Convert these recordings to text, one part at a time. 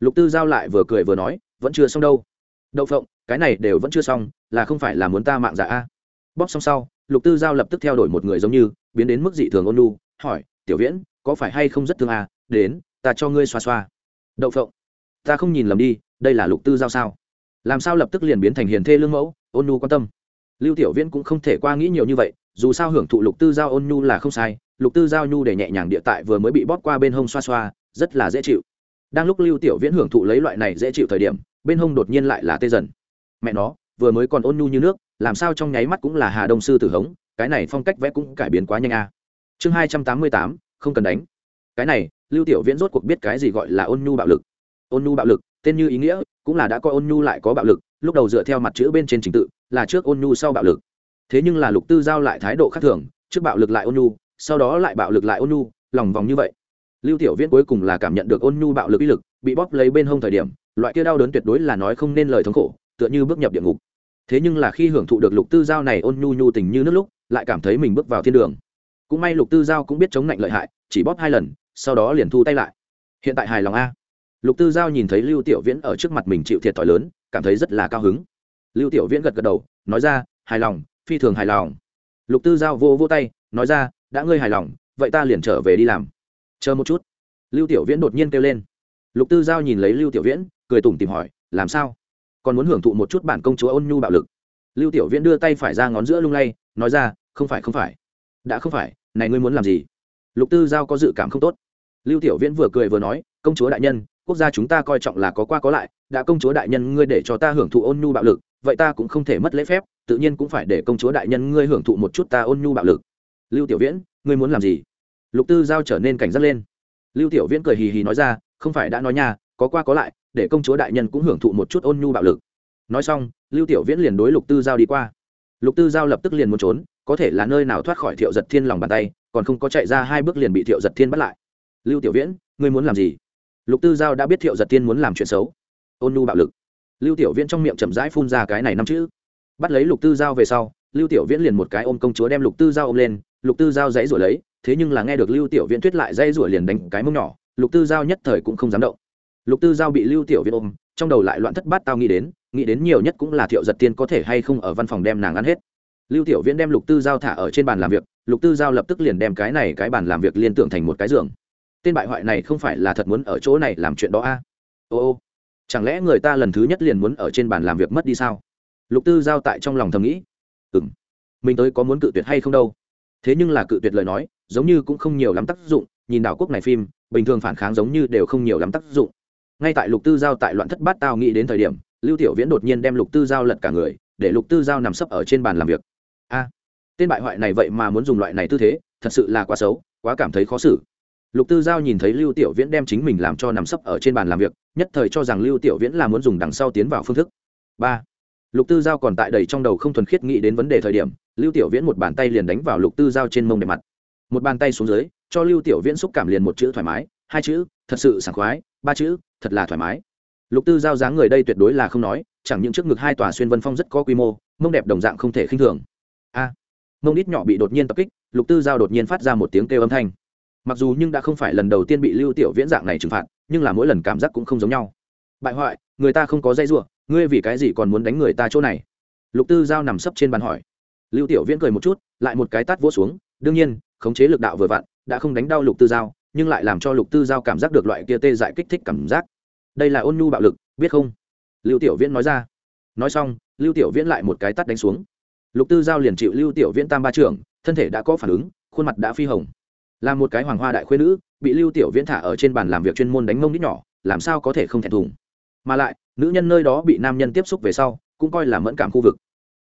lục tư giao lại vừa cười vừa nói, vẫn chưa xong đâu. Đậu phộng, cái này đều vẫn chưa xong, là không phải là muốn ta mạng giả a? Bóp xong sau, lục tư giao lập tức theo đuổi một người giống như, biến đến mức dị thường ôn lu hỏi, tiểu viễn, có phải hay không rất thương a? Đến, ta cho ngươi xoa xoa. Đậu phộng, ta không nhìn lầm đi, đây là lục tư giao sao? Làm sao lập tức liền biến thành hiền thê lương mẫu, ôn nhu quan tâm? Lưu tiểu viễn cũng không thể qua nghĩ nhiều như vậy, dù sao hưởng thụ lục tư giao ôn nhu là không sai, lục tư giao nhu để nhẹ nhàng địa tại vừa mới bị bóp qua bên hông xoa xoa, rất là dễ chịu đang lúc lưu tiểu viễn hưởng thụ lấy loại này dễ chịu thời điểm, bên hông đột nhiên lại là tê dần. Mẹ nó, vừa mới còn ôn nhu như nước, làm sao trong nháy mắt cũng là hà đông sư tử hống, cái này phong cách vẽ cũng cải biến quá nhanh a. Chương hai trăm tám mươi tám, không cần đánh. Cái này, lưu tiểu viễn rốt cuộc biết cái gì gọi là ôn nhu bạo lực. Ôn nhu bạo lực, tên như ý nghĩa, cũng là đã coi ôn nhu lại có bạo lực, lúc đầu dựa theo mặt chữ bên trên trình tự, là trước ôn nhu sau bạo lực. Thế nhưng là lục tư giao lại thái độ khác thường, trước bạo lực lại ôn nhu, sau đó lại bạo lực lại ôn nhu, lòng vòng như vậy lưu tiểu viễn cuối cùng là cảm nhận được ôn nhu bạo lực uy lực, bị bóp lấy bên hông thời điểm, loại kia đau đớn tuyệt đối là nói không nên lời thống khổ, tựa như bước nhập địa ngục. Thế nhưng là khi hưởng thụ được lục tư giao này ôn nhu nhu tình như nước lúc, lại cảm thấy mình bước vào thiên đường. Cũng may lục tư giao cũng biết chống lạnh lợi hại, chỉ bóp hai lần, sau đó liền thu tay lại. Hiện tại hài lòng a. Lục tư giao nhìn thấy lưu tiểu viễn ở trước mặt mình chịu thiệt thòi lớn, cảm thấy rất là cao hứng. Lưu tiểu viễn gật gật đầu, nói ra, hài lòng, phi thường hài lòng. Lục tư giao vô vô tay, nói ra, đã ngươi hài lòng, vậy ta liền trở về đi làm chờ một chút. Lưu tiểu viễn đột nhiên kêu lên. Lục tư giao nhìn lấy lưu tiểu viễn, cười tủm tìm hỏi, làm sao? Còn muốn hưởng thụ một chút bản công chúa ôn nhu bạo lực? Lưu tiểu viễn đưa tay phải ra ngón giữa lung lay, nói ra, không phải không phải. Đã không phải, này ngươi muốn làm gì? Lục tư giao có dự cảm không tốt. Lưu tiểu viễn vừa cười vừa nói, công chúa đại nhân, quốc gia chúng ta coi trọng là có qua có lại, đã công chúa đại nhân ngươi để cho ta hưởng thụ ôn nhu bạo lực, vậy ta cũng không thể mất lễ phép, tự nhiên cũng phải để công chúa đại nhân ngươi hưởng thụ một chút ta ôn nhu bạo lực. Lưu tiểu viễn, ngươi muốn làm gì? Lục tư giao trở nên cảnh giác lên. Lưu tiểu viễn cười hì hì nói ra, không phải đã nói nha, có qua có lại, để công chúa đại nhân cũng hưởng thụ một chút ôn nhu bạo lực. Nói xong, lưu tiểu viễn liền đối lục tư giao đi qua. Lục tư giao lập tức liền muốn trốn, có thể là nơi nào thoát khỏi thiệu giật thiên lòng bàn tay, còn không có chạy ra hai bước liền bị thiệu giật thiên bắt lại. Lưu tiểu viễn, ngươi muốn làm gì? Lục tư giao đã biết thiệu giật thiên muốn làm chuyện xấu. Ôn nhu bạo lực. Lưu tiểu viễn trong miệng chậm rãi phun ra cái này năm chữ. Bắt lấy lục tư giao về sau, lưu tiểu viễn liền một cái ôm công chúa đem lục tư giao ôm lên, lục tư giao dãy rồi lấy thế nhưng là nghe được lưu tiểu viễn thuyết lại dây rủa liền đánh cái mông nhỏ, lục tư giao nhất thời cũng không dám động. Lục tư giao bị lưu tiểu viễn ôm, trong đầu lại loạn thất bát tao nghĩ đến nghĩ đến nhiều nhất cũng là thiệu giật tiên có thể hay không ở văn phòng đem nàng ăn hết. Lưu tiểu viễn đem lục tư giao thả ở trên bàn làm việc, lục tư giao lập tức liền đem cái này cái bàn làm việc liên tưởng thành một cái giường. Tên bại hoại này không phải là thật muốn ở chỗ này làm chuyện đó a? À? ô ô, chẳng lẽ người ta lần thứ nhất liền muốn ở trên bàn làm việc mất đi sao? Lục tư giao tại trong lòng thầm nghĩ. Ừ m mình tới có muốn cự tuyệt hay không đâu? Thế nhưng là cự tuyệt lời nói, giống như cũng không nhiều lắm tác dụng, nhìn đảo quốc này phim, bình thường phản kháng giống như đều không nhiều lắm tác dụng. Ngay tại lục tư giao tại loạn thất bát tao nghĩ đến thời điểm, lưu tiểu viễn đột nhiên đem lục tư giao lật cả người, để lục tư giao nằm sấp ở trên bàn làm việc. A, tên bại hoại này vậy mà muốn dùng loại này tư thế, thật sự là quá xấu, quá cảm thấy khó xử. Lục tư giao nhìn thấy lưu tiểu viễn đem chính mình làm cho nằm sấp ở trên bàn làm việc, nhất thời cho rằng lưu tiểu viễn là muốn dùng đằng sau tiến vào phương thức. Ba lục tư giao còn tại đầy trong đầu không thuần khiết nghĩ đến vấn đề thời điểm, lưu tiểu viễn một bàn tay liền đánh vào lục tư giao trên mông đẹp mặt. Một bàn tay xuống dưới, cho lưu tiểu viễn xúc cảm liền một chữ thoải mái, hai chữ, thật sự sảng khoái ba chữ, thật là thoải mái lục tư giao dáng người đây tuyệt đối là không nói, chẳng những trước ngực hai tòa xuyên vân phong rất có quy mô, mông đẹp đồng dạng không thể khinh thường. A! Mông đít nhỏ bị đột nhiên tập kích, lục tư giao đột nhiên phát ra một tiếng kêu âm thanh. Mặc dù nhưng đã không phải lần đầu tiên bị lưu tiểu viễn dạng này trừng phạt, nhưng là mỗi lần cảm giác cũng không giống nhau. Bại hoại, người ta không có dây ruộng ngươi vì cái gì còn muốn đánh người ta chỗ này? Lục tư giao nằm sấp trên bàn hỏi. Lưu tiểu viễn cười một chút, lại một cái tát vỗ xuống, đương nhiên, khống chế lực đạo vừa vặn, đã không đánh đau lục tư giao, nhưng lại làm cho lục tư giao cảm giác được loại kia tê dại kích thích cảm giác. Đây là ôn nhu bạo lực, biết không? Lưu tiểu viễn nói ra. Nói xong, lưu tiểu viễn lại một cái tắt đánh xuống. Lục tư giao liền chịu lưu tiểu viễn tam ba trưởng, thân thể đã có phản ứng, khuôn mặt đã phi hồng. Là một cái hoàng hoa đại khuê nữ, bị lưu tiểu viễn thả ở trên bàn làm việc chuyên môn đánh mông đít nhỏ, làm sao có thể không thẹn thùng? Mà lại nữ nhân nơi đó bị nam nhân tiếp xúc về sau, cũng coi là mẫn cảm khu vực.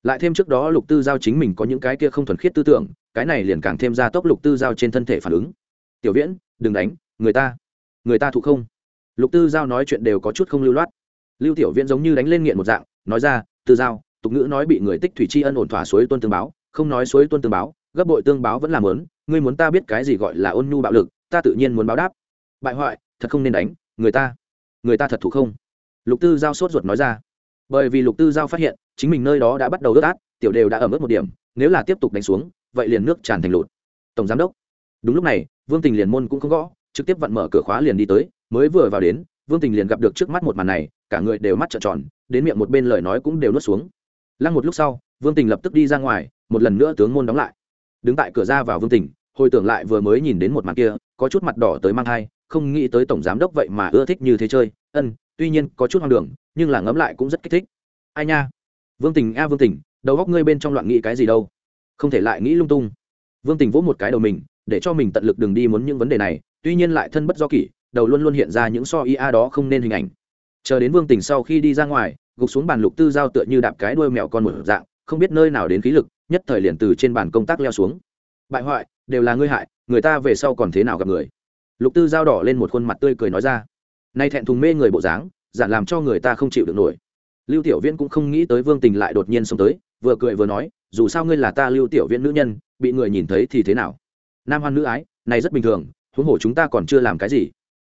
Lại thêm trước đó lục tư giao chính mình có những cái kia không thuần khiết tư tưởng, cái này liền càng thêm ra tốc lục tư giao trên thân thể phản ứng. Tiểu viễn, đừng đánh, người ta người ta thụ không? Lục tư giao nói chuyện đều có chút không lưu loát. Lưu tiểu viễn giống như đánh lên nghiện một dạng, nói ra, tư giao, tục ngữ nói bị người tích thủy tri ân ổn thỏa suối tuân tương báo, không nói suối tuân tương báo, gấp bội tương báo vẫn là lớn ngươi muốn ta biết cái gì gọi là ôn nhu bạo lực, ta tự nhiên muốn báo đáp. Bại hoại, thật không nên đánh, người ta người ta thật thủ không? Lục tư giao sốt ruột nói ra. Bởi vì lục tư giao phát hiện, chính mình nơi đó đã bắt đầu ướt át, tiểu đều đã ở mức một điểm, nếu là tiếp tục đánh xuống, vậy liền nước tràn thành lụt. Tổng giám đốc. Đúng lúc này, vương tình liền môn cũng không gõ, trực tiếp vặn mở cửa khóa liền đi tới, mới vừa vào đến, vương tình liền gặp được trước mắt một màn này, cả người đều mắt trợn tròn, đến miệng một bên lời nói cũng đều nuốt xuống. Lăng một lúc sau, vương tình lập tức đi ra ngoài, một lần nữa tướng môn đóng lại. Đứng tại cửa ra vào vương tình, hồi tưởng lại vừa mới nhìn đến một màn kia, có chút mặt đỏ tới mang thai, không nghĩ tới tổng giám đốc vậy mà ưa thích như thế chơi, ân tuy nhiên có chút hoang đường, nhưng là ngẫm lại cũng rất kích thích. Ai nha? Vương tình, a vương tình, đầu góc ngươi bên trong loạn nghĩ cái gì đâu? Không thể lại nghĩ lung tung. Vương tình vỗ một cái đầu mình, để cho mình tận lực đừng đi muốn những vấn đề này, tuy nhiên lại thân bất do kỷ, đầu luôn luôn hiện ra những so ia đó không nên hình ảnh. Chờ đến vương tình sau khi đi ra ngoài, gục xuống bàn lục tư giao tựa như đạp cái đuôi mèo con một dạng, không biết nơi nào đến khí lực, nhất thời liền từ trên bàn công tác leo xuống. Bại hoại, đều là ngươi hại, người ta về sau còn thế nào gặp người? Lục tư giao đỏ lên một khuôn mặt tươi cười nói ra nay thẹn thùng mê người bộ dáng giản làm cho người ta không chịu được nổi. Lưu tiểu viễn cũng không nghĩ tới vương tình lại đột nhiên xông tới, vừa cười vừa nói, dù sao ngươi là ta lưu tiểu viễn nữ nhân, bị người nhìn thấy thì thế nào? Nam hoan nữ ái, này rất bình thường, huống hồ chúng ta còn chưa làm cái gì.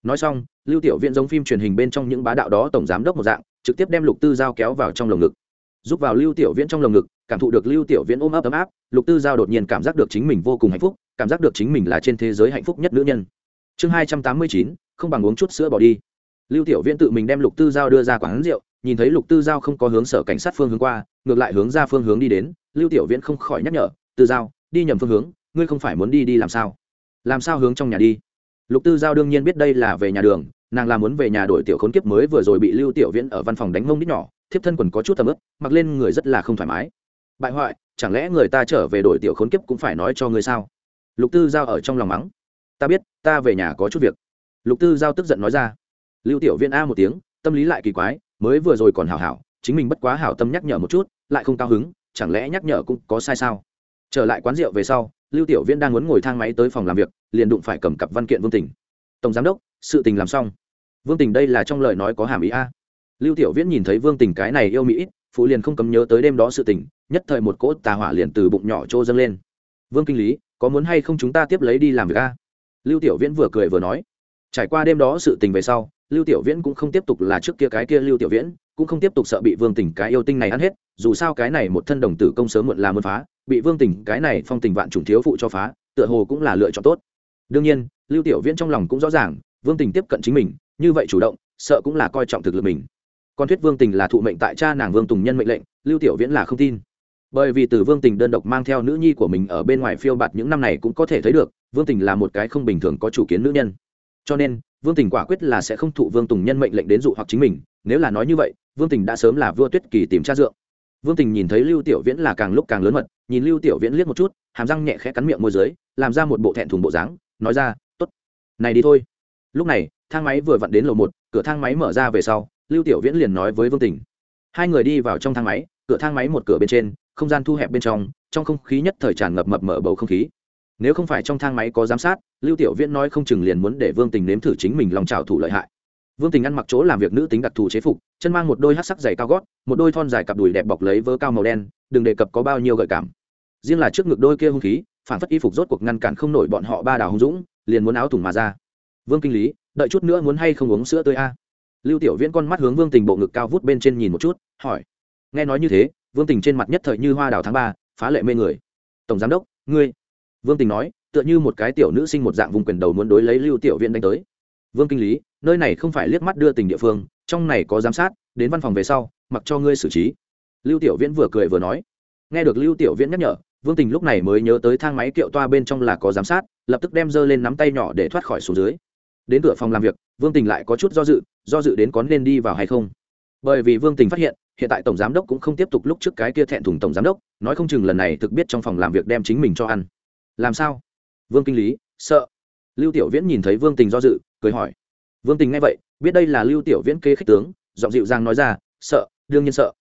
Nói xong, lưu tiểu viễn giống phim truyền hình bên trong những bá đạo đó tổng giám đốc một dạng, trực tiếp đem lục tư giao kéo vào trong lồng ngực. Giúp vào lưu tiểu viễn trong lồng ngực, cảm thụ được lưu tiểu viễn ôm ấp ấm áp, lục tư giao đột nhiên cảm giác được chính mình vô cùng hạnh phúc, cảm giác được chính mình là trên thế giới hạnh phúc nhất nữ nhân. Chương hai trăm tám mươi chín không bằng uống chút sữa bỏ đi. Lưu tiểu viễn tự mình đem lục tư giao đưa ra quán rượu, nhìn thấy lục tư giao không có hướng sở cảnh sát phương hướng qua, ngược lại hướng ra phương hướng đi đến, lưu tiểu viễn không khỏi nhắc nhở, tư giao, đi nhầm phương hướng, ngươi không phải muốn đi đi làm sao? Làm sao hướng trong nhà đi? Lục tư giao đương nhiên biết đây là về nhà đường, nàng là muốn về nhà đổi tiểu khốn kiếp mới vừa rồi bị lưu tiểu viễn ở văn phòng đánh mông đít nhỏ, thiếp thân quần có chút tầm ướp mặc lên người rất là không thoải mái. Bại hoại, chẳng lẽ người ta trở về đổi tiểu khốn kiếp cũng phải nói cho ngươi sao? Lục tư giao ở trong lòng mắng. Ta biết, ta về nhà có chút việc lục tư giao tức giận nói ra. Lưu tiểu Viên a một tiếng, tâm lý lại kỳ quái, mới vừa rồi còn hảo hảo, chính mình bất quá hảo tâm nhắc nhở một chút, lại không cao hứng, chẳng lẽ nhắc nhở cũng có sai sao? Trở lại quán rượu về sau, lưu tiểu Viên đang muốn ngồi thang máy tới phòng làm việc, liền đụng phải cầm cặp văn kiện vương tình. Tổng giám đốc, sự tình làm xong. Vương tình đây là trong lời nói có hàm ý a. Lưu tiểu viễn nhìn thấy vương tình cái này yêu mỹ phụ liền không cấm nhớ tới đêm đó sự tình, nhất thời một cỗ tà hỏa liền từ bụng nhỏ trô dâng lên. Vương kinh lý, có muốn hay không chúng ta tiếp lấy đi làm việc a? Lưu tiểu viễn vừa cười vừa nói trải qua đêm đó sự tình về sau, lưu tiểu viễn cũng không tiếp tục là trước kia cái kia lưu tiểu viễn, cũng không tiếp tục sợ bị vương tình cái yêu tinh này ăn hết, dù sao cái này một thân đồng tử công sớm muộn là muốn phá, bị vương tình cái này phong tình vạn trùng thiếu phụ cho phá, tựa hồ cũng là lựa chọn tốt. Đương nhiên, lưu tiểu viễn trong lòng cũng rõ ràng, vương tình tiếp cận chính mình, như vậy chủ động, sợ cũng là coi trọng thực lực mình. Còn thuyết vương tình là thụ mệnh tại cha nàng vương tùng nhân mệnh lệnh, lưu tiểu viễn là không tin. Bởi vì từ vương tình đơn độc mang theo nữ nhi của mình ở bên ngoài phiêu bạt những năm này cũng có thể thấy được, vương tình là một cái không bình thường có chủ kiến nữ nhân cho nên, vương tình quả quyết là sẽ không thụ vương tùng nhân mệnh lệnh đến dụ hoặc chính mình, nếu là nói như vậy, vương tình đã sớm là vua tuyết kỳ tìm tra dượng. Vương tình nhìn thấy lưu tiểu viễn là càng lúc càng lớn mật, nhìn lưu tiểu viễn liếc một chút, hàm răng nhẹ khẽ cắn miệng môi dưới, làm ra một bộ thẹn thùng bộ dáng, nói ra t ố t này đi thôi. Lúc này, thang máy vừa vặn đến lầu một, cửa thang máy mở ra về sau, lưu tiểu viễn liền nói với vương tình. Hai người đi vào trong thang máy, cửa thang máy một cửa bên trên, không gian thu hẹp bên trong trong không khí nhất thời tràn ngập mập mở bầu không khí nếu không phải trong thang máy có giám sát, lưu tiểu viễn nói không chừng liền muốn để vương tình nếm thử chính mình lòng trào thủ lợi hại. Vương tình ăn mặc chỗ làm việc nữ tính đặc thù chế phục, chân mang một đôi hát sắc dày cao gót, một đôi thon dài cặp đùi đẹp bọc lấy vớ cao màu đen, đừng đề cập có bao nhiêu gợi cảm. Riêng là trước ngực đôi kia hung khí, phản phất y phục rốt cuộc ngăn cản không nổi bọn họ ba đào hung dũng, liền muốn áo thủng mà ra. Vương kinh lý, đợi chút nữa muốn hay không uống sữa tươi a? Lưu tiểu viễn con mắt hướng vương tình bộ ngực cao vút bên trên nhìn một chút, hỏi. Nghe nói như thế, vương tình trên mặt nhất thời như hoa đào tháng ba, phá lệ mê người. Tổng giám đốc, ngươi vương tình nói, tựa như một cái tiểu nữ sinh một dạng vùng quyền đầu muốn đối lấy lưu tiểu viễn đánh tới. Vương kinh lý, nơi này không phải liếc mắt đưa tình địa phương, trong này có giám sát, đến văn phòng về sau, mặc cho ngươi xử trí. Lưu tiểu viễn vừa cười vừa nói. Nghe được lưu tiểu viễn nhắc nhở, vương tình lúc này mới nhớ tới thang máy kiệu toa bên trong là có giám sát, lập tức đem dơ lên nắm tay nhỏ để thoát khỏi xuống dưới. Đến cửa phòng làm việc, vương tình lại có chút do dự do dự đến có nên đi vào hay không. Bởi vì vương tình phát hiện hiện tại tổng giám đốc cũng không tiếp tục lúc trước cái kia thẹn thùng tổng giám đốc, nói không chừng lần này thực biết trong phòng làm việc đem chính mình cho ăn làm sao? Vương kinh lý, sợ. Lưu tiểu viễn nhìn thấy vương tình do dự, cười hỏi. Vương tình nghe vậy, biết đây là lưu tiểu viễn kê khích tướng, giọng dịu dàng nói ra, sợ, đương nhiên sợ.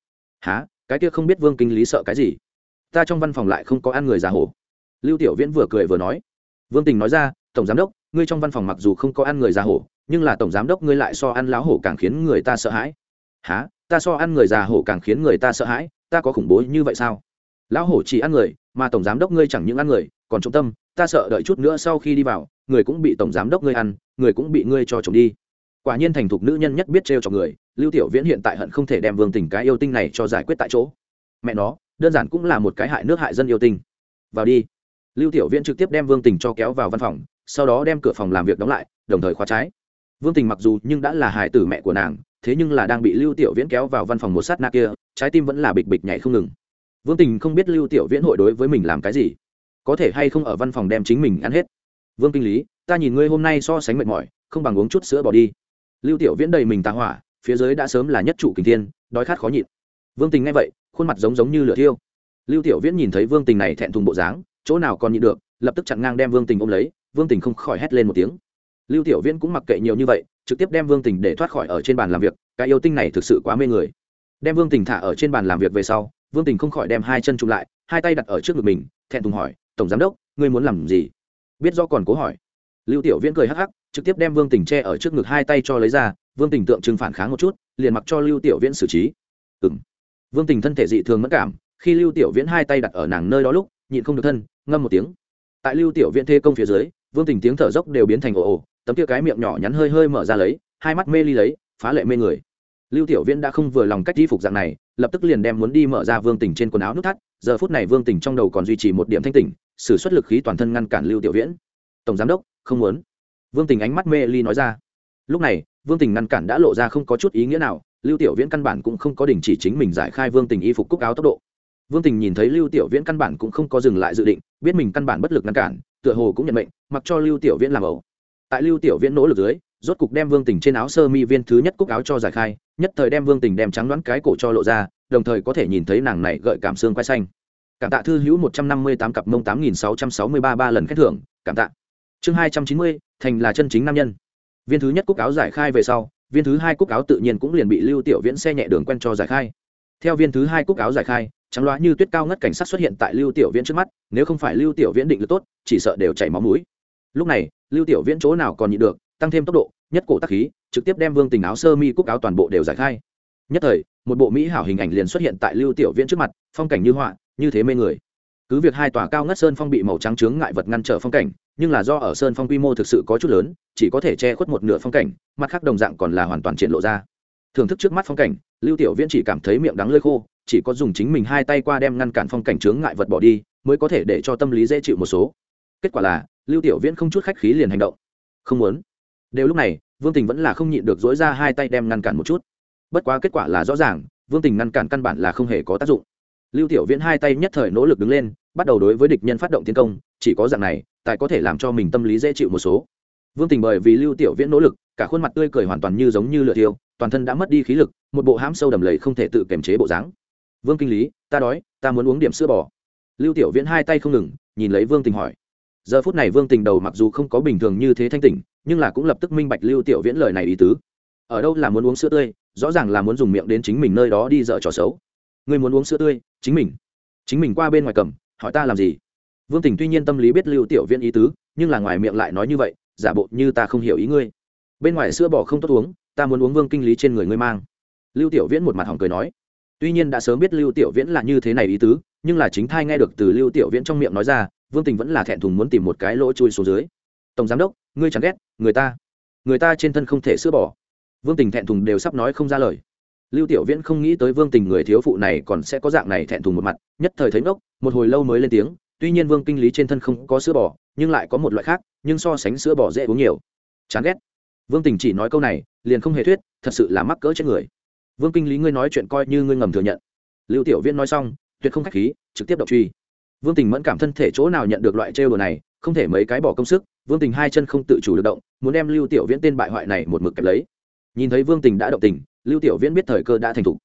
Há cái kia không biết vương kinh lý sợ cái gì? Ta trong văn phòng lại không có ăn người già hổ. Lưu tiểu viễn vừa cười vừa nói. Vương tình nói ra, tổng giám đốc, ngươi trong văn phòng mặc dù không có ăn người già hổ, nhưng là tổng giám đốc ngươi lại so ăn láo hổ càng khiến người ta sợ hãi. Há ta so ăn người già hổ càng khiến người ta sợ hãi? Ta có khủng bố như vậy sao? Lão hổ chỉ ăn người mà tổng giám đốc ngươi chẳng những ăn người, còn trung tâm, ta sợ đợi chút nữa sau khi đi vào, người cũng bị tổng giám đốc ngươi ăn, người cũng bị ngươi cho chồng đi. Quả nhiên thành thục nữ nhân nhất biết trêu cho người, lưu tiểu viễn hiện tại hận không thể đem vương tình cái yêu tinh này cho giải quyết tại chỗ. Mẹ nó, đơn giản cũng là một cái hại nước hại dân yêu tinh. Vào đi. Lưu tiểu viễn trực tiếp đem vương tình cho kéo vào văn phòng, sau đó đem cửa phòng làm việc đóng lại, đồng thời khóa trái. Vương tình mặc dù nhưng đã là hài tử mẹ của nàng, thế nhưng là đang bị lưu tiểu viễn kéo vào văn phòng một sát na kia, trái tim vẫn là bịch bịch nhảy không ngừng vương tình không biết lưu tiểu viễn hội đối với mình làm cái gì. Có thể hay không ở văn phòng đem chính mình ăn hết. Vương kinh lý, ta nhìn ngươi hôm nay so sánh mệt mỏi, không bằng uống chút sữa bỏ đi. Lưu tiểu viễn đầy mình tà hỏa, phía dưới đã sớm là nhất trụ kình thiên, đói khát khó nhịn. Vương tình nghe vậy, khuôn mặt giống giống như lửa thiêu. Lưu tiểu viễn nhìn thấy vương tình này thẹn thùng bộ dáng, chỗ nào còn nhịn được, lập tức chặn ngang đem vương tình ôm lấy, vương tình không khỏi hét lên một tiếng. Lưu tiểu viễn cũng mặc kệ nhiều như vậy, trực tiếp đem vương tình để thoát khỏi ở trên bàn làm việc, cái yêu tinh này thực sự quá mê người. Đem vương tình thả ở trên bàn làm việc về sau vương tình không khỏi đem hai chân chụm lại, hai tay đặt ở trước ngực mình, thẹn thùng hỏi, tổng giám đốc, ngươi muốn làm gì? Biết do còn cố hỏi. Lưu tiểu viễn cười hắc hắc, trực tiếp đem vương tình che ở trước ngực hai tay cho lấy ra, vương tình tượng trưng phản kháng một chút, liền mặc cho lưu tiểu viễn xử trí. Ừ m vương tình thân thể dị thường mất cảm, khi lưu tiểu viễn hai tay đặt ở nàng nơi đó lúc, nhịn không được thân, ngâm một tiếng. Tại lưu tiểu viễn thê công phía dưới, vương tình tiếng thở dốc đều biến thành ồ ồ, tấm kia cái miệng nhỏ nhắn hơi hơi mở ra lấy, hai mắt mê ly lấy, phá lệ mê người lưu tiểu viễn đã không vừa lòng cách y phục dạng này, lập tức liền đem muốn đi mở ra vương tình trên quần áo nút thắt, giờ phút này vương tình trong đầu còn duy trì một điểm thanh tỉnh, sử xuất lực khí toàn thân ngăn cản lưu tiểu viễn. Tổng giám đốc, không muốn. Vương tình ánh mắt mê ly nói ra. Lúc này, vương tình ngăn cản đã lộ ra không có chút ý nghĩa nào, lưu tiểu viễn căn bản cũng không có đình chỉ chính mình giải khai vương tình y phục cúc áo tốc độ. Vương tình nhìn thấy lưu tiểu viễn căn bản cũng không có dừng lại dự định, biết mình căn bản bất lực ngăn cản, tựa hồ cũng nhận mệnh, mặc cho lưu tiểu viễn làm ẩu. Tại lưu tiểu viễn nỗ lực dưới rốt cục đem vương tình trên áo sơ mi viên thứ nhất cúc áo cho giải khai, nhất thời đem vương tình đem trắng đoán cái cổ cho lộ ra, đồng thời có thể nhìn thấy nàng này gợi cảm xương quay xanh. Cảm tạ thư hữu một trăm năm mươi tám cặp mông tám nghìn sáu trăm sáu mươi ba ba lần khen thưởng, cảm tạ. Chương hai trăm chín mươi, thành là chân chính nam nhân. Viên thứ nhất cúc áo giải khai về sau, viên thứ hai cúc áo tự nhiên cũng liền bị lưu tiểu viễn xe nhẹ đường quen cho giải khai. Theo viên thứ hai cúc áo giải khai, trắng loá như tuyết cao ngất cảnh sát xuất hiện tại lưu tiểu viễn trước mắt, nếu không phải lưu tiểu viễn định lực tốt, chỉ sợ đều chảy máu mũi. Lúc này, lưu tiểu viễn chỗ nào còn nhịn được tăng thêm tốc độ, nhất cổ tắc khí, trực tiếp đem vương tình áo sơ mi cúc áo toàn bộ đều giải khai. Nhất thời, một bộ mỹ hảo hình ảnh liền xuất hiện tại lưu tiểu viễn trước mặt, phong cảnh như họa, như thế mê người. Cứ việc hai tòa cao ngất sơn phong bị màu trắng chướng ngại vật ngăn trở phong cảnh, nhưng là do ở sơn phong quy mô thực sự có chút lớn, chỉ có thể che khuất một nửa phong cảnh, mặt khác đồng dạng còn là hoàn toàn triển lộ ra. Thưởng thức trước mắt phong cảnh, lưu tiểu viễn chỉ cảm thấy miệng đắng lơi khô, chỉ có dùng chính mình hai tay qua đem ngăn cản phong cảnh chướng ngại vật bỏ đi, mới có thể để cho tâm lý dễ chịu một số. Kết quả là, lưu tiểu viễn không chút khách khí liền hành động. Không muốn đều lúc này, vương tình vẫn là không nhịn được dối ra hai tay đem ngăn cản một chút. Bất quá kết quả là rõ ràng, vương tình ngăn cản căn bản là không hề có tác dụng. Lưu tiểu viễn hai tay nhất thời nỗ lực đứng lên, bắt đầu đối với địch nhân phát động tiến công, chỉ có dạng này, tài có thể làm cho mình tâm lý dễ chịu một số. Vương tình bởi vì lưu tiểu viễn nỗ lực, cả khuôn mặt tươi cười hoàn toàn như giống như lửa tiêu toàn thân đã mất đi khí lực, một bộ hãm sâu đầm lầy không thể tự kiềm chế bộ dáng. Vương kinh lý, ta đói, ta muốn uống điểm sữa bò. Lưu tiểu viễn hai tay không ngừng, nhìn lấy vương tình hỏi. Giờ phút này vương tình đầu mặc dù không có bình thường như thế thanh tỉnh nhưng là cũng lập tức minh bạch lưu tiểu viễn lời này ý tứ. Ở đâu là muốn uống sữa tươi, rõ ràng là muốn dùng miệng đến chính mình nơi đó đi dở trò xấu. Ngươi muốn uống sữa tươi, chính mình chính mình qua bên ngoài cầm, hỏi ta làm gì? Vương tình tuy nhiên tâm lý biết lưu tiểu viễn ý tứ, nhưng là ngoài miệng lại nói như vậy, giả bộ như ta không hiểu ý ngươi. Bên ngoài sữa bỏ không tốt uống, ta muốn uống vương kinh lý trên người ngươi mang. Lưu tiểu viễn một mặt hỏng cười nói. Tuy nhiên đã sớm biết lưu tiểu viễn là như thế này ý tứ, nhưng là chính thai nghe được từ lưu tiểu viễn trong miệng nói ra, vương tình vẫn là thẹn thùng muốn tìm một cái lỗ chui xuống dưới tổng giám đốc, ngươi chẳng ghét, người ta người ta trên thân không thể sữa bỏ. Vương tình thẹn thùng đều sắp nói không ra lời. Lưu tiểu viễn không nghĩ tới vương tình người thiếu phụ này còn sẽ có dạng này thẹn thùng một mặt, nhất thời thấy ngốc, một hồi lâu mới lên tiếng, tuy nhiên vương kinh lý trên thân không có sữa bò, nhưng lại có một loại khác, nhưng so sánh sữa bò dễ uống nhiều. Chán ghét. Vương tình chỉ nói câu này, liền không hề thuyết, thật sự là mắc cỡ chết người. Vương kinh lý ngươi nói chuyện coi như ngươi ngầm thừa nhận. Lưu tiểu viễn nói xong, tuyệt không khách khí, trực tiếp động truy. Vương tình mẫn cảm thân thể chỗ nào nhận được loại trêu đồ này, không thể mấy cái bỏ công sức vương tình hai chân không tự chủ được động, muốn đem lưu tiểu viễn tên bại hoại này một mực kẹp lấy. Nhìn thấy vương tình đã động tình, lưu tiểu viễn biết thời cơ đã thành thục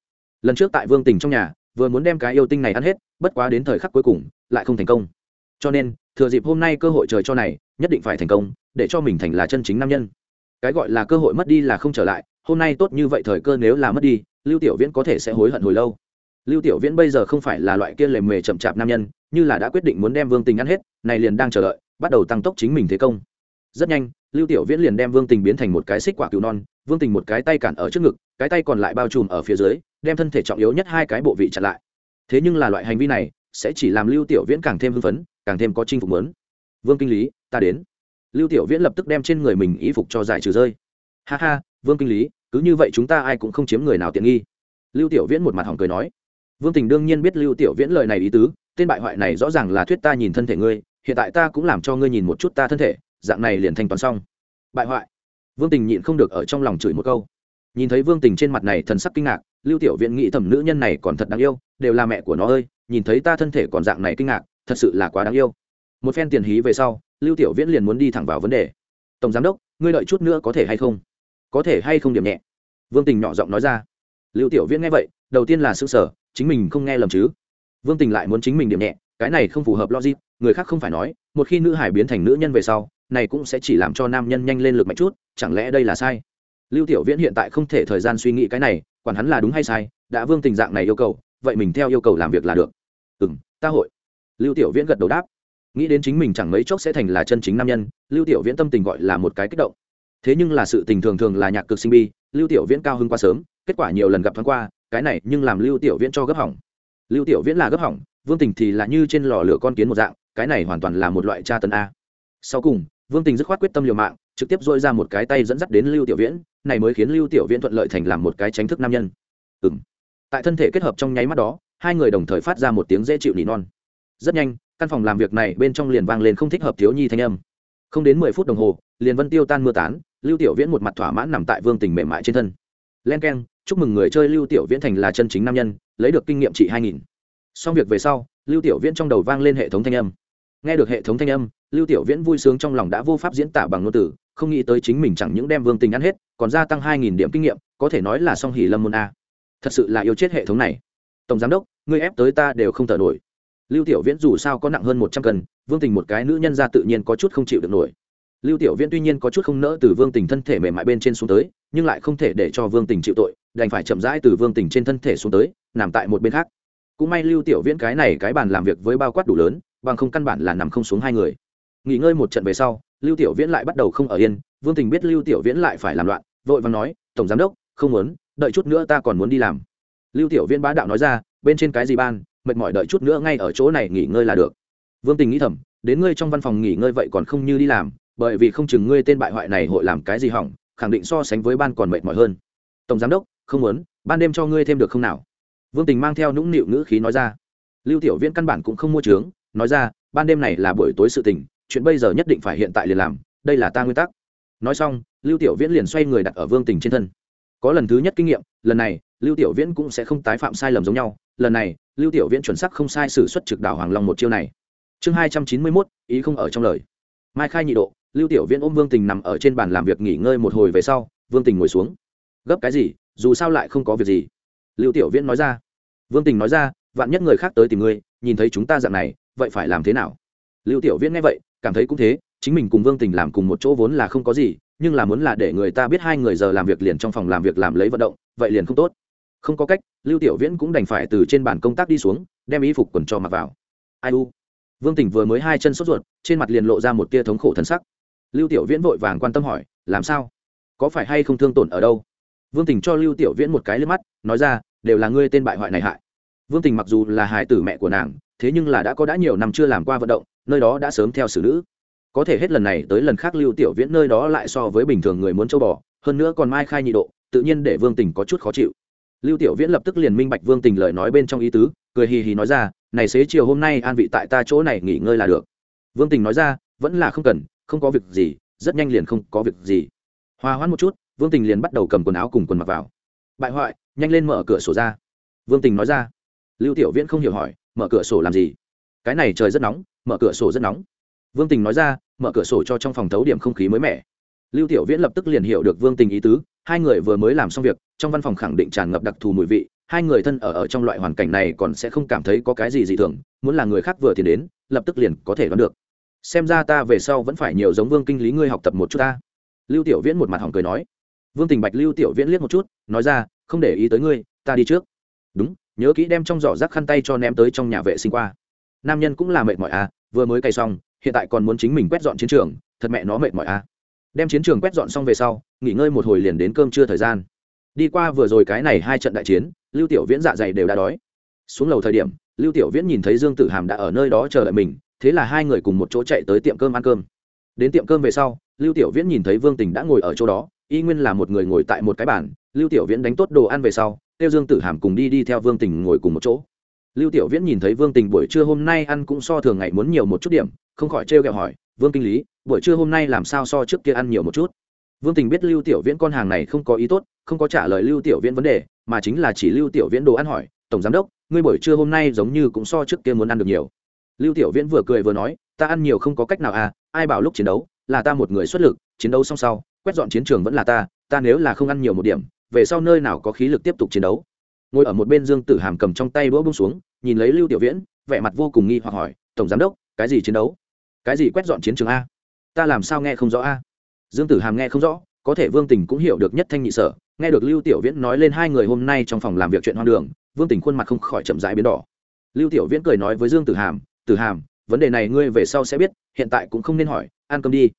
lần trước tại vương tình trong nhà, vừa muốn đem cái yêu tinh này ăn hết, bất quá đến thời khắc cuối cùng, lại không thành công. Cho nên, thừa dịp hôm nay cơ hội trời cho này, nhất định phải thành công, để cho mình thành là chân chính nam nhân. Cái gọi là cơ hội mất đi là không trở lại, hôm nay tốt như vậy thời cơ nếu là mất đi, lưu tiểu viễn có thể sẽ hối hận hồi lâu. Lưu tiểu viễn bây giờ không phải là loại kia lề mề chậm chạp nam nhân, như là đã quyết định muốn đem vương tình ăn hết, này liền đang chờ đợi bắt đầu tăng tốc chính mình thế công. Rất nhanh, lưu tiểu viễn liền đem vương tình biến thành một cái xích quả cứu non, vương tình một cái tay cản ở trước ngực, cái tay còn lại bao trùm ở phía dưới, đem thân thể trọng yếu nhất hai cái bộ vị chặn lại. Thế nhưng là loại hành vi này, sẽ chỉ làm lưu tiểu viễn càng thêm hưng phấn, càng thêm có chinh phục lớn vương kinh lý, ta đến. Lưu tiểu viễn lập tức đem trên người mình y phục cho giải trừ rơi. Ha ha, vương kinh lý, cứ như vậy chúng ta ai cũng không chiếm người nào tiện nghi. Lưu tiểu viễn một mặt hỏng cười nói. Vương tình đương nhiên biết lưu tiểu viễn lời này ý tứ, tên bại hoại này rõ ràng là thuyết ta nhìn thân thể ngươi hiện tại ta cũng làm cho ngươi nhìn một chút ta thân thể, dạng này liền thanh toán xong. Bại hoại. Vương tình nhịn không được ở trong lòng chửi một câu. Nhìn thấy vương tình trên mặt này thần sắc kinh ngạc, lưu tiểu viện nghĩ thẩm nữ nhân này còn thật đáng yêu, đều là mẹ của nó ơi, nhìn thấy ta thân thể còn dạng này kinh ngạc, thật sự là quá đáng yêu. Một phen tiền hí về sau, lưu tiểu viễn liền muốn đi thẳng vào vấn đề. Tổng giám đốc, ngươi đợi chút nữa có thể hay không? Có thể hay không điểm nhẹ? Vương tình nhỏ giọng nói ra. Lưu tiểu viễn nghe vậy, đầu tiên là s ư sở chính mình không nghe lầm chứ. Vương tình lại muốn chính mình điểm nhẹ, cái này không phù hợp logic người khác không phải nói, một khi nữ hải biến thành nữ nhân về sau, này cũng sẽ chỉ làm cho nam nhân nhanh lên lực mạnh chút, chẳng lẽ đây là sai? Lưu tiểu viễn hiện tại không thể thời gian suy nghĩ cái này, quản hắn là đúng hay sai, đã vương tình dạng này yêu cầu, vậy mình theo yêu cầu làm việc là được. Ừ m ta hội. Lưu tiểu viễn gật đầu đáp. Nghĩ đến chính mình chẳng mấy chốc sẽ thành là chân chính nam nhân, lưu tiểu viễn tâm tình gọi là một cái kích động. Thế nhưng là sự tình thường thường là nhạc cực sinh bi, lưu tiểu viễn cao hơn quá sớm, kết quả nhiều lần gặp thoáng qua, cái này nhưng làm lưu tiểu viễn cho gấp hỏng. Lưu tiểu viễn là gấp hỏng, vương tình thì là như trên lò lửa con kiến một dạng cái này hoàn toàn là một loại tra tấn a. Sau cùng, vương tình dứt khoát quyết tâm liều mạng, trực tiếp dội ra một cái tay dẫn dắt đến lưu tiểu viễn, này mới khiến lưu tiểu viễn thuận lợi thành làm một cái tránh thức nam nhân. Ừ m tại thân thể kết hợp trong nháy mắt đó, hai người đồng thời phát ra một tiếng dễ chịu nỉ non. Rất nhanh, căn phòng làm việc này bên trong liền vang lên không thích hợp thiếu nhi thanh âm. Không đến mười phút đồng hồ, liền vân tiêu tan mưa tán, lưu tiểu viễn một mặt thỏa mãn nằm tại vương tình mềm mại trên thân. Len k e n chúc mừng người chơi lưu tiểu viễn thành là chân chính nam nhân, lấy được kinh nghiệm trị hai nghìn. Xong việc về sau, lưu tiểu viễn trong đầu vang lên hệ thống thanh âm nghe được hệ thống thanh âm, lưu tiểu viễn vui sướng trong lòng đã vô pháp diễn tả bằng ngôn từ, không nghĩ tới chính mình chẳng những đem vương tình ăn hết, còn gia tăng hai nghìn điểm kinh nghiệm, có thể nói là song hỉ lâm môn a. Thật sự là yêu chết hệ thống này. Tổng giám đốc, ngươi ép tới ta đều không thở nổi. Lưu tiểu viễn dù sao có nặng hơn một trăm cân, vương tình một cái nữ nhân ra tự nhiên có chút không chịu được nổi. Lưu tiểu viễn tuy nhiên có chút không nỡ từ vương tình thân thể mềm mại bên trên xuống tới, nhưng lại không thể để cho vương tình chịu tội, đành phải chậm rãi từ vương tình trên thân thể xuống tới, nằm tại một bên khác. Cũng may lưu tiểu viễn cái này cái bàn làm việc với bao quát đủ lớn bằng không căn bản là nằm không xuống hai người. Nghỉ ngơi một trận về sau, lưu tiểu viễn lại bắt đầu không ở yên, vương tình biết lưu tiểu viễn lại phải làm loạn, vội vàng nói, tổng giám đốc, không muốn, đợi chút nữa ta còn muốn đi làm. Lưu tiểu viễn bá đạo nói ra, bên trên cái gì ban, mệt mỏi đợi chút nữa ngay ở chỗ này nghỉ ngơi là được. Vương tình nghĩ thầm, đến ngươi trong văn phòng nghỉ ngơi vậy còn không như đi làm, bởi vì không chừng ngươi tên bại hoại này hội làm cái gì hỏng, khẳng định so sánh với ban còn mệt mỏi hơn. Tổng giám đốc, không muốn, ban đêm cho ngươi thêm được không nào? Vương tình mang theo nũng nịu ngữ khí nói ra. Lưu tiểu viễn căn bản cũng không mua trướng nói ra, ban đêm này là buổi tối sự tình, chuyện bây giờ nhất định phải hiện tại liền làm, đây là ta nguyên tắc. Nói xong, lưu tiểu viễn liền xoay người đặt ở vương tình trên thân. Có lần thứ nhất kinh nghiệm, lần này, lưu tiểu viễn cũng sẽ không tái phạm sai lầm giống nhau. Lần này, lưu tiểu viễn chuẩn sắc không sai sử xuất trực đảo hoàng long một chiêu này. Chương hai trăm chín mươi mốt, ý không ở trong lời. Mai khai nhị độ, lưu tiểu viễn ôm vương tình nằm ở trên bàn làm việc nghỉ ngơi một hồi về sau, vương tình ngồi xuống. Gấp cái gì, dù sao lại không có việc gì. Lưu tiểu viễn nói ra. Vương tình nói ra, vạn nhất người khác tới tìm ngươi, nhìn thấy chúng ta dạng này vậy phải làm thế nào? Lưu tiểu viễn nghe vậy, cảm thấy cũng thế, chính mình cùng vương tình làm cùng một chỗ vốn là không có gì, nhưng là muốn là để người ta biết hai người giờ làm việc liền trong phòng làm việc làm lấy vận động, vậy liền không tốt. Không có cách, lưu tiểu viễn cũng đành phải từ trên bàn công tác đi xuống, đem y phục quần cho mặc vào. Ai u? Vương tình vừa mới hai chân sốt ruột, trên mặt liền lộ ra một tia thống khổ thân sắc. Lưu tiểu viễn vội vàng quan tâm hỏi, làm sao? Có phải hay không thương tổn ở đâu? Vương tình cho lưu tiểu viễn một cái lên mắt, nói ra, đều là ngươi tên bại hoại này hại. Vương tình mặc dù là hài tử mẹ của nàng thế nhưng là đã có đã nhiều năm chưa làm qua vận động, nơi đó đã sớm theo xử nữ. Có thể hết lần này tới lần khác lưu tiểu viễn nơi đó lại so với bình thường người muốn châu bò, hơn nữa còn mai khai nhị độ, tự nhiên để vương tình có chút khó chịu. Lưu tiểu viễn lập tức liền minh bạch vương tình lời nói bên trong ý tứ, cười hì hì nói ra, này xế chiều hôm nay an vị tại ta chỗ này nghỉ ngơi là được. Vương tình nói ra, vẫn là không cần, không có việc gì, rất nhanh liền không có việc gì. Hòa hoãn một chút, vương tình liền bắt đầu cầm quần áo cùng quần mặc vào. Bại hoại, nhanh lên mở cửa sổ ra. Vương tình nói ra. Lưu tiểu viễn không hiểu hỏi mở cửa sổ làm gì? Cái này trời rất nóng, mở cửa sổ rất nóng. Vương tình nói ra, mở cửa sổ cho trong phòng thấu điểm không khí mới mẻ. Lưu tiểu viễn lập tức liền hiểu được vương tình ý tứ, hai người vừa mới làm xong việc, trong văn phòng khẳng định tràn ngập đặc thù mùi vị, hai người thân ở ở trong loại hoàn cảnh này còn sẽ không cảm thấy có cái gì dị thường, muốn là người khác vừa thì đến, lập tức liền có thể đoán được. Xem ra ta về sau vẫn phải nhiều giống vương kinh lý ngươi học tập một chút ta. Lưu tiểu viễn một mặt hỏng cười nói. Vương tình bạch lưu tiểu viễn liếc một chút, nói ra, không để ý tới ngươi, ta đi trước. Đúng nhớ kỹ đem trong giỏ rác khăn tay cho ném tới trong nhà vệ sinh qua. Nam nhân cũng là mệt mỏi à vừa mới cày xong, hiện tại còn muốn chính mình quét dọn chiến trường, thật mẹ nó mệt mỏi à. Đem chiến trường quét dọn xong về sau, nghỉ ngơi một hồi liền đến cơm trưa thời gian. Đi qua vừa rồi cái này hai trận đại chiến, lưu tiểu viễn dạ dày đều đã đói. Xuống lầu thời điểm, lưu tiểu viễn nhìn thấy dương tử hàm đã ở nơi đó chờ đợi mình, thế là hai người cùng một chỗ chạy tới tiệm cơm ăn cơm. Đến tiệm cơm về sau, lưu tiểu viễn nhìn thấy vương tình đã ngồi ở chỗ đó, y nguyên là một người ngồi tại một cái bàn, lưu tiểu viễn đánh tốt đồ ăn về sau tiêu dương tử hàm cùng đi đi theo vương tình ngồi cùng một chỗ. Lưu tiểu viễn nhìn thấy vương tình buổi trưa hôm nay ăn cũng so thường ngày muốn nhiều một chút điểm, không khỏi trêu ghẹo hỏi, vương kinh lý, buổi trưa hôm nay làm sao so trước kia ăn nhiều một chút? Vương tình biết lưu tiểu viễn con hàng này không có ý tốt, không có trả lời lưu tiểu viễn vấn đề, mà chính là chỉ lưu tiểu viễn đồ ăn hỏi, tổng giám đốc, ngươi buổi trưa hôm nay giống như cũng so trước kia muốn ăn được nhiều. Lưu tiểu viễn vừa cười vừa nói, ta ăn nhiều không có cách nào à ai bảo lúc chiến đấu, là ta một người xuất lực, chiến đấu xong sau, quét dọn chiến trường vẫn là ta ta nếu là không ăn nhiều một điểm về sau nơi nào có khí lực tiếp tục chiến đấu. Ngồi ở một bên dương tử hàm cầm trong tay đũa bông xuống, nhìn lấy lưu tiểu viễn, vẻ mặt vô cùng nghi hoặc hỏi, tổng giám đốc, cái gì chiến đấu? Cái gì quét dọn chiến trường a? Ta làm sao nghe không rõ a? Dương tử hàm nghe không rõ, có thể vương tình cũng hiểu được nhất thanh nhị sở, nghe được lưu tiểu viễn nói lên hai người hôm nay trong phòng làm việc chuyện hoang đường, vương tình khuôn mặt không khỏi chậm rãi biến đỏ. Lưu tiểu viễn cười nói với dương tử hàm tử hàm, vấn đề này ngươi về sau sẽ biết, hiện tại cũng không nên hỏi, ăn cơm đi.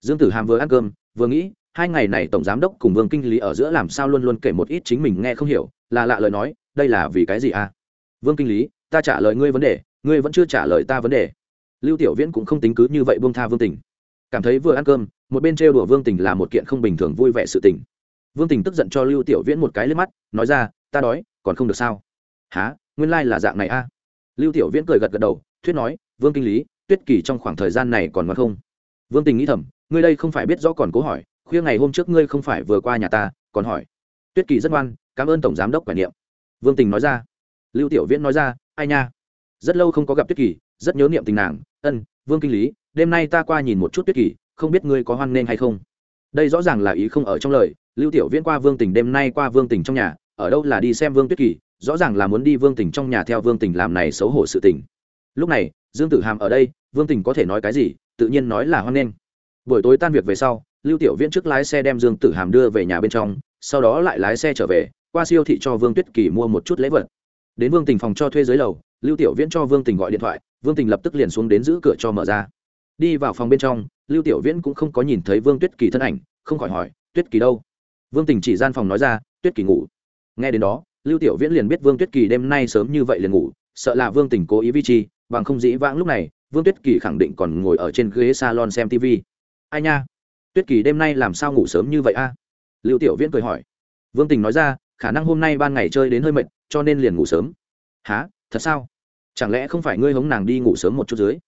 Dương tử hàm vừa ăn cơm, vừa nghĩ hai ngày này tổng giám đốc cùng vương kinh lý ở giữa làm sao luôn luôn kể một ít chính mình nghe không hiểu, là lạ lời nói, đây là vì cái gì à? Vương kinh lý, ta trả lời ngươi vấn đề, ngươi vẫn chưa trả lời ta vấn đề. Lưu tiểu viễn cũng không tính cứ như vậy buông tha vương tình. Cảm thấy vừa ăn cơm, một bên trêu đùa vương tình là một kiện không bình thường vui vẻ sự tình. Vương tình tức giận cho lưu tiểu viễn một cái lên mắt, nói ra, ta đói, còn không được sao? Há nguyên lai、like、là dạng này a. À? lưu tiểu viễn cười gật gật đầu, thuyết nói, vương kinh lý, tuyết kỳ trong khoảng thời gian này còn ngon không? Vương tình nghĩ thầm, ngươi đây không phải biết rõ còn cố hỏi khuya ngày hôm trước ngươi không phải vừa qua nhà ta, còn hỏi. Tuyết kỳ rất ngoan, cảm ơn tổng giám đốc quản niệm. Vương tình nói ra. Lưu tiểu viễn nói ra, ai nha? Rất lâu không có gặp tuyết kỳ, rất nhớ niệm tình nàng. Ân, vương kinh lý, đêm nay ta qua nhìn một chút tuyết kỳ, không biết ngươi có hoan nghênh hay không? Đây rõ ràng là ý không ở trong lời. Lưu tiểu viễn qua vương tình đêm nay qua vương tình trong nhà, ở đâu là đi xem vương tuyết kỳ, rõ ràng là muốn đi vương tình trong nhà theo vương tình làm này xấu hổ sự tình. Lúc này, dương tử hàm ở đây, vương tình có thể nói cái gì, tự nhiên nói là hoan nghênh. Buổi tối tan việc về sau lưu tiểu viễn trước lái xe đem dương tử hàm đưa về nhà bên trong, sau đó lại lái xe trở về, qua siêu thị cho vương tuyết kỳ mua một chút lễ vật. Đến vương tình phòng cho thuê dưới lầu, lưu tiểu viễn cho vương tình gọi điện thoại, vương tình lập tức liền xuống đến giữ cửa cho mở ra. Đi vào phòng bên trong, lưu tiểu viễn cũng không có nhìn thấy vương tuyết kỳ thân ảnh, không khỏi hỏi, tuyết kỳ đâu? Vương tình chỉ gian phòng nói ra, tuyết kỳ ngủ. Nghe đến đó, lưu tiểu viễn liền biết vương tuyết kỳ đêm nay sớm như vậy liền ngủ, sợ là vương tình cố ý vi chi, bằng không dĩ vãng lúc này, vương tuyết kỳ khẳng định còn ngồi ở trên ghế salon xem tv ai nha tuyết kỳ đêm nay làm sao ngủ sớm như vậy a? Lưu tiểu viễn cười hỏi. Vương tình nói ra, khả năng hôm nay ban ngày chơi đến hơi mệt, cho nên liền ngủ sớm. Há thật sao? Chẳng lẽ không phải ngươi hống nàng đi ngủ sớm một chút dưới?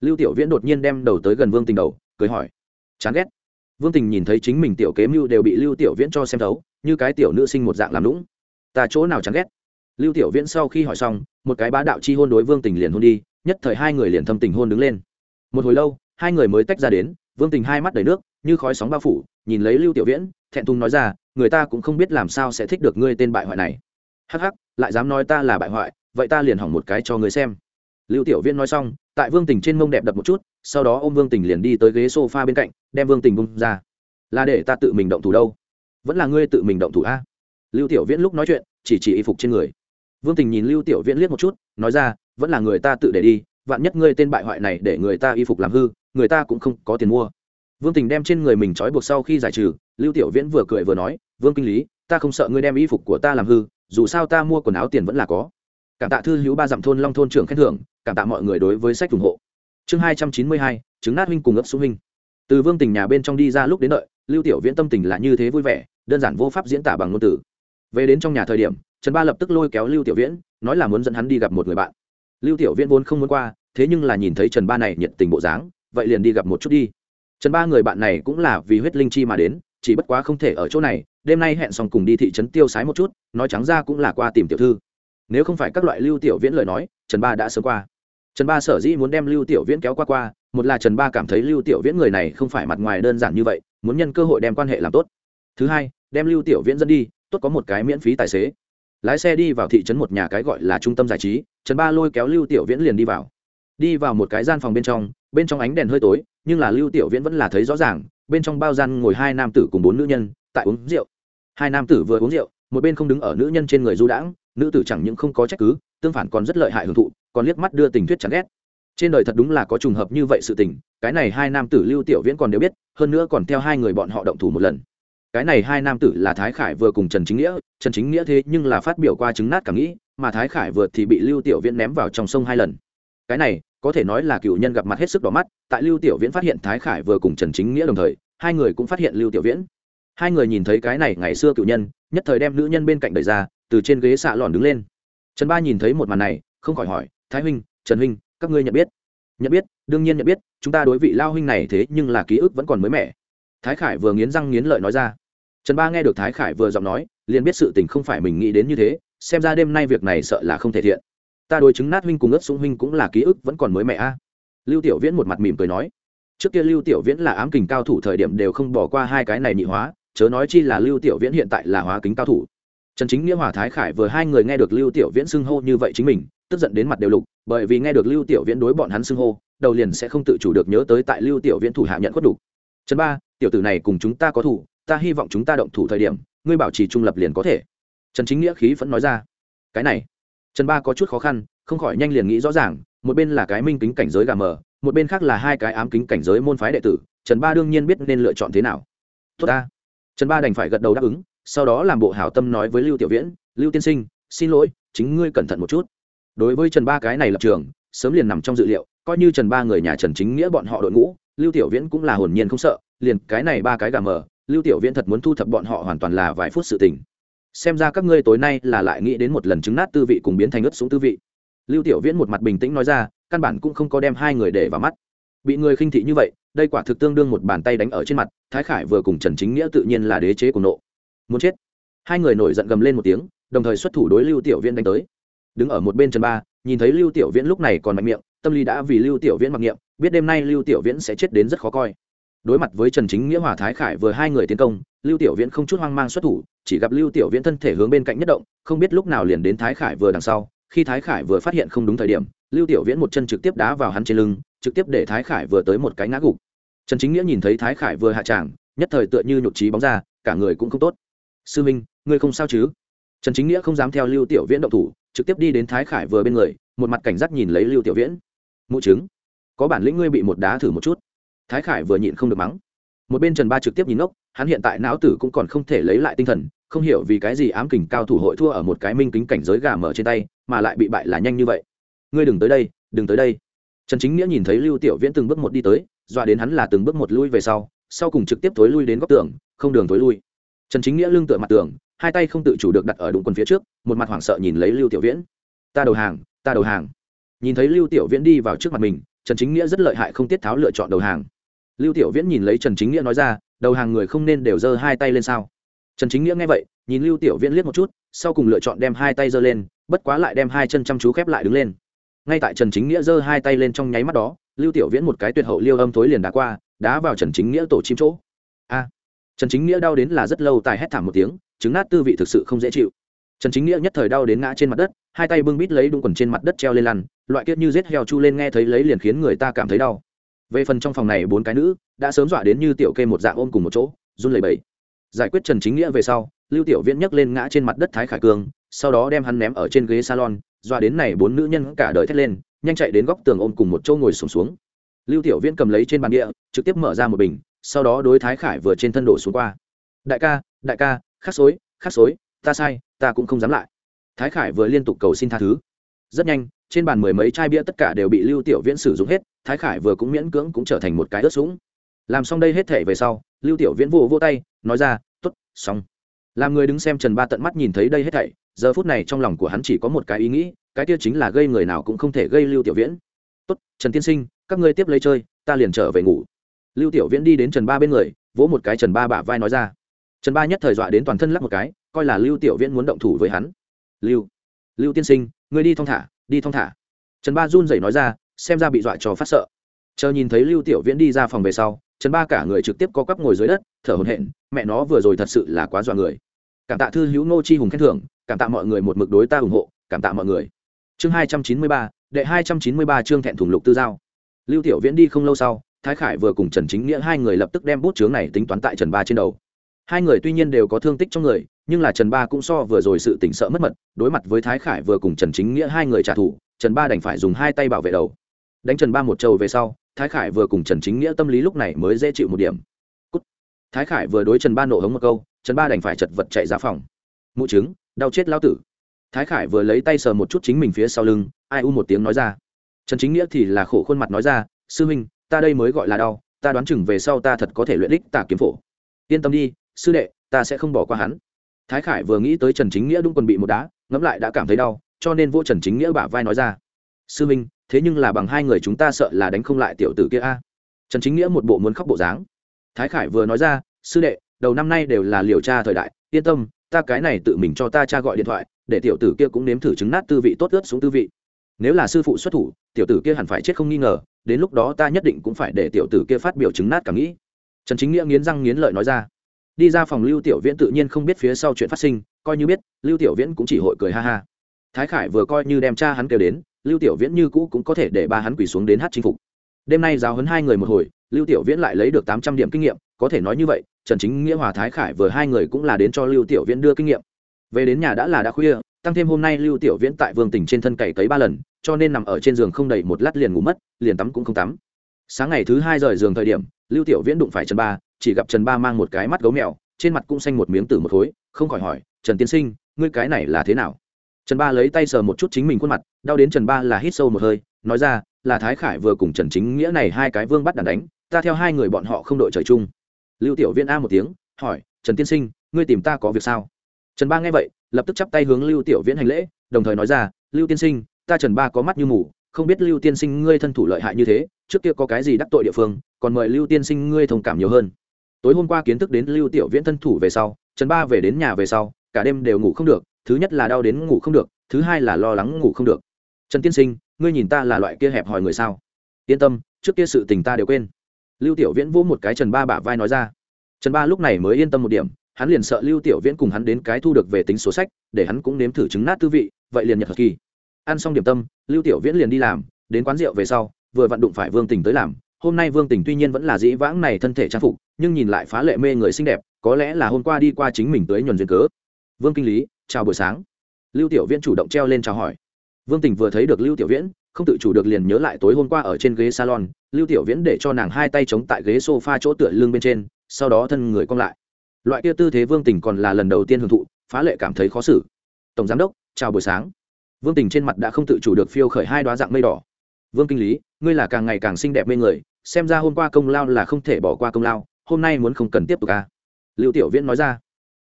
Lưu tiểu viễn đột nhiên đem đầu tới gần vương tình đầu, cười hỏi. Chán ghét. Vương tình nhìn thấy chính mình tiểu kế mưu đều bị lưu tiểu viễn cho xem thấu, như cái tiểu nữ sinh một dạng làm lũng ta chỗ nào chán ghét? Lưu tiểu viễn sau khi hỏi xong, một cái bá đạo chi hôn đối vương tình liền hôn đi, nhất thời hai người liền thâm tình hôn đứng lên. Một hồi lâu, hai người mới tách ra đến, vương tình hai mắt đầy nước như khói sóng bao phủ, nhìn lấy lưu tiểu viễn, thẹn thùng nói ra, người ta cũng không biết làm sao sẽ thích được ngươi tên bại hoại này. Hắc hắc, lại dám nói ta là bại hoại, vậy ta liền hỏng một cái cho ngươi xem. Lưu tiểu viễn nói xong, tại vương tình trên mông đẹp đập một chút, sau đó ô m vương tình liền đi tới ghế s o f a bên cạnh, đem vương tình bung ra. Là để ta tự mình động thủ đâu? Vẫn là ngươi tự mình động thủ a? Lưu tiểu viễn lúc nói chuyện, chỉ chỉ y phục trên người. Vương tình nhìn lưu tiểu viễn liếc một chút, nói ra, vẫn là người ta tự để đi, vạn nhất ngươi tên bại hoại này để người ta y phục làm hư, người ta cũng không có tiền mua vương tình đem trên người mình trói buộc sau khi giải trừ, lưu tiểu viễn vừa cười vừa nói, vương kinh lý, ta không sợ ngươi đem y phục của ta làm hư, dù sao ta mua quần áo tiền vẫn là có. Cảm tạ thư hữu ba dặm thôn long thôn trưởng khen thưởng, cảm tạ mọi người đối với sách ủng hộ. Chương hai trăm chín mươi hai, trứng nát huynh cùng ấp xuống huynh. Từ vương tình nhà bên trong đi ra lúc đến đợi, lưu tiểu viễn tâm tình là như thế vui vẻ, đơn giản vô pháp diễn tả bằng ngôn từ. Về đến trong nhà thời điểm, trần ba lập tức lôi kéo lưu tiểu viễn, nói là muốn dẫn hắn đi gặp một người bạn. Lưu tiểu viễn vốn không muốn qua, thế nhưng là nhìn thấy trần ba này nhiệt tình bộ dáng, vậy liền đi gặp một chút đi trần ba người bạn này cũng là vì huyết linh chi mà đến, chỉ bất quá không thể ở chỗ này, đêm nay hẹn xong cùng đi thị trấn tiêu sái một chút, nói trắng ra cũng là qua tìm tiểu thư. Nếu không phải các loại lưu tiểu viễn lời nói, trần ba đã sớm qua. Trần ba sở dĩ muốn đem lưu tiểu viễn kéo qua qua, một là trần ba cảm thấy lưu tiểu viễn người này không phải mặt ngoài đơn giản như vậy, muốn nhân cơ hội đem quan hệ làm tốt. Thứ hai, đem lưu tiểu viễn dẫn đi, tốt có một cái miễn phí tài xế. Lái xe đi vào thị trấn một nhà cái gọi là trung tâm giải trí, trần ba lôi kéo lưu tiểu viễn liền đi vào. Đi vào một cái gian phòng bên trong bên trong ánh đèn hơi tối nhưng là lưu tiểu viễn vẫn là thấy rõ ràng, bên trong bao gian ngồi hai nam tử cùng bốn nữ nhân, tại uống rượu. Hai nam tử vừa uống rượu, một bên không đứng ở nữ nhân trên người du đãng, nữ tử chẳng những không có trách cứ, tương phản còn rất lợi hại hưởng thụ, còn liếc mắt đưa tình thuyết chẳng ghét. Trên đời thật đúng là có trùng hợp như vậy sự tình, cái này hai nam tử lưu tiểu viễn còn đều biết, hơn nữa còn theo hai người bọn họ động thủ một lần. Cái này hai nam tử là thái khải vừa cùng trần chính nghĩa, trần chính nghĩa thế nhưng là phát biểu qua chứng nát cảm nghĩ, mà thái khải vừa thì bị lưu tiểu viễn ném vào trong sông hai lần. Cái này có thể nói là cựu nhân gặp mặt hết sức đỏ mắt, tại lưu tiểu viễn phát hiện thái khải vừa cùng trần chính nghĩa đồng thời, hai người cũng phát hiện lưu tiểu viễn. Hai người nhìn thấy cái này ngày xưa cựu nhân, nhất thời đem nữ nhân bên cạnh đẩy ra, từ trên ghế xạ lòn đứng lên. Trần ba nhìn thấy một màn này, không khỏi hỏi, thái huynh, trần huynh, các ngươi nhận biết? Nhận biết, đương nhiên nhận biết, chúng ta đối vị lao huynh này thế nhưng là ký ức vẫn còn mới mẻ. Thái khải vừa nghiến răng nghiến lợi nói ra. Trần ba nghe được thái khải vừa giọng nói, liền biết sự tình không phải mình nghĩ đến như thế, xem ra đêm nay việc này sợ là không thể thiện ta đối chứng nát huynh cùng ớt súng huynh cũng là ký ức vẫn còn mới mẹ a. Lưu tiểu viễn một mặt mỉm cười nói, trước kia lưu tiểu viễn là ám kình cao thủ thời điểm đều không bỏ qua hai cái này nhị hóa, chớ nói chi là lưu tiểu viễn hiện tại là hóa kính cao thủ. Trần chính nghĩa, hòa thái khải vừa hai người nghe được lưu tiểu viễn xưng hô như vậy chính mình, tức giận đến mặt đều lục, bởi vì nghe được lưu tiểu viễn đối bọn hắn xưng hô, đầu liền sẽ không tự chủ được nhớ tới tại lưu tiểu viễn thủ hạ nhận khuất đủ trần ba, tiểu tử này cùng chúng ta có thủ, ta hy vọng chúng ta động thủ thời điểm, ngươi bảo trì trung lập liền có thể. Trần chính nghĩa khí vẫn nói ra, cái này trần ba có chút khó khăn, không khỏi nhanh liền nghĩ rõ ràng, một bên là cái minh kính cảnh giới gà mờ, một bên khác là hai cái ám kính cảnh giới môn phái đệ tử, trần ba đương nhiên biết nên lựa chọn thế nào. Tốt ta. Trần ba đành phải gật đầu đáp ứng, sau đó làm bộ hảo tâm nói với lưu tiểu viễn, lưu tiên sinh, xin lỗi, chính ngươi cẩn thận một chút. Đối với trần ba cái này lập trường, sớm liền nằm trong dự liệu, coi như trần ba người nhà trần chính nghĩa bọn họ đội ngũ, lưu tiểu viễn cũng là hồn nhiên không sợ, liền cái này ba cái gà mờ, lưu tiểu viễn thật muốn thu thập bọn họ hoàn toàn là vài phút sự tình xem ra các ngươi tối nay là lại nghĩ đến một lần trứng nát tư vị cùng biến thành ướt xuống tư vị. Lưu tiểu viễn một mặt bình tĩnh nói ra, căn bản cũng không có đem hai người để vào mắt. Bị người khinh thị như vậy, đây quả thực tương đương một bàn tay đánh ở trên mặt, thái khải vừa cùng trần chính nghĩa tự nhiên là đế chế của nộ. Muốn chết. Hai người nổi giận gầm lên một tiếng, đồng thời xuất thủ đối lưu tiểu viễn đánh tới. Đứng ở một bên trần ba, nhìn thấy lưu tiểu viễn lúc này còn mạnh miệng, tâm lý đã vì lưu tiểu viễn mặc niệm, biết đêm nay lưu tiểu viễn sẽ chết đến rất khó coi đối mặt với trần chính nghĩa hòa thái khải vừa hai người tiến công, lưu tiểu viễn không chút hoang mang xuất thủ, chỉ gặp lưu tiểu viễn thân thể hướng bên cạnh nhất động, không biết lúc nào liền đến thái khải vừa đằng sau. Khi thái khải vừa phát hiện không đúng thời điểm, lưu tiểu viễn một chân trực tiếp đá vào hắn trên lưng, trực tiếp để thái khải vừa tới một cái ngã gục. Trần chính nghĩa nhìn thấy thái khải vừa hạ tràng, nhất thời tựa như nhụt trí bóng ra, cả người cũng không tốt. Sư minh, ngươi không sao chứ? Trần chính nghĩa không dám theo lưu tiểu viễn động thủ, trực tiếp đi đến thái khải vừa bên người, một mặt cảnh giác nhìn lấy lưu tiểu viễn. Mụ chứng, có bản lĩnh ngươi bị một đá thử một chút thái khải vừa nhịn không được mắng. Một bên trần ba trực tiếp nhìn ngốc, hắn hiện tại não tử cũng còn không thể lấy lại tinh thần, không hiểu vì cái gì ám kình cao thủ hội thua ở một cái minh kính cảnh giới gà mở trên tay, mà lại bị bại là nhanh như vậy. Ngươi đừng tới đây, đừng tới đây. Trần chính nghĩa nhìn thấy lưu tiểu viễn từng bước một đi tới, dọa đến hắn là từng bước một lui về sau sau cùng trực tiếp tối lui đến góc tường, không đường tối lui. Trần chính nghĩa lưng tựa mặt tường, hai tay không tự chủ được đặt ở đụng quần phía trước, một mặt hoảng sợ nhìn lấy lưu tiểu viễn. Ta đầu hàng, ta đầu hàng. Nhìn thấy lưu tiểu viễn đi vào trước mặt mình, trần chính nghĩa rất lợi hại không tiết tháo lựa chọn đầu hàng lưu tiểu viễn nhìn lấy trần chính nghĩa nói ra, đầu hàng người không nên đều giơ hai tay lên sao? Trần chính nghĩa nghe vậy, nhìn lưu tiểu viễn liếc một chút, sau cùng lựa chọn đem hai tay giơ lên, bất quá lại đem hai chân chăm chú khép lại đứng lên. Ngay tại trần chính nghĩa giơ hai tay lên trong nháy mắt đó, lưu tiểu viễn một cái tuyệt hậu liêu âm thối liền đá qua, đá vào trần chính nghĩa tổ chim chỗ. A! Trần chính nghĩa đau đến là rất lâu tài hét thảm một tiếng chứng nát tư vị thực sự không dễ chịu. Trần chính nghĩa nhất thời đau đến ngã trên mặt đất, hai tay bưng bít lấy đúng quần trên mặt đất treo lên lăn, loại kiết như rết heo chu lên nghe thấy lấy liền khiến người ta cảm thấy đau về phần trong phòng này bốn cái nữ đã sớm dọa đến như tiểu kê một dạng ôm cùng một chỗ run lẩy bẩy. Giải quyết trần chính nghĩa về sau lưu tiểu viễn nhấc lên ngã trên mặt đất thái khải cương sau đó đem hắn ném ở trên ghế salon dọa đến này bốn nữ nhân cả đời thét lên nhanh chạy đến góc tường ôm cùng một chỗ ngồi sùng xuống, xuống lưu tiểu viễn cầm lấy trên bàn địa trực tiếp mở ra một bình sau đó đối thái khải vừa trên thân đổ xuống qua. Đại ca đại ca khắc xối khắc xối ta sai ta cũng không dám lại. Thái khải vừa liên tục cầu xin tha thứ. Rất nhanh trên bàn mười mấy chai bia tất cả đều bị lưu tiểu viễn sử dụng hết thái khải vừa cũng miễn cưỡng cũng trở thành một cái ớt sũng. Làm xong đây hết thể về sau, lưu tiểu viễn vô vô tay, nói ra t ố t xong. Làm người đứng xem trần ba tận mắt nhìn thấy đây hết thảy, giờ phút này trong lòng của hắn chỉ có một cái ý nghĩ, cái kia chính là gây người nào cũng không thể gây lưu tiểu viễn. Tốt, trần tiên sinh, các ngươi tiếp lấy chơi, ta liền trở về ngủ. Lưu tiểu viễn đi đến trần ba bên người, vỗ một cái trần ba bả vai nói ra. Trần ba nhất thời dọa đến toàn thân lắc một cái, coi là lưu tiểu viễn muốn động thủ với hắn. Lưu lưu tiên sinh, ngươi đi thong thả, đi thong thả. Trần ba run rẩy nói ra xem ra bị dọa cho phát sợ. Chờ nhìn thấy lưu tiểu viễn đi ra phòng về sau, trần ba cả người trực tiếp co quắp ngồi dưới đất, thở hổn hển, mẹ nó, vừa rồi thật sự là quá dọa người. Cảm tạ thư hữu ngô chi hùng khen thưởng, cảm tạ mọi người một mực đối ta ủng hộ, cảm tạ mọi người. Chương hai trăm chín mươi ba, đệ hai trăm chín mươi ba chương thẹn thùng lục tư giao. Lưu tiểu viễn đi không lâu sau, thái khải vừa cùng trần chính nghĩa hai người lập tức đem bút chướng này tính toán tại trần ba trên đầu. Hai người tuy nhiên đều có thương tích trong người, nhưng là trần ba cũng so vừa rồi sự tỉnh sợ mất mật, đối mặt với thái khải vừa cùng trần chính nghĩa hai người trả thù, trần ba đành phải dùng hai tay bảo vệ đầu đánh trần ba một trầu về sau, thái khải vừa cùng trần chính nghĩa tâm lý lúc này mới dễ chịu một điểm. Cút. thái khải vừa đối trần ba nổ hống một câu, trần ba đành phải chật vật chạy ra phòng. Mụ chứng, đau chết lao tử. Thái khải vừa lấy tay sờ một chút chính mình phía sau lưng, ai u một tiếng nói ra. Trần chính nghĩa thì là khổ khuôn mặt nói ra, sư huynh, ta đây mới gọi là đau, ta đoán chừng về sau ta thật có thể luyện đích tả kiếm phổ. Yên tâm đi, sư đệ, ta sẽ không bỏ qua hắn. Thái khải vừa nghĩ tới trần chính nghĩa đúng quần bị một đá, ngẫm lại đã cảm thấy đau, cho nên vô trần chính nghĩa bả vai nói ra sư minh, thế nhưng là bằng hai người chúng ta sợ là đánh không lại tiểu tử kia a. Trần chính nghĩa một bộ muốn khóc bộ dáng. Thái khải vừa nói ra, sư đệ, đầu năm nay đều là liều tra thời đại, yên tâm, ta cái này tự mình cho ta cha gọi điện thoại, để tiểu tử kia cũng nếm thử trứng nát tư vị tốt ướt xuống tư vị. Nếu là sư phụ xuất thủ, tiểu tử kia hẳn phải chết không nghi ngờ, đến lúc đó ta nhất định cũng phải để tiểu tử kia phát biểu chứng nát cảm nghĩ. Trần chính nghĩa nghiến răng nghiến lợi nói ra. Đi ra phòng lưu tiểu viễn tự nhiên không biết phía sau chuyện phát sinh, coi như biết, lưu tiểu viễn cũng chỉ hội cười ha ha. Thái khải vừa coi như đem cha hắn kêu đến lưu tiểu viễn như cũ cũng có thể để ba hắn quỳ xuống đến hát chinh phục. Đêm nay giáo huấn hai người một hồi, lưu tiểu viễn lại lấy được tám trăm điểm kinh nghiệm, có thể nói như vậy, trần chính nghĩa hòa thái khải vừa hai người cũng là đến cho lưu tiểu viễn đưa kinh nghiệm. Về đến nhà đã là đã khuya, tăng thêm hôm nay lưu tiểu viễn tại vương tỉnh trên thân cày cấy ba lần, cho nên nằm ở trên giường không đầy một lát liền ngủ mất, liền tắm cũng không tắm. Sáng ngày thứ hai rời giường thời điểm, lưu tiểu viễn đụng phải trần ba, chỉ gặp trần ba mang một cái mắt gấu mèo, trên mặt cũng xanh một miếng tử một khối, không khỏi hỏi, trần tiên sinh, ngươi cái này là thế nào? Trần ba lấy tay sờ một chút chính mình khuôn mặt, đau đến trần ba là hít sâu một hơi, nói ra, là thái khải vừa cùng trần chính nghĩa này hai cái vương bắt đàn đánh, ta theo hai người bọn họ không đội trời chung. Lưu tiểu viễn a một tiếng, hỏi, trần tiên sinh, ngươi tìm ta có việc sao? Trần ba nghe vậy, lập tức chắp tay hướng lưu tiểu viễn hành lễ, đồng thời nói ra, lưu tiên sinh, ta trần ba có mắt như mù, không biết lưu tiên sinh ngươi thân thủ lợi hại như thế, trước kia có cái gì đắc tội địa phương, còn mời lưu tiên sinh ngươi thông cảm nhiều hơn. Tối hôm qua kiến thức đến lưu tiểu viễn thân thủ về sau, trần ba về đến nhà về sau, cả đêm đều ngủ không được thứ nhất là đau đến ngủ không được, thứ hai là lo lắng ngủ không được. Trần tiên sinh, ngươi nhìn ta là loại kia hẹp hòi người sao? Yên tâm, trước kia sự tình ta đều quên. Lưu tiểu viễn vỗ một cái trần ba bả vai nói ra. Trần ba lúc này mới yên tâm một điểm, hắn liền sợ lưu tiểu viễn cùng hắn đến cái thu được về tính số sách, để hắn cũng nếm thử chứng nát tư vị, vậy liền nhật thật kỳ. Ăn xong điểm tâm, lưu tiểu viễn liền đi làm, đến quán rượu về sau, vừa vặn đụng phải vương tình tới làm. Hôm nay vương tình tuy nhiên vẫn là dĩ vãng này thân thể trang phục, nhưng nhìn lại phá lệ mê người xinh đẹp, có lẽ là hôm qua đi qua chính mình tới nhuần duyên cớ. Vương kinh lý chào buổi sáng. Lưu tiểu viễn chủ động treo lên chào hỏi. Vương tình vừa thấy được lưu tiểu viễn, không tự chủ được liền nhớ lại tối hôm qua ở trên ghế salon, lưu tiểu viễn để cho nàng hai tay chống tại ghế sofa chỗ tựa lưng bên trên, sau đó thân người cong lại. Loại kia tư thế vương tình còn là lần đầu tiên hưởng thụ, phá lệ cảm thấy khó xử. Tổng giám đốc, chào buổi sáng. Vương tình trên mặt đã không tự chủ được phiêu khởi hai đoá dạng mây đỏ. Vương kinh lý, ngươi là càng ngày càng xinh đẹp mê người, xem ra hôm qua công lao là không thể bỏ qua công lao, hôm nay muốn không cần tiếp tục à. lưu tiểu viễn nói ra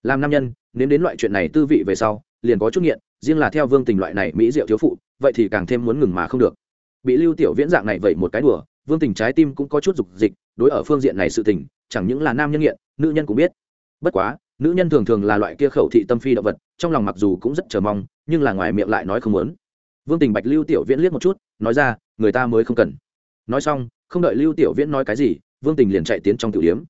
làm nam nhân nếu đến loại chuyện này tư vị về sau, liền có chút nghiện, riêng là theo vương tình loại này mỹ diệu thiếu phụ, vậy thì càng thêm muốn ngừng mà không được. Bị lưu tiểu viễn dạng này vậy một cái đùa, vương tình trái tim cũng có chút dục dịch, đối ở phương diện này sự tình, chẳng những là nam nhân nghiện, nữ nhân cũng biết. Bất quá, nữ nhân thường thường là loại kia khẩu thị tâm phi động vật, trong lòng mặc dù cũng rất chờ mong, nhưng là ngoài miệng lại nói không muốn. Vương tình bạch lưu tiểu viễn liếc một chút, nói ra, người ta mới không cần. Nói xong, không đợi lưu tiểu viễn nói cái gì, vương tình liền chạy tiến trong tiểu điếm.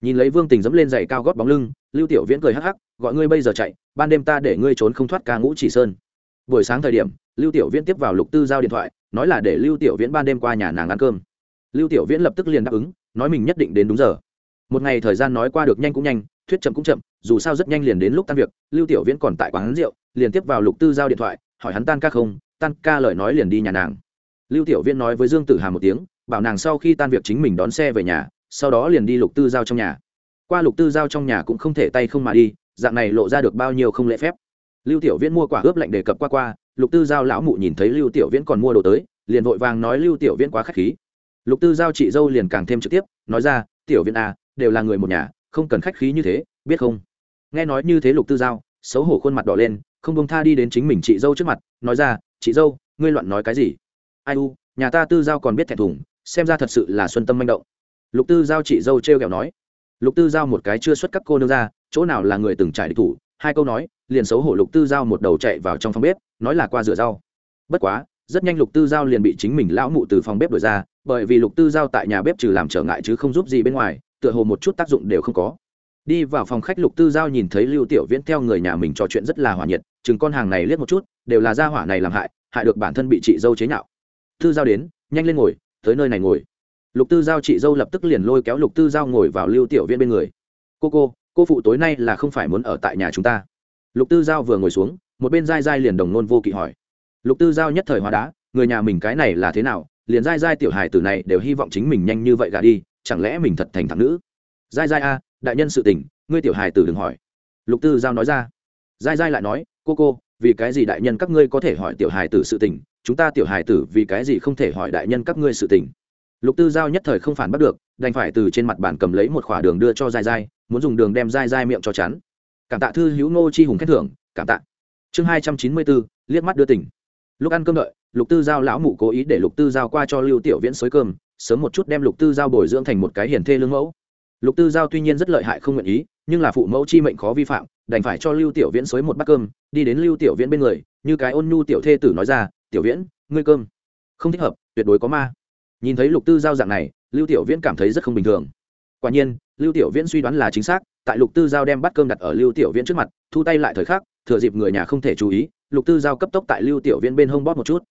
Nhìn lấy vương tình dẫm lên giày cao gót bóng lưng lưu tiểu viễn cười hắc hắc, gọi ngươi bây giờ chạy, ban đêm ta để ngươi trốn không thoát ca ngũ chỉ sơn. Buổi sáng thời điểm, lưu tiểu viễn tiếp vào lục tư giao điện thoại, nói là để lưu tiểu viễn ban đêm qua nhà nàng ăn cơm. Lưu tiểu viễn lập tức liền đáp ứng, nói mình nhất định đến đúng giờ. Một ngày thời gian nói qua được nhanh cũng nhanh, thuyết chậm cũng chậm, dù sao rất nhanh liền đến lúc tan việc, lưu tiểu viễn còn tại quán rượu, liền tiếp vào lục tư giao điện thoại, hỏi hắn tan ca không, tan ca lời nói liền đi nhà nàng. Lưu tiểu viễn nói với dương tử hà một tiếng, bảo nàng sau khi tan việc chính mình đón xe về nhà, sau đó liền đi lục tư giao trong nhà qua lục tư giao trong nhà cũng không thể tay không mà đi, dạng này lộ ra được bao nhiêu không lễ phép. Lưu tiểu viễn mua quả ướp lạnh đề cập qua qua, lục tư giao lão mụ nhìn thấy lưu tiểu viễn còn mua đồ tới, liền vội vàng nói lưu tiểu viễn quá k h á c h khí. Lục tư giao chị dâu liền càng thêm trực tiếp, nói ra, tiểu viễn à đều là người một nhà, không cần khách khí như thế, biết không? Nghe nói như thế lục tư giao, xấu hổ khuôn mặt đỏ lên, không bông tha đi đến chính mình chị dâu trước mặt, nói ra, chị dâu, ngươi loạn nói cái gì? Ai u, nhà ta tư giao còn biết thẹn thùng, xem ra thật sự là xuân tâm manh động. Lục tư giao chị dâu t r e o kẹo nói lục tư giao một cái chưa xuất các cô nương ra, chỗ nào là người từng trải địch thủ? Hai câu nói, liền xấu hổ lục tư giao một đầu chạy vào trong phòng bếp, nói là qua rửa rau. Bất quá, rất nhanh lục tư giao liền bị chính mình lão mụ từ phòng bếp đuổi ra, bởi vì lục tư giao tại nhà bếp trừ làm trở ngại chứ không giúp gì bên ngoài, tựa hồ một chút tác dụng đều không có. Đi vào phòng khách lục tư giao nhìn thấy lưu tiểu viễn theo người nhà mình trò chuyện rất là hòa nhiệt, chừng con hàng này liếc một chút, đều là gia hỏa này làm hại hại được bản thân bị chị dâu chế nhạo. Tư giao đến, nhanh lên ngồi, tới nơi này ngồi lục tư giao chị dâu lập tức liền lôi kéo lục tư giao ngồi vào lưu tiểu viễn bên người. Cô cô cô phụ tối nay là không phải muốn ở tại nhà chúng ta. Lục tư giao vừa ngồi xuống, một bên dai dai liền đồng nôn vô kỵ hỏi. Lục tư giao nhất thời hóa đá, người nhà mình cái này là thế nào, liền dai dai tiểu hài tử này đều hy vọng chính mình nhanh như vậy gả đi, chẳng lẽ mình thật thành thằng nữ? Dai dai a, đại nhân sự tình, ngươi tiểu hài tử đừng hỏi. Lục tư giao nói ra. Dai dai lại nói, cô cô, vì cái gì đại nhân các ngươi có thể hỏi tiểu hài tử sự tình, chúng ta tiểu hài tử vì cái gì không thể hỏi đại nhân các ngươi sự tình? Lục tư giao nhất thời không phản bắt được, đành phải từ trên mặt bàn cầm lấy một khỏa đường đưa cho dai dai muốn dùng đường đem dai dai miệng cho chắn. Cảm tạ thư hữu nô chi hùng khen thưởng, cảm tạ. Chương hai trăm chín mươi bốn, liếc mắt đưa tỉnh. Lúc ăn cơm đợi, lục tư giao lão mụ cố ý để lục tư giao qua cho lưu tiểu viễn xới cơm, sớm một chút đem lục tư giao bồi dưỡng thành một cái hiền thê lương mẫu. Lục tư giao tuy nhiên rất lợi hại không nguyện ý, nhưng là phụ mẫu chi mệnh khó vi phạm, đành phải cho lưu tiểu viễn xới một bát cơm, đi đến lưu tiểu viễn bên người, như cái ôn nhu tiểu thê tử nói ra, tiểu viễn, ngươi cơm không thích hợp, tuyệt đối có ma nhìn thấy lục tư giao dạng này, lưu tiểu viễn cảm thấy rất không bình thường. Quả nhiên, lưu tiểu viễn suy đoán là chính xác, tại lục tư giao đem bát cơm đặt ở lưu tiểu viễn trước mặt, thu tay lại thời khắc, thừa dịp người nhà không thể chú ý, lục tư giao cấp tốc tại lưu tiểu viễn bên hông bóp một chút.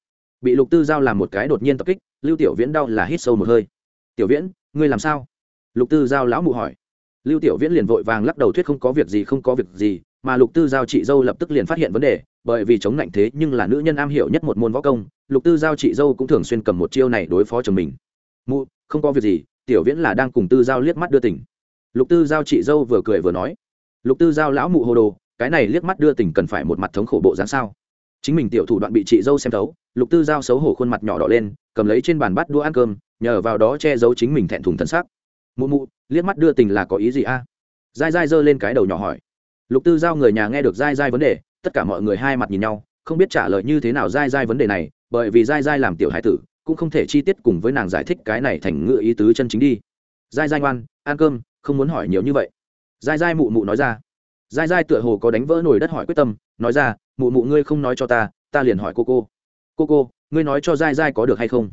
Bị lục tư giao làm một cái đột nhiên tập kích, lưu tiểu viễn đau là hít sâu một hơi. Tiểu viễn, ngươi làm sao? Lục tư giao lão mụ hỏi. Lưu tiểu viễn liền vội vàng lắc đầu thuyết không có việc gì, không có việc gì, mà lục tư giao chị dâu lập tức liền phát hiện vấn đề bởi vì chống lạnh thế nhưng là nữ nhân am hiểu nhất một môn võ công, lục tư giao chị dâu cũng thường xuyên cầm một chiêu này đối phó chồng mình. Mụ, không có việc gì, tiểu viễn là đang cùng tư giao liếc mắt đưa tỉnh lục tư giao chị dâu vừa cười vừa nói, lục tư giao lão mụ hồ đồ, cái này liếc mắt đưa tỉnh cần phải một mặt thống khổ bộ dáng sao? Chính mình tiểu thủ đoạn bị chị dâu xem thấu, lục tư giao xấu hổ khuôn mặt nhỏ đỏ lên, cầm lấy trên bàn bát đũa ăn cơm, nhờ vào đó che giấu chính mình thẹn thùng thân xác. Mụ mụ, liếc mắt đưa tình là có ý gì a? À? dai dai giơ lên cái đầu nhỏ hỏi. Lục tư giao người nhà nghe được dai dai vấn đề tất cả mọi người hai mặt nhìn nhau, không biết trả lời như thế nào dai dai vấn đề này, bởi vì dai dai làm tiểu hải tử, cũng không thể chi tiết cùng với nàng giải thích cái này thành ngựa ý tứ chân chính đi. Dai dai ngoan, ăn cơm, không muốn hỏi nhiều như vậy. Dai dai mụ mụ nói ra. Dai dai tựa hồ có đánh vỡ nồi đất hỏi quyết tâm, nói ra, mụ mụ ngươi không nói cho ta ta liền hỏi cô cô. Cô cô, ngươi nói cho dai dai có được hay không?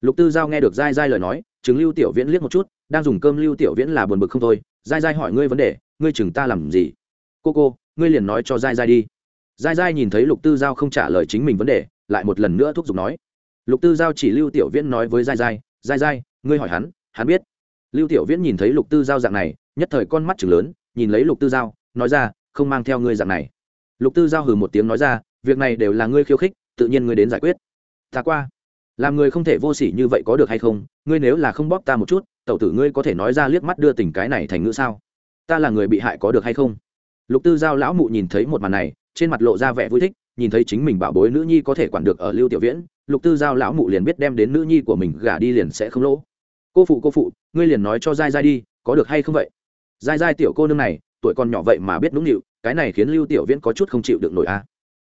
Lục tư giao nghe được dai dai lời nói chứng lưu tiểu viễn liếc một chút, đang dùng cơm lưu tiểu viễn là buồn bực không thôi. Dai dai hỏi ngươi vấn đề, ngươi chừng ta làm gì? Cô cô, ngươi liền nói cho dai dai đi dai dai nhìn thấy lục tư giao không trả lời chính mình vấn đề, lại một lần nữa thúc giục nói. Lục tư giao chỉ lưu tiểu viễn nói với dai dai dai dai ngươi hỏi hắn hắn biết. Lưu tiểu viễn nhìn thấy lục tư giao dạng này, nhất thời con mắt chừng lớn, nhìn lấy lục tư giao, nói ra, không mang theo ngươi dạng này. Lục tư giao hừ một tiếng nói ra, việc này đều là ngươi khiêu khích, tự nhiên ngươi đến giải quyết. Ta qua. Làm người không thể vô sỉ như vậy có được hay không? Ngươi nếu là không bóp ta một chút, tẩu tử ngươi có thể nói ra liếc mắt đưa tình cái này thành ngữ sao? Ta là người bị hại có được hay không? Lục tư giao lão mụ nhìn thấy một màn này trên mặt lộ ra vẻ vui thích, nhìn thấy chính mình bảo bối nữ nhi có thể quản được ở lưu tiểu viễn, lục tư giao lão mụ liền biết đem đến nữ nhi của mình gả đi liền sẽ không lỗ. Cô phụ cô phụ, ngươi liền nói cho dai dai đi, có được hay không vậy? Dai dai tiểu cô nương này, tuổi còn nhỏ vậy mà biết nũng nịu, cái này khiến lưu tiểu viễn có chút không chịu được nổi a.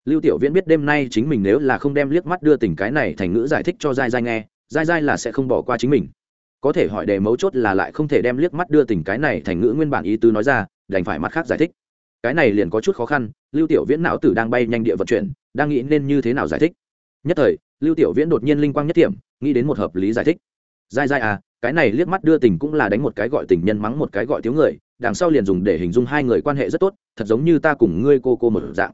Lưu tiểu viễn biết đêm nay chính mình nếu là không đem liếc mắt đưa tình cái này thành ngữ giải thích cho dai dai nghe dai dai là sẽ không bỏ qua chính mình. Có thể hỏi đề mấu chốt là lại không thể đem liếc mắt đưa tình cái này thành ngữ nguyên bản ý tứ nói ra, đành phải mắt khác giải thích cái này liền có chút khó khăn, lưu tiểu viễn não tử đang bay nhanh địa vận chuyển, đang nghĩ nên như thế nào giải thích. Nhất thời, lưu tiểu viễn đột nhiên linh quang nhất điểm nghĩ đến một hợp lý giải thích. Dai dai à cái này liếc mắt đưa tình cũng là đánh một cái gọi tình nhân mắng một cái gọi thiếu người, đằng sau liền dùng để hình dung hai người quan hệ rất tốt, thật giống như ta cùng ngươi cô cô một dạng.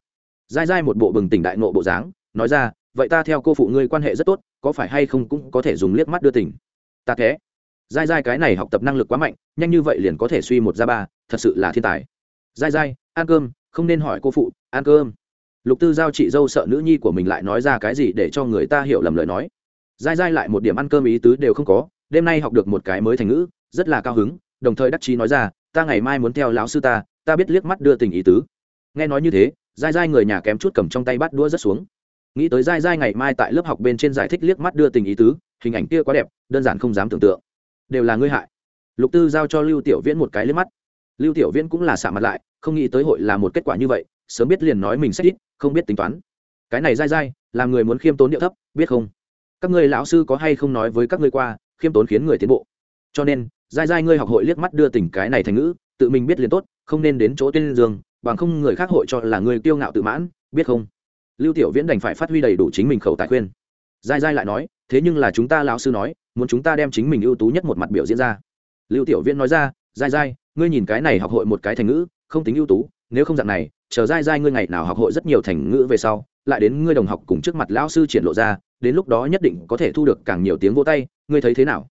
Dai dai một bộ bừng tỉnh đại nộ bộ dáng, nói ra, vậy ta theo cô phụ ngươi quan hệ rất tốt, có phải hay không cũng có thể dùng liếc mắt đưa tình? Ta thế. Dai dai cái này học tập năng lực quá mạnh, nhanh như vậy liền có thể suy một ra ba, thật sự là thiên tài dai dai, ăn cơm, không nên hỏi cô phụ, ăn cơm. Lục tư giao chị dâu sợ nữ nhi của mình lại nói ra cái gì để cho người ta hiểu lầm lời nói. Dai dai lại một điểm ăn cơm ý tứ đều không có, đêm nay học được một cái mới thành ngữ, rất là cao hứng, đồng thời đắc chí nói ra, ta ngày mai muốn theo lão sư ta ta biết liếc mắt đưa tình ý tứ. Nghe nói như thế, dai dai người nhà kém chút cầm trong tay bắt đũa rất xuống. Nghĩ tới dai dai ngày mai tại lớp học bên trên giải thích liếc mắt đưa tình ý tứ, hình ảnh kia quá đẹp, đơn giản không dám tưởng tượng. Đều là ngươi hại. Lục tư giao cho lưu tiểu viễn một cái liếc mắt lưu tiểu viễn cũng là xả mặt lại, không nghĩ tới hội là một kết quả như vậy, sớm biết liền nói mình sách ít, không biết tính toán. Cái này dai dai, làm người muốn khiêm tốn điệu thấp, biết không? Các ngươi lão sư có hay không nói với các ngươi qua, khiêm tốn khiến người tiến bộ. Cho nên, dai dai ngươi học hội liếc mắt đưa tình cái này thành ngữ, tự mình biết liền tốt, không nên đến chỗ tên giường bằng không người khác hội cho là người kiêu ngạo tự mãn, biết không? Lưu tiểu viễn đành phải phát huy đầy đủ chính mình khẩu tài khuyên. Dai dai lại nói, thế nhưng là chúng ta lão sư nói, muốn chúng ta đem chính mình ưu tú nhất một mặt biểu diễn ra. Lưu tiểu viễn nói ra, dai dai ngươi nhìn cái này học hội một cái thành ngữ, không tính ưu tú, nếu không dạng này, chờ dai dai ngươi ngày nào học hội rất nhiều thành ngữ về sau, lại đến ngươi đồng học cùng trước mặt lão sư triển lộ ra, đến lúc đó nhất định có thể thu được càng nhiều tiếng vỗ tay, ngươi thấy thế nào?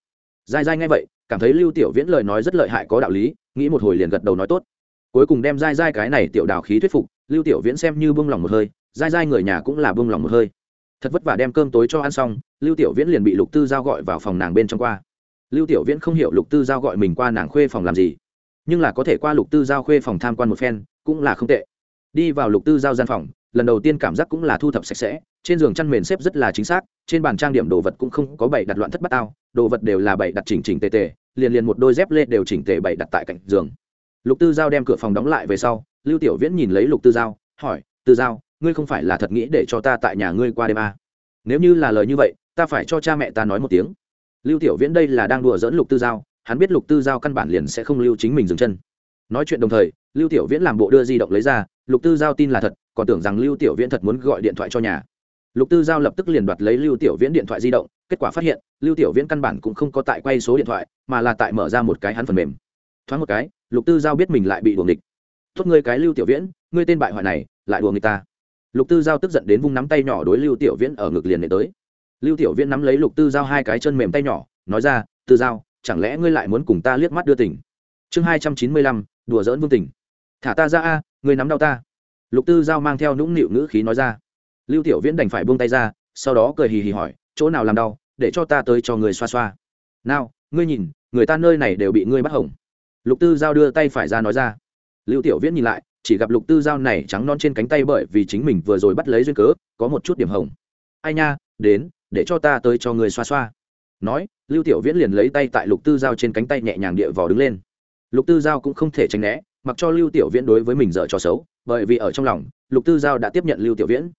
Dai dai nghe vậy, cảm thấy lưu tiểu viễn lời nói rất lợi hại có đạo lý, nghĩ một hồi liền gật đầu nói tốt. Cuối cùng đem dai dai cái này tiểu đào khí thuyết phục, lưu tiểu viễn xem như bông lòng một hơi, dai dai người nhà cũng là bông lòng một hơi. Thật vất vả đem cơm tối cho ăn xong, lưu tiểu viễn liền bị lục tư giao gọi vào phòng nàng bên trong qua. Lưu tiểu viễn không hiểu lục tư giao gọi mình qua nàng khuê phòng làm gì nhưng là có thể qua lục tư giao khuê phòng tham quan một phen, cũng là không tệ. Đi vào lục tư giao gian phòng, lần đầu tiên cảm giác cũng là thu thập sạch sẽ, trên giường chăn mền xếp rất là chính xác, trên bàn trang điểm đồ vật cũng không có bảy đặt loạn thất bát ao đồ vật đều là bảy đặt chỉnh chỉnh tề tề, liền liền một đôi dép lê đều chỉnh tề bảy đặt tại cạnh giường. Lục tư giao đem cửa phòng đóng lại về sau, lưu tiểu viễn nhìn lấy lục tư giao, hỏi, tư giao, ngươi không phải là thật nghĩ để cho ta tại nhà ngươi qua đêm à? nếu như là lời như vậy, ta phải cho cha mẹ ta nói một tiếng. Lưu tiểu viễn đây là đang đùa dẫn lục tư giao hắn biết lục tư giao căn bản liền sẽ không lưu chính mình dừng chân. Nói chuyện đồng thời, lưu tiểu viễn làm bộ đưa di động lấy ra, lục tư giao tin là thật, còn tưởng rằng lưu tiểu viễn thật muốn gọi điện thoại cho nhà. Lục tư giao lập tức liền đoạt lấy lưu tiểu viễn điện thoại di động, kết quả phát hiện, lưu tiểu viễn căn bản cũng không có tại quay số điện thoại, mà là tại mở ra một cái hắn phần mềm. Thoáng một cái, lục tư giao biết mình lại bị đuồng địch tốt ngươi cái lưu tiểu viễn, ngươi tên bại hoại này, lại đùa người ta. Lục tư giao tức giận đến vung nắm tay nhỏ đối lưu tiểu viễn ở ngực liền để tới. Lưu tiểu viễn nắm lấy lục tư giao hai cái chân mềm tay nhỏ, nói ra, tư giao chẳng lẽ ngươi lại muốn cùng ta liếc mắt đưa tỉnh chương hai trăm chín mươi lăm, đùa dỡn vương tình. Thả ta ra a, ngươi nắm đau ta. Lục tư giao mang theo nũng nịu ngữ khí nói ra. Lưu tiểu viễn đành phải buông tay ra, sau đó cười hì hì hỏi, chỗ nào làm đau, để cho ta tới cho người xoa xoa. Nào, ngươi nhìn, người ta nơi này đều bị ngươi bắt hỏng lục tư giao đưa tay phải ra nói ra. Lưu tiểu viễn nhìn lại, chỉ gặp lục tư giao này trắng non trên cánh tay bởi vì chính mình vừa rồi bắt lấy duyên cớ, có một chút điểm hồng. Ai nha, đến, để cho ta tới cho người xoa xoa nói, lưu tiểu viễn liền lấy tay tại lục tư giao trên cánh tay nhẹ nhàng địa vò đứng lên. Lục tư giao cũng không thể tránh né, mặc cho lưu tiểu viễn đối với mình dở trò xấu, bởi vì ở trong lòng, lục tư giao đã tiếp nhận lưu tiểu viễn.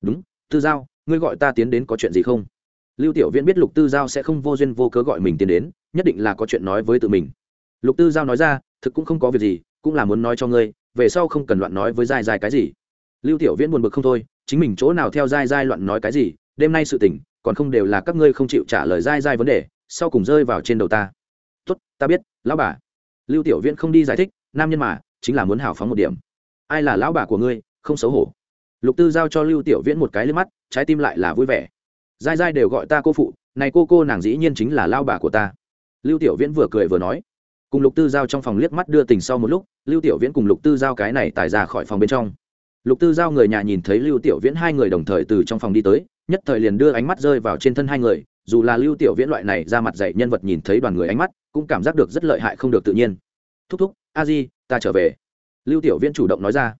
Đúng, tư giao, ngươi gọi ta tiến đến có chuyện gì không? Lưu tiểu viễn biết lục tư giao sẽ không vô duyên vô cớ gọi mình tiến đến, nhất định là có chuyện nói với tự mình. Lục tư giao nói ra, thực cũng không có việc gì, cũng là muốn nói cho ngươi, về sau không cần loạn nói với dai dai cái gì. Lưu tiểu viễn buồn bực không thôi, chính mình chỗ nào theo dai dai loạn nói cái gì, đêm nay sự tỉnh còn không đều là các ngươi không chịu trả lời dai dai vấn đề, sau cùng rơi vào trên đầu ta. Tốt, ta biết, lão bà. Lưu tiểu viễn không đi giải thích, nam nhân mà, chính là muốn hào phóng một điểm. Ai là lão bà của ngươi, không xấu hổ. Lục tư giao cho lưu tiểu viễn một cái lên mắt, trái tim lại là vui vẻ. Dai dai đều gọi ta cô phụ, này cô cô nàng dĩ nhiên chính là lao bà của ta. Lưu tiểu viễn vừa cười vừa nói. Cùng lục tư giao trong phòng liếc mắt đưa tình sau một lúc, lưu tiểu viễn cùng lục tư giao cái này tài ra khỏi phòng bên trong. Lục tư giao người nhà nhìn thấy lưu tiểu viễn hai người đồng thời từ trong phòng đi tới nhất thời liền đưa ánh mắt rơi vào trên thân hai người, dù là lưu tiểu viễn loại này ra mặt dạy nhân vật nhìn thấy đoàn người ánh mắt, cũng cảm giác được rất lợi hại không được tự nhiên. Thúc thúc, a di, ta trở về. Lưu tiểu viễn chủ động nói ra.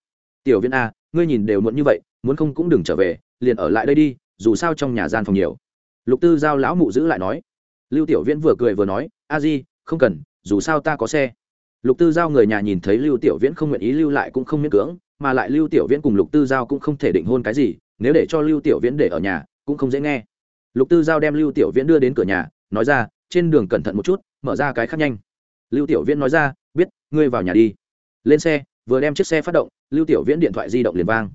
Tiểu viễn a, ngươi nhìn đều muộn như vậy, muốn không cũng đừng trở về, liền ở lại đây đi, dù sao trong nhà gian phòng nhiều. Lục tư giao lão mụ giữ lại nói. Lưu tiểu viễn vừa cười vừa nói, a di, không cần, dù sao ta có xe. Lục tư giao người nhà nhìn thấy lưu tiểu viễn không nguyện ý lưu lại cũng không miễn cưỡng, mà lại lưu tiểu viễn cùng lục tư giao cũng không thể định hôn cái gì nếu để cho lưu tiểu viễn để ở nhà, cũng không dễ nghe. Lục tư giao đem lưu tiểu viễn đưa đến cửa nhà, nói ra, trên đường cẩn thận một chút, mở ra cái khác nhanh. Lưu tiểu viễn nói ra, biết, ngươi vào nhà đi. Lên xe, vừa đem chiếc xe phát động, lưu tiểu viễn điện thoại di động liền vang.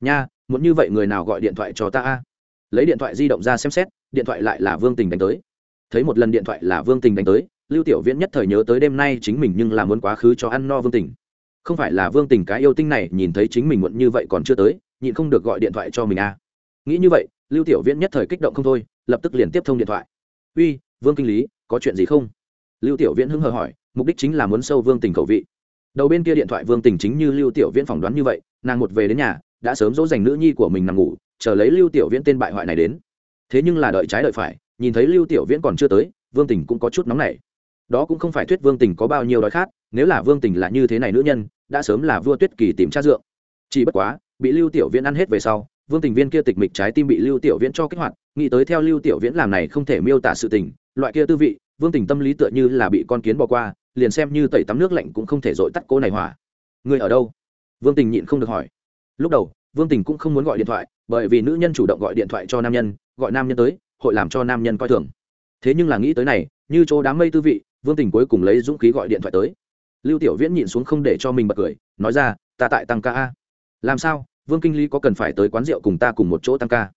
Nha, muốn như vậy người nào gọi điện thoại cho ta a? Lấy điện thoại di động ra xem xét, điện thoại lại là vương tình đánh tới. Thấy một lần điện thoại là vương tình đánh tới, lưu tiểu viễn nhất thời nhớ tới đêm nay chính mình nhưng là muốn quá khứ cho ăn no vương tình. Không phải là vương tình cái yêu tinh này nhìn thấy chính mình muộn như vậy còn chưa tới nhịn không được gọi điện thoại cho mình à. nghĩ như vậy, lưu tiểu viễn nhất thời kích động không thôi, lập tức liền tiếp thông điện thoại. Uy, vương kinh lý, có chuyện gì không? Lưu tiểu viễn hứng hờ hỏi, mục đích chính là muốn sâu vương tình khẩu vị. Đầu bên kia điện thoại vương tình chính như lưu tiểu viễn phỏng đoán như vậy, nàng một về đến nhà, đã sớm dỗ dành nữ nhi của mình nằm ngủ, chờ lấy lưu tiểu viễn tên bại hoại này đến. Thế nhưng là đợi trái đợi phải, nhìn thấy lưu tiểu viễn còn chưa tới, vương tình cũng có chút nóng nảy. Đó cũng không phải thuyết vương tình có bao nhiêu đói khát, nếu là vương tình là như thế này nữ nhân, đã sớm là vua tuyết kỳ tìm tra dượng. Chỉ bất quá bị lưu tiểu viễn ăn hết về sau, vương tình viên kia tịch mịch trái tim bị lưu tiểu viễn cho kích hoạt, nghĩ tới theo lưu tiểu viễn làm này không thể miêu tả sự tình, loại kia tư vị, vương tình tâm lý tựa như là bị con kiến bỏ qua, liền xem như tẩy tắm nước lạnh cũng không thể dội tắt cô này hỏa. Người ở đâu? Vương tình nhịn không được hỏi. Lúc đầu, vương tình cũng không muốn gọi điện thoại, bởi vì nữ nhân chủ động gọi điện thoại cho nam nhân, gọi nam nhân tới, hội làm cho nam nhân coi thường. Thế nhưng là nghĩ tới này, như chỗ đám mây tư vị, vương tình cuối cùng lấy dũng khí gọi điện thoại tới. Lưu tiểu viễn nhịn xuống không để cho mình bật cười, nói ra, ta tại tăng ca a làm sao, vương kinh lý có cần phải tới quán rượu cùng ta cùng một chỗ tăng ca?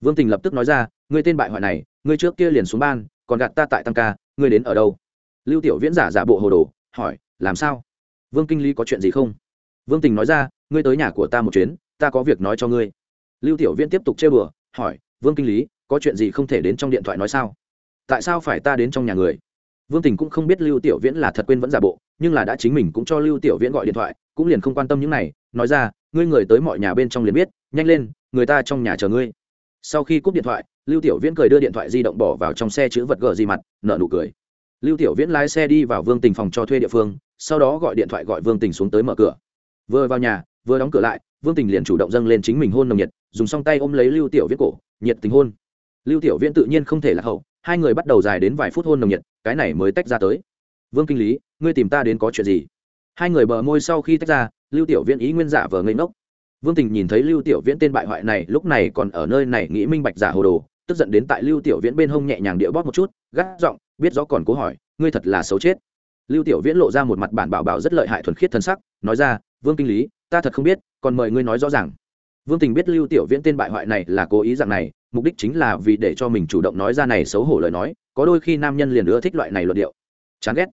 Vương tình lập tức nói ra, ngươi tên bại hoại này, ngươi trước kia liền xuống ban, còn gạt ta tại tăng ca, ngươi đến ở đâu? Lưu tiểu viễn giả giả bộ hồ đồ, hỏi, làm sao? Vương kinh lý có chuyện gì không? Vương tình nói ra, ngươi tới nhà của ta một chuyến, ta có việc nói cho ngươi. Lưu tiểu viễn tiếp tục chơi bừa, hỏi, vương kinh lý, có chuyện gì không thể đến trong điện thoại nói sao? Tại sao phải ta đến trong nhà người? Vương tình cũng không biết lưu tiểu viễn là thật quên vẫn giả bộ, nhưng là đã chính mình cũng cho lưu tiểu viễn gọi điện thoại, cũng liền không quan tâm những này, nói ra ngươi người tới mọi nhà bên trong liền biết, nhanh lên, người ta trong nhà chờ ngươi. Sau khi cúp điện thoại, lưu tiểu viễn cười đưa điện thoại di động bỏ vào trong xe chữ vật gờ di mặt nợ nụ cười. Lưu tiểu viễn lái xe đi vào vương tình phòng cho thuê địa phương, sau đó gọi điện thoại gọi vương tình xuống tới mở cửa. Vừa vào nhà, vừa đóng cửa lại, vương tình liền chủ động dâng lên chính mình hôn nồng nhiệt, dùng song tay ôm lấy lưu tiểu viễn cổ, nhiệt tình hôn. Lưu tiểu viễn tự nhiên không thể là hậu, hai người bắt đầu dài đến vài phút hôn nồng nhiệt, cái này mới tách ra tới. Vương kinh lý, ngươi tìm ta đến có chuyện gì? Hai người bờ môi sau khi tách ra, lưu tiểu viễn ý nguyên giả vờ ngây ngốc. Vương tình nhìn thấy lưu tiểu viễn tên bại hoại này, lúc này còn ở nơi này nghĩ minh bạch giả hồ đồ, tức giận đến tại lưu tiểu viễn bên hông nhẹ nhàng địa bóp một chút gác giọng, biết rõ còn cố hỏi, ngươi thật là xấu chết. Lưu tiểu viễn lộ ra một mặt bản bảo bảo rất lợi hại thuần khiết thân sắc, nói ra, vương kinh lý, ta thật không biết, còn mời ngươi nói rõ ràng. Vương tình biết lưu tiểu viễn tên bại hoại này là cố ý dạng này, mục đích chính là vì để cho mình chủ động nói ra này xấu hổ lời nói, có đôi khi nam nhân liền ưa thích loại này luận điệu. Chán ghét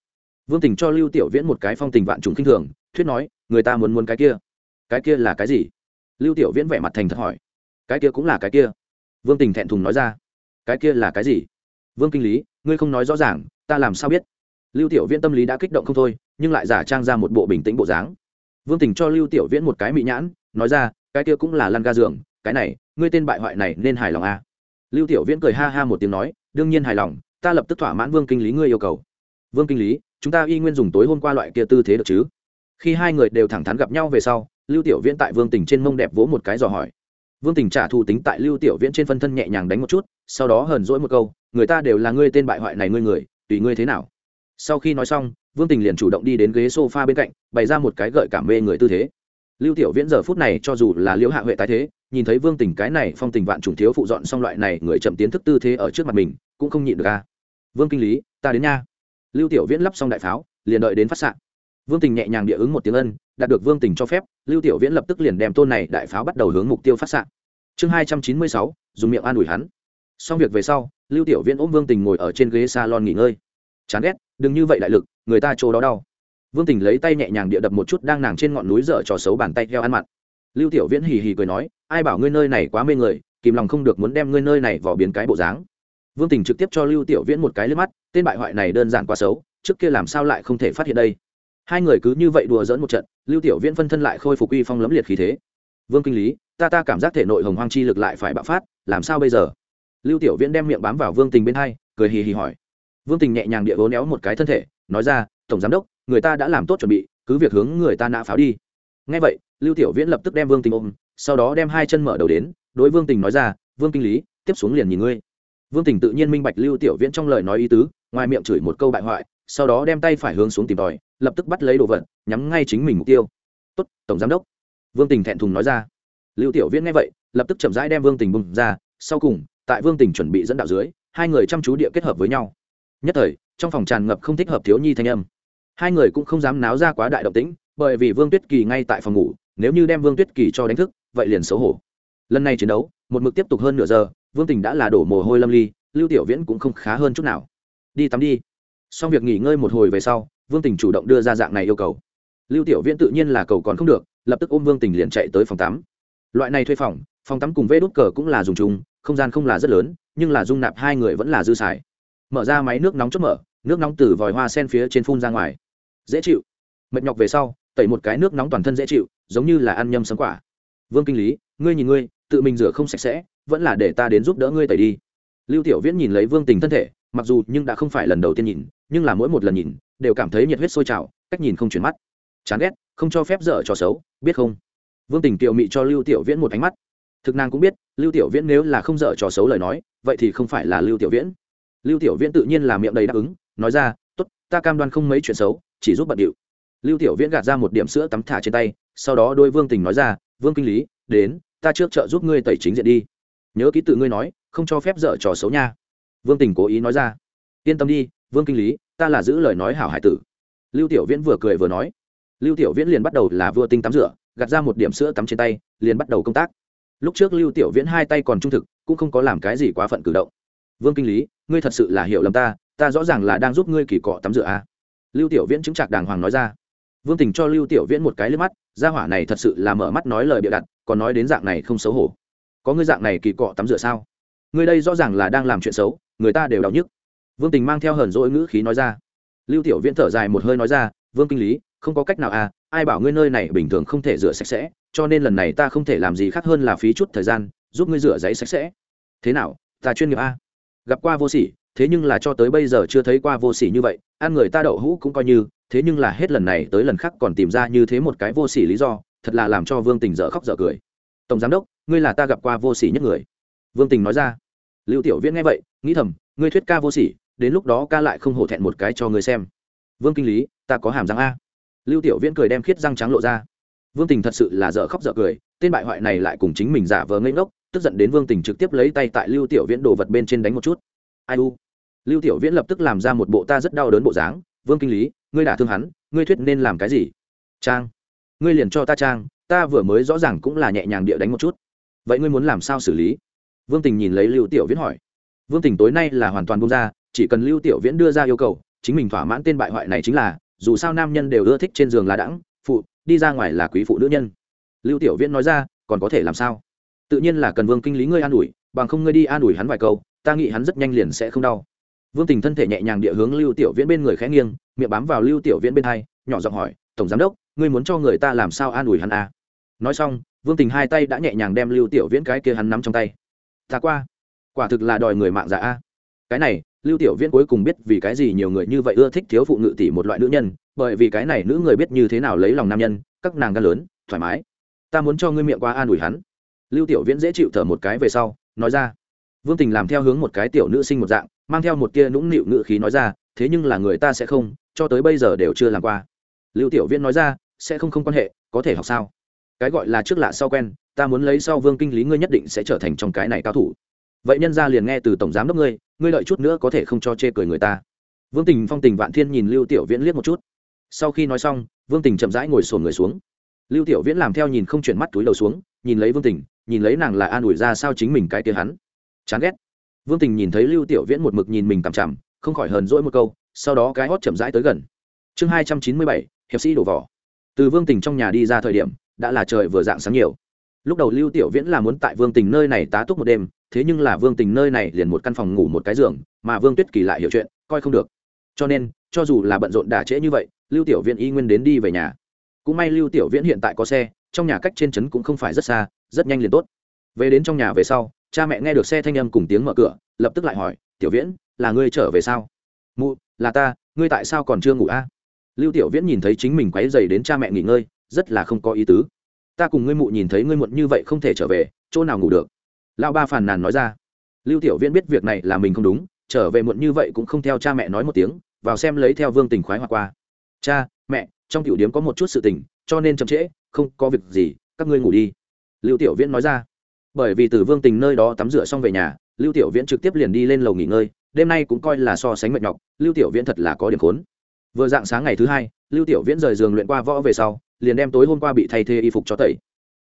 vương tình cho lưu tiểu viễn một cái phong tình vạn trùng khinh thường, thuyết nói, người ta muốn muốn cái kia. Cái kia là cái gì? Lưu tiểu viễn vẻ mặt thành thật hỏi. Cái kia cũng là cái kia. Vương tình thẹn thùng nói ra. Cái kia là cái gì? Vương kinh lý, ngươi không nói rõ ràng, ta làm sao biết? Lưu tiểu viễn tâm lý đã kích động không thôi, nhưng lại giả trang ra một bộ bình tĩnh bộ dáng. Vương tình cho lưu tiểu viễn một cái mị nhãn, nói ra, cái kia cũng là lăn ga giường, cái này, ngươi tên bại hoại này nên hài lòng à. lưu tiểu viễn cười ha ha một tiếng nói, đương nhiên hài lòng, ta lập tức thỏa mãn vương kinh lý ngươi yêu cầu vương kinh lý, chúng ta y nguyên dùng tối hôm qua loại kia tư thế được chứ? Khi hai người đều thẳng thắn gặp nhau về sau, lưu tiểu viễn tại vương tình trên mông đẹp vỗ một cái dò hỏi. Vương tình trả thù tính tại lưu tiểu viễn trên phân thân nhẹ nhàng đánh một chút, sau đó hờn dỗi một câu, người ta đều là ngươi tên bại hoại này ngươi người, tùy ngươi thế nào? Sau khi nói xong, vương tình liền chủ động đi đến ghế s o f a bên cạnh, bày ra một cái gợi cảm mê người tư thế. Lưu tiểu viễn giờ phút này cho dù là liễu hạ huệ tái thế, nhìn thấy vương tình cái này phong tình vạn trùng thiếu phụ dọn xong loại này người chậm tiến thức tư thế ở trước mặt mình, cũng không nhịn được a. Vương kinh lý, ta đến nha lưu tiểu viễn lắp xong đại pháo, liền đợi đến phát s vương tình nhẹ nhàng địa ứng một tiếng ân, đạt được vương tình cho phép, lưu tiểu viễn lập tức liền đem tôn này đại pháo bắt đầu hướng mục tiêu phát s chương hai trăm chín mươi sáu, dùng miệng an ủi hắn. Xong việc về sau, lưu tiểu viễn ôm vương tình ngồi ở trên ghế salon nghỉ ngơi. Chán ghét, đừng như vậy đại lực, người ta chỗ đó đau. Vương tình lấy tay nhẹ nhàng địa đập một chút đang nàng trên ngọn núi dở trò xấu bàn tay theo ăn mặn. Lưu tiểu viễn hì hì cười nói, ai bảo ngươi nơi này quá mê người, kìm lòng không được muốn đem ngươi nơi này vào biến cái bộ dáng vương tình trực tiếp cho lưu tiểu viễn một cái lên mắt, tên bại hoại này đơn giản quá xấu, trước kia làm sao lại không thể phát hiện đây? Hai người cứ như vậy đùa dỡn một trận, lưu tiểu viễn phân thân lại khôi phục uy phong lấm liệt khí thế. Vương kinh lý, ta ta cảm giác thể nội hồng hoang chi lực lại phải bạo phát, làm sao bây giờ? Lưu tiểu viễn đem miệng bám vào vương tình bên hai, cười hì hì hỏi. Vương tình nhẹ nhàng địa vố néo một cái thân thể, nói ra, tổng giám đốc, người ta đã làm tốt chuẩn bị, cứ việc hướng người ta nã pháo đi. Ngay vậy, lưu tiểu viễn lập tức đem vương tình ôm, sau đó đem hai chân mở đầu đến, đối vương tình nói ra, vương kinh lý, tiếp xuống liền nhìn ngươi vương tình tự nhiên minh bạch lưu tiểu viễn trong lời nói ý tứ, ngoài miệng chửi một câu bại hoại, sau đó đem tay phải hướng xuống tìm tòi lập tức bắt lấy đồ vật, nhắm ngay chính mình mục tiêu. Tốt, tổng giám đốc. Vương tình thẹn thùng nói ra. Lưu tiểu viễn nghe vậy, lập tức chậm rãi đem vương tình bùng ra, sau cùng, tại vương tình chuẩn bị dẫn đạo dưới, hai người chăm chú địa kết hợp với nhau. Nhất thời, trong phòng tràn ngập không thích hợp thiếu nhi thanh âm. Hai người cũng không dám náo ra quá đại động tĩnh, bởi vì vương tuyết kỳ ngay tại phòng ngủ, nếu như đem vương tuyết kỳ cho đánh thức, vậy liền xấu hổ. Lần này chiến đấu, một mực tiếp tục hơn nửa giờ vương tình đã là đổ mồ hôi lâm ly, lưu tiểu viễn cũng không khá hơn chút nào. Đi tắm đi. Xong việc nghỉ ngơi một hồi về sau, vương tình chủ động đưa ra dạng này yêu cầu. Lưu tiểu viễn tự nhiên là cầu còn không được, lập tức ôm vương tình liền chạy tới phòng tắm. Loại này thuê phòng phòng tắm cùng vê đốt cờ cũng là dùng chung, không gian không là rất lớn, nhưng là dung nạp hai người vẫn là dư xài. Mở ra máy nước nóng chốt mở, nước nóng từ vòi hoa sen phía trên phun ra ngoài. Dễ chịu. Mệt nhọc về sau, tẩy một cái nước nóng toàn thân dễ chịu, giống như là ăn nhâm sấm quả. Vương kinh lý, ngươi nhìn ngươi, tự mình rửa không sạch sẽ vẫn là để ta đến giúp đỡ ngươi tẩy đi. Lưu tiểu viễn nhìn lấy vương tình thân thể, mặc dù nhưng đã không phải lần đầu tiên nhìn, nhưng là mỗi một lần nhìn, đều cảm thấy nhiệt huyết sôi trào, cách nhìn không chuyển mắt. Chán ghét, không cho phép dở trò xấu, biết không? Vương tình kiều mị cho lưu tiểu viễn một ánh mắt. Thực nàng cũng biết, lưu tiểu viễn nếu là không dở trò xấu lời nói, vậy thì không phải là lưu tiểu viễn. Lưu tiểu viễn tự nhiên là miệng đầy đáp ứng, nói ra, tốt, ta cam đoan không mấy chuyện xấu, chỉ giúp bận điệu. Lưu tiểu viễn gạt ra một điểm sữa tắm thả trên tay, sau đó đôi vương tình nói ra, vương kinh lý, đến, ta trước chợ giúp ngươi tẩy chính diện đi nhớ ký tự ngươi nói, không cho phép dở trò xấu nha. Vương tình cố ý nói ra. Yên tâm đi, vương kinh lý, ta là giữ lời nói hảo hải tử. Lưu tiểu viễn vừa cười vừa nói. Lưu tiểu viễn liền bắt đầu là vừa tinh tắm rửa, gạt ra một điểm sữa tắm trên tay, liền bắt đầu công tác. Lúc trước lưu tiểu viễn hai tay còn trung thực, cũng không có làm cái gì quá phận cử động. Vương kinh lý, ngươi thật sự là hiểu lầm ta ta rõ ràng là đang giúp ngươi kỳ cọ tắm rửa a à. lưu tiểu viễn chứng trạc đàng hoàng nói ra. Vương tình cho lưu tiểu viễn một cái lên mắt, gia hỏa này thật sự là mở mắt nói lời bịa đặt, còn nói đến dạng này không xấu hổ có ngươi dạng này kỳ cọ tắm rửa sao? Ngươi đây rõ ràng là đang làm chuyện xấu, người ta đều đau nhức. Vương tình mang theo hờn dỗi ngữ khí nói ra. Lưu tiểu viễn thở dài một hơi nói ra, vương kinh lý, không có cách nào à ai bảo ngươi nơi này bình thường không thể rửa sạch sẽ, cho nên lần này ta không thể làm gì khác hơn là phí chút thời gian, giúp ngươi rửa giấy sạch sẽ. Thế nào, ta chuyên nghiệp a gặp qua vô sỉ, thế nhưng là cho tới bây giờ chưa thấy qua vô sỉ như vậy, ăn người ta đậu hũ cũng coi như, thế nhưng là hết lần này tới lần khác còn tìm ra như thế một cái vô sỉ lý do, thật là làm cho vương tình dở khóc dở cười tổng giám đốc, ngươi là ta gặp qua vô sỉ nhất người. Vương tình nói ra. Lưu tiểu viễn nghe vậy, nghĩ thầm, ngươi thuyết ca vô sỉ, đến lúc đó ca lại không hổ thẹn một cái cho ngươi xem. Vương kinh lý, ta có hàm răng a. Lưu tiểu viễn cười đem khiết răng trắng lộ ra. Vương tình thật sự là dở khóc dở cười, tên bại hoại này lại cùng chính mình giả vờ ngây ngốc, tức giận đến vương tình trực tiếp lấy tay tại lưu tiểu viễn đồ vật bên trên đánh một chút. Ai u? Lưu tiểu viễn lập tức làm ra một bộ ta rất đau đớn bộ dáng. Vương kinh lý, ngươi đả thương hắn, ngươi thuyết nên làm cái gì? Trang. Ngươi liền cho ta trang ta vừa mới rõ ràng cũng là nhẹ nhàng địa đánh một chút. Vậy ngươi muốn làm sao xử lý? Vương tình nhìn lấy lưu tiểu viễn hỏi. Vương tình tối nay là hoàn toàn bung ra, chỉ cần lưu tiểu viễn đưa ra yêu cầu, chính mình thỏa mãn tên bại hoại này chính là, dù sao nam nhân đều ưa thích trên giường là đãng phụ, đi ra ngoài là quý phụ nữ nhân. Lưu tiểu viễn nói ra, còn có thể làm sao? Tự nhiên là cần vương kinh lý ngươi an ủi, bằng không ngươi đi an ủi hắn vài câu, ta nghĩ hắn rất nhanh liền sẽ không đau. Vương tình thân thể nhẹ nhàng địa hướng lưu tiểu viễn bên người khẽ nghiêng, miệng bám vào lưu tiểu viễn bên hai, nhỏ giọng hỏi, tổng giám đốc, ngươi muốn cho người ta làm sao an ủi hắn à? Nói xong, vương tình hai tay đã nhẹ nhàng đem lưu tiểu viễn cái kia hắn nắm trong tay. Ta qua. Quả thực là đòi người mạng giả a. Cái này, lưu tiểu viễn cuối cùng biết vì cái gì nhiều người như vậy ưa thích thiếu phụ ngự tỷ một loại nữ nhân, bởi vì cái này nữ người biết như thế nào lấy lòng nam nhân, các nàng gan lớn, thoải mái. Ta muốn cho ngươi miệng qua an ủi hắn. Lưu tiểu viễn dễ chịu thở một cái về sau, nói ra. Vương tình làm theo hướng một cái tiểu nữ sinh một dạng, mang theo một tia nũng nịu ngự khí nói ra, thế nhưng là người ta sẽ không, cho tới bây giờ đều chưa làm qua. Lưu tiểu viễn nói ra, sẽ không không quan hệ, có thể học sao? Cái gọi là trước lạ sau quen, ta muốn lấy sau vương kinh lý ngươi nhất định sẽ trở thành trong cái này cao thủ. Vậy nhân ra liền nghe từ tổng giám đốc ngươi ngươi lợi chút nữa có thể không cho chê cười người ta. Vương tình phong tình vạn thiên nhìn lưu tiểu viễn liếc một chút. Sau khi nói xong, vương tình chậm rãi ngồi sồn người xuống. Lưu tiểu viễn làm theo nhìn không chuyển mắt túi đầu xuống, nhìn lấy vương tình, nhìn lấy nàng là an ủi ra sao chính mình cái tia hắn. Chán ghét. Vương tình nhìn thấy lưu tiểu viễn một mực nhìn mình cằm chằm, không khỏi hờn dỗi một câu, sau đó cái hót chậm rãi tới gần. Chương hai trăm chín mươi bảy, hiệp sĩ đổ vỏ. Từ vương tình trong nhà đi ra thời điểm đã là trời vừa dạng sáng nhiều. Lúc đầu lưu tiểu viễn là muốn tại vương tình nơi này tá túc một đêm, thế nhưng là vương tình nơi này liền một căn phòng ngủ một cái giường, mà vương tuyết kỳ lại hiểu chuyện, coi không được. Cho nên, cho dù là bận rộn đả trễ như vậy, lưu tiểu viễn y nguyên đến đi về nhà. Cũng may lưu tiểu viễn hiện tại có xe, trong nhà cách trên trấn cũng không phải rất xa, rất nhanh liền tốt. Về đến trong nhà về sau, cha mẹ nghe được xe thanh âm cùng tiếng mở cửa, lập tức lại hỏi, tiểu viễn, là ngươi trở về sao? Mụ, là ta, ngươi tại sao còn chưa ngủ a? Lưu tiểu viễn nhìn thấy chính mình quấy dày đến cha mẹ nghỉ ngơi rất là không có ý tứ. Ta cùng ngươi mụ nhìn thấy ngươi muộn như vậy không thể trở về, chỗ nào ngủ được? Lão ba phàn nàn nói ra. Lưu tiểu viễn biết việc này là mình không đúng, trở về muộn như vậy cũng không theo cha mẹ nói một tiếng, vào xem lấy theo vương tình khoái hoặc qua. Cha, mẹ, trong tiểu điếm có một chút sự tình, cho nên chậm trễ, không có việc gì, các ngươi ngủ đi. Lưu tiểu viễn nói ra. Bởi vì từ vương tình nơi đó tắm rửa xong về nhà, lưu tiểu viễn trực tiếp liền đi lên lầu nghỉ ngơi, đêm nay cũng coi là so sánh mệt nhọc, lưu tiểu viễn thật là có điểm khốn vừa dạng sáng ngày thứ hai, lưu tiểu viễn rời giường luyện qua võ về sau, liền đem tối hôm qua bị thay thế y phục cho tẩy.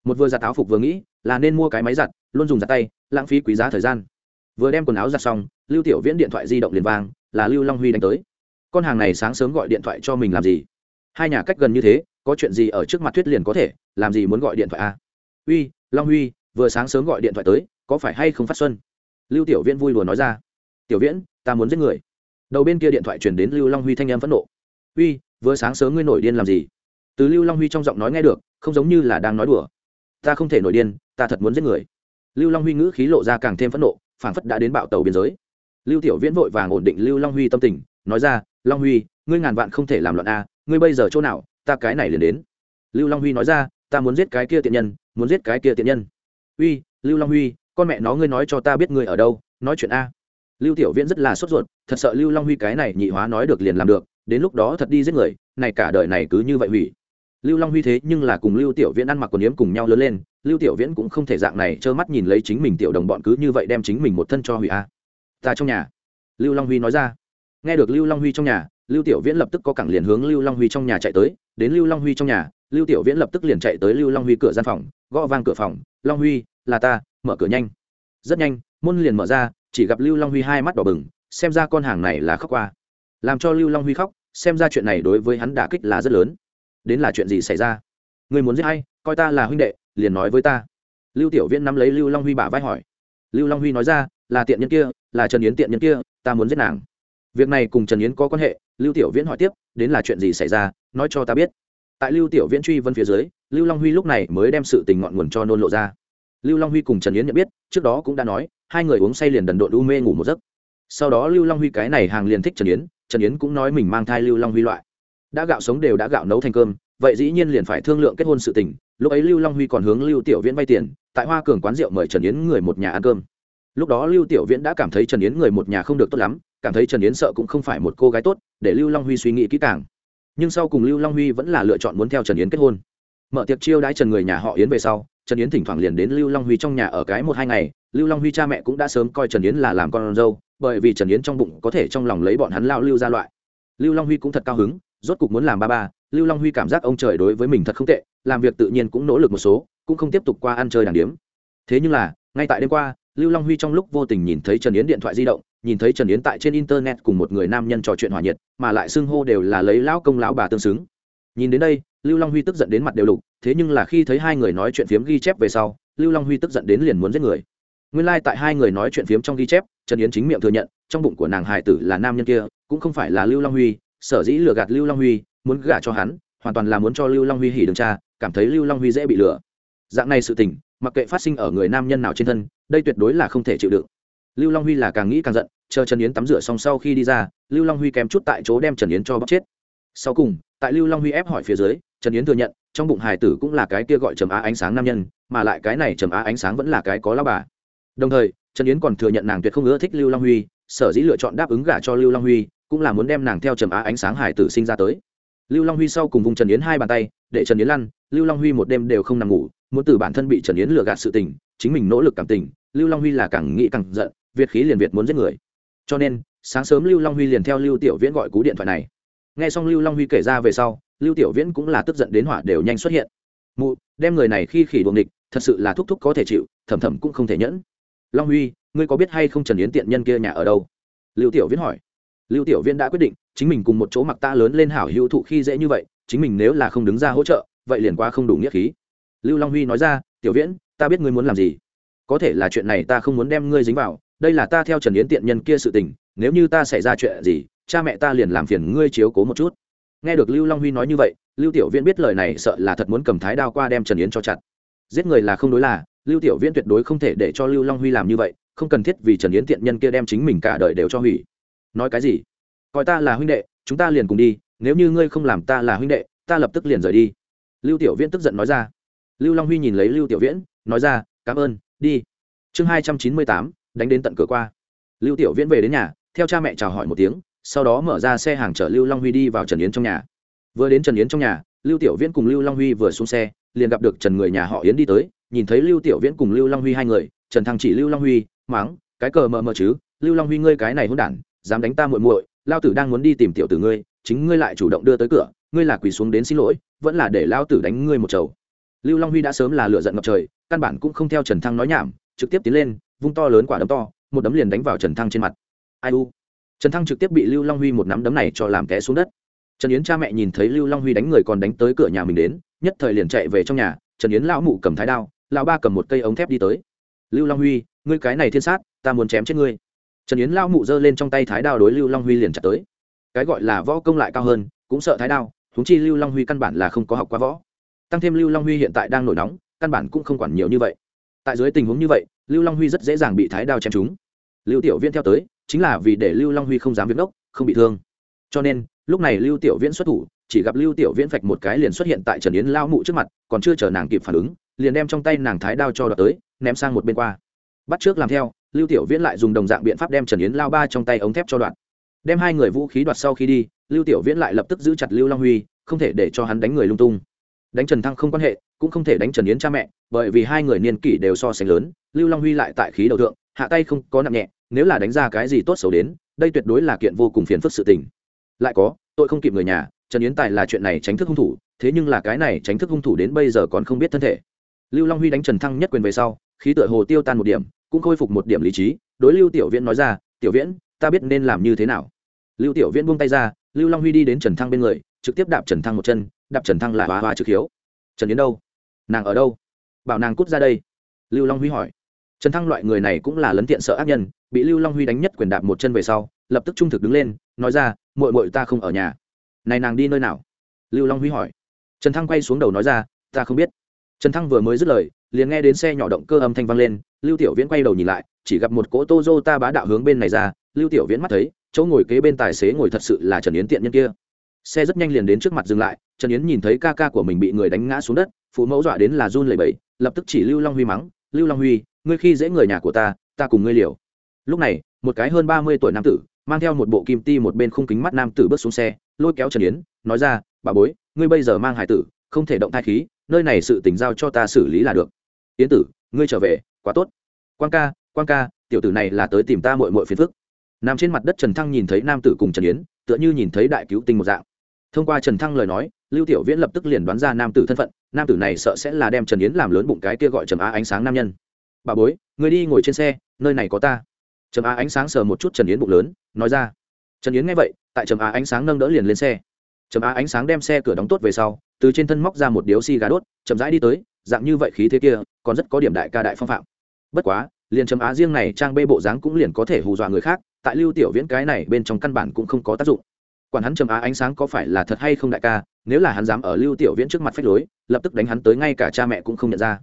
Một vừa giặt áo phục vừa nghĩ, là nên mua cái máy giặt, luôn dùng giặt tay, lãng phí quý giá thời gian. Vừa đem quần áo giặt xong, lưu tiểu viễn điện thoại di động liền vang, là lưu long huy đánh tới. Con hàng này sáng sớm gọi điện thoại cho mình làm gì? Hai nhà cách gần như thế, có chuyện gì ở trước mặt thuyết liền có thể, làm gì muốn gọi điện thoại a à? uy, long huy, vừa sáng sớm gọi điện thoại tới, có phải hay không phát xuân? Lưu tiểu viễn vui đùa nói ra. Tiểu viễn, ta muốn giết người. Đầu bên kia điện thoại chuyển đến lưu long huy thanh em phẫn nộ uy, vừa sáng sớm ngươi nổi điên làm gì? Từ lưu long huy trong giọng nói nghe được, không giống như là đang nói đùa. Ta không thể nổi điên, ta thật muốn giết người. Lưu long huy ngữ khí lộ ra càng thêm phẫn nộ, phảng phất đã đến bạo tàu biên giới. Lưu tiểu viễn vội vàng ổn định lưu long huy tâm tình, nói ra, long huy, ngươi ngàn vạn không thể làm loạn a, ngươi bây giờ chỗ nào, ta cái này liền đến. Lưu long huy nói ra, ta muốn giết cái kia tiện nhân, muốn giết cái kia tiện nhân. Uy, lưu long huy, con mẹ nó ngươi nói cho ta biết ngươi ở đâu, nói chuyện a. Lưu tiểu viễn rất là sốt ruột, thật sợ lưu long huy cái này nhị hóa nói được liền làm được đến lúc đó thật đi giết người, này cả đời này cứ như vậy hủy. Lưu long huy thế nhưng là cùng lưu tiểu viễn ăn mặc quần yếm cùng nhau lớn lên, lưu tiểu viễn cũng không thể dạng này trơ mắt nhìn lấy chính mình tiểu đồng bọn cứ như vậy đem chính mình một thân cho hủy a. Ta trong nhà. Lưu long huy nói ra. Nghe được lưu long huy trong nhà, lưu tiểu viễn lập tức có cẳng liền hướng lưu long huy trong nhà chạy tới, đến lưu long huy trong nhà, lưu tiểu viễn lập tức liền chạy tới lưu long huy cửa gian phòng, gõ vang cửa phòng, long huy, là ta, mở cửa nhanh. Rất nhanh, môn liền mở ra, chỉ gặp lưu long huy hai mắt đỏ bừng, xem ra con hàng này là khóc qua. Làm cho lưu long huy khóc xem ra chuyện này đối với hắn đả kích là rất lớn. Đến là chuyện gì xảy ra? Người muốn giết hay coi ta là huynh đệ, liền nói với ta. Lưu tiểu viễn nắm lấy lưu long huy bả vai hỏi. Lưu long huy nói ra, là tiện nhân kia, là trần yến tiện nhân kia, ta muốn giết nàng. Việc này cùng trần yến có quan hệ, lưu tiểu viễn hỏi tiếp, đến là chuyện gì xảy ra, nói cho ta biết. Tại lưu tiểu viễn truy vân phía dưới, lưu long huy lúc này mới đem sự tình ngọn nguồn cho nôn lộ ra. Lưu long huy cùng trần yến nhận biết, trước đó cũng đã nói, hai người uống say liền đần độn u mê ngủ một giấc. Sau đó lưu long huy cái này hàng liền thích trần yến trần yến cũng nói mình mang thai lưu long huy loại. Đã gạo sống đều đã gạo nấu thành cơm, vậy dĩ nhiên liền phải thương lượng kết hôn sự tình. Lúc ấy lưu long huy còn hướng lưu tiểu viễn vay tiền, tại hoa cường quán rượu mời trần yến người một nhà ăn cơm. Lúc đó lưu tiểu viễn đã cảm thấy trần yến người một nhà không được tốt lắm, cảm thấy trần yến sợ cũng không phải một cô gái tốt, để lưu long huy suy nghĩ kỹ càng. Nhưng sau cùng lưu long huy vẫn là lựa chọn muốn theo trần yến kết hôn. Mở tiệc chiêu đãi trần người nhà họ yến về sau, trần yến thỉnh thoảng liền đến lưu long huy trong nhà ở cái một hai ngày. Lưu long huy cha mẹ cũng đã sớm coi trần yến là làm con dâu bởi vì trần yến trong bụng có thể trong lòng lấy bọn hắn lao lưu ra loại. Lưu long huy cũng thật cao hứng, rốt cục muốn làm ba ba. Lưu long huy cảm giác ông trời đối với mình thật không tệ, làm việc tự nhiên cũng nỗ lực một số, cũng không tiếp tục qua ăn chơi đàng điếm. Thế nhưng là, ngay tại đêm qua, lưu long huy trong lúc vô tình nhìn thấy trần yến điện thoại di động, nhìn thấy trần yến tại trên internet cùng một người nam nhân trò chuyện hòa nhiệt, mà lại xưng hô đều là lấy lão công lão bà tương xứng. Nhìn đến đây, lưu long huy tức giận đến mặt đều lục thế nhưng là khi thấy hai người nói chuyện phiếm ghi chép về sau, lưu long huy tức giận đến liền muốn giết người. Nguyên lai、like、tại hai người nói chuyện phiếm trong ghi chép trần yến chính miệng thừa nhận, trong bụng của nàng hải tử là nam nhân kia, cũng không phải là lưu long huy, sở dĩ lừa gạt lưu long huy, muốn gả cho hắn, hoàn toàn là muốn cho lưu long huy hỉ đường cha, cảm thấy lưu long huy dễ bị lừa. Dạng này sự tình, mặc kệ phát sinh ở người nam nhân nào trên thân, đây tuyệt đối là không thể chịu đựng. Lưu long huy là càng nghĩ càng giận, chờ trần yến tắm rửa xong sau khi đi ra, lưu long huy kém chút tại chỗ đem trần yến cho bóc chết. Sau cùng, tại lưu long huy ép hỏi phía dưới, trần yến thừa nhận, trong bụng hải tử cũng là cái kia gọi trầm á ánh sáng nam nhân, mà lại cái này trầm á ánh sáng vẫn là cái có lao bà. Đồng thời trần yến còn thừa nhận nàng tuyệt không ưa thích lưu long huy, sở dĩ lựa chọn đáp ứng gả cho lưu long huy, cũng là muốn đem nàng theo trầm á ánh sáng hải tử sinh ra tới. Lưu long huy sau cùng vùng trần yến hai bàn tay, để trần yến lăn, lưu long huy một đêm đều không nằm ngủ, muốn từ bản thân bị trần yến lừa gạt sự tình, chính mình nỗ lực cảm tình, lưu long huy là càng nghĩ càng giận, việt khí liền việt muốn giết người. Cho nên, sáng sớm lưu long huy liền theo lưu tiểu viễn gọi cú điện thoại này. N g h e xong lưu long huy kể ra về sau, lưu tiểu viễn cũng là tức giận đến hỏa đều nhanh xuất hiện. Mụ, đem người này khi khỉ buồng địch, thật sự là thúc thúc có thể chịu, thầm thầm cũng không thể nhẫn long huy, ngươi có biết hay không trần yến tiện nhân kia nhà ở đâu? Lưu tiểu viễn hỏi. Lưu tiểu viễn đã quyết định, chính mình cùng một chỗ mặc ta lớn lên hảo hữu thụ khi dễ như vậy, chính mình nếu là không đứng ra hỗ trợ, vậy liền quá không đủ nghĩa khí. Lưu long huy nói ra, tiểu viễn, ta biết ngươi muốn làm gì. Có thể là chuyện này ta không muốn đem ngươi dính vào, đây là ta theo trần yến tiện nhân kia sự tình, nếu như ta xảy ra chuyện gì, cha mẹ ta liền làm phiền ngươi chiếu cố một chút. Nghe được lưu long huy nói như vậy, lưu tiểu viễn biết lời này sợ là thật muốn cầm thái đao qua đem trần yến cho chặt. Giết người là không đối là lưu tiểu viễn tuyệt đối không thể để cho lưu long huy làm như vậy, không cần thiết vì trần yến tiện nhân kia đem chính mình cả đời đều cho hủy. Nói cái gì? Coi ta là huynh đệ, chúng ta liền cùng đi, nếu như ngươi không làm ta là huynh đệ, ta lập tức liền rời đi. Lưu tiểu viễn tức giận nói ra. Lưu long huy nhìn lấy lưu tiểu viễn, nói ra, cảm ơn, đi. Chương hai trăm chín mươi tám, đánh đến tận cửa qua. Lưu tiểu viễn về đến nhà, theo cha mẹ chào hỏi một tiếng, sau đó mở ra xe hàng chở lưu long huy đi vào trần yến trong nhà. Vừa đến trần yến trong nhà, lưu tiểu viễn cùng lưu long huy vừa xuống xe, liền gặp được trần người nhà họ yến đi tới nhìn thấy lưu tiểu viễn cùng lưu long huy hai người, trần thăng chỉ lưu long huy, máng, cái cờ mờ mờ chứ? Lưu long huy ngươi cái này hôn đản, dám đánh ta muội muội, lao tử đang muốn đi tìm tiểu tử ngươi, chính ngươi lại chủ động đưa tới cửa, ngươi là quỳ xuống đến xin lỗi, vẫn là để lao tử đánh ngươi một chầu. Lưu long huy đã sớm là lựa giận ngập trời, căn bản cũng không theo trần thăng nói nhảm, trực tiếp tiến lên, vung to lớn quả đấm to, một đấm liền đánh vào trần thăng trên mặt. Ai u? Trần thăng trực tiếp bị lưu long huy một nắm đấm này cho làm té xuống đất. Trần yến cha mẹ nhìn thấy lưu long huy đánh người còn đánh tới cửa nhà mình đến, nhất thời liền chạy về trong nhà, trần yến lão mụ cầm thái đao lão ba cầm một cây ống thép đi tới. Lưu long huy, ngươi cái này thiên sát, ta muốn chém chết ngươi. Trần yến lão mụ giơ lên trong tay thái đao đối lưu long huy liền chặt tới. Cái gọi là võ công lại cao hơn, cũng sợ thái đao thúng chi lưu long huy căn bản là không có học qua võ. Tăng thêm lưu long huy hiện tại đang nổi nóng, căn bản cũng không quản nhiều như vậy. Tại dưới tình huống như vậy, lưu long huy rất dễ dàng bị thái đao chém trúng. Lưu tiểu viễn theo tới, chính là vì để lưu long huy không dám việc đốc, không bị thương. Cho nên, lúc này lưu tiểu viễn xuất thủ, chỉ gặp lưu tiểu viễn phạch một cái liền xuất hiện tại trần yến lao mụ trước mặt, còn chưa chờ nàng kịp phản ứng liền đem trong tay nàng thái đao cho đợt tới, ném sang một bên qua. Bắt trước làm theo, lưu tiểu viễn lại dùng đồng dạng biện pháp đem trần yến lao ba trong tay ống thép cho đoạn. Đem hai người vũ khí đoạt sau khi đi, lưu tiểu viễn lại lập tức giữ chặt lưu long huy, không thể để cho hắn đánh người lung tung. Đánh trần thăng không quan hệ, cũng không thể đánh trần yến cha mẹ, bởi vì hai người niên kỷ đều so sánh lớn, lưu long huy lại tại khí đầu thượng, hạ tay không có nặng nhẹ, nếu là đánh ra cái gì tốt xấu đến, đây tuyệt đối là kiện vô cùng phiền phức sự tình. Lại có, tội không kịp người nhà, trần yến tài là chuyện này tránh thức hung thủ, thế nhưng là cái này tránh thức hung thủ đến bây giờ còn không biết thân thể lưu long huy đánh trần thăng nhất quyền về sau, khí tựa hồ tiêu tan một điểm, cũng khôi phục một điểm lý trí. Đối lưu tiểu viễn nói ra, tiểu viễn, ta biết nên làm như thế nào. Lưu tiểu viễn buông tay ra, lưu long huy đi đến trần thăng bên người, trực tiếp đạp trần thăng một chân, đạp trần thăng lại hoa hoa trực hiếu. Trần yến đâu? Nàng ở đâu? Bảo nàng cút ra đây. Lưu long huy hỏi. Trần thăng loại người này cũng là lấn tiện sợ ác nhân, bị lưu long huy đánh nhất quyền đạp một chân về sau, lập tức trung thực đứng lên, nói ra mội mội ta không ở nhà. Này nàng đi nơi nào? Lưu long huy hỏi. Trần thăng quay xuống đầu nói ra, ta không biết trần thăng vừa mới dứt lời, liền nghe đến xe nhỏ động cơ âm thanh vang lên, lưu tiểu viễn quay đầu nhìn lại, chỉ gặp một cỗ tô dô ta bá đạo hướng bên này ra, lưu tiểu viễn mắt thấy, chỗ ngồi kế bên tài xế ngồi thật sự là trần yến tiện nhân kia. Xe rất nhanh liền đến trước mặt dừng lại, trần yến nhìn thấy ca ca của mình bị người đánh ngã xuống đất, phụ mẫu dọa đến là run lẩy bẩy, lập tức chỉ lưu long huy mắng, lưu long huy, ngươi khi dễ người nhà của ta ta cùng ngươi liều. Lúc này, một cái hơn ba mươi tuổi nam tử, mang theo một bộ kim ti một bên khung kính mắt nam tử bước xuống xe, lôi kéo trần yến, nói ra, bà bối, ngươi bây giờ mang hải tử, không thể động thai khí nơi này sự tình giao cho ta xử lý là được. Yến tử, ngươi trở về, quá tốt. Quan ca quan ca, tiểu tử này là tới tìm ta mội mội phiền phức. Nằm trên mặt đất trần thăng nhìn thấy nam tử cùng trần yến, tựa như nhìn thấy đại cứu tinh một dạng. Thông qua trần thăng lời nói, lưu tiểu viễn lập tức liền đoán ra nam tử thân phận, nam tử này sợ sẽ là đem trần yến làm lớn bụng cái kia gọi trầm á ánh sáng nam nhân. Bà bối người đi ngồi trên xe, nơi này có ta. Trầm á ánh sáng sờ một chút trần yến bụng lớn, nói ra. Trần yến nghe vậy, tại trầm á ánh sáng nâng đỡ liền lên xe trầm á ánh sáng đem xe cửa đóng tốt về sau, từ trên thân móc ra một điếu xi gà đốt, chậm rãi đi tới, dạng như vậy khí thế kia, còn rất có điểm đại ca đại phong phạm. Bất quá, liền trầm á riêng này trang bê bộ dáng cũng liền có thể hù dọa người khác, tại lưu tiểu viễn cái này bên trong căn bản cũng không có tác dụng. Quản hắn trầm á ánh sáng có phải là thật hay không đại ca, nếu là hắn dám ở lưu tiểu viễn trước mặt phách lối, lập tức đánh hắn tới ngay cả cha mẹ cũng không nhận ra.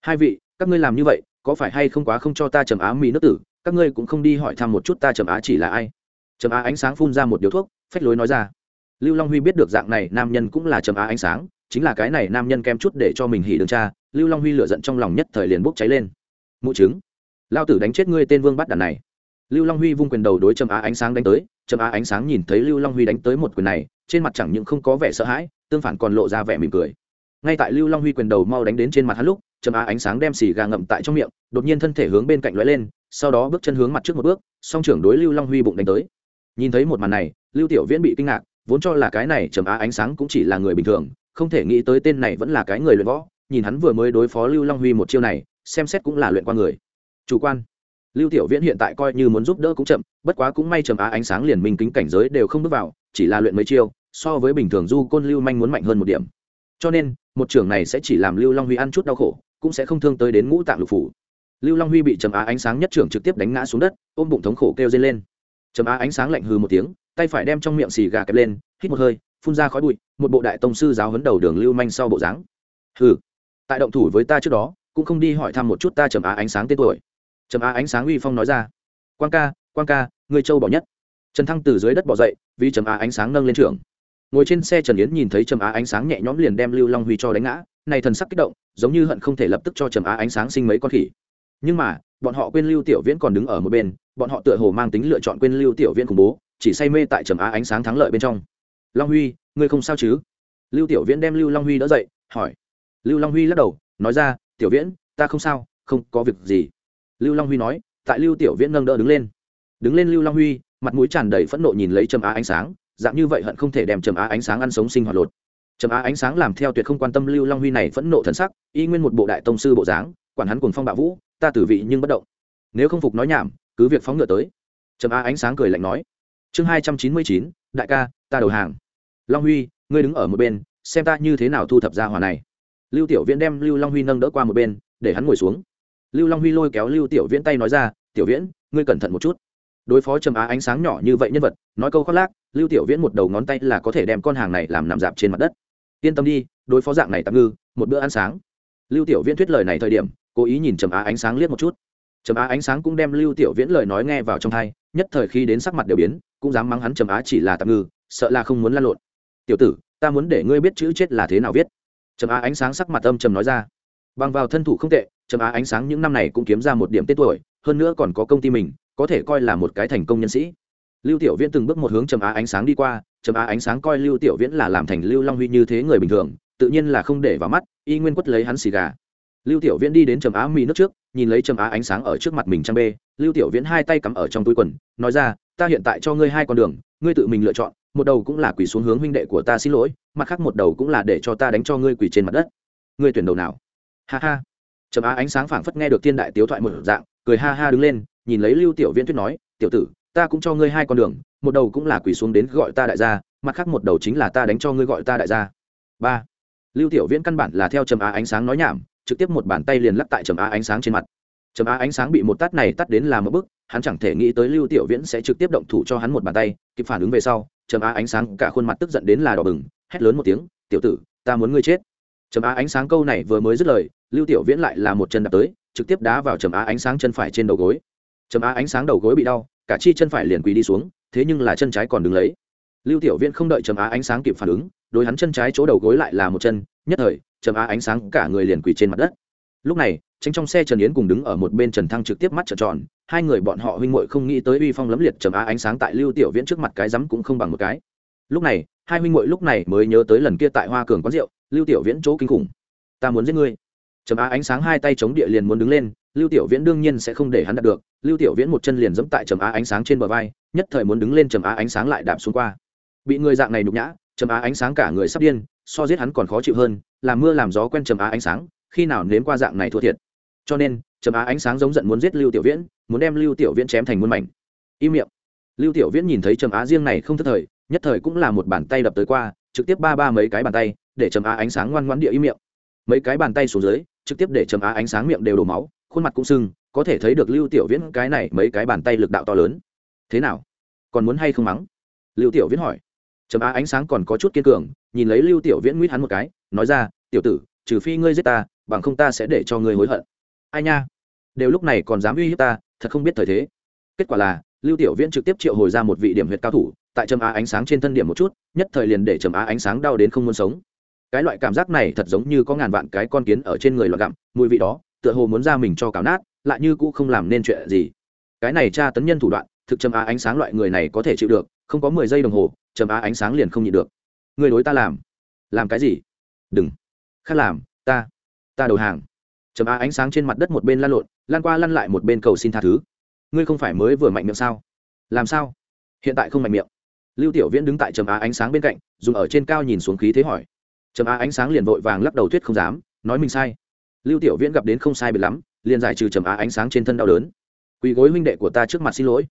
Hai vị, các ngươi làm như vậy, có phải hay không quá không cho ta trầm á mì nước tử, các ngươi cũng không đi hỏi thăm một chút ta trầm á chỉ là ai. Trầm á ánh sáng phun ra một điếu thuốc, phách lối nói ra lưu long huy biết được dạng này nam nhân cũng là trầm á ánh sáng, chính là cái này nam nhân kem chút để cho mình hỉ đường cha, lưu long huy lựa giận trong lòng nhất thời liền bốc cháy lên. Mụ chứng lao tử đánh chết ngươi tên vương bắt đàn này. Lưu long huy vung quyền đầu đối trầm á ánh sáng đánh tới trầm á ánh sáng nhìn thấy lưu long huy đánh tới một quyền này, trên mặt chẳng những không có vẻ sợ hãi, tương phản còn lộ ra vẻ mỉm cười. Ngay tại lưu long huy quyền đầu mau đánh đến trên mặt hắn lúc trầm á ánh sáng đem xì gà ngậm tại trong miệng, đột nhiên thân thể hướng bên cạnh lóe lên, sau đó bước chân hướng mặt trước một bước, song trưởng đối lưu long huy bụng đánh tới. Nhìn thấy một màn này, lưu tiểu viễn bị kinh ngạc vốn cho là cái này trầm á ánh sáng cũng chỉ là người bình thường, không thể nghĩ tới tên này vẫn là cái người luyện võ, nhìn hắn vừa mới đối phó lưu long huy một chiêu này, xem xét cũng là luyện qua người. Chủ quan. Lưu tiểu viễn hiện tại coi như muốn giúp đỡ cũng chậm, bất quá cũng may trầm á ánh sáng liền minh kính cảnh giới đều không bước vào, chỉ là luyện mấy chiêu, so với bình thường du côn lưu manh muốn mạnh hơn một điểm. Cho nên, một trưởng này sẽ chỉ làm lưu long huy ăn chút đau khổ, cũng sẽ không thương tới đến ngũ tạng lục phủ. Lưu long huy bị trầm á ánh sáng nhất trưởng trực tiếp đánh ngã xuống đất, ôm bụng thống khổ kêu dây lên trầm á ánh sáng lạnh hư một tiếng, tay phải đem trong miệng xì gà kẹp lên, hít một hơi, phun ra khói bụi, một bộ đại tông sư giáo hấn đầu đường lưu manh sau bộ dáng. Hừ, tại động thủ với ta trước đó, cũng không đi hỏi thăm một chút ta trầm á ánh sáng tên tuổi. Trầm á ánh sáng uy phong nói ra. Quan ca quan ca người châu bỏ nhất. Trần thăng từ dưới đất bỏ dậy, vì trầm á ánh sáng nâng lên trường ngồi trên xe trần yến nhìn thấy trầm á ánh sáng nhẹ nhõm liền đem lưu long huy cho đánh ngã, này thần sắc kích động, giống như hận không thể lập tức cho trầm á ánh sáng sinh mấy con khỉ. Nhưng mà, bọn họ quên lưu tiểu viễn còn đứng ở một bên bọn họ tựa hồ mang tính lựa chọn quên lưu tiểu viễn khủng bố, chỉ say mê tại trầm á ánh sáng thắng lợi bên trong. Long huy, ngươi không sao chứ? Lưu tiểu viễn đem lưu long huy đỡ dậy, hỏi. Lưu long huy lắc đầu, nói ra, tiểu viễn, ta không sao, không có việc gì. Lưu long huy nói, tại lưu tiểu viễn nâng đỡ đứng lên. Đứng lên lưu long huy, mặt mũi tràn đầy phẫn nộ nhìn lấy trầm á ánh sáng, dạng như vậy hận không thể đem trầm á ánh sáng ăn sống sinh hoạt lột. Trầm á ánh sáng làm theo tuyệt không quan tâm lưu long huy này phẫn nộ thần sắc, y nguyên một bộ đại tông sư bộ dáng, quản hắn cùng phong bạo vũ, ta tử vị nhưng bất động. Nếu không phục nói nhảm cứ việc phóng ngựa tới. Trầm á ánh sáng cười lạnh nói. Chương hai trăm chín mươi chín, đại ca, ta đầu hàng. Long huy, ngươi đứng ở một bên, xem ta như thế nào thu thập ra hòa này. Lưu tiểu viễn đem lưu long huy nâng đỡ qua một bên, để hắn ngồi xuống. Lưu long huy lôi kéo lưu tiểu viễn tay nói ra, tiểu viễn, ngươi cẩn thận một chút. Đối phó trầm á ánh sáng nhỏ như vậy nhân vật, nói câu khoác lác, lưu tiểu viễn một đầu ngón tay là có thể đem con hàng này làm nằm dạp trên mặt đất. Yên tâm đi, đối phó dạng này tạm ngư, một bữa ăn sáng. Lưu tiểu viễn thuyết lời này thời điểm, cố ý nhìn trầm á ánh sáng liếc một chút trầm á ánh sáng cũng đem lưu tiểu viễn lời nói nghe vào trong thai nhất thời khi đến sắc mặt đều biến, cũng dám mắng hắn trầm á chỉ là tạm ngư, sợ là không muốn lăn lộn. Tiểu tử, ta muốn để ngươi biết chữ chết là thế nào viết. Trầm á ánh sáng sắc mặt âm trầm nói ra. Bằng vào thân thủ không tệ, trầm á ánh sáng những năm này cũng kiếm ra một điểm tên tuổi, hơn nữa còn có công ty mình, có thể coi là một cái thành công nhân sĩ. Lưu tiểu viễn từng bước một hướng trầm á ánh sáng đi qua, trầm á ánh sáng coi lưu tiểu viễn là làm thành lưu long huy như thế người bình thường, tự nhiên là không để vào mắt, y nguyên quất lấy hắn xì gà. Lưu tiểu viễn đi đến trầm á mì nước trước nhìn lấy trầm á ánh sáng ở trước mặt mình trang bê, lưu tiểu viễn hai tay cắm ở trong túi quần, nói ra, ta hiện tại cho ngươi hai con đường, ngươi tự mình lựa chọn, một đầu cũng là quỳ xuống hướng huynh đệ của ta xin lỗi, mặt khác một đầu cũng là để cho ta đánh cho ngươi quỳ trên mặt đất. Ngươi tuyển đầu nào? Ha ha. Trầm á ánh sáng phảng phất nghe được thiên đại tiếu thoại một dạng, cười ha ha đứng lên, nhìn lấy lưu tiểu viễn thuyết nói, tiểu tử, ta cũng cho ngươi hai con đường, một đầu cũng là quỳ xuống đến gọi ta đại gia, mặt khác một đầu chính là ta đánh cho ngươi gọi ta đại gia. Ba. Lưu tiểu viễn căn bản là theo trầm á ánh sáng nói nhảm trực tiếp một bàn tay liền lắc tại trầm á ánh sáng trên mặt. Trầm á ánh sáng bị một tát này tắt đến làm một bức, hắn chẳng thể nghĩ tới lưu tiểu viễn sẽ trực tiếp động thủ cho hắn một bàn tay, kịp phản ứng về sau, trầm á ánh sáng cả khuôn mặt tức giận đến là đỏ bừng, hét lớn một tiếng, tiểu tử, ta muốn ngươi chết. Trầm á ánh sáng câu này vừa mới dứt lời, lưu tiểu viễn lại là một chân đạp tới, trực tiếp đá vào trầm á ánh sáng chân phải trên đầu gối. Trầm á ánh sáng đầu gối bị đau, cả chi chân phải liền quỳ đi xuống, thế nhưng là chân trái còn đứng lấy. Lưu tiểu viễn không đợi trầm á ánh sáng kịp phản ứng, đối hắn chân trái chỗ đầu gối lại là một chân, nhất thời trầm á ánh sáng cả người liền quỳ trên mặt đất. Lúc này tránh trong xe trần yến cùng đứng ở một bên trần thăng trực tiếp mắt trợn tròn, hai người bọn họ huynh muội không nghĩ tới uy phong lấm liệt trầm á ánh sáng tại lưu tiểu viễn trước mặt cái rắm cũng không bằng một cái. Lúc này, hai huynh muội lúc này mới nhớ tới lần kia tại hoa cường quán rượu, lưu tiểu viễn chỗ kinh khủng. Ta muốn giết ngươi. Trầm á ánh sáng hai tay chống địa liền muốn đứng lên, lưu tiểu viễn đương nhiên sẽ không để hắn đạt được, lưu tiểu viễn một chân liền dẫm tại trầm á ánh sáng trên bờ vai, nhất thời muốn đứng lên trầm á ánh sáng lại đạp xuống qua. Bị người dạng này nhục nhã trầm á ánh sáng cả người sắp điên, so giết hắn còn khó chịu hơn làm mưa làm gió quen trầm á ánh sáng, khi nào nếm qua dạng này thua thiệt. Cho nên trầm á ánh sáng giống giận muốn giết lưu tiểu viễn, muốn đem lưu tiểu viễn chém thành muôn mảnh. Im miệng. Lưu tiểu viễn nhìn thấy trầm á riêng này không thất thời, nhất thời cũng là một bàn tay đập tới qua, trực tiếp ba ba mấy cái bàn tay, để trầm á ánh sáng ngoan ngoãn địa im miệng. Mấy cái bàn tay xuống dưới, trực tiếp để trầm á ánh sáng miệng đều đổ máu, khuôn mặt cũng sưng, có thể thấy được lưu tiểu viễn cái này mấy cái bàn tay lực đạo to lớn. Thế nào? Còn muốn hay không mắng? Lưu tiểu viễn hỏi trầm á ánh sáng còn có chút kiên cường, nhìn lấy lưu tiểu viễn nguyết hắn một cái, nói ra, tiểu tử, trừ phi ngươi giết ta, bằng không ta sẽ để cho ngươi hối hận. Ai nha, đều lúc này còn dám uy hiếp ta, thật không biết thời thế. Kết quả là, lưu tiểu viễn trực tiếp triệu hồi ra một vị điểm huyệt cao thủ, tại trầm á ánh sáng trên thân điểm một chút, nhất thời liền để trầm á ánh sáng đau đến không muốn sống. Cái loại cảm giác này thật giống như có ngàn vạn cái con kiến ở trên người loạn gặm, mùi vị đó, tựa hồ muốn ra mình cho cào nát, lại như cũ không làm nên chuyện gì. Cái này tra tấn nhân thủ đoạn, thực trầm á ánh sáng loại người này có thể chịu được, không có mười giây đồng hồ trầm á ánh sáng liền không nhịn được. Người đối ta làm. Làm cái gì? Đừng. Khác làm, ta ta đầu hàng. Trầm á ánh sáng trên mặt đất một bên lăn lộn, lan qua lăn lại một bên cầu xin tha thứ. Ngươi không phải mới vừa mạnh miệng sao? Làm sao? Hiện tại không mạnh miệng. Lưu tiểu viễn đứng tại trầm á ánh sáng bên cạnh, dùng ở trên cao nhìn xuống khí thế hỏi. Trầm á ánh sáng liền vội vàng lắc đầu thuyết không dám, nói mình sai. Lưu tiểu viễn gặp đến không sai biệt lắm, liền giải trừ trầm á ánh sáng trên thân đau đớn. Quỳ gối huynh đệ của ta trước mặt xin lỗi.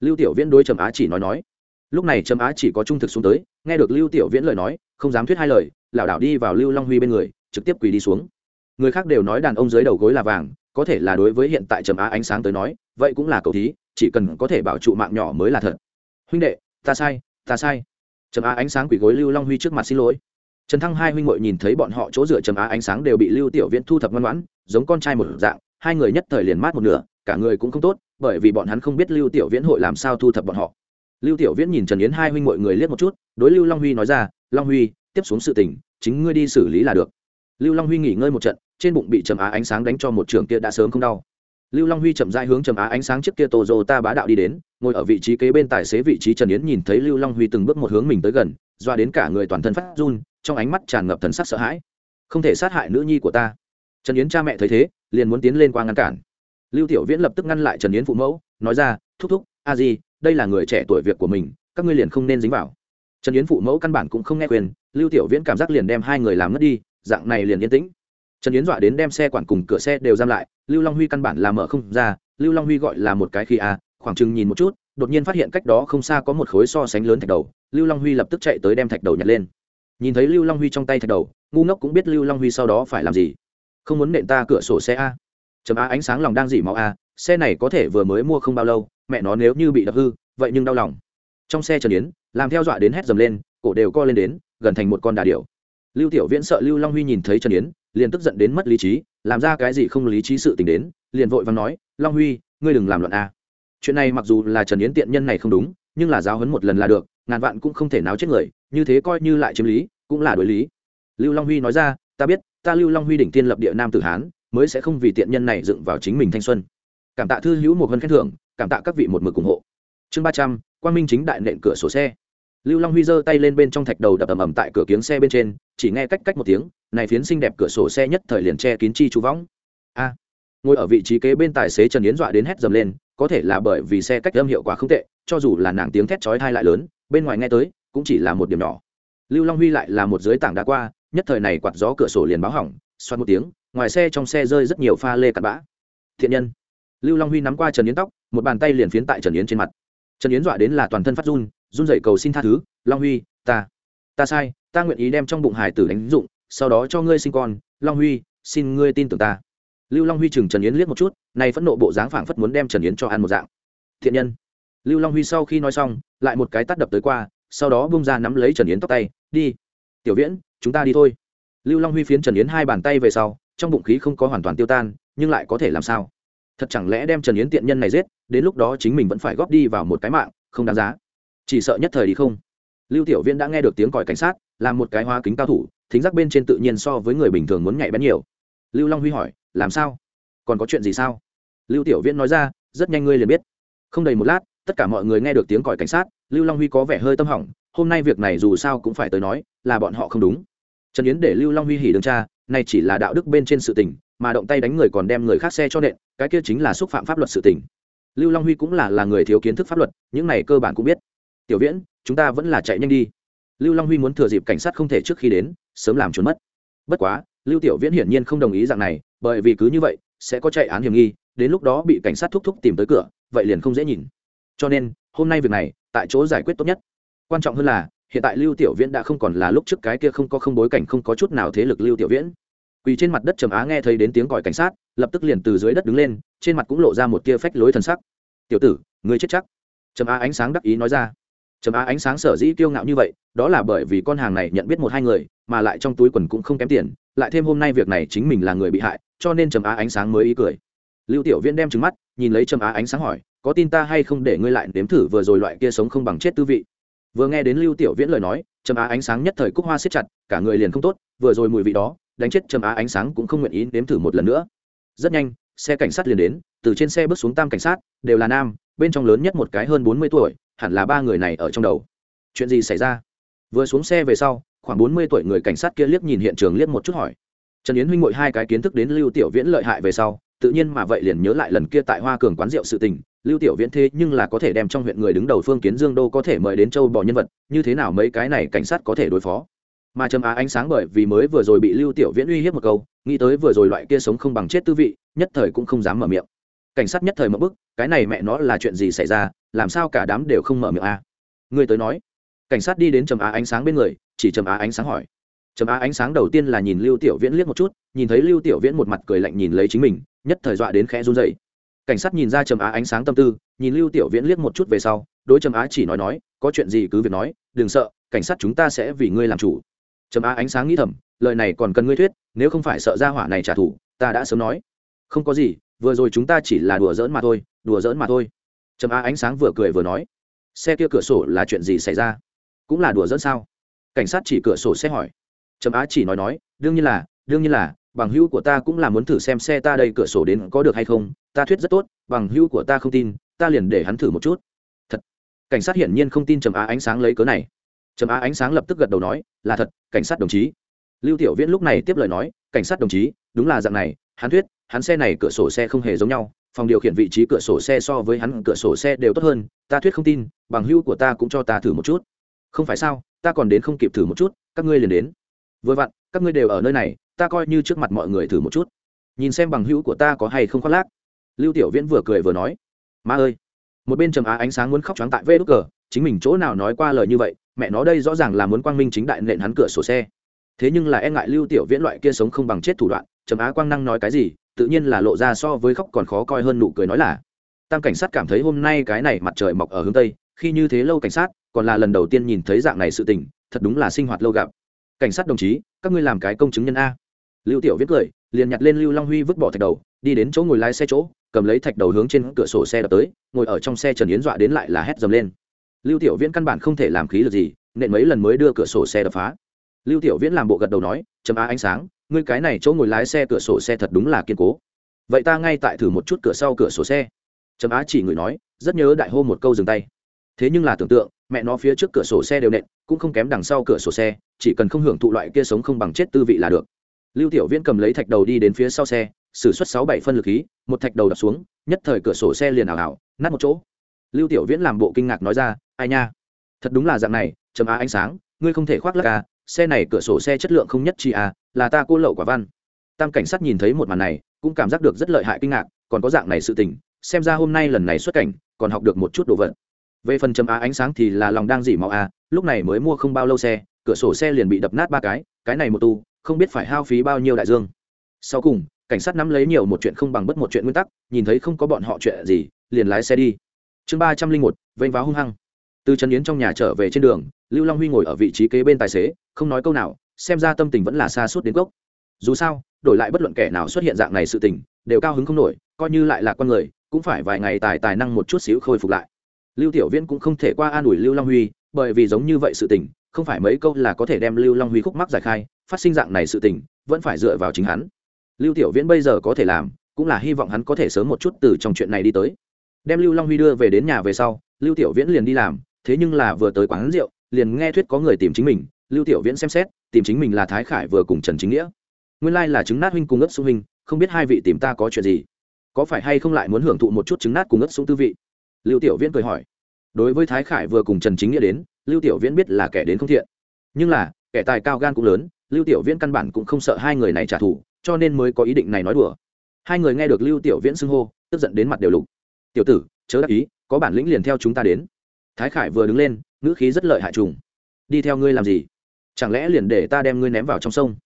Lưu tiểu viễn đối trầm á chỉ nói nói lúc này trầm á chỉ có trung thực xuống tới, nghe được lưu tiểu viễn lời nói, không dám thuyết hai lời, lảo đảo đi vào lưu long huy bên người, trực tiếp quỳ đi xuống. Người khác đều nói đàn ông dưới đầu gối là vàng, có thể là đối với hiện tại trầm á ánh sáng tới nói, vậy cũng là cầu thí, chỉ cần có thể bảo trụ mạng nhỏ mới là thật. Huynh đệ, ta sai ta sai. Trầm á ánh sáng quỳ gối lưu long huy trước mặt xin lỗi. Trần thăng hai huynh m nhìn thấy bọn họ chỗ dựa trầm á ánh sáng đều bị lưu tiểu viễn thu thập ngoan ngoãn, giống con trai một dạng, hai người nhất thời liền mát một nửa, cả người cũng không tốt, bởi vì bọn hắn không biết lưu tiểu viễn hội làm sao thu thập bọn họ lưu tiểu viễn nhìn trần yến hai huynh mọi người liếc một chút, đối lưu long huy nói ra, long huy, tiếp xuống sự tình, chính ngươi đi xử lý là được. Lưu long huy nghỉ ngơi một trận, trên bụng bị trầm á ánh sáng đánh cho một trường kia đã sớm không đau. Lưu long huy chậm dai hướng trầm á ánh sáng trước kia tô dô ta bá đạo đi đến, ngồi ở vị trí kế bên tài xế vị trí trần yến nhìn thấy lưu long huy từng bước một hướng mình tới gần, doa đến cả người toàn thân phát run, trong ánh mắt tràn ngập thần sắc sợ hãi. Không thể sát hại nữ nhi của ta. Trần yến cha mẹ thấy thế, liền muốn tiến lên qua ngăn cản. Lưu tiểu viễn lập tức ngăn lại trần yến phụ mẫu, nói ra, thúc thúc, a di đây là người trẻ tuổi việc của mình, các ngươi liền không nên dính vào. Trần yến phụ mẫu căn bản cũng không nghe quyền lưu tiểu viễn cảm giác liền đem hai người làm mất đi, dạng này liền yên tĩnh. Trần yến dọa đến đem xe quản cùng cửa xe đều giam lại, lưu long huy căn bản là mở không ra, lưu long huy gọi là một cái khi a, khoảng chừng nhìn một chút, đột nhiên phát hiện cách đó không xa có một khối so sánh lớn thạch đầu, lưu long huy lập tức chạy tới đem thạch đầu nhặt lên. Nhìn thấy lưu long huy trong tay thạch đầu, ngu ngốc cũng biết lưu long huy sau đó phải làm gì. Không muốn nện ta cửa sổ xe a. Chấm a ánh sáng lòng đang dỉ máu a, xe này có thể vừa mới mua không bao lâu mẹ nó nếu như bị đập hư, vậy nhưng đau lòng. Trong xe trần yến, làm theo dọa đến hét dầm lên, cổ đều co lên đến, gần thành một con đà điểu. Lưu tiểu viễn sợ lưu long huy nhìn thấy trần yến, liền tức giận đến mất lý trí, làm ra cái gì không lý trí sự tình đến, liền vội và nói, long huy, ngươi đừng làm loạn a. Chuyện này mặc dù là trần yến tiện nhân này không đúng, nhưng là giáo hấn một lần là được, ngàn vạn cũng không thể nào chết người, như thế coi như lại chiếm lý, cũng là đối lý. Lưu long huy nói ra, ta biết, ta lưu long huy đỉnh tiên lập địa nam tử hán, mới sẽ không vì tiện nhân này dựng vào chính mình thanh xuân. Cảm tạ thư hữu một vân khen thưởng cảm tạ các vị một mực ủng hộ. Chương ba trăm quan minh chính đại nện cửa sổ xe. Lưu long huy giơ tay lên bên trong thạch đầu đập ầm ầm tại cửa kiếng xe bên trên, chỉ nghe cách cách một tiếng, này phiến xinh đẹp cửa sổ xe nhất thời liền che kín chi chú võng. A! Ngồi ở vị trí kế bên tài xế trần yến dọa đến hét dầm lên, có thể là bởi vì xe cách âm hiệu quả không tệ, cho dù là nàng tiếng thét chói thai lại lớn, bên ngoài nghe tới, cũng chỉ là một điểm nhỏ. Lưu long huy lại là một dưới tảng đá qua, nhất thời này quạt gió cửa sổ liền báo hỏng, xoát một tiếng, ngoài xe trong xe rơi rất nhiều pha lê cặn bã. Thiện nhân! Lưu long huy nắm qua trần yến tóc một bàn tay liền phiến tại trần yến trên mặt. Trần yến dọa đến là toàn thân phát run run dậy cầu xin tha thứ, long huy, ta ta sai, ta nguyện ý đem trong bụng hải tử đánh dụng, sau đó cho ngươi sinh con, long huy, xin ngươi tin tưởng ta. Lưu long huy chừng trần yến liếc một chút, này phẫn nộ bộ dáng phảng phất muốn đem trần yến cho ăn một dạng. Thiện nhân. Lưu long huy sau khi nói xong, lại một cái tắt đập tới qua, sau đó bung ra nắm lấy trần yến tóc tay, đi, tiểu viễn, chúng ta đi thôi. Lưu long huy phiến trần yến hai bàn tay về sau, trong bụng khí không có hoàn toàn tiêu tan, nhưng lại có thể làm sao? Thật chẳng lẽ đem trần yến tiện nhân này giết, đến lúc đó chính mình vẫn phải góp đi vào một cái mạng, không đáng giá. Chỉ sợ nhất thời đi không. Lưu tiểu viễn đã nghe được tiếng còi cảnh sát làm một cái hoa kính cao thủ, thính giác bên trên tự nhiên so với người bình thường muốn nhạy bén nhiều. Lưu long huy hỏi, làm sao? Còn có chuyện gì sao? Lưu tiểu viễn nói ra, rất nhanh ngươi liền biết. Không đầy một lát, tất cả mọi người nghe được tiếng còi cảnh sát, lưu long huy có vẻ hơi tâm hỏng, hôm nay việc này dù sao cũng phải tới nói, là bọn họ không đúng. Trần yến để lưu long huy hỉ đường cha này chỉ là đạo đức bên trên sự tình mà động tay đánh người còn đem người khác xe cho nện, cái kia chính là xúc phạm pháp luật sự tình. Lưu long huy cũng là là người thiếu kiến thức pháp luật, những này cơ bản cũng biết. Tiểu viễn, chúng ta vẫn là chạy nhanh đi. Lưu long huy muốn thừa dịp cảnh sát không thể trước khi đến, sớm làm trốn mất. Bất quá, lưu tiểu viễn hiển nhiên không đồng ý dạng này, bởi vì cứ như vậy, sẽ có chạy án hiểm nghi, đến lúc đó bị cảnh sát thúc thúc tìm tới cửa, vậy liền không dễ nhìn. Cho nên, hôm nay việc này, tại chỗ giải quyết tốt nhất. Quan trọng hơn là, hiện tại lưu tiểu viễn đã không còn là lúc trước cái kia không có không bối cảnh, không có chút nào thế lực lưu tiểu viễn quỳ trên mặt đất trầm á nghe thấy đến tiếng còi cảnh sát, lập tức liền từ dưới đất đứng lên, trên mặt cũng lộ ra một tia phách lối thần sắc. Tiểu tử người chết chắc. Trầm á ánh sáng đắc ý nói ra. Trầm á ánh sáng sở dĩ kiêu ngạo như vậy, đó là bởi vì con hàng này nhận biết một hai người, mà lại trong túi quần cũng không kém tiền, lại thêm hôm nay việc này chính mình là người bị hại, cho nên trầm á ánh sáng mới ý cười. Lưu tiểu viễn đem trứng mắt, nhìn lấy trầm á ánh sáng hỏi, có tin ta hay không để ngươi lại nếm thử vừa rồi loại kia sống không bằng chết tư vị? Vừa nghe đến lưu tiểu viễn lời nói, trầm á ánh sáng nhất thời cúc hoa siết chặt, cả người liền không tốt, vừa rồi mùi vị đó đánh chết trầm á ánh sáng cũng không nguyện ý nếm thử một lần nữa. Rất nhanh, xe cảnh sát liền đến, từ trên xe bước xuống tam cảnh sát, đều là nam, bên trong lớn nhất một cái hơn bốn mươi tuổi, hẳn là ba người này ở trong đầu. Chuyện gì xảy ra? Vừa xuống xe về sau, khoảng bốn mươi tuổi người cảnh sát kia liếc nhìn hiện trường liếc một chút hỏi. Trần yến huynh ngội hai cái kiến thức đến lưu tiểu viễn lợi hại về sau, tự nhiên mà vậy liền nhớ lại lần kia tại hoa cường quán rượu sự tình. Lưu tiểu viễn thế nhưng là có thể đem trong huyện người đứng đầu phương kiến dương đô có thể mời đến châu bỏ nhân vật, như thế nào mấy cái này cảnh sát có thể đối phó? Mà trầm á ánh sáng bởi vì mới vừa rồi bị lưu tiểu viễn uy hiếp một câu, nghĩ tới vừa rồi loại kia sống không bằng chết tư vị, nhất thời cũng không dám mở miệng. Cảnh sát nhất thời mở bức, cái này mẹ nó là chuyện gì xảy ra, làm sao cả đám đều không mở miệng a? À? người tới nói. Cảnh sát đi đến trầm á ánh sáng bên người, chỉ trầm á ánh sáng hỏi. Trầm á ánh sáng đầu tiên là nhìn lưu tiểu viễn liếc một chút, nhìn thấy lưu tiểu viễn một mặt cười lạnh nhìn lấy chính mình, nhất thời dọa đến khẽ run dậy cảnh sát nhìn ra trầm á ánh sáng tâm tư, nhìn lưu tiểu viễn liếc một chút về sau, đối trầm á chỉ nói nói, có chuyện gì cứ việc nói, đừng sợ, cảnh sát chúng ta sẽ vì ngươi làm chủ trầm á ánh sáng nghĩ thầm, lời này còn cần ngươi thuyết, nếu không phải sợ ra hỏa này trả thù, ta đã sớm nói. Không có gì, vừa rồi chúng ta chỉ là đùa giỡn mà thôi, đùa giỡn mà thôi. Trầm á ánh sáng vừa cười vừa nói. Xe kia cửa sổ là chuyện gì xảy ra? Cũng là đùa giỡn sao? Cảnh sát chỉ cửa sổ xe hỏi. Trầm á chỉ nói nói, đương nhiên là, đương nhiên là, bằng hữu của ta cũng là muốn thử xem xe ta đây cửa sổ đến có được hay không, ta thuyết rất tốt, bằng hữu của ta không tin, ta liền để hắn thử một chút. Thật. Cảnh sát hiển nhiên không tin trầm á ánh sáng lấy cớ này trầm á ánh sáng lập tức gật đầu nói, là thật, cảnh sát đồng chí. Lưu tiểu viễn lúc này tiếp lời nói, cảnh sát đồng chí, đúng là dạng này, hắn thuyết, hắn xe này cửa sổ xe không hề giống nhau, phòng điều khiển vị trí cửa sổ xe so với hắn cửa sổ xe đều tốt hơn, ta thuyết không tin, bằng hữu của ta cũng cho ta thử một chút. Không phải sao, ta còn đến không kịp thử một chút, các ngươi liền đến. Vừa vặn, các ngươi đều ở nơi này, ta coi như trước mặt mọi người thử một chút. Nhìn xem bằng hữu của ta có hay không khoác lác. Lưu tiểu viễn vừa cười vừa nói ma ơi. Một bên trầm á ánh sáng muốn khóc trắng tại vê đúc cờ, chính mình chỗ nào nói qua lời như vậy mẹ nó đây rõ ràng là muốn quang minh chính đại nện hắn cửa sổ xe. Thế nhưng là e ngại lưu tiểu viễn loại kia sống không bằng chết thủ đoạn, trầm á quang năng nói cái gì, tự nhiên là lộ ra so với khóc còn khó coi hơn nụ cười nói là, tam cảnh sát cảm thấy hôm nay cái này mặt trời mọc ở hướng tây, khi như thế lâu cảnh sát, còn là lần đầu tiên nhìn thấy dạng này sự tình, thật đúng là sinh hoạt lâu gặp. Cảnh sát đồng chí, các ngươi làm cái công chứng nhân a. Lưu tiểu viết cười, liền nhặt lên lưu long huy vứt bỏ thạch đầu, đi đến chỗ ngồi lái xe chỗ, cầm lấy thạch đầu hướng trên cửa sổ xe đập tới, ngồi ở trong xe trần yến dọa đến lại là hét dầm lên lưu tiểu viễn căn bản không thể làm khí được gì nện mấy lần mới đưa cửa sổ xe đập phá. Lưu tiểu viễn làm bộ gật đầu nói, chấm á ánh sáng, ngươi cái này chỗ ngồi lái xe cửa sổ xe thật đúng là kiên cố. Vậy ta ngay tại thử một chút cửa sau cửa sổ xe. Chấm á chỉ người nói, rất nhớ đại hô một câu dừng tay. Thế nhưng là tưởng tượng, mẹ nó phía trước cửa sổ xe đều nện, cũng không kém đằng sau cửa sổ xe, chỉ cần không hưởng thụ loại kia sống không bằng chết tư vị là được. Lưu tiểu viễn cầm lấy thạch đầu đi đến phía sau xe xử suất sáu bảy phân lực khí, một thạch đầu đập xuống, nhất thời cửa sổ xe liền ảo ảo, nát một chỗ lưu tiểu viễn làm bộ kinh ngạc nói ra, ai nha, thật đúng là dạng này chấm á ánh sáng, ngươi không thể khoác lắc à xe này cửa sổ xe chất lượng không nhất chi à là ta cô lậu quả văn. Tam cảnh sát nhìn thấy một màn này, cũng cảm giác được rất lợi hại kinh ngạc, còn có dạng này sự tình, xem ra hôm nay lần này xuất cảnh, còn học được một chút đồ vật. Về phần chấm á ánh sáng thì là lòng đang dỉ máu à lúc này mới mua không bao lâu xe, cửa sổ xe liền bị đập nát ba cái cái này một tu, không biết phải hao phí bao nhiêu đại dương. Sau cùng, cảnh sát nắm lấy nhiều một chuyện không bằng bất một chuyện nguyên tắc, nhìn thấy không có bọn họ chuyện gì, liền lái xe đi chương ba trăm linh một, vênh váo hung hăng. Từ trần yến trong nhà trở về trên đường, lưu long huy ngồi ở vị trí kế bên tài xế, không nói câu nào, xem ra tâm tình vẫn là xa suốt đến gốc. Dù sao, đổi lại bất luận kẻ nào xuất hiện dạng này sự tình, đều cao hứng không nổi, coi như lại là con người, cũng phải vài ngày tài tài năng một chút xíu khôi phục lại. Lưu tiểu viễn cũng không thể qua an ủi lưu long huy, bởi vì giống như vậy sự tình, không phải mấy câu là có thể đem lưu long huy khúc mắc giải khai, phát sinh dạng này sự tình, vẫn phải dựa vào chính hắn. Lưu tiểu viễn bây giờ có thể làm, cũng là hy vọng hắn có thể sớm một chút từ trong chuyện này đi tới đem lưu long huy đưa về đến nhà về sau, lưu tiểu viễn liền đi làm, thế nhưng là vừa tới quán rượu, liền nghe thuyết có người tìm chính mình, lưu tiểu viễn xem xét, tìm chính mình là thái khải vừa cùng trần chính nghĩa. Nguyên lai là trứng nát huynh cùng ấp xung huynh, không biết hai vị tìm ta có chuyện gì. Có phải hay không lại muốn hưởng thụ một chút trứng nát cùng ấp xung tư vị? Lưu tiểu viễn cười hỏi. Đối với thái khải vừa cùng trần chính nghĩa đến, lưu tiểu viễn biết là kẻ đến không thiện. Nhưng là, kẻ tài cao gan cũng lớn, lưu tiểu viễn căn bản cũng không sợ hai người này trả thù, cho nên mới có ý định này nói đùa. Hai người nghe được lưu tiểu viễn xưng hô, tức giận đến mặt đều lục tiểu tử, chớ đắc ý, có bản lĩnh liền theo chúng ta đến. Thái khải vừa đứng lên, ngữ khí rất lợi hại trùng. Đi theo ngươi làm gì? Chẳng lẽ liền để ta đem ngươi ném vào trong sông?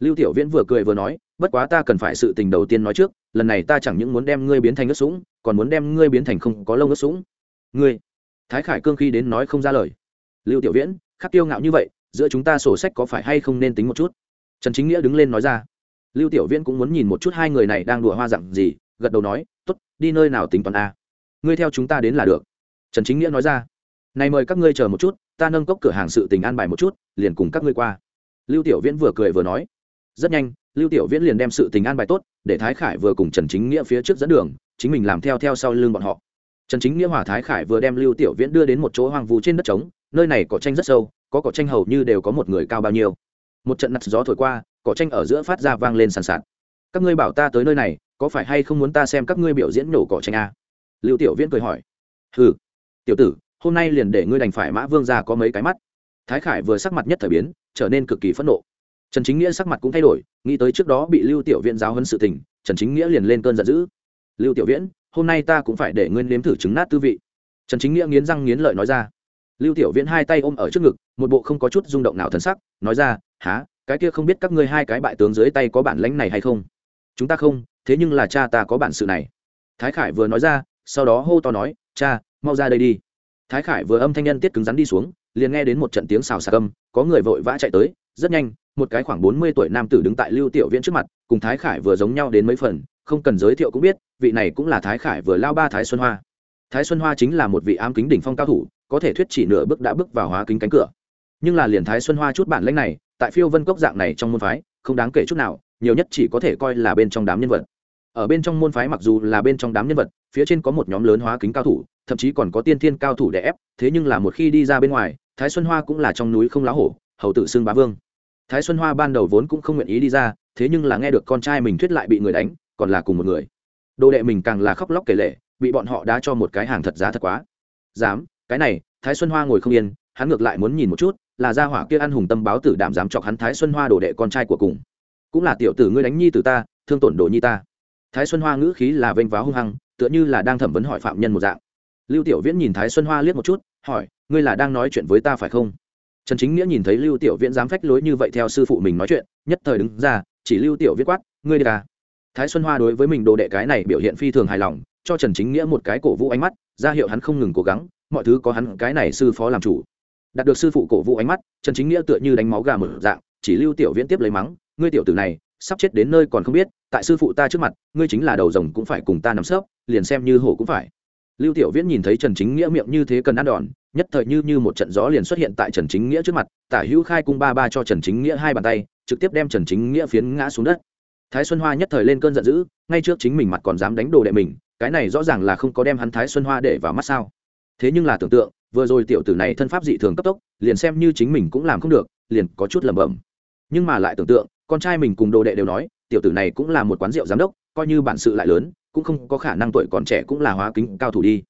Lưu tiểu viễn vừa cười vừa nói, bất quá ta cần phải sự tình đầu tiên nói trước, lần này ta chẳng những muốn đem ngươi biến thành ướt sũng, còn muốn đem ngươi biến thành không có lông ướt sũng. Ngươi! Thái khải cương khi đến nói không ra lời. Lưu tiểu viễn, khắc tiêu ngạo như vậy, giữa chúng ta sổ sách có phải hay không nên tính một chút? Trần chính nghĩa đứng lên nói ra. Lưu tiểu viễn cũng muốn nhìn một chút hai người này đang đùa hoa dặn gì, gật đầu nói t ố t đi nơi nào tính toán a? Ngươi theo chúng ta đến là được. Trần chính nghĩa nói ra. Này mời các ngươi chờ một chút, ta nâng cốc cửa hàng sự tình an bài một chút, liền cùng các ngươi qua. Lưu tiểu viễn vừa cười vừa nói. Rất nhanh, lưu tiểu viễn liền đem sự tình an bài tốt, để thái khải vừa cùng trần chính nghĩa phía trước dẫn đường, chính mình làm theo theo sau lưng bọn họ. Trần chính nghĩa hòa thái khải vừa đem lưu tiểu viễn đưa đến một chỗ hoang vu trên đất trống, nơi này cỏ tranh rất sâu, có cỏ tranh hầu như đều có một người cao bao nhiêu. Một trận nặt gió thổi qua, cỏ tranh ở giữa phát ra vang lên sàn sạt. Các ngươi bảo ta tới nơi này có phải hay không muốn ta xem các ngươi biểu diễn nổ cỏ tranh a à? lưu tiểu viễn cười hỏi. Ừ tiểu tử, hôm nay liền để ngươi đành phải mã vương ra có mấy cái mắt. Thái khải vừa sắc mặt nhất thời biến, trở nên cực kỳ phẫn nộ. Trần chính nghĩa sắc mặt cũng thay đổi, nghĩ tới trước đó bị lưu tiểu viễn giáo hấn sự tình, trần chính nghĩa liền lên cơn giận dữ. Lưu tiểu viễn, hôm nay ta cũng phải để ngươi nếm thử trứng nát tư vị. Trần chính nghĩa nghiến răng nghiến lợi nói ra. Lưu tiểu viễn hai tay ôm ở trước ngực, một bộ không có chút rung động nào thần sắc, nói ra há cái kia không biết các ngươi hai cái bại tướng dưới tay có bản lãnh này hay không? Chúng ta không thế nhưng là cha ta có bản sự này. Thái khải vừa nói ra, sau đó hô to nói, cha, mau ra đây đi. Thái khải vừa âm thanh nhân tiết cứng rắn đi xuống, liền nghe đến một trận tiếng xào xà âm, có người vội vã chạy tới, rất nhanh, một cái khoảng bốn mươi tuổi nam tử đứng tại lưu tiểu viễn trước mặt, cùng thái khải vừa giống nhau đến mấy phần, không cần giới thiệu cũng biết, vị này cũng là thái khải vừa lao ba thái xuân hoa. Thái xuân hoa chính là một vị ám kính đỉnh phong cao thủ, có thể thuyết chỉ nửa bước đã bước vào hóa kính cánh cửa. Nhưng là liền thái xuân hoa chút bản lãnh này, tại phiêu vân cốc dạng này trong môn phái, không đáng kể chút nào, nhiều nhất chỉ có thể coi là bên trong đám nhân vật ở bên trong môn phái mặc dù là bên trong đám nhân vật, phía trên có một nhóm lớn hóa kính cao thủ, thậm chí còn có tiên thiên cao thủ để ép, thế nhưng là một khi đi ra bên ngoài, thái xuân hoa cũng là trong núi không lá hổ, hầu tự xưng bá vương. Thái xuân hoa ban đầu vốn cũng không nguyện ý đi ra, thế nhưng là nghe được con trai mình thuyết lại bị người đánh, còn là cùng một người. Đồ đệ mình càng là khóc lóc kể lệ bị bọn họ đá cho một cái hàng thật giá thật quá. Dám, cái này, thái xuân hoa ngồi không yên, hắn ngược lại muốn nhìn một chút, là gia hỏa kia ăn hùng tâm báo tử đảm dám chọc hắn thái xuân hoa đồ đệ con trai của cùng. Cũng là tiểu tử ngươi đánh nhi tử ta, thương tổn đồ nhi ta thái xuân hoa ngữ khí là vênh váo hung hăng, tựa như là đang thẩm vấn hỏi phạm nhân một dạng. Lưu tiểu viễn nhìn thái xuân hoa liếc một chút, hỏi, ngươi là đang nói chuyện với ta phải không? Trần chính nghĩa nhìn thấy lưu tiểu viễn dám phách lối như vậy theo sư phụ mình nói chuyện, nhất thời đứng ra, chỉ lưu tiểu viết quát, ngươi đi à. thái xuân hoa đối với mình đồ đệ cái này biểu hiện phi thường hài lòng, cho trần chính nghĩa một cái cổ vũ ánh mắt, ra hiệu hắn không ngừng cố gắng, mọi thứ có hắn cái này sư phó làm chủ. Đạt được sư phụ cổ vũ ánh mắt, trần chính nghĩa tựa như đánh máu gà mở dạng, chỉ lưu tiểu viễn tiếp lấy mắng, ngươi tiểu tử này sắp chết đến nơi còn không biết, tại sư phụ ta trước mặt, ngươi chính là đầu rồng cũng phải cùng ta nằm sấp, liền xem như hổ cũng phải. Lưu tiểu viễn nhìn thấy trần chính nghĩa miệng như thế cần ăn đòn, nhất thời như như một trận gió liền xuất hiện tại trần chính nghĩa trước mặt, tả hữu khai cung ba ba cho trần chính nghĩa hai bàn tay, trực tiếp đem trần chính nghĩa phiến ngã xuống đất. Thái xuân hoa nhất thời lên cơn giận dữ, ngay trước chính mình mặt còn dám đánh đồ đệ mình, cái này rõ ràng là không có đem hắn thái xuân hoa để vào mắt sao. Thế nhưng là tưởng tượng, vừa rồi tiểu tử này thân pháp dị thường cấp tốc, liền xem như chính mình cũng làm không được, liền có chút lẩm bẩm. Nhưng mà lại tưởng tượng con trai mình cùng đồ đệ đều nói, tiểu tử này cũng là một quán rượu giám đốc, coi như bản sự lại lớn, cũng không có khả năng tuổi còn trẻ cũng là hóa kính cao thủ đi.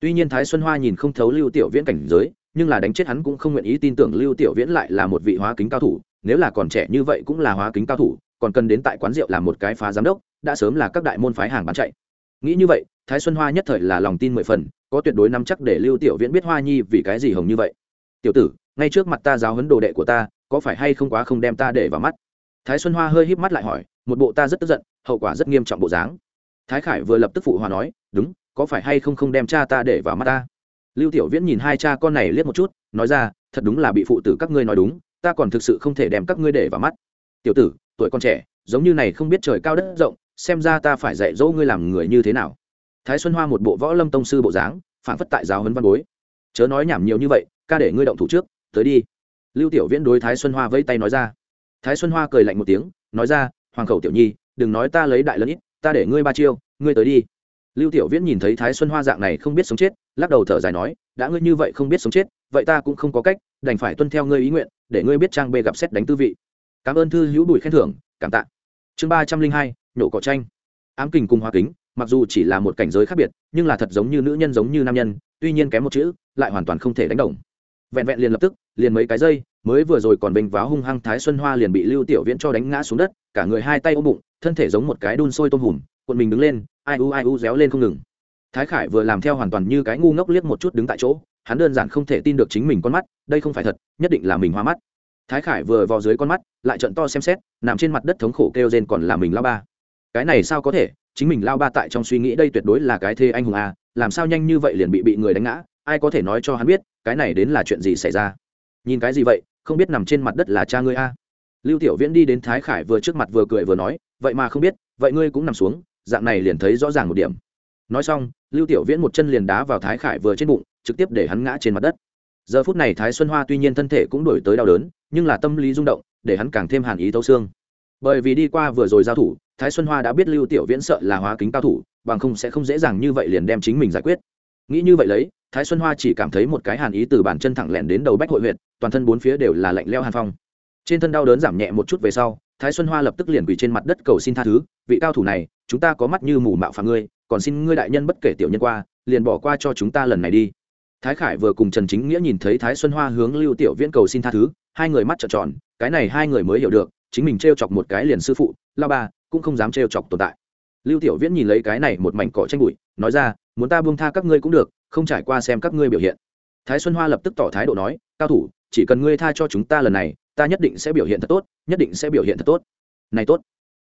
Tuy nhiên thái xuân hoa nhìn không thấu lưu tiểu viễn cảnh giới, nhưng là đánh chết hắn cũng không nguyện ý tin tưởng lưu tiểu viễn lại là một vị hóa kính cao thủ, nếu là còn trẻ như vậy cũng là hóa kính cao thủ, còn cần đến tại quán rượu làm một cái phá giám đốc, đã sớm là các đại môn phái hàng bán chạy. Nghĩ như vậy, thái xuân hoa nhất thời là lòng tin mười phần, có tuyệt đối nắm chắc để lưu tiểu viễn biết hoa nhi vì cái gì hồng như vậy. Tiểu tử, ngay trước mặt ta giáo huấn đồ đệ của ta, có phải hay không quá không đem ta để vào mắt? Thái xuân hoa hơi híp mắt lại hỏi, một bộ ta rất tức giận, hậu quả rất nghiêm trọng bộ dáng. Thái khải vừa lập tức phụ hòa nói, đúng, có phải hay không không đem cha ta để vào mắt ta? Lưu tiểu viễn nhìn hai cha con này liếc một chút, nói ra, thật đúng là bị phụ tử các ngươi nói đúng, ta còn thực sự không thể đem các ngươi để vào mắt. Tiểu tử, tuổi con trẻ, giống như này không biết trời cao đất rộng, xem ra ta phải dạy dỗ ngươi làm người như thế nào. Thái xuân hoa một bộ võ lâm tông sư bộ dáng phản phất tại giáo huấn văn bối. Chớ nói nhảm nhiều như vậy, ca để ngươi động thủ trước, tới đi. Lưu tiểu viễn đối thái xuân hoa vẫy tay nói ra thái xuân hoa cười lạnh một tiếng, nói ra, hoàng khẩu tiểu nhi, đừng nói ta lấy đại lẫn ít, ta để ngươi ba chiêu, ngươi tới đi. Lưu tiểu viễn nhìn thấy thái xuân hoa dạng này không biết sống chết, lắc đầu thở dài nói, đã ngươi như vậy không biết sống chết, vậy ta cũng không có cách, đành phải tuân theo ngươi ý nguyện, để ngươi biết trang bê gặp xét đánh tư vị. Cảm ơn thư hữu bùi khen thưởng, cảm tạ. Chương ba trăm linh hai, nhổ cỏ tranh. Ám kình cùng hoa kính, mặc dù chỉ là một cảnh giới khác biệt, nhưng là thật giống như nữ nhân giống như nam nhân, tuy nhiên kém một chữ, lại hoàn toàn không thể đánh đồng. Vẹn vẹn liền lập tức, liền mấy cái giây mới vừa rồi còn bình váo hung hăng thái xuân hoa liền bị lưu tiểu viễn cho đánh ngã xuống đất, cả người hai tay ôm bụng, thân thể giống một cái đun sôi tôm hùm, cuộn mình đứng lên, ai u ai u réo lên không ngừng. Thái khải vừa làm theo hoàn toàn như cái ngu ngốc liếc một chút đứng tại chỗ, hắn đơn giản không thể tin được chính mình con mắt, đây không phải thật, nhất định là mình hoa mắt. Thái khải vừa vào dưới con mắt, lại trận to xem xét, nằm trên mặt đất thống khổ kêu rên còn là mình lao ba. Cái này sao có thể, chính mình lao ba tại trong suy nghĩ đây tuyệt đối là cái thê anh hùng à làm sao nhanh như vậy liền bị bị người đánh ngã, ai có thể nói cho hắn biết, cái này đến là chuyện gì xảy ra? Nhìn cái gì vậy không biết nằm trên mặt đất là cha ngươi a. Lưu tiểu viễn đi đến thái khải vừa trước mặt vừa cười vừa nói, vậy mà không biết, vậy ngươi cũng nằm xuống, dạng này liền thấy rõ ràng một điểm. Nói xong, lưu tiểu viễn một chân liền đá vào thái khải vừa trên bụng, trực tiếp để hắn ngã trên mặt đất. Giờ phút này thái xuân hoa tuy nhiên thân thể cũng đổi tới đau đớn, nhưng là tâm lý rung động, để hắn càng thêm hàn ý tấu xương. Bởi vì đi qua vừa rồi giao thủ, thái xuân hoa đã biết lưu tiểu viễn sợ là hóa kính cao thủ, bằng không sẽ không dễ dàng như vậy liền đem chính mình giải quyết. Nghĩ như vậy lấy thái xuân hoa chỉ cảm thấy một cái hàn ý từ bàn chân thẳng lẹn đến đầu bách hội huyện toàn thân bốn phía đều là lạnh leo hàn phong. Trên thân đau đớn giảm nhẹ một chút về sau, thái xuân hoa lập tức liền quỳ trên mặt đất cầu xin tha thứ, vị cao thủ này, chúng ta có mắt như mù mạo phạm ngươi, còn xin ngươi đại nhân bất kể tiểu nhân qua, liền bỏ qua cho chúng ta lần này đi. Thái khải vừa cùng trần chính nghĩa nhìn thấy thái xuân hoa hướng lưu tiểu viễn cầu xin tha thứ, hai người mắt trợn tròn, cái này hai người mới hiểu được, chính mình t chọc một cái liền sư phụ, lao ba cũng không dám t chọc tồn tại. Lưu tiểu viễn nhìn lấy cái này một mảnh cỏ tranh bụi nói ra, muốn ta buông tha các ngươi cũng được, không trải qua xem các ngươi biểu hiện. Thái xuân hoa lập tức tỏ thái độ nói, cao thủ, chỉ cần ngươi tha cho chúng ta lần này, ta nhất định sẽ biểu hiện thật tốt, nhất định sẽ biểu hiện thật tốt. Này tốt.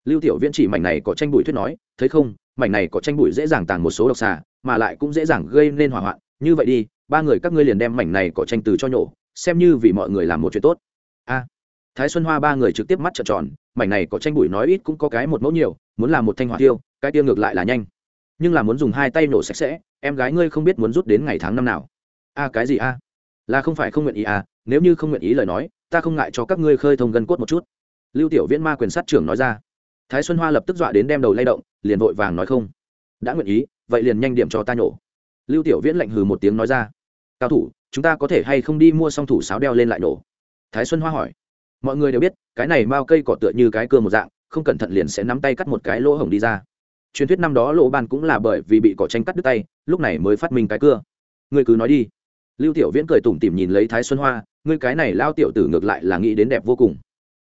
Lưu tiểu viễn chỉ mảnh này có tranh bụi thuyết nói, thấy không, mảnh này có tranh bụi dễ dàng tàng một số độc xà, mà lại cũng dễ dàng gây nên hỏa hoạn. Như vậy đi, ba người các ngươi liền đem mảnh này có tranh từ cho nhổ, xem như vì mọi người làm một chuyện tốt. A. Thái xuân hoa ba người trực tiếp mắt trợn tròn, mảnh này có tranh bụi nói ít cũng có cái một mẫu nhiều, muốn làm một thanh hỏa tiêu cái tiêu ngược lại là nhanh nhưng là muốn dùng hai tay nổ sạch sẽ, em gái ngươi không biết muốn rút đến ngày tháng năm nào. A cái gì a là không phải không nguyện ý à nếu như không nguyện ý lời nói, ta không ngại cho các ngươi khơi thông gân cốt một chút. Lưu tiểu viễn ma quyền sát trưởng nói ra. Thái xuân hoa lập tức dọa đến đem đầu lay động, liền vội vàng nói không. Đã nguyện ý, vậy liền nhanh điểm cho ta nhổ. Lưu tiểu viễn lạnh hừ một tiếng nói ra. Cao thủ, chúng ta có thể hay không đi mua xong thủ sáo đeo lên lại nổ? Thái xuân hoa hỏi. Mọi người đều biết, cái này mao cây cỏ tựa như cái cưa một dạng, không cẩn thận liền sẽ nắm tay cắt một cái lỗ hổng đi ra truyền thuyết năm đó lỗ ban cũng là bởi vì bị cỏ tranh cắt đứt tay, lúc này mới phát minh cái cưa. Ngươi cứ nói đi. Lưu tiểu viễn cười tủm tỉm nhìn lấy thái xuân hoa, ngươi cái này lao tiểu tử ngược lại là nghĩ đến đẹp vô cùng.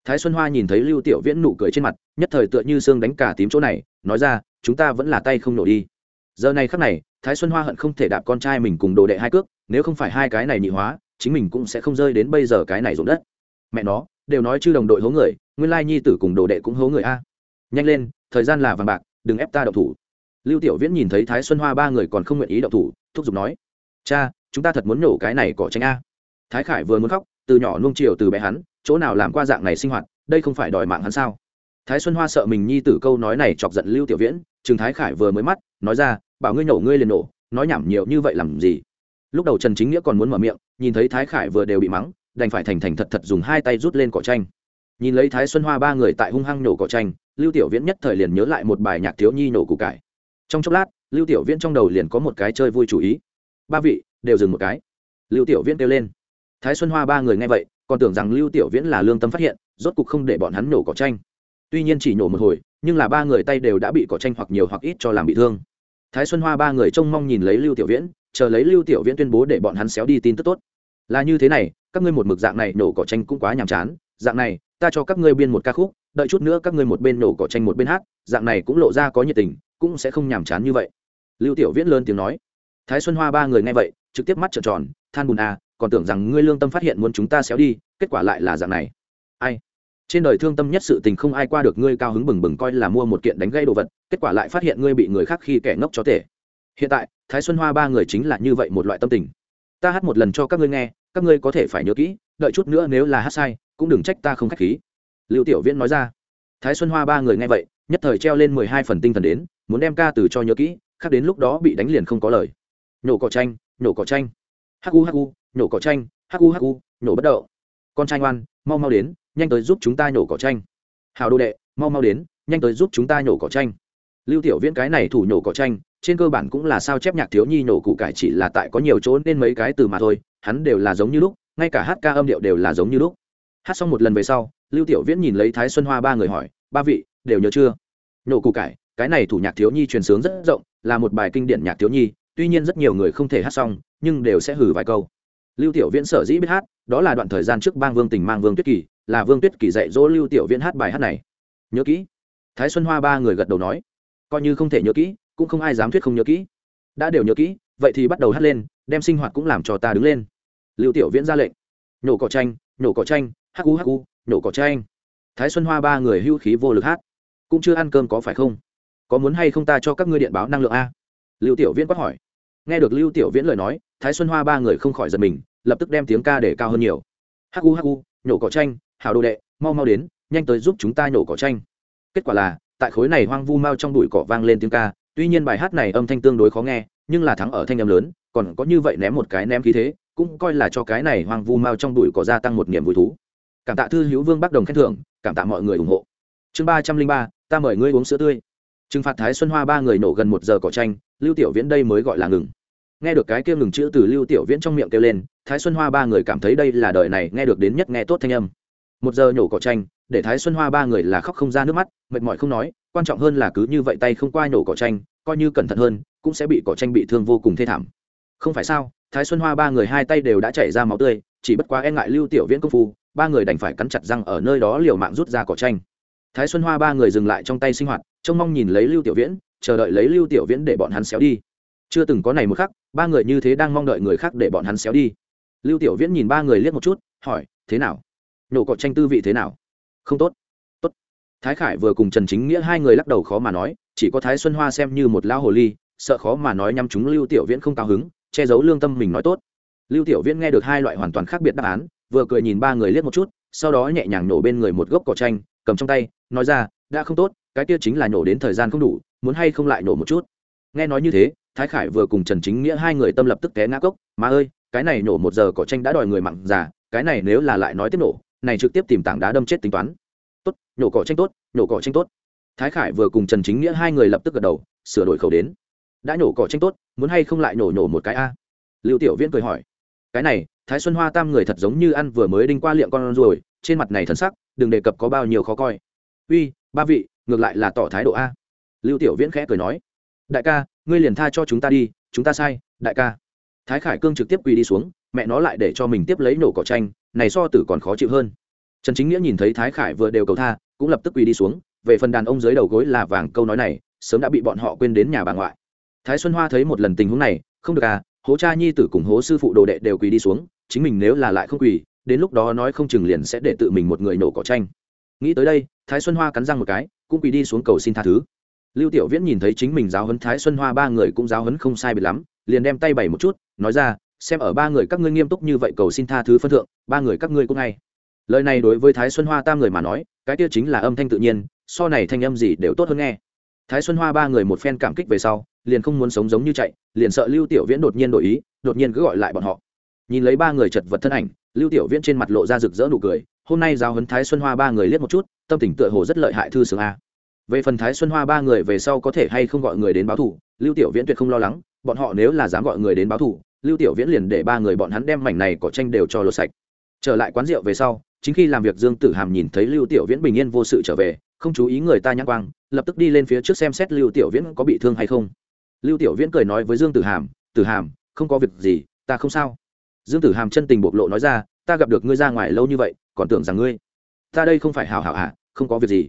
Thái xuân hoa nhìn thấy lưu tiểu viễn nụ cười trên mặt, nhất thời tựa như xương đánh cả tím chỗ này, nói ra, chúng ta vẫn là tay không nổ đi. Giờ này khắc này, thái xuân hoa hận không thể đạp con trai mình cùng đồ đệ hai cước, nếu không phải hai cái này nhị hóa, chính mình cũng sẽ không rơi đến bây giờ cái này rụng đất. Mẹ nó, đều nói chư đồng đội hố người, nguyên lai nhi tử cùng đồ đệ cũng hố người a. Nhanh lên, thời gian là vàng bạc đừng ép ta động thủ. Lưu tiểu viễn nhìn thấy thái xuân hoa ba người còn không nguyện ý động thủ, thúc giục nói, cha, chúng ta thật muốn nổ cái này cỏ tranh a. Thái khải vừa muốn khóc, từ nhỏ nuông chiều từ bé hắn, chỗ nào làm qua dạng này sinh hoạt, đây không phải đòi mạng hắn sao? Thái xuân hoa sợ mình nhi tử câu nói này chọc giận lưu tiểu viễn, chừng thái khải vừa mới mắt, nói ra, bảo ngươi nổ ngươi liền nổ nói nhảm nhiều như vậy làm gì? Lúc đầu trần chính nghĩa còn muốn mở miệng, nhìn thấy thái khải vừa đều bị mắng, đành phải thành thành thật thật dùng hai tay rút lên cỏ tranh nhìn lấy thái xuân hoa ba người tại hung hăng nổ cỏ tranh lưu tiểu viễn nhất thời liền nhớ lại một bài nhạc thiếu nhi nổ củ cải. Trong chốc lát, lưu tiểu viễn trong đầu liền có một cái chơi vui chủ ý. Ba vị, đều dừng một cái. Lưu tiểu viễn kêu lên. Thái xuân hoa ba người nghe vậy, còn tưởng rằng lưu tiểu viễn là lương tâm phát hiện, rốt cục không để bọn hắn nổ cỏ tranh tuy nhiên chỉ nổ một hồi, nhưng là ba người tay đều đã bị cỏ tranh hoặc nhiều hoặc ít cho làm bị thương. Thái xuân hoa ba người trông mong nhìn lấy lưu tiểu viễn, chờ lấy lưu tiểu viễn tuyên bố để bọn hắn xéo đi tin tức tốt. Là như thế này, các ngươi một mực dạng này nổ cỏ tranh cũng quá nhàm chán. Dạng này, ta cho các ngươi biên một ca khúc đợi chút nữa các ngươi một bên nổ cỏ tranh một bên hát, dạng này cũng lộ ra có nhiệt tình, cũng sẽ không nhàm chán như vậy. Lưu tiểu viễn lớn tiếng nói. Thái xuân hoa ba người nghe vậy, trực tiếp mắt trợn tròn, than bùn à còn tưởng rằng ngươi lương tâm phát hiện muốn chúng ta xéo đi, kết quả lại là dạng này. Ai? Trên đời thương tâm nhất sự tình không ai qua được ngươi cao hứng bừng bừng coi là mua một kiện đánh gây đồ vật, kết quả lại phát hiện ngươi bị người khác khi kẻ ngốc cho tể. Hiện tại, thái xuân hoa ba người chính là như vậy một loại tâm tình. Ta hát một lần cho các ngươi nghe, các ngươi có thể phải nhớ kỹ, đợi chút nữa nếu là hát sai, cũng đừng trách ta không k h á c h khí lưu tiểu viễn nói ra. Thái xuân hoa ba người nghe vậy nhất thời treo lên mười hai phần tinh thần đến muốn đem ca từ cho nhớ kỹ khác đến lúc đó bị đánh liền không có lời. Nhổ cỏ tranh nhổ cỏ tranh hắc u hắc u, nhổ cỏ tranh hắc u hắc u, nhổ bất đậu. Con trai ngoan mau mau đến nhanh tới giúp chúng ta nhổ cỏ tranh hào đô đệ mau mau đến nhanh tới giúp chúng ta nhổ cỏ tranh lưu tiểu viễn cái này thủ nhổ cỏ tranh trên cơ bản cũng là sao chép nhạc thiếu nhi nổ cụ cải chỉ là tại có nhiều chỗ nên mấy cái từ mà thôi hắn đều là giống như lúc ngay cả hát ca âm điệu đều là giống như lúc hát xong một lần về sau lưu tiểu viễn nhìn lấy thái xuân hoa ba người hỏi ba vị đều nhớ chưa nổ cụ cải cái này thủ nhạc thiếu nhi truyền sướng rất rộng là một bài kinh điển nhạc thiếu nhi tuy nhiên rất nhiều người không thể hát xong nhưng đều sẽ hử vài câu lưu tiểu viễn sở dĩ biết hát đó là đoạn thời gian trước bang vương tình mang vương tuyết kỳ là vương tuyết kỳ dạy dỗ lưu tiểu viễn hát bài hát này nhớ kỹ thái xuân hoa ba người gật đầu nói coi như không thể nhớ kỹ cũng không ai dám thuyết không nhớ kỹ đã đều nhớ kỹ vậy thì bắt đầu hát lên đem sinh hoạt cũng làm cho ta đứng lên lưu tiểu viễn ra lệnh nhổ cỏ tranh nhổ cỏ tranh hắc u hắc u nhổ cỏ tranh thái xuân hoa ba người hưu khí vô lực hát. Cũng chưa ăn cơm có phải không? Có muốn hay không ta cho các ngươi điện báo năng lượng a? Lưu tiểu viễn quát hỏi. Nghe được lưu tiểu viễn lời nói, thái xuân hoa ba người không khỏi giật mình, lập tức đem tiếng ca để cao hơn nhiều. Hắc u hắc u nhổ cỏ tranh hào đồ đệ, mau mau đến, nhanh tới giúp chúng ta nhổ cỏ tranh kết quả là, tại khối này hoang vu mau trong bụi cỏ vang lên tiếng ca, tuy nhiên bài hát này âm thanh tương đối khó nghe, nhưng là thắng ở thanh âm lớn, còn có như vậy ném một cái ném khí thế cũng coi là cho cái này hoang vu mau trong đùi có gia tăng một niềm vui thú. Cảm tạ thư hữu vương bắc đồng khen thưởng, cảm tạ mọi người ủng hộ. Chương ba trăm linh ba, ta mời ngươi uống sữa tươi. Trừng phạt thái xuân hoa ba người nổ gần một giờ cỏ tranh lưu tiểu viễn đây mới gọi là ngừng. Nghe được cái kia ngừng chữ từ lưu tiểu viễn trong miệng kêu lên, thái xuân hoa ba người cảm thấy đây là đời này nghe được đến nhất nghe tốt thanh âm. Một giờ nhổ cỏ tranh để thái xuân hoa ba người là khóc không ra nước mắt, mệt mỏi không nói, quan trọng hơn là cứ như vậy tay không qua nhổ cỏ tranh coi như cẩn thận hơn, cũng sẽ bị cỏ tranh bị thương vô cùng thê thảm. Không phải sao? Thái xuân hoa ba người hai tay đều đã chảy ra máu tươi, chỉ bất quá e ngại lưu tiểu viễn công phu, ba người đành phải cắn chặt răng ở nơi đó liều mạng rút ra cỏ tranh thái xuân hoa ba người dừng lại trong tay sinh hoạt, trông mong nhìn lấy lưu tiểu viễn, chờ đợi lấy lưu tiểu viễn để bọn hắn xéo đi. Chưa từng có này một khắc, ba người như thế đang mong đợi người khác để bọn hắn xéo đi. Lưu tiểu viễn nhìn ba người liếc một chút, hỏi, thế nào? Nổ cỏ tranh tư vị thế nào? Không tốt. Tốt. Thái khải vừa cùng trần chính nghĩa hai người lắc đầu khó mà nói, chỉ có thái xuân hoa xem như một lão hồ ly, sợ khó mà nói nhắm chúng lưu tiểu viễn không cao hứng che giấu lương tâm mình nói tốt. Lưu tiểu viễn nghe được hai loại hoàn toàn khác biệt đáp án, vừa cười nhìn ba người liếc một chút, sau đó nhẹ nhàng nổ bên người một gốc cỏ tranh cầm trong tay, nói ra, đã không tốt, cái kia chính là nổ đến thời gian không đủ, muốn hay không lại nổ một chút? Nghe nói như thế, thái khải vừa cùng trần chính nghĩa hai người tâm lập tức té ngã cốc mà ơi, cái này nổ một giờ cỏ tranh đã đòi người mặn già, cái này nếu là lại nói tiếp nổ, này trực tiếp tìm tảng đá đâm chết tính toán. Tốt nhổ cỏ tranh tốt nhổ cỏ tranh tốt. Thái khải vừa cùng trần chính nghĩa hai người lập tức gật đầu, sửa đổi khẩu đến đã nhổ cỏ tranh tốt, muốn hay không lại nổ nhổ một cái a? Lưu tiểu viễn cười hỏi. Cái này, thái xuân hoa tam người thật giống như ăn vừa mới đinh qua liệm con rồi trên mặt này thần sắc, đừng đề cập có bao nhiêu khó coi. Uy, ba vị, ngược lại là tỏ thái độ a. Lưu tiểu viễn khẽ cười nói. Đại ca, ngươi liền tha cho chúng ta đi, chúng ta sai, đại ca. Thái khải cương trực tiếp quỳ đi xuống, mẹ nó lại để cho mình tiếp lấy nổ cỏ tranh, này so tử còn khó chịu hơn. Trần chính nghĩa nhìn thấy thái khải vừa đều cầu tha, cũng lập tức quỳ đi xuống, về phần đàn ông dưới đầu gối là vàng câu nói này, sớm đã bị bọn họ quên đến nhà bà ngoại thái xuân hoa thấy một lần tình huống này, không được à hố cha nhi tử cùng hố sư phụ đồ đệ đều quỳ đi xuống, chính mình nếu là lại không quỳ, đến lúc đó nói không chừng liền sẽ để tự mình một người nổ cỏ tranh. Nghĩ tới đây, thái xuân hoa cắn răng một cái, cũng quỳ đi xuống cầu xin tha thứ. Lưu tiểu viễn nhìn thấy chính mình giáo huấn thái xuân hoa ba người cũng giáo huấn không sai biệt lắm, liền đem tay bày một chút, nói ra, xem ở ba người các ngươi nghiêm túc như vậy cầu xin tha thứ phân thượng, ba người các ngươi cũng ngay lời này đối với thái xuân hoa tam người mà nói, cái kia chính là âm thanh tự nhiên, so này thanh âm gì đều tốt hơn nghe. Thái xuân hoa ba người một phen cảm kích về sau liền không muốn sống giống như chạy, liền sợ lưu tiểu viễn đột nhiên đổi ý, đột nhiên cứ gọi lại bọn họ. Nhìn lấy ba người chật vật thân ảnh, lưu tiểu viễn trên mặt lộ ra rực rỡ nụ cười, hôm nay giao hấn thái xuân hoa ba người liếc một chút, tâm tình tựa hồ rất lợi hại thư sướng a. Về phần thái xuân hoa ba người về sau có thể hay không gọi người đến báo thủ, lưu tiểu viễn tuyệt không lo lắng, bọn họ nếu là dám gọi người đến báo thủ, lưu tiểu viễn liền để ba người bọn hắn đem mảnh này có tranh đều cho lột sạch. Trở lại quán rượu về sau, chính khi làm việc dương tử hàm nhìn thấy lưu tiểu viễn bình yên vô sự trở về, không chú ý người ta nhãn quang, lập tức đi lên phía trước xem xét lưu tiểu viễn có bị thương hay không lưu tiểu viễn cười nói với dương tử hàm tử hàm, không có việc gì, ta không sao. Dương tử hàm chân tình bộc lộ nói ra, ta gặp được ngươi ra ngoài lâu như vậy, còn tưởng rằng ngươi, ta đây không phải hào hảo hạ à, không có việc gì.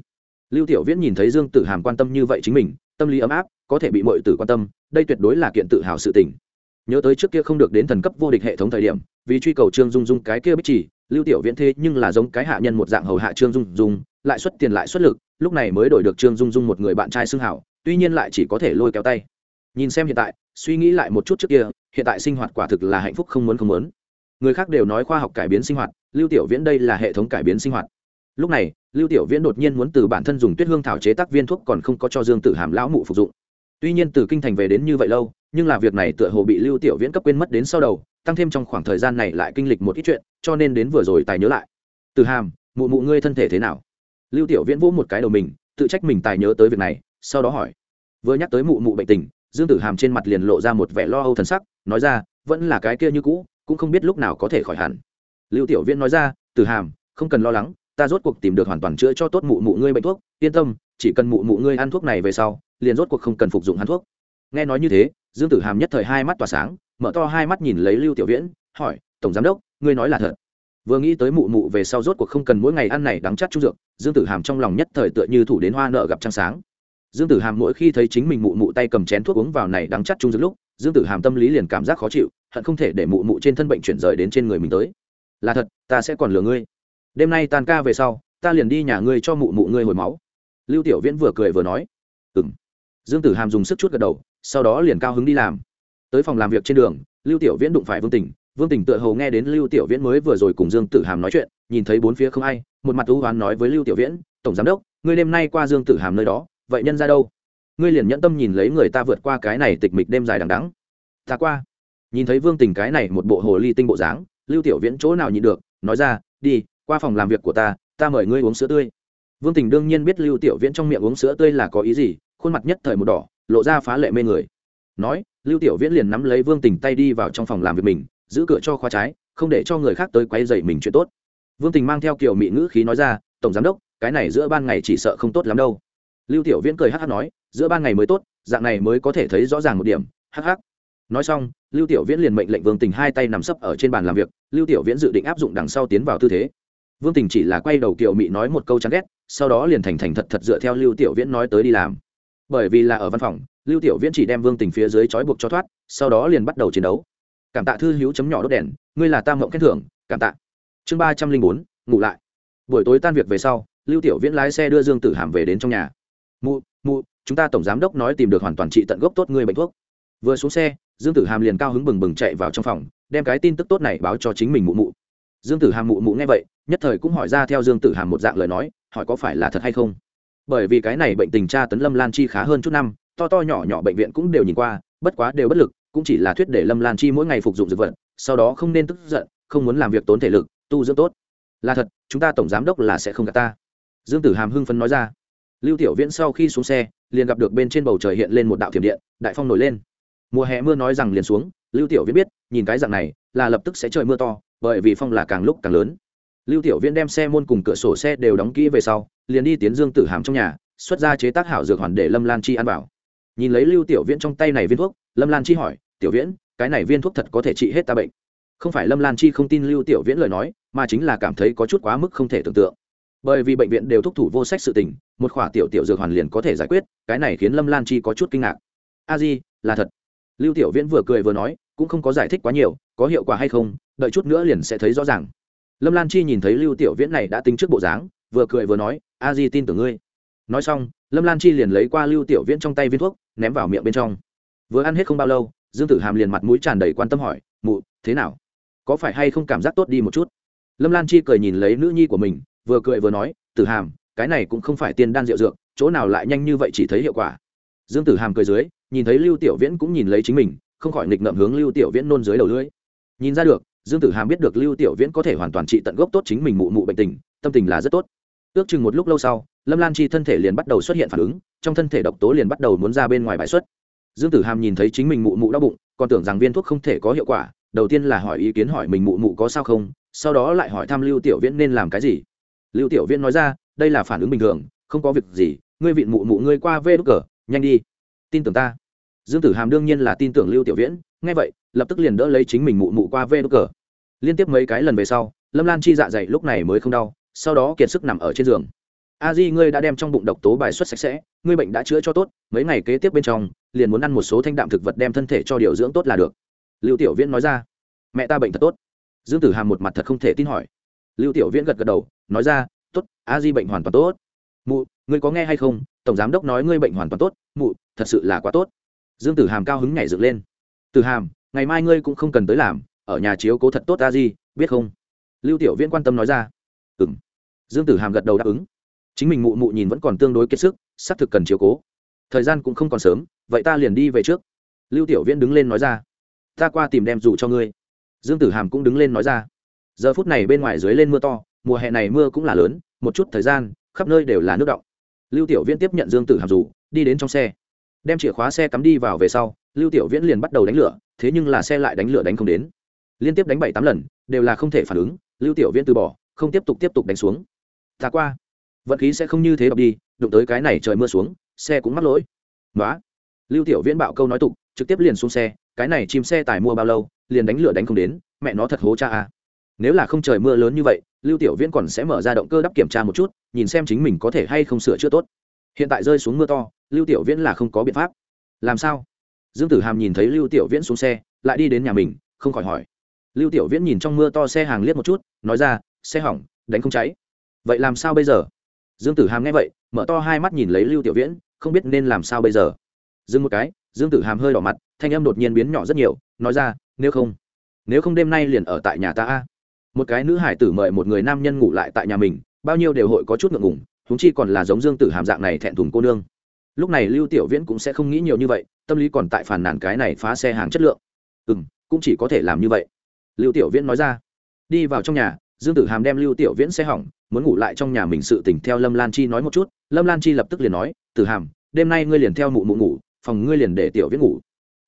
Lưu tiểu viễn nhìn thấy dương tử hàm quan tâm như vậy chính mình, tâm lý ấm áp, có thể bị mọi tử quan tâm, đây tuyệt đối là kiện tự hào sự tình. Nhớ tới trước kia không được đến thần cấp vô địch hệ thống thời điểm, vì truy cầu trương dung dung cái kia bích chỉ, lưu tiểu viễn thế nhưng là giống cái hạ nhân một dạng hầu hạ trương dung dung, lại xuất tiền lại xuất lực, lúc này mới đổi được trương dung dung một người bạn trai xưng hảo, tuy nhiên lại chỉ có thể lôi kéo tay nhìn xem hiện tại, suy nghĩ lại một chút trước kia, hiện tại sinh hoạt quả thực là hạnh phúc không muốn không muốn. Người khác đều nói khoa học cải biến sinh hoạt, lưu tiểu viễn đây là hệ thống cải biến sinh hoạt. Lúc này, lưu tiểu viễn đột nhiên muốn từ bản thân dùng tuyết hương thảo chế tác viên thuốc còn không có cho dương tử hàm lão mụ phục dụng. Tuy nhiên từ kinh thành về đến như vậy lâu, nhưng là việc này tựa hồ bị lưu tiểu viễn cấp quên mất đến sau đầu, tăng thêm trong khoảng thời gian này lại kinh lịch một ít chuyện, cho nên đến vừa rồi tài nhớ lại. Từ hàm, mụ mụ ngươi thân thể thế nào? Lưu tiểu viễn vỗ một cái đầu mình, tự trách mình tài nhớ tới việc này, sau đó hỏi. Vừa nhắc tới mụ mụ bệnh tình dương tử hàm trên mặt liền lộ ra một vẻ lo âu thần sắc, nói ra, vẫn là cái kia như cũ, cũng không biết lúc nào có thể khỏi hẳn. Lưu tiểu viễn nói ra, tử hàm, không cần lo lắng, ta rốt cuộc tìm được hoàn toàn chữa cho tốt mụ mụ ngươi bệnh thuốc, yên tâm, chỉ cần mụ mụ ngươi ăn thuốc này về sau, liền rốt cuộc không cần phục dụng hắn thuốc. Nghe nói như thế, dương tử hàm nhất thời hai mắt tỏa sáng, mở to hai mắt nhìn lấy lưu tiểu viễn, hỏi, tổng giám đốc, ngươi nói là thật? Vừa nghĩ tới mụ mụ về sau rốt cuộc không cần mỗi ngày ăn này đắng chắt trung dược, dương tử hàm trong lòng nhất thời tựa như thủ đến hoa nợ gặp trăng sáng dương tử hàm mỗi khi thấy chính mình mụ mụ tay cầm chén thuốc uống vào này đắng chắt chung giữa lúc, dương tử hàm tâm lý liền cảm giác khó chịu, hận không thể để mụ mụ trên thân bệnh chuyển rời đến trên người mình tới. Là thật, ta sẽ còn lừa ngươi. Đêm nay tan ca về sau, ta liền đi nhà ngươi cho mụ mụ ngươi hồi máu. Lưu tiểu viễn vừa cười vừa nói. Ừng dương tử hàm dùng sức chút gật đầu, sau đó liền cao hứng đi làm. Tới phòng làm việc trên đường, lưu tiểu viễn đụng phải vương tình. Vương tình tựa hầu nghe đến lưu tiểu viễn mới vừa rồi cùng dương tử hàm nói chuyện, nhìn thấy bốn phía không ai, một mặt ưu hoán nói với lưu tiểu viễn, tổng giám đốc, ngươi đêm nay qua dương tử hàm nơi đó vậy nhân ra đâu? Ngươi liền nhẫn tâm nhìn lấy người ta vượt qua cái này tịch mịch đêm dài đằng đắng ta qua. Nhìn thấy vương tình cái này một bộ hồ ly tinh bộ dáng, lưu tiểu viễn chỗ nào nhịn được, nói ra, đi, qua phòng làm việc của ta ta mời ngươi uống sữa tươi. Vương tình đương nhiên biết lưu tiểu viễn trong miệng uống sữa tươi là có ý gì, khuôn mặt nhất thời một đỏ, lộ ra phá lệ mê người. Nói, lưu tiểu viễn liền nắm lấy vương tình tay đi vào trong phòng làm việc mình, giữ cửa cho khóa trái, không để cho người khác tới quay dậy mình chuyện tốt. Vương tình mang theo kiểu mị ngữ khí nói ra, tổng giám đốc, cái này giữa ban ngày chỉ sợ không tốt lắm đâu lưu tiểu viễn cười hh nói, giữa ban ngày mới tốt, dạng này mới có thể thấy rõ ràng một điểm. Hh nói xong, lưu tiểu viễn liền mệnh lệnh vương tình hai tay nằm sấp ở trên bàn làm việc, lưu tiểu viễn dự định áp dụng đằng sau tiến vào tư thế. Vương tình chỉ là quay đầu kiều mị nói một câu chán ghét, sau đó liền thành thành thật thật dựa theo lưu tiểu viễn nói tới đi làm. Bởi vì là ở văn phòng, lưu tiểu viễn chỉ đem vương tình phía dưới trói buộc cho thoát, sau đó liền bắt đầu chiến đấu. Cảm tạ thư hữu chấm nhỏ đốt đèn, ngươi là tam mộng khen thưởng, cảm tạ. Chương ba trăm linh bốn, ngủ lại. Buổi tối tan việc về sau, lưu tiểu viễn lái xe đưa dương tử hàm về đến trong nhà mụ mụ, chúng ta tổng giám đốc nói tìm được hoàn toàn trị tận gốc tốt ngươi bệnh thuốc. Vừa xuống xe, dương tử hàm liền cao hứng bừng bừng chạy vào trong phòng, đem cái tin tức tốt này báo cho chính mình mụ mụ. Dương tử hàm mụ mụ nghe vậy, nhất thời cũng hỏi ra theo dương tử hàm một dạng lời nói, hỏi có phải là thật hay không. Bởi vì cái này bệnh tình tra tấn lâm lan chi khá hơn chút năm, to to nhỏ nhỏ bệnh viện cũng đều nhìn qua, bất quá đều bất lực, cũng chỉ là thuyết để lâm lan chi mỗi ngày phục dụng dược vật, sau đó không nên tức giận, không muốn làm việc tốn thể lực, tu dưỡng tốt. Là thật, chúng ta tổng giám đốc là sẽ không gạt ta. Dương tử hàm hưng phấn nói ra lưu tiểu viễn sau khi xuống xe, liền gặp được bên trên bầu trời hiện lên một đạo thiểm điện, đại phong nổi lên. Mùa hè mưa nói rằng liền xuống, lưu tiểu viễn biết, nhìn cái dạng này, là lập tức sẽ trời mưa to, bởi vì phong là càng lúc càng lớn. Lưu tiểu viễn đem xe môn cùng cửa sổ xe đều đóng kỹ về sau, liền đi tiến dương tử hàm trong nhà, xuất ra chế tác hảo dược hoàn để lâm lan chi ăn vào. Nhìn lấy lưu tiểu viễn trong tay này viên thuốc, lâm lan chi hỏi, tiểu viễn, cái này viên thuốc thật có thể trị hết ta bệnh? Không phải lâm lan chi không tin lưu tiểu viễn lời nói, mà chính là cảm thấy có chút quá mức không thể tưởng tượng bởi vì bệnh viện đều thúc thủ vô sách sự tình, một khỏa tiểu tiểu dược hoàn liền có thể giải quyết, cái này khiến lâm lan chi có chút kinh ngạc. A di, là thật. Lưu tiểu viễn vừa cười vừa nói, cũng không có giải thích quá nhiều, có hiệu quả hay không, đợi chút nữa liền sẽ thấy rõ ràng. Lâm lan chi nhìn thấy lưu tiểu viễn này đã tính trước bộ dáng, vừa cười vừa nói, a di tin tưởng ngươi. Nói xong, lâm lan chi liền lấy qua lưu tiểu viễn trong tay viên thuốc, ném vào miệng bên trong. Vừa ăn hết không bao lâu, dương tử hàm liền mặt mũi tràn đầy quan tâm hỏi, mụ, thế nào? Có phải hay không cảm giác tốt đi một chút? Lâm lan chi cười nhìn lấy nữ nhi của mình vừa cười vừa nói, tử hàm, cái này cũng không phải tiên đan rượu dược, chỗ nào lại nhanh như vậy chỉ thấy hiệu quả. Dương tử hàm cười dưới, nhìn thấy lưu tiểu viễn cũng nhìn lấy chính mình, không khỏi nghịch ngợm hướng lưu tiểu viễn nôn dưới đầu lưỡi. Nhìn ra được, dương tử hàm biết được lưu tiểu viễn có thể hoàn toàn trị tận gốc tốt chính mình mụ mụ bệnh tình, tâm tình là rất tốt. Ước chừng một lúc lâu sau, lâm lan chi thân thể liền bắt đầu xuất hiện phản ứng, trong thân thể độc tố liền bắt đầu muốn ra bên ngoài bài xuất. Dương tử hàm nhìn thấy chính mình mụ mụ đau bụng, còn tưởng rằng viên thuốc không thể có hiệu quả, đầu tiên là hỏi ý kiến hỏi mình mụ mụ có sao không, sau đó lại hỏi thăm lưu tiểu viễn nên làm cái gì lưu tiểu viễn nói ra, đây là phản ứng bình thường, không có việc gì, ngươi vịn mụ mụ ngươi qua vê đúc cờ, nhanh đi. Tin tưởng ta. Dương tử hàm đương nhiên là tin tưởng lưu tiểu viễn, nghe vậy, lập tức liền đỡ lấy chính mình mụ mụ qua vê đúc cờ. Liên tiếp mấy cái lần về sau, lâm lan chi dạ dày lúc này mới không đau, sau đó kiệt sức nằm ở trên giường. A di ngươi đã đem trong bụng độc tố bài xuất sạch sẽ, ngươi bệnh đã chữa cho tốt, mấy ngày kế tiếp bên trong, liền muốn ăn một số thanh đạm thực vật đem thân thể cho điều dưỡng tốt là được. Lưu tiểu viễn nói ra, mẹ ta bệnh thật tốt. Dương tử hàm một mặt thật không thể tin hỏi lưu tiểu viễn gật gật đầu, nói ra, tốt, a di bệnh hoàn toàn tốt. Mụ, ngươi có nghe hay không? Tổng giám đốc nói ngươi bệnh hoàn toàn tốt. Mụ, thật sự là quá tốt. Dương tử hàm cao hứng nhảy dựng lên. Tử hàm, ngày mai ngươi cũng không cần tới làm, ở nhà chiếu cố thật tốt a di, biết không? Lưu tiểu viễn quan tâm nói ra. Ừ m dương tử hàm gật đầu đáp ứng. Chính mình mụ mụ nhìn vẫn còn tương đối kiệt sức, xác thực cần chiếu cố. Thời gian cũng không còn sớm, vậy ta liền đi về trước. Lưu tiểu viễn đứng lên nói ra. Ta qua tìm đem dù cho ngươi. Dương tử hàm cũng đứng lên nói ra giờ phút này bên ngoài dưới lên mưa to, mùa hè này mưa cũng là lớn, một chút thời gian, khắp nơi đều là nước động. Lưu tiểu viễn tiếp nhận dương tử hàm dù, đi đến trong xe. Đem chìa khóa xe cắm đi vào về sau, lưu tiểu viễn liền bắt đầu đánh lửa, thế nhưng là xe lại đánh lửa đánh không đến. Liên tiếp đánh bảy tám lần, đều là không thể phản ứng, lưu tiểu viễn từ bỏ, không tiếp tục tiếp tục đánh xuống. Ta qua. Vận khí sẽ không như thế đọc đi, đụng tới cái này trời mưa xuống, xe cũng mắc lỗi. Nói lưu tiểu viễn bạo câu nói tục, trực tiếp liền xuống xe, cái này chim xe tải mua bao lâu, liền đánh lửa đánh không đến, mẹ nó thật hố cha à nếu là không trời mưa lớn như vậy, lưu tiểu viễn còn sẽ mở ra động cơ đắp kiểm tra một chút, nhìn xem chính mình có thể hay không sửa chữa tốt. Hiện tại rơi xuống mưa to, lưu tiểu viễn là không có biện pháp. Làm sao? Dương tử hàm nhìn thấy lưu tiểu viễn xuống xe, lại đi đến nhà mình, không khỏi hỏi. Lưu tiểu viễn nhìn trong mưa to xe hàng liếc một chút, nói ra, xe hỏng, đánh không cháy. Vậy làm sao bây giờ? Dương tử hàm nghe vậy, mở to hai mắt nhìn lấy lưu tiểu viễn, không biết nên làm sao bây giờ. Dừng một cái, dương tử hàm hơi đỏ mặt, thanh âm đột nhiên biến nhỏ rất nhiều, nói ra, nếu không nếu không đêm nay liền ở tại nhà ta a một cái nữ hải tử mời một người nam nhân ngủ lại tại nhà mình, bao nhiêu đều hội có chút ngượng ngùng húng chi còn là giống dương tử hàm dạng này thẹn thùng cô nương. Lúc này lưu tiểu viễn cũng sẽ không nghĩ nhiều như vậy, tâm lý còn tại phản nản cái này phá xe hàng chất lượng. Ừ m cũng chỉ có thể làm như vậy. Lưu tiểu viễn nói ra. Đi vào trong nhà, dương tử hàm đem lưu tiểu viễn xe hỏng, muốn ngủ lại trong nhà mình sự tỉnh theo lâm lan chi nói một chút. Lâm lan chi lập tức liền nói, tử hàm, đêm nay ngươi liền theo mụ mụ ngủ, phòng ngươi liền để tiểu viễn ngủ.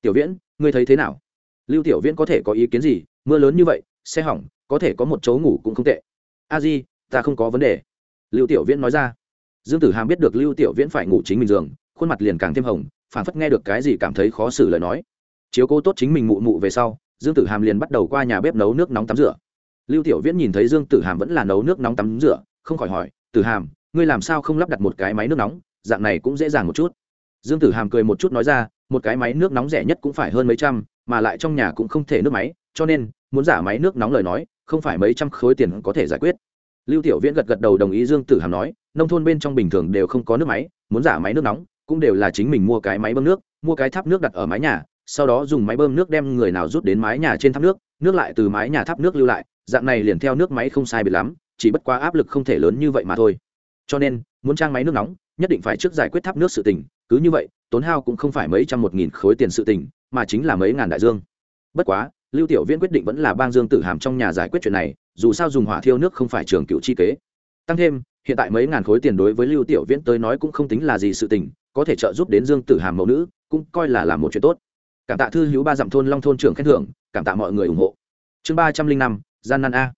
Tiểu viễn, ngươi thấy thế nào? Lưu tiểu viễn có thể có ý kiến gì? Mưa lớn như vậy xe hỏng, có thể có một chỗ ngủ cũng không tệ. A di, ta không có vấn đề. Lưu tiểu viễn nói ra. Dương tử hàm biết được lưu tiểu viễn phải ngủ chính mình giường, khuôn mặt liền càng thêm hồng phản phất nghe được cái gì cảm thấy khó xử lời nói. Chiếu cố tốt chính mình mụ mụ về sau, dương tử hàm liền bắt đầu qua nhà bếp nấu nước nóng tắm rửa. Lưu tiểu viễn nhìn thấy dương tử hàm vẫn là nấu nước nóng tắm rửa, không khỏi hỏi, tử hàm, ngươi làm sao không lắp đặt một cái máy nước nóng? Dạng này cũng dễ dàng một chút. Dương tử hàm cười một chút nói ra, một cái máy nước nóng rẻ nhất cũng phải hơn mấy trăm, mà lại trong nhà cũng không thể nước máy, cho nên muốn giả máy nước nóng lời nói, không phải mấy trăm khối tiền có thể giải quyết. Lưu tiểu viễn gật gật đầu đồng ý dương tử hàm nói, nông thôn bên trong bình thường đều không có nước máy, muốn giả máy nước nóng, cũng đều là chính mình mua cái máy bơm nước, mua cái tháp nước đặt ở mái nhà, sau đó dùng máy bơm nước đem người nào rút đến mái nhà trên tháp nước nước lại từ mái nhà tháp nước lưu lại, dạng này liền theo nước máy không sai biệt lắm, chỉ bất quá áp lực không thể lớn như vậy mà thôi. Cho nên, muốn trang máy nước nóng, nhất định phải trước giải quyết tháp nước sự tình, cứ như vậy, tốn hao cũng không phải mấy trăm một nghìn khối tiền sự tình, mà chính là mấy ngàn đại dương. Bất quá lưu tiểu viễn quyết định vẫn là bang dương tử hàm trong nhà giải quyết chuyện này, dù sao dùng hỏa thiêu nước không phải trường cựu chi kế. Tăng thêm, hiện tại mấy ngàn khối tiền đối với lưu tiểu viễn tới nói cũng không tính là gì sự tình, có thể trợ giúp đến dương tử hàm mẫu nữ, cũng coi là làm một chuyện tốt. Cảm tạ thư hữu ba dặm thôn long thôn trưởng khen thưởng, cảm tạ mọi người ủng hộ. Chương ba trăm linh năm, gian nan a.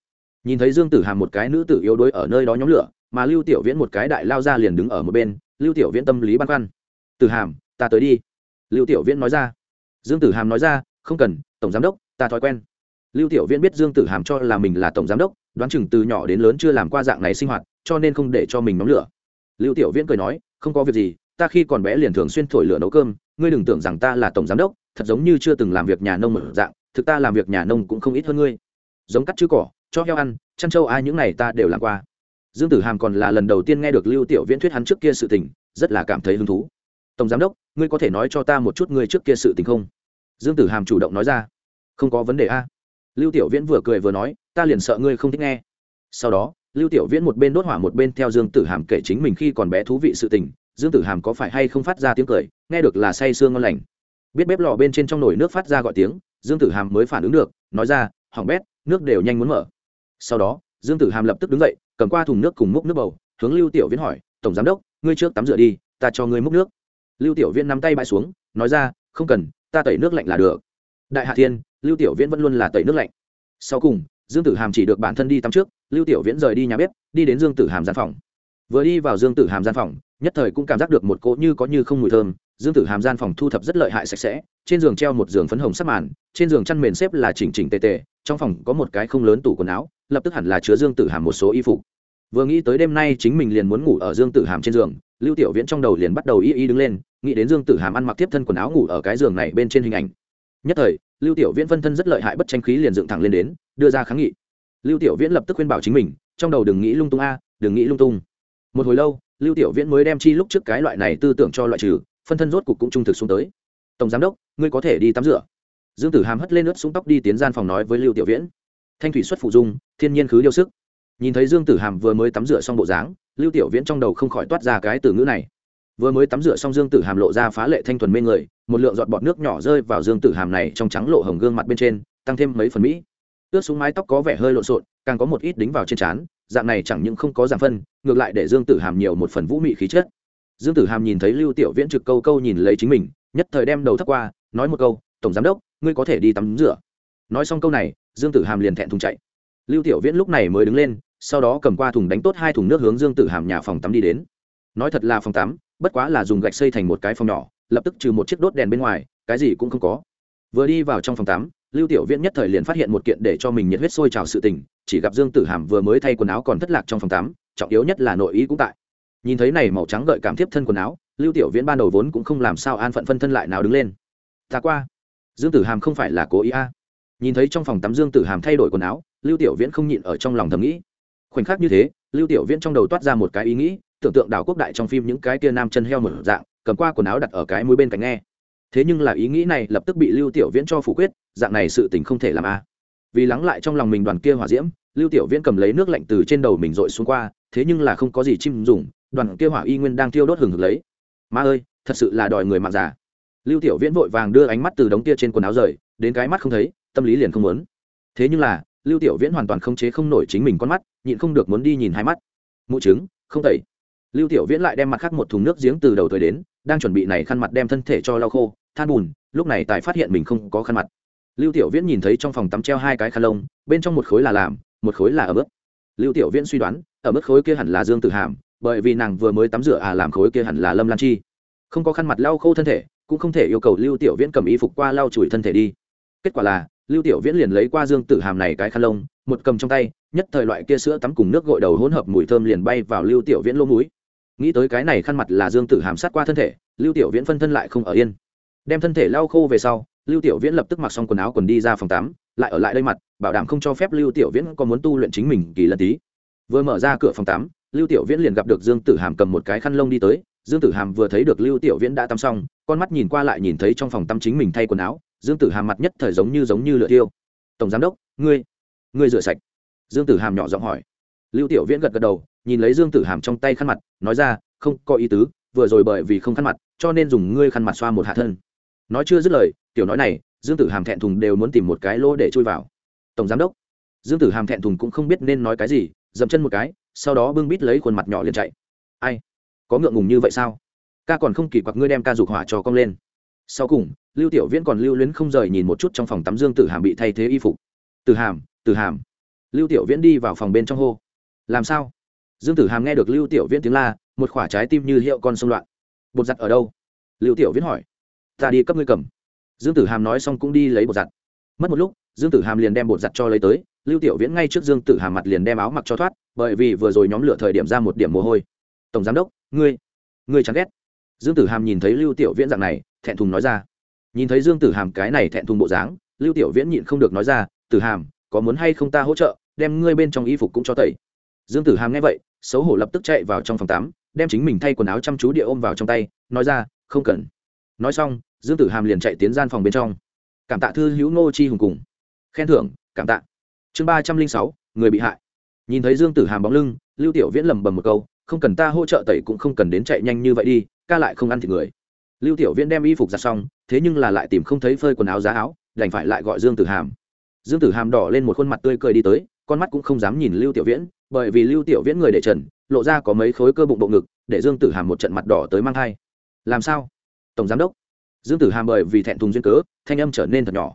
Nhìn thấy dương tử hàm một cái nữ tử yếu đuối ở nơi đó nhóm lửa, mà lưu tiểu viễn một cái đại lao ra liền đứng ở một bên, lưu tiểu viễn tâm lý băn khoăn. Tử hàm, ta tới đi. Lưu tiểu viễn nói ra. Dương tử hàm nói ra, không cần, tổng giám đốc ta thói quen. Lưu tiểu viễn biết dương tử hàm cho là mình là tổng giám đốc, đoán chừng từ nhỏ đến lớn chưa làm qua dạng này sinh hoạt, cho nên không để cho mình nóng lửa. Lưu tiểu viễn cười nói, không có việc gì, ta khi còn bé liền thường xuyên thổi lửa nấu cơm, ngươi đừng tưởng rằng ta là tổng giám đốc, thật giống như chưa từng làm việc nhà nông mở dạng, thực ta làm việc nhà nông cũng không ít hơn ngươi. Giống cắt chữ cỏ, cho heo ăn, chăn trâu ai những này ta đều làm qua. Dương tử hàm còn là lần đầu tiên nghe được lưu tiểu viễn thuyết hắn trước kia sự tình, rất là cảm thấy hứng thú. Tổng giám đốc, ngươi có thể nói cho ta một chút ngươi trước kia sự tình không? Dương tử hàm chủ động nói ra không có vấn đề a. Lưu tiểu viễn vừa cười vừa nói, ta liền sợ ngươi không thích nghe. Sau đó, lưu tiểu viễn một bên đốt hỏa một bên theo dương tử hàm kể chính mình khi còn bé thú vị sự tình, dương tử hàm có phải hay không phát ra tiếng cười, nghe được là say sương ngon lành. Biết bếp lò bên trên trong nồi nước phát ra gọi tiếng, dương tử hàm mới phản ứng được, nói ra, hỏng bét, nước đều nhanh muốn mở. Sau đó, dương tử hàm lập tức đứng dậy, cầm qua thùng nước cùng múc nước bầu, hướng lưu tiểu viễn hỏi, tổng giám đốc, ngươi trước tắm rửa đi, ta cho ngươi múc nước. Lưu tiểu viễn nắm tay bãi xuống, nói ra, không cần, ta tẩy nước lạnh là được. Đại hạ thiên lưu tiểu viễn vẫn luôn là tẩy nước lạnh. Sau cùng, dương tử hàm chỉ được bản thân đi tắm trước, lưu tiểu viễn rời đi nhà bếp, đi đến dương tử hàm gian phòng. Vừa đi vào dương tử hàm gian phòng, nhất thời cũng cảm giác được một cỗ như có như không mùi thơm, dương tử hàm gian phòng thu thập rất lợi hại sạch sẽ, trên giường treo một giường phấn hồng sắc màn, trên giường chăn mền xếp là chỉnh chỉnh tề tề, trong phòng có một cái không lớn tủ quần áo, lập tức hẳn là chứa dương tử hàm một số y phục. Vừa nghĩ tới đêm nay chính mình liền muốn ngủ ở dương tử hàm trên giường, lưu tiểu viễn trong đầu liền bắt đầu y y đứng lên, nghĩ đến dương tử hàm ăn mặc tiếp thân quần áo ngủ ở cái giường này bên trên hình ảnh. Nhất thời lưu tiểu viễn phân thân rất lợi hại bất tranh khí liền dựng thẳng lên đến, đưa ra kháng nghị. Lưu tiểu viễn lập tức khuyên bảo chính mình, trong đầu đừng nghĩ lung tung a, đừng nghĩ lung tung. Một hồi lâu, lưu tiểu viễn mới đem chi lúc trước cái loại này tư tưởng cho loại trừ, phân thân rốt cục cũng trung thực xuống tới. Tổng giám đốc, ngươi có thể đi tắm rửa. Dương tử hàm hất lên nước xuống tóc đi tiến gian phòng nói với lưu tiểu viễn. Thanh thủy xuất phụ dung, thiên nhiên khứ điêu sức. Nhìn thấy dương tử hàm vừa mới tắm rửa xong bộ dáng, lưu tiểu viễn trong đầu không khỏi toát ra cái từ ngữ này vừa mới tắm rửa xong dương tử hàm lộ ra phá lệ thanh thuần mê người, một lượng giọt bọt nước nhỏ rơi vào dương tử hàm này trong trắng lộ hồng gương mặt bên trên, tăng thêm mấy phần mỹ. Ướt xuống mái tóc có vẻ hơi lộn xộn, càng có một ít đính vào trên trán, dạng này chẳng những không có giảm phân, ngược lại để dương tử hàm nhiều một phần vũ mị khí chất. Dương tử hàm nhìn thấy lưu tiểu viễn trực câu câu nhìn lấy chính mình, nhất thời đem đầu thấp qua, nói một câu, tổng giám đốc, ngươi có thể đi tắm rửa. Nói xong câu này, dương tử hàm liền thẹn thùng chạy. Lưu tiểu viễn lúc này mới đứng lên, sau đó cầm qua thùng đánh tốt hai thùng nước hướng dương tử hàm nhà phòng tắm đi đến. Nói thật là phòng tắm bất quá là dùng gạch xây thành một cái phòng nhỏ, lập tức trừ một chiếc đốt đèn bên ngoài, cái gì cũng không có. Vừa đi vào trong phòng tắm, lưu tiểu viễn nhất thời liền phát hiện một kiện để cho mình nhiệt huyết sôi trào sự tình, chỉ gặp dương tử hàm vừa mới thay quần áo còn thất lạc trong phòng tắm, trọng yếu nhất là nội ý cũng tại. Nhìn thấy này màu trắng gợi cảm tiếp thân quần áo, lưu tiểu viễn ban đầu vốn cũng không làm sao an phận phân thân lại nào đứng lên. Ta qua. Dương tử hàm không phải là cố ý a. Nhìn thấy trong phòng tắm dương tử hàm thay đổi quần áo, lưu tiểu viễn không nhịn ở trong lòng thầm nghĩ. Khoảnh khắc như thế, lưu tiểu viễn trong đầu toát ra một cái ý nghĩ tưởng tượng đảo quốc đại trong phim những cái kia nam chân heo một dạng, cầm qua quần áo đặt ở cái mũi bên cạnh nghe. Thế nhưng là ý nghĩ này lập tức bị lưu tiểu viễn cho phủ quyết, dạng này sự tình không thể làm a. Vì lắng lại trong lòng mình đoàn kia hỏa diễm, lưu tiểu viễn cầm lấy nước lạnh từ trên đầu mình dội xuống qua, thế nhưng là không có gì chim dùng, đoàn kia hỏa y nguyên đang thiêu đốt hừng hực lấy. Ma ơi, thật sự là đòi người mạng già. Lưu tiểu viễn vội vàng đưa ánh mắt từ đống kia trên quần áo rời, đến cái mắt không thấy, tâm lý liền không muốn. Thế nhưng là, lưu tiểu viễn hoàn toàn không chế không nổi chính mình con mắt, nhịn không được muốn đi nhìn hai mắt. Mụ trứng, không tẩy lưu tiểu viễn lại đem mặt khác một thùng nước giếng từ đầu tới đến, đang chuẩn bị này khăn mặt đem thân thể cho lau khô, than bùn, lúc này tài phát hiện mình không có khăn mặt. Lưu tiểu viễn nhìn thấy trong phòng tắm treo hai cái khăn lông, bên trong một khối là làm, một khối là ở bước lưu tiểu viễn suy đoán ở mức khối kia hẳn là dương tử hàm, bởi vì nàng vừa mới tắm rửa à làm khối kia hẳn là lâm lan chi. Không có khăn mặt lau khô thân thể, cũng không thể yêu cầu lưu tiểu viễn cầm y phục qua lau chùi thân thể đi. Kết quả là, lưu tiểu viễn liền lấy qua dương tử hàm này cái khăn lông, một cầm trong tay, nhất thời loại kia sữa tắm cùng nước gội đầu hỗn hợp mùi thơm liền bay vào lưu tiểu viễn lỗ mũi nghĩ tới cái này khăn mặt là dương tử hàm sát qua thân thể, lưu tiểu viễn phân thân lại không ở yên. Đem thân thể lau khô về sau, lưu tiểu viễn lập tức mặc xong quần áo quần đi ra phòng tắm, lại ở lại đây mặt, bảo đảm không cho phép lưu tiểu viễn có muốn tu luyện chính mình kỳ lần tí. Vừa mở ra cửa phòng tắm, lưu tiểu viễn liền gặp được dương tử hàm cầm một cái khăn lông đi tới. Dương tử hàm vừa thấy được lưu tiểu viễn đã tắm xong, con mắt nhìn qua lại nhìn thấy trong phòng tắm chính mình thay quần áo. Dương tử hàm mặt nhất thời giống như giống như lửa tiêu tổng giám đốc, ngươi ngươi rửa sạch. Dương tử hàm nhỏ giọng hỏi. Lưu tiểu viễn gật gật đầu nhìn lấy dương tử hàm trong tay khăn mặt, nói ra, không có ý tứ, vừa rồi bởi vì không khăn mặt, cho nên dùng ngươi khăn mặt xoa một hạ thân. Nói chưa dứt lời, tiểu nói này, dương tử hàm thẹn thùng đều muốn tìm một cái lỗ để chui vào. Tổng giám đốc. Dương tử hàm thẹn thùng cũng không biết nên nói cái gì, dậm chân một cái, sau đó bưng bít lấy khuôn mặt nhỏ liền chạy. Ai? Có ngượng ngùng như vậy sao? Ca còn không kỳ quặc ngươi đem ca dục hỏa cho cong lên. Sau cùng, lưu tiểu viễn còn lưu luyến không rời nhìn một chút trong phòng tắm dương tử hàm bị thay thế y phục. Tử hàm tử hàm. Lưu tiểu viễn đi vào phòng bên trong hô. Làm sao? Dương tử hàm nghe được lưu tiểu viễn tiếng la, một khoả trái tim như hiệu con sông loạn. Bột giặt ở đâu? Lưu tiểu viễn hỏi. Ta đi cấp ngươi cầm. Dương tử hàm nói xong cũng đi lấy bột giặt. Mất một lúc, dương tử hàm liền đem bột giặt cho lấy tới, lưu tiểu viễn ngay trước dương tử hàm mặt liền đem áo mặc cho thoát, bởi vì vừa rồi nhóm lửa thời điểm ra một điểm mồ hôi. Tổng giám đốc, ngươi ngươi chẳng ghét. Dương tử hàm nhìn thấy lưu tiểu viễn dạng này, thẹn thùng nói ra. Nhìn thấy dương tử hàm cái này thẹn thùng bộ dáng, lưu tiểu viễn nhịn không được nói ra, tử hàm, có muốn hay không ta hỗ trợ, đem ngươi bên trong y phục cũng cho tẩy? Dương tử hàm nghe vậy xấu hổ lập tức chạy vào trong phòng tắm, đem chính mình thay quần áo chăm chú địa ôm vào trong tay, nói ra, không cần. Nói xong, dương tử hàm liền chạy tiến gian phòng bên trong. Cảm tạ thư hữu ngô chi hùng cùng. Khen thưởng, cảm tạ. Chương ba trăm linh sáu, người bị hại. Nhìn thấy dương tử hàm bóng lưng, lưu tiểu viễn lầm bầm một câu, không cần ta hỗ trợ tẩy cũng không cần đến chạy nhanh như vậy đi, ca lại không ăn thịt người. Lưu tiểu viễn đem y phục ra xong, thế nhưng là lại tìm không thấy phơi quần áo giá áo, đành phải lại gọi dương tử hàm. Dương tử hàm đỏ lên một khuôn mặt tươi cười đi tới, con mắt cũng không dám nhìn lưu tiểu viễn bởi vì lưu tiểu viễn người để trần, lộ ra có mấy khối cơ bụng bộ ngực, để dương tử hàm một trận mặt đỏ tới mang thai. Làm sao? Tổng giám đốc. Dương tử hàm bởi vì thẹn thùng duyên cớ, thanh âm trở nên thật nhỏ.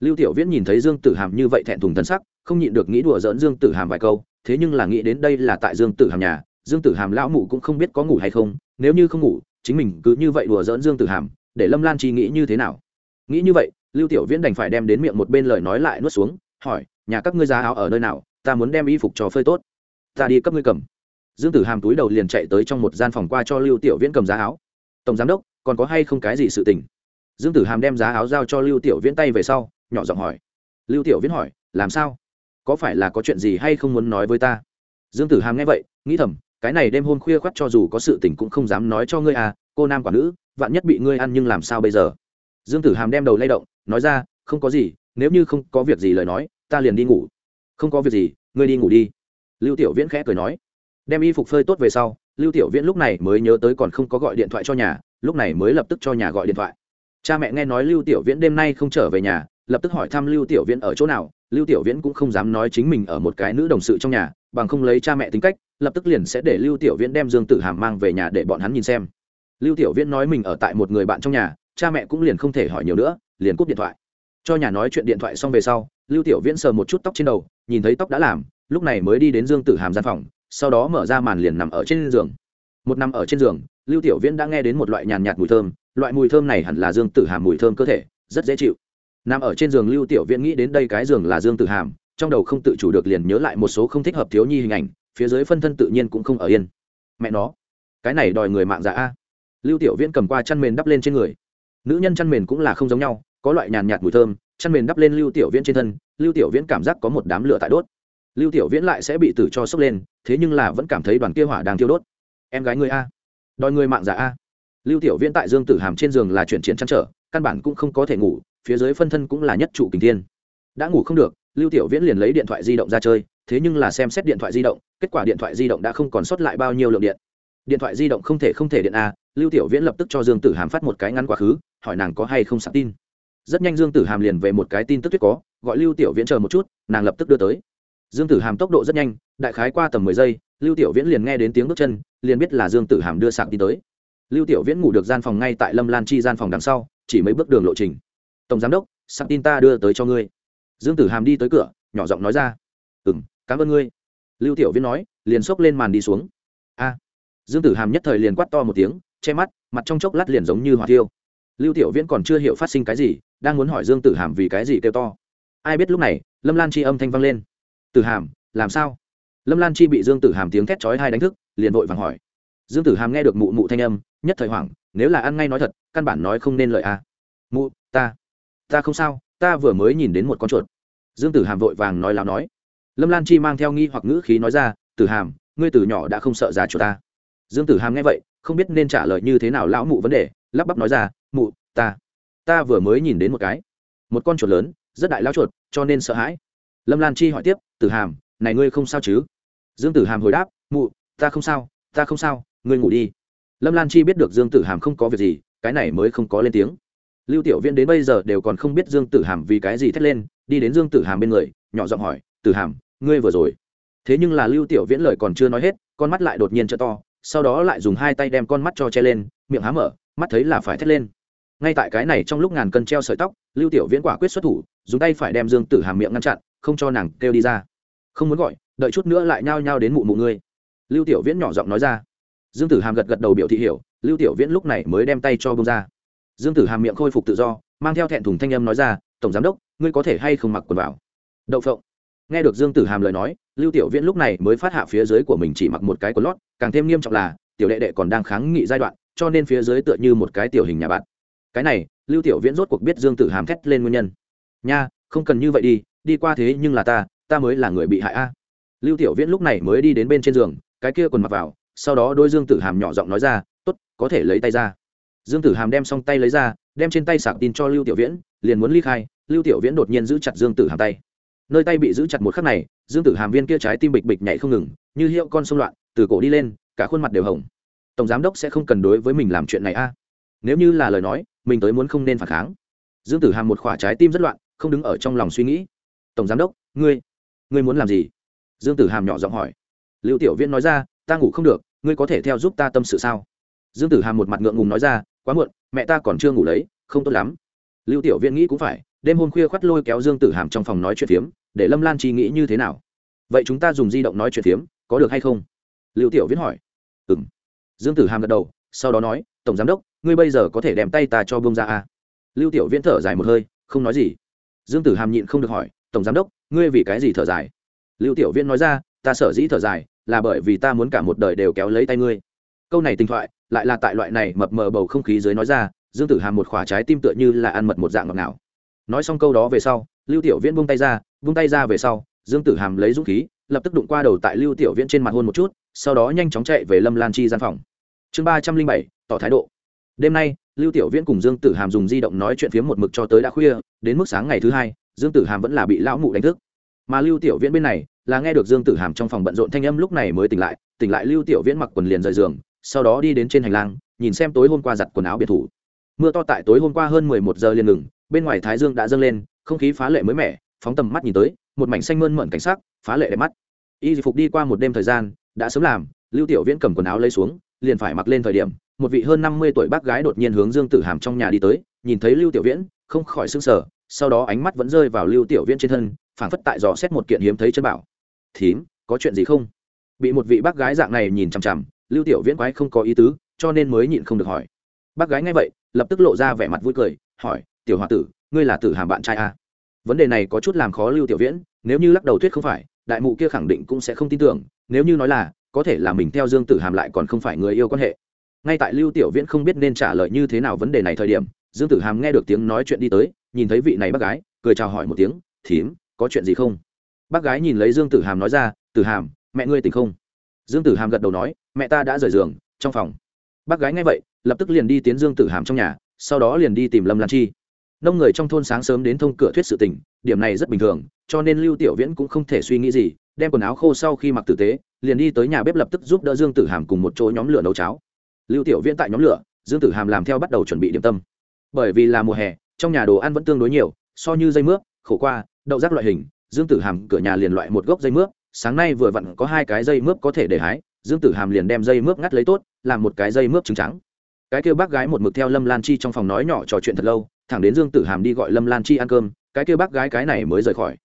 Lưu tiểu viễn nhìn thấy dương tử hàm như vậy thẹn thùng thân sắc, không nhịn được nghĩ đùa dỡn dương tử hàm vài câu, thế nhưng là nghĩ đến đây là tại dương tử hàm nhà, dương tử hàm lão mụ cũng không biết có ngủ hay không, nếu như không ngủ, chính mình cứ như vậy đùa dỡn dương tử hàm, để lâm lan chi nghĩ như thế nào? Nghĩ như vậy, lưu tiểu viễn đành phải đem đến miệng một bên lời nói lại nuốt xuống, hỏi, nhà các ngươi giá áo ở nơi nào? Ta muốn đem y phục cho phơi tốt ta đi cấp ngươi cầm. Dương tử hàm túi đầu liền chạy tới trong một gian phòng qua cho lưu tiểu viễn cầm giá áo. Tổng giám đốc, còn có hay không cái gì sự tình? Dương tử hàm đem giá áo giao cho lưu tiểu viễn tay về sau, nhỏ giọng hỏi. Lưu tiểu viễn hỏi, làm sao? Có phải là có chuyện gì hay không muốn nói với ta? Dương tử hàm nghe vậy, nghĩ thầm, cái này đêm hôm khuya khoắt cho dù có sự tình cũng không dám nói cho ngươi à cô nam quả nữ, vạn nhất bị ngươi ăn nhưng làm sao bây giờ? Dương tử hàm đem đầu lay động, nói ra, không có gì, nếu như không có việc gì lời nói, ta liền đi ngủ. Không có việc gì, ngươi đi ngủ đi lưu tiểu viễn khẽ cười nói, đem y phục phơi tốt về sau, lưu tiểu viễn lúc này mới nhớ tới còn không có gọi điện thoại cho nhà, lúc này mới lập tức cho nhà gọi điện thoại. Cha mẹ nghe nói lưu tiểu viễn đêm nay không trở về nhà, lập tức hỏi thăm lưu tiểu viễn ở chỗ nào, lưu tiểu viễn cũng không dám nói chính mình ở một cái nữ đồng sự trong nhà, bằng không lấy cha mẹ tính cách, lập tức liền sẽ để lưu tiểu viễn đem dương tử hàm mang về nhà để bọn hắn nhìn xem. Lưu tiểu viễn nói mình ở tại một người bạn trong nhà, cha mẹ cũng liền không thể hỏi nhiều nữa, liền cúp điện thoại. Cho nhà nói chuyện điện thoại xong về sau, lưu tiểu viễn sờ một chút tóc trên đầu, nhìn thấy tóc đã làm lúc này mới đi đến dương tử hàm gian phòng, sau đó mở ra màn liền nằm ở trên giường. Một nằm ở trên giường, lưu tiểu viễn đã nghe đến một loại nhàn nhạt mùi thơm, loại mùi thơm này hẳn là dương tử hàm mùi thơm cơ thể, rất dễ chịu. Nằm ở trên giường lưu tiểu viễn nghĩ đến đây cái giường là dương tử hàm, trong đầu không tự chủ được liền nhớ lại một số không thích hợp thiếu nhi hình ảnh, phía dưới phân thân tự nhiên cũng không ở yên. Mẹ nó, cái này đòi người mạng dạ a. Lưu tiểu viễn cầm qua chăn mền đắp lên trên người. Nữ nhân chăn mền cũng là không giống nhau, có loại nhàn nhạt mùi thơm, chăn mền đắp lên lưu tiểu viễn trên thân, lưu tiểu viễn cảm giác có một đám lửa tại đốt lưu tiểu viễn lại sẽ bị tử cho sốc lên, thế nhưng là vẫn cảm thấy đoàn kia hỏa đang thiêu đốt. Em gái người a, đòi người mạng giả a. Lưu tiểu viễn tại dương tử hàm trên giường là chuyển chiến chăn trở, căn bản cũng không có thể ngủ, phía dưới phân thân cũng là nhất trụ kình thiên. Đã ngủ không được, lưu tiểu viễn liền lấy điện thoại di động ra chơi, thế nhưng là xem xét điện thoại di động, kết quả điện thoại di động đã không còn sót lại bao nhiêu lượng điện. Điện thoại di động không thể không thể điện a, lưu tiểu viễn lập tức cho dương tử hàm phát một cái ngắn quá khứ, hỏi nàng có hay không sạc tin. Rất nhanh dương tử hàm liền về một cái tin tức tuyết có, gọi lưu tiểu viễn chờ một chút, nàng lập tức đưa tới dương tử hàm tốc độ rất nhanh, đại khái qua tầm mười giây, lưu tiểu viễn liền nghe đến tiếng bước chân, liền biết là dương tử hàm đưa sạc đi tới. Lưu tiểu viễn ngủ được gian phòng ngay tại lâm lan chi gian phòng đằng sau, chỉ mấy bước đường lộ trình. Tổng giám đốc, sạc tin ta đưa tới cho ngươi. Dương tử hàm đi tới cửa, nhỏ giọng nói ra. Ừ m cảm ơn ngươi. Lưu tiểu viễn nói, liền xốc lên màn đi xuống. A. Dương tử hàm nhất thời liền quát to một tiếng, che mắt, mặt trong chốc lát liền giống như hỏa tiêu lưu tiểu viễn còn chưa hiểu phát sinh cái gì, đang muốn hỏi dương tử hàm vì cái gì kêu to. Ai biết lúc này, lâm lan chi âm thanh vang lên tử hàm, làm sao? Lâm lan chi bị dương tử hàm tiếng thét chói hai đánh thức, liền vội vàng hỏi. Dương tử hàm nghe được mụ mụ thanh âm, nhất thời hoảng, nếu là ăn ngay nói thật, căn bản nói không nên lời a. À. mụ, ta ta không sao, ta vừa mới nhìn đến một con chuột. Dương tử hàm vội vàng nói láo nói. Lâm lan chi mang theo nghi hoặc ngữ khí nói ra, tử hàm, ngươi từ nhỏ đã không sợ già chuột ta. Dương tử hàm nghe vậy, không biết nên trả lời như thế nào lão mụ vấn đề, lắp bắp nói ra, mụ, ta ta vừa mới nhìn đến một cái, một con chuột lớn, rất đại lão chuột, cho nên sợ hãi lâm lan chi hỏi tiếp, tử hàm, này ngươi không sao chứ? Dương tử hàm hồi đáp, mụ, ta không sao, ta không sao, ngươi ngủ đi. Lâm lan chi biết được dương tử hàm không có việc gì, cái này mới không có lên tiếng. Lưu tiểu viễn đến bây giờ đều còn không biết dương tử hàm vì cái gì thét lên, đi đến dương tử hàm bên người, nhỏ giọng hỏi, tử hàm, ngươi vừa rồi? Thế nhưng là lưu tiểu viễn lời còn chưa nói hết, con mắt lại đột nhiên t to, sau đó lại dùng hai tay đem con mắt cho che lên, miệng há mở, mắt thấy là phải thét lên. Ngay tại cái này trong lúc ngàn cân treo sợi tóc, lưu tiểu viễn quả quyết xuất thủ, dùng tay phải đem dương tử hàm miệng ngăn chặn không cho nàng kêu đi ra. Không muốn gọi, đợi chút nữa lại nhao nhao đến mụ mụ ngươi. Lưu tiểu viễn nhỏ giọng nói ra. Dương tử hàm gật gật đầu biểu thị hiểu, lưu tiểu viễn lúc này mới đem tay cho bông ra. Dương tử hàm miệng khôi phục tự do, mang theo thẹn thùng thanh âm nói ra, tổng giám đốc, ngươi có thể hay không mặc quần vào? Đậu phộng. Nghe được dương tử hàm lời nói, lưu tiểu viễn lúc này mới phát hạ phía dưới của mình chỉ mặc một cái quần lót, càng thêm nghiêm trọng là, tiểu đệ đệ còn đang kháng nghị giai đoạn, cho nên phía dưới tựa như một cái tiểu hình nhà bạn. Cái này, lưu tiểu viễn rốt cuộc biết dương tử hàm thét lên nguyên nhân. Nha, không cần như vậy đi đi qua thế nhưng là ta ta mới là người bị hại a. Lưu tiểu viễn lúc này mới đi đến bên trên giường, cái kia quần mặc vào, sau đó đôi dương tử hàm nhỏ giọng nói ra t ố t có thể lấy tay ra. Dương tử hàm đem xong tay lấy ra, đem trên tay sạc tin cho lưu tiểu viễn, liền muốn ly khai, lưu tiểu viễn đột nhiên giữ chặt dương tử hàm tay. Nơi tay bị giữ chặt một khắc này, dương tử hàm viên kia trái tim bịch bịch nhảy không ngừng, như hiệu con sông loạn, từ cổ đi lên, cả khuôn mặt đều hồng. Tổng giám đốc sẽ không cần đối với mình làm chuyện này a. Nếu như là lời nói, mình tới muốn không nên phản kháng. Dương tử hàm một khỏa trái tim rất loạn, không đứng ở trong lòng suy nghĩ tổng giám đốc, ngươi ngươi muốn làm gì? Dương tử hàm nhỏ giọng hỏi. Lưu tiểu viễn nói ra, ta ngủ không được, ngươi có thể theo giúp ta tâm sự sao? Dương tử hàm một mặt ngượng ngùng nói ra, quá muộn, mẹ ta còn chưa ngủ lấy, không tốt lắm. Lưu tiểu viễn nghĩ cũng phải, đêm hôm khuya khoắt lôi kéo dương tử hàm trong phòng nói chuyện phiếm, để lâm lan chi nghĩ như thế nào? Vậy chúng ta dùng di động nói chuyện phiếm, có được hay không? Lưu tiểu viễn hỏi. Ừ m dương tử hàm gật đầu, sau đó nói, tổng giám đốc, ngươi bây giờ có thể đem tay ta cho bông ra à? lưu tiểu viễn thở dài một hơi, không nói gì. Dương tử hàm nhịn không được hỏi tổng giám đốc, ngươi vì cái gì thở dài? Lưu tiểu viễn nói ra, ta sở dĩ thở dài, là bởi vì ta muốn cả một đời đều kéo lấy tay ngươi. Câu này tình thoại, lại là tại loại này mập mờ bầu không khí dưới nói ra, dương tử hàm một khỏa trái tim tựa như là ăn mật một dạng ngọt nào nói xong câu đó về sau, lưu tiểu viễn buông tay ra, buông tay ra về sau, dương tử hàm lấy dũng khí, lập tức đụng qua đầu tại lưu tiểu viễn trên mặt hôn một chút, sau đó nhanh chóng chạy về lâm lan chi gian phòng. Chương ba trăm linh bảy, tỏ thái độ. Đêm nay, lưu tiểu viễn cùng dương tử hàm dùng di động nói chuyện phiếm một mực cho tới đã khuya, đến mức sáng ngày thứ hai dương tử hàm vẫn là bị lão mụ đánh thức mà lưu tiểu viễn bên này, là nghe được dương tử hàm trong phòng bận rộn thanh âm lúc này mới tỉnh lại tỉnh lại lưu tiểu viễn mặc quần liền rời giường, sau đó đi đến trên hành lang, nhìn xem tối hôm qua giặt quần áo biệt thủ mưa to tại tối hôm qua hơn mười một giờ liền ngừng, bên ngoài thái dương đã dâng lên, không khí phá lệ mới mẻ, phóng tầm mắt nhìn tới, một mảnh xanh mơn mận cảnh sắc, phá lệ đẹp mắt y phục đi qua một đêm thời gian, đã sớm làm, lưu tiểu viễn cầm quần áo lấy xuống, liền phải mặc lên thời điểm, một vị hơn năm mươi tuổi bác gái đột nhiên hướng dương tử hàm trong nhà đi tới, nhìn thấy lưu tiểu viễn, không khỏi sưng sờ. sở sau đó ánh mắt vẫn rơi vào lưu tiểu viễn trên thân, phảng phất tại dò xét một kiện hiếm thấy chân bảo. Thím, có chuyện gì không? Bị một vị bác gái dạng này nhìn chằm chằm, lưu tiểu viễn quái không có ý tứ, cho nên mới nhịn không được hỏi. Bác gái nghe vậy, lập tức lộ ra vẻ mặt vui cười, hỏi, tiểu h o a tử, ngươi là tử hàm bạn trai à? vấn đề này có chút làm khó lưu tiểu viễn, nếu như lắc đầu thuyết không phải, đại mụ kia khẳng định cũng sẽ không tin tưởng, nếu như nói là, có thể là mình theo dương tử hàm lại còn không phải người yêu quan hệ. Ngay tại lưu tiểu viễn không biết nên trả lời như thế nào vấn đề này thời điểm dương tử hàm nghe được tiếng nói chuyện đi tới, nhìn thấy vị này bác gái, cười chào hỏi một tiếng, thím, có chuyện gì không? Bác gái nhìn lấy dương tử hàm nói ra, tử hàm, mẹ ngươi tỉnh không? Dương tử hàm gật đầu nói, mẹ ta đã rời giường, trong phòng. Bác gái nghe vậy, lập tức liền đi tiến dương tử hàm trong nhà, sau đó liền đi tìm lâm lan chi. Nông người trong thôn sáng sớm đến thông cửa thuyết sự tình, điểm này rất bình thường, cho nên lưu tiểu viễn cũng không thể suy nghĩ gì, đem quần áo khô sau khi mặc tử tế, liền đi tới nhà bếp lập tức giúp đỡ dương tử hàm cùng một chỗ nhóm lửa nấu cháo. Lưu tiểu viễn tại nhóm lửa, dương tử hàm làm theo bắt đầu chuẩn bị điểm tâm bởi vì là mùa hè, trong nhà đồ ăn vẫn tương đối nhiều, so như dây mướp, khổ qua, đậu rác loại hình, dương tử hàm cửa nhà liền loại một gốc dây mướp, sáng nay vừa vặn có hai cái dây mướp có thể để hái, dương tử hàm liền đem dây mướp ngắt lấy tốt, làm một cái dây mướp trứng trắng. Cái kêu bác gái một mực theo lâm lan chi trong phòng nói nhỏ trò chuyện thật lâu, thẳng đến dương tử hàm đi gọi lâm lan chi ăn cơm, cái kêu bác gái cái này mới rời khỏi.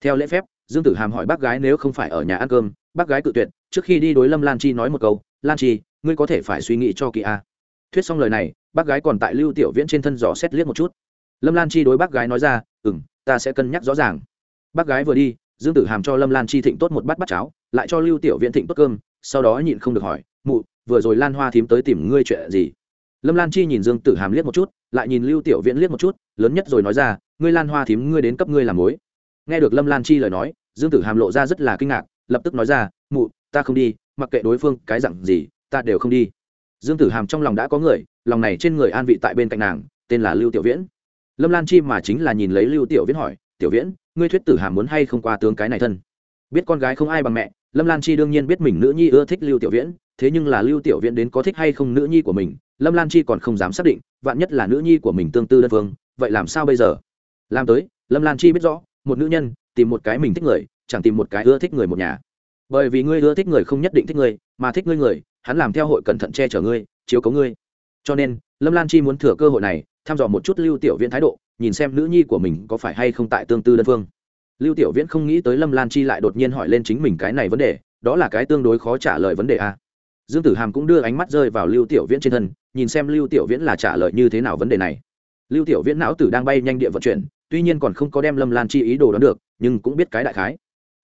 Theo lễ phép, dương tử hàm hỏi bác gái nếu không phải ở nhà ăn cơm, bác gái cự tuyệt, trước khi đi đối lâm lan chi nói một câu, lan chi, ngươi có thể phải suy nghĩ cho kỳ a thuyết xong lời này, bác gái còn tại lưu tiểu viễn trên thân dò xét liếc một chút. Lâm lan chi đối bác gái nói ra ừ m ta sẽ cân nhắc rõ ràng. Bác gái vừa đi, dương tử hàm cho lâm lan chi thịnh tốt một bát bát cháo, lại cho lưu tiểu viễn thịnh tốt cơm, sau đó nhịn không được hỏi, mụ, vừa rồi lan hoa thím tới tìm ngươi chuyện gì? Lâm lan chi nhìn dương tử hàm liếc một chút, lại nhìn lưu tiểu viễn liếc một chút, lớn nhất rồi nói ra, ngươi lan hoa thím ngươi đến cấp ngươi làm mối. Nghe được lâm lan chi lời nói, dương tử hàm lộ ra rất là kinh ngạc, lập tức nói ra, mụ, ta không đi, mặc kệ đối phương cái dặn gì, ta đều không đi dương tử hàm trong lòng đã có người, lòng này trên người an vị tại bên cạnh nàng, tên là lưu tiểu viễn. Lâm lan chi mà chính là nhìn lấy lưu tiểu viễn hỏi, tiểu viễn, ngươi thuyết tử hàm muốn hay không qua tướng cái này thân? Biết con gái không ai bằng mẹ. Lâm lan chi đương nhiên biết mình nữ nhi ưa thích lưu tiểu viễn, thế nhưng là lưu tiểu viễn đến có thích hay không nữ nhi của mình, lâm lan chi còn không dám xác định, vạn nhất là nữ nhi của mình tương tư đơn phương, vậy làm sao bây giờ? Làm tới, lâm lan chi biết rõ, một nữ nhân, tìm một cái mình thích người, chẳng tìm một cái ưa thích người một nhà. Bởi vì ngươi ưa thích người không nhất định thích người, mà thích ngươi người hắn làm theo hội cẩn thận che chở ngươi, chiếu cấu ngươi. Cho nên, lâm lan chi muốn thừa cơ hội này, thăm dò một chút lưu tiểu viễn thái độ, nhìn xem nữ nhi của mình có phải hay không tại tương tư đơn phương. Lưu tiểu viễn không nghĩ tới lâm lan chi lại đột nhiên hỏi lên chính mình cái này vấn đề, đó là cái tương đối khó trả lời vấn đề a. Dương tử hàm cũng đưa ánh mắt rơi vào lưu tiểu viễn trên thân, nhìn xem lưu tiểu viễn là trả lời như thế nào vấn đề này. Lưu tiểu viễn não tử đang bay nhanh địa vận chuyển, tuy nhiên còn không có đem lâm lan chi ý đồ đón được, nhưng cũng biết cái đại khái.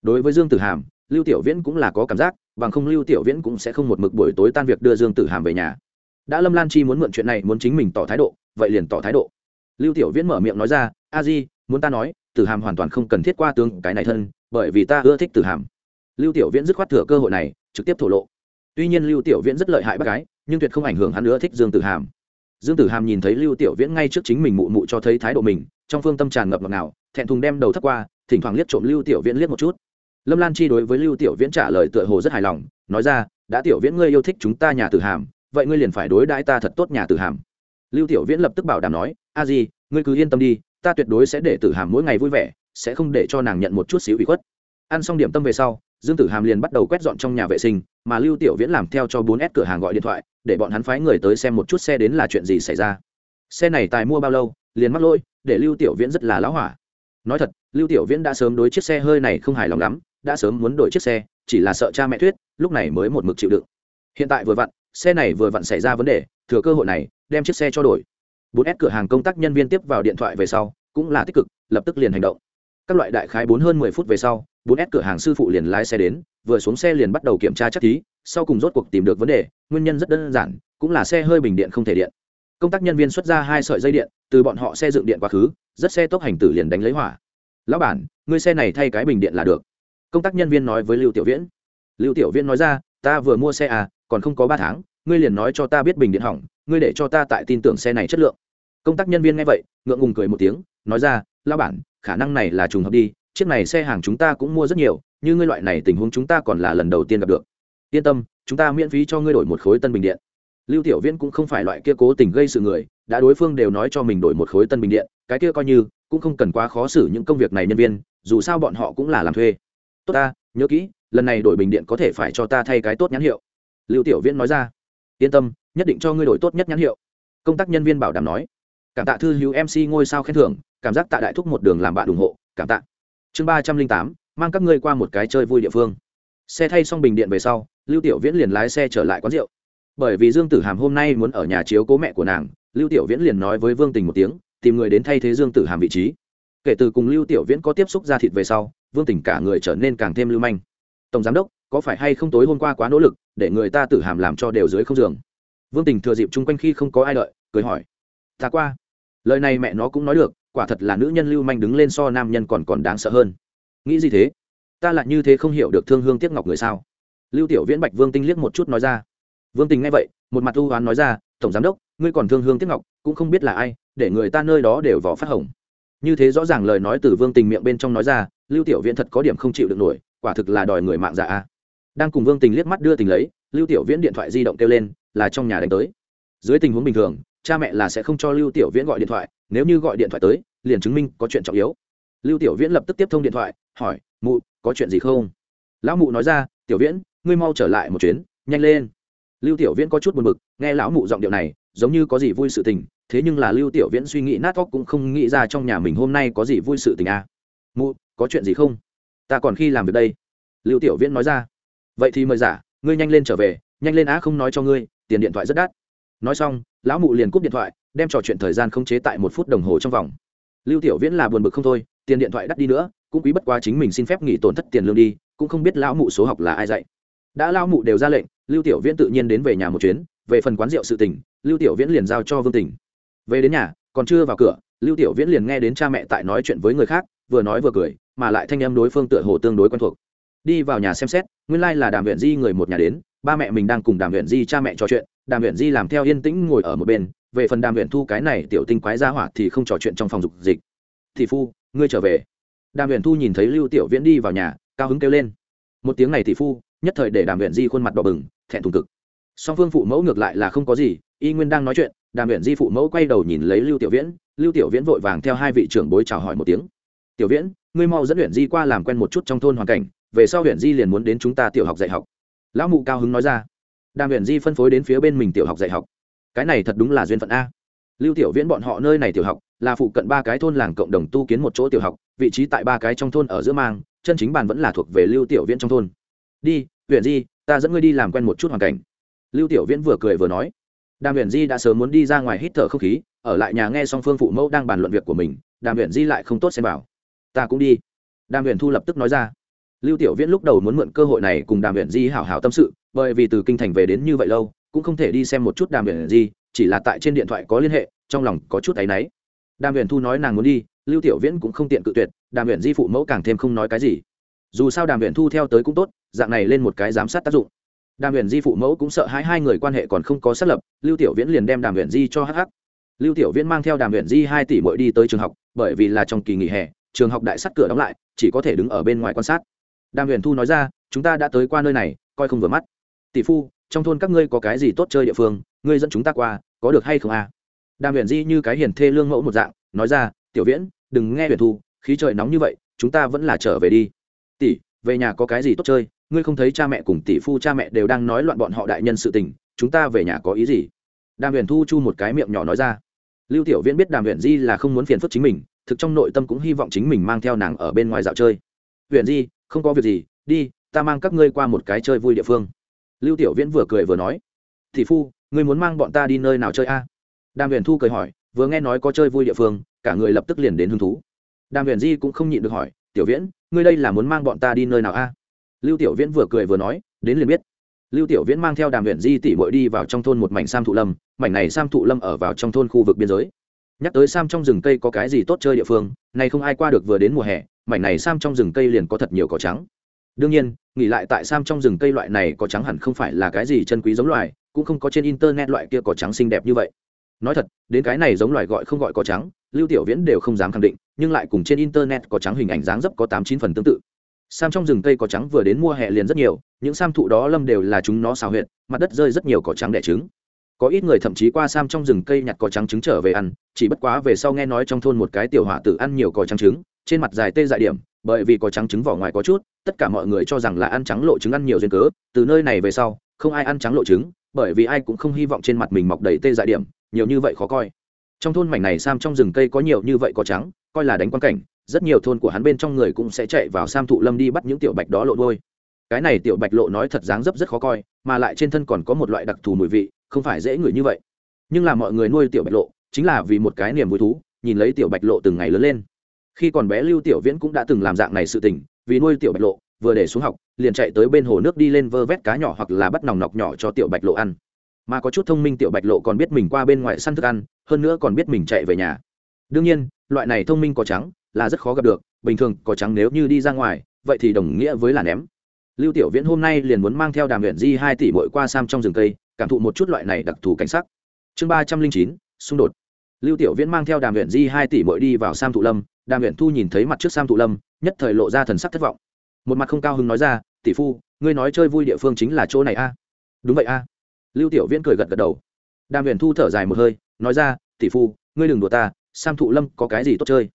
Đối với dương tử hàm lưu tiểu viễn cũng là có cảm giác, bằng không lưu tiểu viễn cũng sẽ không một mực buổi tối tan việc đưa dương tử hàm về nhà. Đã lâm lan chi muốn mượn chuyện này muốn chính mình tỏ thái độ, vậy liền tỏ thái độ. Lưu tiểu viễn mở miệng nói ra, a di, muốn ta nói, tử hàm hoàn toàn không cần thiết qua tướng cái này thân, bởi vì ta ưa thích tử hàm. Lưu tiểu viễn dứt khoát thừa cơ hội này, trực tiếp thổ lộ. Tuy nhiên lưu tiểu viễn rất lợi hại bác gái, nhưng tuyệt không ảnh hưởng hắn nữa thích dương tử hàm. Dương tử hàm nhìn thấy lưu tiểu viễn ngay trước chính mình mụ mụ cho thấy thái độ mình, trong phương tâm tràn ngập ngọt nào thẹn thùng đem đầu thấp qua, thỉnh thoảng liếc trộm lưu tiểu viễn liếc một chút lâm lan chi đối với lưu tiểu viễn trả lời tựa hồ rất hài lòng, nói ra, đã tiểu viễn, ngươi yêu thích chúng ta nhà tử hàm, vậy ngươi liền phải đối đãi ta thật tốt nhà tử hàm. Lưu tiểu viễn lập tức bảo đảm nói, a di, ngươi cứ yên tâm đi, ta tuyệt đối sẽ để tử hàm mỗi ngày vui vẻ, sẽ không để cho nàng nhận một chút xíu ủy khuất. Ăn xong điểm tâm về sau, dương tử hàm liền bắt đầu quét dọn trong nhà vệ sinh, mà lưu tiểu viễn làm theo cho bốn s cửa hàng gọi điện thoại, để bọn hắn phái người tới xem một chút xe đến là chuyện gì xảy ra. Xe này tài mua bao lâu, liền mắc lỗi, để lưu tiểu viễn rất là lão hỏa. Nói thật, lưu tiểu viễn đã sớm đối chiếc xe hơi này không hài lòng lắm đã sớm muốn đổi chiếc xe, chỉ là sợ cha mẹ thuyết, lúc này mới một mực chịu đựng. Hiện tại vừa vặn, xe này vừa vặn xảy ra vấn đề, thừa cơ hội này, đem chiếc xe cho đổi. 4S cửa hàng công tác nhân viên tiếp vào điện thoại về sau, cũng là tích cực, lập tức liền hành động. Các loại đại khái bốn hơn mười phút về sau 4S cửa hàng sư phụ liền lái xe đến, vừa xuống xe liền bắt đầu kiểm tra chắc thí, sau cùng rốt cuộc tìm được vấn đề, nguyên nhân rất đơn giản, cũng là xe hơi bình điện không thể điện. Công tác nhân viên xuất ra hai sợi dây điện, từ bọn họ xe dựng điện quá khứ, rất xe tốc hành tử liền đánh lấy hỏa. Lão bản, ngươi xe này thay cái bình điện là được công tác nhân viên nói với lưu tiểu viễn. Lưu tiểu viễn nói ra, ta vừa mua xe à còn không có ba tháng, ngươi liền nói cho ta biết bình điện hỏng, ngươi để cho ta tại tin tưởng xe này chất lượng. Công tác nhân viên nghe vậy, ngượng ngùng cười một tiếng, nói ra lao bản, khả năng này là trùng hợp đi, chiếc này xe hàng chúng ta cũng mua rất nhiều, như ngươi loại này tình huống chúng ta còn là lần đầu tiên gặp được. Yên tâm, chúng ta miễn phí cho ngươi đổi một khối tân bình điện. Lưu tiểu viễn cũng không phải loại kia cố tình gây sự người, đã đối phương đều nói cho mình đổi một khối tân bình điện, cái kia coi như, cũng không cần quá khó xử những công việc này nhân viên, dù sao bọn họ cũng là làm thuê tốt ta, nhớ kỹ, lần này đổi bình điện có thể phải cho ta thay cái tốt nhãn hiệu. Lưu tiểu viễn nói ra. Yên tâm, nhất định cho ngươi đổi tốt nhất nhãn hiệu. Công tác nhân viên bảo đảm nói. Cảm tạ thư hữu mc ngôi sao khen thưởng, cảm giác tạ đại thúc một đường làm bạn ủng hộ, cảm tạ. Chương ba trăm linh tám, mang các ngươi qua một cái chơi vui địa phương. Xe thay xong bình điện về sau, lưu tiểu viễn liền lái xe trở lại quán rượu. Bởi vì dương tử hàm hôm nay muốn ở nhà chiếu cố mẹ của nàng, lưu tiểu viễn liền nói với vương tình một tiếng, tìm người đến thay thế dương tử hàm vị trí. Kể từ cùng lưu tiểu viễn có tiếp xúc ra thịt về sau vương tình cả người trở nên càng thêm lưu manh. Tổng giám đốc, có phải hay không tối hôm qua quá nỗ lực, để người ta tử hàm làm cho đều dưới không giường? Vương tình thừa dịp chung quanh khi không có ai đợi, cười hỏi. Ta qua. Lời này mẹ nó cũng nói được, quả thật là nữ nhân lưu manh đứng lên so nam nhân còn còn đáng sợ hơn. Nghĩ gì thế? Ta lại như thế không hiểu được thương hương tiếc ngọc người sao? Lưu tiểu viễn bạch vương tinh liếc một chút nói ra. Vương tình nghe vậy, một mặt ưu oán nói ra, tổng giám đốc, ngươi còn thương hương tiếc ngọc, cũng không biết là ai, để người ta nơi đó đều vỏ phát hồng. Như thế rõ ràng lời nói từ vương tình miệng bên trong nói ra lưu tiểu viễn thật có điểm không chịu được nổi, quả thực là đòi người mạng dạ a. Đang cùng vương tình liếc mắt đưa tình lấy, lưu tiểu viễn điện thoại di động kêu lên, là trong nhà đánh tới. Dưới tình huống bình thường, cha mẹ là sẽ không cho lưu tiểu viễn gọi điện thoại, nếu như gọi điện thoại tới, liền chứng minh có chuyện trọng yếu. Lưu tiểu viễn lập tức tiếp thông điện thoại, hỏi, mụ, có chuyện gì không? Lão mụ nói ra, tiểu viễn, ngươi mau trở lại một chuyến, nhanh lên. Lưu tiểu viễn có chút buồn bực, nghe lão mụ giọng điệu này, giống như có gì vui sự tình, thế nhưng là lưu tiểu viễn suy nghĩ nát óc cũng không nghĩ ra trong nhà mình hôm nay có gì vui sự tình à. mụ có chuyện gì không? Ta còn khi làm việc đây. Lưu tiểu viễn nói ra. Vậy thì mời giả, ngươi nhanh lên trở về, nhanh lên á không nói cho ngươi, tiền điện thoại rất đắt. Nói xong, lão mụ liền cúp điện thoại, đem trò chuyện thời gian không chế tại một phút đồng hồ trong vòng. Lưu tiểu viễn là buồn bực không thôi, tiền điện thoại đắt đi nữa, cũng quý bất quá chính mình xin phép nghỉ tổn thất tiền lương đi, cũng không biết lão mụ số học là ai dạy. Đã lão mụ đều ra lệnh, lưu tiểu viễn tự nhiên đến về nhà một chuyến, về phần quán rượu sự tình, lưu tiểu viễn liền giao cho vương Tỉnh. về đến nhà, còn chưa vào cửa, lưu tiểu viễn liền nghe đến cha mẹ tại nói chuyện với người khác, vừa nói vừa cười mà lại thanh em đối phương tựa hồ tương đối quen thuộc. Đi vào nhà xem xét, nguyên lai là đàm huyện di người một nhà đến, ba mẹ mình đang cùng đàm huyện di cha mẹ trò chuyện, đàm huyện di làm theo yên tĩnh ngồi ở một bên, về phần đàm huyện thu cái này tiểu tinh quái ra hỏa thì không trò chuyện trong phòng dục dịch. Thị phu, ngươi trở về. Đàm huyện thu nhìn thấy lưu tiểu viễn đi vào nhà, cao hứng kêu lên. Một tiếng này thị phu, nhất thời để đàm huyện di khuôn mặt đỏ bừng, thẹn thùng cực. Song phương phụ mẫu ngược lại là không có gì, y nguyên đang nói chuyện, đàm huyện di phụ mẫu quay đầu nhìn lấy lưu tiểu viễn, lưu tiểu viễn vội vàng theo hai vị trưởng bối chào hỏi một tiếng. Tiểu viễn ngươi mau dẫn huyện di qua làm quen một chút trong thôn hoàn cảnh, về sau huyện di liền muốn đến chúng ta tiểu học dạy học. Lão mụ cao hứng nói ra. Đàm huyện di phân phối đến phía bên mình tiểu học dạy học. Cái này thật đúng là duyên phận a. Lưu tiểu viễn bọn họ nơi này tiểu học, là phụ cận ba cái thôn làng cộng đồng tu kiến một chỗ tiểu học, vị trí tại ba cái trong thôn ở giữa mang, chân chính bàn vẫn là thuộc về lưu tiểu viễn trong thôn. Đi, huyện di, ta dẫn ngươi đi làm quen một chút hoàn cảnh. Lưu tiểu viễn vừa cười vừa nói. Đàm huyện di đã sớm muốn đi ra ngoài hít thở không khí, ở lại nhà nghe song phương phụ mẫu đang bàn luận việc của mình, đàm huyện di lại không tốt xem bảo ta cũng đi. Đàm huyền thu lập tức nói ra. Lưu tiểu viễn lúc đầu muốn mượn cơ hội này cùng đàm huyền di hảo hảo tâm sự, bởi vì từ kinh thành về đến như vậy lâu, cũng không thể đi xem một chút đàm huyền di, chỉ là tại trên điện thoại có liên hệ, trong lòng có chút áy náy. Đàm huyền thu nói nàng muốn đi, lưu tiểu viễn cũng không tiện cự tuyệt, đàm huyền di phụ mẫu càng thêm không nói cái gì. Dù sao đàm huyền thu theo tới cũng tốt, dạng này lên một cái giám sát tác dụng. Đàm huyền di phụ mẫu cũng sợ hai hai người quan hệ còn không có xác lập, lưu tiểu viễn liền đem đàm huyền di cho hh lưu tiểu viễn mang theo đàm huyền di hai tỷ mỗi đi tới trường học, bởi vì là trong kỳ nghỉ hè trường học đại sắt cửa đóng lại, chỉ có thể đứng ở bên ngoài quan sát. Đàm huyền thu nói ra, chúng ta đã tới qua nơi này, coi không vừa mắt. Tỷ phu, trong thôn các ngươi có cái gì tốt chơi địa phương, ngươi dẫn chúng ta qua, có được hay không à? đàm huyền di như cái hiền thê lương mẫu một dạng, nói ra, tiểu viễn, đừng nghe huyền thu, khí trời nóng như vậy, chúng ta vẫn là trở về đi. Tỷ, về nhà có cái gì tốt chơi? Ngươi không thấy cha mẹ cùng tỷ phu cha mẹ đều đang nói loạn bọn họ đại nhân sự tình, chúng ta về nhà có ý gì? Đàm huyền thu chu một cái miệng nhỏ nói ra. Lưu tiểu viễn biết đàm huyền di là không muốn phiền phức chính mình thực trong nội tâm cũng hy vọng chính mình mang theo nàng ở bên ngoài dạo chơi. Huyền di, không có việc gì, đi, ta mang các ngươi qua một cái chơi vui địa phương. Lưu tiểu viễn vừa cười vừa nói thị phu, ngươi muốn mang bọn ta đi nơi nào chơi a? Đàm huyền thu cười hỏi, vừa nghe nói có chơi vui địa phương, cả người lập tức liền đến hứng thú. Đàm huyền di cũng không nhịn được hỏi, tiểu viễn, ngươi đây là muốn mang bọn ta đi nơi nào a? Lưu tiểu viễn vừa cười vừa nói, đến liền biết. Lưu tiểu viễn mang theo đàm huyền di tỉ muội đi vào trong thôn một mảnh sam thụ lâm, mảnh này sam thụ lâm ở vào trong thôn khu vực biên giới nhắc tới sam trong rừng cây có cái gì tốt chơi địa phương này không ai qua được vừa đến mùa hè, mảnh này sam trong rừng cây liền có thật nhiều cỏ trắng. Đương nhiên, nghỉ lại tại sam trong rừng cây loại này cỏ trắng hẳn không phải là cái gì chân quý giống loài, cũng không có trên internet loại kia cỏ trắng xinh đẹp như vậy. Nói thật, đến cái này giống loài gọi không gọi cỏ trắng, lưu tiểu viễn đều không dám khẳng định, nhưng lại cùng trên internet cỏ trắng hình ảnh dáng dấp có tám chín phần tương tự. Sam trong rừng cây cỏ trắng vừa đến mùa hè liền rất nhiều, những sam thụ đó lâm đều là chúng nó xào huyệt, mặt đất rơi rất nhiều cỏ trắng đẻ trứng có ít người thậm chí qua sam trong rừng cây nhặt cỏ trắng trứng trở về ăn, chỉ bất quá về sau nghe nói trong thôn một cái tiểu họa tử ăn nhiều cỏ trắng trứng, trên mặt dài tê dại điểm, bởi vì cỏ trắng trứng vỏ ngoài có chút, tất cả mọi người cho rằng là ăn trắng lộ trứng ăn nhiều duyên cớ, từ nơi này về sau, không ai ăn trắng lộ trứng, bởi vì ai cũng không hy vọng trên mặt mình mọc đầy tê dại điểm, nhiều như vậy khó coi. Trong thôn mảnh này sam trong rừng cây có nhiều như vậy có trắng, coi là đánh quan cảnh, rất nhiều thôn của hắn bên trong người cũng sẽ chạy vào sam thụ lâm đi bắt những tiểu bạch đó lộ đôi cái này tiểu bạch lộ nói thật dáng dấp rất khó coi, mà lại trên thân còn có một loại đặc thù mùi vị không phải dễ ngửi như vậy. Nhưng là mọi người nuôi tiểu bạch lộ, chính là vì một cái niềm vui thú, nhìn lấy tiểu bạch lộ từng ngày lớn lên. Khi còn bé lưu tiểu viễn cũng đã từng làm dạng này sự tình, vì nuôi tiểu bạch lộ, vừa để xuống học, liền chạy tới bên hồ nước đi lên vơ vét cá nhỏ hoặc là bắt nòng nọc nhỏ cho tiểu bạch lộ ăn. Mà có chút thông minh tiểu bạch lộ còn biết mình qua bên ngoài săn thức ăn, hơn nữa còn biết mình chạy về nhà. Đương nhiên, loại này thông minh có trắng là rất khó gặp được, bình thường có trắng nếu như đi ra ngoài, vậy thì đồng nghĩa với là ném. Lưu tiểu viễn hôm nay liền muốn mang theo đàm huyện di hai tỷ muội qua sam trong rừng cây cảm thụ một chút loại này đặc thù cảnh sắc. Chương ba trăm linh chín, xung đột. Lưu tiểu viễn mang theo đàm huyện di hai tỷ mỗi đi vào sam thụ lâm. Đàm huyện thu nhìn thấy mặt trước sam thụ lâm, nhất thời lộ ra thần sắc thất vọng. Một mặt không cao hứng nói ra, tỷ phu, ngươi nói chơi vui địa phương chính là chỗ này a. Đúng vậy a. Lưu tiểu viễn cười gật gật đầu. Đàm huyền thu thở dài một hơi, nói ra, tỷ phu, ngươi đừng đùa ta, sam thụ lâm có cái gì tốt chơi?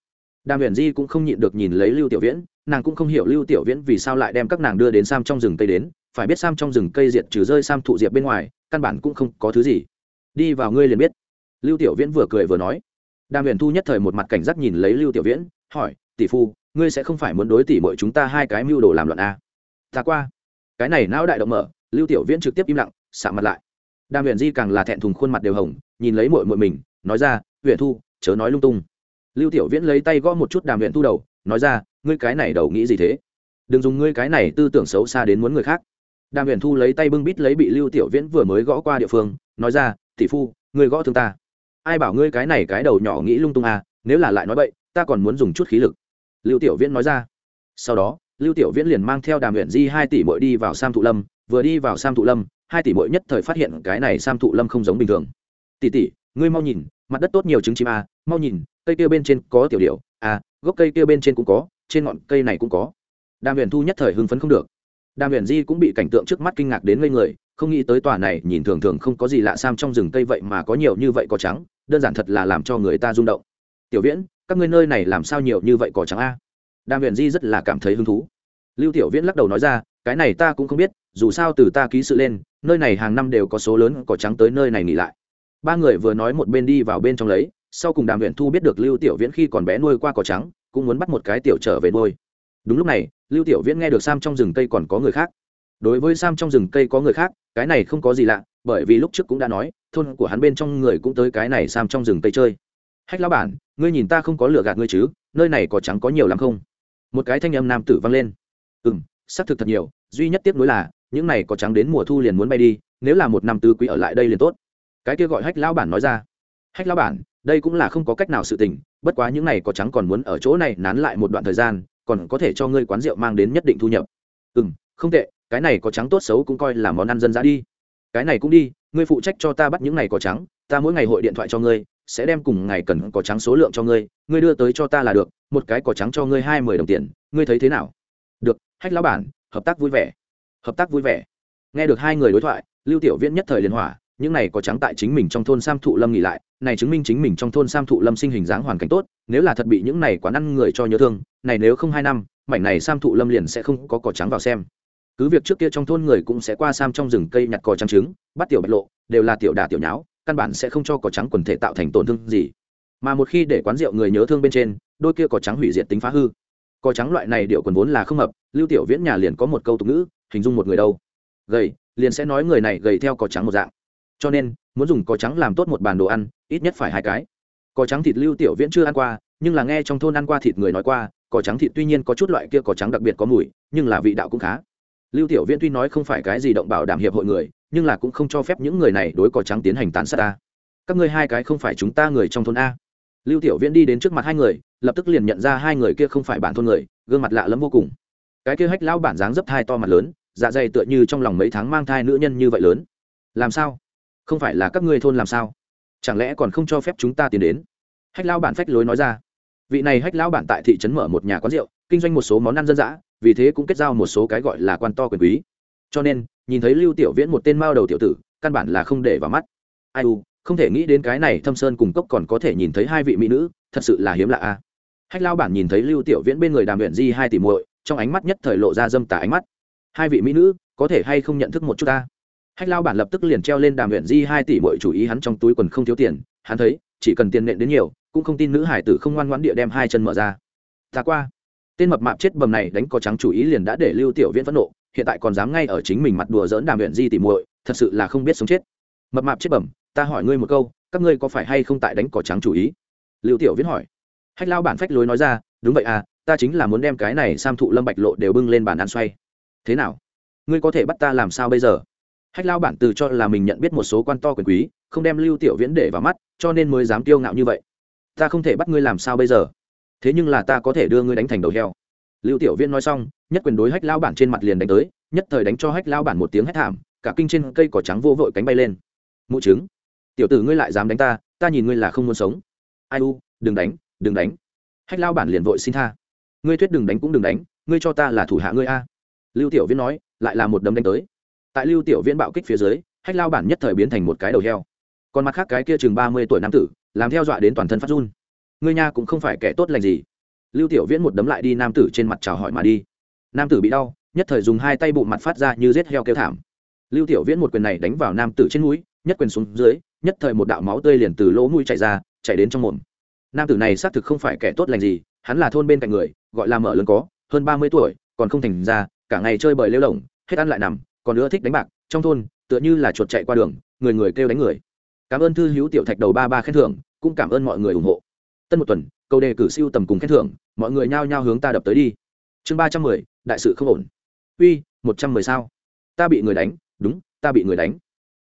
Đàm huyền di cũng không nhịn được nhìn lấy lưu tiểu viễn, nàng cũng không hiểu lưu tiểu viễn vì sao lại đem các nàng đưa đến sam trong rừng cây đến. Phải biết sam trong rừng cây diệt trừ rơi sam thụ diệp bên ngoài căn bản cũng không có thứ gì. Đi vào ngươi liền biết. Lưu tiểu viễn vừa cười vừa nói. Đàm huyền thu nhất thời một mặt cảnh giác nhìn lấy lưu tiểu viễn, hỏi, tỷ phu, ngươi sẽ không phải muốn đối tỷ mọi chúng ta hai cái mưu đồ làm loạn a ta qua. Cái này não đại động mở, lưu tiểu viễn trực tiếp im lặng xạ mặt lại. Đàm huyền di càng là thẹn thùng khuôn mặt đều hồng, nhìn lấy mội mội mình, nói ra huyền thu, chớ nói lung tung. Lưu tiểu viễn lấy tay gõ một chút đàm huyền thu đầu, nói ra, ngươi cái này đầu nghĩ gì thế? Đừng dùng ngươi cái này tư tưởng xấu xa đến muốn người khác đàm huyền thu lấy tay bưng bít lấy bị lưu tiểu viễn vừa mới gõ qua địa phương nói ra tỷ phu ngươi gõ thương ta. Ai bảo ngươi cái này cái đầu nhỏ nghĩ lung tung à nếu là lại nói bậy ta còn muốn dùng chút khí lực. Lưu tiểu viễn nói ra. Sau đó lưu tiểu viễn liền mang theo đàm huyền di hai tỷ mỗi đi vào sam thụ lâm vừa đi vào sam thụ lâm hai tỷ mỗi nhất thời phát hiện cái này sam thụ lâm không giống bình thường. Tỷ tỷ ngươi mau nhìn mặt đất tốt nhiều trứng chim à, mau nhìn cây kia bên trên có tiểu điệu à gốc cây kia bên trên cũng có trên ngọn cây này cũng có. Đàm huyền thu nhất thời hưng phấn không được đàm huyền di cũng bị cảnh tượng trước mắt kinh ngạc đến ngây người, không nghĩ tới tòa này nhìn thường thường không có gì lạ sam trong rừng cây vậy mà có nhiều như vậy có trắng, đơn giản thật là làm cho người ta rung động. Tiểu viễn, các ngươi nơi này làm sao nhiều như vậy cỏ trắng a? Đàm huyền di rất là cảm thấy hứng thú. Lưu tiểu viễn lắc đầu nói ra, cái này ta cũng không biết, dù sao từ ta ký sự lên, nơi này hàng năm đều có số lớn cỏ trắng tới nơi này nghỉ lại. Ba người vừa nói một bên đi vào bên trong lấy, sau cùng đàm Huyền thu biết được lưu tiểu viễn khi còn bé nuôi qua cỏ trắng, cũng muốn bắt một cái tiểu trở về nuôi đúng lúc này, lưu tiểu viễn nghe được sam trong rừng cây còn có người khác. Đối với sam trong rừng cây có người khác, cái này không có gì lạ, bởi vì lúc trước cũng đã nói, thôn của hắn bên trong người cũng tới cái này sam trong rừng cây chơi. Hách lão bản, ngươi nhìn ta không có lừa gạt ngươi chứ, nơi này có trắng có nhiều lắm không? Một cái thanh âm nam tử vang lên. Ừ m xác thực thật nhiều, duy nhất tiếp nối là, những này có trắng đến mùa thu liền muốn bay đi, nếu là một năm tư quý ở lại đây liền tốt. Cái kia gọi hách lão bản nói ra. Hách lão bản, đây cũng là không có cách nào sự tình, bất quá những này có trắng còn muốn ở chỗ này nán lại một đoạn thời gian còn có thể cho ngươi quán rượu mang đến nhất định thu nhập. Ừ m không tệ, cái này có trắng tốt xấu cũng coi là món ăn dân dã đi. Cái này cũng đi, ngươi phụ trách cho ta bắt những này có trắng, ta mỗi ngày hội điện thoại cho ngươi, sẽ đem cùng ngày cần có trắng số lượng cho ngươi ngươi đưa tới cho ta là được, một cái có trắng cho ngươi hai mươi đồng tiền, ngươi thấy thế nào? Được, hách lão bản, hợp tác vui vẻ. Hợp tác vui vẻ. Nghe được hai người đối thoại, lưu tiểu viễn nhất thời liền hỏa những này có trắng tại chính mình trong thôn sam thụ lâm nghỉ lại, này chứng minh chính mình trong thôn sam thụ lâm sinh hình dáng hoàn cảnh tốt, nếu là thật bị những này quán ăn người cho nhớ thương, này nếu không hai năm, mảnh này sam thụ lâm liền sẽ không có cỏ trắng vào xem. Cứ việc trước kia trong thôn người cũng sẽ qua sam trong rừng cây nhặt cỏ trắng trứng, bắt tiểu bạch lộ, đều là tiểu đà tiểu nháo, căn bản sẽ không cho cỏ trắng quần thể tạo thành tổn thương gì. Mà một khi để quán rượu người nhớ thương bên trên, đôi kia cỏ trắng hủy diệt tính phá hư. Cỏ trắng loại này điệu quần vốn là không hợp, lưu tiểu viễn nhà liền có một câu tục ngữ, hình dung một người đâu. Gầy, liền sẽ nói người này gầy theo cỏ trắng một dạng cho nên, muốn dùng cỏ trắng làm tốt một bàn đồ ăn, ít nhất phải hai cái. Cỏ trắng thịt lưu tiểu viễn chưa ăn qua, nhưng là nghe trong thôn ăn qua thịt người nói qua, cỏ trắng thịt tuy nhiên có chút loại kia cỏ trắng đặc biệt có mùi, nhưng là vị đạo cũng khá. Lưu tiểu viễn tuy nói không phải cái gì động bảo đảm hiệp hội người, nhưng là cũng không cho phép những người này đối cỏ trắng tiến hành tàn sát ta. Các ngươi hai cái không phải chúng ta người trong thôn a. Lưu tiểu viễn đi đến trước mặt hai người, lập tức liền nhận ra hai người kia không phải bản thôn người, gương mặt lạ lẫm vô cùng. Cái kia hách lão bản dáng dấp thai to mặt lớn dạ dày tựa như trong lòng mấy tháng mang thai nữ nhân như vậy lớn. Làm sao? Không phải là các ngươi thôn làm sao? Chẳng lẽ còn không cho phép chúng ta tiến đến? Hách lao bản phách lối nói ra. Vị này hách lão bản tại thị trấn mở một nhà quán rượu, kinh doanh một số món ăn dân dã, vì thế cũng kết giao một số cái gọi là quan to quyền quý. Cho nên, nhìn thấy lưu tiểu viễn một tên mao đầu tiểu tử, căn bản là không để vào mắt. Ai u, không thể nghĩ đến cái này thâm sơn cùng cốc còn có thể nhìn thấy hai vị mỹ nữ, thật sự là hiếm lạ a. Hách lao bản nhìn thấy lưu tiểu viễn bên người đàm luyện di hai tỷ muội, trong ánh mắt nhất thời lộ ra dâm tà ánh mắt. Hai vị mỹ nữ, có thể hay không nhận thức một chút ta? Hách lao bản lập tức liền treo lên đàm luyện di hai tỷ mỗi chủ ý hắn trong túi quần không thiếu tiền, hắn thấy, chỉ cần tiền nện đến nhiều, cũng không tin nữ hải tử không ngoan ngoãn địa đem hai chân mở ra. Ta qua. Tên mập mạp chết bầm này đánh có trắng chủ ý liền đã để lưu tiểu viễn phẫn nộ, hiện tại còn dám ngay ở chính mình mặt đùa dỡn đàm huyện di tỉ muội, thật sự là không biết sống chết. Mập mạp chết bẩm ta hỏi ngươi một câu, các ngươi có phải hay không tại đánh cỏ trắng chủ ý? Lưu tiểu viễn hỏi. Hách lao bản phách lối nói ra, đúng vậy à ta chính là muốn đem cái này sam thụ lâm bạch lộ đều bưng lên bàn ăn xoay. Thế nào? Ngươi có thể bắt ta làm sao bây giờ? Hách lao bản từ cho là mình nhận biết một số quan to quyền quý, không đem lưu tiểu viễn để vào mắt, cho nên mới dám tiêu ngạo như vậy. Ta không thể bắt ngươi làm sao bây giờ? Thế nhưng là ta có thể đưa ngươi đánh thành đầu heo. Lưu tiểu viễn nói xong, nhất quyền đối hách lao bản trên mặt liền đánh tới, nhất thời đánh cho hách lao bản một tiếng hét thảm, cả kinh trên cây cỏ trắng vô vội cánh bay lên. Mụ trứng, tiểu tử ngươi lại dám đánh ta ta nhìn ngươi là không muốn sống. Ai u, đừng đánh đừng đánh. Hách lao bản liền vội xin tha. Ngươi thuyết đừng đánh cũng đừng đánh, ngươi cho ta là thủ hạ ngươi a. Lưu tiểu viễn nói, lại là một đấm đánh tới tại lưu tiểu viễn bạo kích phía dưới, hách lao bản nhất thời biến thành một cái đầu heo. Còn mặt khác cái kia chừng ba mươi tuổi nam tử, làm theo dọa đến toàn thân phát run. Người nhà cũng không phải kẻ tốt lành gì. Lưu tiểu viễn một đấm lại đi nam tử trên mặt chào hỏi mà đi. Nam tử bị đau, nhất thời dùng hai tay bụng mặt phát ra như rết heo kêu thảm. Lưu tiểu viễn một quyền này đánh vào nam tử trên mũi, nhất quyền xuống dưới, nhất thời một đạo máu tươi liền từ lỗ mũi chạy ra chạy đến trong mồm. Nam tử này xác thực không phải kẻ tốt lành gì, hắn là thôn bên cạnh người, gọi là mở lớn có, hơn ba mươi tuổi, còn không thành ra, cả ngày chơi bời lêu lỏng hết ăn lại nằm còn nữa thích đánh bạc, trong thôn, tựa như là chuột chạy qua đường, người người kêu đánh người. Cảm ơn thư hữu tiểu thạch đầu ba ba khen thưởng, cũng cảm ơn mọi người ủng hộ. Tân một tuần, câu đề cử siêu tầm cùng khen thưởng, mọi người nhao nhao hướng ta đập tới đi. Chương ba trăm mười, đại sự không ổn. Uy, một trăm mười sao? Ta bị người đánh, đúng, ta bị người đánh.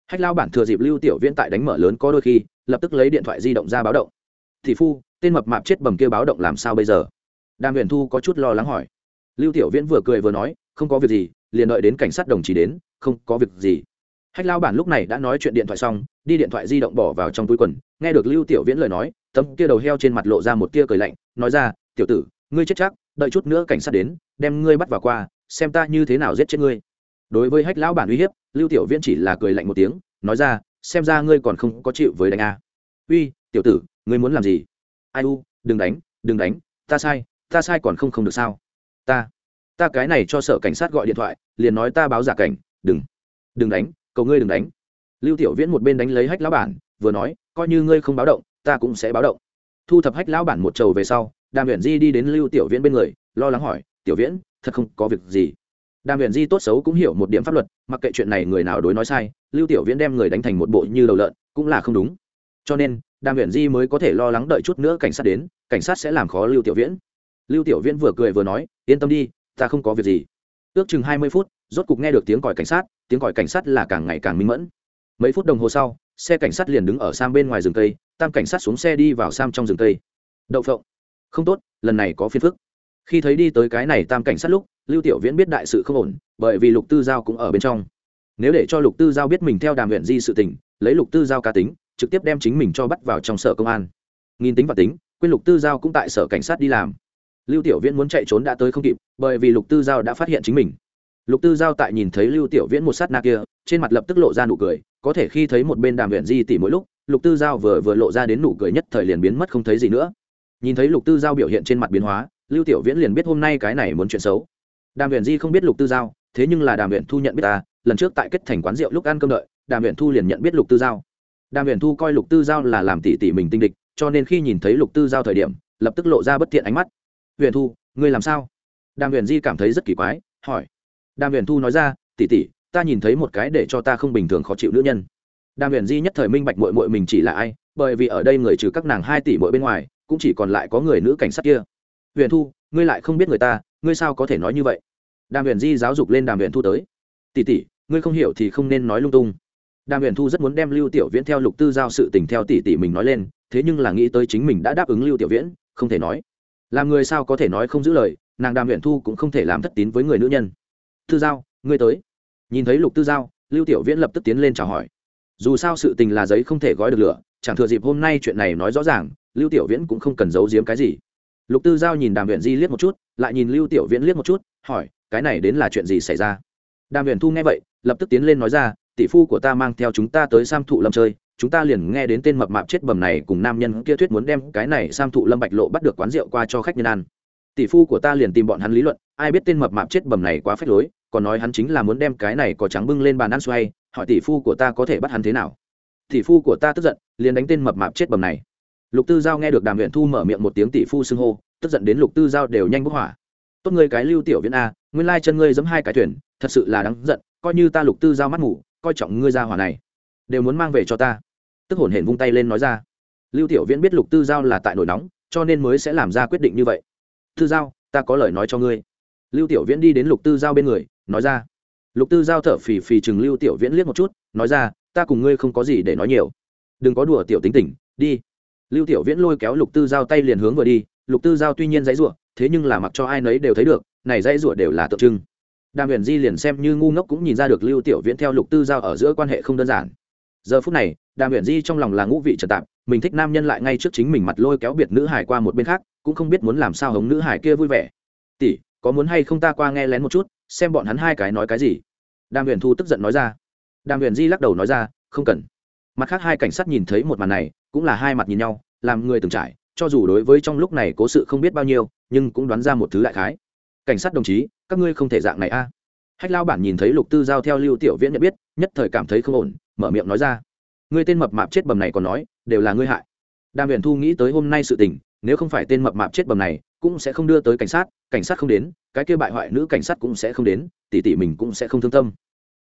Hách lao bản thừa dịp lưu tiểu viễn tại đánh mở lớn có đôi khi, lập tức lấy điện thoại di động ra báo động. Thị phu, tên mập mạp chết bầm kia báo động làm sao bây giờ? Đàm huyền thu có chút lo lắng hỏi. Lưu tiểu viễn vừa cười vừa nói, không có việc gì liền đợi đến cảnh sát đồng chí đến, không có việc gì. Hách lao bản lúc này đã nói chuyện điện thoại xong, đi điện thoại di động bỏ vào trong túi quần, nghe được lưu tiểu viễn lời nói, tấm kia đầu heo trên mặt lộ ra một tia cười lạnh, nói ra, tiểu tử, ngươi chết chắc, đợi chút nữa cảnh sát đến, đem ngươi bắt vào qua, xem ta như thế nào giết chết ngươi. Đối với hách lão bản uy hiếp, lưu tiểu viễn chỉ là cười lạnh một tiếng, nói ra, xem ra ngươi còn không có chịu với đánh a. Uy, tiểu tử, ngươi muốn làm gì? Ai u, đừng đánh đừng đánh, ta sai ta sai còn không không được sao? Ta ta cái này cho sở cảnh sát gọi điện thoại, liền nói ta báo giả cảnh, đừng đừng đánh, cầu ngươi đừng đánh. Lưu tiểu viễn một bên đánh lấy hách lão bản, vừa nói, coi như ngươi không báo động, ta cũng sẽ báo động. Thu thập hách lão bản một trầu về sau, đàm huyền di đi đến lưu tiểu viễn bên người, lo lắng hỏi, tiểu viễn, thật không có việc gì? Đàm huyền di tốt xấu cũng hiểu một điểm pháp luật, mặc kệ chuyện này người nào đối nói sai, lưu tiểu viễn đem người đánh thành một bộ như đầu lợn, cũng là không đúng. Cho nên, đàm huyền di mới có thể lo lắng đợi chút nữa cảnh sát đến, cảnh sát sẽ làm khó lưu tiểu viễn. Lưu tiểu viễn vừa cười vừa nói, yên tâm đi ta không có việc gì. Ước chừng hai mươi phút, rốt cục nghe được tiếng còi cảnh sát, tiếng còi cảnh sát là càng ngày càng minh mẫn. Mấy phút đồng hồ sau, xe cảnh sát liền đứng ở sam bên ngoài rừng cây, tam cảnh sát xuống xe đi vào sam trong rừng cây. Đậu phộng. Không tốt, lần này có phiền phức. Khi thấy đi tới cái này tam cảnh sát lúc, lưu tiểu viễn biết đại sự không ổn, bởi vì lục tư giao cũng ở bên trong. Nếu để cho lục tư giao biết mình theo đàm huyện di sự tình, lấy lục tư giao cá tính, trực tiếp đem chính mình cho bắt vào trong sở công an. Nghìn tính và tính, quên lục tư giao cũng tại sở cảnh sát đi làm lưu tiểu viễn muốn chạy trốn đã tới không kịp, bởi vì lục tư giao đã phát hiện chính mình. Lục tư giao tại nhìn thấy lưu tiểu viễn một sát na kia, trên mặt lập tức lộ ra nụ cười, có thể khi thấy một bên đàm huyện di tỉ mỗi lúc, lục tư giao vừa vừa lộ ra đến nụ cười nhất thời liền biến mất không thấy gì nữa. Nhìn thấy lục tư giao biểu hiện trên mặt biến hóa, lưu tiểu viễn liền biết hôm nay cái này muốn chuyện xấu. Đàm huyện di không biết lục tư giao, thế nhưng là đàm huyện thu nhận biết ta, lần trước tại kết thành quán rượu lúc ăn cơm đợi, đàm huyện thu liền nhận biết lục tư giao. Đàm huyện thu coi lục tư giao là làm tỷ tỷ mình tinh địch, cho nên khi nhìn thấy lục tư giao thời điểm, lập tức lộ ra bất thiện ánh mắt huyền thu, ngươi làm sao? Đàm huyền di cảm thấy rất kỳ quái, hỏi. Đàm huyền thu nói ra, tỷ tỷ, ta nhìn thấy một cái để cho ta không bình thường khó chịu nữ nhân. Đàm huyền di nhất thời minh bạch mội mội mình chỉ là ai, bởi vì ở đây người trừ các nàng hai tỷ mỗi bên ngoài, cũng chỉ còn lại có người nữ cảnh sát kia. Huyền thu, ngươi lại không biết người ta, ngươi sao có thể nói như vậy? Đàm huyền di giáo dục lên đàm huyền thu tới. Tỷ tỷ, ngươi không hiểu thì không nên nói lung tung. Đàm huyền thu rất muốn đem lưu tiểu viễn theo lục tư giao sự tình theo tỷ tỷ mình nói lên, thế nhưng là nghĩ tới chính mình đã đáp ứng lưu tiểu viễn, không thể nói làm người sao có thể nói không giữ lời, nàng đàm huyền thu cũng không thể làm thất tín với người nữ nhân. Tư giao, ngươi tới. Nhìn thấy lục tư giao, lưu tiểu viễn lập tức tiến lên chào hỏi. Dù sao sự tình là giấy không thể gói được lửa, chẳng thừa dịp hôm nay chuyện này nói rõ ràng, lưu tiểu viễn cũng không cần giấu giếm cái gì. Lục tư giao nhìn đàm huyện di liếc một chút, lại nhìn lưu tiểu viễn liếc một chút, hỏi, cái này đến là chuyện gì xảy ra? Đàm huyện thu nghe vậy, lập tức tiến lên nói ra, tỷ phu của ta mang theo chúng ta tới sam thụ lâm chơi chúng ta liền nghe đến tên mập mạp chết bầm này cùng nam nhân kia thuyết muốn đem cái này sam thụ lâm bạch lộ bắt được quán rượu qua cho khách nhân ăn. Tỷ phu của ta liền tìm bọn hắn lý luận, ai biết tên mập mạp chết bầm này quá phết lối, còn nói hắn chính là muốn đem cái này có trắng bưng lên bàn ăn xoay, hỏi tỷ phu của ta có thể bắt hắn thế nào. Tỷ phu của ta tức giận, liền đánh tên mập mạp chết bầm này. Lục tư giao nghe được đàm huyện thu mở miệng một tiếng tỷ phu xưng hô, tức giận đến lục tư giao đều nhanh bốc hỏa. Tốt ngươi cái lưu tiểu viễn a, nguyên lai chân ngươi giẫm hai cái thuyền, thật sự là đáng giận, coi như ta lục tư giao mắt ngủ coi trọng ngươi ra hỏa này, đều muốn mang về cho ta tức hồn hển vung tay lên nói ra. Lưu tiểu viễn biết lục tư giao là tại nổi nóng, cho nên mới sẽ làm ra quyết định như vậy. Tư giao, ta có lời nói cho ngươi. Lưu tiểu viễn đi đến lục tư giao bên người, nói ra. Lục tư giao thở phì phì chừng lưu tiểu viễn liếc một chút, nói ra, ta cùng ngươi không có gì để nói nhiều. Đừng có đùa tiểu tính tình, đi. Lưu tiểu viễn lôi kéo lục tư giao tay liền hướng vừa đi, lục tư giao tuy nhiên dãy rủa, thế nhưng là mặc cho ai nấy đều thấy được, này dãy rủa đều là tượng trưng. Đàm huyền di liền xem như ngu ngốc cũng nhìn ra được lưu tiểu viễn theo lục tư giao ở giữa quan hệ không đơn giản giờ phút này, đàm huyền di trong lòng là ngũ vị trần tạp, mình thích nam nhân lại ngay trước chính mình mặt lôi kéo biệt nữ hải qua một bên khác, cũng không biết muốn làm sao hống nữ hải kia vui vẻ. Tỷ, có muốn hay không ta qua nghe lén một chút, xem bọn hắn hai cái nói cái gì? Đàm huyền thu tức giận nói ra. Đàm huyền di lắc đầu nói ra, không cần. Mặt khác hai cảnh sát nhìn thấy một màn này, cũng là hai mặt nhìn nhau, làm người từng trải, cho dù đối với trong lúc này cố sự không biết bao nhiêu, nhưng cũng đoán ra một thứ đại khái. Cảnh sát đồng chí, các ngươi không thể dạng này a. à hách lao bản nhìn thấy lục tư giao theo lưu tiểu viễn nhận biết, nhất thời cảm thấy không ổn, mở miệng nói ra. Ngươi tên mập mạp chết bầm này còn nói, đều là ngươi hại. Đàm huyền thu nghĩ tới hôm nay sự tình, nếu không phải tên mập mạp chết bầm này, cũng sẽ không đưa tới cảnh sát cảnh sát không đến, cái kia bại hoại nữ cảnh sát cũng sẽ không đến, tỷ tỷ mình cũng sẽ không thương tâm.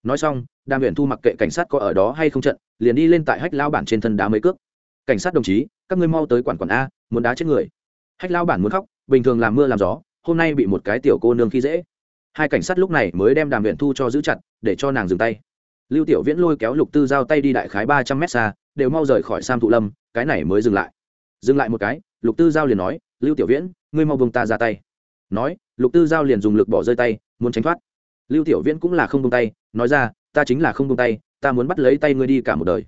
Nói xong, đàm huyền thu mặc kệ cảnh sát có ở đó hay không trận, liền đi lên tại hách lao bản trên thân đá mấy cước. Cảnh sát đồng chí, các ngươi mau tới quản quản a, muốn đá chết người. Hách lao bản muốn khóc, bình thường làm mưa làm gió, hôm nay bị một cái tiểu cô nương khi dễ hai cảnh sát lúc này mới đem đàm huyền thu cho giữ chặt, để cho nàng dừng tay. Lưu tiểu viễn lôi kéo lục tư giao tay đi đại khái ba trăm mét xa, đều mau rời khỏi sam thụ lâm, cái này mới dừng lại. Dừng lại một cái, lục tư giao liền nói, lưu tiểu viễn, ngươi mau bông ta ra tay. Nói, lục tư giao liền dùng lực bỏ rơi tay, muốn tránh thoát. Lưu tiểu viễn cũng là không bông tay, nói ra, ta chính là không bông tay, ta muốn bắt lấy tay ngươi đi cả một đời.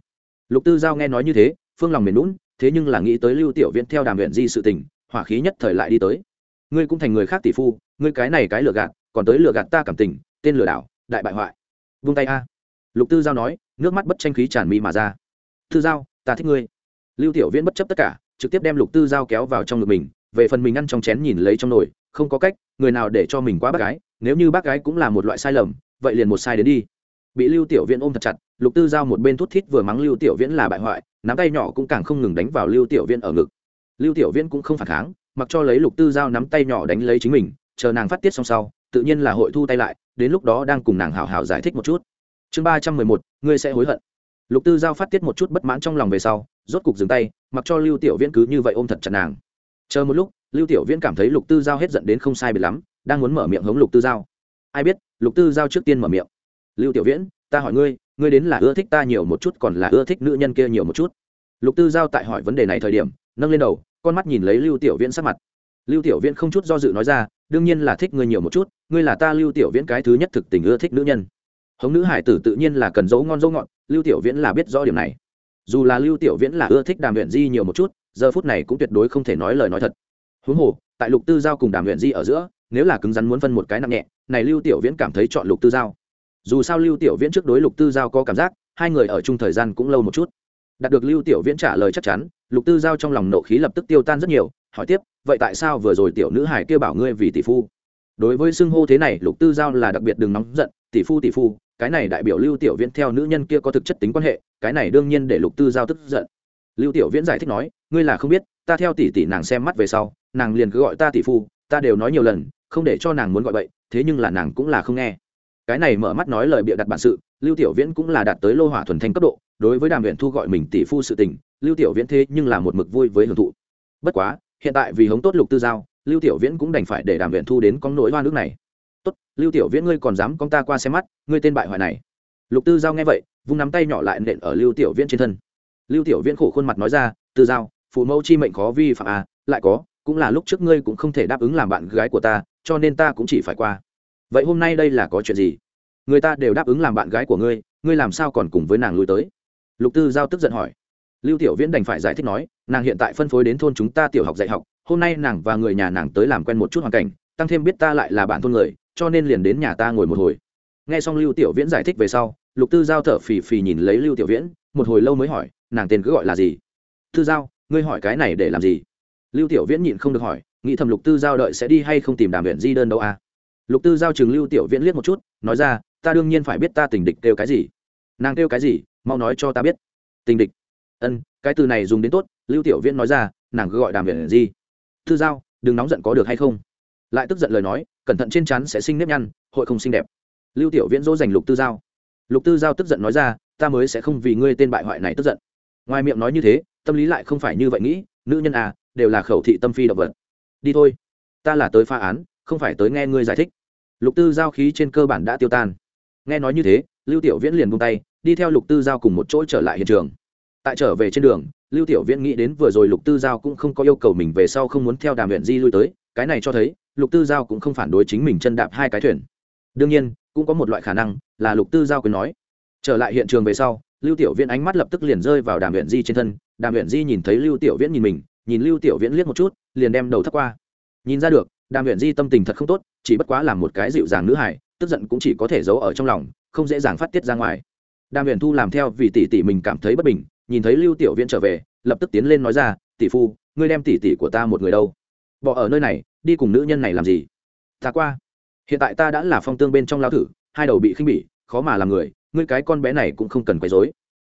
Lục tư giao nghe nói như thế, phương lòng mềm lún thế nhưng là nghĩ tới lưu tiểu viễn theo đàm huyện di sự tình, hỏa khí nhất thời lại đi tới. Ngươi cũng thành người khác tỷ phu, ngươi cái này cái lừa gạt còn tới lừa gạt ta cảm tình, tên lừa đảo, đại bại hoại. Vung tay a. Lục tư giao nói, nước mắt bất tranh khí tràn mi mà ra. Tư giao, ta thích ngươi. Lưu tiểu viễn bất chấp tất cả, trực tiếp đem lục tư giao kéo vào trong ngực mình, về phần mình ăn trong chén nhìn lấy trong nồi, không có cách, người nào để cho mình quá bác gái, nếu như bác gái cũng là một loại sai lầm, vậy liền một sai đến đi. Bị lưu tiểu viễn ôm thật chặt, lục tư giao một bên thút thít vừa mắng lưu tiểu viễn là bại hoại, nắm tay nhỏ cũng càng không ngừng đánh vào lưu tiểu viễn ở ngực. Lưu tiểu viễn cũng không phản kháng, mặc cho lấy lục tư giao nắm tay nhỏ đánh lấy chính mình, chờ nàng phát tiết xong sau tự nhiên là hội thu tay lại, đến lúc đó đang cùng nàng hào hào giải thích một chút. Chương ba trăm mười một, ngươi sẽ hối hận. Lục tư giao phát tiết một chút bất mãn trong lòng về sau, rốt cục dừng tay, mặc cho lưu tiểu viễn cứ như vậy ôm thật chặt nàng. Chờ một lúc, lưu tiểu viễn cảm thấy lục tư giao hết giận đến không sai bị lắm, đang muốn mở miệng hống lục tư giao. Ai biết, lục tư giao trước tiên mở miệng. Lưu tiểu viễn, ta hỏi ngươi ngươi đến là ưa thích ta nhiều một chút còn là ưa thích nữ nhân kia nhiều một chút? Lục tư giao tại hỏi vấn đề này thời điểm, nâng lên đầu, con mắt nhìn lấy lưu tiểu viễn sắc mặt. Lưu tiểu viễn không chút do dự nói ra đương nhiên là thích ngươi nhiều một chút ngươi là ta lưu tiểu viễn cái thứ nhất thực tình ưa thích nữ nhân. Hống nữ hải tử tự nhiên là cần dấu ngon dấu ngọn, lưu tiểu viễn là biết rõ điểm này. Dù là lưu tiểu viễn là ưa thích đàm luyện di nhiều một chút giờ phút này cũng tuyệt đối không thể nói lời nói thật. Huống hồ tại lục tư giao cùng đàm luyện di ở giữa nếu là cứng rắn muốn phân một cái nặng nhẹ này lưu tiểu viễn cảm thấy chọn lục tư giao. Dù sao lưu tiểu viễn trước đối lục tư giao có cảm giác hai người ở chung thời gian cũng lâu một chút. Đạt được lưu tiểu viễn trả lời chắc chắn lục tư giao trong lòng nộ khí lập tức tiêu tan rất nhiều hỏi tiếp vậy tại sao vừa rồi tiểu nữ hải kêu bảo ngươi vì tỷ phu? Đối với xưng hô thế này lục tư giao là đặc biệt đừng nóng giận tỷ phu tỷ phu cái này đại biểu lưu tiểu viễn theo nữ nhân kia có thực chất tính quan hệ cái này đương nhiên để lục tư giao tức giận. Lưu tiểu viễn giải thích nói ngươi là không biết ta theo tỷ tỷ nàng xem mắt về sau nàng liền cứ gọi ta tỷ phu ta đều nói nhiều lần không để cho nàng muốn gọi vậy, thế nhưng là nàng cũng là không nghe. Cái này mở mắt nói lời bịa đặt bản sự lưu tiểu viễn cũng là đạt tới lô hỏa thuần thanh cấp độ đối với đàm viện thu gọi mình tỷ phu sự tình lưu tiểu viễn thế nhưng là một mực vui với hưởng thụ. Bất quá hiện tại vì hống tốt lục tư giao, lưu tiểu viễn cũng đành phải để đàm viện thu đến con nỗi hoa nước này. Tốt, lưu tiểu viễn ngươi còn dám con ta qua xem mắt, ngươi tên bại hoại này. Lục tư giao nghe vậy, vung nắm tay nhỏ lại nện ở lưu tiểu viễn trên thân. Lưu tiểu viễn khổ khuôn mặt nói ra, tư giao, phụ mẫu chi mệnh khó vi phạm à lại có, cũng là lúc trước ngươi cũng không thể đáp ứng làm bạn gái của ta, cho nên ta cũng chỉ phải qua. Vậy hôm nay đây là có chuyện gì? Người ta đều đáp ứng làm bạn gái của ngươi ngươi làm sao còn cùng với nàng lui tới? Lục tư giao tức giận hỏi lưu tiểu viễn đành phải giải thích nói, nàng hiện tại phân phối đến thôn chúng ta tiểu học dạy học, hôm nay nàng và người nhà nàng tới làm quen một chút hoàn cảnh, tăng thêm biết ta lại là bạn thôn người, cho nên liền đến nhà ta ngồi một hồi. Nghe xong lưu tiểu viễn giải thích về sau, lục tư giao thở phì phì nhìn lấy lưu tiểu viễn, một hồi lâu mới hỏi, nàng tên cứ gọi là gì? Tư giao, ngươi hỏi cái này để làm gì? Lưu tiểu viễn nhịn không được hỏi, nghĩ thầm lục tư giao đợi sẽ đi hay không tìm đàm viện di đơn đâu à? Lục tư giao chừng lưu tiểu viễn liếc một chút, nói ra, ta đương nhiên phải biết ta tình địch kêu cái gì. Nàng kêu cái gì, mau nói cho ta biết. Tình địch ân, cái từ này dùng đến tốt, lưu tiểu viễn nói ra, nàng cứ gọi đàm viện di tư giao, đừng nóng giận có được hay không? Lại tức giận lời nói, cẩn thận trên chắn sẽ sinh nếp nhăn, hội không xinh đẹp. Lưu tiểu viễn dỗ dành lục tư giao. Lục tư giao tức giận nói ra, ta mới sẽ không vì ngươi tên bại hoại này tức giận. Ngoài miệng nói như thế, tâm lý lại không phải như vậy nghĩ, nữ nhân à đều là khẩu thị tâm phi động vật. Đi thôi, ta là tới pha án, không phải tới nghe ngươi giải thích. Lục tư giao khí trên cơ bản đã tiêu tan. Nghe nói như thế, lưu tiểu viễn liền buông tay, đi theo lục tư giao cùng một chỗ trở lại hiện trường tại trở về trên đường, lưu tiểu viễn nghĩ đến vừa rồi lục tư giao cũng không có yêu cầu mình về sau không muốn theo đàm huyện di lui tới, cái này cho thấy, lục tư giao cũng không phản đối chính mình chân đạp hai cái thuyền. Đương nhiên, cũng có một loại khả năng là lục tư giao quyền nói. Trở lại hiện trường về sau, lưu tiểu viễn ánh mắt lập tức liền rơi vào đàm huyện di trên thân, đàm huyện di nhìn thấy lưu tiểu viễn nhìn mình, nhìn lưu tiểu viễn liếc một chút, liền đem đầu thắt qua. Nhìn ra được, đàm huyện di tâm tình thật không tốt, chỉ bất quá là một cái dịu dàng nữ hải tức giận cũng chỉ có thể giấu ở trong lòng, không dễ dàng phát tiết ra ngoài. Đàm huyện thu làm theo vì tỷ tỷ mình cảm thấy bất bình nhìn thấy lưu tiểu viễn trở về, lập tức tiến lên nói ra, tỷ phu, ngươi đem tỷ tỷ của ta một người đâu? Bỏ ở nơi này, đi cùng nữ nhân này làm gì? Ta qua. Hiện tại ta đã là phong tương bên trong lao thử, hai đầu bị khinh bỉ, khó mà làm người, ngươi cái con bé này cũng không cần quấy rối.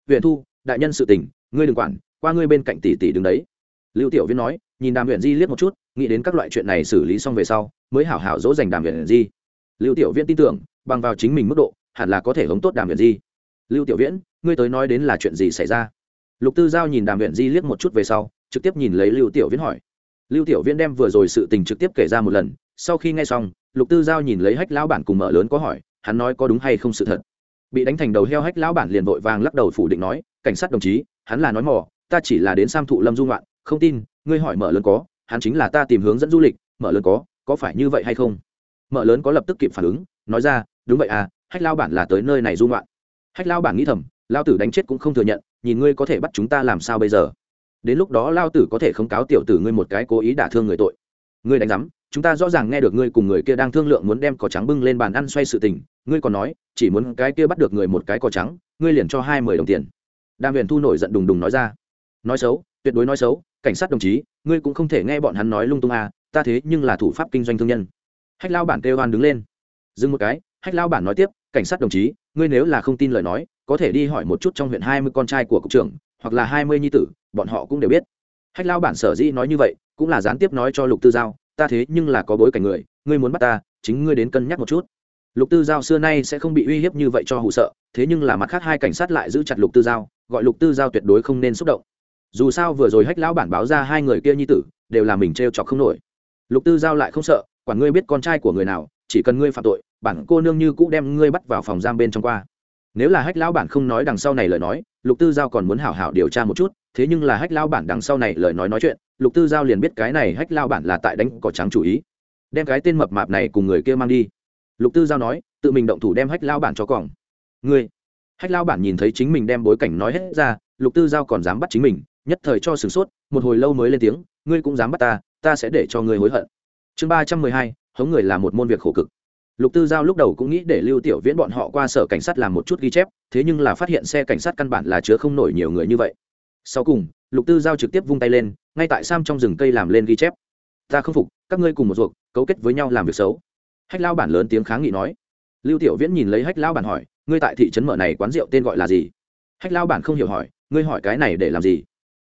Huyện thu, đại nhân sự tình, ngươi đừng quản, qua ngươi bên cạnh tỷ tỷ đứng đấy. Lưu tiểu Viễn nói, nhìn đàm huyện di liếc một chút, nghĩ đến các loại chuyện này xử lý xong về sau, mới hảo hảo dỗ dành đàm huyện di. Lưu tiểu viễn tin tưởng, bằng vào chính mình mức độ, hẳn là có thể hống tốt đàm huyện di. Lưu tiểu viễn, ngươi tới nói đến là chuyện gì xảy ra? Lục tư giao nhìn đàm huyện di liếc một chút về sau, trực tiếp nhìn lấy lưu tiểu viễn hỏi lưu tiểu viễn đem vừa rồi sự tình trực tiếp kể ra một lần, sau khi nghe xong, lục tư giao nhìn lấy hách lão bản cùng mở lớn có hỏi, hắn nói có đúng hay không sự thật bị đánh thành đầu heo hách lão bản liền vội vàng lắc đầu phủ định nói, cảnh sát đồng chí, hắn là nói mỏ ta chỉ là đến sam thụ lâm dung ngoạn. không tin, ngươi hỏi mở lớn có, hắn chính là ta tìm hướng dẫn du lịch, mở lớn có có phải như vậy hay không mở lớn có lập tức kịp phản ứng, nói ra, đúng vậy à hách lao bản là tới nơi này dung ngoạn. hách lao bản nghĩ thầm lao tử đánh chết cũng không thừa nhận nhìn ngươi có thể bắt chúng ta làm sao bây giờ? Đến lúc đó lao tử có thể không cáo tiểu tử ngươi một cái cố ý đả thương người tội. Ngươi đánh giám, chúng ta rõ ràng nghe được ngươi cùng người kia đang thương lượng muốn đem cỏ trắng bưng lên bàn ăn xoay sự tình. Ngươi còn nói, chỉ muốn cái kia bắt được người một cái cỏ trắng, ngươi liền cho hai mươi đồng tiền. Đàm huyền thu nổi giận đùng đùng nói ra. Nói xấu, tuyệt đối nói xấu, cảnh sát đồng chí, ngươi cũng không thể nghe bọn hắn nói lung tung à ta thế nhưng là thủ pháp kinh doanh thương nhân. Hách lao bản kêu hoan đứng lên. Dừng một cái, hách lao bản nói tiếp, cảnh sát đồng chí, ngươi nếu là không tin lời nói có thể đi hỏi một chút trong huyện hai mươi con trai của cục trưởng, hoặc là hai mươi nhi tử, bọn họ cũng đều biết. Hách lao bản sở dĩ nói như vậy, cũng là gián tiếp nói cho lục tư giao, ta thế nhưng là có bối cảnh người, ngươi muốn bắt ta, chính ngươi đến cân nhắc một chút. Lục tư giao xưa nay sẽ không bị uy hiếp như vậy cho hụ sợ, thế nhưng là mặt khác hai cảnh sát lại giữ chặt lục tư giao, gọi lục tư giao tuyệt đối không nên xúc động. Dù sao vừa rồi hách lão bản báo ra hai người kia nhi tử, đều là mình t r e o chọc không nổi. Lục tư giao lại không sợ, quản ngươi biết con trai của người nào, chỉ cần ngươi phạm tội, bản cô nương như cũ đem ngươi bắt vào phòng giam bên trong qua nếu là hách lão bản không nói đằng sau này lời nói, lục tư giao còn muốn hảo hảo điều tra một chút, thế nhưng là hách lao bản đằng sau này lời nói nói chuyện, lục tư giao liền biết cái này hách lao bản là tại đánh cỏ trắng chủ ý. Đem cái tên mập mạp này cùng người kia mang đi. Lục tư giao nói, tự mình động thủ đem hách lao bản cho còng ngươi. Hách lao bản nhìn thấy chính mình đem bối cảnh nói hết ra, lục tư giao còn dám bắt chính mình, nhất thời cho sửng sốt, một hồi lâu mới lên tiếng, ngươi cũng dám bắt ta ta sẽ để cho ngươi hối hận. Chương ba trăm mười hai, hống người là một môn việc khổ cực lục tư giao lúc đầu cũng nghĩ để lưu tiểu viễn bọn họ qua sở cảnh sát làm một chút ghi chép, thế nhưng là phát hiện xe cảnh sát căn bản là chứa không nổi nhiều người như vậy. Sau cùng, lục tư giao trực tiếp vung tay lên, ngay tại sam trong rừng cây làm lên ghi chép. Ta không phục, các ngươi cùng một ruột, cấu kết với nhau làm việc xấu. Hách lao bản lớn tiếng kháng nghị nói. Lưu tiểu viễn nhìn lấy hách lao bản hỏi, ngươi tại thị trấn mở này quán rượu tên gọi là gì? Hách lao bản không hiểu hỏi, ngươi hỏi cái này để làm gì?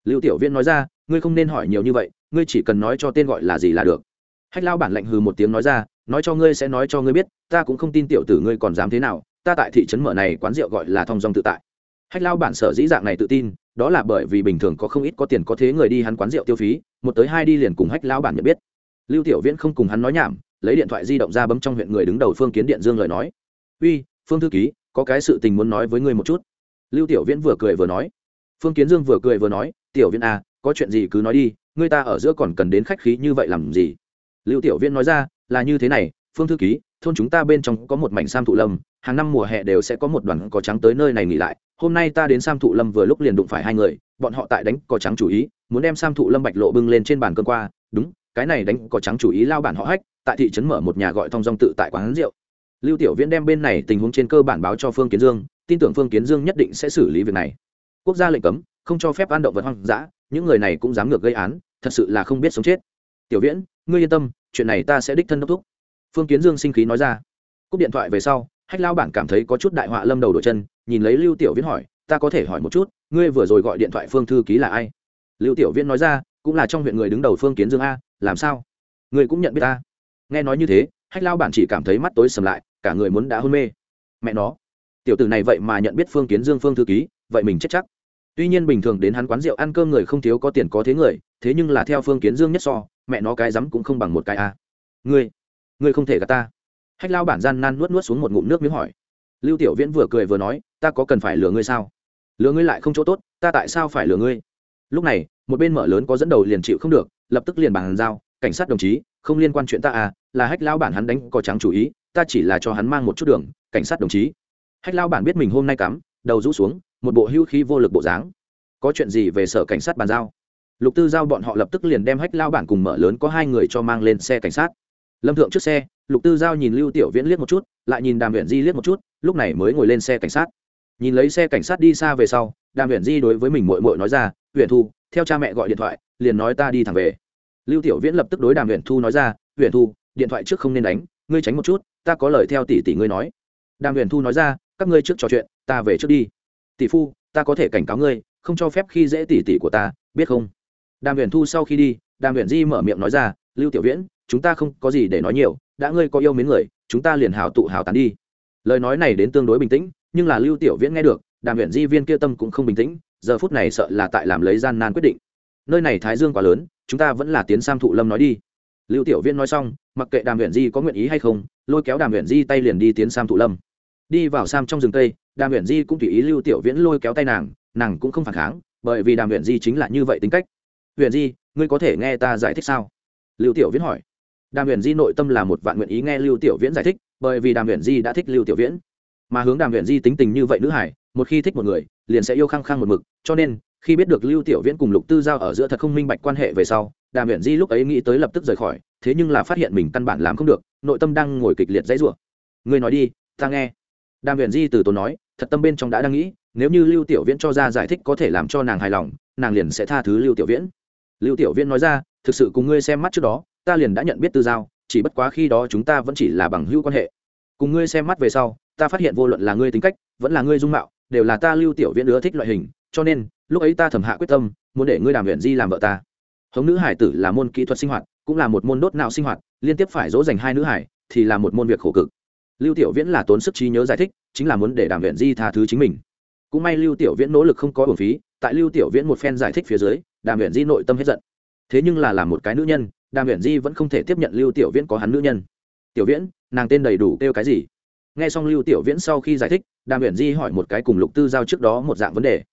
Lưu tiểu viễn nói ra, ngươi không nên hỏi nhiều như vậy, ngươi chỉ cần nói cho tên gọi là gì là được. Hách lao bản lạnh hừ một tiếng nói ra nói cho ngươi sẽ nói cho ngươi biết, ta cũng không tin tiểu tử ngươi còn dám thế nào, ta tại thị trấn mở này quán rượu gọi là thong dong tự tại. Hách lao bản sở dĩ dạng này tự tin, đó là bởi vì bình thường có không ít có tiền có thế người đi hắn quán rượu tiêu phí, một tới hai đi liền cùng hách lao bản nhận biết. Lưu tiểu viễn không cùng hắn nói nhảm, lấy điện thoại di động ra bấm trong huyện người đứng đầu phương kiến điện dương lời nói. Uy, phương thư ký, có cái sự tình muốn nói với ngươi một chút. Lưu tiểu viễn vừa cười vừa nói. Phương kiến dương vừa cười vừa nói, tiểu viễn à có chuyện gì cứ nói đi, ngươi ta ở giữa còn cần đến khách khí như vậy làm gì? Lưu tiểu viễn nói ra là như thế này, phương thư ký, thôn chúng ta bên trong có một mảnh sam thụ lâm, hàng năm mùa hè đều sẽ có một đoàn cỏ trắng tới nơi này nghỉ lại. Hôm nay ta đến sam thụ lâm vừa lúc liền đụng phải hai người, bọn họ tại đánh cỏ trắng chủ ý, muốn đem sam thụ lâm bạch lộ bưng lên trên bàn cơn qua. Đúng, cái này đánh cỏ trắng chủ ý lao bản họ hách, tại thị trấn mở một nhà gọi thong dong tự tại quán rượu. Lưu tiểu viễn đem bên này tình huống trên cơ bản báo cho phương kiến dương, tin tưởng phương kiến dương nhất định sẽ xử lý việc này. Quốc gia lệnh cấm, không cho phép ăn động vật hoang dã, những người này cũng dám ngược gây án, thật sự là không biết sống chết. Tiểu viễn, ngươi yên tâm chuyện này ta sẽ đích thân đốc thúc. Phương kiến dương sinh khí nói ra. Cúp điện thoại về sau, hách lao bản cảm thấy có chút đại họa lâm đầu đội chân, nhìn lấy lưu tiểu viễn hỏi, ta có thể hỏi một chút, ngươi vừa rồi gọi điện thoại phương thư ký là ai? Lưu tiểu viễn nói ra, cũng là trong huyện người đứng đầu phương kiến dương a, làm sao? Ngươi cũng nhận biết ta? Nghe nói như thế, hách lao bản chỉ cảm thấy mắt tối sầm lại, cả người muốn đã hôn mê. Mẹ nó, tiểu tử này vậy mà nhận biết phương kiến dương, phương thư ký, vậy mình chết chắc. Tuy nhiên bình thường đến hắn quán rượu ăn cơm người không thiếu có tiền có thế người, thế nhưng là theo phương kiến dương nhất so mẹ nó cái rắm cũng không bằng một cái a. À. ngươi ngươi không thể gạt ta. Hách lao bản gian nan nuốt nuốt xuống một ngụm nước miếng hỏi. Lưu tiểu viễn vừa cười vừa nói, ta có cần phải lừa ngươi sao? Lừa ngươi lại không chỗ tốt, ta tại sao phải lừa ngươi? Lúc này, một bên mở lớn có dẫn đầu liền chịu không được, lập tức liền bàn giao, cảnh sát đồng chí, không liên quan chuyện ta à là hách lao bản hắn đánh có trắng chủ ý, ta chỉ là cho hắn mang một chút đường, cảnh sát đồng chí. Hách lao bản biết mình hôm nay cắm, đầu rũ xuống, một bộ hưu khí vô lực bộ dáng. Có chuyện gì về sở cảnh sát bàn giao? Lục tư giao bọn họ lập tức liền đem hách lao bản cùng mở lớn có hai người cho mang lên xe cảnh sát. Lâm thượng trước xe, lục tư giao nhìn lưu tiểu viễn liếc một chút, lại nhìn đàm huyện di liếc một chút, lúc này mới ngồi lên xe cảnh sát. Nhìn lấy xe cảnh sát đi xa về sau, đàm huyện di đối với mình mội mội nói ra huyện thu, theo cha mẹ gọi điện thoại, liền nói ta đi thẳng về. Lưu tiểu viễn lập tức đối đàm huyện thu nói ra huyện thu, điện thoại trước không nên đánh, ngươi tránh một chút, ta có lời theo tỷ tỷ ngươi nói. Đàm huyện thu nói ra, các ngươi trước trò chuyện, ta về trước đi. Tỷ phu, ta có thể cảnh cáo ngươi, không cho phép khi dễ tỷ tỷ của ta, biết không? Đàm huyền thu sau khi đi, đàm huyền di mở miệng nói ra, lưu tiểu viễn, chúng ta không có gì để nói nhiều, đã ngươi có yêu mến người, chúng ta liền hào tụ hào tán đi. Lời nói này đến tương đối bình tĩnh, nhưng là lưu tiểu viễn nghe được, đàm huyền di viên kia tâm cũng không bình tĩnh, giờ phút này sợ là tại làm lấy gian nan quyết định. Nơi này thái dương quá lớn, chúng ta vẫn là tiến sam thụ lâm nói đi. Lưu tiểu viễn nói xong, mặc kệ đàm huyền di có nguyện ý hay không, lôi kéo đàm huyền di tay liền đi tiến sam thụ lâm. Đi vào sam trong rừng tây, đàm huyền di cũng tùy ý lưu tiểu viễn lôi kéo tay nàng nàng cũng không phản kháng, bởi vì đàm huyền di chính là như vậy tính cách huyền di, ngươi có thể nghe ta giải thích sao? Lưu tiểu viễn hỏi. Đàm huyền di nội tâm là một vạn nguyện ý nghe lưu tiểu viễn giải thích, bởi vì đàm huyền di đã thích lưu tiểu viễn. Mà hướng đàm huyền di tính tình như vậy nữ hải, một khi thích một người, liền sẽ yêu khăng khăng một mực, cho nên, khi biết được lưu tiểu viễn cùng lục tư giao ở giữa thật không minh bạch quan hệ về sau, đàm huyền di lúc ấy nghĩ tới lập tức rời khỏi, thế nhưng là phát hiện mình căn bản làm không được, nội tâm đang ngồi kịch liệt dãy rủa. Ngươi nói đi, ta nghe. Đàm huyền di từ tốn nói, thật tâm bên trong đã đang nghĩ, nếu như lưu tiểu viễn cho ra giải thích có thể làm cho nàng hài lòng, nàng liền sẽ tha thứ lưu tiểu viễn lưu tiểu viễn nói ra, thực sự cùng ngươi xem mắt trước đó, ta liền đã nhận biết tư giao, chỉ bất quá khi đó chúng ta vẫn chỉ là bằng hữu quan hệ. Cùng ngươi xem mắt về sau, ta phát hiện vô luận là ngươi tính cách, vẫn là ngươi dung mạo, đều là ta lưu tiểu viễn ưa thích loại hình, cho nên, lúc ấy ta thầm hạ quyết tâm, muốn để ngươi làm huyện di làm vợ ta. Hống nữ hải tử là môn kỹ thuật sinh hoạt, cũng là một môn đốt não sinh hoạt, liên tiếp phải dỗ dành hai nữ hải, thì là một môn việc khổ cực. Lưu tiểu viễn là tốn sức trí nhớ giải thích, chính là muốn để đảm huyện di tha thứ chính mình. Cũng may lưu tiểu viễn nỗ lực không có bổn phí, tại lưu tiểu viễn một phen giải thích phía dưới đàm huyền di nội tâm hết giận. Thế nhưng là làm một cái nữ nhân, đàm huyền di vẫn không thể tiếp nhận lưu tiểu viễn có hắn nữ nhân. Tiểu viễn, nàng tên đầy đủ kêu cái gì? Nghe xong lưu tiểu viễn sau khi giải thích, đàm huyền di hỏi một cái cùng lục tư giao trước đó một dạng vấn đề.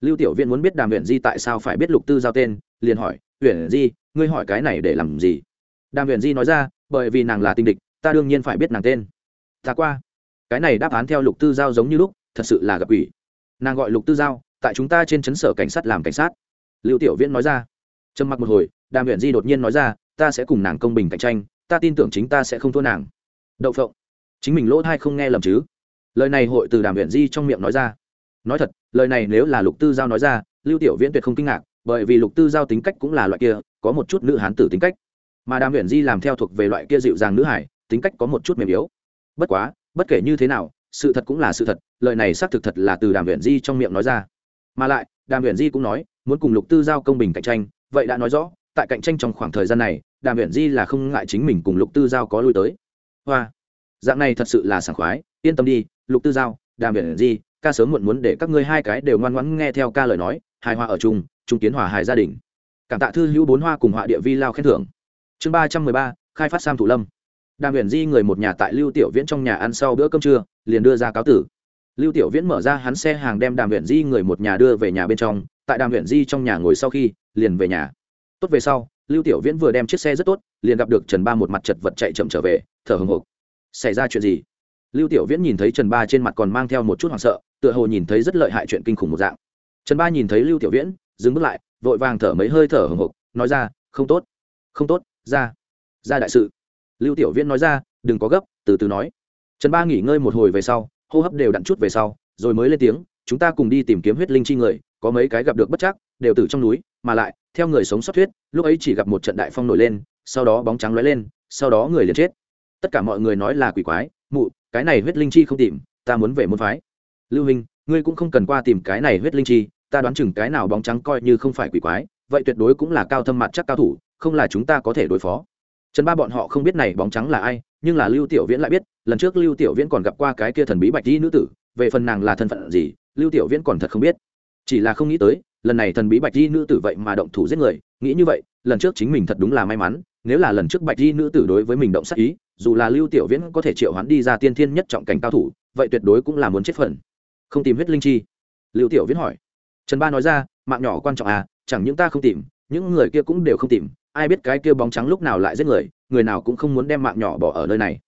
Lưu tiểu viễn muốn biết đàm huyền di tại sao phải biết lục tư giao tên, liền hỏi huyền di, ngươi hỏi cái này để làm gì? Đàm huyền di nói ra, bởi vì nàng là tình địch, ta đương nhiên phải biết nàng tên. Ta qua. Cái này đáp án theo lục tư giao giống như lúc, thật sự là gặp ủy nàng gọi lục tư giao, tại chúng ta trên chấn sở cảnh sát làm cảnh sát lưu tiểu viễn nói ra. Trầm mặc một hồi, đàm huyện di đột nhiên nói ra, ta sẽ cùng nàng công bình cạnh tranh, ta tin tưởng chính ta sẽ không thua nàng. Đậu phộng. Chính mình lỗ thai không nghe lầm chứ? Lời này hội từ đàm huyện di trong miệng nói ra. Nói thật, lời này nếu là lục tư giao nói ra, lưu tiểu viễn tuyệt không kinh ngạc, bởi vì lục tư giao tính cách cũng là loại kia, có một chút nữ hán tử tính cách. Mà đàm huyện di làm theo thuộc về loại kia dịu dàng nữ hải, tính cách có một chút mềm yếu. Bất quá, bất kể như thế nào, sự thật cũng là sự thật, lời này xác thực thật là từ đàm huyện di trong miệng nói ra. Mà lại, đàm huyện di cũng nói muốn cùng lục tư giao công bình cạnh tranh, vậy đã nói rõ, tại cạnh tranh trong khoảng thời gian này, đàm viện di là không ngại chính mình cùng lục tư giao có lui tới. Hoa, dạng này thật sự là sảng khoái, yên tâm đi, lục tư giao, đàm viện di, ca sớm muộn muốn để các ngươi hai cái đều ngoan ngoãn nghe theo ca lời nói, hài hòa ở chung chung kiến hòa hài gia đình. Cảm tạ thư hữu bốn hoa cùng họa địa vi lao khen thưởng. Chương ba trăm mười ba, khai phát sam thủ lâm. Đàm huyền di người một nhà tại lưu tiểu viễn trong nhà ăn sau bữa cơm trưa, liền đưa ra cáo tử lưu tiểu viễn mở ra hắn xe hàng đem đàm huyền di người một nhà đưa về nhà bên trong, tại đàm huyền di trong nhà ngồi sau khi, liền về nhà. Tốt về sau, lưu tiểu viễn vừa đem chiếc xe rất tốt, liền gặp được trần ba một mặt chật vật chạy chậm trở về, thở hồng hộc xảy ra chuyện gì? Lưu tiểu viễn nhìn thấy trần ba trên mặt còn mang theo một chút hoảng sợ, tựa hồ nhìn thấy rất lợi hại chuyện kinh khủng một dạng. Trần ba nhìn thấy lưu tiểu viễn, dừng bước lại, vội vàng thở mấy hơi thở hồng hộc nói ra, không tốt không tốt, ra ra đại sự. Lưu tiểu viễn nói ra, đừng có gấp, từ từ nói. Trần ba nghỉ ngơi một hồi về sau hô hấp đều đặn chút về sau, rồi mới lên tiếng, chúng ta cùng đi tìm kiếm huyết linh chi người, có mấy cái gặp được bất chắc, đều từ trong núi, mà lại, theo người sống sót thuyết lúc ấy chỉ gặp một trận đại phong nổi lên, sau đó bóng trắng lóe lên, sau đó người liền chết. Tất cả mọi người nói là quỷ quái, mụ, cái này huyết linh chi không tìm, ta muốn về môn phái. Lưu hình, ngươi cũng không cần qua tìm cái này huyết linh chi, ta đoán chừng cái nào bóng trắng coi như không phải quỷ quái, vậy tuyệt đối cũng là cao thâm mặt chắc cao thủ, không là chúng ta có thể đối phó. Trần ba bọn họ không biết này bóng trắng là ai nhưng là lưu tiểu viễn lại biết, lần trước lưu tiểu viễn còn gặp qua cái kia thần bí bạch di nữ tử, về phần nàng là thân phận gì, lưu tiểu viễn còn thật không biết. Chỉ là không nghĩ tới, lần này thần bí bạch di nữ tử vậy mà động thủ giết người, nghĩ như vậy, lần trước chính mình thật đúng là may mắn, nếu là lần trước bạch di nữ tử đối với mình động sát ý, dù là lưu tiểu viễn có thể triệu hoán đi ra tiên thiên nhất trọng cảnh cao thủ, vậy tuyệt đối cũng là muốn chết phần. Không tìm huyết linh chi? Lưu tiểu viễn hỏi. Trần ba nói ra, mạng nhỏ quan trọng à chẳng những ta không tìm, những người kia cũng đều không tìm, ai biết cái kia bóng trắng lúc nào lại giết người người nào cũng không muốn đem mạng nhỏ bỏ ở nơi này.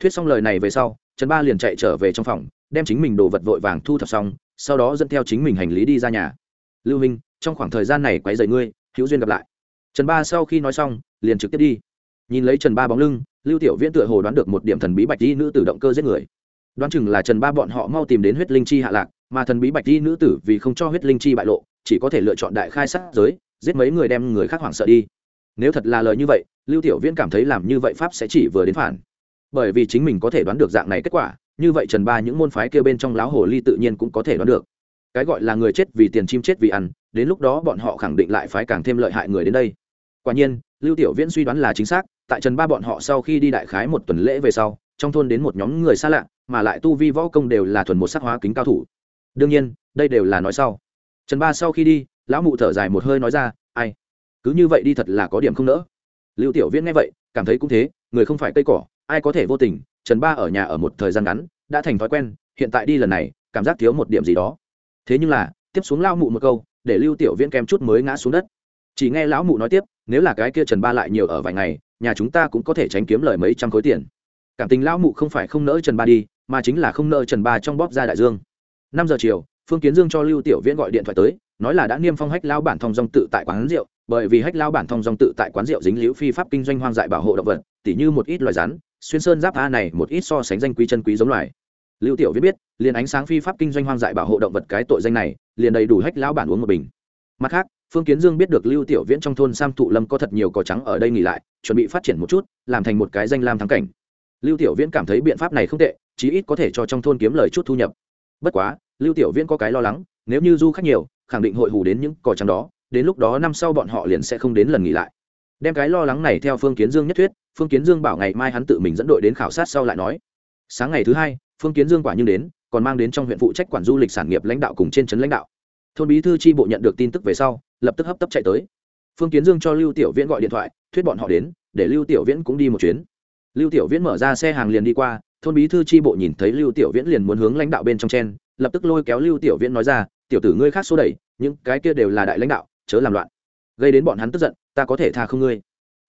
Thuyết xong lời này về sau, trần ba liền chạy trở về trong phòng, đem chính mình đồ vật vội vàng thu thập xong, sau đó dẫn theo chính mình hành lý đi ra nhà. Lưu minh, trong khoảng thời gian này quấy rầy ngươi, hữu duyên gặp lại. Trần ba sau khi nói xong, liền trực tiếp đi. Nhìn lấy trần ba bóng lưng, lưu tiểu viễn tựa hồ đoán được một điểm thần bí bạch di nữ tử động cơ giết người. Đoán chừng là trần ba bọn họ mau tìm đến huyết linh chi hạ lạc, mà thần bí bạch di nữ tử vì không cho huyết linh chi bại lộ, chỉ có thể lựa chọn đại khai sát giới, giết mấy người đem người khác hoảng sợ đi. Nếu thật là lời như vậy lưu tiểu viễn cảm thấy làm như vậy pháp sẽ chỉ vừa đến phản. Bởi vì chính mình có thể đoán được dạng này kết quả, như vậy trần ba những môn phái kia bên trong lão hồ ly tự nhiên cũng có thể đoán được. Cái gọi là người chết vì tiền chim chết vì ăn, đến lúc đó bọn họ khẳng định lại phái càng thêm lợi hại người đến đây. Quả nhiên, lưu tiểu viễn suy đoán là chính xác, tại trần ba bọn họ sau khi đi đại khái một tuần lễ về sau, trong thôn đến một nhóm người xa lạ, mà lại tu vi võ công đều là thuần một sắc hóa kính cao thủ. Đương nhiên, đây đều là nói sau. Trần ba sau khi đi, lão mụ thở dài một hơi nói ra, ai, cứ như vậy đi thật là có điểm không nỡ lưu tiểu viễn nghe vậy, cảm thấy cũng thế, người không phải cây cỏ, ai có thể vô tình, trần ba ở nhà ở một thời gian ngắn, đã thành thói quen, hiện tại đi lần này, cảm giác thiếu một điểm gì đó. Thế nhưng là, tiếp xuống lao mụ một câu, để lưu tiểu viễn kem chút mới ngã xuống đất. Chỉ nghe lão mụ nói tiếp, nếu là cái kia trần ba lại nhiều ở vài ngày, nhà chúng ta cũng có thể tránh kiếm lời mấy trăm khối tiền. Cảm tình lão mụ không phải không nỡ trần ba đi, mà chính là không nỡ trần ba trong bóp ra đại dương. Năm giờ chiều phương kiến dương cho lưu tiểu viễn gọi điện thoại tới, nói là đã niêm phong hách lao bản thông dòng tự tại quán rượu, bởi vì hách lao bản thông dòng tự tại quán rượu dính liễu phi pháp kinh doanh hoang dại bảo hộ động vật, tỉ như một ít loài rắn, xuyên sơn giáp a này, một ít so sánh danh quý chân quý giống loài. Lưu tiểu viễn biết, liền ánh sáng phi pháp kinh doanh hoang dại bảo hộ động vật cái tội danh này, liền đầy đủ hách lão bản uống một bình. Mặt khác, phương kiến dương biết được lưu tiểu viễn trong thôn sam thụ lâm có thật nhiều cỏ trắng ở đây nghỉ lại, chuẩn bị phát triển một chút, làm thành một cái danh lam thắng cảnh. Lưu tiểu viễn cảm thấy biện pháp này không tệ, chí ít có thể cho trong thôn kiếm lời chút thu nhập. Bất quá lưu tiểu viễn có cái lo lắng, nếu như du khách nhiều, khẳng định hội hù đến những cỏ trắng đó, đến lúc đó năm sau bọn họ liền sẽ không đến lần nghỉ lại. Đem cái lo lắng này theo phương kiến dương nhất thuyết, phương kiến dương bảo ngày mai hắn tự mình dẫn đội đến khảo sát sau lại nói. Sáng ngày thứ hai, phương kiến dương quả nhưng đến, còn mang đến trong huyện phụ trách quản du lịch sản nghiệp lãnh đạo cùng trên trấn lãnh đạo. Thôn bí thư tri bộ nhận được tin tức về sau, lập tức hấp tấp chạy tới. Phương kiến dương cho lưu tiểu viễn gọi điện thoại, thuyết bọn họ đến, để lưu tiểu viễn cũng đi một chuyến. Lưu tiểu viễn mở ra xe hàng liền đi qua, thôn bí thư tri bộ nhìn thấy lưu tiểu viễn liền muốn hướng lãnh đạo bên trong chen lập tức lôi kéo lưu tiểu viễn nói ra, tiểu tử ngươi khác số đẩy, những cái kia đều là đại lãnh đạo, chớ làm loạn. Gây đến bọn hắn tức giận, ta có thể tha không ngươi.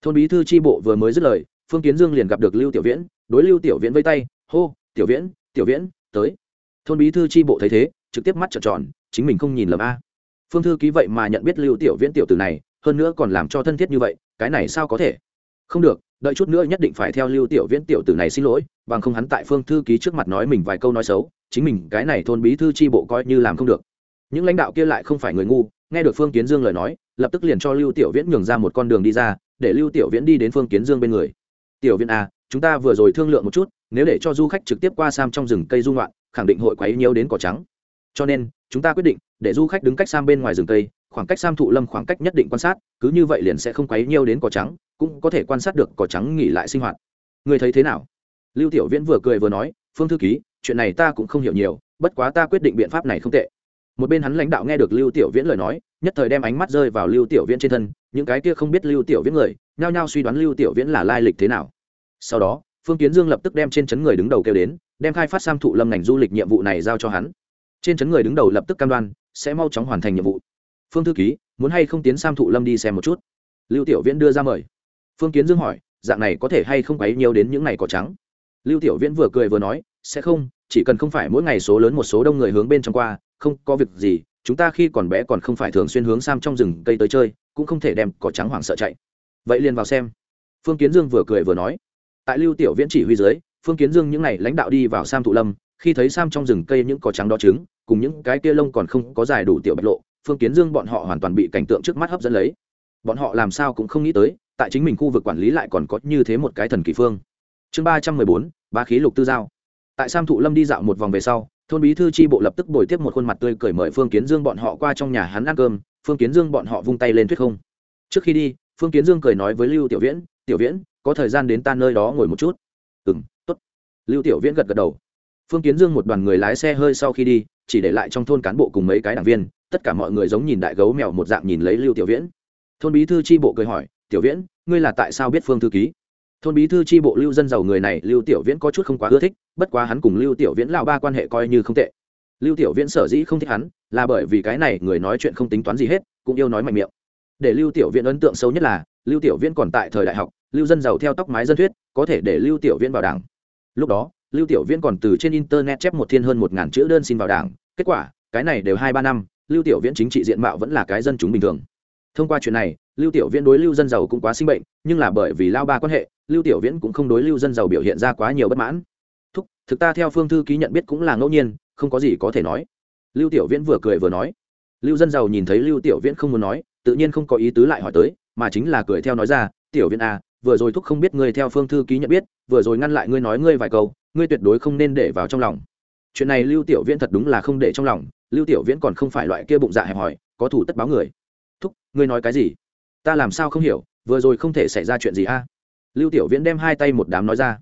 Thôn bí thư tri bộ vừa mới dứt lời, phương kiến dương liền gặp được lưu tiểu viễn, đối lưu tiểu viễn vây tay, hô, tiểu viễn tiểu viễn, tới. Thôn bí thư tri bộ thấy thế, trực tiếp mắt trợn tròn, chính mình không nhìn lầm a. Phương thư ký vậy mà nhận biết lưu tiểu viễn tiểu tử này, hơn nữa còn làm cho thân thiết như vậy, cái này sao có thể? Không được, đợi chút nữa nhất định phải theo lưu tiểu viễn tiểu tử này xin lỗi, bằng không hắn tại phương thư ký trước mặt nói mình vài câu nói xấu chính mình cái này thôn bí thư tri bộ coi như làm không được. Những lãnh đạo kia lại không phải người ngu nghe được phương kiến dương lời nói lập tức liền cho lưu tiểu viễn nhường ra một con đường đi ra để lưu tiểu viễn đi đến phương kiến dương bên người. Tiểu viễn a à, chúng ta vừa rồi thương lượng một chút nếu để cho du khách trực tiếp qua sam trong rừng cây dung loạn khẳng định hội quấy nhiều đến cỏ trắng. Cho nên chúng ta quyết định để du khách đứng cách sam bên ngoài rừng cây khoảng cách sam thụ lâm khoảng cách nhất định quan sát cứ như vậy liền sẽ không quấy nhiều đến cỏ trắng cũng có thể quan sát được cỏ trắng nghỉ lại sinh hoạt. Người thấy thế nào? Lưu tiểu viễn vừa cười vừa nói phương thư ký chuyện này ta cũng không hiểu nhiều, bất quá ta quyết định biện pháp này không tệ. Một bên hắn lãnh đạo nghe được lưu tiểu viễn lời nói, nhất thời đem ánh mắt rơi vào lưu tiểu viễn trên thân, những cái kia không biết lưu tiểu viễn người, nhao nhao suy đoán lưu tiểu viễn là lai lịch thế nào. Sau đó, phương kiến dương lập tức đem trên chấn người đứng đầu kêu đến, đem khai phát sam thụ lâm ngành du lịch nhiệm vụ này giao cho hắn. Trên chấn người đứng đầu lập tức cam đoan, sẽ mau chóng hoàn thành nhiệm vụ. Phương thư ký, muốn hay không tiến sam thụ lâm đi xem một chút? Lưu tiểu viễn đưa ra mời. Phương kiến dương hỏi, dạng này có thể hay không quấy nhiều đến những ngày cỏ trắng? Lưu tiểu viễn vừa cười vừa nói, sẽ không, chỉ cần không phải mỗi ngày số lớn một số đông người hướng bên trong qua, không có việc gì, chúng ta khi còn bé còn không phải thường xuyên hướng sam trong rừng cây tới chơi, cũng không thể đem cỏ trắng hoảng sợ chạy. Vậy liền vào xem. Phương kiến dương vừa cười vừa nói. Tại lưu tiểu viễn chỉ huy dưới, phương kiến dương những ngày lãnh đạo đi vào sam thụ lâm, khi thấy sam trong rừng cây những cỏ trắng đó trứng, cùng những cái kia lông còn không có dài đủ tiểu bạch lộ, phương kiến dương bọn họ hoàn toàn bị cảnh tượng trước mắt hấp dẫn lấy. Bọn họ làm sao cũng không nghĩ tới, tại chính mình khu vực quản lý lại còn có như thế một cái thần kỳ phương chương ba trăm mười bốn ba khí lục tư giao. Tại sam thụ lâm đi dạo một vòng về sau, thôn bí thư tri bộ lập tức bồi tiếp một khuôn mặt tươi cởi mời phương kiến dương bọn họ qua trong nhà hắn ăn cơm. Phương kiến dương bọn họ vung tay lên thuyết không. Trước khi đi, phương kiến dương cười nói với lưu tiểu viễn tiểu viễn, có thời gian đến ta nơi đó ngồi một chút. Ừ m t ố t lưu tiểu viễn gật gật đầu. Phương kiến dương một đoàn người lái xe hơi sau khi đi, chỉ để lại trong thôn cán bộ cùng mấy cái đảng viên, tất cả mọi người giống nhìn đại gấu mèo một dạng nhìn lấy lưu tiểu viễn. Thôn bí thư tri bộ cười hỏi, tiểu viễn, ngươi là tại sao biết phương thư ký? Thôn bí thư tri bộ lưu dân giàu người này, lưu tiểu viễn có chút không quá ưa thích, bất quá hắn cùng lưu tiểu viễn lào ba quan hệ coi như không tệ. Lưu tiểu viễn sở dĩ không thích hắn, là bởi vì cái này người nói chuyện không tính toán gì hết, cũng yêu nói mạnh miệng. Để lưu tiểu viễn ấn tượng sâu nhất là, lưu tiểu viễn còn tại thời đại học, lưu dân giàu theo tóc mái dân thuyết, có thể để lưu tiểu viễn vào đảng. Lúc đó, lưu tiểu viễn còn từ trên internet chép một thiên hơn một ngàn chữ đơn xin vào đảng, kết quả, cái này đều hai ba năm, lưu tiểu viễn chính trị diện mạo vẫn là cái dân chúng bình thường. Thông qua chuyện này lưu tiểu viễn đối lưu dân giàu cũng quá sinh bệnh, nhưng là bởi vì lao ba quan hệ, lưu tiểu viễn cũng không đối lưu dân giàu biểu hiện ra quá nhiều bất mãn. Thúc, thực ta theo phương thư ký nhận biết cũng là ngẫu nhiên, không có gì có thể nói. Lưu tiểu viễn vừa cười vừa nói. Lưu dân giàu nhìn thấy lưu tiểu viễn không muốn nói, tự nhiên không có ý tứ lại hỏi tới, mà chính là cười theo nói ra, tiểu viễn à vừa rồi thúc không biết ngươi theo phương thư ký nhận biết, vừa rồi ngăn lại ngươi nói ngươi vài câu, ngươi tuyệt đối không nên để vào trong lòng. Chuyện này lưu tiểu viễn thật đúng là không để trong lòng, lưu tiểu viễn còn không phải loại kia bụng dạ hẹp hòi, có thủ tất báo người. Thúc, ngươi nói cái gì? Ta làm sao không hiểu, vừa rồi không thể xảy ra chuyện gì a? Lưu tiểu viễn đem hai tay một đám nói ra.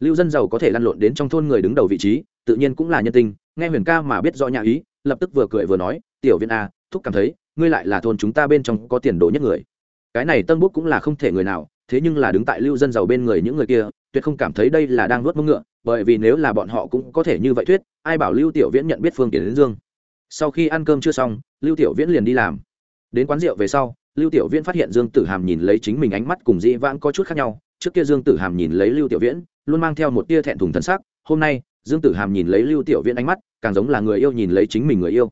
Lưu dân giàu có thể lăn lộn đến trong thôn người đứng đầu vị trí, tự nhiên cũng là nhân tình, nghe huyền ca mà biết rõ nhà ý, lập tức vừa cười vừa nói, tiểu viễn a, thúc cảm thấy, ngươi lại là thôn chúng ta bên trong có tiền đồ nhất người. Cái này tân bút cũng là không thể người nào, thế nhưng là đứng tại lưu dân giàu bên người những người kia, tuyệt không cảm thấy đây là đang nuốt mông ngựa, bởi vì nếu là bọn họ cũng có thể như vậy thuyết, ai bảo lưu tiểu viễn nhận biết phương tiến đến dương? Sau khi ăn cơm chưa xong, lưu tiểu viễn liền đi làm. Đến quán rượu về sau lưu tiểu viễn phát hiện dương tử hàm nhìn lấy chính mình ánh mắt cùng dĩ vãng có chút khác nhau, trước kia dương tử hàm nhìn lấy lưu tiểu viễn, luôn mang theo một tia thẹn thùng thân sắc, hôm nay, dương tử hàm nhìn lấy lưu tiểu viễn ánh mắt, càng giống là người yêu nhìn lấy chính mình người yêu.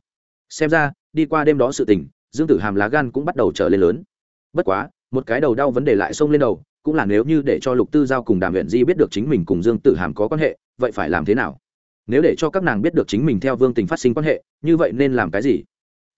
Xem ra, đi qua đêm đó sự tình, dương tử hàm lá gan cũng bắt đầu trở lên lớn. Bất quá, một cái đầu đau vấn đề lại xông lên đầu, cũng là nếu như để cho lục tư giao cùng đàm huyện di biết được chính mình cùng dương tử hàm có quan hệ, vậy phải làm thế nào? Nếu để cho các nàng biết được chính mình theo vương tình phát sinh quan hệ, như vậy nên làm cái gì?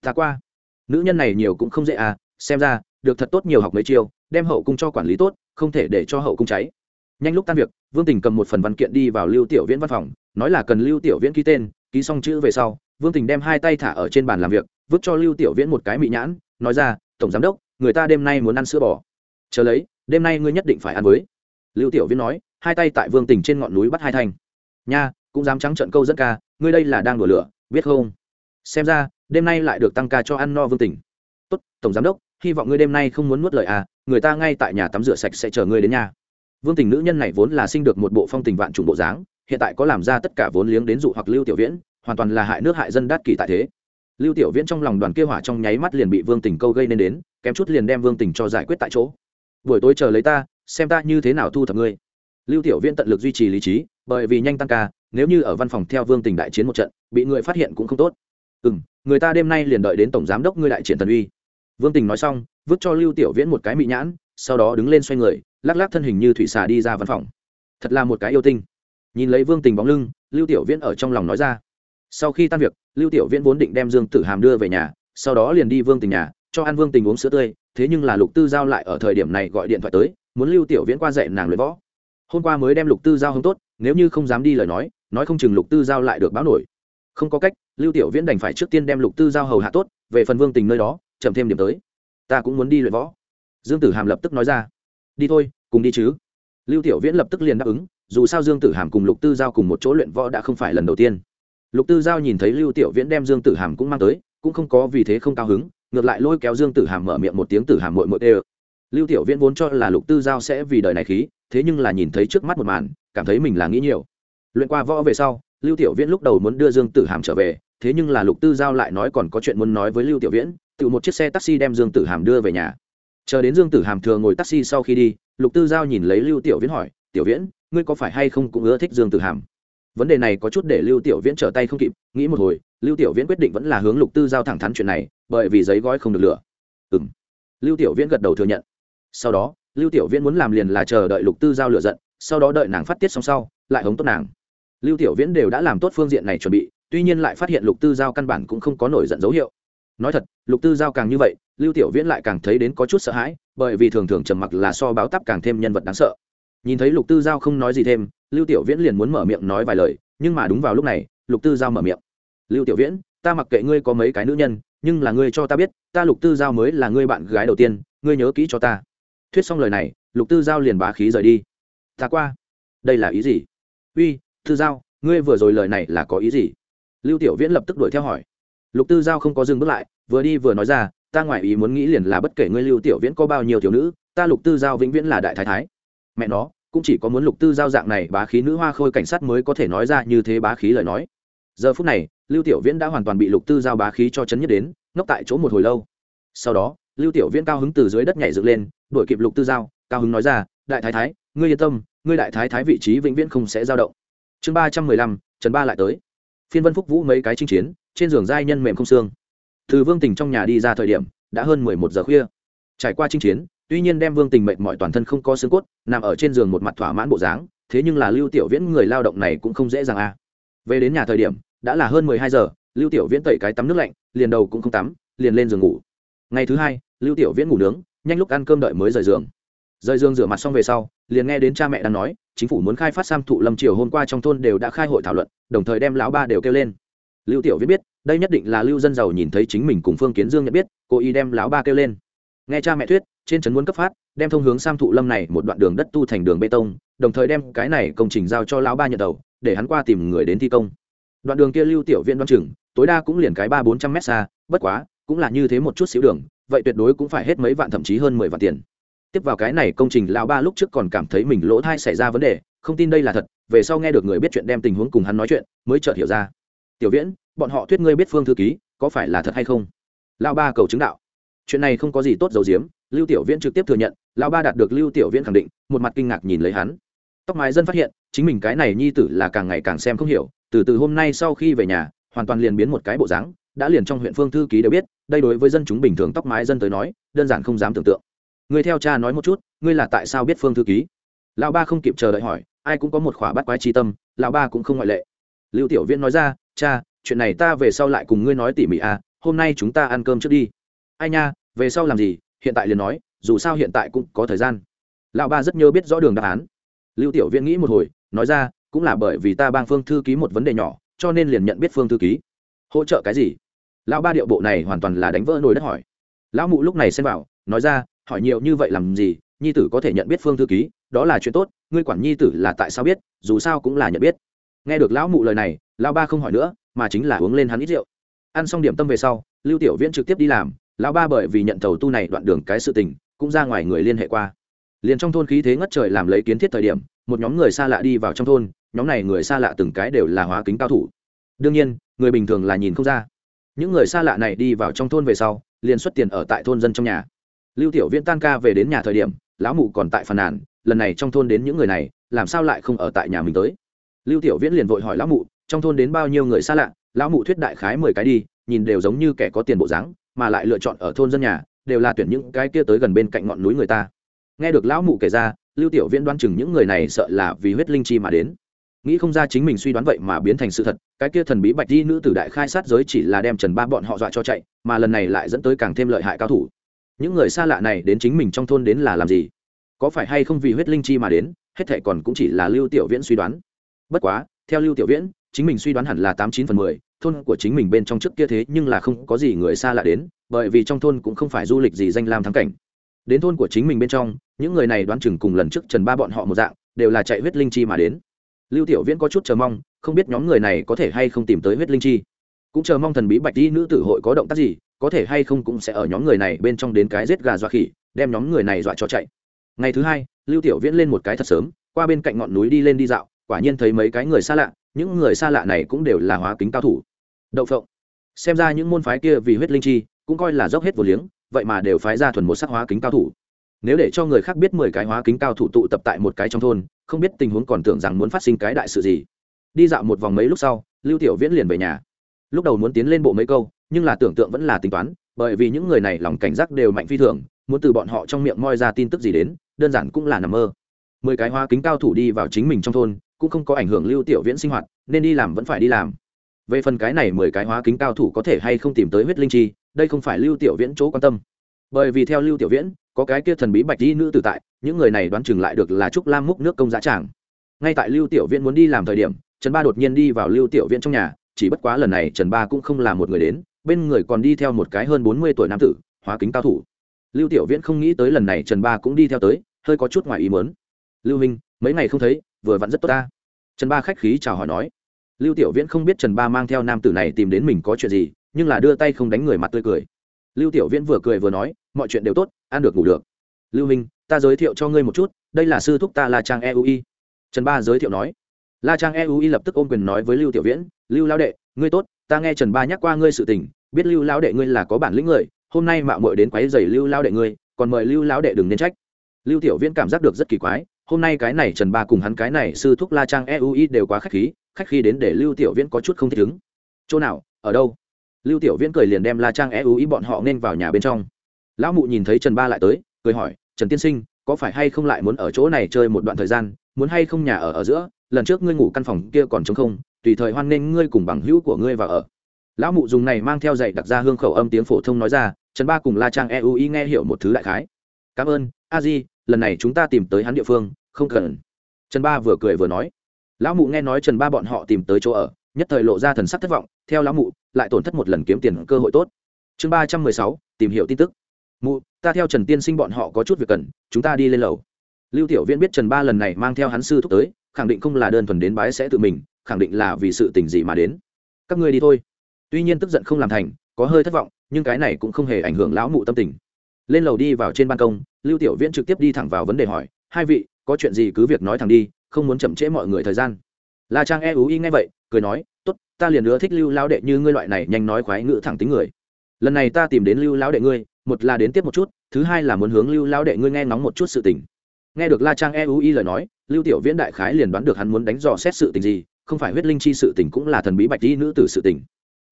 Ta qua. Nữ nhân này nhiều cũng không dễ à xem ra, được thật tốt nhiều học mấy chiêu, đem hậu cung cho quản lý tốt, không thể để cho hậu cung cháy. Nhanh lúc tan việc, vương tình cầm một phần văn kiện đi vào lưu tiểu viễn văn phòng, nói là cần lưu tiểu viễn ký tên, ký xong chữ về sau, vương tình đem hai tay thả ở trên bàn làm việc, vứt cho lưu tiểu viễn một cái mị nhãn, nói ra, tổng giám đốc, người ta đêm nay muốn ăn sữa bò. Chờ lấy, đêm nay ngươi nhất định phải ăn với. Lưu tiểu viễn nói, hai tay tại vương tình trên ngọn núi bắt hai thanh. Nha, cũng dám trắng trận câu dẫn ca, ngươi đây là đang đùa lửa, biết không? Xem ra, đêm nay lại được tăng ca cho ăn no vương tình. Tốt, tổng giám đốc hy vọng ngươi đêm nay không muốn nuốt lời à người ta ngay tại nhà tắm rửa sạch sẽ chờ ngươi đến nhà. Vương tình nữ nhân này vốn là sinh được một bộ phong tình vạn trùng bộ dáng, hiện tại có làm ra tất cả vốn liếng đến dụ hoặc lưu tiểu viễn, hoàn toàn là hại nước hại dân đắt kỳ tại thế. Lưu tiểu viễn trong lòng đoàn kia hỏa trong nháy mắt liền bị vương tình câu gây nên đến, kém chút liền đem vương tình cho giải quyết tại chỗ. Buổi tối chờ lấy ta, xem ta như thế nào thu thập ngươi. Lưu tiểu viễn tận lực duy trì lý trí, bởi vì nhanh tăng ca, nếu như ở văn phòng theo vương tình đại chiến một trận, bị người phát hiện cũng không tốt. Ừ m người ta đêm nay liền đợi đến tổng giám đốc ngươi đại triển tần uy vương tình nói xong, vứt cho lưu tiểu viễn một cái mị nhãn, sau đó đứng lên xoay người, lắc lắc thân hình như thủy xà đi ra văn phòng. Thật là một cái yêu tinh. Nhìn lấy vương tình bóng lưng, lưu tiểu viễn ở trong lòng nói ra. Sau khi tan việc, lưu tiểu viễn vốn định đem dương tử hàm đưa về nhà, sau đó liền đi vương tình nhà, cho ăn vương tình uống sữa tươi, thế nhưng là lục tư giao lại ở thời điểm này gọi điện thoại tới, muốn lưu tiểu viễn qua dạy nàng luyện võ. Hôm qua mới đem lục tư giao hướng tốt, nếu như không dám đi lời nói nói không chừng lục tư giao lại được báo nổi. Không có cách, lưu tiểu viễn đành phải trước tiên đem lục tư giao hầu hạ tốt, về phần vương tình nơi đó chậm thêm điểm tới. Ta cũng muốn đi luyện võ. Dương tử hàm lập tức nói ra. Đi thôi, cùng đi chứ. Lưu tiểu viễn lập tức liền đáp ứng, dù sao dương tử hàm cùng lục tư giao cùng một chỗ luyện võ đã không phải lần đầu tiên. Lục tư giao nhìn thấy lưu tiểu viễn đem dương tử hàm cũng mang tới, cũng không có vì thế không cao hứng, ngược lại lôi kéo dương tử hàm mở miệng một tiếng tử hàm mội mội ê lưu tiểu viễn vốn cho là lục tư giao sẽ vì đời này khí, thế nhưng là nhìn thấy trước mắt một màn, cảm thấy mình là nghĩ nhiều. Luyện qua võ về sau, lưu tiểu viễn lúc đầu muốn đưa dương tử hàm trở về, thế nhưng là lục tư giao lại nói còn có chuyện muốn nói với lưu tiểu viễn tự một chiếc xe taxi đem dương tử hàm đưa về nhà. Chờ đến dương tử hàm thường ngồi taxi sau khi đi, lục tư giao nhìn lấy lưu tiểu viễn hỏi, tiểu viễn, ngươi có phải hay không cũng ưa thích dương tử hàm? Vấn đề này có chút để lưu tiểu viễn trở tay không kịp, nghĩ một hồi, lưu tiểu viễn quyết định vẫn là hướng lục tư giao thẳng thắn chuyện này, bởi vì giấy gói không được lửa ừ m lưu tiểu viễn gật đầu thừa nhận. Sau đó, lưu tiểu viễn muốn làm liền là chờ đợi lục tư giao lửa giận, sau đó đợi nàng phát tiết xong sau, lại hống tốt nàng. Lưu tiểu viễn đều đã làm tốt phương diện này chuẩn bị, tuy nhiên lại phát hiện lục tư giao căn bản cũng không có nổi giận dấu hiệu nói thật, lục tư giao càng như vậy, lưu tiểu viễn lại càng thấy đến có chút sợ hãi, bởi vì thường thường trầm mặc là so báo tắp càng thêm nhân vật đáng sợ. Nhìn thấy lục tư giao không nói gì thêm, lưu tiểu viễn liền muốn mở miệng nói vài lời, nhưng mà đúng vào lúc này, lục tư giao mở miệng. Lưu tiểu viễn, ta mặc kệ ngươi có mấy cái nữ nhân, nhưng là ngươi cho ta biết, ta lục tư giao mới là ngươi bạn gái đầu tiên, ngươi nhớ kỹ cho ta. Thuyết xong lời này, lục tư giao liền bá khí rời đi. Ta qua. Đây là ý gì? Uy, tư giao, ngươi vừa rồi lời này là có ý gì? Lưu tiểu viễn lập tức đuổi theo hỏi lục tư giao không có dừng bước lại, vừa đi vừa nói ra, ta ngoại ý muốn nghĩ liền là bất kể ngươi lưu tiểu viễn có bao nhiêu thiếu nữ, ta lục tư giao vĩnh viễn là đại thái thái. Mẹ nó, cũng chỉ có muốn lục tư giao dạng này bá khí nữ hoa khôi cảnh sát mới có thể nói ra như thế bá khí lời nói. Giờ phút này, lưu tiểu viễn đã hoàn toàn bị lục tư giao bá khí cho chấn nhất đến, ngốc tại chỗ một hồi lâu. Sau đó, lưu tiểu viễn cao hứng từ dưới đất nhảy dựng lên, đuổi kịp lục tư giao, cao hứng nói ra, đại thái thái, ngươi yên tâm, ngươi đại thái thái vị trí vĩnh viễn không sẽ dao động. Chương ba trăm mười lăm, trần ba lại tới. Phiên vân phúc vũ mấy cái chinh chiến trên giường giai nhân mềm không xương. Từ vương tình trong nhà đi ra thời điểm, đã hơn mười một giờ khuya. Trải qua chinh chiến, tuy nhiên đem vương tình mệnh mọi toàn thân không có xương cốt, nằm ở trên giường một mặt thỏa mãn bộ dáng, thế nhưng là lưu tiểu viễn người lao động này cũng không dễ dàng à. Về đến nhà thời điểm, đã là hơn mười hai giờ, lưu tiểu viễn tẩy cái tắm nước lạnh, liền đầu cũng không tắm, liền lên giường ngủ. Ngày thứ hai, lưu tiểu viễn ngủ nướng, nhanh lúc ăn cơm đợi mới rời giường. Rời giường rửa mặt xong về sau, liền nghe đến cha mẹ đang nói, chính phủ muốn khai phát sam thụ lâm triều hôm qua trong thôn đều đã khai hội thảo luận, đồng thời đem lão ba đều kêu lên lưu tiểu viết biết, đây nhất định là lưu dân giàu nhìn thấy chính mình cùng phương kiến dương nhận biết, cô y đem lão ba kêu lên. Nghe cha mẹ thuyết, trên trấn muốn cấp phát, đem thông hướng sam thụ lâm này một đoạn đường đất tu thành đường bê tông, đồng thời đem cái này công trình giao cho lão ba nhận đầu, để hắn qua tìm người đến thi công. Đoạn đường kia lưu tiểu Viên đoan chừng, tối đa cũng liền cái ba bốn trăm mét xa, bất quá, cũng là như thế một chút xíu đường, vậy tuyệt đối cũng phải hết mấy vạn thậm chí hơn mười vạn tiền. Tiếp vào cái này công trình, lão ba lúc trước còn cảm thấy mình lỗ thai xảy ra vấn đề, không tin đây là thật, về sau nghe được người biết chuyện đem tình huống cùng hắn nói chuyện, mới chợt hiểu ra tiểu viễn, bọn họ thuyết ngươi biết phương thư ký, có phải là thật hay không? Lão ba cầu chứng đạo. Chuyện này không có gì tốt dầu diếm, lưu tiểu viễn trực tiếp thừa nhận, lão ba đạt được lưu tiểu viễn khẳng định, một mặt kinh ngạc nhìn lấy hắn. Tóc mái dân phát hiện, chính mình cái này nhi tử là càng ngày càng xem không hiểu, từ từ hôm nay sau khi về nhà, hoàn toàn liền biến một cái bộ dáng, đã liền trong huyện phương thư ký đều biết, đây đối với dân chúng bình thường tóc mái dân tới nói, đơn giản không dám tưởng tượng. Người theo cha nói một chút, ngươi là tại sao biết phương thư ký? Lão ba không kịp chờ đợi hỏi, ai cũng có một khỏa bắt quái tri tâm, lão ba cũng không ngoại lệ. Lưu tiểu viễn nói ra cha chuyện này ta về sau lại cùng ngươi nói tỉ mỉ à hôm nay chúng ta ăn cơm trước đi. Ai nha về sau làm gì? Hiện tại liền nói dù sao hiện tại cũng có thời gian. Lão ba rất nhớ biết rõ đường đáp án. Lưu tiểu viễn nghĩ một hồi nói ra cũng là bởi vì ta bang phương thư ký một vấn đề nhỏ cho nên liền nhận biết phương thư ký. Hỗ trợ cái gì? Lão ba điệu bộ này hoàn toàn là đánh vỡ nồi đất hỏi. Lão mụ lúc này xem vào, nói ra hỏi nhiều như vậy làm gì nhi tử có thể nhận biết phương thư ký đó là chuyện tốt ngươi quản nhi tử là tại sao biết dù sao cũng là nhận biết. Nghe được lão mụ lời này lão ba không hỏi nữa, mà chính là uống lên hắn ít rượu. Ăn xong điểm tâm về sau, lưu tiểu viễn trực tiếp đi làm. Lão ba bởi vì nhận thầu tu này đoạn đường cái sự tình, cũng ra ngoài người liên hệ qua. Liền trong thôn khí thế ngất trời làm lấy kiến thiết thời điểm, một nhóm người xa lạ đi vào trong thôn, nhóm này người xa lạ từng cái đều là hóa kính cao thủ. Đương nhiên, người bình thường là nhìn không ra. Những người xa lạ này đi vào trong thôn về sau, liền xuất tiền ở tại thôn dân trong nhà. Lưu tiểu viễn tan ca về đến nhà thời điểm, lão mụ còn tại phàn nàn, lần này trong thôn đến những người này, làm sao lại không ở tại nhà mình tới? Lưu tiểu viễn liền vội hỏi lão mụ trong thôn đến bao nhiêu người xa lạ, lão mụ thuyết đại khái mười cái đi, nhìn đều giống như kẻ có tiền bộ dáng, mà lại lựa chọn ở thôn dân nhà, đều là tuyển những cái kia tới gần bên cạnh ngọn núi người ta. Nghe được lão mụ kể ra, lưu tiểu viễn đoán chừng những người này sợ là vì huyết linh chi mà đến. Nghĩ không ra chính mình suy đoán vậy mà biến thành sự thật, cái kia thần bí bạch di nữ tử đại khai sát giới chỉ là đem trần ba bọn họ dọa cho chạy, mà lần này lại dẫn tới càng thêm lợi hại cao thủ. Những người xa lạ này đến chính mình trong thôn đến là làm gì? Có phải hay không vì huyết linh chi mà đến, hết thệ còn cũng chỉ là lưu tiểu viễn suy đoán. Bất quá, theo lưu tiểu viễn chính mình suy đoán hẳn là tám chín phần mười, thôn của chính mình bên trong trước kia thế nhưng là không có gì người xa lạ đến, bởi vì trong thôn cũng không phải du lịch gì danh lam thắng cảnh. Đến thôn của chính mình bên trong, những người này đoán chừng cùng lần trước trần ba bọn họ một dạng, đều là chạy huyết linh chi mà đến. Lưu tiểu viễn có chút chờ mong, không biết nhóm người này có thể hay không tìm tới huyết linh chi. Cũng chờ mong thần bí bạch đi nữ tử hội có động tác gì, có thể hay không cũng sẽ ở nhóm người này bên trong đến cái giết gà dọa khỉ, đem nhóm người này dọa cho chạy. Ngày thứ hai, lưu tiểu viễn lên một cái thật sớm, qua bên cạnh ngọn núi đi lên đi dạo, quả nhiên thấy mấy cái người xa lạ những người xa lạ này cũng đều là hóa kính cao thủ. Đậu phộng, xem ra những môn phái kia vì huyết linh chi, cũng coi là dốc hết vô liếng, vậy mà đều phái ra thuần một sắc hóa kính cao thủ. Nếu để cho người khác biết mười cái hóa kính cao thủ tụ tập tại một cái trong thôn, không biết tình huống còn tưởng rằng muốn phát sinh cái đại sự gì. Đi dạo một vòng mấy lúc sau, lưu tiểu viễn liền về nhà. Lúc đầu muốn tiến lên bộ mấy câu, nhưng là tưởng tượng vẫn là tính toán, bởi vì những người này lòng cảnh giác đều mạnh phi thường, muốn từ bọn họ trong miệng moi ra tin tức gì đến, đơn giản cũng là nằm mơ. Mười cái hóa kính cao thủ đi vào chính mình trong thôn cũng không có ảnh hưởng lưu tiểu viễn sinh hoạt, nên đi làm vẫn phải đi làm. Về phần cái này mười cái hóa kính cao thủ có thể hay không tìm tới huyết linh chi, đây không phải lưu tiểu viễn chỗ quan tâm. Bởi vì theo lưu tiểu viễn, có cái kia thần bí bạch di nữ tử tại, những người này đoán chừng lại được là trúc lam múc nước công giá tràng. Ngay tại lưu tiểu viễn muốn đi làm thời điểm, trần ba đột nhiên đi vào lưu tiểu viễn trong nhà, chỉ bất quá lần này trần ba cũng không là một người đến, bên người còn đi theo một cái hơn bốn mươi tuổi nam tử, hóa kính cao thủ. Lưu tiểu viễn không nghĩ tới lần này trần ba cũng đi theo tới, hơi có chút ngoài ý mớn lưu minh mấy ngày không thấy, vừa vặn rất tốt ta. Trần ba khách khí chào hỏi nói. Lưu tiểu viễn không biết trần ba mang theo nam tử này tìm đến mình có chuyện gì, nhưng là đưa tay không đánh người mặt tươi cười. Lưu tiểu viễn vừa cười vừa nói, mọi chuyện đều tốt, ăn được ngủ được. Lưu minh, ta giới thiệu cho ngươi một chút, đây là sư thúc ta la trang eui trần ba giới thiệu nói. La trang eui lập tức ôm quyền nói với lưu tiểu viễn, lưu lao đệ, ngươi tốt, ta nghe trần ba nhắc qua ngươi sự tình, biết lưu lao đệ ngươi là có bản lĩnh người, hôm nay mạo muội đến quấy rầy lưu lao đệ ngươi, còn mời lưu lao đệ đừng nên trách. Lưu tiểu viễn cảm giác được rất kỳ quái hôm nay cái này trần ba cùng hắn cái này sư thúc la trang eui đều quá khách khí khách khí đến để lưu tiểu viễn có chút không thích ứng. Chỗ nào, ở đâu? Lưu tiểu viễn cười liền đem la trang eui bọn họ nên vào nhà bên trong. Lão mụ nhìn thấy trần ba lại tới, cười hỏi, trần tiên sinh, có phải hay không lại muốn ở chỗ này chơi một đoạn thời gian, muốn hay không nhà ở ở giữa? Lần trước ngươi ngủ căn phòng kia còn trống không, tùy thời hoan nghênh ngươi cùng bằng hữu của ngươi vào ở. Lão mụ dùng này mang theo dạy đặc ra hương khẩu âm tiếng phổ thông nói ra, trần ba cùng la trang eui nghe hiểu một thứ đại khái. Cảm ơn, a di lần này chúng ta tìm tới hắn địa phương, không cần. Trần ba vừa cười vừa nói. Lão mụ nghe nói trần ba bọn họ tìm tới chỗ ở, nhất thời lộ ra thần sắc thất vọng. Theo lão mụ, lại tổn thất một lần kiếm tiền cơ hội tốt. Chương ba trăm mười sáu, tìm hiểu tin tức. Mụ, ta theo trần tiên sinh bọn họ có chút việc cần, chúng ta đi lên lầu. Lưu tiểu viễn biết trần ba lần này mang theo hắn sư thúc tới, khẳng định không là đơn thuần đến bái sẽ tự mình, khẳng định là vì sự tình gì mà đến. Các ngươi đi thôi. Tuy nhiên tức giận không làm thành, có hơi thất vọng, nhưng cái này cũng không hề ảnh hưởng lão mụ tâm tình. Lên lầu đi vào trên ban công lưu tiểu viễn trực tiếp đi thẳng vào vấn đề hỏi, hai vị, có chuyện gì cứ việc nói thẳng đi, không muốn chậm trễ mọi người thời gian. La trang e ú y nghe vậy, cười nói, tốt, ta liền nữa thích lưu lao đệ như ngươi loại này nhanh nói khoái ngữ thẳng tính người. Lần này ta tìm đến lưu lao đệ ngươi, một là đến tiếp một chút, thứ hai là muốn hướng lưu lao đệ ngươi nghe ngóng một chút sự tình. Nghe được la trang e u y lời nói, lưu tiểu viễn đại khái liền đoán được hắn muốn đánh dò xét sự tình gì, không phải huyết linh chi sự tình cũng là thần bí bạch tí nữ tử sự tình.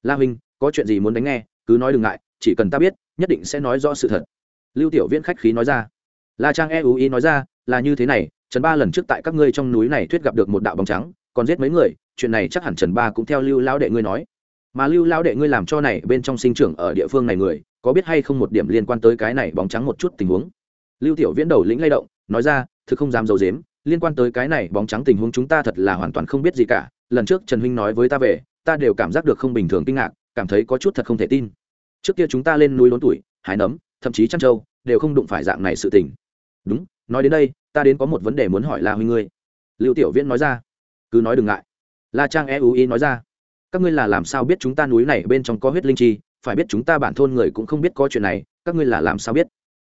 La huynh, có chuyện gì muốn đánh nghe, cứ nói đừng ngại, chỉ cần ta biết, nhất định sẽ nói rõ sự thật lưu tiểu viễn khách khí nói ra. La trang e u y nói ra, là như thế này, trần ba lần trước tại các ngươi trong núi này thuyết gặp được một đạo bóng trắng, còn giết mấy người, chuyện này chắc hẳn trần ba cũng theo lưu lão đệ ngươi nói. Mà lưu lão đệ ngươi làm cho này, bên trong sinh trưởng ở địa phương này người, có biết hay không một điểm liên quan tới cái này bóng trắng một chút tình huống? Lưu tiểu viễn đầu lĩnh lay động, nói ra, thực không dám d i ấ u dếm liên quan tới cái này bóng trắng tình huống chúng ta thật là hoàn toàn không biết gì cả. Lần trước trần huynh nói với ta về, ta đều cảm giác được không bình thường kinh ngạc, cảm thấy có chút thật không thể tin. Trước kia chúng ta lên núi lớn tuổi, hái nấm thậm chí chăn trâu, đều không đụng phải dạng này sự tình. Đúng, nói đến đây, ta đến có một vấn đề muốn hỏi la huynh ngươi. Lưu tiểu viễn nói ra. Cứ nói đừng ngại. La trang e u ý nói ra. Các ngươi là làm sao biết chúng ta núi này bên trong có huyết linh chi? Phải biết chúng ta bản thôn người cũng không biết có chuyện này, các ngươi là làm sao biết?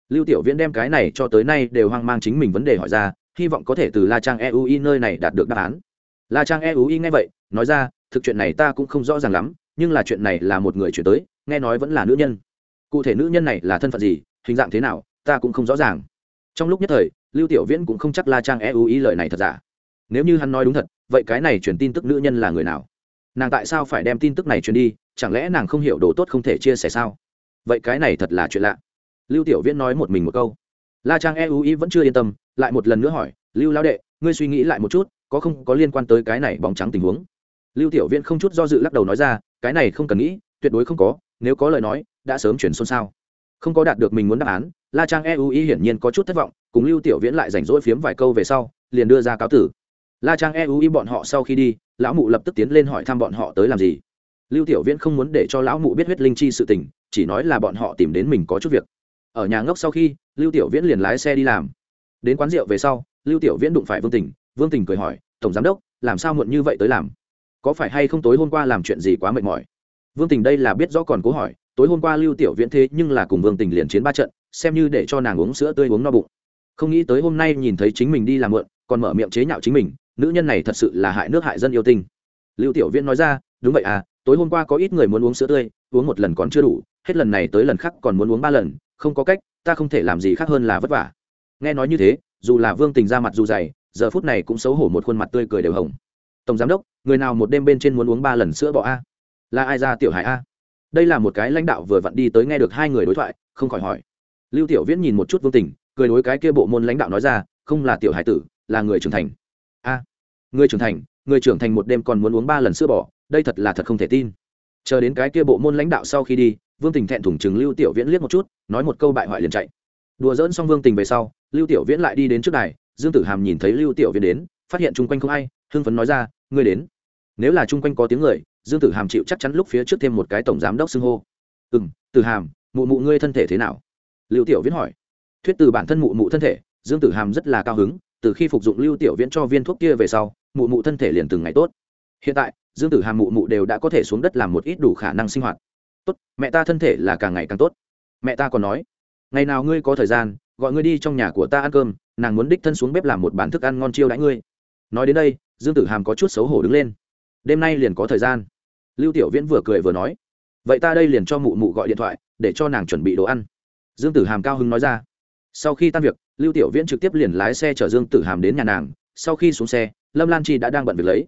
Lưu tiểu viễn đem cái này cho tới nay đều hoang mang chính mình vấn đề hỏi ra, hy vọng có thể từ la trang e u y nơi này đạt được đáp án. La trang e u y nghe vậy, nói ra, thực chuyện này ta cũng không rõ ràng lắm, nhưng là chuyện này là một người chuyển tới, nghe nói vẫn là nữ nhân cụ thể nữ nhân này là thân phận gì, hình dạng thế nào, ta cũng không rõ ràng. Trong lúc nhất thời, lưu tiểu viễn cũng không chắc la trang eui lời này thật giả. Nếu như hắn nói đúng thật, vậy cái này truyền tin tức nữ nhân là người nào? Nàng tại sao phải đem tin tức này truyền đi, chẳng lẽ nàng không hiểu đồ tốt không thể chia sẻ sao? Vậy cái này thật là chuyện lạ. Lưu tiểu viễn nói một mình một câu. La trang e ý vẫn chưa yên tâm, lại một lần nữa hỏi, lưu lao đệ, ngươi suy nghĩ lại một chút, có không có liên quan tới cái này bóng trắng tình huống? Lưu tiểu viễn không chút do dự lắc đầu nói ra, cái này không cần nghĩ, tuyệt đối không có, nếu có lời nói đã sớm chuyển xôn xao. Không có đạt được mình muốn đáp án, la trang eu ui hiển nhiên có chút thất vọng, cùng lưu tiểu viễn lại rảnh rỗi phiếm vài câu về sau, liền đưa ra cáo tử. La trang eu ui bọn họ sau khi đi, lão mụ lập tức tiến lên hỏi thăm bọn họ tới làm gì. Lưu tiểu viễn không muốn để cho lão mụ biết huyết linh chi sự tình, chỉ nói là bọn họ tìm đến mình có chút việc. Ở nhà ngốc sau khi, lưu tiểu viễn liền lái xe đi làm. Đến quán rượu về sau, lưu tiểu viễn đụng phải vương tình vương tình cười hỏi, tổng giám đốc, làm sao muộn như vậy tới làm? Có phải hay không tối hôm qua làm chuyện gì quá mệt mỏi? Vương tình đây là biết rõ còn cố hỏi tối hôm qua lưu tiểu viễn thế nhưng là cùng vương tình liền chiến ba trận, xem như để cho nàng uống sữa tươi uống no bụng. Không nghĩ tới hôm nay nhìn thấy chính mình đi làm mượn còn mở miệng chế nhạo chính mình, nữ nhân này thật sự là hại nước hại dân yêu tinh. Lưu tiểu viễn nói ra, đúng vậy à tối hôm qua có ít người muốn uống sữa tươi, uống một lần còn chưa đủ, hết lần này tới lần khác còn muốn uống ba lần, không có cách, ta không thể làm gì khác hơn là vất vả. Nghe nói như thế, dù là vương tình ra mặt dù dày, giờ phút này cũng xấu hổ một khuôn mặt tươi cười đều hồng. Tổng giám đốc, người nào một đêm bên trên muốn uống ba lần sữa bọ a? Là ai ra tiểu hải a? Đây là một cái lãnh đạo vừa vặn đi tới nghe được hai người đối thoại không khỏi hỏi. Lưu tiểu viễn nhìn một chút vương tình cười đối cái kia bộ môn lãnh đạo nói ra không là tiểu hải tử là người trưởng thành. A người trưởng thành người trưởng thành một đêm còn muốn uống ba lần sữa bỏ, đây thật là thật không thể tin. Chờ đến cái kia bộ môn lãnh đạo sau khi đi vương tình thẹn thủng chừng lưu tiểu viễn liếc một chút nói một câu bại hoại liền chạy. Đùa dỡn xong vương tình về sau lưu tiểu viễn lại đi đến trước đài dương tử hàm nhìn thấy lưu tiểu viễn đến phát hiện chung quanh không ai hưng phấn nói ra ngươi đến. Nếu là chung quanh có tiếng người dương tử hàm chịu chắc chắn lúc phía trước thêm một cái tổng giám đốc xưng hô. Ừ m tử hàm, mụ mụ ngươi thân thể thế nào? Lưu tiểu viễn hỏi. Thuyết từ bản thân mụ mụ thân thể, dương tử hàm rất là cao hứng, từ khi phục dụng lưu tiểu viễn cho viên thuốc kia về sau, mụ mụ thân thể liền từng ngày tốt. Hiện tại, dương tử hàm mụ mụ đều đã có thể xuống đất làm một ít đủ khả năng sinh hoạt. Tốt, mẹ ta thân thể là càng ngày càng tốt. Mẹ ta còn nói. Ngày nào ngươi có thời gian, gọi ngươi đi trong nhà của ta ăn cơm, nàng muốn đích thân xuống bếp làm một bản thức ăn ngon chiêu đãi ngươi. Nói đến đây, dương tử hàm có chút xấu hổ đứng lên. Đêm nay liền có thời gian lưu tiểu viễn vừa cười vừa nói, vậy ta đây liền cho mụ mụ gọi điện thoại, để cho nàng chuẩn bị đồ ăn. Dương tử hàm cao hứng nói ra. Sau khi tan việc, lưu tiểu viễn trực tiếp liền lái xe chở dương tử hàm đến nhà nàng. Sau khi xuống xe, lâm lan chi đã đang bận việc lấy.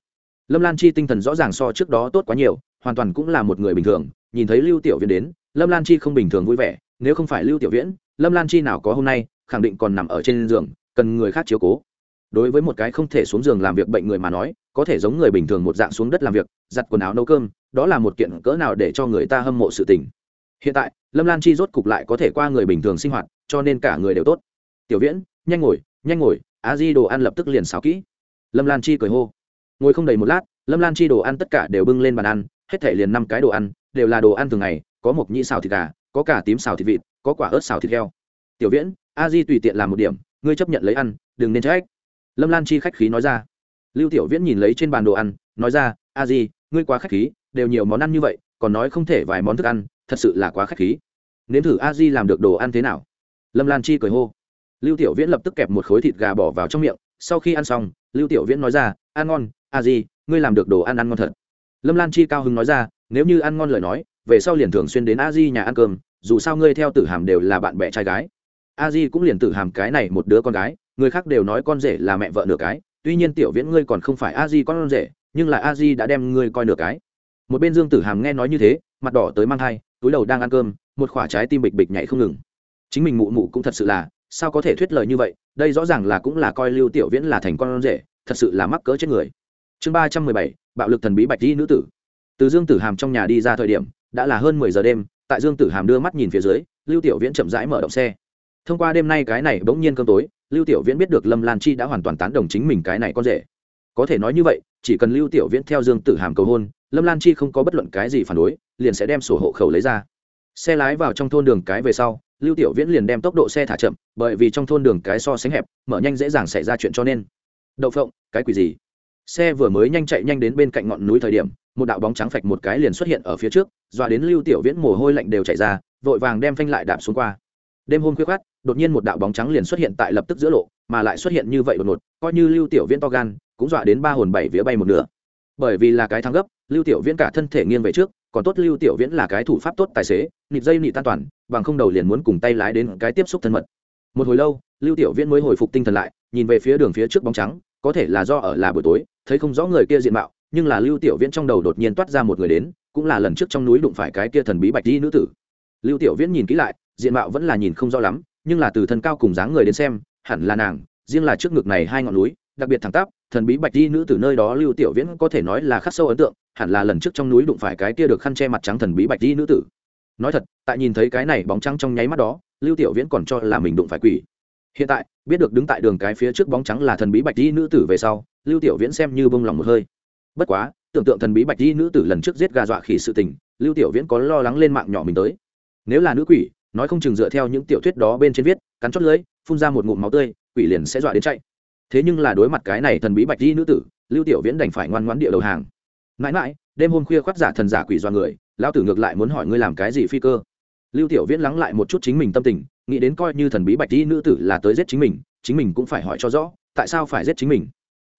Lâm lan chi tinh thần rõ ràng so trước đó tốt quá nhiều, hoàn toàn cũng là một người bình thường. Nhìn thấy lưu tiểu viễn đến, lâm lan chi không bình thường vui vẻ. Nếu không phải lưu tiểu viễn, lâm lan chi nào có hôm nay, khẳng định còn nằm ở trên giường, cần người khác chiếu cố. Đối với một cái không thể xuống giường làm việc bệnh người mà nói, có thể giống người bình thường một dạng xuống đất làm việc, giặt quần áo nấu cơm đó là một kiện cỡ nào để cho người ta hâm mộ sự tình. Hiện tại, lâm lan chi rốt cục lại có thể qua người bình thường sinh hoạt, cho nên cả người đều tốt. Tiểu viễn, nhanh ngồi nhanh ngồi, a di đồ ăn lập tức liền xáo kỹ. Lâm lan chi cười hô. Ngồi không đầy một lát, lâm lan chi đồ ăn tất cả đều bưng lên bàn ăn, hết thể liền năm cái đồ ăn, đều là đồ ăn thường ngày, có mộc nhĩ xào thịt gà, có cả tím xào thịt vịt, có quả ớt xào thịt heo. Tiểu viễn, a di tùy tiện làm một điểm, ngươi chấp nhận lấy ăn, đừng nên trách. Lâm lan chi khách khí nói ra. Lưu tiểu viễn nhìn lấy trên bàn đồ ăn, nói ra, a di, ngươi quá khách khí đều nhiều món ăn như vậy, còn nói không thể vài món thức ăn, thật sự là quá khách khí. Nếm thử a di làm được đồ ăn thế nào? Lâm lan chi cười hô. Lưu tiểu viễn lập tức kẹp một khối thịt gà bỏ vào trong miệng, sau khi ăn xong, lưu tiểu viễn nói ra, ăn ngon, a di, ngươi làm được đồ ăn ăn ngon thật. Lâm lan chi cao hứng nói ra, nếu như ăn ngon lời nói, về sau liền thường xuyên đến a di nhà ăn cơm, dù sao ngươi theo tử hàm đều là bạn bè trai gái. A di cũng liền tử hàm cái này một đứa con gái, người khác đều nói con rể là mẹ vợ nửa cái, tuy nhiên tiểu viễn ngươi còn không phải a di con rể, nhưng là a di đã đem ngươi coi nửa cái một bên dương tử hàm nghe nói như thế, mặt đỏ tới mang thai, túi đầu đang ăn cơm, một khoả trái tim bịch bịch nhảy không ngừng. Chính mình mụ mụ cũng thật sự là, sao có thể thuyết lời như vậy, đây rõ ràng là cũng là coi lưu tiểu viễn là thành con rể, thật sự là mắc cỡ chết người. Chương ba trăm mười bảy, bạo lực thần bí bạch di nữ tử. Từ dương tử hàm trong nhà đi ra thời điểm, đã là hơn mười giờ đêm, tại dương tử hàm đưa mắt nhìn phía dưới, lưu tiểu viễn chậm rãi mở động xe. Thông qua đêm nay cái này bỗng nhiên cơm tối, lưu tiểu viễn biết được lâm lan chi đã hoàn toàn tán đồng chính mình cái này con rể. Có thể nói như vậy, chỉ cần lưu tiểu viễn theo dương tử hàm cầu hôn lâm lan chi không có bất luận cái gì phản đối liền sẽ đem sổ hộ khẩu lấy ra xe lái vào trong thôn đường cái về sau lưu tiểu viễn liền đem tốc độ xe thả chậm bởi vì trong thôn đường cái so sánh hẹp mở nhanh dễ dàng xảy ra chuyện cho nên đậu phộng cái quỷ gì xe vừa mới nhanh chạy nhanh đến bên cạnh ngọn núi thời điểm một đạo bóng trắng phạch một cái liền xuất hiện ở phía trước dọa đến lưu tiểu viễn mồ hôi lạnh đều chạy ra vội vàng đem phanh lại đạp xuống qua đêm hôm khuya khoát đột nhiên một đạo bóng trắng liền xuất hiện tại lập tức giữa lộ mà lại xuất hiện như vậy đột ngột coi như lưu tiểu viễn to gan cũng dọa đến ba hồn bảy vía bay một nửa bởi vì là cái thắng gấp, lưu tiểu viễn cả thân thể nghiêng về trước, còn tốt lưu tiểu viễn là cái thủ pháp tốt tài xế, nịt dây nịt tan toàn, bằng không đầu liền muốn cùng tay lái đến cái tiếp xúc thân mật. Một hồi lâu, lưu tiểu viễn mới hồi phục tinh thần lại, nhìn về phía đường phía trước bóng trắng, có thể là do ở là buổi tối, thấy không rõ người kia diện mạo, nhưng là lưu tiểu viễn trong đầu đột nhiên toát ra một người đến, cũng là lần trước trong núi đụng phải cái kia thần bí bạch đi nữ tử. Lưu tiểu viễn nhìn kỹ lại, diện mạo vẫn là nhìn không rõ lắm, nhưng là từ thân cao cùng dáng người đến xem, hẳn là nàng, riêng là trước ngực này hai ngọn núi, đặc biệt thẳng tắp thần bí bạch di nữ từ nơi đó lưu tiểu viễn có thể nói là khắc sâu ấn tượng, hẳn là lần trước trong núi đụng phải cái kia được khăn che mặt trắng thần bí bạch di nữ tử. Nói thật, tại nhìn thấy cái này bóng trắng trong nháy mắt đó, lưu tiểu viễn còn cho là mình đụng phải quỷ. Hiện tại, biết được đứng tại đường cái phía trước bóng trắng là thần bí bạch di nữ tử về sau, lưu tiểu viễn xem như bông lòng một hơi. Bất quá, tưởng tượng thần bí bạch di nữ tử lần trước giết gà dọa khỉ sự tình, lưu tiểu viễn có lo lắng lên mạng nhỏ mình tới. Nếu là nữ quỷ, nói không chừng dựa theo những tiểu thuyết đó bên trên viết, cắn chót lưới phun ra một ngụm máu tươi, quỷ liền sẽ dọa đến chạy thế nhưng là đối mặt cái này thần bí bạch di nữ tử, lưu tiểu viễn đành phải ngoan ngoãn địa đầu hàng. Mãi mãi, đêm hôm khuya khoác giả thần giả quỷ do người, lão tử ngược lại muốn hỏi ngươi làm cái gì phi cơ? Lưu tiểu viễn lắng lại một chút chính mình tâm tình, nghĩ đến coi như thần bí bạch di nữ tử là tới giết chính mình chính mình cũng phải hỏi cho rõ, tại sao phải giết chính mình?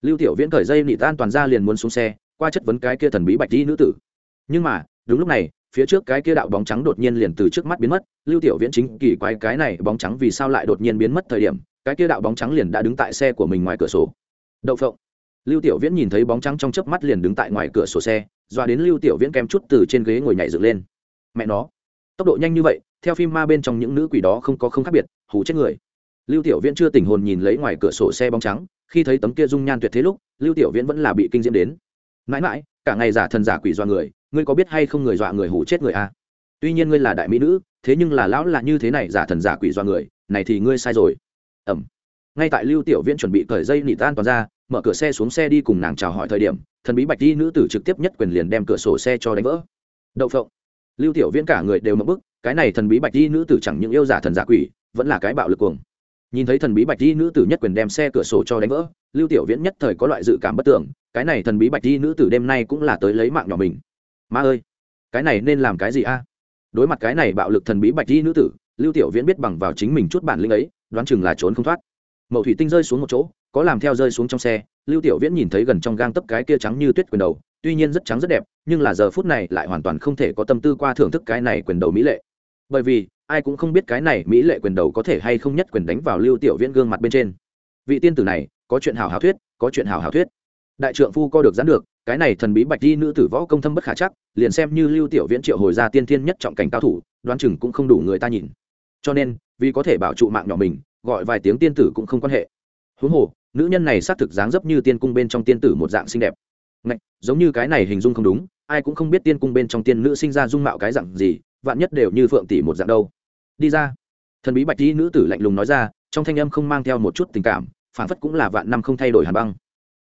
Lưu tiểu viễn cởi dây nị tan toàn ra liền muốn xuống xe, qua chất vấn cái kia thần bí bạch di nữ tử. Nhưng mà, đúng lúc này, phía trước cái kia đạo bóng trắng đột nhiên liền từ trước mắt biến mất. Lưu tiểu viễn chính kỳ quái cái này bóng trắng vì sao lại đột nhiên biến mất thời điểm cái kia đạo bóng trắng liền đã đứng tại xe của mình ngoài cửa sổ. Đậu phộng. Lưu tiểu viễn nhìn thấy bóng trắng trong chớp mắt liền đứng tại ngoài cửa sổ xe doa đến lưu tiểu viễn kém chút từ trên ghế ngồi nhảy dựng lên. Mẹ nó. Tốc độ nhanh như vậy, theo phim ma bên trong những nữ quỷ đó không có không khác biệt, hù chết người. Lưu tiểu viễn chưa tỉnh hồn nhìn lấy ngoài cửa sổ xe bóng trắng, khi thấy tấm kia dung nhan tuyệt thế lúc, lưu tiểu viễn vẫn là bị kinh diễm đến. Mãi mãi, cả ngày giả thần giả quỷ dọa người, ngươi có biết hay không người dọa người hủ chết người a à? tuy nhiên ngươi là đại mỹ nữ, thế nhưng là lão là như thế này giả thần giả quỷ dọa người, này thì ngươi sai rồi ẩm. Ngay tại lưu tiểu viễn chuẩn bị cởi dây nỉ tan toàn ra, mở cửa xe xuống xe đi cùng nàng chào hỏi thời điểm, thần bí bạch đi nữ tử trực tiếp nhất quyền liền đem cửa sổ xe cho đánh vỡ. Đậu phộng. Lưu tiểu viễn cả người đều mập bức, cái này thần bí bạch đi nữ tử chẳng những yêu giả thần giả quỷ, vẫn là cái bạo lực cuồng. Nhìn thấy thần bí bạch di nữ tử nhất quyền đem xe cửa sổ cho đánh vỡ, lưu tiểu viễn nhất thời có loại dự cảm bất tưởng, cái này thần bí bạch di nữ tử đêm nay cũng là tới lấy mạng nhỏ mình. Ma ơi, cái này nên làm cái gì a? Đối mặt cái này bạo lực thần bí bạch di nữ tử, lưu tiểu viễn biết bằng vào chính mình chút bản lĩnh ấy đoán chừng là trốn không thoát. Mậu thủy tinh rơi xuống một chỗ, có làm theo rơi xuống trong xe, lưu tiểu viễn nhìn thấy gần trong gang tấp cái kia trắng như tuyết quyền đầu, tuy nhiên rất trắng rất đẹp, nhưng là giờ phút này lại hoàn toàn không thể có tâm tư qua thưởng thức cái này quyền đầu mỹ lệ. Bởi vì, ai cũng không biết cái này mỹ lệ quyền đầu có thể hay không nhất quyền đánh vào lưu tiểu viễn gương mặt bên trên. Vị tiên tử này, có chuyện hào hào thuyết, có chuyện hào hào thuyết. Đại trượng phu co được gián được, cái này thần bí bạch di nữ tử võ công thâm bất khả chắc, liền xem như lưu tiểu viễn triệu hồi ra tiên thiên nhất trọng cảnh cao thủ, đoán chừng cũng không đủ người ta nhìn. Cho nên vì có thể bảo trụ mạng nhỏ mình gọi vài tiếng tiên tử cũng không quan hệ. Huống hồ nữ nhân này xác thực dáng dấp như tiên cung bên trong tiên tử một dạng xinh đẹp. Ngạch, giống như cái này hình dung không đúng ai cũng không biết tiên cung bên trong tiên nữ sinh ra dung mạo cái dạng gì vạn nhất đều như phượng tỷ một dạng đâu. Đi ra. Thần bí bạch di nữ tử lạnh lùng nói ra trong thanh âm không mang theo một chút tình cảm phản phất cũng là vạn năm không thay đổi hàn băng.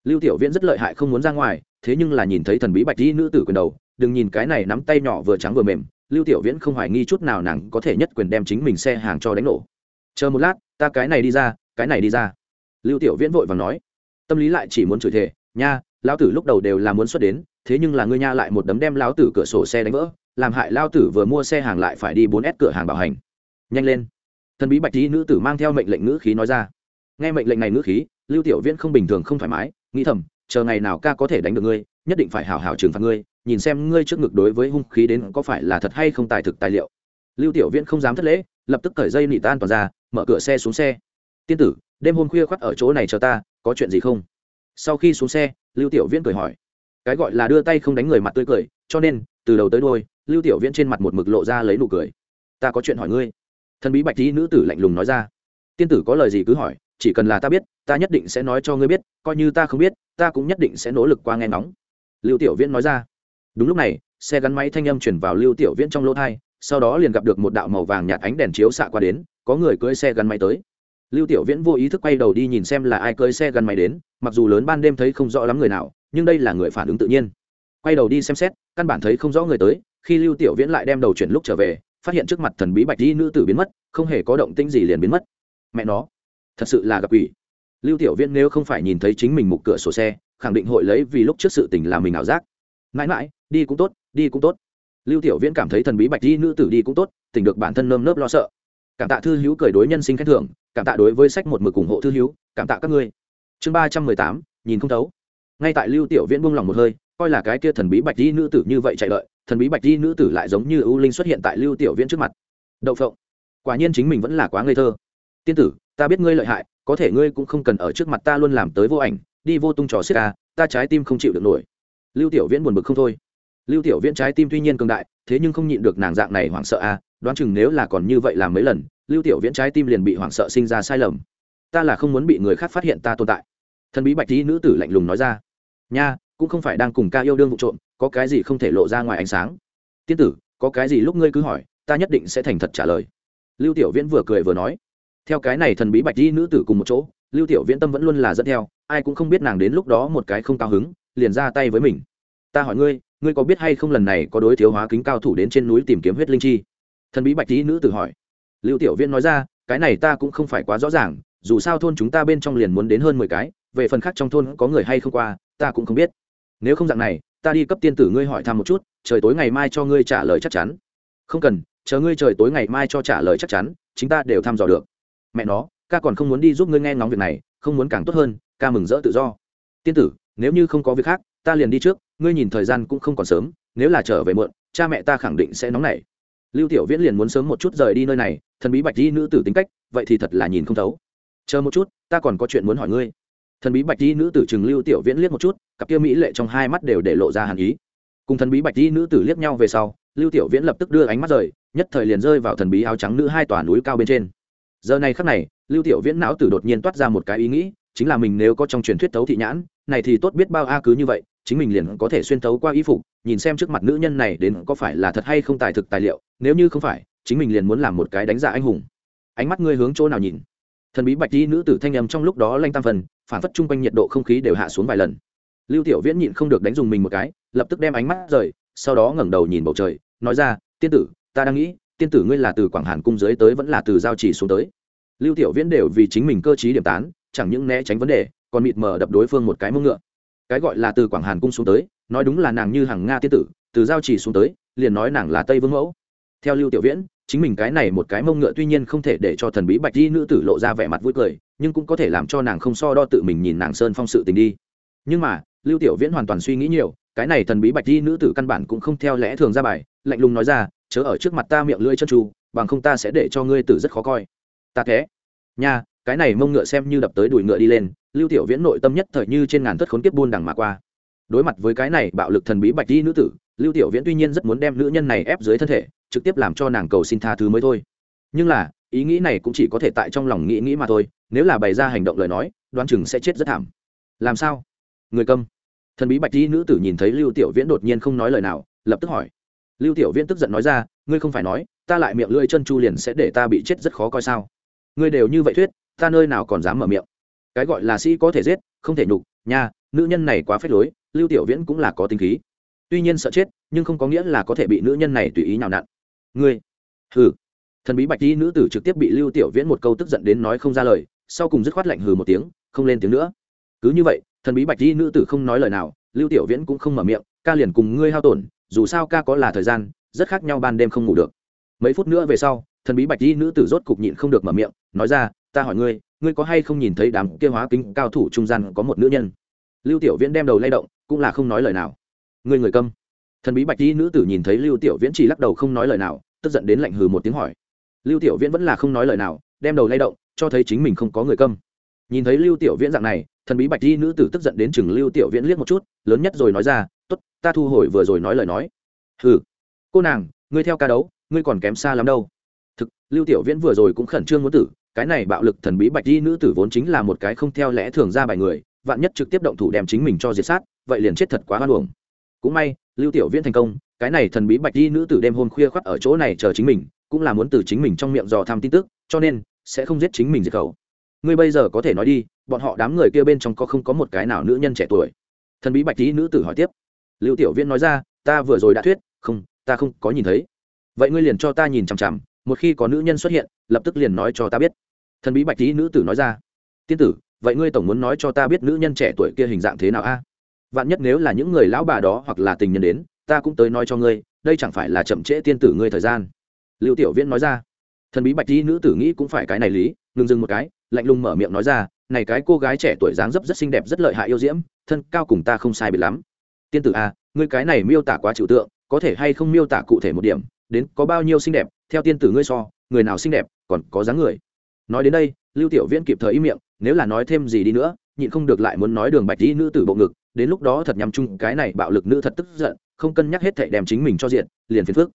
Lưu tiểu viễn rất lợi hại không muốn ra ngoài thế nhưng là nhìn thấy thần bí bạch di nữ tử quyền đầu đừng nhìn cái này nắm tay nhỏ vừa trắng vừa mềm lưu tiểu viễn không hoài nghi chút nào nàng có thể nhất quyền đem chính mình xe hàng cho đánh nổ. Chờ một lát, ta cái này đi ra, cái này đi ra. Lưu tiểu viễn vội và nói. Tâm lý lại chỉ muốn chửi thề, nha, lão tử lúc đầu đều là muốn xuất đến, thế nhưng là ngươi nha lại một đấm đem lão tử cửa sổ xe đánh vỡ, làm hại lao tử vừa mua xe hàng lại phải đi bốn s cửa hàng bảo hành. Nhanh lên. Thần bí bạch tí nữ tử mang theo mệnh lệnh ngữ khí nói ra. Nghe mệnh lệnh này ngữ khí, lưu tiểu viễn không bình thường không thoải mái, nghĩ thầm, chờ ngày nào ca có thể đánh được ngươi, nhất định phải hảo hảo trừng phạt ngươi nhìn xem ngươi trước ngực đối với hung khí đến có phải là thật hay không tài thực tài liệu. Lưu tiểu viễn không dám thất lễ, lập tức cởi dây nị tan toàn ra, mở cửa xe xuống xe. Tiên tử, đêm hôm khuya khoắt ở chỗ này chờ ta, có chuyện gì không? Sau khi xuống xe, lưu tiểu viễn cười hỏi. Cái gọi là đưa tay không đánh người mặt tươi cười, cho nên, từ đầu tới đôi lưu tiểu viễn trên mặt một mực lộ ra lấy nụ cười. Ta có chuyện hỏi ngươi. Thần bí bạch tí nữ tử lạnh lùng nói ra. Tiên tử có lời gì cứ hỏi, chỉ cần là ta biết, ta nhất định sẽ nói cho ngươi biết, coi như ta không biết, ta cũng nhất định sẽ nỗ lực qua nghe ngóng. Lưu tiểu viễn nói ra đúng lúc này, xe gắn máy thanh âm chuyển vào lưu tiểu viễn trong lỗ thai, sau đó liền gặp được một đạo màu vàng nhạt ánh đèn chiếu xạ qua đến, có người cưỡi xe gắn máy tới. Lưu tiểu viễn vô ý thức quay đầu đi nhìn xem là ai cưỡi xe gắn máy đến, mặc dù lớn ban đêm thấy không rõ lắm người nào, nhưng đây là người phản ứng tự nhiên. Quay đầu đi xem xét, căn bản thấy không rõ người tới, khi lưu tiểu viễn lại đem đầu chuyển lúc trở về, phát hiện trước mặt thần bí bạch di nữ tử biến mất, không hề có động tĩnh gì liền biến mất. Mẹ nó, thật sự là gặp ủy lưu tiểu viễn nếu không phải nhìn thấy chính mình mục cửa sổ xe, khẳng định hội lấy vì lúc trước sự tình là mình ảo giác. Mãi mãi đi cũng tốt, đi cũng tốt. Lưu tiểu viễn cảm thấy thần bí bạch di nữ tử đi cũng tốt tỉnh được bản thân nơm nớp lo sợ. Cảm tạ thư hữu cười đối nhân sinh khen thưởng, cảm tạ đối với sách một mực ủng hộ thư hữu, cảm tạ các ngươi. Chương ba trăm mười tám, nhìn không thấu. Ngay tại lưu tiểu viễn buông lòng một hơi, coi là cái kia thần bí bạch di nữ tử như vậy chạy đợi, thần bí bạch di nữ tử lại giống như ưu linh xuất hiện tại lưu tiểu viễn trước mặt. Đậu phộng. Quả nhiên chính mình vẫn là quá ngây thơ. Tiên tử, ta biết ngươi lợi hại, có thể ngươi cũng không cần ở trước mặt ta luôn làm tới vô ảnh, đi vô tung trò xiết ca ta trái tim không chịu được nổi. Lưu tiểu viễn buồn bực không thôi lưu tiểu viễn trái tim tuy nhiên cường đại, thế nhưng không nhịn được nàng dạng này hoảng sợ a đoán chừng nếu là còn như vậy làm mấy lần, lưu tiểu viễn trái tim liền bị hoảng sợ sinh ra sai lầm. Ta là không muốn bị người khác phát hiện ta tồn tại. Thần bí bạch tí nữ tử lạnh lùng nói ra. Nha, cũng không phải đang cùng ca yêu đương vụ trộm, có cái gì không thể lộ ra ngoài ánh sáng. Tiên tử, có cái gì lúc ngươi cứ hỏi, ta nhất định sẽ thành thật trả lời. Lưu tiểu viễn vừa cười vừa nói. Theo cái này thần bí bạch tí nữ tử cùng một chỗ, lưu tiểu viễn tâm vẫn luôn là dẫn theo, ai cũng không biết nàng đến lúc đó một cái không cao hứng, liền ra tay với mình. Ta hỏi ngươi ngươi có biết hay không lần này có đối thiếu hóa kính cao thủ đến trên núi tìm kiếm huyết linh chi? Thần bí bạch tý nữ tự hỏi. Lưu tiểu viễn nói ra, cái này ta cũng không phải quá rõ ràng, dù sao thôn chúng ta bên trong liền muốn đến hơn mười cái, về phần khác trong thôn có người hay không qua, ta cũng không biết. Nếu không dạng này, ta đi cấp tiên tử ngươi hỏi thăm một chút, trời tối ngày mai cho ngươi trả lời chắc chắn. Không cần, chờ ngươi trời tối ngày mai cho trả lời chắc chắn chúng ta đều thăm dò được. Mẹ nó, ca còn không muốn đi giúp ngươi nghe ngóng việc này, không muốn càng tốt hơn, ca mừng rỡ tự do. Tiên tử, nếu như không có việc khác, ta liền đi trước ngươi nhìn thời gian cũng không còn sớm, nếu là trở về muộn, cha mẹ ta khẳng định sẽ nóng nảy. Lưu tiểu viễn liền muốn sớm một chút rời đi nơi này, thần bí bạch di nữ tử tính cách, vậy thì thật là nhìn không thấu. Chờ một chút, ta còn có chuyện muốn hỏi ngươi. Thần bí bạch di nữ tử chừng lưu tiểu viễn liếc một chút, cặp kia mỹ lệ trong hai mắt đều để lộ ra hàn ý. Cùng thần bí bạch di nữ tử liếc nhau về sau, lưu tiểu viễn lập tức đưa ánh mắt rời, nhất thời liền rơi vào thần bí áo trắng nữ hai tòa núi cao bên trên. Giờ này khắc này, lưu tiểu viễn não tử đột nhiên toát ra một cái ý nghĩ, chính là mình nếu có trong truyền thuyết tấu thị nhãn, này thì tốt biết bao a cứ như vậy chính mình liền có thể xuyên tấu qua y phục, nhìn xem trước mặt nữ nhân này đến có phải là thật hay không tài thực tài liệu, nếu như không phải, chính mình liền muốn làm một cái đánh giá anh hùng. Ánh mắt ngươi hướng chỗ nào nhìn? Thần bí bạch đi nữ tử thanh âm trong lúc đó lanh tam phần, phản phất chung quanh nhiệt độ không khí đều hạ xuống vài lần. Lưu tiểu viễn nhịn không được đánh dùng mình một cái, lập tức đem ánh mắt rời, sau đó ngẩng đầu nhìn bầu trời, nói ra, tiên tử, ta đang nghĩ, tiên tử ngươi là từ quảng hàn cung dưới tới vẫn là từ giao chỉ xuống tới? Lưu tiểu viễn đều vì chính mình cơ t điểm tán, chẳng những né tránh vấn đề, còn mịt mờ đập đối phương một cái mông ngựa cái gọi là từ quảng hàn cung xuống tới, nói đúng là nàng như hàng nga tiên tử, từ giao chỉ xuống tới, liền nói nàng là tây vương mẫu. Theo lưu tiểu viễn, chính mình cái này một cái mông ngựa tuy nhiên không thể để cho thần bí bạch di nữ tử lộ ra vẻ mặt vui cười, nhưng cũng có thể làm cho nàng không so đo tự mình nhìn nàng sơn phong sự tình đi. Nhưng mà, lưu tiểu viễn hoàn toàn suy nghĩ nhiều, cái này thần bí bạch di nữ tử căn bản cũng không theo lẽ thường ra bài, lạnh lùng nói ra, chớ ở trước mặt ta miệng lưỡi chân tru bằng không ta sẽ để cho ngươi tử rất khó coi. Ta thế. Nha, cái này mông ngựa xem như đập tới đùi ngựa đi lên lưu tiểu viễn nội tâm nhất thời như trên ngàn thất khốn kiếp buôn đằng mà qua. Đối mặt với cái này bạo lực thần bí bạch đi nữ tử, lưu tiểu viễn tuy nhiên rất muốn đem nữ nhân này ép dưới thân thể, trực tiếp làm cho nàng cầu xin tha thứ mới thôi. Nhưng là, ý nghĩ này cũng chỉ có thể tại trong lòng nghĩ nghĩ mà thôi, nếu là bày ra hành động lời nói đoan chừng sẽ chết rất thảm. Làm sao? Người câm. Thần bí bạch đi nữ tử nhìn thấy lưu tiểu viễn đột nhiên không nói lời nào, lập tức hỏi. Lưu tiểu viễn tức giận nói ra, ngươi không phải nói, ta lại miệng lưỡi chân chu liền sẽ để ta bị chết rất khó coi sao? Ngươi đều như vậy thuyết, ta nơi nào còn dám mở miệng? Cái gọi là sĩ có thể giết, không thể nhục, nha, nữ nhân này quá phết lối, lưu tiểu viễn cũng là có tính khí. Tuy nhiên sợ chết, nhưng không có nghĩa là có thể bị nữ nhân này tùy ý nhào nặn. Ngươi, hừ. Thần bí bạch y nữ tử trực tiếp bị lưu tiểu viễn một câu tức giận đến nói không ra lời, sau cùng dứt khoát lạnh hừ một tiếng, không lên tiếng nữa. Cứ như vậy, thần bí bạch y nữ tử không nói lời nào, lưu tiểu viễn cũng không mở miệng, ca liền cùng ngươi hao tổn, dù sao ca có là thời gian, rất khác nhau ban đêm không ngủ được. Mấy phút nữa về sau, thần bí bạch y nữ tử rốt cục nhịn không được mở miệng, nói ra, ta hỏi ngươi ngươi có hay không nhìn thấy đám kia hóa kính cao thủ trung gian có một nữ nhân? Lưu tiểu viễn đem đầu lay động, cũng là không nói lời nào. Ngươi người câm. Thần bí bạch di nữ tử nhìn thấy lưu tiểu viễn chỉ lắc đầu không nói lời nào, tức giận đến lạnh hừ một tiếng hỏi. Lưu tiểu viễn vẫn là không nói lời nào, đem đầu lay động, cho thấy chính mình không có người câm. Nhìn thấy lưu tiểu viễn dạng này, thần bí bạch di nữ tử tức giận đến chừng lưu tiểu viễn liếc một chút, lớn nhất rồi nói ra, tốt, ta thu hồi vừa rồi nói lời nói. Hừ, cô nàng, ngươi theo ca đấu, ngươi còn kém xa lắm đâu. Thực, lưu tiểu viễn vừa rồi cũng khẩn trương muốn tử cái này bạo lực thần bí bạch di nữ tử vốn chính là một cái không theo lẽ thường ra bài người, vạn nhất trực tiếp động thủ đem chính mình cho diệt sát, vậy liền chết thật quá hoan hồng cũng may, lưu tiểu viễn thành công, cái này thần bí bạch di nữ tử đêm hôm khuya khoắt ở chỗ này chờ chính mình, cũng là muốn từ chính mình trong miệng dò tham tin tức, cho nên, sẽ không giết chính mình diệt khẩu. Ngươi bây giờ có thể nói đi, bọn họ đám người kia bên trong có không có một cái nào nữ nhân trẻ tuổi? Thần bí bạch di nữ tử hỏi tiếp. Lưu tiểu viễn nói ra, ta vừa rồi đã thuyết, không, ta không có nhìn thấy. Vậy ngươi liền cho ta nhìn chằm chằm, một khi có nữ nhân xuất hiện, lập tức liền nói cho ta biết thần bí bạch tí nữ tử nói ra tiên tử vậy ngươi tổng muốn nói cho ta biết nữ nhân trẻ tuổi kia hình dạng thế nào a? Vạn nhất nếu là những người lão bà đó hoặc là tình nhân đến ta cũng tới nói cho ngươi đây chẳng phải là chậm trễ tiên tử ngươi thời gian. Lưu tiểu viễn nói ra. Thần bí bạch tí nữ tử nghĩ cũng phải cái này lý ngừng dừng một cái lạnh lùng mở miệng nói ra này cái cô gái trẻ tuổi dáng dấp rất xinh đẹp rất lợi hại yêu diễm thân cao cùng ta không sai biệt lắm. Tiên tử a à, ngươi cái này miêu tả quá trừu tượng có thể hay không miêu tả cụ thể một điểm đến có bao nhiêu xinh đẹp theo tiên tử ngươi so người nào xinh đẹp còn có dáng người nói đến đây, lưu tiểu viễn kịp thời im miệng, nếu là nói thêm gì đi nữa, nhịn không được lại muốn nói đường bạch dĩ nữ tử bộ ngực, đến lúc đó thật nhằm chung cái này bạo lực nữ thật tức giận, không cân nhắc hết thảy đem chính mình cho diện liền phiền phước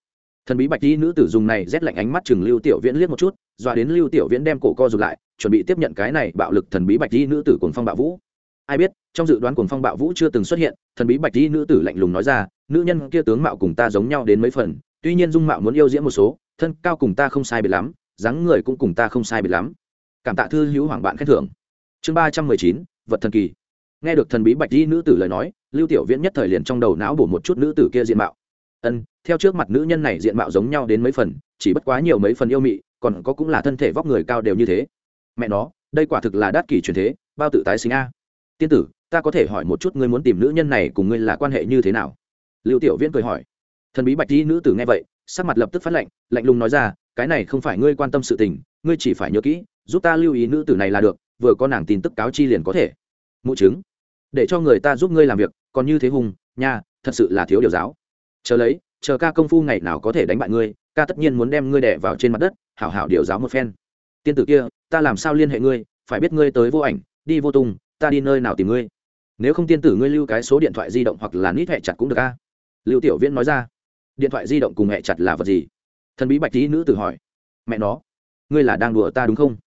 thần bí bạch dĩ nữ tử dùng này rét lạnh ánh mắt chừng lưu tiểu viễn liếc một chút, dọa đến lưu tiểu viễn đem cổ co rụt lại, chuẩn bị tiếp nhận cái này bạo lực thần bí bạch dĩ nữ tử cuồng phong bạo vũ. Ai biết, trong dự đoán cuồng phong bạo vũ chưa từng xuất hiện, thần bí bạch dĩ nữ tử lạnh lùng nói ra, nữ nhân kia tướng mạo cùng ta giống nhau đến mấy phần, tuy nhiên dung mạo muốn yêu diễm một số, thân cao cùng ta không sai biệt lắm dáng người cũng cùng ta không sai biệt lắm. Cảm tạ thư hữu hoàng bạn khen thưởng. Chương ba trăm mười chín, vật thần kỳ. Nghe được thần bí bạch di nữ tử lời nói, lưu tiểu viễn nhất thời liền trong đầu não bổ một chút nữ tử kia diện mạo. Ân, theo trước mặt nữ nhân này diện mạo giống nhau đến mấy phần, chỉ bất quá nhiều mấy phần yêu mị, còn có cũng là thân thể vóc người cao đều như thế. Mẹ nó, đây quả thực là đắt kỷ truyền thế, bao tự tái sinh a. Tiên tử, ta có thể hỏi một chút ngươi muốn tìm nữ nhân này cùng ngươi là quan hệ như thế nào? Lưu tiểu viễn cười hỏi. Thần bí bạch di nữ tử nghe vậy sắc mặt lập tức phát lạnh lạnh lùng nói ra, cái này không phải ngươi quan tâm sự tình, ngươi chỉ phải nhớ kỹ, giúp ta lưu ý nữ tử này là được, vừa có nàng tin tức cáo chi liền có thể. Mụ chứng, để cho người ta giúp ngươi làm việc, còn như thế hùng, nha, thật sự là thiếu điều giáo. Chờ lấy, chờ ca công phu ngày nào có thể đánh bại ngươi, ca tất nhiên muốn đem ngươi đẻ vào trên mặt đất, hảo hảo điều giáo một phen. Tiên tử kia, ta làm sao liên hệ ngươi, phải biết ngươi tới vô ảnh, đi vô tung, ta đi nơi nào tìm ngươi. Nếu không tiên tử ngươi lưu cái số điện thoại di động hoặc là nít hẹ chặt cũng được a. Lưu tiểu viễn nói ra điện thoại di động cùng mẹ chặt là vật gì? Thần bí bạch tí nữ tử hỏi. Mẹ nó, ngươi là đang đùa ta đúng không?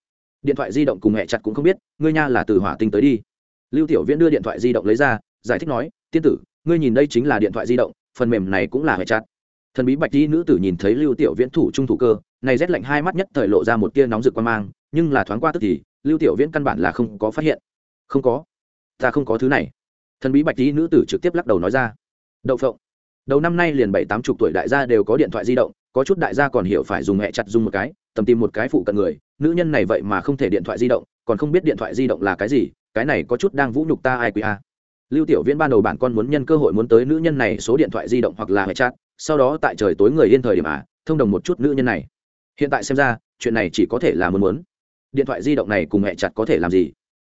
Điện thoại di động cùng mẹ chặt cũng không biết, ngươi nha là từ hỏa tinh tới đi. Lưu tiểu viễn đưa điện thoại di động lấy ra, giải thích nói, tiên tử, ngươi nhìn đây chính là điện thoại di động, phần mềm này cũng là hệ chặt. Thần bí bạch tí nữ tử nhìn thấy lưu tiểu viễn thủ trung thủ cơ, này rét lạnh hai mắt nhất thời lộ ra một tia nóng rực quan mang, nhưng là thoáng qua tức thì, lưu tiểu viễn căn bản là không có phát hiện. Không có, ta không có thứ này. Thần bí bạch tí nữ tử trực tiếp lắc đầu nói ra. Đậu phộng đầu năm nay liền bảy tám chục tuổi đại gia đều có điện thoại di động có chút đại gia còn hiểu phải dùng hẹ chặt dùng một cái tầm tìm một cái phụ cận người nữ nhân này vậy mà không thể điện thoại di động còn không biết điện thoại di động là cái gì cái này có chút đang vũ nhục ta ai quý a. Lưu tiểu viễn ban đầu bản con muốn nhân cơ hội muốn tới nữ nhân này số điện thoại di động hoặc là hệ chặt, sau đó tại trời tối người yên thời điểm à thông đồng một chút nữ nhân này. Hiện tại xem ra chuyện này chỉ có thể là muốn muốn. Điện thoại di động này cùng hệ chặt có thể làm gì?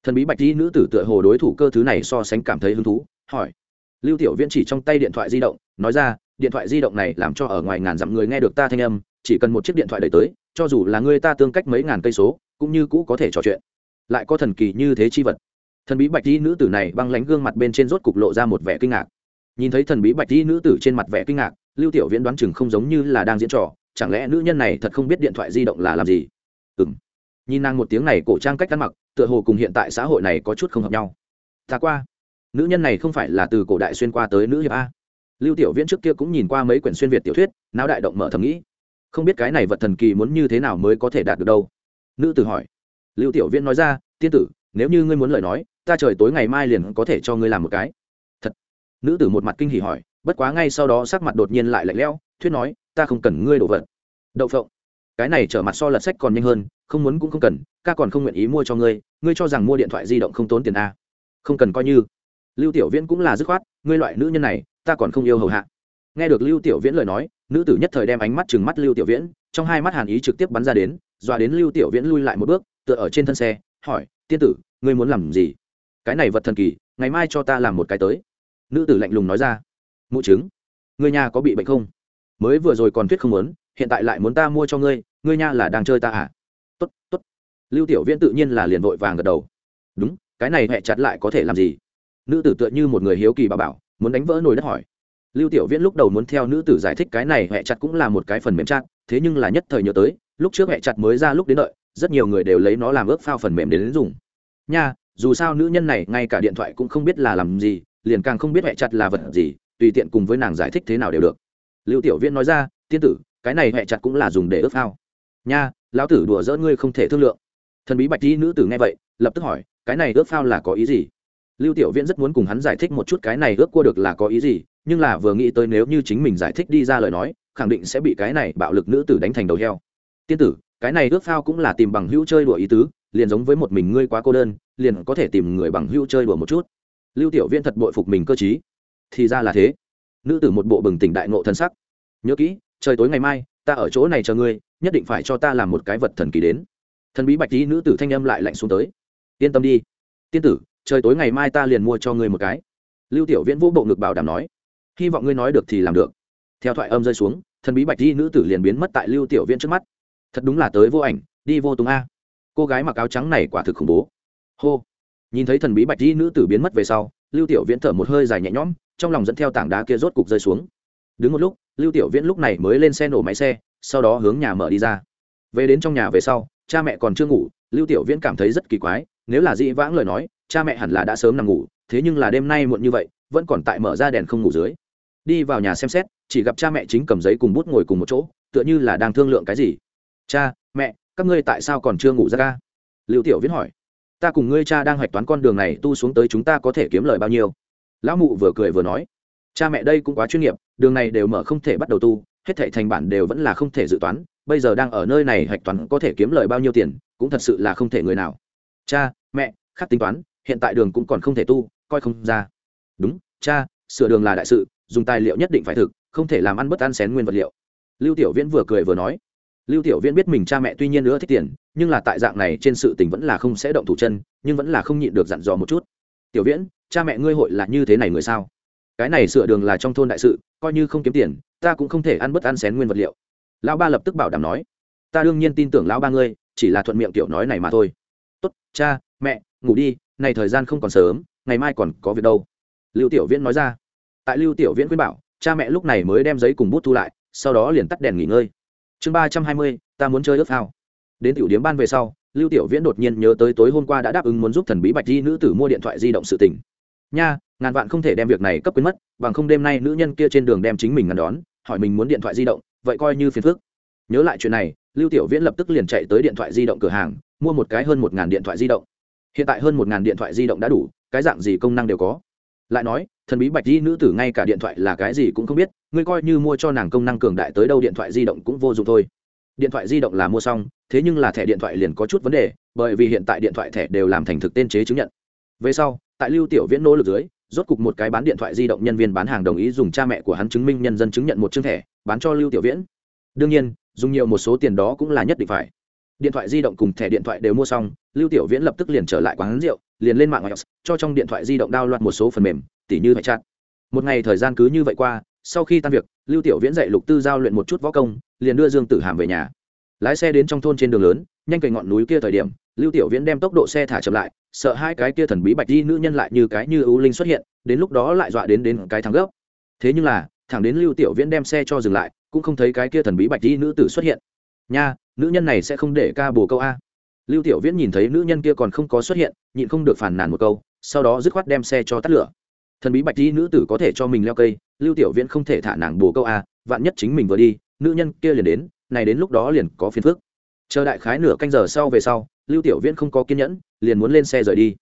Thần bí bạch di nữ tử tựa hồ đối thủ cơ thứ này so sánh cảm thấy hứng thú hỏi. Lưu tiểu viễn chỉ trong tay điện thoại di động nói ra, điện thoại di động này làm cho ở ngoài ngàn dặm người nghe được ta thanh âm, chỉ cần một chiếc điện thoại đẩy tới, cho dù là người ta tương cách mấy ngàn cây số, cũng như cũ có thể trò chuyện. Lại có thần kỳ như thế chi vật. Thần bí bạch di nữ tử này băng lánh gương mặt bên trên rốt cục lộ ra một vẻ kinh ngạc. Nhìn thấy thần bí bạch di nữ tử trên mặt vẻ kinh ngạc, lưu tiểu viễn đoán chừng không giống như là đang diễn trò, chẳng lẽ nữ nhân này thật không biết điện thoại di động là làm gì? Ừ m nhìn nàng một tiếng này cổ trang cách ăn mặc, tựa hồ cùng hiện tại xã hội này có chút không hợp nhau. Ta qua. Nữ nhân này không phải là từ cổ đại xuyên qua tới nữ hiệp a lưu tiểu viễn trước kia cũng nhìn qua mấy quyển xuyên việt tiểu thuyết não đại động mở thầm nghĩ, không biết cái này vật thần kỳ muốn như thế nào mới có thể đạt được đâu. Nữ tử hỏi. Lưu tiểu viễn nói ra, tiên tử, nếu như ngươi muốn lời nói, ta trời tối ngày mai liền có thể cho ngươi làm một cái. Thật. Nữ tử một mặt kinh hỉ hỏi, bất quá ngay sau đó sắc mặt đột nhiên lại lạnh lẽo, thuyết nói, ta không cần ngươi đổ vật. Đậu phộng. Cái này trở mặt so lật sách còn nhanh hơn, không muốn cũng không cần, ca còn không nguyện ý mua cho ngươi ngươi cho rằng mua điện thoại di động không tốn tiền a không cần coi như. Lưu tiểu viễn cũng là dứt khoát, ngươi loại nữ nhân này ta còn không yêu hầu hạ. Nghe được lưu tiểu viễn lời nói, nữ tử nhất thời đem ánh mắt chừng mắt lưu tiểu viễn, trong hai mắt hàn ý trực tiếp bắn ra đến, dọa đến lưu tiểu viễn lui lại một bước, tựa ở trên thân xe, hỏi, tiên tử, ngươi muốn làm gì? Cái này vật thần kỳ, ngày mai cho ta làm một cái tới. Nữ tử lạnh lùng nói ra, mụ chứng ngươi nhà có bị bệnh không? Mới vừa rồi còn thuyết không muốn, hiện tại lại muốn ta mua cho ngươi ngươi nha là đang chơi ta à? Tốt tốt. Lưu tiểu viễn tự nhiên là liền vội vàng gật đầu. Đúng, cái này hẹ chặt lại có thể làm gì? Nữ tử tựa như một người hiếu kỳ bà bảo muốn đánh vỡ nồi đất hỏi. Lưu tiểu viễn lúc đầu muốn theo nữ tử giải thích cái này hẹ chặt cũng là một cái phần mềm chặt thế nhưng là nhất thời nhớ tới lúc trước hẹ chặt mới ra lúc đến đợi rất nhiều người đều lấy nó làm ước phao phần mềm đến, đến dùng. Nha dù sao nữ nhân này ngay cả điện thoại cũng không biết là làm gì liền càng không biết hẹ chặt là vật gì tùy tiện cùng với nàng giải thích thế nào đều được. Lưu tiểu viễn nói ra tiên tử cái này hẹ chặt cũng là dùng để ước phao. Nha lão tử đùa dỡ ngươi không thể thương lượng. Thần bí bạch di nữ tử nghe vậy lập tức hỏi cái này ước phao là có ý gì? Lưu tiểu viễn rất muốn cùng hắn giải thích một chút cái này ước cua được là có ý gì, nhưng là vừa nghĩ tới nếu như chính mình giải thích đi ra lời nói, khẳng định sẽ bị cái này bạo lực nữ tử đánh thành đầu heo. Tiên tử, cái này ước phao cũng là tìm bằng hữu chơi đùa ý tứ, liền giống với một mình ngươi quá cô đơn, liền có thể tìm người bằng hữu chơi đùa một chút. Lưu tiểu viễn thật bội phục mình cơ chí thì ra là thế. Nữ tử một bộ bừng tỉnh đại ngộ thân sắc. Nhớ kỹ, trời tối ngày mai, ta ở chỗ này chờ ngươi, nhất định phải cho ta làm một cái vật thần kỳ đến. Thần bí bạch tí nữ tử thanh âm lại lạnh xuống tới. Yên tâm đi. Tiên tử trời tối ngày mai ta liền mua cho ngươi một cái. Lưu tiểu viễn vũ bộ ngực bảo đảm nói, hy vọng ngươi nói được thì làm được. Theo thoại âm rơi xuống, thần bí bạch di nữ tử liền biến mất tại lưu tiểu viễn trước mắt. Thật đúng là tới vô ảnh, đi vô tùng a. Cô gái mặc áo trắng này quả thực khủng bố. Hô. Nhìn thấy thần bí bạch di nữ tử biến mất về sau, lưu tiểu viễn thở một hơi dài nhẹ nhõm, trong lòng dẫn theo tảng đá kia rốt cục rơi xuống. Đứng một lúc, lưu tiểu viễn lúc này mới lên xe nổ máy xe, sau đó hướng nhà mở đi ra. Về đến trong nhà về sau, cha mẹ còn chưa ngủ, lưu tiểu viễn cảm thấy rất kỳ quái, nếu là dĩ vãng lời nói cha mẹ hẳn là đã sớm nằm ngủ, thế nhưng là đêm nay muộn như vậy, vẫn còn tại mở ra đèn không ngủ dưới. Đi vào nhà xem xét, chỉ gặp cha mẹ chính cầm giấy cùng bút ngồi cùng một chỗ, tựa như là đang thương lượng cái gì. Cha, mẹ, các ngươi tại sao còn chưa ngủ ra ca? Liệu tiểu viễn hỏi. Ta cùng ngươi cha đang hoạch toán con đường này tu xuống tới chúng ta có thể kiếm lời bao nhiêu? Lão mụ vừa cười vừa nói. Cha mẹ đây cũng quá chuyên nghiệp, đường này đều mở không thể bắt đầu tu, hết thảy thành bản đều vẫn là không thể dự toán, bây giờ đang ở nơi này hạch toán có thể kiếm lời bao nhiêu tiền, cũng thật sự là không thể người nào. Cha, mẹ khắc tính toán hiện tại đường cũng còn không thể tu, coi không ra. Đúng, cha, sửa đường là đại sự, dùng tài liệu nhất định phải thực, không thể làm ăn bất ăn xén nguyên vật liệu. Lưu tiểu viễn vừa cười vừa nói. Lưu tiểu viễn biết mình cha mẹ tuy nhiên nữa thích tiền, nhưng là tại dạng này trên sự tình vẫn là không sẽ động thủ chân, nhưng vẫn là không nhịn được dặn dò một chút. Tiểu viễn, cha mẹ ngươi hội là như thế này người sao? Cái này sửa đường là trong thôn đại sự, coi như không kiếm tiền, ta cũng không thể ăn bất ăn xén nguyên vật liệu. Lão ba lập tức bảo đảm nói. Ta đương nhiên tin tưởng lão ba ngươi, chỉ là thuận miệng tiểu nói này mà thôi. Tốt, cha, mẹ, ngủ đi này thời gian không còn sớm, ngày mai còn có việc đâu. Lưu tiểu viễn nói ra. Tại lưu tiểu viễn khuyên bảo, cha mẹ lúc này mới đem giấy cùng bút thu lại, sau đó liền tắt đèn nghỉ ngơi. Chương ba trăm hai mươi, ta muốn chơi ước phao. Đến tiểu điếm ban về sau, lưu tiểu viễn đột nhiên nhớ tới tối hôm qua đã đáp ứng muốn giúp thần bí bạch di nữ tử mua điện thoại di động sự tỉnh nha, ngàn vạn không thể đem việc này cấp quyến mất, bằng không đêm nay nữ nhân kia trên đường đem chính mình ngăn đón, hỏi mình muốn điện thoại di động, vậy coi như phiền phức. Nhớ lại chuyện này, lưu tiểu viễn lập tức liền chạy tới điện thoại di động cửa hàng, mua một cái hơn một ngàn điện thoại di động hiện tại hơn một ngàn điện thoại di động đã đủ, cái dạng gì công năng đều có. Lại nói, thần bí bạch di nữ tử ngay cả điện thoại là cái gì cũng không biết, ngươi coi như mua cho nàng công năng cường đại tới đâu điện thoại di động cũng vô dụng thôi. Điện thoại di động là mua xong, thế nhưng là thẻ điện thoại liền có chút vấn đề, bởi vì hiện tại điện thoại thẻ đều làm thành thực tên chế chứng nhận. Về sau, tại lưu tiểu viễn nỗ lực dưới, rốt cục một cái bán điện thoại di động nhân viên bán hàng đồng ý dùng cha mẹ của hắn chứng minh nhân dân chứng nhận một chương thẻ, bán cho lưu tiểu viễn. Đương nhiên, dùng nhiều một số tiền đó cũng là nhất định phải điện thoại di động cùng thẻ điện thoại đều mua xong, lưu tiểu viễn lập tức liền trở lại quán rượu, liền lên mạng ngoại cho trong điện thoại di động đao loạt một số phần mềm, tỉ như phải chặt một ngày thời gian cứ như vậy qua, sau khi tan việc, lưu tiểu viễn dạy lục tư giao luyện một chút võ công, liền đưa dương tử hàm về nhà. Lái xe đến trong thôn trên đường lớn, nhanh cậy ngọn núi kia thời điểm, lưu tiểu viễn đem tốc độ xe thả chậm lại, sợ hai cái kia thần bí bạch di nữ nhân lại như cái như ưu linh xuất hiện, đến lúc đó lại dọa đến đến cái thắng gấp. Thế nhưng là, thẳng đến lưu tiểu viễn đem xe cho dừng lại, cũng không thấy cái kia thần bí bạch di nữ tử xuất hiện. Nha nữ nhân này sẽ không để ca bồ câu a. Lưu tiểu viễn nhìn thấy nữ nhân kia còn không có xuất hiện, nhịn không được phản nàn một câu, sau đó dứt khoát đem xe cho tắt lửa. Thần bí bạch di nữ tử có thể cho mình leo cây, lưu tiểu viễn không thể thả nàng bồ câu a, vạn nhất chính mình vừa đi, nữ nhân kia liền đến, này đến lúc đó liền có phiền phức. Chờ đại khái nửa canh giờ sau về sau, lưu tiểu viễn không có kiên nhẫn, liền muốn lên xe rời đi.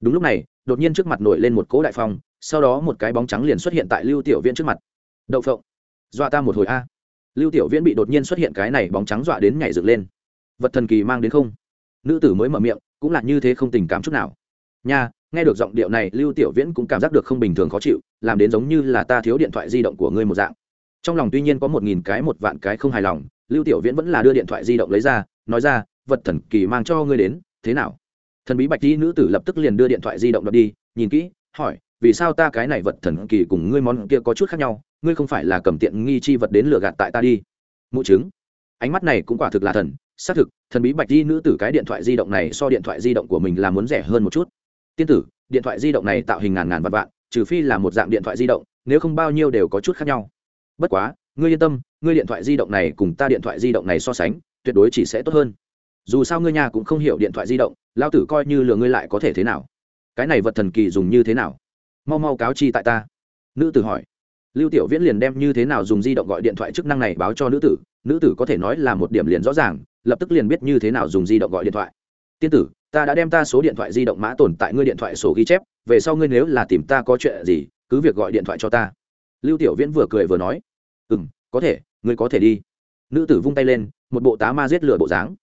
Đúng lúc này, đột nhiên trước mặt nổi lên một cỗ đại phong, sau đó một cái bóng trắng liền xuất hiện tại lưu tiểu viễn trước mặt. Đậu phộng, dọa ta một hồi a lưu tiểu viễn bị đột nhiên xuất hiện cái này bóng trắng dọa đến nhảy dựng lên. Vật thần kỳ mang đến không? Nữ tử mới mở miệng, cũng là như thế không tình cảm chút nào. Nha, nghe được giọng điệu này, lưu tiểu viễn cũng cảm giác được không bình thường khó chịu, làm đến giống như là ta thiếu điện thoại di động của ngươi một dạng. Trong lòng tuy nhiên có một nghìn cái, một vạn cái không hài lòng, lưu tiểu viễn vẫn là đưa điện thoại di động lấy ra, nói ra, vật thần kỳ mang cho ngươi đến, thế nào? Thần bí bạch di nữ tử lập tức liền đưa điện thoại di động đập đi, nhìn kỹ, hỏi, vì sao ta cái này vật thần kỳ cùng ngươi món kia có chút khác nhau? Ngươi không phải là cầm tiện nghi chi vật đến lừa gạt tại ta đi. Mụ chứng ánh mắt này cũng quả thực là thần, xác thực, thần bí bạch di nữ tử cái điện thoại di động này so điện thoại di động của mình là muốn rẻ hơn một chút. Tiên tử, điện thoại di động này tạo hình ngàn ngàn vạn vạn, trừ phi là một dạng điện thoại di động, nếu không bao nhiêu đều có chút khác nhau. Bất quá, ngươi yên tâm, ngươi điện thoại di động này cùng ta điện thoại di động này so sánh, tuyệt đối chỉ sẽ tốt hơn. Dù sao ngươi nhà cũng không hiểu điện thoại di động, lao tử coi như lừa ngươi lại có thể thế nào? Cái này vật thần kỳ dùng như thế nào? Mau mau cáo chi tại ta. Nữ tử hỏi lưu tiểu viễn liền đem như thế nào dùng di động gọi điện thoại chức năng này báo cho nữ tử nữ tử có thể nói là một điểm liền rõ ràng, lập tức liền biết như thế nào dùng di động gọi điện thoại. Tiên tử, ta đã đem ta số điện thoại di động mã tồn tại ngươi điện thoại sổ ghi chép, về sau ngươi nếu là tìm ta có chuyện gì, cứ việc gọi điện thoại cho ta. Lưu tiểu viễn vừa cười vừa nói. Ừ m có thể, ngươi có thể đi. Nữ tử vung tay lên, một bộ tá ma giết lửa bộ dáng.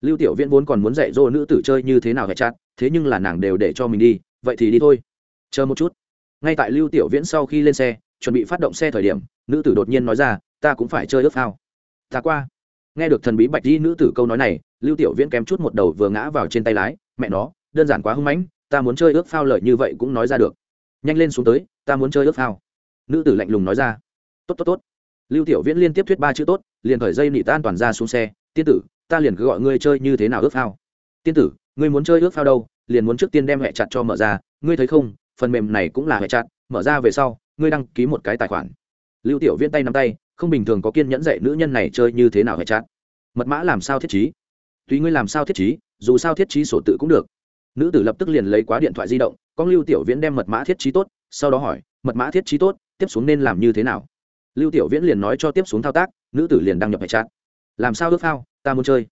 Lưu tiểu viễn vốn còn muốn dạy dỗ nữ tử chơi như thế nào hẹn chát thế nhưng là nàng đều để cho mình đi, vậy thì đi thôi. Chờ một chút. Ngay tại lưu tiểu viễn sau khi lên xe chuẩn bị phát động xe thời điểm, nữ tử đột nhiên nói ra, ta cũng phải chơi ướp phao. Ta qua. Nghe được thần bí bạch di nữ tử câu nói này, lưu tiểu viễn kém chút một đầu vừa ngã vào trên tay lái, mẹ nó, đơn giản quá hưng mãnh, ta muốn chơi ướp phao lợi như vậy cũng nói ra được. Nhanh lên xuống tới, ta muốn chơi ướp phao. Nữ tử lạnh lùng nói ra. Tốt tốt tốt. Lưu tiểu viễn liên tiếp thuyết ba chữ tốt, liền khởi dây nị tan toàn ra xuống xe, tiên tử, ta liền cứ gọi ngươi chơi như thế nào ướp phao. Tiên tử, ngươi muốn chơi ướp phao đâu, liền muốn trước tiên đem hẹ chặt cho mở ra, ngươi thấy không, phần mềm này cũng là hẹ chặt, mở ra về sau ngươi đăng ký một cái tài khoản. Lưu tiểu viễn tay nắm tay, không bình thường có kiên nhẫn dạy nữ nhân này chơi như thế nào hay chát? Mật mã làm sao thiết trí? Tùy ngươi làm sao thiết trí, dù sao thiết trí sổ tự cũng được. Nữ tử lập tức liền lấy quá điện thoại di động con lưu tiểu viễn đem mật mã thiết trí tốt, sau đó hỏi, mật mã thiết trí tốt, tiếp xuống nên làm như thế nào? Lưu tiểu viễn liền nói cho tiếp xuống thao tác, nữ tử liền đăng nhập hệ chat làm sao ước phao, ta muốn chơi.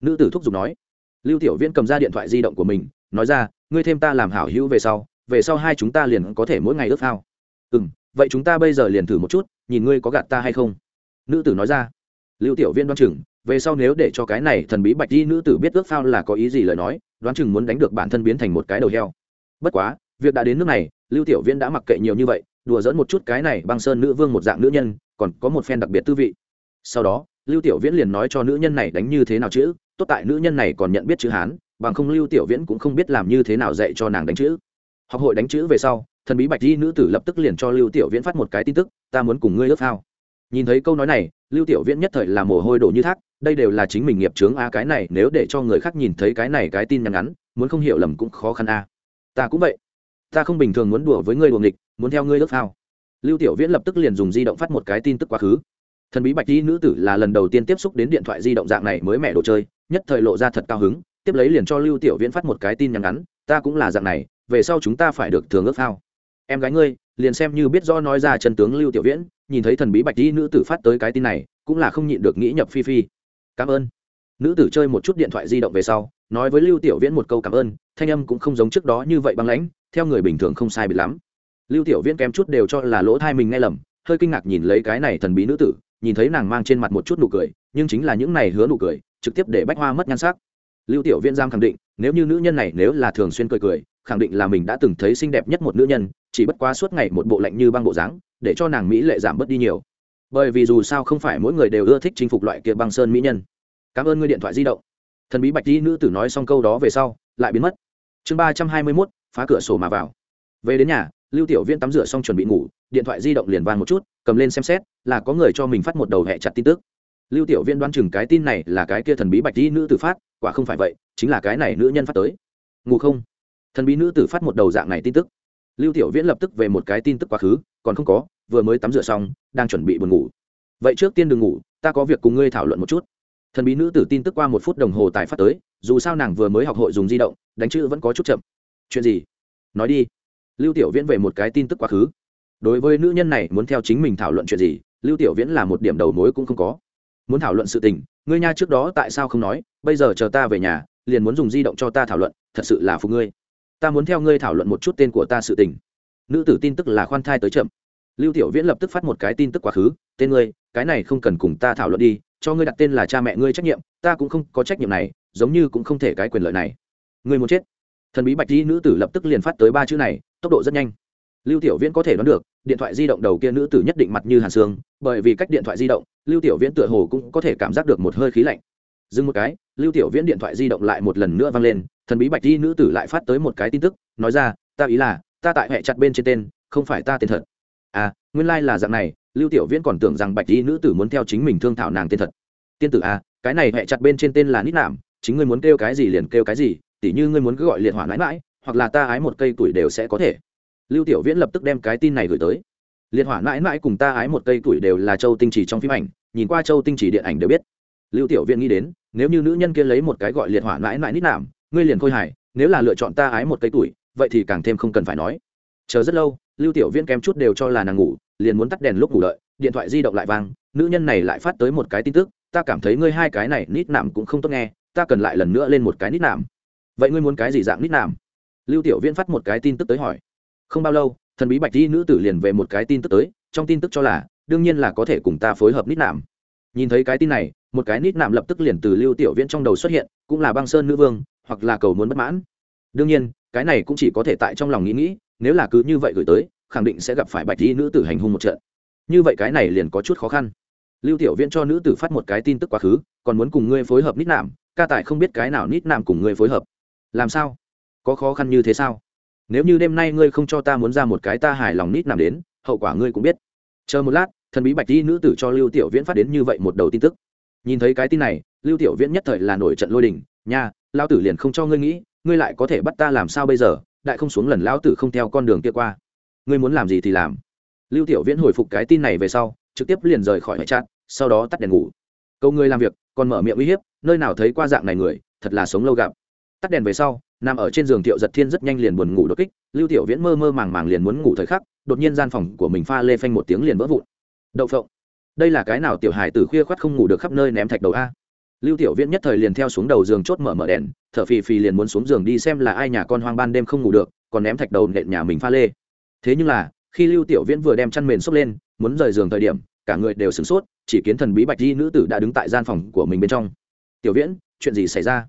Nữ tử thúc giục nói. Lưu tiểu viễn cầm ra điện thoại di động của mình, nói ra, ngươi thêm ta làm hảo hữu về sau về sau hai chúng ta liền có thể mỗi ngày ước phao ừ m vậy chúng ta bây giờ liền thử một chút, nhìn ngươi có gạt ta hay không? Nữ tử nói ra. Lưu tiểu Viên đoán chừng, về sau nếu để cho cái này thần bí bạch di nữ tử biết ước phao là có ý gì lời nói, đoán chừng muốn đánh được bản thân biến thành một cái đầu heo. Bất quá, việc đã đến nước này, lưu tiểu viễn đã mặc kệ nhiều như vậy, đùa dẫn một chút cái này băng sơn nữ vương một dạng nữ nhân, còn có một phen đặc biệt tư vị. Sau đó, lưu tiểu viễn liền nói cho nữ nhân này đánh như thế nào chữ, tốt tại nữ nhân này còn nhận biết chữ hán, bằng không lưu tiểu viễn cũng không biết làm như thế nào dạy cho nàng đánh chữ. Học hội đánh chữ về sau thần bí bạch di nữ tử lập tức liền cho lưu tiểu viễn phát một cái tin tức ta muốn cùng ngươi ước phao nhìn thấy câu nói này lưu tiểu viễn nhất thời là mồ hôi đổ như thác đây đều là chính mình nghiệp chướng a cái này nếu để cho người khác nhìn thấy cái này cái tin nhắn ngắn muốn không hiểu lầm cũng khó khăn a ta cũng vậy ta không bình thường muốn đùa với ngươi đùa nghịch muốn theo ngươi ước phao lưu tiểu viễn lập tức liền dùng di động phát một cái tin tức quá khứ thần bí bạch di nữ tử là lần đầu tiên tiếp xúc đến điện thoại di động dạng này mới mẹ đồ chơi nhất thời lộ ra thật cao hứng tiếp lấy liền cho lưu tiểu viễn phát một cái tin nhắn ngắn ta cũng là dạng này về sau chúng ta phải được thường ước phao em gái ngươi, liền xem như biết do nói ra chân tướng lưu tiểu viễn, nhìn thấy thần bí bạch đi nữ tử phát tới cái tin này, cũng là không nhịn được nghĩ nhập phi phi. Cảm ơn. Nữ tử chơi một chút điện thoại di động về sau, nói với lưu tiểu viễn một câu cảm ơn, thanh âm cũng không giống trước đó như vậy băng lãnh, theo người bình thường không sai biệt lắm. Lưu tiểu viễn kém chút đều cho là lỗ thai mình nghe lầm, hơi kinh ngạc nhìn lấy cái này thần bí nữ tử, nhìn thấy nàng mang trên mặt một chút nụ cười, nhưng chính là những này hứa nụ cười, trực tiếp để bách hoa mất nhan sắc. Lưu tiểu viễn giam khẳng định, nếu như nữ nhân này nếu là thường xuyên cười cười khẳng định là mình đã từng thấy xinh đẹp nhất một nữ nhân, chỉ bất quá suốt ngày một bộ lạnh như băng bộ dáng, để cho nàng mỹ lệ giảm bớt đi nhiều. Bởi vì dù sao không phải mỗi người đều ưa thích chinh phục loại kia băng sơn mỹ nhân. Cảm ơn ngươi điện thoại di động. Thần bí bạch di nữ tử nói xong câu đó về sau, lại biến mất. Chương ba trăm hai mươi mốt, phá cửa sổ mà vào. Về đến nhà, lưu tiểu viễn tắm rửa xong chuẩn bị ngủ, điện thoại di động liền vàng một chút, cầm lên xem xét, là có người cho mình phát một đầu hẹ chặt tin tức. Lưu tiểu viễn đoán chừng cái tin này là cái kia thần bí bạch di nữ tử phát, quả không phải vậy, chính là cái này nữ nhân phát tới. Ngủ không? Thần bí nữ tử phát một đầu dạng này tin tức. Lưu tiểu viễn lập tức về một cái tin tức quá khứ, còn không có, vừa mới tắm rửa xong, đang chuẩn bị buồn ngủ. Vậy trước tiên đừng ngủ, ta có việc cùng ngươi thảo luận một chút. Thần bí nữ tử tin tức qua một phút đồng hồ tài phát tới, dù sao nàng vừa mới học hội dùng di động, đánh chữ vẫn có chút chậm. Chuyện gì? Nói đi. Lưu tiểu viễn về một cái tin tức quá khứ. Đối với nữ nhân này muốn theo chính mình thảo luận chuyện gì, lưu tiểu viễn là một điểm đầu mối cũng không có. Muốn thảo luận sự tình, ngươi nha trước đó tại sao không nói, bây giờ chờ ta về nhà, liền muốn dùng di động cho ta thảo luận, thật sự là phụ ngươi ta muốn theo ngươi thảo luận một chút tên của ta sự tình. Nữ tử tin tức là khoan thai tới chậm. Lưu tiểu viễn lập tức phát một cái tin tức quá khứ, tên ngươi, cái này không cần cùng ta thảo luận đi, cho ngươi đặt tên là cha mẹ ngươi trách nhiệm, ta cũng không có trách nhiệm này, giống như cũng không thể cái quyền lợi này. Ngươi muốn chết. Thần bí bạch di nữ tử lập tức liền phát tới ba chữ này, tốc độ rất nhanh. Lưu tiểu viễn có thể đoán được, điện thoại di động đầu kia nữ tử nhất định mặt như hàn xương bởi vì cách điện thoại di động, lưu tiểu viễn tựa hồ cũng có thể cảm giác được một hơi khí lạnh. Dừng một cái, lưu tiểu viễn điện thoại di động lại một lần nữa vang lên thần bí bạch di nữ tử lại phát tới một cái tin tức, nói ra, ta ý là, ta tại hệ chặt bên trên tên, không phải ta tên thật. À nguyên lai、like、là dạng này, lưu tiểu viễn còn tưởng rằng bạch di nữ tử muốn theo chính mình thương thảo nàng tên thật. Tiên tử à cái này hệ chặt bên trên tên là nít nạm, chính ngươi muốn kêu cái gì liền kêu cái gì, tỉ như ngươi muốn cứ gọi liệt hỏa mãi mãi hoặc là ta ái một cây tuổi đều sẽ có thể. Lưu tiểu viễn lập tức đem cái tin này gửi tới. Liệt hỏa mãi mãi cùng ta ái một cây tuổi đều là châu tinh chỉ trong phim ảnh, nhìn qua châu tinh chỉ điện ảnh đều biết. Lưu tiểu viễn nghĩ đến, nếu như nữ nhân kia lấy một cái gọi liệt hỏa mãi mãi nít nạm ngươi liền khôi hài, nếu là lựa chọn ta ái một cây tuổi, vậy thì càng thêm không cần phải nói. Chờ rất lâu, lưu tiểu viễn kém chút đều cho là nàng ngủ, liền muốn tắt đèn lúc ngủ đợi, điện thoại di động lại vang, nữ nhân này lại phát tới một cái tin tức, ta cảm thấy ngươi hai cái này nít nạm cũng không tốt nghe, ta cần lại lần nữa lên một cái nít nạm. Vậy ngươi muốn cái gì dạng nít nạm? Lưu tiểu viễn phát một cái tin tức tới hỏi. Không bao lâu, thần bí bạch di nữ tử liền về một cái tin tức tới, trong tin tức cho là, đương nhiên là có thể cùng ta phối hợp nít nạm. Nhìn thấy cái tin này, một cái nít nạm lập tức liền từ lưu tiểu viễn trong đầu xuất hiện, cũng là băng sơn nữ vương hoặc là cầu muốn bất mãn. Đương nhiên, cái này cũng chỉ có thể tại trong lòng nghĩ nghĩ, nếu là cứ như vậy gửi tới, khẳng định sẽ gặp phải bạch y nữ tử hành hung một trận. Như vậy cái này liền có chút khó khăn. Lưu tiểu viễn cho nữ tử phát một cái tin tức quá khứ, còn muốn cùng ngươi phối hợp nít nạm, ca tại không biết cái nào nít nạm cùng ngươi phối hợp. Làm sao? Có khó khăn như thế sao? Nếu như đêm nay ngươi không cho ta muốn ra một cái ta hài lòng nít nạm đến, hậu quả ngươi cũng biết. Chờ một lát, thần bí bạch y nữ tử cho lưu tiểu viễn phát đến như vậy một đầu tin tức. Nhìn thấy cái tin này, lưu tiểu viễn nhất thời là nổi trận lôi đình, nha lao tử liền không cho ngươi nghĩ, ngươi lại có thể bắt ta làm sao bây giờ? Đại không xuống lần lao tử không theo con đường kia qua. Ngươi muốn làm gì thì làm. Lưu tiểu viễn hồi phục cái tin này về sau, trực tiếp liền rời khỏi hệ chat sau đó tắt đèn ngủ. Câu ngươi làm việc, còn mở miệng uy hiếp, nơi nào thấy qua dạng này người, thật là sống lâu gặp. Tắt đèn về sau, nằm ở trên giường thiệu giật thiên rất nhanh liền buồn ngủ đột kích, lưu tiểu viễn mơ mơ màng màng liền muốn ngủ thời khắc, đột nhiên gian phòng của mình pha lê phanh một tiếng liền vỡ vụn. Đậu phộng. Đây là cái nào tiểu hài từ khuya khoắt không ngủ được khắp nơi ném thạch đầu a? Lưu tiểu viễn nhất thời liền theo xuống đầu giường chốt mở mở đèn, thở phì phì liền muốn xuống giường đi xem là ai nhà con hoang ban đêm không ngủ được, còn ném thạch đầu nện nhà mình pha lê. Thế nhưng là, khi lưu tiểu viễn vừa đem chăn mền xốc lên, muốn rời giường thời điểm, cả người đều sửng sốt, chỉ kiến thần bí bạch di nữ tử đã đứng tại gian phòng của mình bên trong. Tiểu viễn, chuyện gì xảy ra?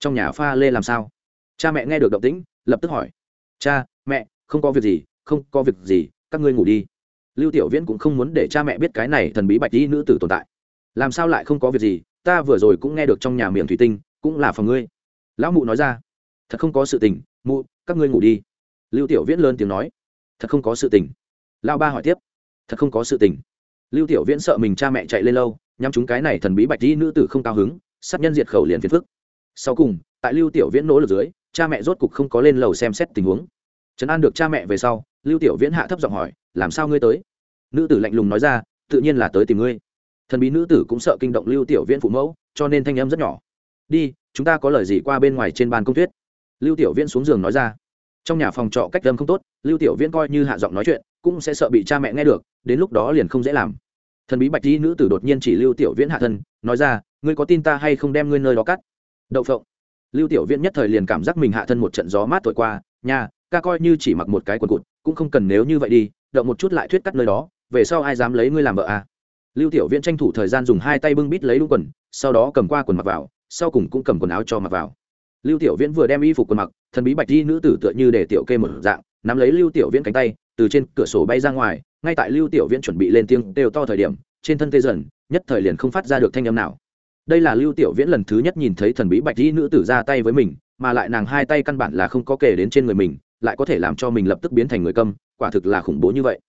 Trong nhà pha lê làm sao? Cha mẹ nghe được động tĩnh, lập tức hỏi. Cha, mẹ, không có việc gì, không có việc gì, các ngươi ngủ đi. Lưu tiểu viễn cũng không muốn để cha mẹ biết cái này thần bí bạch di nữ tử tồn tại. Làm sao lại không có việc gì? Ta vừa rồi cũng nghe được trong nhà miệng thủy tinh, cũng là phòng ngươi. Lão mụ nói ra. Thật không có sự tình, mụ, các ngươi ngủ đi. Lưu tiểu viễn lớn tiếng nói. Thật không có sự tình. Lão ba hỏi tiếp. Thật không có sự tình. Lưu tiểu viễn sợ mình cha mẹ chạy lên lâu, nhắm chúng cái này thần bí bạch đi nữ tử không cao hứng, sát nhân diệt khẩu liền phiền phức. Sau cùng, tại lưu tiểu viễn nỗ lực dưới, cha mẹ rốt cục không có lên lầu xem xét tình huống. Trấn an được cha mẹ về sau, lưu tiểu viễn hạ thấp giọng hỏi, làm sao ngươi tới? Nữ tử lạnh lùng nói ra, tự nhiên là tới tìm ngươi thần bí nữ tử cũng sợ kinh động lưu tiểu viễn phụ mẫu cho nên thanh âm rất nhỏ. Đi chúng ta có lời gì qua bên ngoài trên bàn công thuyết. lưu tiểu viễn xuống giường nói ra. Trong nhà phòng trọ cách âm không tốt lưu tiểu viễn coi như hạ giọng nói chuyện cũng sẽ sợ bị cha mẹ nghe được đến lúc đó liền không dễ làm. Thần bí bạch di nữ tử đột nhiên chỉ lưu tiểu viễn hạ thân nói ra ngươi có tin ta hay không đem ngươi nơi đó cắt? Đậu phộng. Lưu tiểu viễn nhất thời liền cảm giác mình hạ thân một trận gió mát thổi qua nhà, ca coi như chỉ mặc một cái quần cụt cũng không cần nếu như vậy đi động một chút lại thuyết cắt nơi đó về sau ai dám lấy ngươi làm vợ à? Lưu tiểu viễn tranh thủ thời gian dùng hai tay bưng bít lấy đúng quần, sau đó cầm qua quần mặc vào, sau cùng cũng cầm quần áo cho mặc vào. Lưu tiểu viễn vừa đem y phục quần mặc, thần bí bạch di nữ tử tựa như để tiểu kê một dạng, nắm lấy lưu tiểu viễn cánh tay, từ trên cửa sổ bay ra ngoài, ngay tại lưu tiểu viễn chuẩn bị lên tiếng đều to thời điểm, trên thân tê dần, nhất thời liền không phát ra được thanh âm nào. Đây là lưu tiểu viễn lần thứ nhất nhìn thấy thần bí bạch di nữ tử ra tay với mình, mà lại nàng hai tay căn bản là không có kể đến trên người mình, lại có thể làm cho mình lập tức biến thành người câm, quả thực là khủng bố như vậy.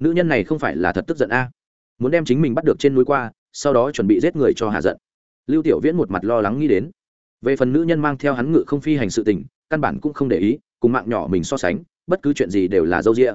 Nữ nhân này không phải là thật tức giận a? Muốn đem chính mình bắt được trên núi qua, sau đó chuẩn bị giết người cho hạ giận. Lưu tiểu viễn một mặt lo lắng nghĩ đến. Về phần nữ nhân mang theo hắn ngự không phi hành sự tình, căn bản cũng không để ý, cùng mạng nhỏ mình so sánh, bất cứ chuyện gì đều là dâu rĩa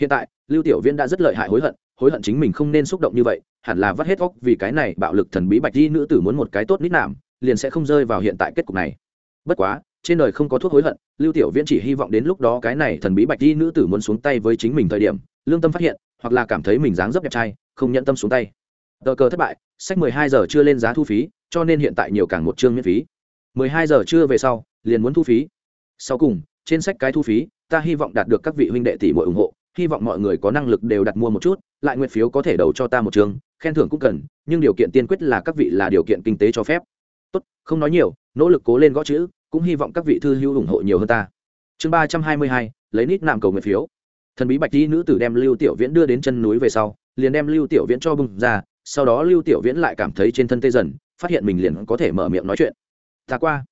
hiện tại, lưu tiểu viễn đã rất lợi hại hối hận hối hận chính mình không nên xúc động như vậy, hẳn là vắt hết óc vì cái này bạo lực thần bí bạch di nữ tử muốn một cái tốt nít nảm liền sẽ không rơi vào hiện tại kết cục này. Bất quá, trên đời không có thuốc hối hận, lưu tiểu viễn chỉ hy vọng đến lúc đó cái này thần bí bạch di nữ tử muốn xuống tay với chính mình thời điểm, lương tâm phát hiện, hoặc là cảm thấy mình dáng dấp đẹp trai không nhận tâm xuống tay. Tờ cờ thất bại sách mười hai giờ chưa lên giá thu phí cho nên hiện tại nhiều càng một chương miễn phí. mười hai giờ chưa về sau liền muốn thu phí. Sau cùng trên sách cái thu phí ta hy vọng đạt được các vị huynh đệ tỷ muội ủng hộ hy vọng mọi người có năng lực đều đặt mua một chút lại nguyện phiếu có thể đầu cho ta một chương, khen thưởng cũng cần nhưng điều kiện tiên quyết là các vị là điều kiện kinh tế cho phép. Tốt không nói nhiều nỗ lực cố lên gõ chữ cũng hy vọng các vị thư hữu ủng hộ nhiều hơn ta. Chương ba trăm hai mươi hai lấy nít nạm cầu nguyện phiếu thần bí bạch di nữ tử đem lưu tiểu viễn đưa đến chân núi về sau, liền đem lưu tiểu viễn cho bưng ra, sau đó lưu tiểu viễn lại cảm thấy trên thân tê dần, phát hiện mình liền có thể mở miệng nói chuyện. Ta qua.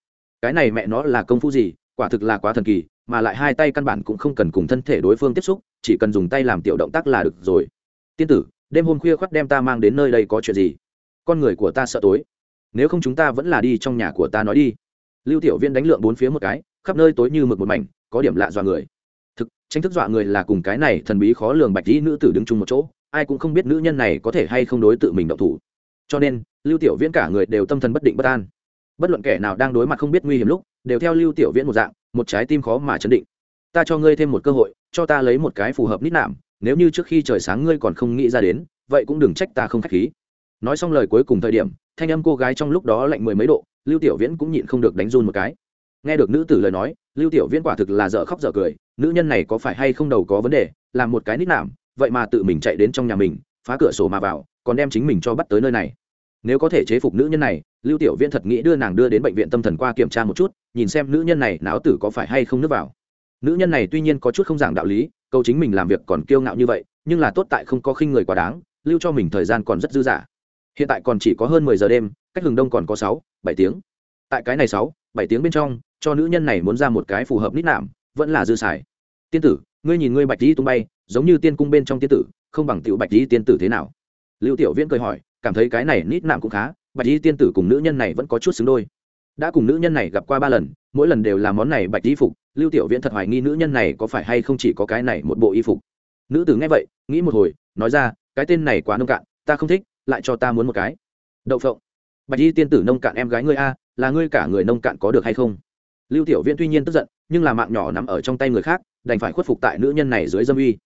Cái này mẹ nó là công phu gì, quả thực là quá thần kỳ, mà lại hai tay căn bản cũng không cần cùng thân thể đối phương tiếp xúc, chỉ cần dùng tay làm tiểu động tác là được rồi. Tiên tử, đêm hôm khuya khoắt đem ta mang đến nơi đây có chuyện gì? Con người của ta sợ tối. Nếu không chúng ta vẫn là đi trong nhà của ta nói đi. Lưu tiểu viên đánh lượng bốn phía một cái, khắp nơi tối như mực một mảnh, có điểm lạ dọa người tranh thức dọa người là cùng cái này thần bí khó lường bạch dĩ nữ tử đứng chung một chỗ, ai cũng không biết nữ nhân này có thể hay không đối tự mình động thủ. Cho nên, lưu tiểu viễn cả người đều tâm thần bất định bất an. Bất luận kẻ nào đang đối mặt không biết nguy hiểm lúc, đều theo lưu tiểu viễn một dạng, một trái tim khó mà chấn định. Ta cho ngươi thêm một cơ hội, cho ta lấy một cái phù hợp nít nạm, nếu như trước khi trời sáng ngươi còn không nghĩ ra đến, vậy cũng đừng trách ta không k h á c h khí. Nói xong lời cuối cùng thời điểm, thanh âm cô gái trong lúc đó lạnh mười mấy độ, lưu tiểu viễn cũng nhịn không được đánh run một cái. Nghe được nữ tử lời nói, lưu tiểu viễn quả thực là dở khóc dở cười nữ nhân này có phải hay không đầu có vấn đề, làm một cái nít nạm, vậy mà tự mình chạy đến trong nhà mình, phá cửa sổ mà vào, còn đem chính mình cho bắt tới nơi này. Nếu có thể chế phục nữ nhân này, lưu tiểu viễn thật nghĩ đưa nàng đưa đến bệnh viện tâm thần qua kiểm tra một chút, nhìn xem nữ nhân này não tử có phải hay không nước vào. Nữ nhân này tuy nhiên có chút không giảng đạo lý câu chính mình làm việc còn kiêu ngạo như vậy, nhưng là tốt tại không có khinh người quá đáng, lưu cho mình thời gian còn rất dư dả. Hiện tại còn chỉ có hơn mười giờ đêm, cách hừng đông còn có sáu, bảy tiếng. Tại cái này sáu, bảy tiếng bên trong, cho nữ nhân này muốn ra một cái phù hợp nít nạm, vẫn là dư xài tiên tử, ngươi nhìn ngươi bạch di tung bay, giống như tiên cung bên trong tiên tử, không bằng tiểu bạch di tiên tử thế nào? Lưu tiểu viễn cười hỏi, cảm thấy cái này nít nạm cũng khá, bạch di tiên tử cùng nữ nhân này vẫn có chút xứng đôi. Đã cùng nữ nhân này gặp qua ba lần, mỗi lần đều là món này bạch y phục, lưu tiểu viễn thật hoài nghi nữ nhân này có phải hay không chỉ có cái này một bộ y phục. Nữ tử nghe vậy, nghĩ một hồi, nói ra, cái tên này quá nông cạn, ta không thích, lại cho ta muốn một cái. Đậu phộng. Bạch y tiên tử nông cạn em gái ngươi a, là ngươi cả người nông cạn có được hay không? Lưu tiểu viễn tuy nhiên tức giận, nhưng là mạng nhỏ nằm ở trong tay người khác đành phải khuất phục tại nữ nhân này dưới dâm uy.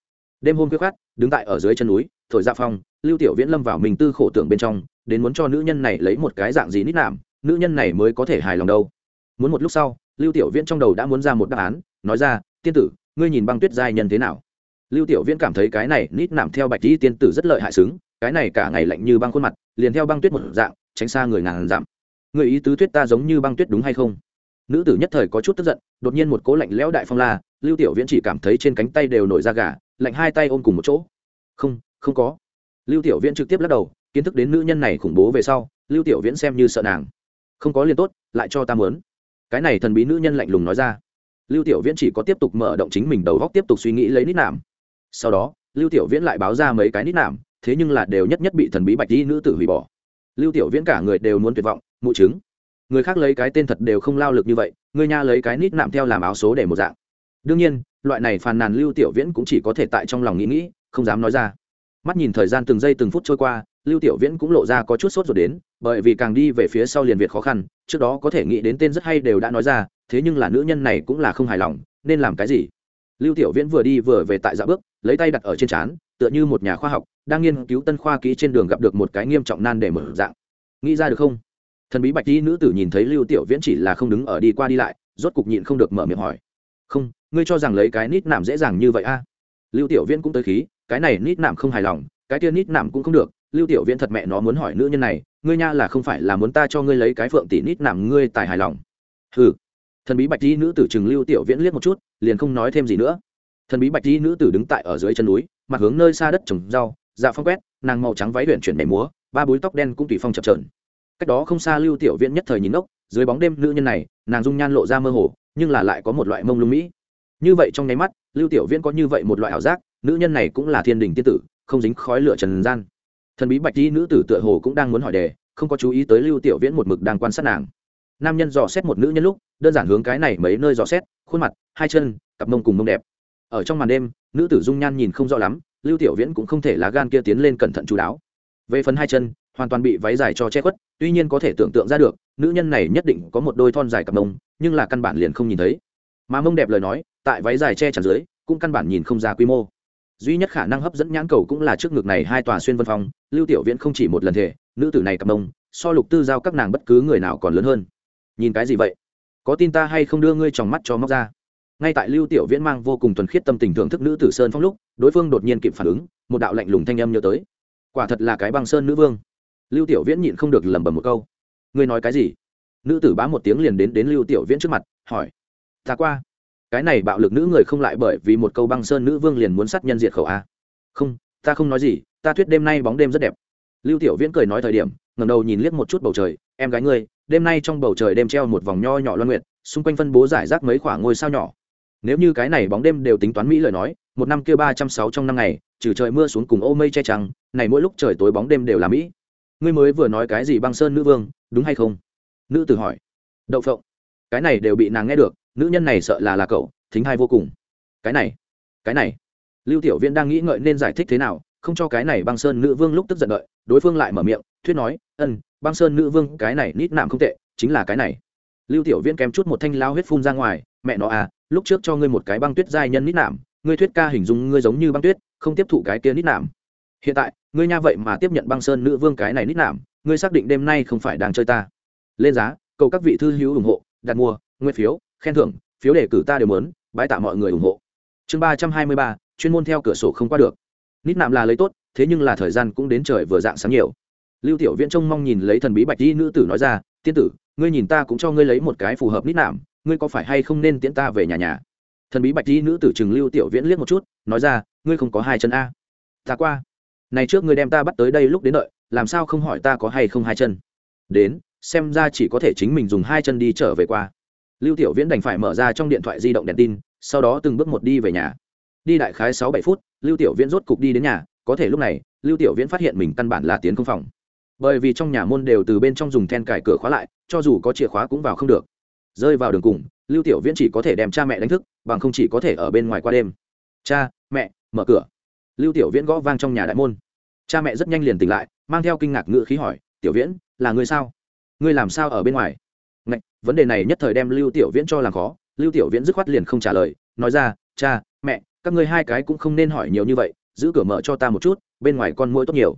Đêm hôm khuya khát, đứng tại ở dưới chân núi, thổi dạ phong, lưu tiểu viễn lâm vào mình tư khổ tưởng bên trong, đến muốn cho nữ nhân này lấy một cái dạng gì nít nạm, nữ nhân này mới có thể hài lòng đâu. Muốn một lúc sau, lưu tiểu viễn trong đầu đã muốn ra một đáp án, nói ra, tiên tử, ngươi nhìn băng tuyết giai nhân thế nào? Lưu tiểu viễn cảm thấy cái này nít nạm theo bạch di tiên tử rất lợi hại xứng, cái này cả ngày lạnh như băng khuôn mặt, liền theo băng tuyết một dạng, tránh xa người ngàn dặm. Người ý tứ tuyết ta giống như băng tuyết đúng hay không? Nữ tử nhất thời có chút tức giận, đột nhiên một cố lạnh lẽo đại phong la lưu tiểu viễn chỉ cảm thấy trên cánh tay đều nổi da gà, lạnh hai tay ôm cùng một chỗ. Không không có. Lưu tiểu viễn trực tiếp lắc đầu, kiến thức đến nữ nhân này khủng bố về sau, lưu tiểu viễn xem như sợ nàng. Không có liền tốt, lại cho ta muốn cái này thần bí nữ nhân lạnh lùng nói ra. Lưu tiểu viễn chỉ có tiếp tục mở động chính mình đầu góc tiếp tục suy nghĩ lấy nít nảm sau đó, lưu tiểu viễn lại báo ra mấy cái nít nảm thế nhưng là đều nhất nhất bị thần bí bạch đi nữ tử hủy bỏ. Lưu tiểu viễn cả người đều muốn tuyệt vọng, mụ chứng người khác lấy cái tên thật đều không lao lực như vậy, người nha lấy cái nít nạm theo làm áo số để một dạng đương nhiên, loại này phàn nàn lưu tiểu viễn cũng chỉ có thể tại trong lòng nghĩ nghĩ, không dám nói ra. Mắt nhìn thời gian từng giây từng phút trôi qua, lưu tiểu viễn cũng lộ ra có chút sốt rồi đến, bởi vì càng đi về phía sau liền việt khó khăn, trước đó có thể nghĩ đến tên rất hay đều đã nói ra, thế nhưng là nữ nhân này cũng là không hài lòng, nên làm cái gì? Lưu tiểu viễn vừa đi vừa về tại dạ bước, lấy tay đặt ở trên trán, tựa như một nhà khoa học, đang nghiên cứu tân khoa kỹ trên đường gặp được một cái nghiêm trọng nan để mở dạng. Nghĩ ra được không? Thần bí bạch y nữ tử nhìn thấy lưu tiểu viễn chỉ là không đứng ở đi qua đi lại, rốt cục nhịn không được mở miệng hỏi. Không ngươi cho rằng lấy cái nít nạm dễ dàng như vậy a? Lưu tiểu viễn cũng tới khí, cái này nít nạm không hài lòng, cái kia nít nạm cũng không được. Lưu tiểu viễn thật mẹ nó muốn hỏi nữ nhân này, ngươi nha là không phải là muốn ta cho ngươi lấy cái phượng tỷ nít nạm ngươi tài hài lòng? Hừ. Thần bí bạch di nữ tử chừng lưu tiểu viễn liếc một chút, liền không nói thêm gì nữa. Thần bí bạch di nữ tử đứng tại ở dưới chân núi, mặt hướng nơi xa đất trồng rau dạ phong quét, nàng màu trắng váy luyện chuyển mẻ múa, ba búi tóc đen cũng tùy phong chập trờn cách đó không xa lưu tiểu viễn nhất thời nhìn ốc dưới bóng đêm nữ nhân này, nàng dung nhan lộ ra mơ hồ, nhưng là lại có một loại mông lung mỹ như vậy trong nháy mắt, lưu tiểu viễn có như vậy một loại ảo giác, nữ nhân này cũng là thiên đình tiên tử, không dính khói lửa trần gian. Thần bí bạch di nữ tử tựa hồ cũng đang muốn hỏi đề, không có chú ý tới lưu tiểu viễn một mực đang quan sát nàng. Nam nhân dò xét một nữ nhân lúc, đơn giản hướng cái này mấy nơi dò xét, khuôn mặt, hai chân, cặp mông cùng mông đẹp. Ở trong màn đêm, nữ tử dung nhan nhìn không rõ lắm, lưu tiểu viễn cũng không thể lá gan kia tiến lên cẩn thận chú đáo. Về phần hai chân, hoàn toàn bị váy dài cho che khuất, tuy nhiên có thể tưởng tượng ra được, nữ nhân này nhất định có một đôi thon dài cặp mông, nhưng là căn bản liền không nhìn thấy mà mông đẹp lời nói, tại váy dài che chắn dưới, cũng căn bản nhìn không ra quy mô. Duy nhất khả năng hấp dẫn nhãn cầu cũng là trước ngực này hai tòa xuyên vân phong, lưu tiểu viễn không chỉ một lần thể, nữ tử này cặp mông, so lục tư giao các nàng bất cứ người nào còn lớn hơn. Nhìn cái gì vậy? Có tin ta hay không đưa ngươi trong mắt cho móc ra? Ngay tại lưu tiểu viễn mang vô cùng thuần khiết tâm tình thưởng thức nữ tử sơn phong lúc, đối phương đột nhiên kịp phản ứng, một đạo lạnh lùng thanh âm nhớ tới. Quả thật là cái băng sơn nữ vương. Lưu tiểu viễn nhịn không được lẩm bẩm một câu. Ngươi nói cái gì? Nữ tử bá một tiếng liền đến đến lưu tiểu viễn trước mặt, hỏi ta qua. Cái này bạo lực nữ người không lại bởi vì một câu băng sơn nữ vương liền muốn sát nhân diệt khẩu a không, ta không nói gì, ta thuyết đêm nay bóng đêm rất đẹp. Lưu tiểu viễn cười nói thời điểm ngầm đầu nhìn liếc một chút bầu trời, em gái ngươi, đêm nay trong bầu trời đêm treo một vòng nho nhỏ loan nguyện xung quanh phân bố giải rác mấy khoảng ngôi sao nhỏ. Nếu như cái này bóng đêm đều tính toán mỹ lời nói, một năm kia ba trăm sáu trong năm ngày, trừ trời mưa xuống cùng ô mây che trắng, này mỗi lúc trời tối bóng đêm đều là mỹ. Ngươi mới vừa nói cái gì băng sơn nữ vương, đúng hay không? Nữ tử hỏi. Đậu phộng. Cái này đều bị nàng nghe được nữ nhân này sợ là là cậu, thính hai vô cùng. Cái này cái này. Lưu tiểu viễn đang nghĩ ngợi nên giải thích thế nào, không cho cái này băng sơn nữ vương lúc tức giận đợi, đối phương lại mở miệng, thuyết nói ân băng sơn nữ vương, cái này nít nạm không tệ, chính là cái này. Lưu tiểu viễn kém chút một thanh lao huyết phun ra ngoài, mẹ nó à lúc trước cho ngươi một cái băng tuyết giai nhân nít nạm, ngươi thuyết ca hình dung ngươi giống như băng tuyết, không tiếp thụ cái kia nít nạm. Hiện tại, ngươi nha vậy mà tiếp nhận băng sơn nữ vương cái này nít nạm, ngươi xác định đêm nay không phải đang chơi ta. Lên giá, cầu các vị thư hữu ủng hộ, đặt mua nguyên phiếu khen thưởng, phiếu đề cử ta đều muốn bãi tạ mọi người ủng hộ. Chương ba trăm hai mươi ba, chuyên môn theo cửa sổ không qua được. Nít nạm là lấy tốt, thế nhưng là thời gian cũng đến trời vừa dạng sáng nhiều. Lưu tiểu viễn trông mong nhìn lấy thần bí bạch di nữ tử nói ra, tiên tử, ngươi nhìn ta cũng cho ngươi lấy một cái phù hợp nít nạm, ngươi có phải hay không nên tiễn ta về nhà nhà? Thần bí bạch di nữ tử chừng lưu tiểu viễn liếc một chút, nói ra, ngươi không có hai chân a. Ta qua. Này trước ngươi đem ta bắt tới đây lúc đến đợi, làm sao không hỏi ta có hay không hai chân? Đến, xem ra chỉ có thể chính mình dùng hai chân đi trở về qua lưu tiểu viễn đành phải mở ra trong điện thoại di động đèn tin, sau đó từng bước một đi về nhà. Đi đại khái sáu bảy phút, lưu tiểu viễn rốt cục đi đến nhà, có thể lúc này, lưu tiểu viễn phát hiện mình căn bản là tiến công phòng. Bởi vì trong nhà môn đều từ bên trong dùng then cài cửa khóa lại, cho dù có chìa khóa cũng vào không được. Rơi vào đường cùng, lưu tiểu viễn chỉ có thể đem cha mẹ đánh thức, bằng không chỉ có thể ở bên ngoài qua đêm. Cha, mẹ, mở cửa. Lưu tiểu viễn gõ vang trong nhà đại môn. Cha mẹ rất nhanh liền tỉnh lại, mang theo kinh ngạc ngữ khí hỏi, tiểu viễn, là ngươi sao? Ngươi làm sao ở bên ngoài? Ngạch, vấn đề này nhất thời đem lưu tiểu viễn cho làm khó. Lưu tiểu viễn dứt khoát liền không trả lời nói ra cha mẹ các ngươi hai cái cũng không nên hỏi nhiều như vậy giữ cửa mở cho ta một chút bên ngoài con muỗi tốt nhiều.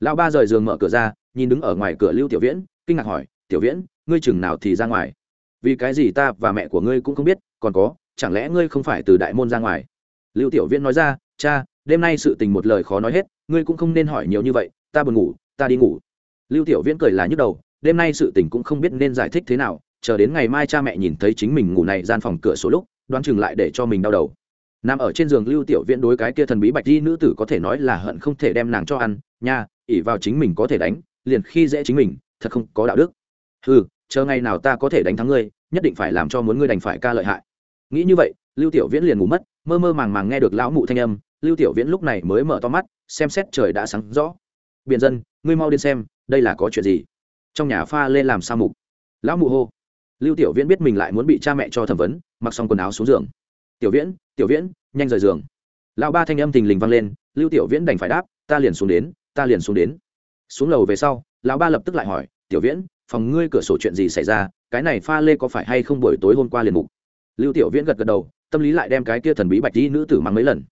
Lão ba rời giường mở cửa ra nhìn đứng ở ngoài cửa lưu tiểu viễn kinh ngạc hỏi tiểu viễn ngươi chừng nào thì ra ngoài? Vì cái gì ta và mẹ của ngươi cũng không biết còn có chẳng lẽ ngươi không phải từ đại môn ra ngoài? Lưu tiểu viễn nói ra cha đêm nay sự tình một lời khó nói hết ngươi cũng không nên hỏi nhiều như vậy ta buồn ngủ ta đi ngủ. Lưu tiểu viễn cười là nhức đầu đêm nay sự tình cũng không biết nên giải thích thế nào, chờ đến ngày mai cha mẹ nhìn thấy chính mình ngủ này gian phòng cửa số lúc, đoán chừng lại để cho mình đau đầu. Nằm ở trên giường lưu tiểu viễn đối cái kia thần bí bạch di nữ tử có thể nói là hận không thể đem nàng cho ăn, nha ỉ vào chính mình có thể đánh, liền khi dễ chính mình, thật không có đạo đức. Ừ chờ ngày nào ta có thể đánh thắng ngươi, nhất định phải làm cho muốn ngươi đành phải ca lợi hại. Nghĩ như vậy, lưu tiểu viễn liền ngủ mất, mơ mơ màng màng nghe được lão mụ thanh âm, lưu tiểu viễn lúc này mới mở to mắt, xem xét trời đã sáng rõ. Biện dân, ngươi mau đến xem, đây là có chuyện gì? Trong nhà pha lê làm sao mục? Lão mụ hô. Lưu tiểu viễn biết mình lại muốn bị cha mẹ cho thẩm vấn, mặc xong quần áo xuống giường. Tiểu viễn tiểu viễn, nhanh rời giường. Lão ba thanh âm thình lình vang lên, lưu tiểu viễn đành phải đáp, ta liền xuống đến, ta liền xuống đến. Xuống lầu về sau, lão ba lập tức lại hỏi, tiểu viễn, phòng ngươi cửa sổ chuyện gì xảy ra? Cái này pha lê có phải hay không buổi tối hôm qua liền mục? Lưu tiểu viễn gật gật đầu, tâm lý lại đem cái kia thần bí bạch đi nữ tử mắng mấy lần.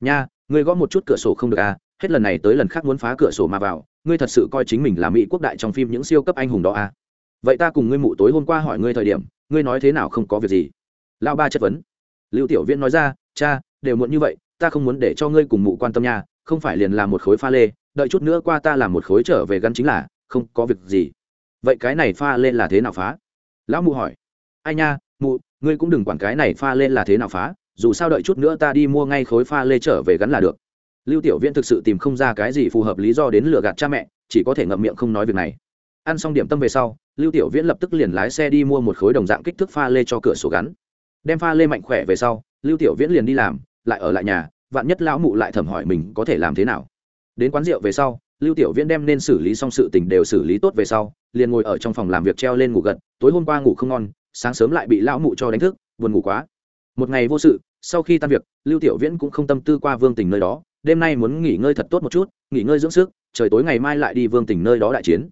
Nha, ngươi gõ một chút cửa sổ không được à? Hết lần này tới lần khác muốn phá cửa sổ mà vào ngươi thật sự coi chính mình là mỹ quốc đại trong phim những siêu cấp anh hùng đó à? Vậy ta cùng ngươi mụ tối hôm qua hỏi ngươi thời điểm, ngươi nói thế nào không có việc gì? Lão ba chất vấn. Lưu tiểu viễn nói ra, cha, đều muộn như vậy, ta không muốn để cho ngươi cùng mụ quan tâm nha, không phải liền làm một khối pha lê, đợi chút nữa qua ta làm một khối trở về gắn chính là, không có việc gì. Vậy cái này pha lê là thế nào phá? Lão mụ hỏi. Ai nha, mụ, ngươi cũng đừng quản cái này pha lê là thế nào phá, dù sao đợi chút nữa ta đi mua ngay khối pha lê trở về gắn là được lưu tiểu viễn thực sự tìm không ra cái gì phù hợp lý do đến lừa gạt cha mẹ, chỉ có thể ngậm miệng không nói việc này. Ăn xong điểm tâm về sau, lưu tiểu viễn lập tức liền lái xe đi mua một khối đồng dạng kích thước pha lê cho cửa sổ gắn. Đem pha lê mạnh khỏe về sau, lưu tiểu viễn liền đi làm, lại ở lại nhà, vạn nhất lão mụ lại thẩm hỏi mình có thể làm thế nào. Đến quán rượu về sau, lưu tiểu viễn đem nên xử lý xong sự tình đều xử lý tốt về sau, liền ngồi ở trong phòng làm việc treo lên ngủ gật, tối hôm qua ngủ không ngon, sáng sớm lại bị lão mụ cho đánh thức, buồn ngủ quá. Một ngày vô sự, sau khi tan việc, lưu tiểu viễn cũng không tâm tư qua vương tình nơi đó đêm nay muốn nghỉ ngơi thật tốt một chút, nghỉ ngơi dưỡng sức, trời tối ngày mai lại đi vương tình nơi đó đại chiến.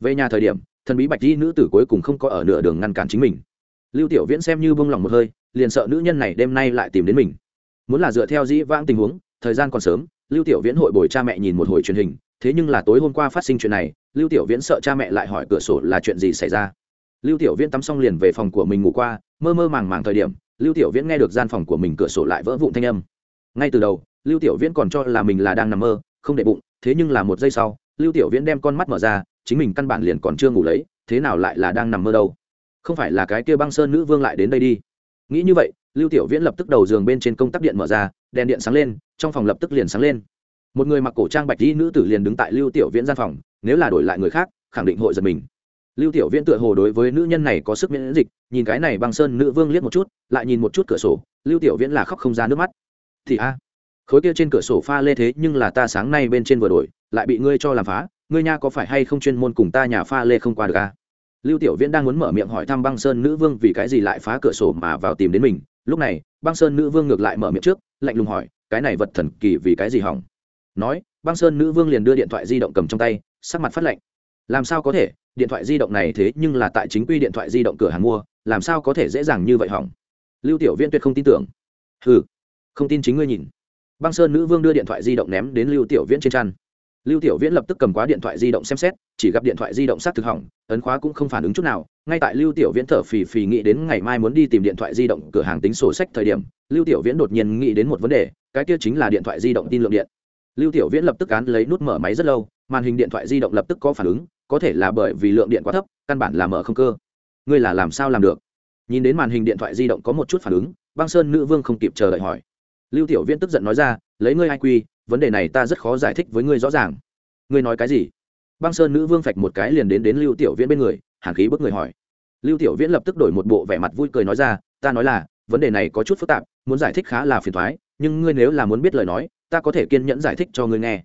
Về nhà thời điểm, thần bí bạch di nữ tử cuối cùng không có ở nửa đường ngăn cản chính mình. Lưu tiểu viễn xem như bông lòng một hơi, liền sợ nữ nhân này đêm nay lại tìm đến mình. Muốn là dựa theo dĩ vãng tình huống, thời gian còn sớm, lưu tiểu viễn hội bồi cha mẹ nhìn một hồi truyền hình, thế nhưng là tối hôm qua phát sinh chuyện này, lưu tiểu viễn sợ cha mẹ lại hỏi cửa sổ là chuyện gì xảy ra. Lưu tiểu viễn tắm xong liền về phòng của mình ngủ qua, mơ mơ màng màng thời điểm, lưu tiểu viễn nghe được gian phòng của mình cửa sổ lại vỡ vụn thanh âm. Ngay từ đầu lưu tiểu viễn còn cho là mình là đang nằm mơ, không để bụng, thế nhưng là một giây sau, lưu tiểu viễn đem con mắt mở ra, chính mình căn bản liền còn chưa ngủ lấy, thế nào lại là đang nằm mơ đâu? Không phải là cái kia băng sơn nữ vương lại đến đây đi. Nghĩ như vậy, lưu tiểu viễn lập tức đầu giường bên trên công tắc điện mở ra, đèn điện sáng lên, trong phòng lập tức liền sáng lên. Một người mặc cổ trang bạch y nữ tử liền đứng tại lưu tiểu viễn gian phòng, nếu là đổi lại người khác, khẳng định hội giật mình. Lưu tiểu viễn tựa hồ đối với nữ nhân này có sức miễn dịch, nhìn cái này băng sơn nữ vương liếc một chút, lại nhìn một chút cửa sổ, lưu tiểu viễn là khóc không ra nước mắt. Thì a khối kia trên cửa sổ pha lê thế nhưng là ta sáng nay bên trên vừa đổi, lại bị ngươi cho làm phá, ngươi nha có phải hay không chuyên môn cùng ta nhà pha lê không qua được à? lưu tiểu viễn đang muốn mở miệng hỏi thăm băng sơn nữ vương vì cái gì lại phá cửa sổ mà vào tìm đến mình. Lúc này, băng sơn nữ vương ngược lại mở miệng trước, lạnh lùng hỏi, cái này vật thần kỳ vì cái gì hỏng? Nói, băng sơn nữ vương liền đưa điện thoại di động cầm trong tay, sắc mặt phát lạnh. Làm sao có thể? Điện thoại di động này thế nhưng là tại chính quy điện thoại di động cửa hàng mua, làm sao có thể dễ dàng như vậy hỏng? Lưu tiểu viễn tuyệt không tin tưởng. Ừ không tin chính ngươi nhìn băng sơn nữ vương đưa điện thoại di động ném đến lưu tiểu viễn trên chăn. Lưu tiểu viễn lập tức cầm quá điện thoại di động xem xét, chỉ gặp điện thoại di động xác thực hỏng, ấn khóa cũng không phản ứng chút nào. Ngay tại lưu tiểu viễn thở phì phì nghĩ đến ngày mai muốn đi tìm điện thoại di động cửa hàng tính sổ sách thời điểm, lưu tiểu viễn đột nhiên nghĩ đến một vấn đề, cái kia chính là điện thoại di động tin lượng điện. Lưu tiểu viễn lập tức án lấy nút mở máy rất lâu, màn hình điện thoại di động lập tức có phản ứng, có thể là bởi vì lượng điện quá thấp, căn bản là mở không cơ. Ngươi là làm sao làm được? Nhìn đến màn hình điện thoại di động có một chút phản ứng, băng sơn nữ vương không kịp chờ đợi hỏi lưu tiểu viễn tức giận nói ra, lấy ngươi ai quy vấn đề này ta rất khó giải thích với ngươi rõ ràng. Ngươi nói cái gì? Băng sơn nữ vương phạch một cái liền đến đến lưu tiểu viễn bên người, hàn khí bức người hỏi. Lưu tiểu viễn lập tức đổi một bộ vẻ mặt vui cười nói ra, ta nói là, vấn đề này có chút phức tạp, muốn giải thích khá là phiền thoái nhưng ngươi nếu là muốn biết lời nói, ta có thể kiên nhẫn giải thích cho ngươi nghe.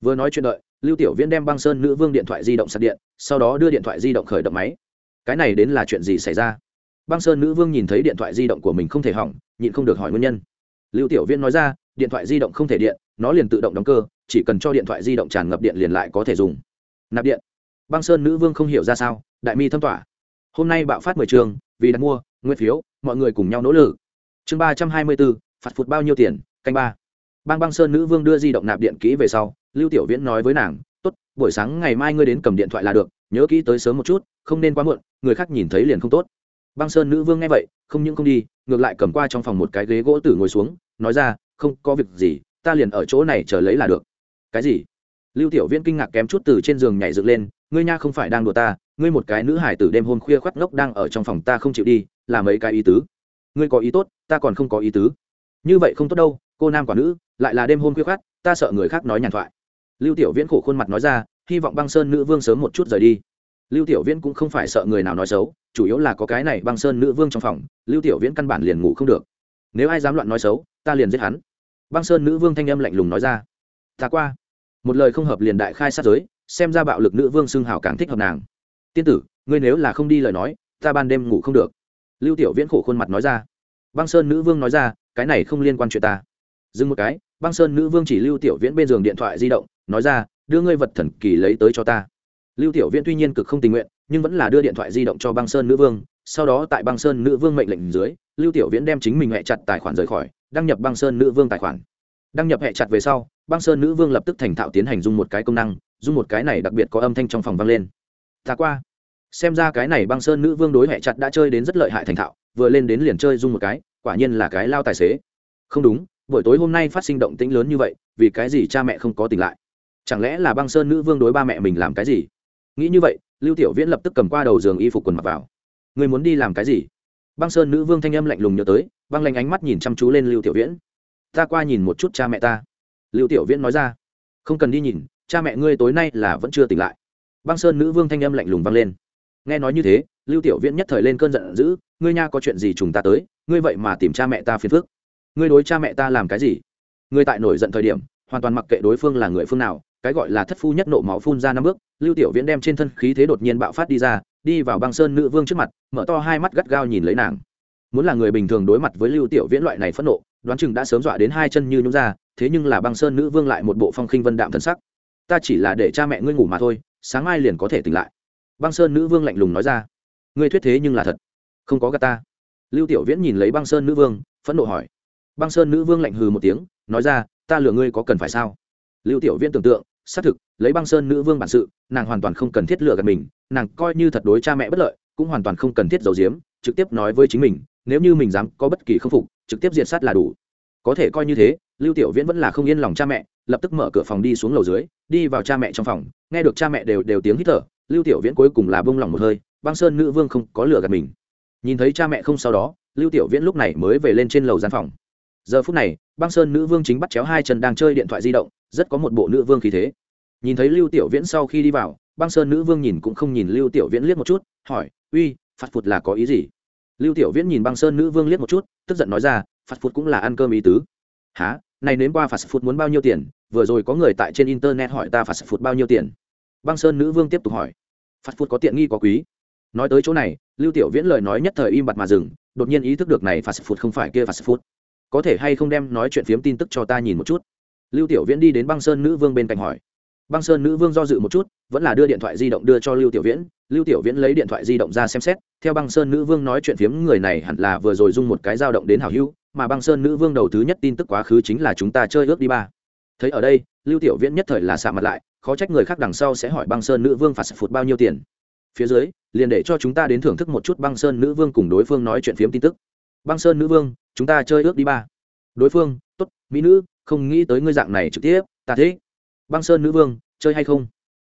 Vừa nói chuyện đợi, lưu tiểu viễn đem băng sơn nữ vương điện thoại di động sạc điện, sau đó đưa điện thoại di động khởi động máy. Cái này đến là chuyện gì xảy ra? Băng sơn nữ vương nhìn thấy điện thoại di động của mình không thể hỏng, nhịn không được hỏi nguyên nhân lưu tiểu viễn nói ra, điện thoại di động không thể điện, nó liền tự động đóng cơ, chỉ cần cho điện thoại di động tràn ngập điện liền lại có thể dùng. Nạp điện. Băng sơn nữ vương không hiểu ra sao, đại mi thâm tỏa. Hôm nay bạo phát mười trường, vì đặt mua, nguyên phiếu, mọi người cùng nhau nỗ lực. Chương ba trăm hai mươi bốn, phạt phụt bao nhiêu tiền, canh ba. Bang băng sơn nữ vương đưa di động nạp điện kỹ về sau, lưu tiểu viễn nói với nàng, tốt, buổi sáng ngày mai ngươi đến cầm điện thoại là được, nhớ kỹ tới sớm một chút, không nên quá muộn, người khác nhìn thấy liền không tốt. Băng sơn nữ vương nghe vậy không những không đi, ngược lại cầm qua trong phòng một cái ghế gỗ tử ngồi xuống, nói ra, không có việc gì, ta liền ở chỗ này chờ lấy là được. Cái gì? Lưu tiểu viễn kinh ngạc kém chút từ trên giường nhảy dựng lên, ngươi nha không phải đang đùa ta, ngươi một cái nữ hải tử đêm hôm khuya khoắt ngốc đang ở trong phòng ta không chịu đi, là mấy cái ý tứ. Ngươi có ý tốt, ta còn không có ý tứ. Như vậy không tốt đâu, cô nam quả nữ, lại là đêm hôm khuya khoắt, ta sợ người khác nói nhàn thoại. Lưu tiểu viễn khổ khuôn mặt nói ra, hy vọng băng sơn nữ vương sớm một chút rời đi lưu tiểu viễn cũng không phải sợ người nào nói xấu, chủ yếu là có cái này băng sơn nữ vương trong phòng, lưu tiểu viễn căn bản liền ngủ không được. Nếu ai dám loạn nói xấu, ta liền giết hắn. Băng sơn nữ vương thanh âm lạnh lùng nói ra. Ta qua. Một lời không hợp liền đại khai sát giới, xem ra bạo lực nữ vương xưng hào càng thích hợp nàng. Tiên tử, ngươi nếu là không đi lời nói, ta ban đêm ngủ không được. Lưu tiểu viễn khổ khuôn mặt nói ra. Băng sơn nữ vương nói ra, cái này không liên quan chuyện ta. Dừng một cái, băng sơn nữ vương chỉ lưu tiểu viễn bên giường điện thoại di động, nói ra, đưa ngươi vật thần kỳ lấy tới cho ta lưu tiểu viễn tuy nhiên cực không tình nguyện, nhưng vẫn là đưa điện thoại di động cho băng sơn nữ vương. Sau đó tại băng sơn nữ vương mệnh lệnh dưới, lưu tiểu viễn đem chính mình hẹ chặt tài khoản rời khỏi, đăng nhập băng sơn nữ vương tài khoản. Đăng nhập hẹ chặt về sau, băng sơn nữ vương lập tức thành thạo tiến hành dùng một cái công năng, dùng một cái này đặc biệt có âm thanh trong phòng vang lên. Ta qua. Xem ra cái này băng sơn nữ vương đối hẹ chặt đã chơi đến rất lợi hại thành thạo, vừa lên đến liền chơi dùng một cái, quả nhiên là cái lao tài xế. Không đúng, buổi tối hôm nay phát sinh động tĩnh lớn như vậy, vì cái gì cha mẹ không có tỉnh lại? Chẳng lẽ là băng sơn nữ vương đối ba mẹ mình làm cái gì? Nghĩ như vậy, lưu tiểu viễn lập tức cầm qua đầu giường y phục quần mặc vào. Người muốn đi làm cái gì? Băng sơn nữ vương thanh âm lạnh lùng nhớ tới, băng lanh ánh mắt nhìn chăm chú lên lưu tiểu viễn. Ta qua nhìn một chút cha mẹ ta. Lưu tiểu viễn nói ra. Không cần đi nhìn, cha mẹ ngươi tối nay là vẫn chưa tỉnh lại. Băng sơn nữ vương thanh âm lạnh lùng vang lên. Nghe nói như thế, lưu tiểu viễn nhất thời lên cơn giận dữ, ngươi nha có chuyện gì trùng ta tới, ngươi vậy mà tìm cha mẹ ta phiền phức. Ngươi đối cha mẹ ta làm cái gì? Ngươi tại nổi giận thời điểm, hoàn toàn mặc kệ đối phương là người phương nào cái gọi là thất phu nhất nộ máu phun ra năm bước, lưu tiểu viễn đem trên thân khí thế đột nhiên bạo phát đi ra, đi vào băng sơn nữ vương trước mặt, mở to hai mắt gắt gao nhìn lấy nàng. Muốn là người bình thường đối mặt với lưu tiểu viễn loại này phẫn nộ, đoán chừng đã sớm dọa đến hai chân như nhúng ra, thế nhưng là băng sơn nữ vương lại một bộ phong khinh vân đạm thân sắc. Ta chỉ là để cha mẹ ngươi ngủ mà thôi, sáng mai liền có thể tỉnh lại. Băng sơn nữ vương lạnh lùng nói ra. Ngươi thuyết thế nhưng là thật. Không có gà ta. Lưu tiểu viễn nhìn lấy băng sơn nữ vương, phẫn nộ hỏi. Băng sơn nữ vương lạnh hừ một tiếng, nói ra, ta lừa ngươi có cần phải sao? Lưu tiểu viễn tưởng tượng xác thực, lấy băng sơn nữ vương bản sự, nàng hoàn toàn không cần thiết lừa gạt mình, nàng coi như thật đối cha mẹ bất lợi, cũng hoàn toàn không cần thiết giấu giếm, trực tiếp nói với chính mình, nếu như mình dám có bất kỳ khâm phục, trực tiếp diệt sát là đủ. Có thể coi như thế, lưu tiểu viễn vẫn là không yên lòng cha mẹ, lập tức mở cửa phòng đi xuống lầu dưới, đi vào cha mẹ trong phòng, nghe được cha mẹ đều đều tiếng hít thở, lưu tiểu viễn cuối cùng là bông lòng một hơi, băng sơn nữ vương không có lừa gạt mình. Nhìn thấy cha mẹ không sau đó, lưu tiểu viễn lúc này mới về lên trên lầu gian phòng. Giờ phút này băng sơn nữ vương chính bắt chéo hai chân đang chơi điện thoại di động, rất có một bộ nữ vương khí thế. Nhìn thấy lưu tiểu viễn sau khi đi vào, băng sơn nữ vương nhìn cũng không nhìn lưu tiểu viễn liếc một chút, hỏi, uy phạt phụt là có ý gì? Lưu tiểu viễn nhìn băng sơn nữ vương liếc một chút, tức giận nói ra phạt phụt cũng là ăn cơm ý tứ. Há này nếm qua phạt phụt muốn bao nhiêu tiền? Vừa rồi có người tại trên internet hỏi ta phạt phụt bao nhiêu tiền. Băng sơn nữ vương tiếp tục hỏi phạt phụt có tiện nghi có quý? Nói tới chỗ này, lưu tiểu viễn lời nói nhất thời im bặt mà dừng, đột nhiên ý thức được này phạt phụt không phải kia phạt phụt có thể hay không đem nói chuyện phiếm tin tức cho ta nhìn một chút? Lưu tiểu viễn đi đến băng sơn nữ vương bên cạnh hỏi. Băng sơn nữ vương do dự một chút, vẫn là đưa điện thoại di động đưa cho lưu tiểu viễn. Lưu tiểu viễn lấy điện thoại di động ra xem xét, theo băng sơn nữ vương nói chuyện phiếm, người này hẳn là vừa rồi dung một cái dao động đến hào hữu, mà băng sơn nữ vương đầu thứ nhất tin tức quá khứ chính là chúng ta chơi ước đi ba. Thấy ở đây, lưu tiểu viễn nhất thời là xạ mặt lại, khó trách người khác đằng sau sẽ hỏi băng sơn nữ vương phạt phụt bao nhiêu tiền. Phía dưới, liền để cho chúng ta đến thưởng thức một chút băng sơn nữ vương cùng đối phương nói chuyện phiếm tin tức. Băng sơn nữ vương chúng ta chơi ước đi ba. Đối phương, tốt, mỹ nữ, không nghĩ tới ngươi dạng này trực tiếp, ta thế băng sơn nữ vương, chơi hay không?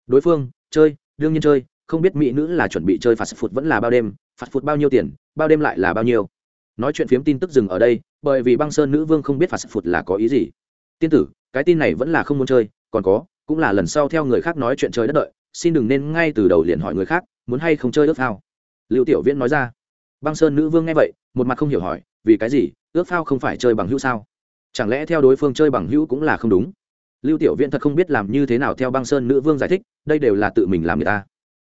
Đối phương, chơi, đương nhiên chơi, không biết mỹ nữ là chuẩn bị chơi phạt phụt vẫn là bao đêm, phạt phụt bao nhiêu tiền, bao đêm lại là bao nhiêu. Nói chuyện phiếm tin tức dừng ở đây, bởi vì băng sơn nữ vương không biết phạt phụt là có ý gì. Tiên tử, cái tin này vẫn là không muốn chơi, còn có, cũng là lần sau theo người khác nói chuyện chơi đất đợi, xin đừng nên ngay từ đầu liền hỏi người khác, muốn hay không chơi ước phao liệu tiểu viễn nói ra. Băng sơn nữ vương nghe vậy, một mặt không hiểu hỏi vì cái gì? Ước phao không phải chơi bằng hữu sao? Chẳng lẽ theo đối phương chơi bằng hữu cũng là không đúng? Lưu tiểu viễn thật không biết làm như thế nào theo băng sơn nữ vương giải thích, đây đều là tự mình làm người ta.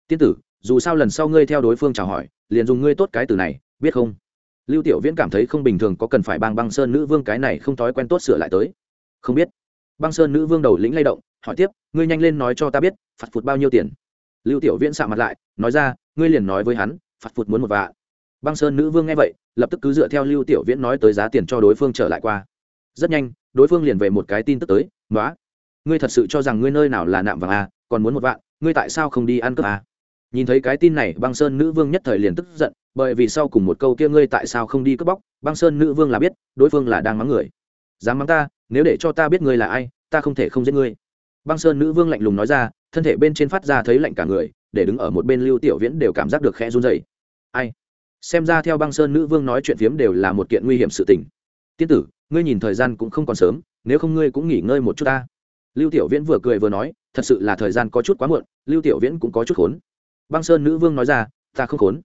Tiên tử, dù sao lần sau ngươi theo đối phương chào hỏi, liền dùng ngươi tốt cái từ này, biết không? Lưu tiểu viễn cảm thấy không bình thường có cần phải băng băng sơn nữ vương cái này không thói quen tốt sửa lại tới. Không biết. Băng sơn nữ vương đầu lĩnh lay động, hỏi tiếp, ngươi nhanh lên nói cho ta biết, phạt phụt bao nhiêu tiền? Lưu tiểu viễn sạ mặt lại, nói ra, ngươi liền nói với hắn, phạt phụt muốn một vạ băng sơn nữ vương nghe vậy lập tức cứ dựa theo lưu tiểu viễn nói tới giá tiền cho đối phương trở lại qua. Rất nhanh đối phương liền về một cái tin tức tới nói ngươi thật sự cho rằng ngươi nơi nào là nạm vàng à, còn muốn một vạn ngươi tại sao không đi ăn cướp à? nhìn thấy cái tin này băng sơn nữ vương nhất thời liền tức giận bởi vì sau cùng một câu kia ngươi tại sao không đi cướp bóc băng sơn nữ vương là biết đối phương là đang mắng người. Dám mắng ta nếu để cho ta biết ngươi là ai ta không thể không giết ngươi. Băng sơn nữ vương lạnh lùng nói ra thân thể bên trên phát ra thấy lạnh cả người để đứng ở một bên lưu tiểu viễn đều cảm giác được khẽ run dày ai? Xem ra theo băng sơn nữ vương nói chuyện phiếm đều là một kiện nguy hiểm sự tình. Tiên tử, ngươi nhìn thời gian cũng không còn sớm, nếu không ngươi cũng nghỉ ngơi một chút ta. Lưu tiểu viễn vừa cười vừa nói, thật sự là thời gian có chút quá muộn, lưu tiểu viễn cũng có chút khốn. Băng sơn nữ vương nói ra, ta không khốn.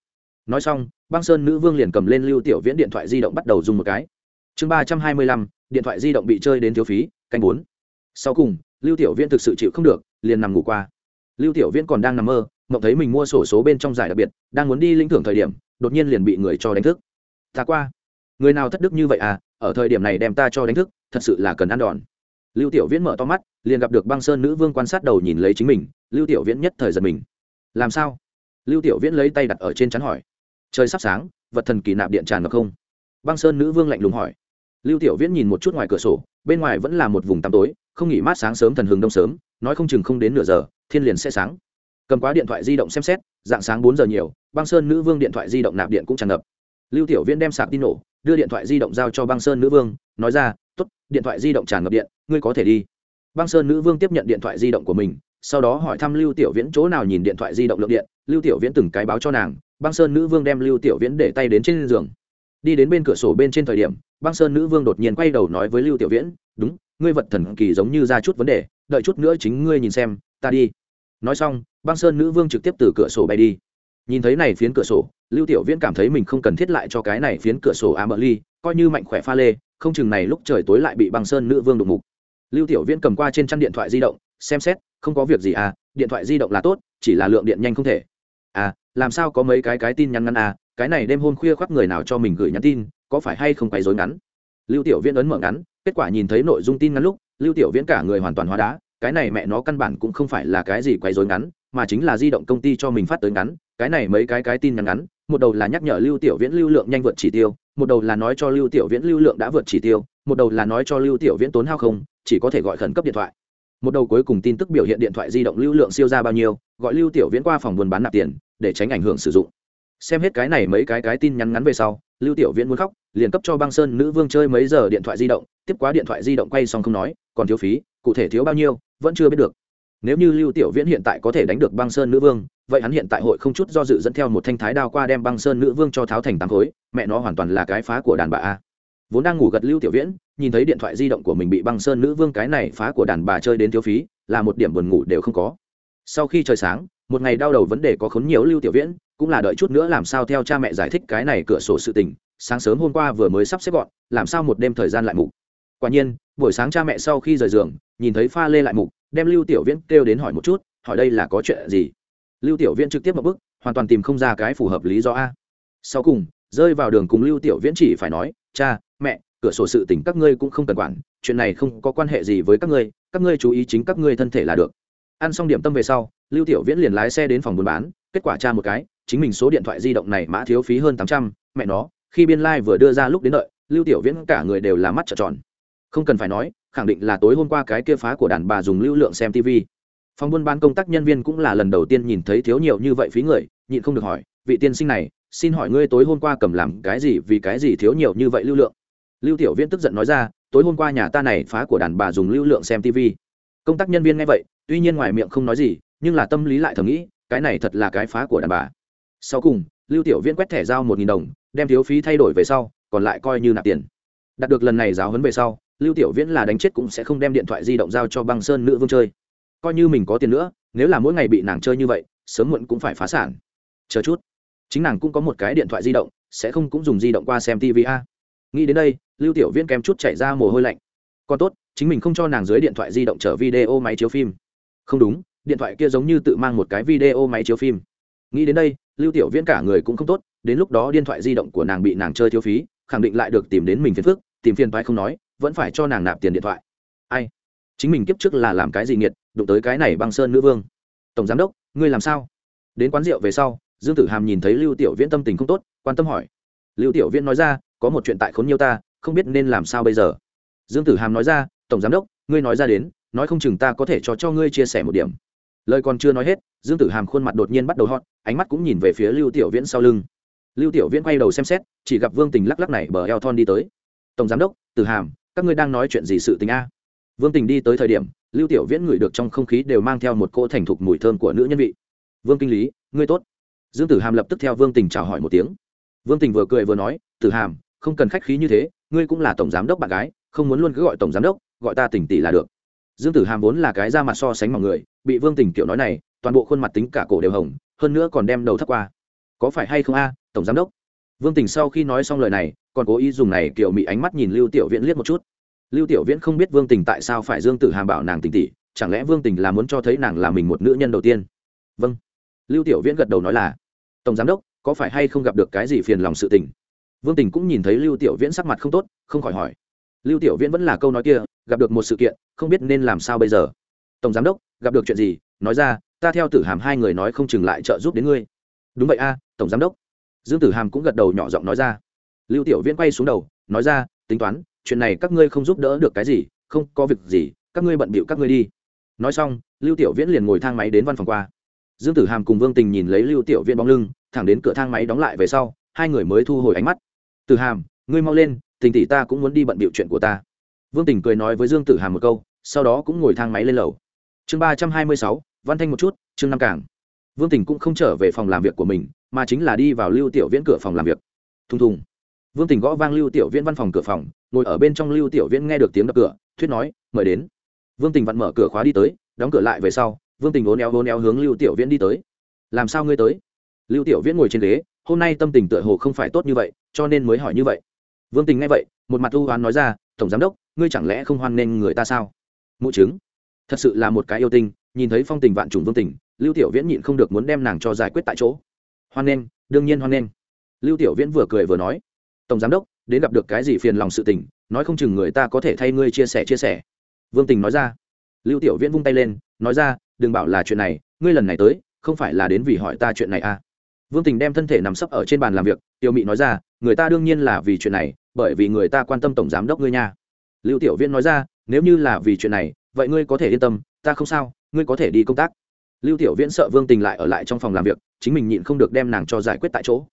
Nói xong, băng sơn nữ vương liền cầm lên lưu tiểu viễn điện thoại di động bắt đầu dùng một cái. Chương ba trăm hai mươi lăm, điện thoại di động bị chơi đến thiếu phí, canh bốn. Sau cùng, lưu tiểu viễn thực sự chịu không được, liền nằm ngủ qua. Lưu tiểu viễn còn đang nằm mơ, mộng thấy mình mua sổ số bên trong giải đặc biệt, đang muốn đi lĩnh thưởng thời điểm đột nhiên liền bị người cho đánh thức. Ta qua. Người nào thất đức như vậy à? Ở thời điểm này đem ta cho đánh thức, thật sự là cần ăn đòn. Lưu tiểu viễn mở to mắt, liền gặp được băng sơn nữ vương quan sát đầu nhìn lấy chính mình, lưu tiểu viễn nhất thời giật mình. Làm sao? Lưu tiểu viễn lấy tay đặt ở trên chắn hỏi. Trời sắp sáng, vật thần kỳ nạp điện tràn ngập không? Băng sơn nữ vương lạnh lùng hỏi. Lưu tiểu viễn nhìn một chút ngoài cửa sổ, bên ngoài vẫn là một vùng tăm tối, không nghỉ mát sáng sớm thần hừng đông sớm, nói không chừng không đến nửa giờ, thiên liền sẽ sáng cầm quá điện thoại di động xem xét, dạng sáng bốn giờ nhiều, băng sơn nữ vương điện thoại di động nạp điện cũng tràn ngập. Lưu tiểu viễn đem sạc tin nổ, đưa điện thoại di động giao cho băng sơn nữ vương, nói ra t ố t điện thoại di động tràn ngập điện, ngươi có thể đi. Băng sơn nữ vương tiếp nhận điện thoại di động của mình, sau đó hỏi thăm lưu tiểu viễn chỗ nào nhìn điện thoại di động lượng điện. Lưu tiểu viễn từng cái báo cho nàng, băng sơn nữ vương đem lưu tiểu viễn để tay đến trên giường. Đi đến bên cửa sổ bên trên thời điểm, băng sơn nữ vương đột nhiên quay đầu nói với lưu tiểu viễn, đúng, ngươi vật thần kỳ giống như ra chút vấn đề, đợi chút nữa chính ngươi nhìn xem, ta đi. Nói xong băng sơn nữ vương trực tiếp từ cửa sổ bay đi. Nhìn thấy này phiến cửa sổ, lưu tiểu viễn cảm thấy mình không cần thiết lại cho cái này phiến cửa sổ a ly coi như mạnh khỏe pha lê, không chừng này lúc trời tối lại bị băng sơn nữ vương đụng mục. Lưu tiểu viễn cầm qua trên chăn điện thoại di động, xem xét, không có việc gì à điện thoại di động là tốt, chỉ là lượng điện nhanh không thể. À làm sao có mấy cái cái tin nhắn ngắn à cái này đêm hôm khuya khoác người nào cho mình gửi nhắn tin, có phải hay không quay dối ngắn? Lưu tiểu viễn ấn mở ngắn, kết quả nhìn thấy nội dung tin ngắn lúc, lưu tiểu viễn cả người hoàn toàn hóa đá, cái này mẹ nó căn bản cũng không phải là cái gì quay dối ngắn mà chính là di động công ty cho mình phát tới ngắn, cái này mấy cái cái tin nhắn ngắn, một đầu là nhắc nhở lưu tiểu viễn lưu lượng nhanh vượt chỉ tiêu, một đầu là nói cho lưu tiểu viễn lưu lượng đã vượt chỉ tiêu, một đầu là nói cho lưu tiểu viễn tốn hao không, chỉ có thể gọi khẩn cấp điện thoại. Một đầu cuối cùng tin tức biểu hiện điện thoại di động lưu lượng siêu ra bao nhiêu, gọi lưu tiểu viễn qua phòng buôn bán nạp tiền, để tránh ảnh hưởng sử dụng. Xem hết cái này mấy cái cái tin nhắn ngắn về sau, lưu tiểu viễn muốn khóc, liền cấp cho băng sơn nữ vương chơi mấy giờ điện thoại di động, tiếp quá điện thoại di động quay xong không nói, còn thiếu phí, cụ thể thiếu bao nhiêu, vẫn chưa biết được nếu như lưu tiểu viễn hiện tại có thể đánh được băng sơn nữ vương, vậy hắn hiện tại hội không chút do dự dẫn theo một thanh thái đao qua đem băng sơn nữ vương cho tháo thành tám khối, mẹ nó hoàn toàn là cái phá của đàn bà a. Vốn đang ngủ gật lưu tiểu viễn, nhìn thấy điện thoại di động của mình bị băng sơn nữ vương cái này phá của đàn bà chơi đến thiếu phí, là một điểm buồn ngủ đều không có. Sau khi trời sáng, một ngày đau đầu vấn đề có khốn nhiều lưu tiểu viễn, cũng là đợi chút nữa làm sao theo cha mẹ giải thích cái này cửa sổ sự tình, sáng sớm hôm qua vừa mới sắp xếp gọn, làm sao một đêm thời gian lại mục. Quả nhiên, buổi sáng cha mẹ sau khi rời giường, nhìn thấy pha lê lại mục đem lưu tiểu viễn kêu đến hỏi một chút, hỏi đây là có chuyện gì? Lưu tiểu viễn trực tiếp một bức, hoàn toàn tìm không ra cái phù hợp lý do a. Sau cùng, rơi vào đường cùng lưu tiểu viễn chỉ phải nói, cha, mẹ, cửa sổ sự tình các ngươi cũng không cần quản, chuyện này không có quan hệ gì với các ngươi các ngươi chú ý chính các ngươi thân thể là được. Ăn xong điểm tâm về sau, lưu tiểu viễn liền lái xe đến phòng buôn bán, kết quả tra một cái, chính mình số điện thoại di động này mã thiếu phí hơn tám trăm, mẹ nó, khi biên lai、like、vừa đưa ra lúc đến đợi, lưu tiểu viễn cả người đều là mắt trợn tròn không cần phải nói, khẳng định là tối hôm qua cái kia phá của đàn bà dùng lưu lượng xem tv phòng buôn bán công tác nhân viên cũng là lần đầu tiên nhìn thấy thiếu nhiều như vậy phí người, nhịn không được hỏi, vị tiên sinh này, xin hỏi ngươi tối hôm qua cầm làm cái gì vì cái gì thiếu nhiều như vậy lưu lượng? Lưu tiểu viễn tức giận nói ra, tối hôm qua nhà ta này phá của đàn bà dùng lưu lượng xem tv công tác nhân viên nghe vậy, tuy nhiên ngoài miệng không nói gì, nhưng là tâm lý lại thầm nghĩ, cái này thật là cái phá của đàn bà. Sau cùng, lưu tiểu viễn quét thẻ giao một nghìn đồng, đem thiếu phí thay đổi về sau, còn lại coi như nạp tiền. Đạt được lần này giáo huấn về sau lưu tiểu viễn là đánh chết cũng sẽ không đem điện thoại di động giao cho băng sơn nữ vương chơi. Coi như mình có tiền nữa, nếu là mỗi ngày bị nàng chơi như vậy, sớm muộn cũng phải phá sản. Chờ chút. Chính nàng cũng có một cái điện thoại di động, sẽ không cũng dùng di động qua xem tv a. Nghĩ đến đây, lưu tiểu viễn kém chút chạy ra mồ hôi lạnh. Còn tốt, chính mình không cho nàng dưới điện thoại di động chở video máy chiếu phim. Không đúng, điện thoại kia giống như tự mang một cái video máy chiếu phim. Nghĩ đến đây, lưu tiểu viễn cả người cũng không tốt, đến lúc đó điện thoại di động của nàng bị nàng chơi thiếu phí, khẳng định lại được tìm đến mình phiền phức, tìm phiền toái không nói vẫn phải cho nàng nạp tiền điện thoại. Ai? Chính mình kiếp trước là làm cái gì nghiệt, đụng tới cái này băng sơn nữ vương. Tổng giám đốc, ngươi làm sao? Đến quán rượu về sau, dương tử hàm nhìn thấy lưu tiểu viễn tâm tình không tốt, quan tâm hỏi. Lưu tiểu viễn nói ra, có một chuyện tại khốn nhiều ta, không biết nên làm sao bây giờ. Dương tử hàm nói ra, tổng giám đốc, ngươi nói ra đến, nói không chừng ta có thể cho cho ngươi chia sẻ một điểm. Lời còn chưa nói hết, dương tử hàm khuôn mặt đột nhiên bắt đầu hot, ánh mắt cũng nhìn về phía lưu tiểu viễn sau lưng. Lưu tiểu viễn quay đầu xem xét, chỉ gặp vương tình lắc lắc này bờ eo thon đi tới. Tổng giám đốc, tử hàm các ngươi đang nói chuyện gì sự tình a? Vương tình đi tới thời điểm, lưu tiểu viễn ngửi được trong không khí đều mang theo một cỗ thành thục mùi thơm của nữ nhân vị. Vương kinh lý, ngươi tốt. Dương tử hàm lập tức theo vương tình chào hỏi một tiếng. Vương tình vừa cười vừa nói, tử hàm, không cần khách khí như thế, ngươi cũng là tổng giám đốc bạn gái, không muốn luôn cứ gọi tổng giám đốc, gọi ta tỉnh tỷ là được. Dương tử hàm vốn là cái da mặt so sánh mọi người, bị vương tình kiểu nói này, toàn bộ khuôn mặt tính cả cổ đều hồng, hơn nữa còn đem đầu thấp qua. Có phải hay không a, tổng giám đốc? Vương tình sau khi nói xong lời này còn cố ý dùng này kiểu mị ánh mắt nhìn lưu tiểu viễn liếc một chút. Lưu tiểu viễn không biết vương tình tại sao phải dương tử hàm bảo nàng tình tỷ chẳng lẽ vương tình là muốn cho thấy nàng là mình một nữ nhân đầu tiên? Vâng. Lưu tiểu viễn gật đầu nói là, tổng giám đốc, có phải hay không gặp được cái gì phiền lòng sự tình? Vương tình cũng nhìn thấy lưu tiểu viễn sắc mặt không tốt, không khỏi hỏi. Lưu tiểu viễn vẫn là câu nói kia, gặp được một sự kiện, không biết nên làm sao bây giờ? Tổng giám đốc, gặp được chuyện gì? Nói ra, ta theo tử hàm hai người nói không chừng lại trợ giúp đến ngươi. Đúng vậy a, tổng giám đốc. Dương tử hàm cũng gật đầu nhỏ giọng nói ra lưu tiểu viễn quay xuống đầu, nói ra, tính toán, chuyện này các ngươi không giúp đỡ được cái gì, không, có việc gì, các ngươi bận bịu các ngươi đi. Nói xong, lưu tiểu viễn liền ngồi thang máy đến văn phòng qua. Dương tử hàm cùng vương tình nhìn lấy lưu tiểu viễn bóng lưng, thẳng đến cửa thang máy đóng lại về sau, hai người mới thu hồi ánh mắt. Tử hàm, ngươi mau lên, tình tỷ ta cũng muốn đi bận bịu chuyện của ta. Vương tình cười nói với dương tử hàm một câu, sau đó cũng ngồi thang máy lên lầu. Chương ba trăm hai mươi sáu, văn thanh một chút, chương năm cảng vương tình cũng không trở về phòng làm việc của mình, mà chính là đi vào lưu tiểu viễn cửa phòng làm việc. Thùng thùng vương tình gõ vang lưu tiểu viễn văn phòng cửa phòng, ngồi ở bên trong lưu tiểu viễn nghe được tiếng đập cửa, thuyết nói, mời đến. Vương tình vặn mở cửa khóa đi tới, đóng cửa lại về sau, vương tình vốn éo vốn éo hướng lưu tiểu viễn đi tới. Làm sao ngươi tới? Lưu tiểu viễn ngồi trên ghế, hôm nay tâm tình tựa hồ không phải tốt như vậy, cho nên mới hỏi như vậy. Vương tình nghe vậy, một mặt u hoán nói ra, tổng giám đốc, ngươi chẳng lẽ không hoan nghênh người ta sao? Mụ chứng. Thật sự là một cái yêu tinh. Nhìn thấy phong tình vạn trùng vương tình, lưu tiểu viễn nhịn không được muốn đem nàng cho giải quyết tại chỗ. Hoan nghênh, đương nhiên hoan nghênh. Lưu tiểu viễn vừa cười vừa nói tổng giám đốc, đến gặp được cái gì phiền lòng sự tình, nói không chừng người ta có thể thay ngươi chia sẻ chia sẻ. Vương tình nói ra. Lưu tiểu viễn vung tay lên, nói ra, đừng bảo là chuyện này, ngươi lần này tới, không phải là đến vì hỏi ta chuyện này à? Vương tình đem thân thể nằm sấp ở trên bàn làm việc, tiểu mị nói ra, người ta đương nhiên là vì chuyện này, bởi vì người ta quan tâm tổng giám đốc ngươi nha. Lưu tiểu viễn nói ra, nếu như là vì chuyện này, vậy ngươi có thể yên tâm, ta không sao, ngươi có thể đi công tác. Lưu tiểu viễn sợ vương tình lại ở lại trong phòng làm việc, chính mình nhịn không được đem nàng cho giải quyết tại chỗ.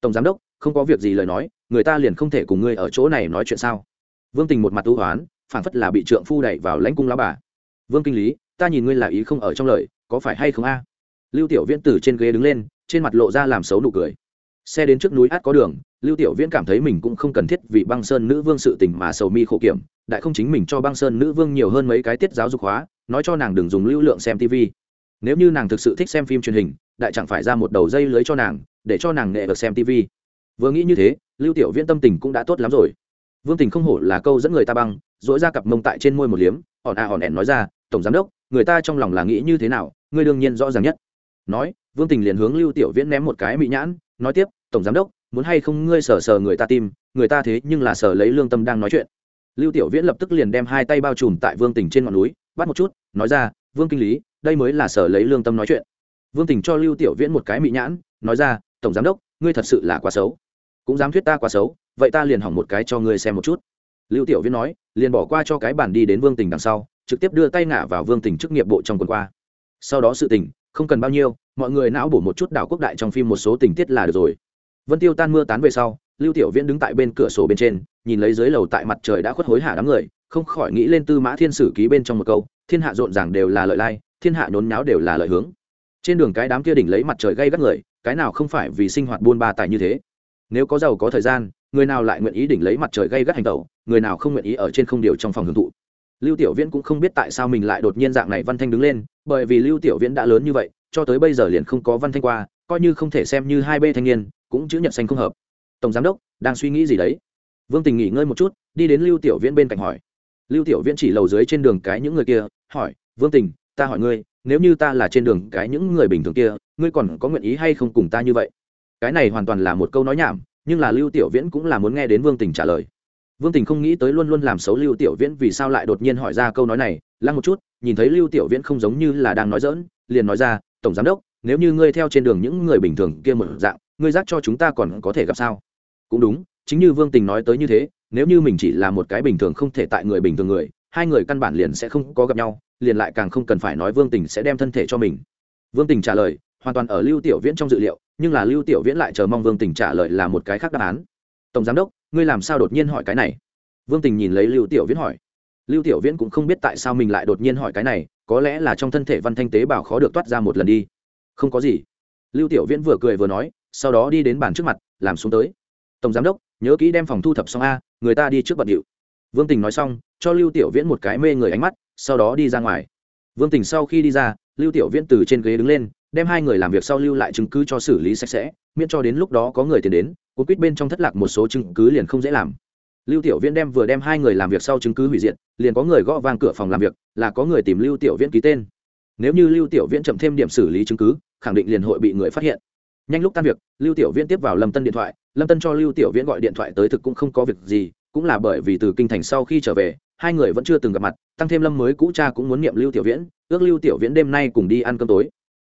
Tổng giám đốc, không có việc gì lời nói người ta liền không thể cùng ngươi ở chỗ này nói chuyện sao? Vương tình một mặt ưu hoán phản phất là bị trượng phu đẩy vào lãnh cung lao bà. Vương kinh lý, ta nhìn ngươi là ý không ở trong lời, có phải hay không a? Lưu tiểu viễn từ trên ghế đứng lên, trên mặt lộ ra làm xấu nụ cười. Xe đến trước núi át có đường, lưu tiểu viễn cảm thấy mình cũng không cần thiết vì băng sơn nữ vương sự tình mà sầu mi khổ kiểm, đại không chính mình cho băng sơn nữ vương nhiều hơn mấy cái tiết giáo dục hóa, nói cho nàng đừng dùng lưu lượng xem tv nếu như nàng thực sự thích xem phim truyền hình, đại chẳng phải ra một đầu dây lưới cho nàng, để cho nàng nệ được xem tv vừa nghĩ như thế, lưu tiểu viễn tâm tình cũng đã tốt lắm rồi. Vương tình không hổ là câu dẫn người ta băng dỗi ra cặp mông tại trên môi một liếm, hòn à hòn ẻn nói ra, tổng giám đốc, người ta trong lòng là nghĩ như thế nào, ngươi đương nhiên rõ ràng nhất. Nói, vương tình liền hướng lưu tiểu viễn ném một cái mỹ nhãn, nói tiếp, tổng giám đốc, muốn hay không ngươi sờ sờ người ta tim, người ta thế nhưng là sờ lấy lương tâm đang nói chuyện. Lưu tiểu viễn lập tức liền đem hai tay bao trùm tại vương tình trên ngọn núi, bắt một chút, nói ra, vương kinh lý, đây mới là sở lấy lương tâm nói chuyện. Vương tình cho lưu tiểu viễn một cái mỹ nhãn, nói ra, tổng giám đốc, ngươi thật sự là quá xấu cũng dám thuyết ta quá xấu, vậy ta liền hỏng một cái cho ngươi xem một chút. Lưu tiểu viễn nói, liền bỏ qua cho cái bản đi đến vương tình đằng sau, trực tiếp đưa tay ngả vào vương tình chức nghiệp bộ trong quần qua. Sau đó sự tình, không cần bao nhiêu, mọi người não bổ một chút đảo quốc đại trong phim một số tình tiết là được rồi. Vân tiêu tan mưa tán về sau, lưu tiểu viễn đứng tại bên cửa sổ bên trên, nhìn lấy dưới lầu tại mặt trời đã khuất hối hả đám người, không khỏi nghĩ lên tư mã thiên sử ký bên trong một câu, thiên hạ rộn ràng đều là lợi lai, thiên hạ nhốn nháo đều là lợi hướng. Trên đường cái đám kia đỉnh lấy mặt trời gây gắt người, cái nào không phải vì sinh hoạt buôn ba tài như thế? Nếu có giàu có thời gian, người nào lại nguyện ý đỉnh lấy mặt trời gây gắt hành tẩu, người nào không nguyện ý ở trên không điều trong phòng hưởng thụ. Lưu tiểu viễn cũng không biết tại sao mình lại đột nhiên dạng này văn thanh đứng lên, bởi vì lưu tiểu viễn đã lớn như vậy, cho tới bây giờ liền không có văn thanh qua, coi như không thể xem như hai bê thanh niên, cũng chữ nhận xanh không hợp. Tổng giám đốc, đang suy nghĩ gì đấy? Vương tình nghỉ ngơi một chút, đi đến lưu tiểu viễn bên cạnh hỏi. Lưu tiểu viễn chỉ lầu dưới trên đường cái những người kia, hỏi, vương tình, ta hỏi ngươi, nếu như ta là trên đường cái những người bình thường kia, ngươi còn có nguyện ý hay không cùng ta như vậy? Cái này hoàn toàn là một câu nói nhảm, nhưng là lưu tiểu viễn cũng là muốn nghe đến vương tình trả lời. Vương tình không nghĩ tới luôn luôn làm xấu lưu tiểu viễn vì sao lại đột nhiên hỏi ra câu nói này, lăng một chút, nhìn thấy lưu tiểu viễn không giống như là đang nói dỡn liền nói ra, tổng giám đốc, nếu như ngươi theo trên đường những người bình thường kia một dạng, ngươi giác cho chúng ta còn có thể gặp sao? Cũng đúng, chính như vương tình nói tới như thế, nếu như mình chỉ là một cái bình thường không thể tại người bình thường người, hai người căn bản liền sẽ không có gặp nhau, liền lại càng không cần phải nói vương tình sẽ đem thân thể cho mình. Vương tình trả lời hoàn toàn ở lưu tiểu viễn trong dự liệu, nhưng là lưu tiểu viễn lại chờ mong vương tình trả lời là một cái khác đáp án. Tổng giám đốc, ngươi làm sao đột nhiên hỏi cái này? Vương tình nhìn lấy lưu tiểu viễn hỏi. Lưu tiểu viễn cũng không biết tại sao mình lại đột nhiên hỏi cái này, có lẽ là trong thân thể văn thanh tế bào khó được toát ra một lần đi. Không có gì. Lưu tiểu viễn vừa cười vừa nói, sau đó đi đến bàn trước mặt, làm xuống tới. Tổng giám đốc, nhớ kỹ đem phòng thu thập xong a, người ta đi trước bận điệu. Vương tình nói xong, cho lưu tiểu viễn một cái mê người ánh mắt, sau đó đi ra ngoài. Vương tình sau khi đi ra, lưu tiểu viễn từ trên ghế đứng lên đem hai người làm việc sau lưu lại chứng cứ cho xử lý sạch sẽ, miễn cho đến lúc đó có người tiền đến, cuốn quýt bên trong thất lạc một số chứng cứ liền không dễ làm. Lưu tiểu viễn đem vừa đem hai người làm việc sau chứng cứ hủy diệt, liền có người gõ vang cửa phòng làm việc, là có người tìm lưu tiểu viễn ký tên. Nếu như lưu tiểu viễn chậm thêm điểm xử lý chứng cứ, khẳng định liền hội bị người phát hiện. Nhanh lúc tan việc, lưu tiểu viễn tiếp vào lâm tân điện thoại, lâm tân cho lưu tiểu viễn gọi điện thoại tới thực cũng không có việc gì, cũng là bởi vì từ kinh thành sau khi trở về, hai người vẫn chưa từng gặp mặt, tăng thêm lâm mới cũ cha cũng muốn niệm lưu tiểu viễn, ước lưu tiểu viễn đêm nay cùng đi ăn cơm tối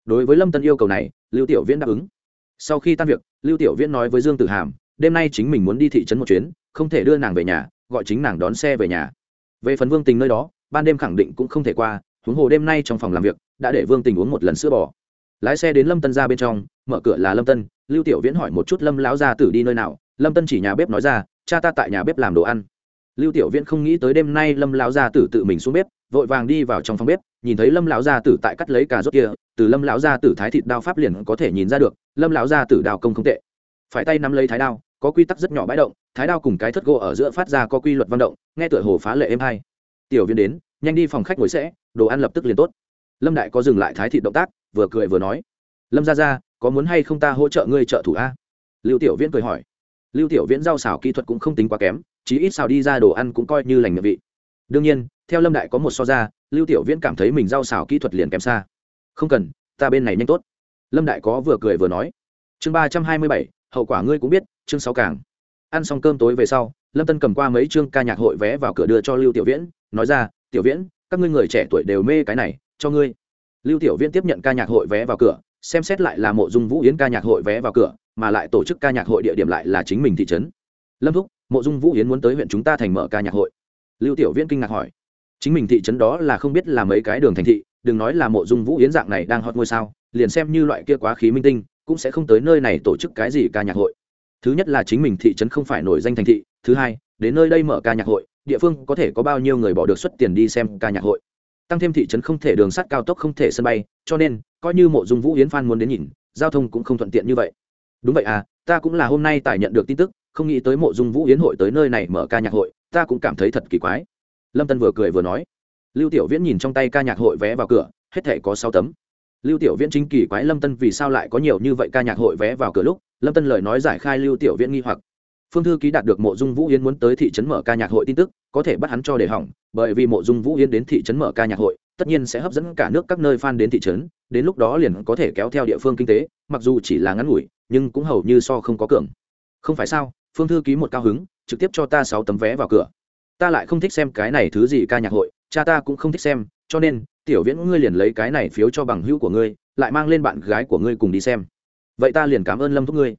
đối với lâm tân yêu cầu này lưu tiểu viễn đáp ứng sau khi tan việc lưu tiểu viễn nói với dương tử hàm đêm nay chính mình muốn đi thị trấn một chuyến không thể đưa nàng về nhà gọi chính nàng đón xe về nhà về phần vương tình nơi đó ban đêm khẳng định cũng không thể qua huống hồ đêm nay trong phòng làm việc đã để vương tình uống một lần sữa bò lái xe đến lâm tân ra bên trong mở cửa là lâm tân lưu tiểu viễn hỏi một chút lâm lão gia tử đi nơi nào lâm tân chỉ nhà bếp nói ra cha ta tại nhà bếp làm đồ ăn lưu tiểu viễn không nghĩ tới đêm nay lâm lão gia tử tự mình xuống bếp vội vàng đi vào trong phòng bếp nhìn thấy lâm lão gia tử tại cắt lấy cà rốt kia, từ lâm lão gia tử thái thịt đao pháp liền có thể nhìn ra được, lâm lão gia tử đao công không tệ. Phải tay nắm lấy thái đao, có quy tắc rất nhỏ bãi động, thái đao cùng cái thất gỗ ở giữa phát ra có quy luật văn động, nghe tựa hồ phá lệ êm hay. Tiểu viên đến, nhanh đi phòng khách ngồi sẽ, đồ ăn lập tức liền tốt. Lâm đại có dừng lại thái thịt động tác, vừa cười vừa nói. Lâm ra ra có muốn hay không ta hỗ trợ ngươi trợ thủ a? Lưu tiểu viễn cười hỏi. Lưu tiểu viễn rau xào kỹ thuật cũng không tính quá kém, chí ít xào đi ra đồ ăn cũng coi như lành miệng vị. Đương nhiên, theo lâm đại có một so ra lưu tiểu viễn cảm thấy mình giao xào kỹ thuật liền kém xa. Không cần, ta bên này nhanh tốt. Lâm đại có vừa cười vừa nói. Chương ba trăm hai mươi bảy, hậu quả ngươi cũng biết, chương sáu càng. Ăn xong cơm tối về sau, lâm tân cầm qua mấy chương ca nhạc hội vé vào cửa đưa cho lưu tiểu viễn, nói ra, tiểu viễn, các ngươi người trẻ tuổi đều mê cái này, cho ngươi. Lưu tiểu viễn tiếp nhận ca nhạc hội vé vào cửa, xem xét lại là mộ dung vũ yến ca nhạc hội vé vào cửa, mà lại tổ chức ca nhạc hội địa điểm lại là chính mình thị trấn. Lâm thúc, mộ dung vũ yến muốn tới huyện chúng ta thành mở ca nhạc hội. Lưu tiểu viễn kinh ngạc hỏi chính mình thị trấn đó là không biết là mấy cái đường thành thị, đừng nói là mộ dung vũ yến dạng này đang hot ngôi sao, liền xem như loại kia quá khí minh tinh, cũng sẽ không tới nơi này tổ chức cái gì ca nhạc hội. Thứ nhất là chính mình thị trấn không phải nổi danh thành thị, thứ hai, đến nơi đây mở ca nhạc hội, địa phương có thể có bao nhiêu người bỏ được xuất tiền đi xem ca nhạc hội. Tăng thêm thị trấn không thể đường sắt cao tốc không thể sân bay, cho nên, coi như mộ dung vũ yến phan muốn đến nhìn, giao thông cũng không thuận tiện như vậy. Đúng vậy à ta cũng là hôm nay tài nhận được tin tức, không nghĩ tới mộ dung vũ yến hội tới nơi này mở ca nhạc hội, ta cũng cảm thấy thật kỳ quái lâm tân vừa cười vừa nói. Lưu tiểu viễn nhìn trong tay ca nhạc hội vé vào cửa, hết thể có sáu tấm. Lưu tiểu viễn chính kỳ quái lâm tân vì sao lại có nhiều như vậy ca nhạc hội vé vào cửa lúc, lâm tân lời nói giải khai lưu tiểu viễn nghi hoặc. Phương thư ký đạt được mộ dung vũ yến muốn tới thị trấn mở ca nhạc hội tin tức, có thể bắt hắn cho để hỏng, bởi vì mộ dung vũ yến đến thị trấn mở ca nhạc hội, tất nhiên sẽ hấp dẫn cả nước các nơi fan đến thị trấn, đến lúc đó liền có thể kéo theo địa phương kinh tế, mặc dù chỉ là ngắn ngủi, nhưng cũng hầu như so không có cường. Không phải sao? Phương thư ký một cao hứng, trực tiếp cho ta sáu tấm vé vào cửa ta lại không thích xem cái này thứ gì ca nhạc hội, cha ta cũng không thích xem, cho nên, tiểu viễn ngươi liền lấy cái này phiếu cho bằng hữu của ngươi, lại mang lên bạn gái của ngươi cùng đi xem. Vậy ta liền cảm ơn lâm thúc ngươi.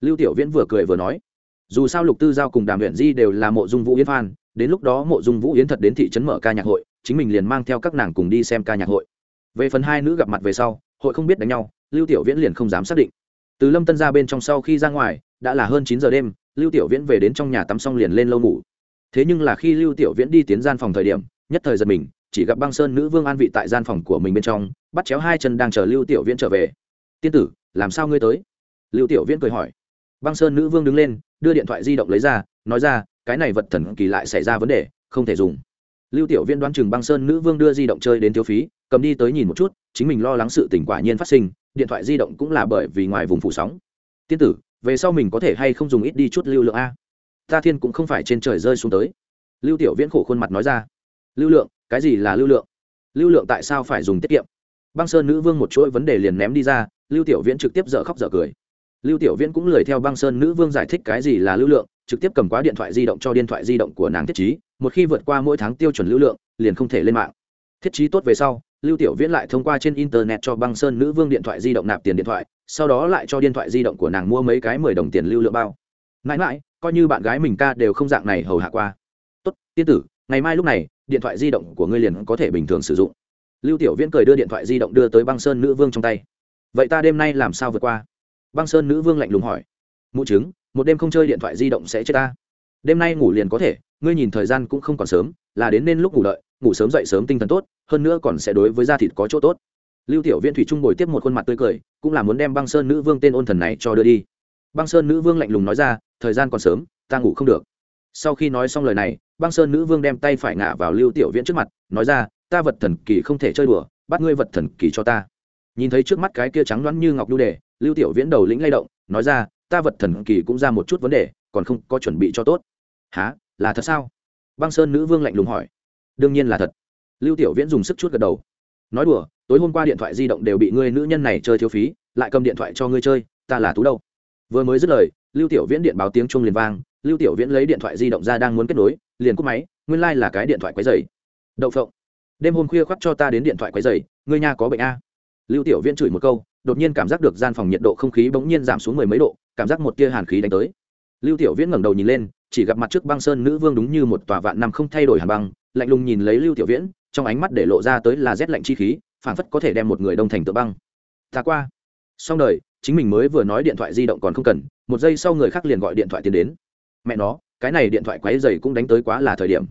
Lưu tiểu viễn vừa cười vừa nói. Dù sao lục tư giao cùng đàm huyện di đều là mộ dung vũ yến phan đến lúc đó mộ dung vũ yến thật đến thị trấn mở ca nhạc hội, chính mình liền mang theo các nàng cùng đi xem ca nhạc hội. Về phần hai nữ gặp mặt về sau, hội không biết đánh nhau, lưu tiểu viễn liền không dám xác định. Từ lâm tân ra bên trong sau khi ra ngoài, đã là hơn chín giờ đêm, lưu tiểu viễn về đến trong nhà tắm xong liền lên lâu ngủ thế nhưng là khi lưu tiểu viễn đi tiến gian phòng thời điểm, nhất thời giật mình, chỉ gặp băng sơn nữ vương an vị tại gian phòng của mình bên trong, bắt chéo hai chân đang chờ lưu tiểu viễn trở về. Tiên tử, làm sao ngươi tới? Lưu tiểu viễn cười hỏi. Băng sơn nữ vương đứng lên, đưa điện thoại di động lấy ra, nói ra, cái này vật thần kỳ lại xảy ra vấn đề, không thể dùng. Lưu tiểu viễn đoán chừng băng sơn nữ vương đưa di động chơi đến thiếu phí, cầm đi tới nhìn một chút, chính mình lo lắng sự tỉnh quả nhiên phát sinh, điện thoại di động cũng là bởi vì ngoài vùng phủ sóng. Tiên tử, về sau mình có thể hay không dùng ít đi chút lưu lượng a? Ta thiên cũng không phải trên trời rơi xuống tới. Lưu tiểu viễn khổ khuôn mặt nói ra. Lưu lượng, cái gì là lưu lượng? Lưu lượng tại sao phải dùng tiết kiệm? Băng sơn nữ vương một chuỗi vấn đề liền ném đi ra, lưu tiểu viễn trực tiếp dở khóc dở cười. Lưu tiểu viễn cũng lười theo băng sơn nữ vương giải thích cái gì là lưu lượng, trực tiếp cầm quá điện thoại di động cho điện thoại di động của nàng thiết trí, một khi vượt qua mỗi tháng tiêu chuẩn lưu lượng, liền không thể lên mạng. Thiết trí tốt về sau, lưu tiểu viễn lại thông qua trên internet cho băng sơn nữ vương điện thoại di động nạp tiền điện thoại, sau đó lại cho điện thoại di động của nàng mua mấy cái mười đồng tiền lưu lượng bao. Mãi mãi coi như bạn gái mình ca đều không dạng này hầu hạ qua. Tốt, tiên tử, ngày mai lúc này, điện thoại di động của ngươi liền có thể bình thường sử dụng. Lưu tiểu viễn cười đưa điện thoại di động đưa tới băng sơn nữ vương trong tay. Vậy ta đêm nay làm sao vượt qua? Băng sơn nữ vương lạnh lùng hỏi. Mụ chứng, một đêm không chơi điện thoại di động sẽ chết ta. Đêm nay ngủ liền có thể, ngươi nhìn thời gian cũng không còn sớm, là đến nên lúc ngủ đợi, ngủ sớm dậy sớm tinh thần tốt, hơn nữa còn sẽ đối với da thịt có chỗ tốt. Lưu tiểu viễn thủy trung bồi tiếp một khuôn mặt tươi cười, cũng là muốn đem băng sơn nữ vương tên ôn thần này cho đưa đi băng sơn nữ vương lạnh lùng nói ra, thời gian còn sớm, ta ngủ không được. Sau khi nói xong lời này, băng sơn nữ vương đem tay phải ngả vào lưu tiểu viễn trước mặt, nói ra, ta vật thần kỳ không thể chơi đùa, bắt ngươi vật thần kỳ cho ta. Nhìn thấy trước mắt cái kia trắng loãng như ngọc lưu đề, lưu tiểu viễn đầu lĩnh lay động, nói ra, ta vật thần kỳ cũng ra một chút vấn đề, còn không có chuẩn bị cho tốt. Há là thật sao? Băng sơn nữ vương lạnh lùng hỏi. Đương nhiên là thật. Lưu tiểu viễn dùng sức chút gật đầu. Nói đùa, tối hôm qua điện thoại di động đều bị ngươi nữ nhân này chơi thiếu phí, lại cầm điện thoại cho ngươi chơi, ta là tú đâu? Vừa mới dứt lời, lưu tiểu viễn điện báo tiếng chuông liền vang, lưu tiểu viễn lấy điện thoại di động ra đang muốn kết nối, liền cúp máy, nguyên lai、like、là cái điện thoại quấy dày đậu phộng, đêm hôm khuya khoác cho ta đến điện thoại quấy dày ngươi nhà có bệnh a. Lưu tiểu viễn chửi một câu, đột nhiên cảm giác được gian phòng nhiệt độ không khí bỗng nhiên giảm xuống mười mấy độ, cảm giác một tia hàn khí đánh tới. Lưu tiểu viễn ngẩng đầu nhìn lên, chỉ gặp mặt trước băng sơn nữ vương đúng như một tòa vạn năm không thay đổi hàn băng, lạnh lùng nhìn lấy lưu tiểu viễn, trong ánh mắt để lộ ra tới là rét lạnh chi khí, phảng phất có thể đem một người đông thành tựa băng. Ta qua. Xong đời chính mình mới vừa nói điện thoại di động còn không cần, một giây sau người khác liền gọi điện thoại tiến đến. Mẹ nó, cái này điện thoại quáy dày cũng đánh tới quá là thời điểm.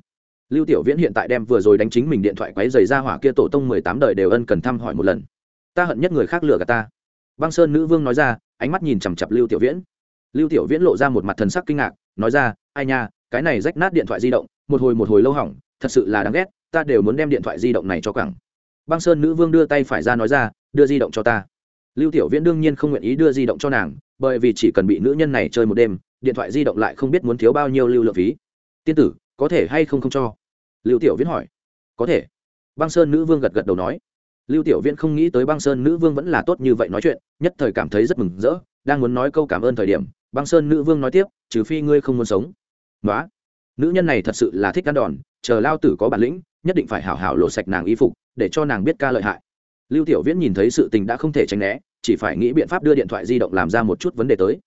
Lưu tiểu viễn hiện tại đem vừa rồi đánh chính mình điện thoại quáy dày ra hỏa kia tổ tông mười tám đời đều ân cần thăm hỏi một lần. Ta hận nhất người khác lừa cả ta. Băng sơn nữ vương nói ra, ánh mắt nhìn chằm chặp lưu tiểu viễn. Lưu tiểu viễn lộ ra một mặt thần sắc kinh ngạc, nói ra, ai nha, cái này rách nát điện thoại di động, một hồi một hồi lâu hỏng, thật sự là đáng ghét, ta đều muốn đem điện thoại di động này cho cẳng băng sơn nữ vương đưa tay phải ra nói ra, đưa di động cho ta lưu tiểu viễn đương nhiên không nguyện ý đưa di động cho nàng, bởi vì chỉ cần bị nữ nhân này chơi một đêm, điện thoại di động lại không biết muốn thiếu bao nhiêu lưu lượng phí. Tiên tử, có thể hay không không cho? Lưu tiểu viễn hỏi. Có thể. Băng sơn nữ vương gật gật đầu nói. Lưu tiểu viễn không nghĩ tới băng sơn nữ vương vẫn là tốt như vậy nói chuyện, nhất thời cảm thấy rất mừng rỡ, đang muốn nói câu cảm ơn thời điểm, băng sơn nữ vương nói tiếp, trừ phi ngươi không muốn sống. Nói nữ nhân này thật sự là thích ăn đòn, chờ lao tử có bản lĩnh, nhất định phải hảo hảo lộ sạch nàng y phục, để cho nàng biết ca lợi hại lưu tiểu viễn nhìn thấy sự tình đã không thể tránh né, chỉ phải nghĩ biện pháp đưa điện thoại di động làm ra một chút vấn đề tới.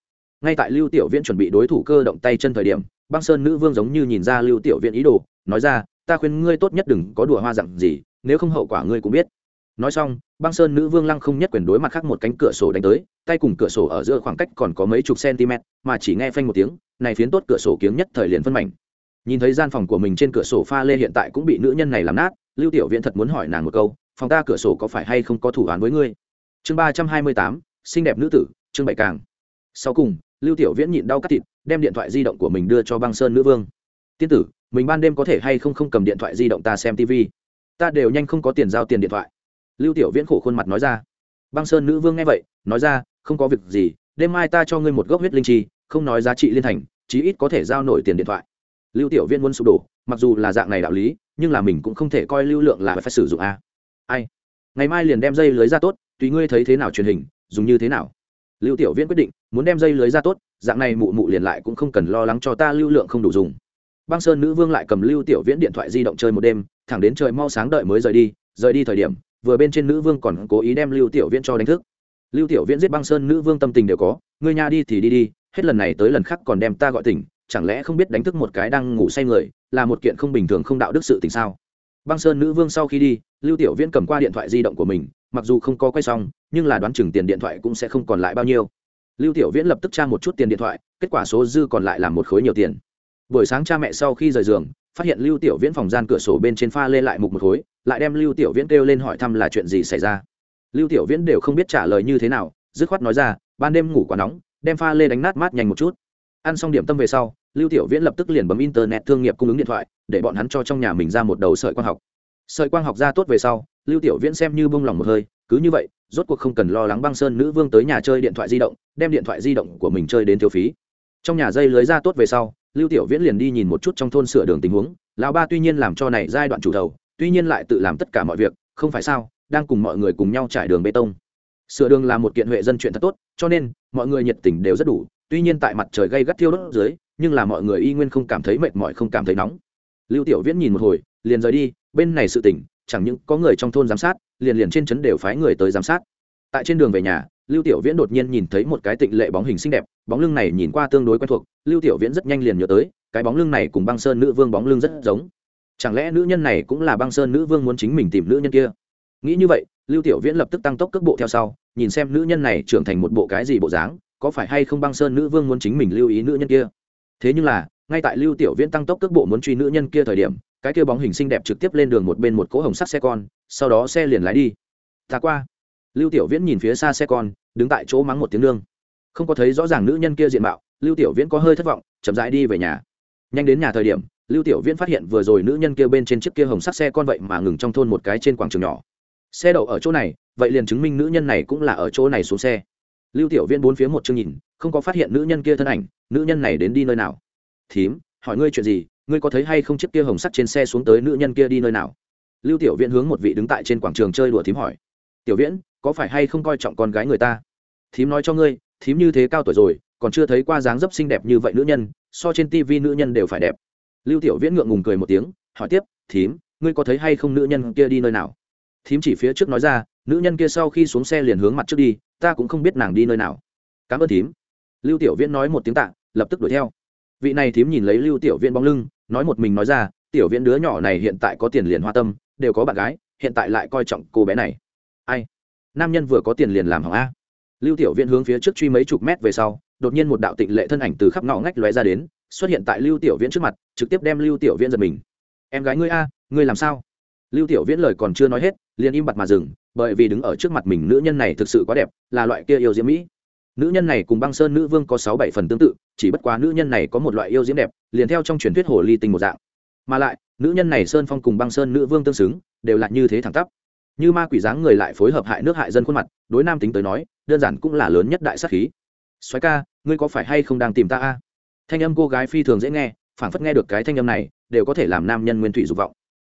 Ngay tại lưu tiểu viễn chuẩn bị đối thủ cơ động tay chân thời điểm, băng sơn nữ vương giống như nhìn ra lưu tiểu viễn ý đồ, nói ra, ta khuyên ngươi tốt nhất đừng có đùa hoa dặn gì, nếu không hậu quả ngươi cũng biết. Nói xong, băng sơn nữ vương lăng không nhất quyền đối mặt khác một cánh cửa sổ đánh tới, tay cùng cửa sổ ở giữa khoảng cách còn có mấy chục cm, mà chỉ nghe phanh một tiếng, này phiến tốt cửa sổ kiếng nhất thời liền phân mảnh. Nhìn thấy gian phòng của mình trên cửa sổ pha lê hiện tại cũng bị nữ nhân này làm nát, lưu tiểu viễn thật muốn hỏi nàng một câu phòng ta cửa sổ có phải hay không có thủ án với ngươi? Chương ba trăm hai mươi tám, xinh đẹp nữ tử, chương bảy càng. Sau cùng, lưu tiểu viễn nhịn đau cắt thịt, đem điện thoại di động của mình đưa cho băng sơn nữ vương. Tiên tử, mình ban đêm có thể hay không không cầm điện thoại di động ta xem tv ta đều nhanh không có tiền giao tiền điện thoại. Lưu tiểu viễn khổ khuôn mặt nói ra. Băng sơn nữ vương nghe vậy, nói ra, không có việc gì, đêm mai ta cho ngươi một gốc huyết linh chi, không nói giá trị liên thành, chí ít có thể giao nổi tiền điện thoại. Lưu tiểu viễn muốn sụp đổ, mặc dù là dạng này đạo lý, nhưng là mình cũng không thể coi lưu lượng là phải sử dụng a ai? Ngày mai liền đem dây lưới ra tốt, tùy ngươi thấy thế nào truyền hình, dùng như thế nào. Lưu tiểu viễn quyết định, muốn đem dây lưới ra tốt, dạng này mụ mụ liền lại cũng không cần lo lắng cho ta lưu lượng không đủ dùng. Băng sơn nữ vương lại cầm lưu tiểu viễn điện thoại di động chơi một đêm, thẳng đến trời mau sáng đợi mới rời đi rời đi thời điểm, vừa bên trên nữ vương còn cố ý đem lưu tiểu viễn cho đánh thức. Lưu tiểu viễn giết băng sơn nữ vương tâm tình đều có, ngươi nhà đi thì đi đi, hết lần này tới lần khác còn đem ta gọi tỉnh, chẳng lẽ không biết đánh thức một cái đang ngủ say người, là một kiện không bình thường không đạo đức sự tình sao? Băng sơn nữ vương sau khi đi, lưu tiểu viễn cầm qua điện thoại di động của mình, mặc dù không có quay xong, nhưng là đoán chừng tiền điện thoại cũng sẽ không còn lại bao nhiêu. Lưu tiểu viễn lập tức tra một chút tiền điện thoại, kết quả số dư còn lại là một khối nhiều tiền. Buổi sáng cha mẹ sau khi rời giường, phát hiện lưu tiểu viễn phòng gian cửa sổ bên trên pha lê lại mục một khối, lại đem lưu tiểu viễn kêu lên hỏi thăm là chuyện gì xảy ra. Lưu tiểu viễn đều không biết trả lời như thế nào, dứt khoát nói ra, ban đêm ngủ quá nóng, đem pha lê đánh nát mát nhanh một chút. Ăn xong điểm tâm về sau lưu tiểu viễn lập tức liền bấm internet thương nghiệp cung ứng điện thoại, để bọn hắn cho trong nhà mình ra một đầu sợi quang học. Sợi quang học ra tốt về sau, lưu tiểu viễn xem như bông lòng một hơi, cứ như vậy, rốt cuộc không cần lo lắng băng sơn nữ vương tới nhà chơi điện thoại di động, đem điện thoại di động của mình chơi đến thiếu phí. Trong nhà dây lưới ra tốt về sau, lưu tiểu viễn liền đi nhìn một chút trong thôn sửa đường tình huống. Lão ba tuy nhiên làm cho này giai đoạn chủ đầu, tuy nhiên lại tự làm tất cả mọi việc, không phải sao, đang cùng mọi người cùng nhau trải đường bê tông. Sửa đường là một kiện huệ dân chuyện thật tốt, cho nên, mọi người nhiệt tình đều rất đủ tuy nhiên tại mặt trời gây gắt thiêu đốt dưới, nhưng là mọi người y nguyên không cảm thấy mệt mỏi, không cảm thấy nóng. Lưu tiểu viễn nhìn một hồi, liền rời đi, bên này sự tỉnh chẳng những có người trong thôn giám sát, liền liền trên trấn đều phái người tới giám sát. Tại trên đường về nhà, lưu tiểu viễn đột nhiên nhìn thấy một cái tịnh lệ bóng hình xinh đẹp, bóng lưng này nhìn qua tương đối quen thuộc, lưu tiểu viễn rất nhanh liền nhớ tới, cái bóng lưng này cùng băng sơn nữ vương bóng lưng rất giống. Chẳng lẽ nữ nhân này cũng là băng sơn nữ vương muốn chính mình tìm nữ nhân kia? Nghĩ như vậy, lưu tiểu viễn lập tức tăng tốc cước bộ theo sau, nhìn xem nữ nhân này trưởng thành một bộ cái gì bộ dáng có phải hay không băng sơn nữ vương muốn chính mình lưu ý nữ nhân kia? Thế nhưng là, ngay tại lưu tiểu viễn tăng tốc cước bộ muốn truy nữ nhân kia thời điểm, cái kia bóng hình xinh đẹp trực tiếp lên đường một bên một cỗ hồng sắt xe con, sau đó xe liền lái đi. Ta qua. Lưu tiểu viễn nhìn phía xa xe con, đứng tại chỗ mắng một tiếng nương. Không có thấy rõ ràng nữ nhân kia diện mạo, lưu tiểu viễn có hơi thất vọng, chậm rãi đi về nhà. Nhanh đến nhà thời điểm, lưu tiểu viễn phát hiện vừa rồi nữ nhân kia bên trên chiếc kia hồng sắt xe con vậy mà ngừng trong thôn một cái trên quảng trường nhỏ. Xe đậu ở chỗ này, vậy liền chứng minh nữ nhân này cũng là ở chỗ này xuống xe lưu tiểu viễn bốn phía một chương nhìn, không có phát hiện nữ nhân kia thân ảnh, nữ nhân này đến đi nơi nào? Thím, hỏi ngươi chuyện gì, ngươi có thấy hay không chiếc kia hồng sắt trên xe xuống tới nữ nhân kia đi nơi nào? Lưu tiểu viễn hướng một vị đứng tại trên quảng trường chơi đùa thím hỏi. Tiểu viễn, có phải hay không coi trọng con gái người ta? Thím nói cho ngươi, thím như thế cao tuổi rồi, còn chưa thấy qua dáng dấp xinh đẹp như vậy nữ nhân, so trên tivi nữ nhân đều phải đẹp. Lưu tiểu viễn ngượng ngùng cười một tiếng, hỏi tiếp, thím, ngươi có thấy hay không nữ nhân kia đi nơi nào? Thím chỉ phía trước nói ra, nữ nhân kia sau khi xuống xe liền hướng mặt trước đi ta cũng không biết nàng đi nơi nào. Cảm ơn thím. Lưu tiểu viễn nói một tiếng tạ, lập tức đuổi theo. Vị này thím nhìn lấy lưu tiểu viễn bóng lưng, nói một mình nói ra, tiểu viễn đứa nhỏ này hiện tại có tiền liền hoa tâm, đều có bạn gái, hiện tại lại coi trọng cô bé này. Ai? Nam nhân vừa có tiền liền làm hỏng a. Lưu tiểu viễn hướng phía trước truy mấy chục mét về sau, đột nhiên một đạo tịnh lệ thân ảnh từ khắp ngõ ngách lóe ra đến, xuất hiện tại lưu tiểu viễn trước mặt, trực tiếp đem lưu tiểu viễn giật mình. Em gái ngươi a, ngươi làm sao? Lưu tiểu viễn lời còn chưa nói hết, liền im bặt mà dừng bởi vì đứng ở trước mặt mình nữ nhân này thực sự quá đẹp, là loại kia yêu diễm mỹ. Nữ nhân này cùng băng sơn nữ vương có sáu bảy phần tương tự, chỉ bất quá nữ nhân này có một loại yêu diễm đẹp, liền theo trong truyền thuyết hồ ly tinh một dạng. Mà lại, nữ nhân này sơn phong cùng băng sơn nữ vương tương xứng, đều là như thế thẳng tắp. Như ma quỷ dáng người lại phối hợp hại nước hại dân khuôn mặt, đối nam tính tới nói, đơn giản cũng là lớn nhất đại sắc khí. Xoáy ca, ngươi có phải hay không đang tìm ta a? Thanh âm cô gái phi thường dễ nghe, phảng phất nghe được cái thanh âm này, đều có thể làm nam nhân nguyên thủy dục vọng.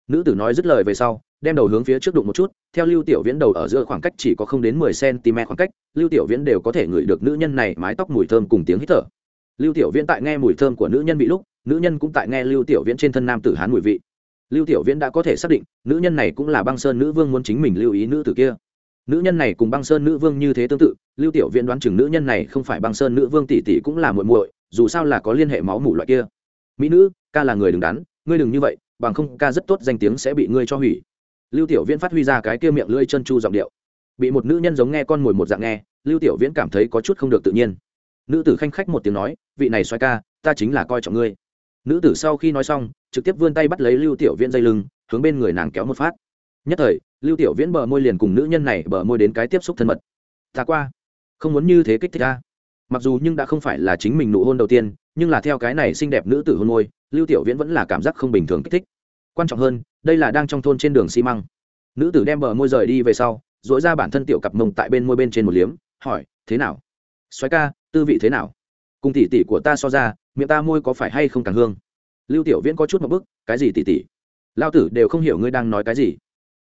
Nữ tử nói dứt lời về sau đem đầu hướng phía trước đụng một chút, theo lưu tiểu viễn đầu ở giữa khoảng cách chỉ có không đến mười cm khoảng cách, lưu tiểu viễn đều có thể ngửi được nữ nhân này mái tóc mùi thơm cùng tiếng hít thở. Lưu tiểu viễn tại nghe mùi thơm của nữ nhân bị lúc, nữ nhân cũng tại nghe lưu tiểu viễn trên thân nam tử hán mùi vị. Lưu tiểu viễn đã có thể xác định, nữ nhân này cũng là băng sơn nữ vương muốn chính mình lưu ý nữ tử kia. Nữ nhân này cùng băng sơn nữ vương như thế tương tự, lưu tiểu viễn đoán chừng nữ nhân này không phải băng sơn nữ vương tỷ tỷ cũng là muội muội, dù sao là có liên hệ máu mủ loại kia. Mỹ nữ, ca là người đừng đắn, ngươi đừng như vậy, bằng không ca rất tốt danh tiếng sẽ bị ngươi cho hủy lưu tiểu viễn phát huy ra cái kia miệng lưỡi chân chu giọng điệu. Bị một nữ nhân giống nghe con mồi một dạng nghe, lưu tiểu viễn cảm thấy có chút không được tự nhiên. Nữ tử khanh khách một tiếng nói, vị này xoay ca, ta chính là coi trọng ngươi. Nữ tử sau khi nói xong, trực tiếp vươn tay bắt lấy lưu tiểu viễn dây lưng, hướng bên người nàng kéo một phát. Nhất thời, lưu tiểu viễn bờ môi liền cùng nữ nhân này bờ môi đến cái tiếp xúc thân mật. Ta qua, không muốn như thế kích thích ta. Mặc dù nhưng đã không phải là chính mình nụ hôn đầu tiên, nhưng là theo cái này xinh đẹp nữ tử hôn môi, lưu tiểu viễn vẫn là cảm giác không bình thường kích thích quan trọng hơn, đây là đang trong thôn trên đường xi măng. Nữ tử đem bờ môi rời đi về sau dỗi ra bản thân tiểu cặp mông tại bên môi bên trên một liếm, hỏi, thế nào? Xoáy ca, tư vị thế nào? Cùng tỷ tỷ của ta so ra, miệng ta môi có phải hay không càng hương? Lưu tiểu viễn có chút một bức, cái gì tỷ tỷ? Lao tử đều không hiểu ngươi đang nói cái gì.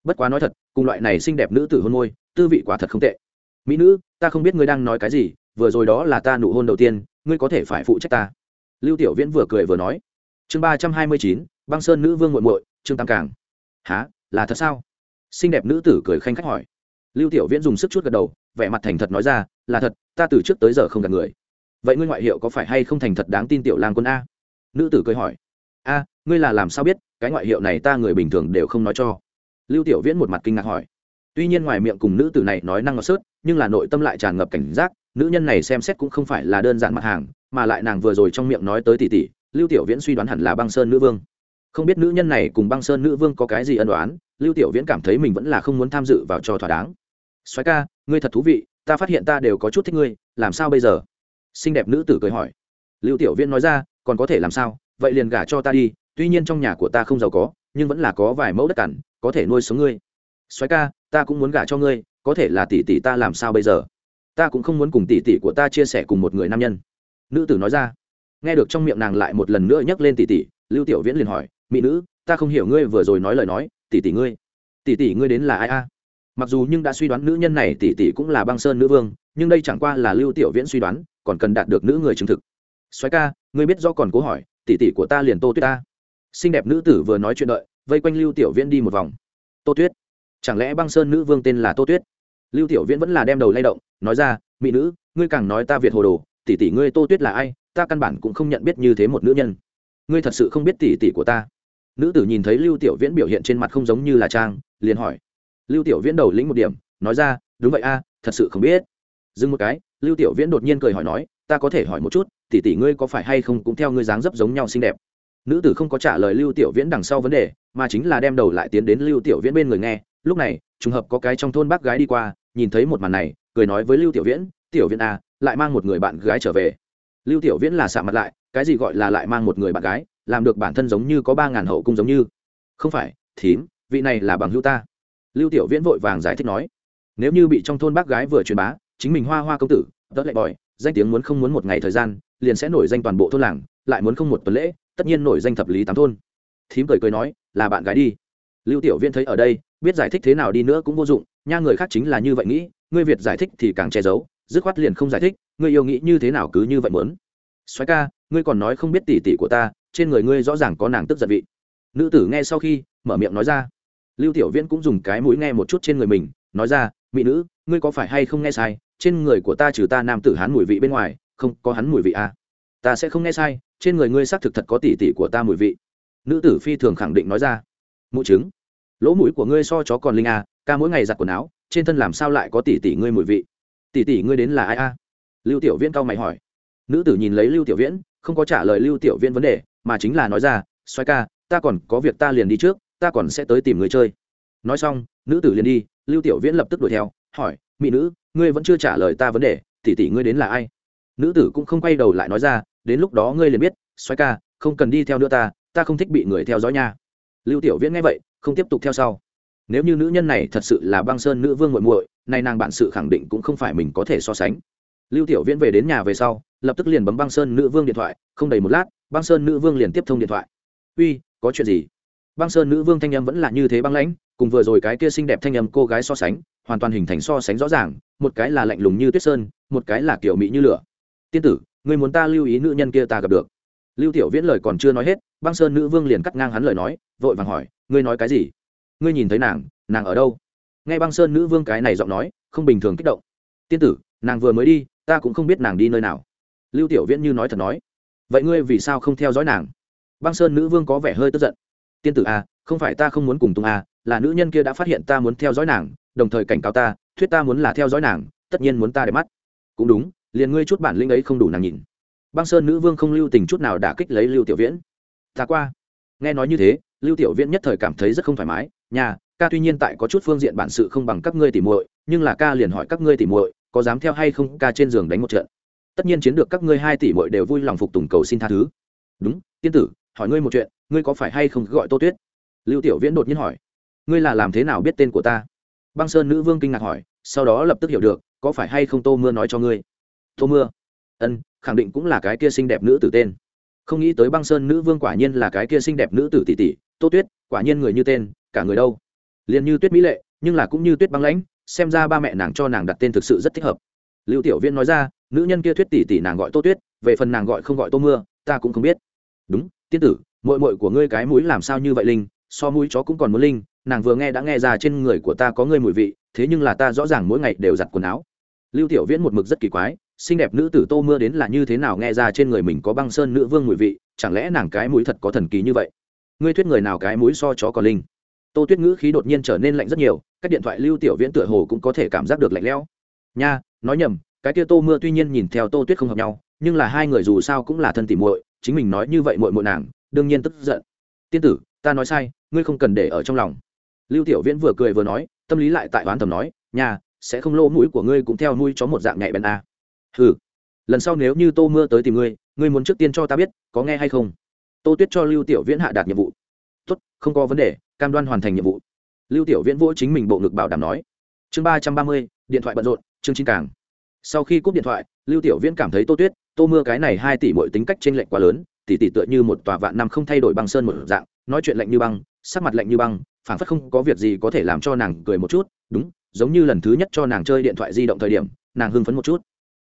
Bất quá nói thật, cùng loại này xinh đẹp nữ tử hôn môi, tư vị quả thật không tệ. Mỹ nữ, ta không biết ngươi đang nói cái gì, vừa rồi đó là ta nụ hôn đầu tiên, ngươi có thể phải phụ trách ta. Lưu tiểu viễn vừa cười vừa nói chương ba trăm hai mươi chín, băng sơn nữ vương muội muội trương tam cảng há là thật sao? Xinh đẹp nữ tử cười khanh khách hỏi. Lưu tiểu viễn dùng sức chút gật đầu, vẻ mặt thành thật nói ra, là thật, ta từ trước tới giờ không gặp người. Vậy ngươi ngoại hiệu có phải hay không thành thật đáng tin tiểu lang quân a? Nữ tử cười hỏi. A, ngươi là làm sao biết, cái ngoại hiệu này ta người bình thường đều không nói cho. Lưu tiểu viễn một mặt kinh ngạc hỏi. Tuy nhiên ngoài miệng cùng nữ tử này nói năng ngọt sớt, nhưng là nội tâm lại tràn ngập cảnh giác, nữ nhân này xem xét cũng không phải là đơn giản mặt hàng, mà lại nàng vừa rồi trong miệng nói tới tỷ tỷ lưu tiểu viễn suy đoán hẳn là băng sơn nữ vương. Không biết nữ nhân này cùng băng sơn nữ vương có cái gì ân đoán lưu tiểu viễn cảm thấy mình vẫn là không muốn tham dự vào cho thỏa đáng. Soái ca, ngươi thật thú vị, ta phát hiện ta đều có chút thích ngươi, làm sao bây giờ? Xinh đẹp nữ tử cười hỏi. Lưu tiểu viễn nói ra, còn có thể làm sao? Vậy liền gả cho ta đi, tuy nhiên trong nhà của ta không giàu có, nhưng vẫn là có vài mẫu đất cằn, có thể nuôi sống ngươi. Soái ca, ta cũng muốn gả cho ngươi, có thể là tỷ tỷ ta làm sao bây giờ? Ta cũng không muốn cùng tỷ tỷ của ta chia sẻ cùng một người nam nhân. Nữ tử nói ra nghe được trong miệng nàng lại một lần nữa nhắc lên tỷ tỷ, lưu tiểu viễn liền hỏi, mỹ nữ, ta không hiểu ngươi vừa rồi nói lời nói, tỷ tỷ ngươi, tỷ tỷ ngươi đến là ai a? Mặc dù nhưng đã suy đoán nữ nhân này tỷ tỷ cũng là băng sơn nữ vương, nhưng đây chẳng qua là lưu tiểu viễn suy đoán, còn cần đạt được nữ người chứng thực. Soái ca, ngươi biết do còn cố hỏi, tỷ tỷ của ta liền tô tuyết ta. Xinh đẹp nữ tử vừa nói chuyện đợi, vây quanh lưu tiểu viễn đi một vòng. Tô tuyết? Chẳng lẽ băng sơn nữ vương tên là tô tuyết? Lưu tiểu viễn vẫn là đem đầu lay động, nói ra, mỹ nữ, ngươi càng nói ta việt hồ đồ, tỷ tỷ ngươi tô tuyết là ai? Ta căn bản cũng không nhận biết như thế một nữ nhân. Ngươi thật sự không biết tỷ tỷ của ta. Nữ tử nhìn thấy lưu tiểu viễn biểu hiện trên mặt không giống như là trang, liền hỏi. Lưu tiểu viễn đầu lĩnh một điểm, nói ra, đúng vậy a, thật sự không biết. Dừng một cái, lưu tiểu viễn đột nhiên cười hỏi nói, ta có thể hỏi một chút, tỷ tỷ ngươi có phải hay không cũng theo ngươi dáng dấp giống nhau xinh đẹp? Nữ tử không có trả lời lưu tiểu viễn đằng sau vấn đề, mà chính là đem đầu lại tiến đến lưu tiểu viễn bên người nghe. Lúc này, trùng hợp có cái trong thôn bác gái đi qua, nhìn thấy một màn này, cười nói với lưu tiểu viễn tiểu viễn a lại mang một người bạn gái trở về lưu tiểu viễn là xạ mặt lại, cái gì gọi là lại mang một người bạn gái, làm được bản thân giống như có ba ngàn hậu cung giống như. Không phải, thím, vị này là bằng hữu ta. Lưu tiểu viễn vội vàng giải thích nói. Nếu như bị trong thôn bác gái vừa truyền bá, chính mình hoa hoa công tử, đỡ lại bòi, danh tiếng muốn không muốn một ngày thời gian, liền sẽ nổi danh toàn bộ thôn làng, lại muốn không một tuần lễ, tất nhiên nổi danh thập lý tám thôn. Thím cười cười nói, là bạn gái đi. Lưu tiểu viễn thấy ở đây, biết giải thích thế nào đi nữa cũng vô dụng, nha người khác chính là như vậy nghĩ ngươi việt giải thích thì càng che giấu dứt khoát liền không giải thích ngươi yêu nghĩ như thế nào cứ như vậy muốn. Xoáy ca ngươi còn nói không biết tỉ tỉ của ta trên người ngươi rõ ràng có nàng tức giận vị. Nữ tử nghe sau khi mở miệng nói ra. Lưu tiểu viễn cũng dùng cái mũi nghe một chút trên người mình nói ra mỹ nữ ngươi có phải hay không nghe sai? Trên người của ta trừ ta nam tử hắn mùi vị bên ngoài không có hắn mùi vị à. ta sẽ không nghe sai trên người ngươi xác thực thật có tỉ tỉ của ta mùi vị. Nữ tử phi thường khẳng định nói ra. Mụ chứng lỗ mũi của ngươi so chó còn linh à, ca mỗi ngày giặt quần áo trên thân làm sao lại có tỉ tỉ ngươi mùi vị? Tỷ tỷ ngươi đến là ai a? À? lưu tiểu viễn cao mày hỏi. Nữ tử nhìn lấy lưu tiểu viễn, không có trả lời lưu tiểu viễn vấn đề, mà chính là nói ra xoay ca, ta còn có việc ta liền đi trước, ta còn sẽ tới tìm người chơi. Nói xong, nữ tử liền đi, lưu tiểu viễn lập tức đuổi theo, hỏi, mỹ nữ, ngươi vẫn chưa trả lời ta vấn đề, tỷ tỷ ngươi đến là ai? Nữ tử cũng không quay đầu lại nói ra, đến lúc đó ngươi liền biết xoay ca, không cần đi theo nữa ta ta không thích bị người theo dõi nha. Lưu tiểu viễn nghe vậy, không tiếp tục theo sau. Nếu như nữ nhân này thật sự là băng sơn nữ vương muội muội nay nàng bản sự khẳng định cũng không phải mình có thể so sánh. Lưu tiểu viễn về đến nhà về sau, lập tức liền bấm băng sơn nữ vương điện thoại, không đầy một lát, băng sơn nữ vương liền tiếp thông điện thoại. Uy, có chuyện gì? Băng sơn nữ vương thanh âm vẫn là như thế băng lãnh, cùng vừa rồi cái kia xinh đẹp thanh âm cô gái so sánh, hoàn toàn hình thành so sánh rõ ràng, một cái là lạnh lùng như tuyết sơn, một cái là kiểu mỹ như lửa. Tiên tử người muốn ta lưu ý nữ nhân kia ta gặp được. Lưu tiểu viễn lời còn chưa nói hết, băng sơn nữ vương liền cắt ngang hắn lời nói, vội vàng hỏi, ngươi nói cái gì? Ngươi nhìn thấy nàng nàng ở đâu? Nghe băng sơn nữ vương cái này giọng nói, không bình thường kích động. Tiên tử, nàng vừa mới đi, ta cũng không biết nàng đi nơi nào. Lưu tiểu viễn như nói thật nói. Vậy ngươi vì sao không theo dõi nàng? Băng sơn nữ vương có vẻ hơi tức giận. Tiên tử à không phải ta không muốn cùng tung à là nữ nhân kia đã phát hiện ta muốn theo dõi nàng, đồng thời cảnh cáo ta, thuyết ta muốn là theo dõi nàng, tất nhiên muốn ta để mắt. Cũng đúng, liền ngươi chút bản lĩnh ấy không đủ nàng nhìn. Băng sơn nữ vương không lưu tình chút nào đả kích lấy lưu tiểu viễn. Ta qua. Nghe nói như thế, lưu tiểu viễn nhất thời cảm thấy rất không thoải mái, nhà ca tuy nhiên tại có chút phương diện bản sự không bằng các ngươi tỉ muội, nhưng là ca liền hỏi các ngươi tỉ muội, có dám theo hay không ca trên giường đánh một trận. Tất nhiên chiến được các ngươi hai tỷ muội đều vui lòng phục tùng cầu xin tha thứ. Đúng, tiên tử, hỏi ngươi một chuyện, ngươi có phải hay không gọi tô tuyết? Lưu tiểu viễn đột nhiên hỏi. Ngươi là làm thế nào biết tên của ta? Băng sơn nữ vương kinh ngạc hỏi, sau đó lập tức hiểu được, có phải hay không tô mưa nói cho ngươi? Tô mưa. Ân, khẳng định cũng là cái kia xinh đẹp nữ tử tên. Không nghĩ tới băng sơn nữ vương quả nhiên là cái kia xinh đẹp nữ tử tỷ tỷ, tô tuyết, quả nhiên người như tên, cả người đâu? Liền như tuyết mỹ lệ, nhưng là cũng như tuyết băng lãnh, xem ra ba mẹ nàng cho nàng đặt tên thực sự rất thích hợp. Lưu tiểu viên nói ra, nữ nhân kia tuyết tỷ tỷ nàng gọi tô tuyết, về phần nàng gọi không gọi tô mưa, ta cũng không biết. Đúng, tiên tử mội mội của ngươi cái mũi làm sao như vậy linh, so mũi chó cũng còn muốn linh, nàng vừa nghe đã nghe ra trên người của ta có ngươi mùi vị, thế nhưng là ta rõ ràng mỗi ngày đều giặt quần áo. Lưu tiểu viễn một mực rất kỳ quái, xinh đẹp nữ tử tô mưa đến là như thế nào nghe ra trên người mình có băng sơn nữ vương mùi vị, chẳng lẽ nàng cái mũi thật có thần kỳ như vậy? Ngươi thuyết người nào cái mũi so chó còn linh? Tô tuyết ngữ khí đột nhiên trở nên lạnh rất nhiều các điện thoại lưu tiểu viễn tựa hồ cũng có thể cảm giác được lạnh lẽo. Nha, nói nhầm, cái kia tô mưa tuy nhiên nhìn theo tô tuyết không hợp nhau, nhưng là hai người dù sao cũng là thân tỉ muội, chính mình nói như vậy muội muội nàng, đương nhiên tức giận. Tiên tử, ta nói sai, ngươi không cần để ở trong lòng. Lưu tiểu viễn vừa cười vừa nói, tâm lý lại tại oán tầm nói, nha, sẽ không lô mũi của ngươi cũng theo nuôi chó một dạng nhạy bén a à. ừ lần sau nếu như tô mưa tới tìm ngươi ngươi muốn trước tiên cho ta biết, có nghe hay không? Tô tuyết cho lưu tiểu viễn hạ đạt nhiệm vụ. Tốt, không có vấn đề cam đoan hoàn thành nhiệm vụ. Lưu tiểu viễn vỗ chính mình bộ ngực bảo đảm nói. Chương ba trăm ba mươi, điện thoại bận rộn, chương chín càng. Sau khi cúp điện thoại, lưu tiểu viễn cảm thấy tô tuyết, tô mưa cái này hai tỷ mỗi tính cách t r ê n lệch quá lớn tỷ tỷ tựa như một tòa vạn năm không thay đổi băng sơn một dạng, nói chuyện lạnh như băng, sắc mặt lạnh như băng phản phất không có việc gì có thể làm cho nàng cười một chút, đúng, giống như lần thứ nhất cho nàng chơi điện thoại di động thời điểm, nàng hưng phấn một chút.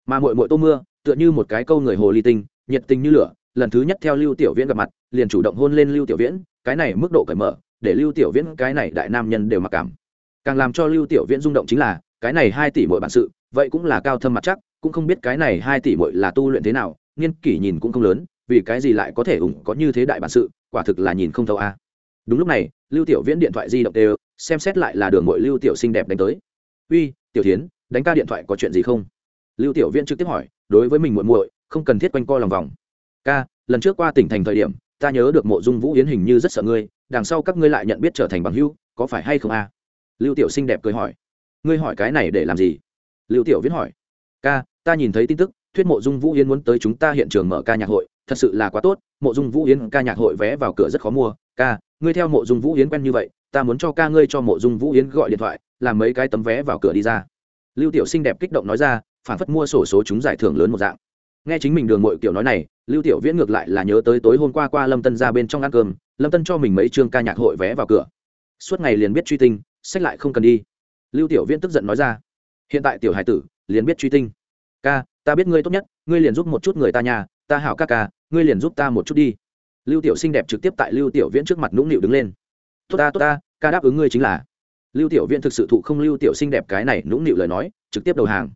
Mà mội mội tô mưa, tựa như một cái câu người hồ ly tinh, nhiệt tình như lửa, lần thứ nhất theo lưu tiểu viễn gặp mặt, liền chủ động hôn lên lưu tiểu viễn, cái này mức độ cởi mở để lưu tiểu viễn cái này đại nam nhân đều mặc cảm. Càng làm cho lưu tiểu viễn rung động chính là, cái này hai tỷ mỗi bản sự, vậy cũng là cao thâm mặt chắc, cũng không biết cái này hai tỷ mỗi là tu luyện thế nào niên kỷ nhìn cũng không lớn, vì cái gì lại có thể ủng có như thế đại bản sự, quả thực là nhìn không thấu a. Đúng lúc này, lưu tiểu viễn điện thoại di động đều, xem xét lại là đường mội lưu tiểu xinh đẹp đánh tới. Uy, tiểu tiến đánh ca điện thoại có chuyện gì không? Lưu tiểu viễn trực tiếp hỏi, đối với mình muội muội, không cần thiết quanh co lòng vòng. Ca, lần trước qua tỉnh thành thời điểm ta nhớ được mộ dung vũ yến hình như rất sợ ngươi, đằng sau các ngươi lại nhận biết trở thành bằng hữu, có phải hay không a? Lưu tiểu xinh đẹp cười hỏi. Ngươi hỏi cái này để làm gì? Lưu tiểu viễn hỏi. Ca, ta nhìn thấy tin tức, thuyết mộ dung vũ yến muốn tới chúng ta hiện trường mở ca nhạc hội, thật sự là quá tốt, mộ dung vũ yến ca nhạc hội vé vào cửa rất khó mua. Ca, ngươi theo mộ dung vũ yến quen như vậy, ta muốn cho ca ngươi cho mộ dung vũ yến gọi điện thoại, làm mấy cái tấm vé vào cửa đi ra. Lưu tiểu xinh đẹp kích động nói ra, phản phất mua sổ số chúng giải thưởng lớn một dạng nghe chính mình đường mội kiểu nói này, lưu tiểu viễn ngược lại là nhớ tới tối hôm qua qua lâm tân ra bên trong ăn cơm, lâm tân cho mình mấy chương ca nhạc hội vé vào cửa. Suốt ngày liền biết truy tinh, sách lại không cần đi. Lưu tiểu viễn tức giận nói ra, hiện tại tiểu hải tử, liền biết truy tinh. Ca, ta biết ngươi tốt nhất, ngươi liền giúp một chút người ta nhà, ta hảo ca ca, ngươi liền giúp ta một chút đi. Lưu tiểu xinh đẹp trực tiếp tại lưu tiểu viễn trước mặt nũng nịu đứng lên. Tốt ta tốt ta, ca đáp ứng ngươi chính là. Lưu tiểu viễn thực sự thụ không lưu tiểu xinh đẹp cái này nũng nịu lời nói, trực tiếp đầu hàng.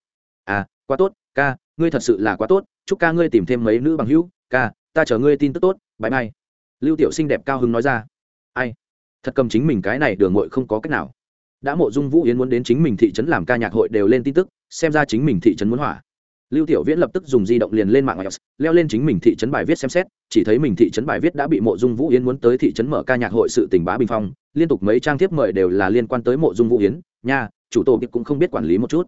À quá tốt, ca, ngươi thật sự là quá tốt chúc ca ngươi tìm thêm mấy nữ bằng hữu, ca, ta chờ ngươi tin tức tốt bãi mai lưu tiểu xinh đẹp cao hứng nói ra. Ai? Thật cầm chính mình cái này đường ngội không có cách nào. Đã mộ dung vũ yến muốn đến chính mình thị trấn làm ca nhạc hội đều lên tin tức, xem ra chính mình thị trấn muốn hỏa. Lưu tiểu viễn lập tức dùng di động liền lên mạng ios, leo lên chính mình thị trấn bài viết xem xét, chỉ thấy mình thị trấn bài viết đã bị mộ dung vũ yến muốn tới thị trấn mở ca nhạc hội sự tình bá bình phong, liên tục mấy trang tiếp mời đều là liên quan tới mộ dung vũ yến, nha, chủ tổ cũng không biết quản lý một chút.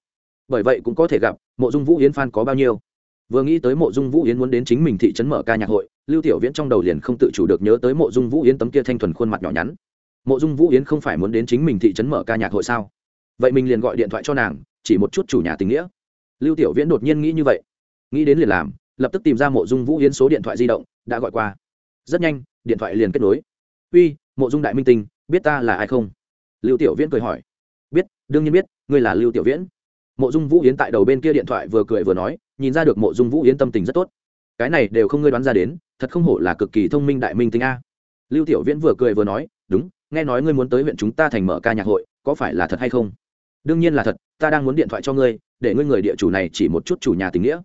Bởi vậy cũng có thể gặp, mộ dung vũ yến fan có bao nhiêu vừa nghĩ tới mộ dung vũ yến muốn đến chính mình thị trấn mở ca nhạc hội, lưu tiểu viễn trong đầu liền không tự chủ được nhớ tới mộ dung vũ yến tấm kia thanh thuần khuôn mặt nhỏ nhắn. Mộ dung vũ yến không phải muốn đến chính mình thị trấn mở ca nhạc hội sao? Vậy mình liền gọi điện thoại cho nàng, chỉ một chút chủ nhà tình nghĩa. Lưu tiểu viễn đột nhiên nghĩ như vậy. Nghĩ đến liền làm, lập tức tìm ra mộ dung vũ yến số điện thoại di động, đã gọi qua. Rất nhanh, điện thoại liền kết nối. Uy, mộ dung đại minh tinh, biết ta là ai không? Lưu tiểu viễn cười hỏi. Biết, đương nhiên biết, ngươi là lưu tiểu viễn mộ dung vũ yến tại đầu bên kia điện thoại vừa cười vừa nói, nhìn ra được mộ dung vũ yến tâm tình rất tốt. Cái này đều không ngươi đoán ra đến, thật không hổ là cực kỳ thông minh đại minh tinh a. Lưu tiểu viễn vừa cười vừa nói, đúng, nghe nói ngươi muốn tới huyện chúng ta thành mở ca nhạc hội, có phải là thật hay không? Đương nhiên là thật, ta đang muốn điện thoại cho ngươi, để ngươi người địa chủ này chỉ một chút chủ nhà tình nghĩa.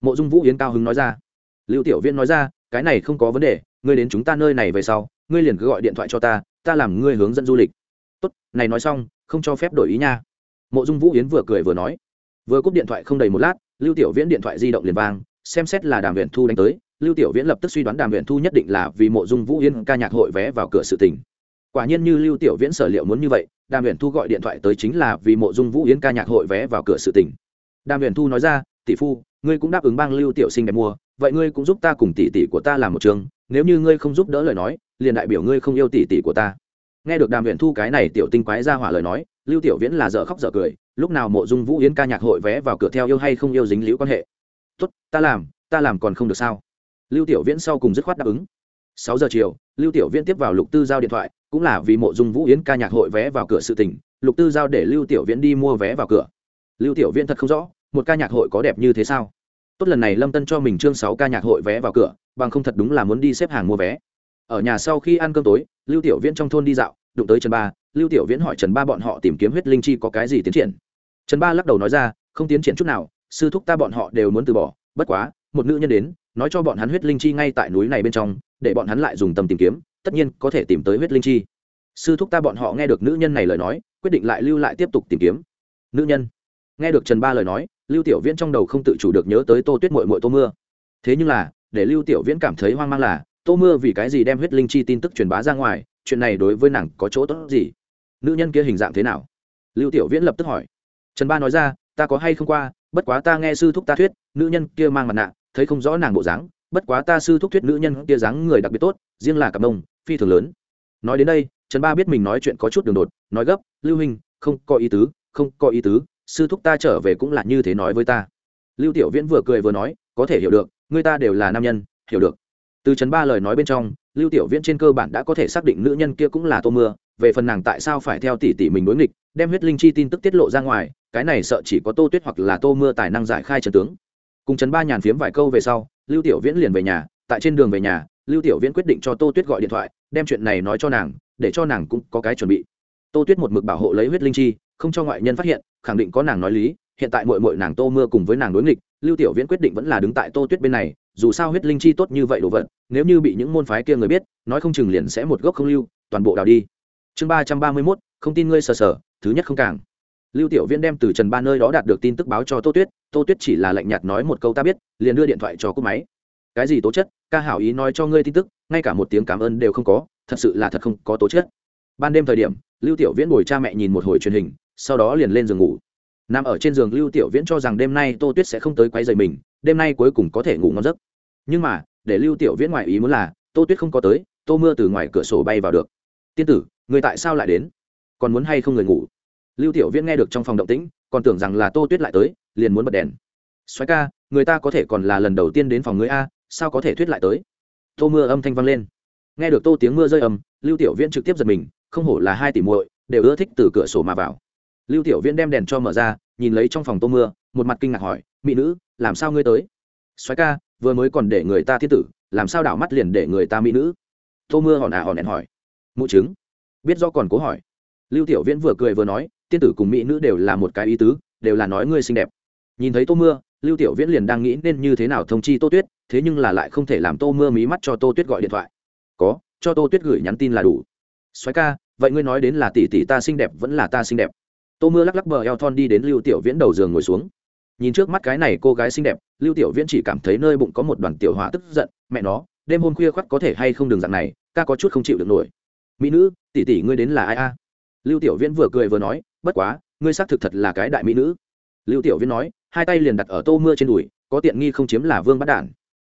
Mộ dung vũ yến cao hứng nói ra. Lưu tiểu viễn nói ra, cái này không có vấn đề, ngươi đến chúng ta nơi này về sau, ngươi liền cứ gọi điện thoại cho ta ta làm ngươi hướng dẫn du lịch. Tốt, này nói xong, không cho phép đổi ý nha mộ dung vũ yến vừa cười vừa nói, vừa cúp điện thoại không đầy một lát, lưu tiểu viễn điện thoại di động liền vang, xem xét là đàm viện thu đánh tới, lưu tiểu viễn lập tức suy đoán đàm viện thu nhất định là vì mộ dung vũ Yến ca nhạc hội vé vào cửa sự tình. Quả nhiên như lưu tiểu viễn sở liệu muốn như vậy, đàm viện thu gọi điện thoại tới chính là vì mộ dung vũ yến ca nhạc hội vé vào cửa sự tình. Đàm viện thu nói ra, tỷ phu, ngươi cũng đáp ứng bang lưu tiểu sinh đẹp mua, vậy ngươi cũng giúp ta cùng tỷ tỷ của ta làm một trường, nếu như ngươi không giúp đỡ lời nói, liền đại biểu ngươi không yêu tỷ tỷ của ta. Nghe được đàm viện thu cái này tiểu tinh quái ra hỏa lời nói lưu tiểu viễn là dở khóc dở cười, lúc nào mộ dung vũ yến ca nhạc hội vé vào cửa theo yêu hay không yêu dính liễu quan hệ. Tốt, ta làm ta làm còn không được sao? Lưu tiểu viễn sau cùng dứt khoát đáp ứng. Sáu giờ chiều, lưu tiểu viễn tiếp vào lục tư giao điện thoại, cũng là vì mộ dung vũ yến ca nhạc hội vé vào cửa sự tình, lục tư giao để lưu tiểu viễn đi mua vé vào cửa. Lưu tiểu viễn thật không rõ, một ca nhạc hội có đẹp như thế sao? Tốt lần này lâm tân cho mình chương sáu ca nhạc hội vé vào cửa, bằng không thật đúng là muốn đi xếp hàng mua vé. Ở nhà sau khi ăn cơm tối, lưu tiểu viễn trong thôn đi dạo, đụng tới trần ba lưu tiểu viễn hỏi trần ba bọn họ tìm kiếm huyết linh chi có cái gì tiến triển. Trần ba lắc đầu nói ra, không tiến triển chút nào, sư thúc ta bọn họ đều muốn từ bỏ, bất quá, một nữ nhân đến, nói cho bọn hắn huyết linh chi ngay tại núi này bên trong, để bọn hắn lại dùng tầm tìm kiếm, tất nhiên có thể tìm tới huyết linh chi. Sư thúc ta bọn họ nghe được nữ nhân này lời nói, quyết định lại lưu lại tiếp tục tìm kiếm. Nữ nhân. Nghe được trần ba lời nói, lưu tiểu viễn trong đầu không tự chủ được nhớ tới tô tuyết mội mội tô mưa. Thế nhưng là, để lưu tiểu viễn cảm thấy hoang mang là, tô mưa vì cái gì đem huyết linh chi tin tức truyền bá ra ngoài chuyện này đối với nàng có chỗ tốt gì? Nữ nhân kia hình dạng thế nào? Lưu tiểu viễn lập tức hỏi. Trần ba nói ra, ta có hay không qua, bất quá ta nghe sư thúc ta thuyết, nữ nhân kia mang mặt nạ, thấy không rõ nàng bộ dáng, bất quá ta sư thúc thuyết nữ nhân kia dáng người đặc biệt tốt, riêng là cặp mông, phi thường lớn. Nói đến đây, trần ba biết mình nói chuyện có chút đường đột, nói gấp, lưu hình không có ý tứ, không có ý tứ, sư thúc ta trở về cũng là như thế nói với ta. Lưu tiểu viễn vừa cười vừa nói, có thể hiểu được, người ta đều là nam nhân, hiểu được. Từ trần ba lời nói bên trong lưu tiểu viễn trên cơ bản đã có thể xác định nữ nhân kia cũng là tô mưa, về phần nàng tại sao phải theo tỷ tỷ mình đối nghịch, đem huyết linh chi tin tức tiết lộ ra ngoài, cái này sợ chỉ có tô tuyết hoặc là tô mưa tài năng giải khai trần tướng. Cùng trần ba nhàn phiếm vài câu về sau, lưu tiểu viễn liền về nhà, tại trên đường về nhà, lưu tiểu viễn quyết định cho tô tuyết gọi điện thoại, đem chuyện này nói cho nàng, để cho nàng cũng có cái chuẩn bị. Tô tuyết một mực bảo hộ lấy huyết linh chi, không cho ngoại nhân phát hiện, khẳng định có nàng nói lý, hiện tại mội mội nàng tô mưa cùng với nàng đối nghịch lưu tiểu viễn quyết định vẫn là đứng tại tô tuyết bên này, dù sao huyết linh chi tốt như vậy đồ vật, nếu như bị những môn phái kia người biết, nói không chừng liền sẽ một gốc không lưu, toàn bộ đào đi. Chương ba trăm ba mươi mốt, không tin ngươi sờ sờ, thứ nhất không càng. Lưu tiểu viễn đem từ trần ba nơi đó đạt được tin tức báo cho tô tuyết tô tuyết chỉ là lạnh nhạt nói một câu ta biết, liền đưa điện thoại cho cúp máy. Cái gì tố chất, ca hảo ý nói cho ngươi tin tức, ngay cả một tiếng cảm ơn đều không có, thật sự là thật không có tố chất. Ban đêm thời điểm, lưu tiểu viễn ngồi cha mẹ nhìn một hồi truyền hình, sau đó liền lên giường ngủ nằm ở trên giường lưu tiểu viễn cho rằng đêm nay tô tuyết sẽ không tới quấy rầy mình đêm nay cuối cùng có thể ngủ ngon giấc. Nhưng mà để lưu tiểu viễn ngoài ý muốn là tô tuyết không có tới tô mưa từ ngoài cửa sổ bay vào được. Tiên tử người tại sao lại đến? Còn muốn hay không người ngủ? Lưu tiểu viễn nghe được trong phòng động tĩnh còn tưởng rằng là tô tuyết lại tới liền muốn bật đèn. Xoáy ca người ta có thể còn là lần đầu tiên đến phòng người a sao có thể thuyết lại tới? Tô mưa âm thanh vang lên. Nghe được tô tiếng mưa rơi âm, lưu tiểu viễn trực tiếp giật mình không hổ là hai tỷ muội đều ưa thích từ cửa sổ mà vào lưu tiểu viễn đem đèn cho mở ra, nhìn lấy trong phòng tô mưa, một mặt kinh ngạc hỏi mỹ nữ, làm sao ngươi tới? Xoáy ca, vừa mới còn để người ta thiết tử, làm sao đảo mắt liền để người ta mỹ nữ? Tô mưa hòn à hòn đèn hỏi. Mụ chứng, biết do còn cố hỏi. Lưu tiểu viễn vừa cười vừa nói, tiên tử cùng mỹ nữ đều là một cái ý tứ, đều là nói ngươi xinh đẹp. Nhìn thấy tô mưa, lưu tiểu viễn liền đang nghĩ nên như thế nào thông chi tô tuyết, thế nhưng là lại không thể làm tô mưa mí mắt cho tô tuyết gọi điện thoại. Có, cho tô tuyết gửi nhắn tin là đủ. Xoáy ca, vậy ngươi nói đến là tỷ tỷ ta xinh đẹp vẫn là ta xinh đẹp? Tô mưa lắc lắc bờ eo thon đi đến lưu tiểu viễn đầu giường ngồi xuống. Nhìn trước mắt cái này cô gái xinh đẹp, lưu tiểu viễn chỉ cảm thấy nơi bụng có một đoàn tiểu hóa tức giận, mẹ nó, đêm hôm khuya khoắt có thể hay không đường dạng này, ca có chút không chịu được nổi. Mỹ nữ, tỷ tỷ ngươi đến là ai a? Lưu tiểu viễn vừa cười vừa nói, bất quá, ngươi xác thực thật là cái đại mỹ nữ. Lưu tiểu viễn nói, hai tay liền đặt ở tô mưa trên đùi, có tiện nghi không chiếm là vương bắt đản.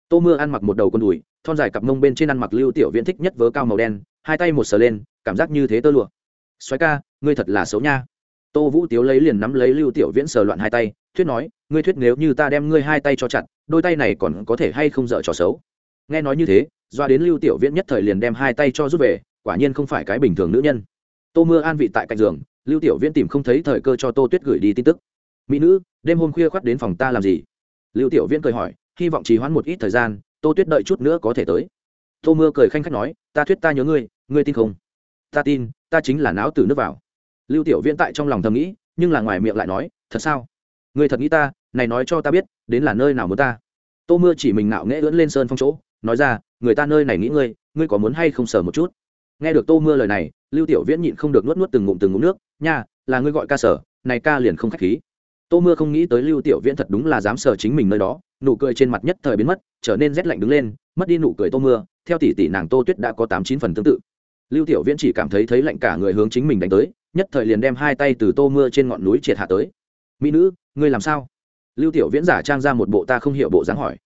Tô mưa ăn mặc một đầu con đùi, thon dài cặp mông bên trên ăn mặc lưu tiểu viễn thích nhất vớ cao màu đen, hai tay một sờ lên, cảm giác như thế tơ lụa. Xoáy ca, ngươi thật là xấu nha tô vũ tiếu lấy liền nắm lấy lưu tiểu viễn sờ loạn hai tay, thuyết nói, ngươi thuyết nếu như ta đem ngươi hai tay cho chặt, đôi tay này còn có thể hay không dở trò xấu? Nghe nói như thế, doa đến lưu tiểu viễn nhất thời liền đem hai tay cho rút về, quả nhiên không phải cái bình thường nữ nhân. Tô mưa an vị tại cạnh giường, lưu tiểu viễn tìm không thấy thời cơ cho tô tuyết gửi đi tin tức. Mỹ nữ, đêm hôm khuya khoắt đến phòng ta làm gì? Lưu tiểu viễn cười hỏi, hy vọng trì hoãn một ít thời gian, tô tuyết đợi chút nữa có thể tới. Tô mưa cười khanh khách nói, ta thuyết ta nhớ ngươi ngươi tin không? Ta tin, ta chính là não từ nước vào lưu tiểu viễn tại trong lòng thầm nghĩ, nhưng là ngoài miệng lại nói, thật sao? Ngươi thật nghĩ ta, này nói cho ta biết, đến là nơi nào muốn ta? Tô mưa chỉ mình ngạo nghễ ưỡn lên sơn phong chỗ, nói ra, người ta nơi này nghĩ ngươi ngươi có muốn hay không sờ một chút? Nghe được tô mưa lời này, lưu tiểu viễn nhịn không được nuốt nuốt từng ngụm từng ngụm nước, nha, là ngươi gọi ca sở, này ca liền không khách khí. Tô mưa không nghĩ tới lưu tiểu viễn thật đúng là dám sờ chính mình nơi đó, nụ cười trên mặt nhất thời biến mất, trở nên rét lạnh đứng lên, mất đi nụ cười tô mưa, theo tỷ tỷ nàng tô tuyết đã có tám chín phần tương tự. Lưu tiểu viễn chỉ cảm thấy thấy lạnh cả người hướng chính mình đánh tới nhất thời liền đem hai tay từ tô mưa trên ngọn núi triệt hạ tới. Mỹ nữ, ngươi làm sao? Lưu tiểu viễn giả trang ra một bộ ta không hiểu bộ dáng hỏi.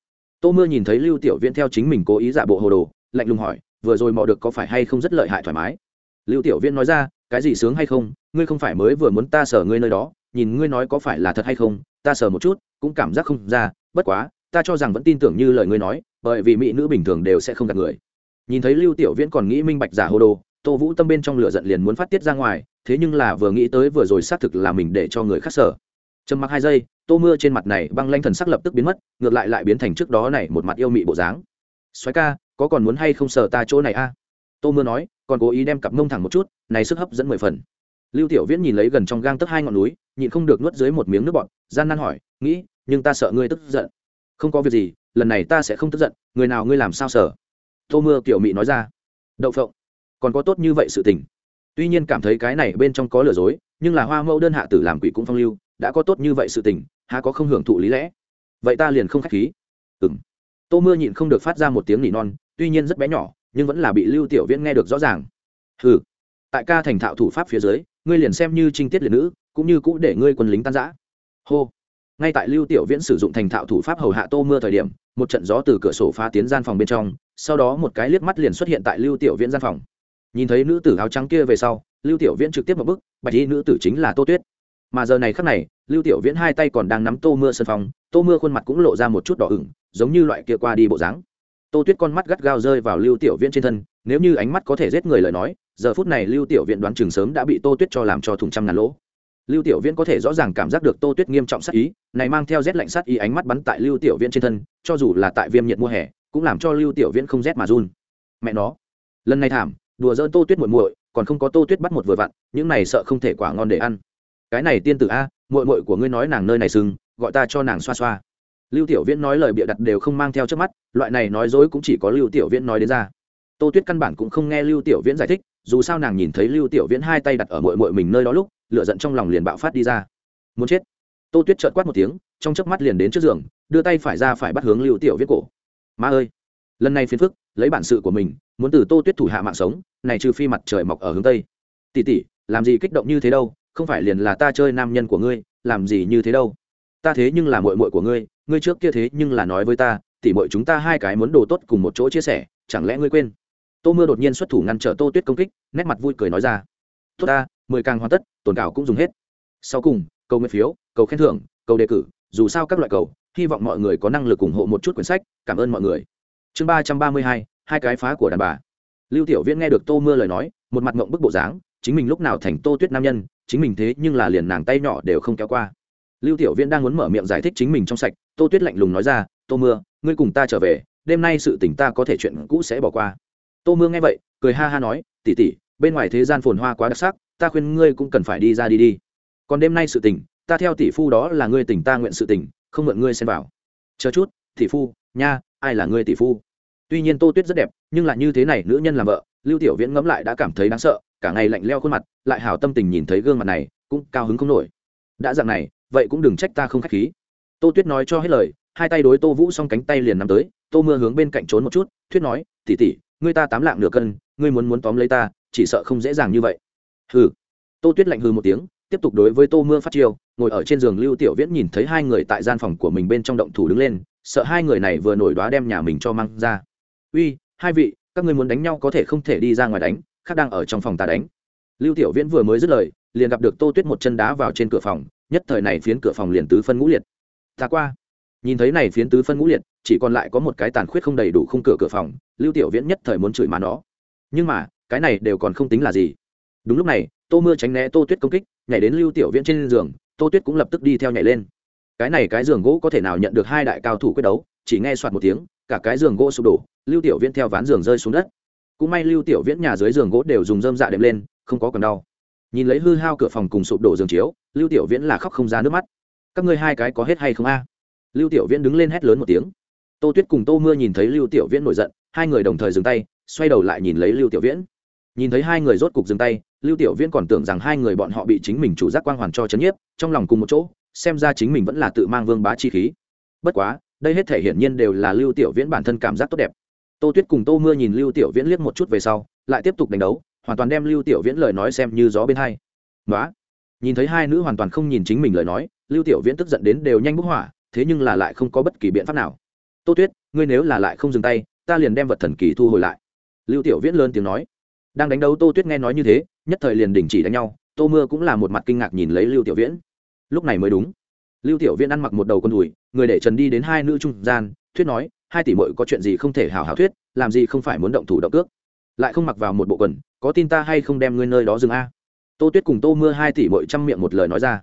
Tô mưa nhìn thấy lưu tiểu viễn theo chính mình cố ý giả bộ hồ đồ, lạnh lùng hỏi, vừa rồi mò được có phải hay không rất lợi hại thoải mái? Lưu tiểu viễn nói ra, cái gì sướng hay không? Ngươi không phải mới vừa muốn ta sở ngươi nơi đó, nhìn ngươi nói có phải là thật hay không, ta sờ một chút, cũng cảm giác không ra, bất quá, ta cho rằng vẫn tin tưởng như lời ngươi nói, bởi vì mỹ nữ bình thường đều sẽ không gạt người. Nhìn thấy lưu tiểu viễn còn nghĩ minh bạch giả hồ đồ tô vũ tâm bên trong lửa giận liền muốn phát tiết ra ngoài, thế nhưng là vừa nghĩ tới vừa rồi xác thực là mình để cho người khác sở trầm mặc hai giây, tô mưa trên mặt này băng lanh thần sắc lập tức biến mất, ngược lại lại biến thành trước đó này một mặt yêu mị bộ dáng. Xoáy ca, có còn muốn hay không sờ ta chỗ này a? Tô mưa nói, còn cố ý đem cặp mông thẳng một chút, này sức hấp dẫn mười phần. Lưu tiểu viễn nhìn lấy gần trong gang tấc hai ngọn núi, nhịn không được nuốt dưới một miếng nước bọt, gian nan hỏi, nghĩ, nhưng ta sợ ngươi tức giận. Không có việc gì, lần này ta sẽ không tức giận, người nào ngươi làm sao sợ? Tô mưa tiểu mị nói ra. Đậu phộng còn có tốt như vậy sự tình. Tuy nhiên cảm thấy cái này bên trong có lừa dối, nhưng là hoa mẫu đơn hạ tử làm quỷ cũng phong lưu, đã có tốt như vậy sự tình, há có không hưởng thụ lý lẽ? Vậy ta liền không khách khí. Ừng tô mưa nhịn không được phát ra một tiếng nỉ non, tuy nhiên rất bé nhỏ, nhưng vẫn là bị lưu tiểu viễn nghe được rõ ràng. Ừ tại ca thành thạo thủ pháp phía dưới, ngươi liền xem như trinh tiết liệt nữ, cũng như cũ để ngươi quân lính tan giã hô. Ngay tại lưu tiểu viễn sử dụng thành thạo thủ pháp hầu hạ tô mưa thời điểm, một trận gió từ cửa sổ phá tiến gian phòng bên trong, sau đó một cái liếc mắt liền xuất hiện tại lưu tiểu viễn gian phòng nhìn thấy nữ tử áo trắng kia về sau, lưu tiểu viễn trực tiếp một bức bạch y nữ tử chính là tô tuyết. Mà giờ này khắc này, lưu tiểu viễn hai tay còn đang nắm tô mưa sân phòng tô mưa khuôn mặt cũng lộ ra một chút đỏ ửng, giống như loại kia qua đi bộ dáng. Tô tuyết con mắt gắt gao rơi vào lưu tiểu viễn trên thân, nếu như ánh mắt có thể giết người lời nói, giờ phút này lưu tiểu viễn đoán chừng sớm đã bị tô tuyết cho làm cho thùng trăm ngàn lỗ. Lưu tiểu viễn có thể rõ ràng cảm giác được tô tuyết nghiêm trọng sát ý, này mang theo rét lạnh sát ý ánh mắt bắn tại lưu tiểu viễn trên thân, cho dù là tại viêm nhiệt mùa hè, cũng làm cho lưu tiểu viễn không rét mà run. Mẹ nó, lần này thảm đùa dỡn tô tuyết muội muội, còn không có tô tuyết bắt một vừa vặn, những này sợ không thể quả ngon để ăn. Cái này tiên tử a, muội muội của ngươi nói nàng nơi này sưng gọi ta cho nàng xoa xoa. Lưu tiểu viễn nói lời bịa đặt đều không mang theo trước mắt, loại này nói dối cũng chỉ có lưu tiểu viễn nói đến ra. Tô tuyết căn bản cũng không nghe lưu tiểu viễn giải thích, dù sao nàng nhìn thấy lưu tiểu viễn hai tay đặt ở mội mội mình nơi đó lúc, lửa giận trong lòng liền bạo phát đi ra. Muốn chết. Tô tuyết trợt quát một tiếng, trong chớp mắt liền đến trước giường, đưa tay phải ra phải bắt hướng lưu tiểu viễn cổ. Ma ơi! Lần này phiền phức, lấy bản sự của mình, muốn từ tô tuyết thủ hạ mạng sống, này trừ phi mặt trời mọc ở hướng tây. Tỷ tỷ, làm gì kích động như thế đâu, không phải liền là ta chơi nam nhân của ngươi, làm gì như thế đâu. Ta thế nhưng là mội mội của ngươi ngươi trước kia thế nhưng là nói với ta, tỷ mội chúng ta hai cái muốn đồ tốt cùng một chỗ chia sẻ, chẳng lẽ ngươi quên? Tô mưa đột nhiên xuất thủ ngăn trở tô tuyết công kích, nét mặt vui cười nói ra. Tốt ta, mười càng hoàn tất tồn cảo cũng dùng hết. Sau cùng, cầu nguyện phiếu, cầu khen thưởng, cầu đề cử, dù sao các loại cầu, hy vọng mọi người có năng lực ủng hộ một chút quyển sách, cảm ơn mọi người chương ba trăm ba mươi hai hai cái phá của đàn bà. Lưu tiểu viễn nghe được tô mưa lời nói, một mặt ngộng bức bộ dáng, chính mình lúc nào thành tô tuyết nam nhân, chính mình thế nhưng là liền nàng tay nhỏ đều không kéo qua. Lưu tiểu viễn đang muốn mở miệng giải thích chính mình trong sạch, tô tuyết lạnh lùng nói ra, tô mưa, ngươi cùng ta trở về, đêm nay sự tình ta có thể chuyện cũ sẽ bỏ qua. Tô mưa nghe vậy, cười ha ha nói tỉ tỉ bên ngoài thế gian phồn hoa quá đặc sắc, ta khuyên ngươi cũng cần phải đi ra đi đi. Còn đêm nay sự tình, ta theo tỷ phu đó là ngươi tỉnh ta nguyện sự tình, không mượn ngươi xem vào. Chờ chút tỷ phu, nha, ai là ngươi tỷ phu? Tuy nhiên tô tuyết rất đẹp, nhưng là như thế này nữ nhân làm vợ, lưu tiểu viễn ngẫm lại đã cảm thấy đáng sợ, cả ngày lạnh leo khuôn mặt, lại hào tâm tình nhìn thấy gương mặt này, cũng cao hứng không nổi. Đã dạng này, vậy cũng đừng trách ta không khách khí. Tô tuyết nói cho hết lời, hai tay đối tô vũ xong cánh tay liền nắm tới, tô mưa hướng bên cạnh trốn một chút, thuyết nói tỉ tỉ ngươi ta tám lạng nửa cân, ngươi muốn muốn tóm lấy ta, chỉ sợ không dễ dàng như vậy. Hừ. Tô tuyết lạnh hừ một tiếng, tiếp tục đối với tô mưa phát chiêu ngồi ở trên giường lưu tiểu viễn nhìn thấy hai người tại gian phòng của mình bên trong động thủ đứng lên, sợ hai người này vừa nổi đoá đem nhà mình cho mang ra. Uy, hai vị, các ngươi muốn đánh nhau có thể không thể đi ra ngoài đánh, khác đang ở trong phòng ta đánh. Lưu tiểu viễn vừa mới dứt lời, liền gặp được tô tuyết một chân đá vào trên cửa phòng, nhất thời này phiến cửa phòng liền tứ phân ngũ liệt. Ta qua. Nhìn thấy này phiến tứ phân ngũ liệt, chỉ còn lại có một cái tàn khuyết không đầy đủ khung cửa cửa phòng, lưu tiểu viễn nhất thời muốn chửi mà nó. Nhưng mà, cái này đều còn không tính là gì. Đúng lúc này, tô mưa tránh né tô tuyết công kích, nhảy đến lưu tiểu viễn trên giường tô tuyết cũng lập tức đi theo nhảy lên. Cái này cái giường gỗ có thể nào nhận được hai đại cao thủ quyết đấu, chỉ nghe soạt một tiếng, cả cái giường gỗ sụp đổ, lưu tiểu viễn theo ván giường rơi xuống đất. Cũng may lưu tiểu viễn nhà dưới giường gỗ đều dùng dơm dạ đệm lên, không có còn đau. Nhìn lấy hư hao cửa phòng cùng sụp đổ giường chiếu, lưu tiểu viễn là khóc không ra nước mắt. Các ngươi hai cái có hết hay không a? Lưu tiểu viễn đứng lên hét lớn một tiếng. Tô tuyết cùng tô mưa nhìn thấy lưu tiểu viễn nổi giận, hai người đồng thời dừng tay, xoay đầu lại nhìn lấy lưu tiểu viễn. Nhìn thấy hai người rốt cục dừng tay lưu tiểu viễn còn tưởng rằng hai người bọn họ bị chính mình chủ giác quang hoàn cho chấn nhiếp, trong lòng cùng một chỗ, xem ra chính mình vẫn là tự mang vương bá chi khí. Bất quá, đây hết thể hiển nhiên đều là lưu tiểu viễn bản thân cảm giác tốt đẹp. Tô tuyết cùng tô mưa nhìn lưu tiểu viễn liếc một chút về sau, lại tiếp tục đánh đấu, hoàn toàn đem lưu tiểu viễn lời nói xem như gió bên hai. Nói nhìn thấy hai nữ hoàn toàn không nhìn chính mình lời nói, lưu tiểu viễn tức giận đến đều nhanh bức hỏa, thế nhưng là lại không có bất kỳ biện pháp nào. Tô tuyết, ngươi nếu là lại không dừng tay, ta liền đem vật thần kỳ thu hồi lại. Lưu tiểu viễn lớn tiếng nói đang đánh đấu tô tuyết nghe nói như thế, nhất thời liền đình chỉ đánh nhau, tô mưa cũng là một mặt kinh ngạc nhìn lấy lưu tiểu viễn. Lúc này mới đúng. Lưu tiểu viễn ăn mặc một đầu con đùi, người để trần đi đến hai nữ trung gian, thuyết nói, hai tỷ mội có chuyện gì không thể hào hào thuyết, làm gì không phải muốn động thủ động cước. Lại không mặc vào một bộ quần, có tin ta hay không đem ngươi nơi đó dừng a? Tô tuyết cùng tô mưa hai tỷ mội chăm miệng một lời nói ra.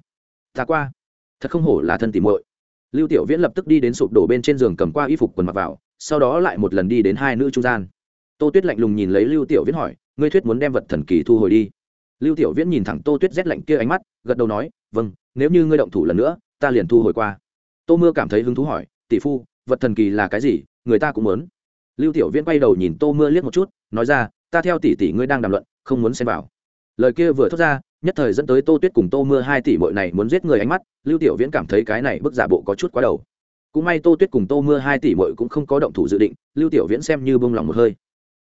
Ta qua. Thật không hổ là thân tỷ mội lưu tiểu viễn lập tức đi đến sụp đổ bên trên giường cầm qua y phục quần mặc vào, sau đó lại một lần đi đến hai nữ trung gian. Tô tuyết lạnh lùng nhìn lấy lưu tiểu viễn hỏi ngươi thuyết muốn đem vật thần kỳ thu hồi đi. Lưu tiểu viễn nhìn thẳng tô tuyết rét lạnh kia ánh mắt, gật đầu nói vâng nếu như ngươi động thủ lần nữa, ta liền thu hồi qua. Tô mưa cảm thấy hứng thú hỏi, tỷ phu, vật thần kỳ là cái gì? Người ta cũng muốn. Lưu tiểu viễn quay đầu nhìn tô mưa liếc một chút, nói ra, ta theo tỷ tỷ ngươi đang đàm luận, không muốn xem vào. Lời kia vừa thốt ra, nhất thời dẫn tới tô tuyết cùng tô mưa hai tỷ bội này muốn giết người ánh mắt, lưu tiểu viễn cảm thấy cái này bức giả bộ có chút quá đầu. Cũng may tô tuyết cùng tô mưa hai tỷ bội cũng không có động thủ dự định, lưu tiểu viễn xem như bông lòng một hơi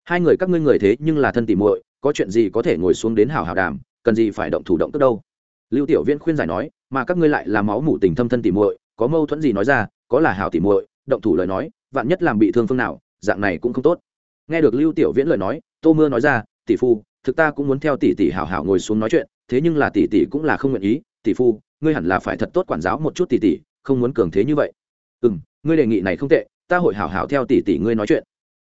hai người các ngươi người thế nhưng là thân tỷ muội, có chuyện gì có thể ngồi xuống đến hào hào đàm, cần gì phải động thủ động tức đâu? Lưu tiểu viễn khuyên giải nói, mà các ngươi lại là máu mủ tình thâm thân tỷ muội, có mâu thuẫn gì nói ra, có là hào tỷ muội, động thủ lời nói, vạn nhất làm bị thương phương nào, dạng này cũng không tốt. Nghe được lưu tiểu viễn lời nói, tô mưa nói ra, tỷ phu, thực ta cũng muốn theo tỷ tỷ hảo hảo ngồi xuống nói chuyện, thế nhưng là tỷ tỷ cũng là không nguyện ý, tỷ phu, ngươi hẳn là phải thật tốt quản giáo một chút tỷ tỷ, không muốn cường thế như vậy. Ừ ngươi đề nghị này không tệ, ta hội hảo hảo theo tỷ tỷ ngươi nói chuyện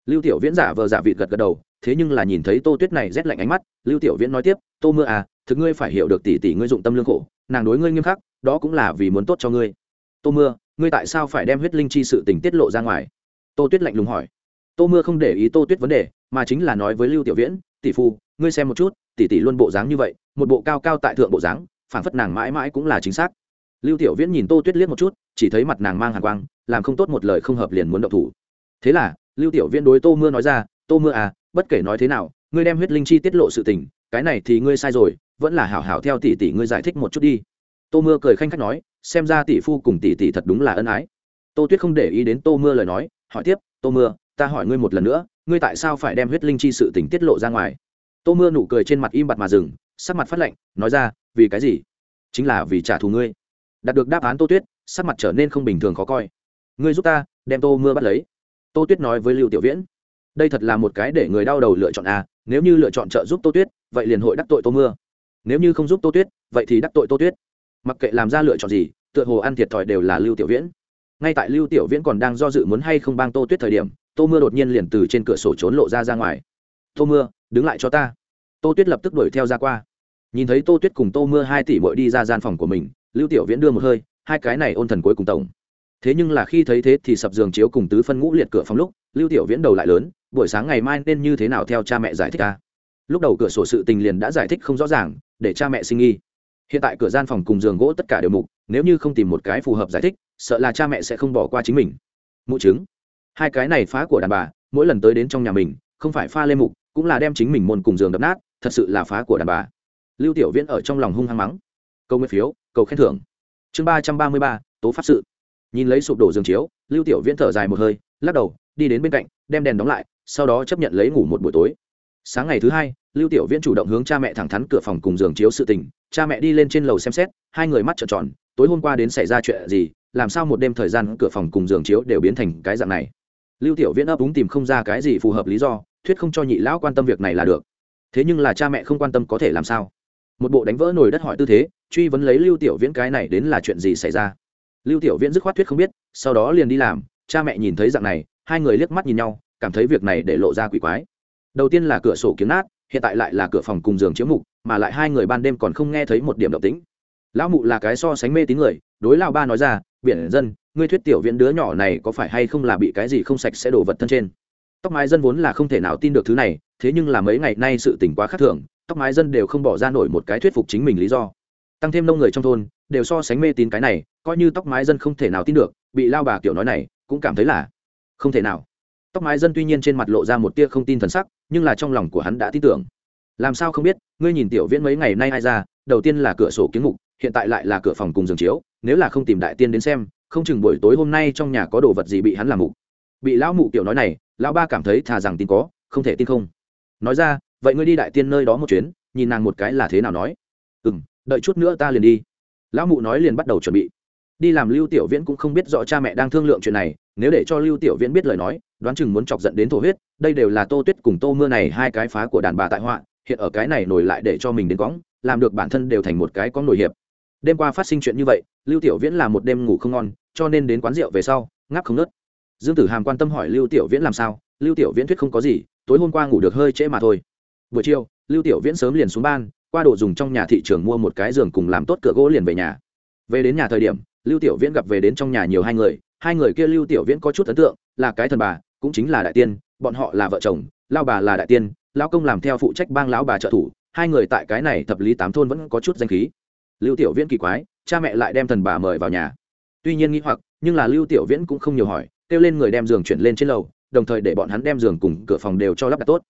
lưu tiểu viễn giả vờ giả vịt gật gật đầu, thế nhưng là nhìn thấy tô tuyết này rét lạnh ánh mắt, lưu tiểu viễn nói tiếp, tô mưa à thực ngươi phải hiểu được tỷ tỷ ngươi dụng tâm lương khổ, nàng đối ngươi nghiêm khắc, đó cũng là vì muốn tốt cho ngươi. Tô mưa, ngươi tại sao phải đem huyết linh chi sự tình tiết lộ ra ngoài? Tô tuyết lạnh lùng hỏi. Tô mưa không để ý tô tuyết vấn đề, mà chính là nói với lưu tiểu viễn, tỷ phu, ngươi xem một chút, tỷ tỷ luôn bộ dáng như vậy, một bộ cao cao tại thượng bộ dáng phản phất nàng mãi mãi cũng là chính xác. Lưu tiểu viễn nhìn tô tuyết liếc một chút, chỉ thấy mặt nàng mang hàn quang, làm không tốt một lời không hợp liền muốn động thủ. Thế là lưu tiểu viễn đối tô mưa nói ra, tô mưa à bất kể nói thế nào, ngươi đem huyết linh chi tiết lộ sự tình, cái này thì ngươi sai rồi, vẫn là hảo hảo theo tỷ tỷ ngươi giải thích một chút đi. Tô mưa cười khanh khách nói, xem ra tỷ phu cùng tỷ tỷ thật đúng là ân ái. Tô tuyết không để ý đến tô mưa lời nói, hỏi tiếp, tô mưa, ta hỏi ngươi một lần nữa, ngươi tại sao phải đem huyết linh chi sự tình tiết lộ ra ngoài? Tô mưa nụ cười trên mặt im bặt mà dừng, sắc mặt phát lạnh, nói ra, vì cái gì? Chính là vì trả thù ngươi. Đạt được đáp án tô tuyết, sắc mặt trở nên không bình thường khó coi. Ngươi giúp ta, đem tô mưa bắt lấy tô tuyết nói với lưu tiểu viễn, đây thật là một cái để người đau đầu lựa chọn a nếu như lựa chọn trợ giúp tô tuyết, vậy liền hội đắc tội tô mưa. Nếu như không giúp tô tuyết, vậy thì đắc tội tô tuyết. Mặc kệ làm ra lựa chọn gì, tựa hồ ăn thiệt thòi đều là lưu tiểu viễn. Ngay tại lưu tiểu viễn còn đang do dự muốn hay không bang tô tuyết thời điểm, tô mưa đột nhiên liền từ trên cửa sổ trốn lộ ra ra ngoài. Tô mưa, đứng lại cho ta. Tô tuyết lập tức đuổi theo ra qua. Nhìn thấy tô tuyết cùng tô mưa hai tỷ bội đi ra gian phòng của mình, lưu tiểu viễn đưa một hơi, hai cái này ôn thần cuối cùng tổng thế nhưng là khi thấy thế thì sập giường chiếu cùng tứ phân ngũ liệt cửa phòng lúc, lưu tiểu viễn đầu lại lớn, buổi sáng ngày mai nên như thế nào theo cha mẹ giải thích ta lúc đầu cửa sổ sự tình liền đã giải thích không rõ ràng, để cha mẹ sinh nghi hiện tại cửa gian phòng cùng giường gỗ tất cả đều mục, nếu như không tìm một cái phù hợp giải thích, sợ là cha mẹ sẽ không bỏ qua chính mình. Mụ chứng. Hai cái này phá của đàn bà, mỗi lần tới đến trong nhà mình, không phải pha lê mục, cũng là đem chính mình môn cùng giường đập nát, thật sự là phá của đàn bà. Lưu tiểu viễn ở trong lòng hung hăng mắng. Câu nguyên phiếu cầu khen thưởng. Chương ba trăm ba mươi ba, tố pháp sự nhìn lấy sụp đổ giường chiếu, lưu tiểu viễn thở dài một hơi, lắc đầu, đi đến bên cạnh, đem đèn đóng lại, sau đó chấp nhận lấy ngủ một buổi tối. Sáng ngày thứ hai, lưu tiểu viễn chủ động hướng cha mẹ thẳng thắn cửa phòng cùng giường chiếu sự tình, cha mẹ đi lên trên lầu xem xét, hai người mắt trợn tròn, tối hôm qua đến xảy ra chuyện gì, làm sao một đêm thời gian cửa phòng cùng giường chiếu đều biến thành cái dạng này. Lưu tiểu viễn ấp úng tìm không ra cái gì phù hợp lý do, thuyết không cho nhị lão quan tâm việc này là được. Thế nhưng là cha mẹ không quan tâm có thể làm sao? Một bộ đánh vỡ nồi đất hỏi tư thế, truy vấn lấy lưu tiểu viễn cái này đến là chuyện gì xảy ra? Lưu tiểu viễn dứt khoát thuyết không biết, sau đó liền đi làm, cha mẹ nhìn thấy dạng này, hai người liếc mắt nhìn nhau, cảm thấy việc này để lộ ra quỷ quái. Đầu tiên là cửa sổ kiếm nát, hiện tại lại là cửa phòng cùng giường chiếu mục, mà lại hai người ban đêm còn không nghe thấy một điểm động tĩnh. Lão mụ là cái so sánh mê tín người, đối lao ba nói ra, biển dân, ngươi thuyết tiểu viễn đứa nhỏ này có phải hay không là bị cái gì không sạch sẽ đổ vật thân trên? Tóc mái dân vốn là không thể nào tin được thứ này, thế nhưng là mấy ngày nay sự tỉnh quá khác thường, tóc mái dân đều không bỏ ra nổi một cái thuyết phục chính mình lý do. Tăng thêm nông người trong thôn đều so sánh mê tín cái này, coi như tóc mái dân không thể nào tin được, bị lao bà kiểu nói này, cũng cảm thấy là không thể nào. Tóc mái dân tuy nhiên trên mặt lộ ra một tia không tin thần sắc, nhưng là trong lòng của hắn đã tin tưởng. Làm sao không biết, ngươi nhìn tiểu viễn mấy ngày nay ai ra, đầu tiên là cửa sổ kiến mục, hiện tại lại là cửa phòng cùng giường chiếu, nếu là không tìm đại tiên đến xem, không chừng buổi tối hôm nay trong nhà có đồ vật gì bị hắn làm mục. Bị lão mụ kiểu nói này, lão ba cảm thấy thà rằng tin có, không thể tin không. Nói ra, vậy ngươi đi đại tiên nơi đó một chuyến, nhìn nàng một cái là thế nào nói. Ừ m đợi chút nữa ta liền đi lão mụ nói liền bắt đầu chuẩn bị. Đi làm lưu tiểu viễn cũng không biết rõ cha mẹ đang thương lượng chuyện này, nếu để cho lưu tiểu viễn biết lời nói, đoán chừng muốn chọc giận đến thổ huyết, đây đều là tô tuyết cùng tô mưa này hai cái phá của đàn bà tại họa, hiện ở cái này nổi lại để cho mình đến cõng, làm được bản thân đều thành một cái có nổi hiệp. Đêm qua phát sinh chuyện như vậy, lưu tiểu viễn là một đêm ngủ không ngon, cho nên đến quán rượu về sau, ngáp không nớt. Dương tử hàm quan tâm hỏi lưu tiểu viễn làm sao, lưu tiểu viễn thuyết không có gì, tối hôm qua ngủ được hơi trễ mà thôi. Buổi chiều, lưu tiểu viễn sớm liền xuống ban qua đồ dùng trong nhà thị trường mua một cái giường cùng làm tốt cửa gỗ liền về nhà. Về đến nhà thời điểm, lưu tiểu viễn gặp về đến trong nhà nhiều hai người hai người kia lưu tiểu viễn có chút ấn tượng, là cái thần bà, cũng chính là đại tiên, bọn họ là vợ chồng, lao bà là đại tiên lão công làm theo phụ trách bang lão bà trợ thủ, hai người tại cái này thập lý tám thôn vẫn có chút danh khí. Lưu tiểu viễn kỳ quái, cha mẹ lại đem thần bà mời vào nhà. Tuy nhiên nghĩ hoặc, nhưng là lưu tiểu viễn cũng không nhiều hỏi, kêu lên người đem giường chuyển lên trên lầu, đồng thời để bọn hắn đem giường cùng cửa phòng đều cho lắp đặt tốt.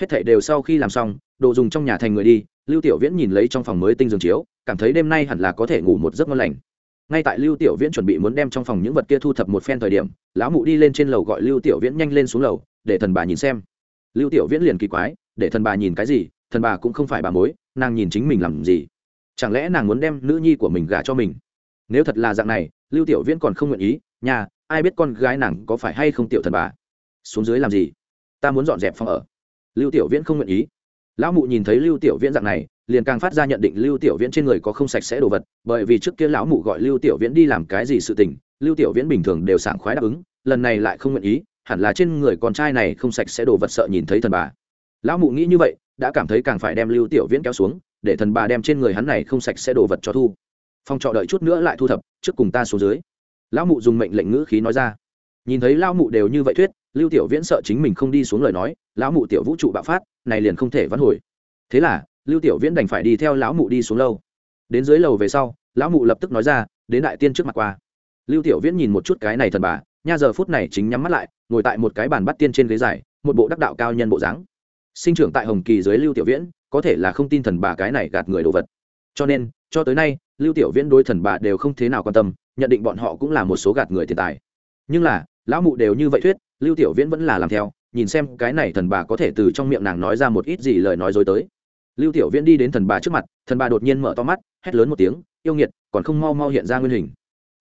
Hết thảy đều sau khi làm xong, đồ dùng trong nhà thành người đi lưu tiểu viễn nhìn lấy trong phòng mới tinh giường chiếu, cảm thấy đêm nay hẳn là có thể ngủ một giấc ngon lành. Ngay tại lưu tiểu viễn chuẩn bị muốn đem trong phòng những vật kia thu thập một phen thời điểm, lão mụ đi lên trên lầu gọi lưu tiểu viễn nhanh lên xuống lầu, để thần bà nhìn xem. Lưu tiểu viễn liền kỳ quái, để thần bà nhìn cái gì, thần bà cũng không phải bà mối, nàng nhìn chính mình làm gì? Chẳng lẽ nàng muốn đem nữ nhi của mình gả cho mình? Nếu thật là dạng này, lưu tiểu viễn còn không nguyện ý nhà ai biết con gái nàng có phải hay không tiểu thần bà? Xuống dưới làm gì? Ta muốn dọn dẹp phòng ở. Lưu tiểu viễn không nguyện ý lão mụ nhìn thấy lưu tiểu viễn dạng này, liền càng phát ra nhận định lưu tiểu viễn trên người có không sạch sẽ đồ vật, bởi vì trước kia lão mụ gọi lưu tiểu viễn đi làm cái gì sự tình, lưu tiểu viễn bình thường đều sảng khoái đáp ứng, lần này lại không nguyện ý, hẳn là trên người con trai này không sạch sẽ đồ vật sợ nhìn thấy thần bà. Lão mụ nghĩ như vậy, đã cảm thấy càng phải đem lưu tiểu viễn kéo xuống, để thần bà đem trên người hắn này không sạch sẽ đồ vật cho thu. Phong trọ đợi chút nữa lại thu thập, trước cùng ta xuống dưới. Lão mụ dùng mệnh lệnh ngữ khí nói ra. Nhìn thấy lão mụ đều như vậy thuyết lưu tiểu viễn sợ chính mình không đi xuống lời nói, lão mụ tiểu vũ trụ bạo phát, này liền không thể vãn hồi. Thế là, lưu tiểu viễn đành phải đi theo lão mụ đi xuống lâu đến dưới lầu về sau, lão mụ lập tức nói ra, đến đại tiên trước mặt qua. Lưu tiểu viễn nhìn một chút cái này thần bà, nha giờ phút này chính nhắm mắt lại, ngồi tại một cái bàn bắt tiên trên ghế dài, một bộ đắc đạo cao nhân bộ dáng. Sinh trưởng tại hồng kỳ dưới lưu tiểu viễn, có thể là không tin thần bà cái này gạt người đồ vật. Cho nên, cho tới nay, lưu tiểu viễn đối thần bà đều không thế nào quan tâm, nhận định bọn họ cũng là một số gạt người tiền tài. Nhưng là, lão mụ đều như vậy thuyết lưu tiểu viễn vẫn là làm theo, nhìn xem cái này thần bà có thể từ trong miệng nàng nói ra một ít gì lời nói dối tới. Lưu tiểu viễn đi đến thần bà trước mặt, thần bà đột nhiên mở to mắt, hét lớn một tiếng, yêu nghiệt, còn không mau mau hiện ra nguyên hình.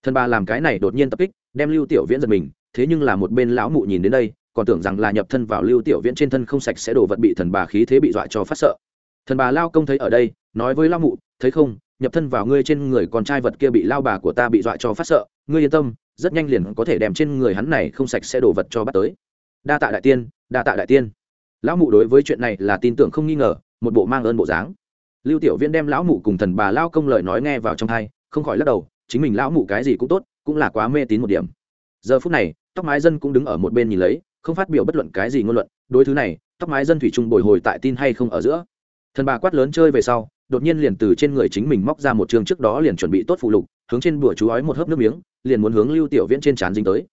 Thần bà làm cái này đột nhiên tập kích, đem lưu tiểu viễn giật mình, thế nhưng là một bên lão mụ nhìn đến đây, còn tưởng rằng là nhập thân vào lưu tiểu viễn trên thân không sạch sẽ đổ vật bị thần bà khí thế bị dọa cho phát sợ. Thần bà lao công thấy ở đây, nói với lao mụ, thấy không, nhập thân vào ngươi trên người con trai vật kia bị lao bà của ta bị dọa cho phát sợ, ngươi yên tâm rất nhanh liền có thể đem trên người hắn này không sạch sẽ đổ vật cho bắt tới. Đa tạ đại tiên, đa tạ đại tiên. Lão mụ đối với chuyện này là tin tưởng không nghi ngờ, một bộ mang ơn bộ dáng. Lưu tiểu viễn đem lão mụ cùng thần bà lao công lời nói nghe vào trong thai không khỏi lắc đầu, chính mình lão mụ cái gì cũng tốt, cũng là quá mê tín một điểm. Giờ phút này, tóc mái dân cũng đứng ở một bên nhìn lấy, không phát biểu bất luận cái gì ngôn luận, đối thứ này, tóc mái dân thủy chung bồi hồi tại tin hay không ở giữa. Thần bà quát lớn chơi về sau, đột nhiên liền từ trên người chính mình móc ra một chương trước đó liền chuẩn bị tốt phụ lục hướng trên bùa chú ói một hớp nước miếng, liền muốn hướng lưu tiểu viễn trên trán dính tới.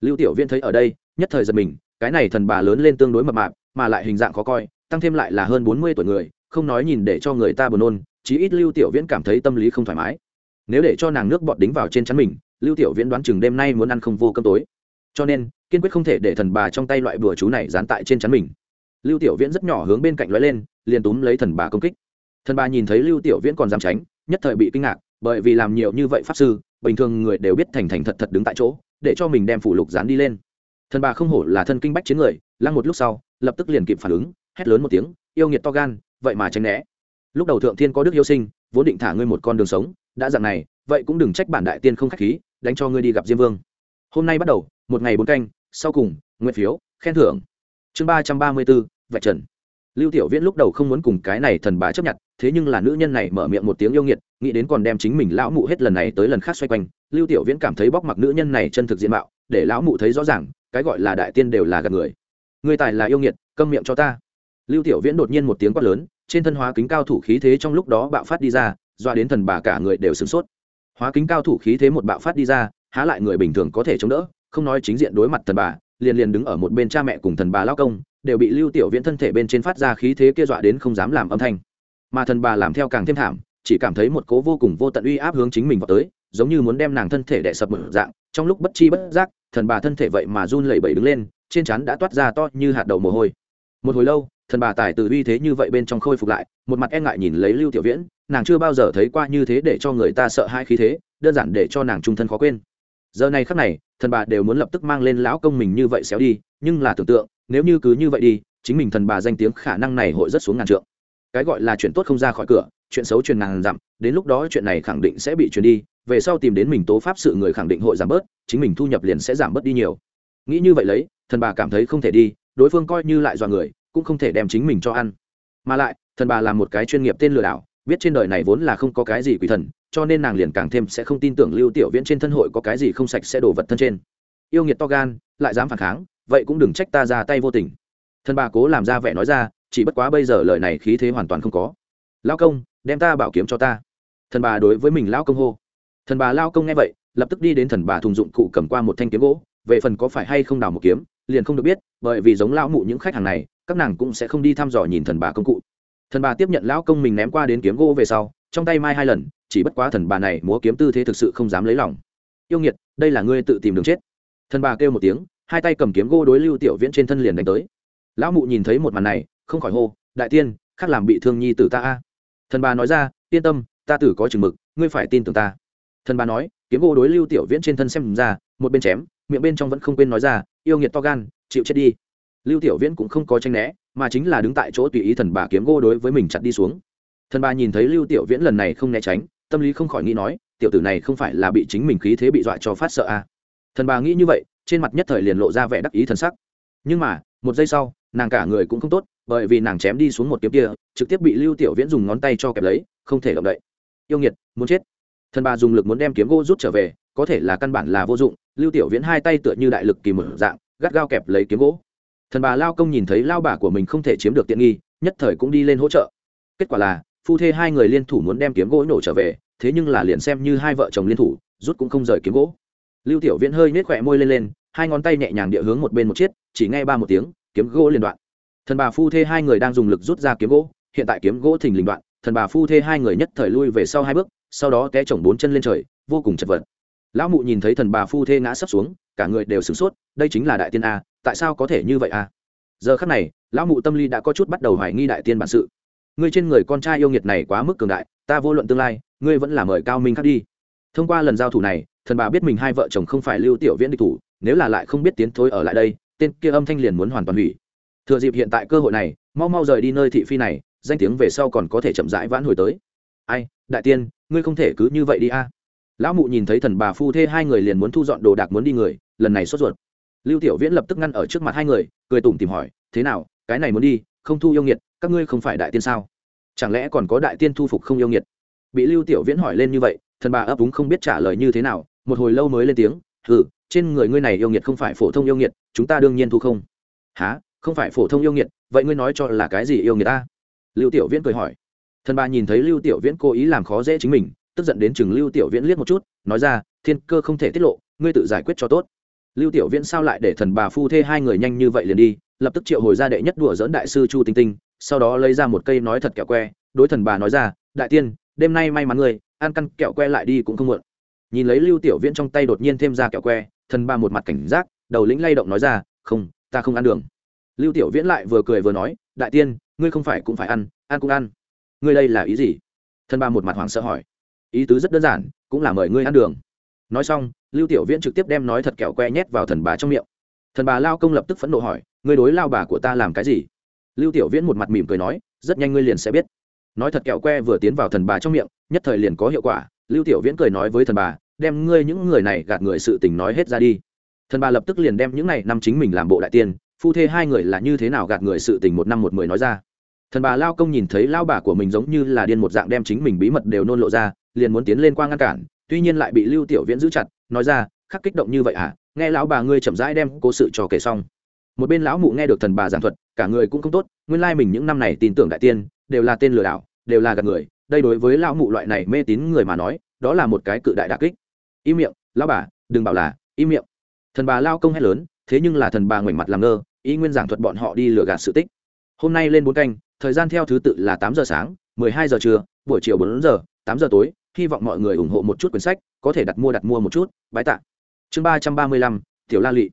Lưu tiểu viễn thấy ở đây, nhất thời giật mình, cái này thần bà lớn lên tương đối mập mạp, mà lại hình dạng khó coi, tăng thêm lại là hơn bốn mươi tuổi người, không nói nhìn để cho người ta buồn nôn, chí ít lưu tiểu viễn cảm thấy tâm lý không thoải mái. Nếu để cho nàng nước bọt đính vào trên chắn mình, lưu tiểu viễn đoán chừng đêm nay muốn ăn không vô cơm tối. Cho nên, kiên quyết không thể để thần bà trong tay loại bùa chú này dán tại trên chắn mình. Lưu tiểu viễn rất nhỏ hướng bên cạnh lóe lên, liền túm lấy thần bà công kích. Thần bà nhìn thấy lưu tiểu viễn còn dám tránh, nhất thời bị kinh ngạc bởi vì làm nhiều như vậy pháp sư, bình thường người đều biết thành thành thật thật đứng tại chỗ, để cho mình đem phủ lục dán đi lên. Thần bà không hổ là thân kinh bách chiến người, lăng một lúc sau, lập tức liền kịp phản ứng, hét lớn một tiếng, yêu nghiệt to gan, vậy mà tránh né. Lúc đầu thượng thiên có đức yêu sinh, vốn định thả ngươi một con đường sống, đã dặn này, vậy cũng đừng trách bản đại tiên không khách khí, đánh cho ngươi đi gặp diêm vương. Hôm nay bắt đầu, một ngày bốn canh, sau cùng nguyện phiếu, khen thưởng. Chương ba trăm ba mươi bốn, vạch trần. Lưu tiểu viễn lúc đầu không muốn cùng cái này thần bà chấp nhận thế nhưng là nữ nhân này mở miệng một tiếng yêu nghiệt, nghĩ đến còn đem chính mình lão mụ hết lần này tới lần khác xoay quanh, lưu tiểu viễn cảm thấy bóc mặc nữ nhân này chân thực diện mạo, để lão mụ thấy rõ ràng, cái gọi là đại tiên đều là gạt người. Người tài là yêu nghiệt, câm miệng cho ta. Lưu tiểu viễn đột nhiên một tiếng quát lớn, trên thân hóa kính cao thủ khí thế trong lúc đó bạo phát đi ra, doa đến thần bà cả người đều sửng sốt. Hóa kính cao thủ khí thế một bạo phát đi ra, há lại người bình thường có thể chống đỡ, không nói chính diện đối mặt thần bà, liền liền đứng ở một bên cha mẹ cùng thần bà lao công, đều bị lưu tiểu viễn thân thể bên trên phát ra khí thế kia dọa đến không dám làm âm thanh mà thần bà làm theo càng thêm thảm, chỉ cảm thấy một cố vô cùng vô tận uy áp hướng chính mình vào tới, giống như muốn đem nàng thân thể đè sập mở dạng, trong lúc bất chi bất giác, thần bà thân thể vậy mà run lẩy bẩy đứng lên, trên chắn đã toát ra to như hạt đầu mồ hôi. Một hồi lâu, thần bà tài từ uy thế như vậy bên trong khôi phục lại, một mặt e ngại nhìn lấy lưu tiểu viễn, nàng chưa bao giờ thấy qua như thế để cho người ta sợ hai khí thế, đơn giản để cho nàng trung thân khó quên. Giờ này khắc này, thần bà đều muốn lập tức mang lên lão công mình như vậy xéo đi, nhưng là tưởng tượng, nếu như cứ như vậy đi, chính mình thần bà danh tiếng khả năng này hội rất xuống ngàn trượng cái gọi là chuyện tốt không ra khỏi cửa, chuyện xấu truyền ngàn dặm, đến lúc đó chuyện này khẳng định sẽ bị truyền đi, về sau tìm đến mình tố pháp sự người khẳng định hội giảm bớt, chính mình thu nhập liền sẽ giảm bớt đi nhiều. Nghĩ như vậy lấy, thần bà cảm thấy không thể đi, đối phương coi như lại dọa người, cũng không thể đem chính mình cho ăn. Mà lại, thần bà là một cái chuyên nghiệp tên lừa đảo, biết trên đời này vốn là không có cái gì quỷ thần, cho nên nàng liền càng thêm sẽ không tin tưởng lưu tiểu viễn trên thân hội có cái gì không sạch sẽ đổ vật thân trên. Yêu nghiệt to gan, lại dám phản kháng, vậy cũng đừng trách ta ra tay vô tình. Thần bà cố làm ra vẻ nói ra chỉ bất quá bây giờ lời này khí thế hoàn toàn không có. Lao công, đem ta bảo kiếm cho ta. Thần bà đối với mình lao công hô. Thần bà lao công nghe vậy, lập tức đi đến thần bà thùng dụng cụ cầm qua một thanh kiếm gỗ, về phần có phải hay không đào một kiếm, liền không được biết, bởi vì giống lao mụ những khách hàng này, các nàng cũng sẽ không đi thăm dò nhìn thần bà công cụ. Thần bà tiếp nhận lão công mình ném qua đến kiếm gỗ về sau, trong tay mai hai lần, chỉ bất quá thần bà này múa kiếm tư thế thực sự không dám lấy lòng. Yêu nghiệt, đây là ngươi tự tìm đường chết. Thần bà kêu một tiếng, hai tay cầm kiếm gỗ đối lưu tiểu viễn trên thân liền đánh tới. Lão mụ nhìn thấy một màn này không khỏi hô, đại tiên, khác làm bị thương nhi tử ta a. Thần bà nói ra, yên tâm, ta tử có chừng mực, ngươi phải tin tưởng ta. Thần bà nói, kiếm gỗ đối lưu tiểu viễn trên thân xem ra, một bên chém, miệng bên trong vẫn không quên nói ra, yêu nghiệt to gan, chịu chết đi. Lưu tiểu viễn cũng không có tranh né, mà chính là đứng tại chỗ tùy ý thần bà kiếm gỗ đối với mình chặt đi xuống. Thần bà nhìn thấy lưu tiểu viễn lần này không né tránh, tâm lý không khỏi nghĩ nói, tiểu tử này không phải là bị chính mình khí thế bị dọa cho phát sợ à. thần bà nghĩ như vậy, trên mặt nhất thời liền lộ ra vẻ đắc ý thần sắc. Nhưng mà, một giây sau, nàng cả người cũng không tốt bởi vì nàng chém đi xuống một kiếm kia, trực tiếp bị lưu tiểu viễn dùng ngón tay cho kẹp lấy, không thể động đậy. Yêu nghiệt, muốn chết. Thần bà dùng lực muốn đem kiếm gỗ rút trở về, có thể là căn bản là vô dụng, lưu tiểu viễn hai tay tựa như đại lực kỳ mở dạng, gắt gao kẹp lấy kiếm gỗ. Thần bà lao công nhìn thấy lao bà của mình không thể chiếm được tiện nghi, nhất thời cũng đi lên hỗ trợ. Kết quả là, phu thê hai người liên thủ muốn đem kiếm gỗ nổ trở về, thế nhưng là liền xem như hai vợ chồng liên thủ, rút cũng không rời kiếm gỗ. Lưu tiểu viễn hơi nết khỏe môi lên lên, hai ngón tay nhẹ nhàng địa hướng một bên một chiếc, chỉ nghe ba một tiếng, kiếm gỗ liền đoạn thần bà phu thê hai người đang dùng lực rút ra kiếm gỗ, hiện tại kiếm gỗ thình lình đoạn, thần bà phu thê hai người nhất thời lui về sau hai bước, sau đó té chồng bốn chân lên trời, vô cùng chật vật. Lão mụ nhìn thấy thần bà phu thê ngã sấp xuống, cả người đều sửng sốt, đây chính là đại tiên a, tại sao có thể như vậy a? Giờ khắc này, lão mụ tâm lý đã có chút bắt đầu hoài nghi đại tiên bản sự. Ngươi trên người con trai yêu nghiệt này quá mức cường đại, ta vô luận tương lai, ngươi vẫn là mời cao minh khắc đi. Thông qua lần giao thủ này, thần bà biết mình hai vợ chồng không phải lưu tiểu viễn địch thủ, nếu là lại không biết tiến thối ở lại đây, tên kia âm thanh liền muốn hoàn toàn hủy thừa dịp hiện tại cơ hội này, mau mau rời đi nơi thị phi này, danh tiếng về sau còn có thể chậm rãi vãn hồi tới. Ai, đại tiên, ngươi không thể cứ như vậy đi a. Lão mụ nhìn thấy thần bà phu thê hai người liền muốn thu dọn đồ đạc muốn đi người, lần này sốt ruột. Lưu tiểu viễn lập tức ngăn ở trước mặt hai người, cười tủm tìm hỏi, thế nào, cái này muốn đi, không thu yêu nghiệt, các ngươi không phải đại tiên sao? Chẳng lẽ còn có đại tiên thu phục không yêu nghiệt? Bị lưu tiểu viễn hỏi lên như vậy, thần bà ấp úng không biết trả lời như thế nào, một hồi lâu mới lên tiếng ừ trên người ngươi này yêu nghiệt không phải phổ thông yêu nghiệt, chúng ta đương nhiên thu không. Há không phải phổ thông yêu nghiệt, vậy ngươi nói cho là cái gì yêu nghiệt ta lưu tiểu viễn cười hỏi. Thần bà nhìn thấy lưu tiểu viễn cố ý làm khó dễ chính mình, tức giận đến chừng lưu tiểu viễn liếc một chút, nói ra, thiên cơ không thể tiết lộ, ngươi tự giải quyết cho tốt. Lưu tiểu viễn sao lại để thần bà phu thê hai người nhanh như vậy liền đi, lập tức triệu hồi ra đệ nhất đùa dỡn đại sư chu tinh tinh, sau đó lấy ra một cây nói thật kẹo que, đối thần bà nói ra, đại tiên, đêm nay may mắn ngươi, ăn căn kẹo que lại đi cũng không muộn. Nhìn lấy lưu tiểu viễn trong tay đột nhiên thêm ra kẹo que, thần ba một mặt cảnh giác, đầu lĩnh lay động nói ra, không, ta không ăn đường lưu tiểu viễn lại vừa cười vừa nói, đại tiên, ngươi không phải cũng phải ăn ăn cũng ăn. Ngươi đây là ý gì? Thần ba một mặt hoảng sợ hỏi. Ý tứ rất đơn giản, cũng là mời ngươi ăn đường. Nói xong, lưu tiểu viễn trực tiếp đem nói thật kẹo que nhét vào thần bà trong miệng. Thần bà lao công lập tức phẫn nộ hỏi, ngươi đối lao bà của ta làm cái gì? Lưu tiểu viễn một mặt mỉm cười nói, rất nhanh ngươi liền sẽ biết. Nói thật kẹo que vừa tiến vào thần bà trong miệng, nhất thời liền có hiệu quả. Lưu tiểu viễn cười nói với thần bà, đem ngươi những người này gạt người sự tình nói hết ra đi. Thần bà lập tức liền đem những này năm chính mình làm bộ đại tiên phu thê hai người là như thế nào gạt người sự tình một năm một mười nói ra. Thần bà lao công nhìn thấy lao bà của mình giống như là điên một dạng đem chính mình bí mật đều nôn lộ ra, liền muốn tiến lên qua ngăn cản, tuy nhiên lại bị lưu tiểu viễn giữ chặt, nói ra, khắc kích động như vậy à nghe lão bà ngươi chậm rãi đem cố sự cho kể xong. Một bên lão mụ nghe được thần bà giảng thuật, cả người cũng không tốt, nguyên lai mình những năm này tin tưởng đại tiên, đều là tên lừa đảo, đều là gạt người, đây đối với lão mụ loại này mê tín người mà nói, đó là một cái cự đại đà kích. Im miệng, lão bà, đừng bảo là im miệng. Thần bà lao công hét lớn, thế nhưng là thần bà ngoảnh mặt làm ngơ ý nguyên giảng thuật bọn họ đi lừa gạt sự tích. Hôm nay lên bốn canh, thời gian theo thứ tự là tám giờ sáng, mười hai giờ trưa, buổi chiều bốn giờ, tám giờ tối, hy vọng mọi người ủng hộ một chút quyển sách, có thể đặt mua đặt mua một chút, bái tạ. Chương ba trăm ba mươi lăm, tiểu la lị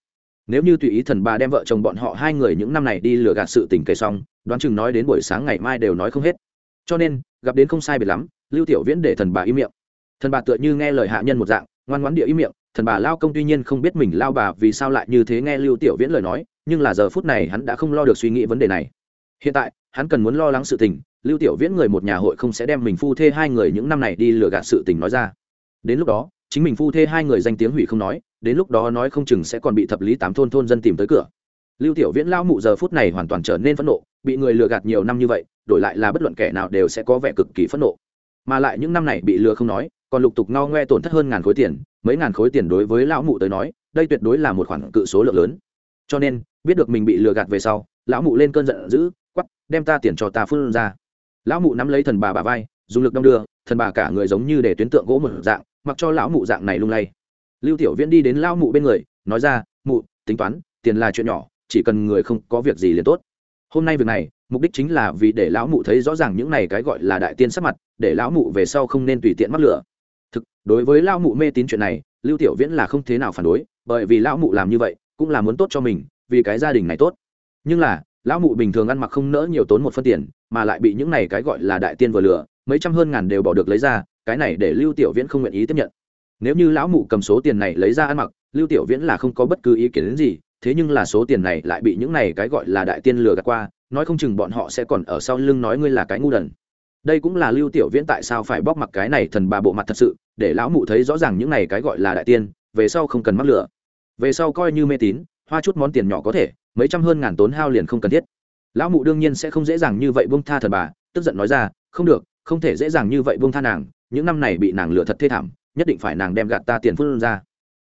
nếu như tùy ý thần bà đem vợ chồng bọn họ hai người những năm này đi lừa gạt sự tình kể xong, đoán chừng nói đến buổi sáng ngày mai đều nói không hết. Cho nên, gặp đến không sai biệt lắm, lưu tiểu viễn để thần bà im miệng. Thần bà tựa như nghe lời hạ nhân một dạng, ngoan ngoãn địa im miệng thần bà lao công tuy nhiên không biết mình lao bà vì sao lại như thế nghe lưu tiểu viễn lời nói, nhưng là giờ phút này hắn đã không lo được suy nghĩ vấn đề này. Hiện tại, hắn cần muốn lo lắng sự tình, lưu tiểu viễn người một nhà hội không sẽ đem mình phu thê hai người những năm này đi lừa gạt sự tình nói ra. Đến lúc đó, chính mình phu thê hai người danh tiếng hủy không nói, đến lúc đó nói không chừng sẽ còn bị thập lý tám thôn thôn dân tìm tới cửa. Lưu tiểu viễn lao mụ giờ phút này hoàn toàn trở nên phẫn nộ, bị người lừa gạt nhiều năm như vậy, đổi lại là bất luận kẻ nào đều sẽ có vẻ cực kỳ phẫn nộ. Mà lại những năm này bị lừa không nói còn lục tục no ngoe tổn thất hơn ngàn khối tiền, mấy ngàn khối tiền đối với lão mụ tới nói, đây tuyệt đối là một khoản cự số lượng lớn. Cho nên, biết được mình bị lừa gạt về sau, lão mụ lên cơn giận dữ quắp đem ta tiền cho ta phương ra. Lão mụ nắm lấy thần bà bà vai, dùng lực đong đưa, thần bà cả người giống như để tuyến tượng gỗ một dạng, mặc cho lão mụ dạng này lung lay. Lưu tiểu viễn đi đến lão mụ bên người, nói ra, mụ, tính toán, tiền là chuyện nhỏ, chỉ cần người không có việc gì liền tốt. Hôm nay việc này, mục đích chính là vì để lão mụ thấy rõ ràng những này cái gọi là đại tiên sắc mặt, để lão mụ về sau không nên tùy tiện mắc lửa đối với lão mụ mê tín chuyện này, lưu tiểu viễn là không thế nào phản đối, bởi vì lão mụ làm như vậy cũng là muốn tốt cho mình, vì cái gia đình này tốt. Nhưng là, lão mụ bình thường ăn mặc không nỡ nhiều tốn một phân tiền, mà lại bị những này cái gọi là đại tiên vừa lừa, mấy trăm hơn ngàn đều bỏ được lấy ra, cái này để lưu tiểu viễn không nguyện ý tiếp nhận. Nếu như lão mụ cầm số tiền này lấy ra ăn mặc, lưu tiểu viễn là không có bất cứ ý kiến đến gì, thế nhưng là số tiền này lại bị những này cái gọi là đại tiên lừa gạt qua, nói không chừng bọn họ sẽ còn ở sau lưng nói ngươi là cái ngu đần đây cũng là lưu tiểu viễn tại sao phải bóc mặc cái này thần bà bộ mặt thật sự, để lão mụ thấy rõ ràng những này cái gọi là đại tiên, về sau không cần mắc lửa. Về sau coi như mê tín, hoa chút món tiền nhỏ có thể, mấy trăm hơn ngàn tốn hao liền không cần thiết. Lão mụ đương nhiên sẽ không dễ dàng như vậy buông tha thần bà, tức giận nói ra, không được, không thể dễ dàng như vậy buông tha nàng, những năm này bị nàng lừa thật thê thảm, nhất định phải nàng đem gạt ta tiền phun ra.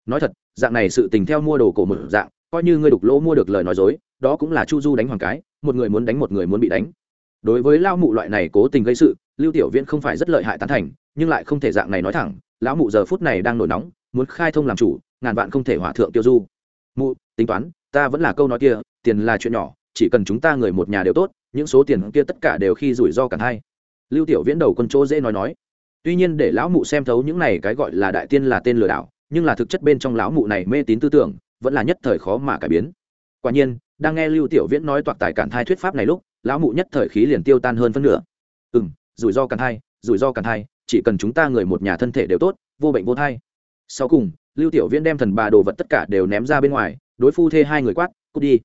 Nói thật, dạng này sự tình theo mua đồ cổ một dạng, coi như ngươi đục lỗ mua được lời nói dối, đó cũng là chu du đánh hoàng cái, một người muốn đánh một người muốn bị đánh đối với lao mụ loại này cố tình gây sự, lưu tiểu viễn không phải rất lợi hại tán thành, nhưng lại không thể dạng này nói thẳng, lão mụ giờ phút này đang nổi nóng, muốn khai thông làm chủ, ngàn vạn không thể hòa thượng tiêu du. Mụ, tính toán, ta vẫn là câu nói kia, tiền là chuyện nhỏ, chỉ cần chúng ta người một nhà đều tốt, những số tiền kia tất cả đều khi rủi ro cả hai. Lưu tiểu viễn đầu quân chỗ dễ nói nói. Tuy nhiên để lão mụ xem thấu những này cái gọi là đại tiên là tên lừa đảo, nhưng là thực chất bên trong lão mụ này mê tín tư tưởng, vẫn là nhất thời khó mà cải biến. Quả nhiên, đang nghe lưu tiểu viễn nói toạc tài cản thai thuyết pháp này lúc lão mụ nhất thời khí liền tiêu tan hơn phân nửa. Ừ m rủi ro càng thai rủi ro càng thai chỉ cần chúng ta người một nhà thân thể đều tốt, vô bệnh vô thai. Sau cùng, lưu tiểu viễn đem thần bà đồ vật tất cả đều ném ra bên ngoài, đối phu thê hai người quát, cút đi.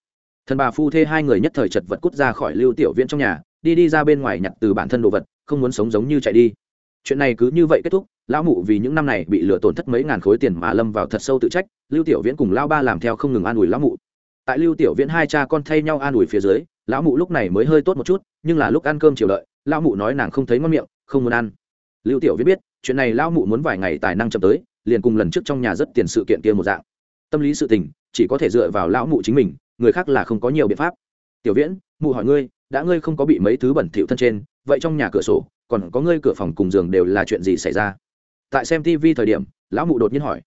Thần bà phu thê hai người nhất thời chật vật cút ra khỏi lưu tiểu viễn trong nhà, đi đi ra bên ngoài nhặt từ bản thân đồ vật, không muốn sống giống như chạy đi. Chuyện này cứ như vậy kết thúc, lão mụ vì những năm này bị lừa tổn thất mấy ngàn khối tiền mà lâm vào thật sâu tự trách, lưu tiểu viễn cùng lao ba làm theo không ngừng an ủi lão mụ. Tại lưu tiểu viễn hai cha con thay nhau an ủi phía dưới lão mụ lúc này mới hơi tốt một chút, nhưng là lúc ăn cơm chiều đợi, lão mụ nói nàng không thấy ngon miệng, không muốn ăn. Lưu tiểu viễn biết, chuyện này lão mụ muốn vài ngày tài năng chậm tới, liền cùng lần trước trong nhà rất tiền sự kiện kia một dạng. Tâm lý sự tình, chỉ có thể dựa vào lão mụ chính mình, người khác là không có nhiều biện pháp. Tiểu viễn, mụ hỏi ngươi, đã ngươi không có bị mấy thứ bẩn thỉu thân trên, vậy trong nhà cửa sổ, còn có ngươi cửa phòng cùng giường đều là chuyện gì xảy ra? Tại xem tv thời điểm, lão mụ đột nhiên hỏi.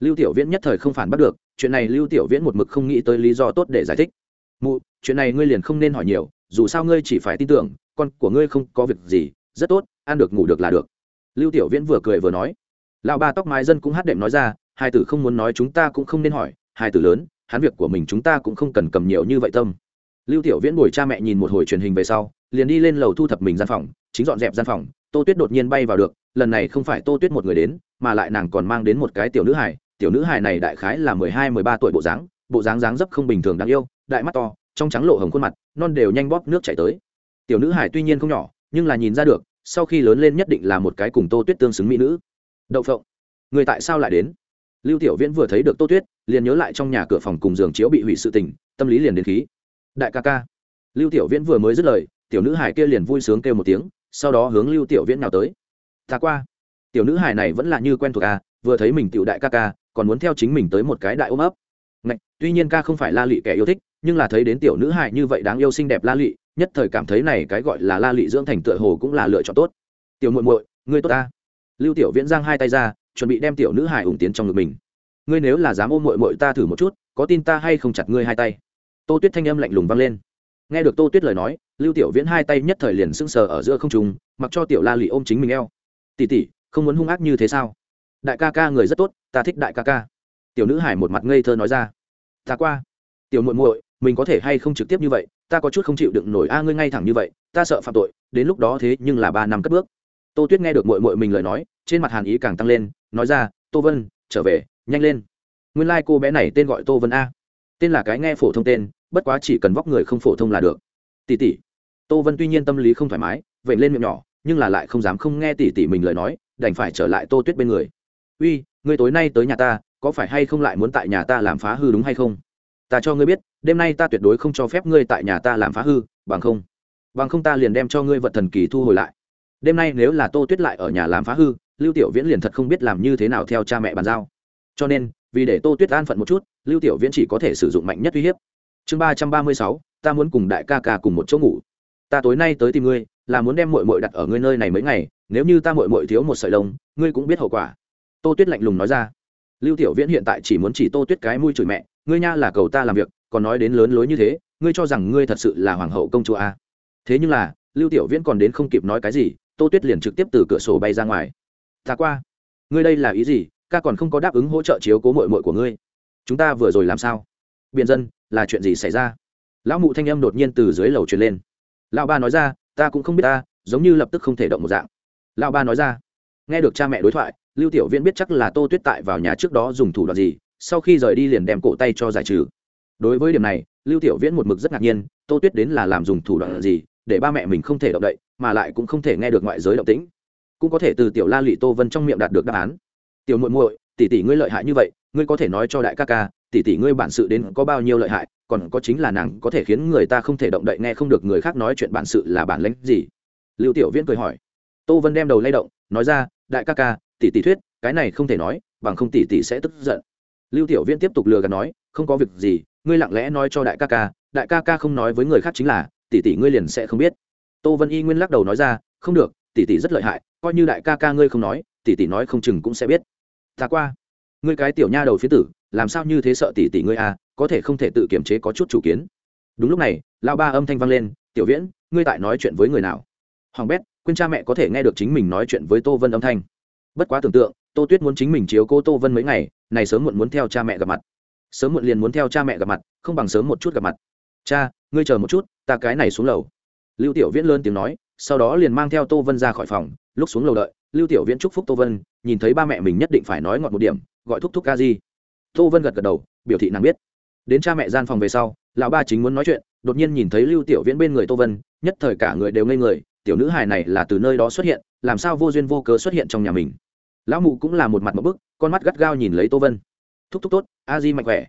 Lưu tiểu viễn nhất thời không phản bắt được, chuyện này lưu tiểu viễn một mực không nghĩ tới lý do tốt để giải thích. Mụ chuyện này ngươi liền không nên hỏi nhiều, dù sao ngươi chỉ phải tin tưởng, con của ngươi không có việc gì, rất tốt, ăn được ngủ được là được. Lưu tiểu viễn vừa cười vừa nói. Lão ba tóc mái dân cũng hát đệm nói ra, hai tử không muốn nói chúng ta cũng không nên hỏi, hai tử lớn, hắn việc của mình chúng ta cũng không cần cầm nhiều như vậy tâm. Lưu tiểu viễn bồi cha mẹ nhìn một hồi truyền hình về sau, liền đi lên lầu thu thập mình gian phòng, chính dọn dẹp gian phòng, tô tuyết đột nhiên bay vào được, lần này không phải tô tuyết một người đến, mà lại nàng còn mang đến một cái tiểu nữ hài, tiểu nữ hài này đại khái là mười hai, mười ba tuổi bộ dáng bộ dáng dáng dấp không bình thường đáng yêu, đại mắt to trong trắng lộ hồng khuôn mặt non đều nhanh bóp nước chảy tới. Tiểu nữ hải tuy nhiên không nhỏ nhưng là nhìn ra được sau khi lớn lên nhất định là một cái cùng tô tuyết tương xứng mỹ nữ. Đậu phộng người tại sao lại đến? Lưu tiểu viễn vừa thấy được tô tuyết liền nhớ lại trong nhà cửa phòng cùng giường chiếu bị hủy sự tình tâm lý liền đến khí. Đại ca ca. Lưu tiểu viễn vừa mới dứt lời tiểu nữ hải kia liền vui sướng kêu một tiếng sau đó hướng lưu tiểu viễn nào tới. Ta qua. Tiểu nữ hải này vẫn là như quen thuộc à vừa thấy mình tiểu đại ca ca còn muốn theo chính mình tới một cái đại ôm ấp. Ngạch, tuy nhiên ca không phải la lị kẻ yêu thích nhưng là thấy đến tiểu nữ hải như vậy đáng yêu xinh đẹp la lị, nhất thời cảm thấy này cái gọi là la lị dưỡng thành tựa hồ cũng là lựa chọn tốt. Tiểu muội muội, ngươi tốt ta. Lưu tiểu viễn giang hai tay ra, chuẩn bị đem tiểu nữ hải ủng tiến trong ngực mình. Ngươi nếu là dám ôm muội muội ta thử một chút, có tin ta hay không chặt ngươi hai tay? Tô tuyết thanh âm lạnh lùng vang lên. Nghe được tô tuyết lời nói, lưu tiểu viễn hai tay nhất thời liền sưng sờ ở giữa không trung, mặc cho tiểu la lị ôm chính mình eo. Tỷ tỷ, không muốn hung ác như thế sao? Đại ca ca người rất tốt, ta thích đại ca ca. Tiểu nữ hải một mặt ngây thơ nói ra. Ta qua. Tiểu muội muội mình có thể hay không trực tiếp như vậy, ta có chút không chịu đựng nổi a, ngươi ngay thẳng như vậy, ta sợ phạm tội, đến lúc đó thế nhưng là ba năm cất bước. Tô tuyết nghe được muội muội mình lời nói, trên mặt hàn ý càng tăng lên, nói ra, tô vân, trở về, nhanh lên. Nguyên lai、like、cô bé này tên gọi tô vân a. Tên là cái nghe phổ thông tên, bất quá chỉ cần vóc người không phổ thông là được. Tỷ tỷ. Tô vân tuy nhiên tâm lý không thoải mái vậy lên miệng nhỏ, nhưng là lại không dám không nghe tỷ tỷ mình lời nói, đành phải trở lại tô tuyết bên người. Uy người tối nay tới nhà ta, có phải hay không lại muốn tại nhà ta làm phá hư đúng hay không? Ta cho ngươi biết, đêm nay ta tuyệt đối không cho phép ngươi tại nhà ta làm phá hư, bằng không bằng không ta liền đem cho ngươi vật thần kỳ thu hồi lại. Đêm nay nếu là tô tuyết lại ở nhà làm phá hư, lưu tiểu viễn liền thật không biết làm như thế nào theo cha mẹ bàn giao. Cho nên, vì để tô tuyết an phận một chút, lưu tiểu viễn chỉ có thể sử dụng mạnh nhất uy hiếp. Chương ba trăm ba mươi sáu, ta muốn cùng đại ca ca cùng một chỗ ngủ. Ta tối nay tới tìm ngươi, là muốn đem mội mội đặt ở ngươi nơi này mấy ngày, nếu như ta mội mội thiếu một sợi lông, ngươi cũng biết hậu quả. Tô tuyết lạnh lùng nói ra. Lưu tiểu viễn hiện tại chỉ muốn chỉ tô tuyết cái mũi chửi mẹ ngươi nha là cầu ta làm việc, còn nói đến lớn lối như thế, ngươi cho rằng ngươi thật sự là hoàng hậu công chúa a à? thế nhưng là, lưu tiểu viễn còn đến không kịp nói cái gì, tô tuyết liền trực tiếp từ cửa sổ bay ra ngoài. Ta qua. Ngươi đây là ý gì? Ca còn không có đáp ứng hỗ trợ chiếu cố mội mội của ngươi. Chúng ta vừa rồi làm sao? Biện dân, là chuyện gì xảy ra? Lão mụ thanh âm đột nhiên từ dưới lầu truyền lên. Lão ba nói ra, ta cũng không biết ta, giống như lập tức không thể động một dạng. Lão ba nói ra. Nghe được cha mẹ đối thoại, lưu tiểu viễn biết chắc là tô tuyết tại vào nhà trước đó dùng thủ đoạn gì sau khi rời đi liền đem cổ tay cho giải trừ. Đối với điểm này, lưu tiểu viễn một mực rất ngạc nhiên, tô tuyết đến là làm dùng thủ đoạn gì để ba mẹ mình không thể động đậy, mà lại cũng không thể nghe được ngoại giới động tĩnh. Cũng có thể từ tiểu la lị tô vân trong miệng đạt được đáp án. Tiểu muội muội, tỷ tỷ ngươi lợi hại như vậy, ngươi có thể nói cho đại ca ca, tỷ tỷ ngươi bản sự đến có bao nhiêu lợi hại, còn có chính là nàng có thể khiến người ta không thể động đậy nghe không được người khác nói chuyện bản sự là bản lãnh gì? Lưu tiểu viễn cười hỏi. Tô vân đem đầu lay động, nói ra, đại ca ca, tỷ tỷ thuyết, cái này không thể nói, bằng không tỷ tỷ sẽ tức giận lưu tiểu viễn tiếp tục lừa gạt nói, không có việc gì, ngươi lặng lẽ nói cho đại ca ca, đại ca ca không nói với người khác chính là, tỷ tỷ ngươi liền sẽ không biết. Tô vân y nguyên lắc đầu nói ra, không được, tỷ tỷ rất lợi hại, coi như đại ca ca ngươi không nói, tỷ tỷ nói không chừng cũng sẽ biết. Ta qua. Ngươi cái tiểu nha đầu phía tử, làm sao như thế sợ tỷ tỷ ngươi à có thể không thể tự kiểm chế có chút chủ kiến. Đúng lúc này, lão ba âm thanh vang lên, tiểu viễn, ngươi tại nói chuyện với người nào? Hoàng bét, quên cha mẹ có thể nghe được chính mình nói chuyện với tô vân âm thanh. Bất quá tưởng tượng tô tuyết muốn chính mình chiếu cô tô vân mấy ngày, này sớm muộn muốn theo cha mẹ gặp mặt. Sớm muộn liền muốn theo cha mẹ gặp mặt, không bằng sớm một chút gặp mặt. Cha, ngươi chờ một chút, ta cái này xuống lầu. Lưu tiểu viễn lớn tiếng nói, sau đó liền mang theo tô vân ra khỏi phòng, lúc xuống lầu đợi, lưu tiểu viễn chúc phúc tô vân, nhìn thấy ba mẹ mình nhất định phải nói ngọt một điểm, gọi thúc thúc ca di. Tô vân gật gật đầu, biểu thị nàng biết. Đến cha mẹ gian phòng về sau, lão ba chính muốn nói chuyện, đột nhiên nhìn thấy lưu tiểu viễn bên người tô vân, nhất thời cả người đều ngây người, tiểu nữ hài này là từ nơi đó xuất hiện, làm sao vô duyên vô cớ xuất hiện trong nhà mình? Lão mụ cũng là một mặt một bức, con mắt gắt gao nhìn lấy tô vân. Thúc thúc tốt, a di mạnh khỏe.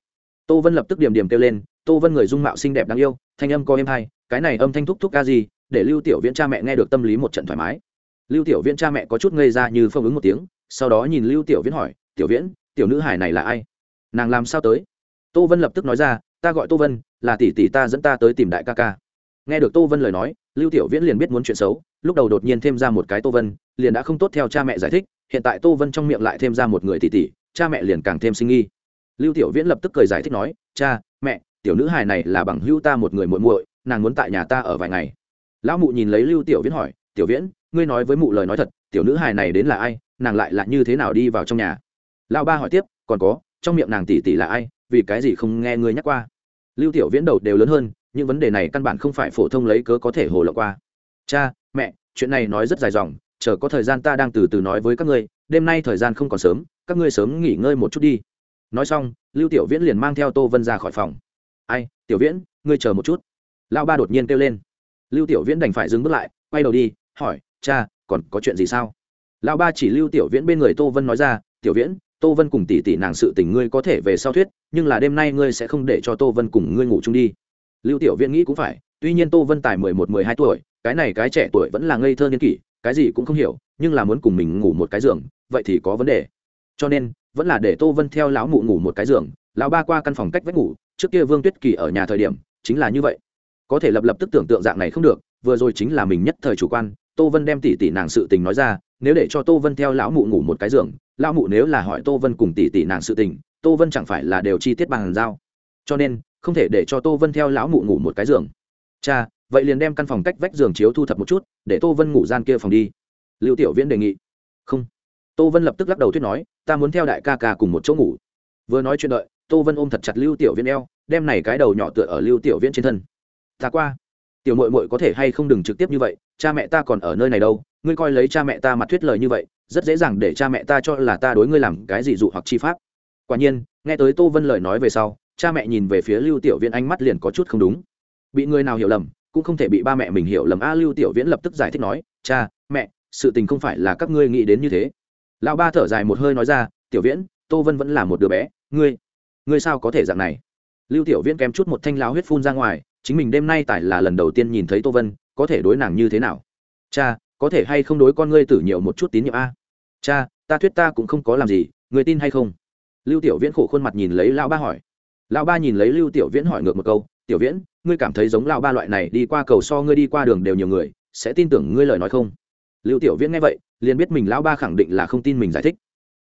Tô vân lập tức điểm điểm kêu lên, tô vân người dung mạo xinh đẹp đáng yêu, thanh âm coi êm hay, cái này âm thanh thúc thúc a di, để lưu tiểu viễn cha mẹ nghe được tâm lý một trận thoải mái. Lưu tiểu viễn cha mẹ có chút ngây ra như phông ứng một tiếng, sau đó nhìn lưu tiểu viễn hỏi, tiểu viễn, tiểu nữ hải này là ai? Nàng làm sao tới? Tô vân lập tức nói ra, ta gọi tô vân, là tỷ tỷ ta dẫn ta tới tìm đại ca ca. Nghe được tô vân lời nói, lưu tiểu viễn liền biết muốn chuyện xấu, lúc đầu đột nhiên thêm ra một cái tô vân liền đã không tốt theo cha mẹ giải thích, hiện tại tô vân trong miệng lại thêm ra một người tỷ tỷ, cha mẹ liền càng thêm sinh nghi. Lưu tiểu viễn lập tức cười giải thích nói, cha, mẹ, tiểu nữ hài này là bằng hữu ta một người muội muội, nàng muốn tại nhà ta ở vài ngày. Lão mụ nhìn lấy lưu tiểu viễn hỏi, tiểu viễn, ngươi nói với mụ lời nói thật, tiểu nữ hài này đến là ai, nàng lại là như thế nào đi vào trong nhà? Lão ba hỏi tiếp, còn có, trong miệng nàng tỷ tỷ là ai, vì cái gì không nghe ngươi nhắc qua? Lưu tiểu viễn đầu đều lớn hơn, những vấn đề này căn bản không phải phổ thông lấy cớ có thể hồ lộ qua. Cha, mẹ, chuyện này nói rất dài dòng chờ có thời gian ta đang từ từ nói với các ngươi, đêm nay thời gian không còn sớm, các ngươi sớm nghỉ ngơi một chút đi. Nói xong, lưu tiểu viễn liền mang theo tô vân ra khỏi phòng. Ai, tiểu viễn, ngươi chờ một chút. Lão ba đột nhiên kêu lên. Lưu tiểu viễn đành phải dừng bước lại, quay đầu đi, hỏi, cha, còn có chuyện gì sao? Lão ba chỉ lưu tiểu viễn bên người tô vân nói ra, tiểu viễn, tô vân cùng tỷ tỷ nàng sự tình ngươi có thể về sau thuyết, nhưng là đêm nay ngươi sẽ không để cho tô vân cùng ngươi ngủ chung đi. Lưu tiểu viễn nghĩ cũng phải, tuy nhiên tô vân tài mười một, mười hai tuổi, cái này cái trẻ tuổi vẫn là ngây thơ niên kỷ cái gì cũng không hiểu, nhưng là muốn cùng mình ngủ một cái giường, vậy thì có vấn đề. Cho nên, vẫn là để tô vân theo lão mụ ngủ một cái giường, lão ba qua căn phòng cách vách ngủ, trước kia vương tuyết kỳ ở nhà thời điểm, chính là như vậy. Có thể lập lập tức tưởng tượng dạng này không được, vừa rồi chính là mình nhất thời chủ quan, tô vân đem tỷ tỷ nàng sự tình nói ra, nếu để cho tô vân theo lão mụ ngủ một cái giường, lão mụ nếu là hỏi tô vân cùng tỷ tỷ nàng sự tình, tô vân chẳng phải là đều chi tiết bằng giao. Cho nên, không thể để cho tô vân theo lão mụ ngủ một cái giường. Cha vậy liền đem căn phòng cách vách giường chiếu thu thập một chút, để tô vân ngủ gian kia phòng đi. Lưu tiểu viễn đề nghị. Không. Tô vân lập tức lắc đầu thuyết nói, ta muốn theo đại ca ca cùng một chỗ ngủ. Vừa nói chuyện đợi, tô vân ôm thật chặt lưu tiểu viễn eo, đem này cái đầu nhỏ tựa ở lưu tiểu viễn trên thân. Ta qua. Tiểu mội mội có thể hay không đừng trực tiếp như vậy, cha mẹ ta còn ở nơi này đâu, ngươi coi lấy cha mẹ ta mặt thuyết lời như vậy, rất dễ dàng để cha mẹ ta cho là ta đối ngươi làm cái gì dụ hoặc chi pháp. Quả nhiên, nghe tới tô vân lời nói về sau, cha mẹ nhìn về phía lưu tiểu viễn ánh mắt liền có chút không đúng. Bị người nào hiểu lầm cũng không thể bị ba mẹ mình hiểu lầm. A lưu tiểu viễn lập tức giải thích nói, cha, mẹ, sự tình không phải là các ngươi nghĩ đến như thế. Lão ba thở dài một hơi nói ra, tiểu viễn, tô vân vẫn là một đứa bé, ngươi ngươi sao có thể dạng này? Lưu tiểu viễn kém chút một thanh lao huyết phun ra ngoài, chính mình đêm nay tại là lần đầu tiên nhìn thấy tô vân, có thể đối nàng như thế nào? Cha, có thể hay không đối con ngươi tử nhiều một chút tín nhiệm a? Cha, ta thuyết ta cũng không có làm gì người tin hay không? Lưu tiểu viễn khổ khuôn mặt nhìn lấy lão ba hỏi. Lão ba nhìn lấy lưu tiểu viễn hỏi ngược một câu tiểu viễn, ngươi cảm thấy giống lão ba loại này đi qua cầu so ngươi đi qua đường đều nhiều người, sẽ tin tưởng ngươi lời nói không? Lưu tiểu viễn nghe vậy, liền biết mình lão ba khẳng định là không tin mình giải thích.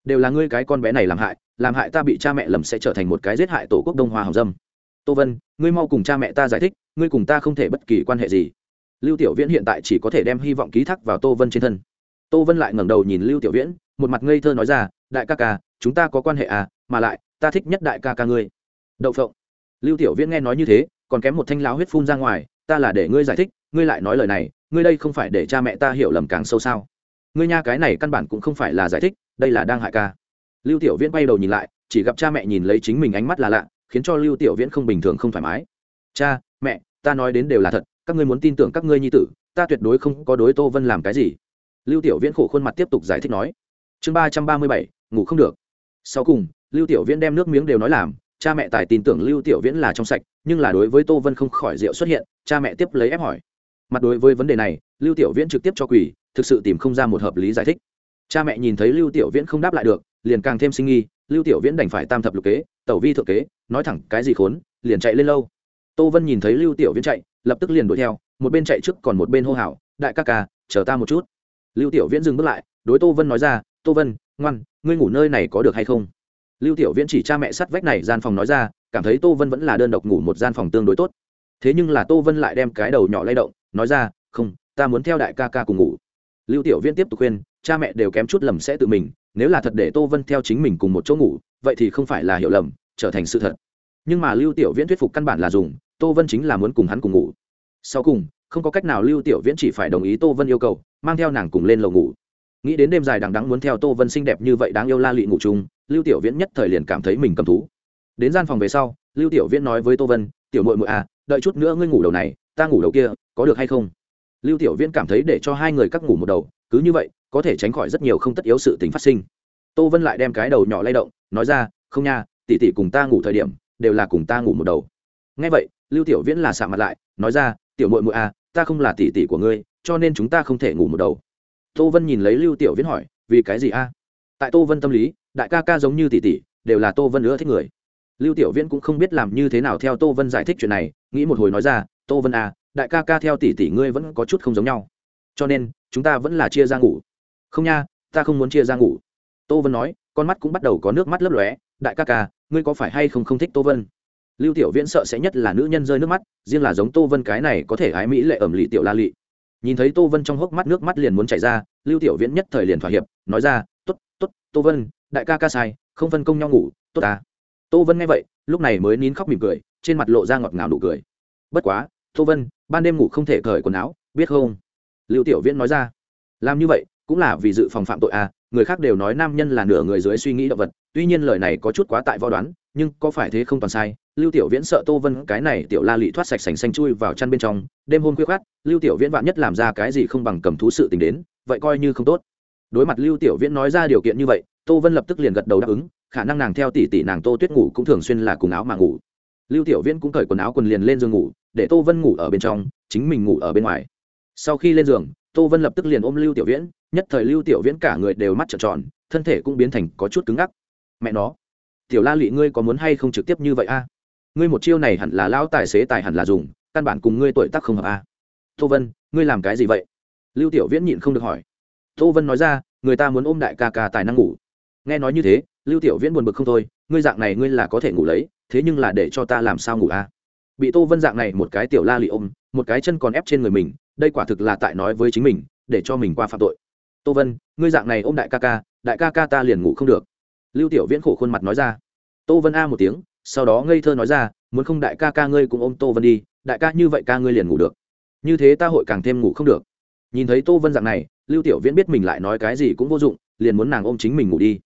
Đều là ngươi cái con bé này làm hại làm hại ta bị cha mẹ lầm sẽ trở thành một cái giết hại tổ quốc đông hoa hồng dâm. Tô vân, ngươi mau cùng cha mẹ ta giải thích, ngươi cùng ta không thể bất kỳ quan hệ gì. Lưu tiểu viễn hiện tại chỉ có thể đem hy vọng ký thác vào tô vân trên thân. Tô vân lại ngẩng đầu nhìn lưu tiểu viễn, một mặt ngây thơ nói ra, đại ca ca, chúng ta có quan hệ à mà lại, ta thích nhất đại ca ca ngươi. Đậu phộng lưu tiểu viễn nghe nói như thế, còn kém một thanh láo huyết phun ra ngoài, ta là để ngươi giải thích, ngươi lại nói lời này, ngươi đây không phải để cha mẹ ta hiểu lầm càng sâu sao? Ngươi nha, cái này căn bản cũng không phải là giải thích, đây là đang hại ca. Lưu tiểu viễn bay đầu nhìn lại, chỉ gặp cha mẹ nhìn lấy chính mình ánh mắt là lạ, khiến cho lưu tiểu viễn không bình thường không thoải mái. Cha, mẹ, ta nói đến đều là thật, các ngươi muốn tin tưởng các ngươi nhi tử, ta tuyệt đối không có đối tô vân làm cái gì. Lưu tiểu viễn khổ khuôn mặt tiếp tục giải thích nói. Chương ba trăm ba mươi bảy, ngủ không được. Sau cùng, lưu tiểu viễn đem nước miếng đều nói làm cha mẹ tài tin tưởng lưu tiểu viễn là trong sạch, nhưng là đối với tô vân không khỏi rượu xuất hiện, cha mẹ tiếp lấy ép hỏi. Mặt đối với vấn đề này, lưu tiểu viễn trực tiếp cho quỳ, thực sự tìm không ra một hợp lý giải thích. Cha mẹ nhìn thấy lưu tiểu viễn không đáp lại được, liền càng thêm sinh nghi, lưu tiểu viễn đành phải tam thập lục kế, tẩu vi thượng kế, nói thẳng cái gì khốn, liền chạy lên lâu. Tô vân nhìn thấy lưu tiểu viễn chạy, lập tức liền đuổi theo, một bên chạy trước còn một bên hô hào, đại ca ca, chờ ta một chút. Lưu tiểu viễn dừng bước lại, đối tô vân nói ra, tô vân, ngoan, ngươi ngủ nơi này có được hay không? Lưu tiểu viễn chỉ cha mẹ sắt vách này gian phòng nói ra, cảm thấy tô vân vẫn là đơn độc ngủ một gian phòng tương đối tốt. Thế nhưng là tô vân lại đem cái đầu nhỏ lay động, nói ra, không, ta muốn theo đại ca ca cùng ngủ. Lưu tiểu viễn tiếp tục khuyên, cha mẹ đều kém chút lầm sẽ tự mình, nếu là thật để tô vân theo chính mình cùng một chỗ ngủ, vậy thì không phải là hiểu lầm, trở thành sự thật. Nhưng mà lưu tiểu viễn thuyết phục căn bản là dùng, tô vân chính là muốn cùng hắn cùng ngủ. Sau cùng, không có cách nào lưu tiểu viễn chỉ phải đồng ý tô vân yêu cầu, mang theo nàng cùng lên lầu ngủ. Nghĩ đến đêm dài đằng đắng muốn theo tô vân xinh đẹp như vậy đáng yêu la lị ngủ chung lưu tiểu viễn nhất thời liền cảm thấy mình cầm thú. Đến gian phòng về sau, lưu tiểu viễn nói với tô vân, tiểu mội mội à đợi chút nữa ngươi ngủ đầu này, ta ngủ đầu kia, có được hay không? Lưu tiểu viễn cảm thấy để cho hai người cắt ngủ một đầu, cứ như vậy, có thể tránh khỏi rất nhiều không tất yếu sự tình phát sinh. Tô vân lại đem cái đầu nhỏ lay động, nói ra, không nha, tỷ tỷ cùng ta ngủ thời điểm, đều là cùng ta ngủ một đầu. Ngay vậy, lưu tiểu viễn là xạ mặt lại, nói ra, tiểu mội mội à ta không là tỷ tỷ của ngươi, cho nên chúng ta không thể ngủ một đầu. Tô vân nhìn lấy lưu tiểu viễn hỏi, vì cái gì a? Tại tô vân tâm lý, đại ca ca giống như tỷ tỷ, đều là tô vân nữa thích người. Lưu tiểu viễn cũng không biết làm như thế nào theo tô vân giải thích chuyện này, nghĩ một hồi nói ra, tô vân à đại ca ca theo tỷ tỷ ngươi vẫn có chút không giống nhau. Cho nên, chúng ta vẫn là chia ra ngủ. Không nha, ta không muốn chia ra ngủ. Tô vân nói, con mắt cũng bắt đầu có nước mắt lấp lóe, đại ca ca, ngươi có phải hay không không thích tô vân? Lưu tiểu viễn sợ sẽ nhất là nữ nhân rơi nước mắt, riêng là giống tô vân cái này có thể ái mỹ lệ ẩm lì tiểu la lị. Nhìn thấy tô vân trong hốc mắt nước mắt liền muốn chảy ra, lưu tiểu viễn nhất thời liền thỏa hiệp, nói ra tốt, tô vân, đại ca ca sai, không phân công nhau ngủ, tốt ta tô vân nghe vậy, lúc này mới nín khóc mỉm cười, trên mặt lộ ra ngọt ngào nụ cười. Bất quá, tô vân, ban đêm ngủ không thể cởi quần áo, biết không? Lưu tiểu viễn nói ra. Làm như vậy, cũng là vì dự phòng phạm tội à người khác đều nói nam nhân là nửa người dưới suy nghĩ động vật, tuy nhiên lời này có chút quá tại võ đoán, nhưng có phải thế không toàn sai? Lưu tiểu viễn sợ tô vân cái này tiểu la lị thoát sạch sành xanh chui vào chăn bên trong, đêm hôm khuya khát lưu tiểu viễn vạn nhất làm ra cái gì không bằng cầm thú sự tình đến, vậy coi như không tốt đối mặt lưu tiểu viễn nói ra điều kiện như vậy, tô vân lập tức liền gật đầu đáp ứng, khả năng nàng theo tỷ tỷ nàng tô tuyết ngủ cũng thường xuyên là cùng áo mà ngủ. Lưu tiểu viễn cũng cởi quần áo quần liền lên giường ngủ, để tô vân ngủ ở bên trong, chính mình ngủ ở bên ngoài. Sau khi lên giường, tô vân lập tức liền ôm lưu tiểu viễn, nhất thời lưu tiểu viễn cả người đều mắt trợn tròn, thân thể cũng biến thành có chút cứng ngắc. Mẹ nó, tiểu la lị ngươi có muốn hay không trực tiếp như vậy a? Ngươi một chiêu này hẳn là lão tài xế tài hẳn là dùng, căn bản cùng ngươi tuổi tác không hợp a. Tô vân, ngươi làm cái gì vậy? Lưu tiểu viễn nhịn không được hỏi tô vân nói ra, người ta muốn ôm đại ca ca tài năng ngủ. Nghe nói như thế, lưu tiểu viễn buồn bực không thôi, ngươi dạng này ngươi là có thể ngủ lấy, thế nhưng là để cho ta làm sao ngủ a bị tô vân dạng này một cái tiểu la lị ôm, một cái chân còn ép trên người mình, đây quả thực là tại nói với chính mình, để cho mình qua phạm tội. Tô vân, ngươi dạng này ôm đại ca ca, đại ca ca ta liền ngủ không được. Lưu tiểu viễn khổ khuôn mặt nói ra. Tô vân a một tiếng, sau đó ngây thơ nói ra, muốn không đại ca ca ngươi cũng ôm tô vân đi, đại ca như vậy ca ngươi liền ngủ được. Như thế ta hội càng thêm ngủ không được nhìn thấy tô vân dạng này, lưu tiểu viễn biết mình lại nói cái gì cũng vô dụng, liền muốn nàng ôm chính mình ngủ đi.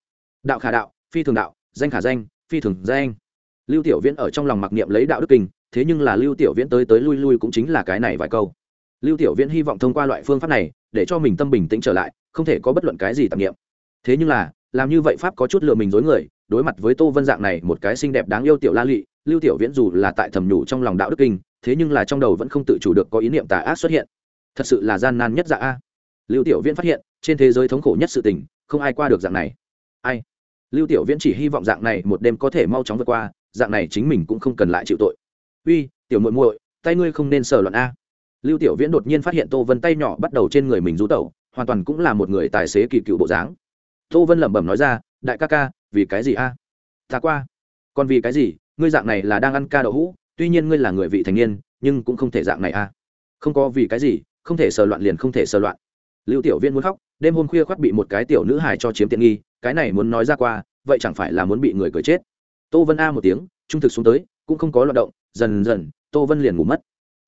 Đạo khả đạo, phi thường đạo, danh khả danh, phi thường danh. Lưu tiểu viễn ở trong lòng mặc niệm lấy đạo đức kinh, thế nhưng là lưu tiểu viễn tới tới lui lui cũng chính là cái này vài câu. Lưu tiểu viễn hy vọng thông qua loại phương pháp này, để cho mình tâm bình tĩnh trở lại, không thể có bất luận cái gì tạp nghiệm thế nhưng là, làm như vậy pháp có chút lừa mình dối người, đối mặt với tô vân dạng này một cái xinh đẹp đáng yêu tiểu la lụy, lưu tiểu viễn dù là tại thầm nhủ trong lòng đạo đức kinh, thế nhưng là trong đầu vẫn không tự chủ được có ý niệm tà ác xuất hiện thật sự là gian nan nhất dạ a. Lưu tiểu viễn phát hiện, trên thế giới thống khổ nhất sự tình, không ai qua được dạng này. Ai? Lưu tiểu viễn chỉ hy vọng dạng này một đêm có thể mau chóng vượt qua, dạng này chính mình cũng không cần lại chịu tội. Uy, tiểu muội muội, tay ngươi không nên sờ loạn a. Lưu tiểu viễn đột nhiên phát hiện tô vân tay nhỏ bắt đầu trên người mình rú tẩu, hoàn toàn cũng là một người tài xế kỳ cựu bộ dáng. Tô vân lẩm bẩm nói ra, đại ca ca, vì cái gì a? À? ta qua. Còn vì cái gì? Ngươi dạng này là đang ăn ca đậu hũ, tuy nhiên ngươi là người vị thành niên, nhưng cũng không thể dạng này a. Không có vì cái gì không thể sờ loạn liền không thể sờ loạn. Lưu tiểu viên muốn khóc, đêm hôm khuya khoác bị một cái tiểu nữ hài cho chiếm tiện nghi, cái này muốn nói ra qua, vậy chẳng phải là muốn bị người cười chết. Tô vân a một tiếng, trung thực xuống tới, cũng không có loạt động, dần dần, tô vân liền ngủ mất.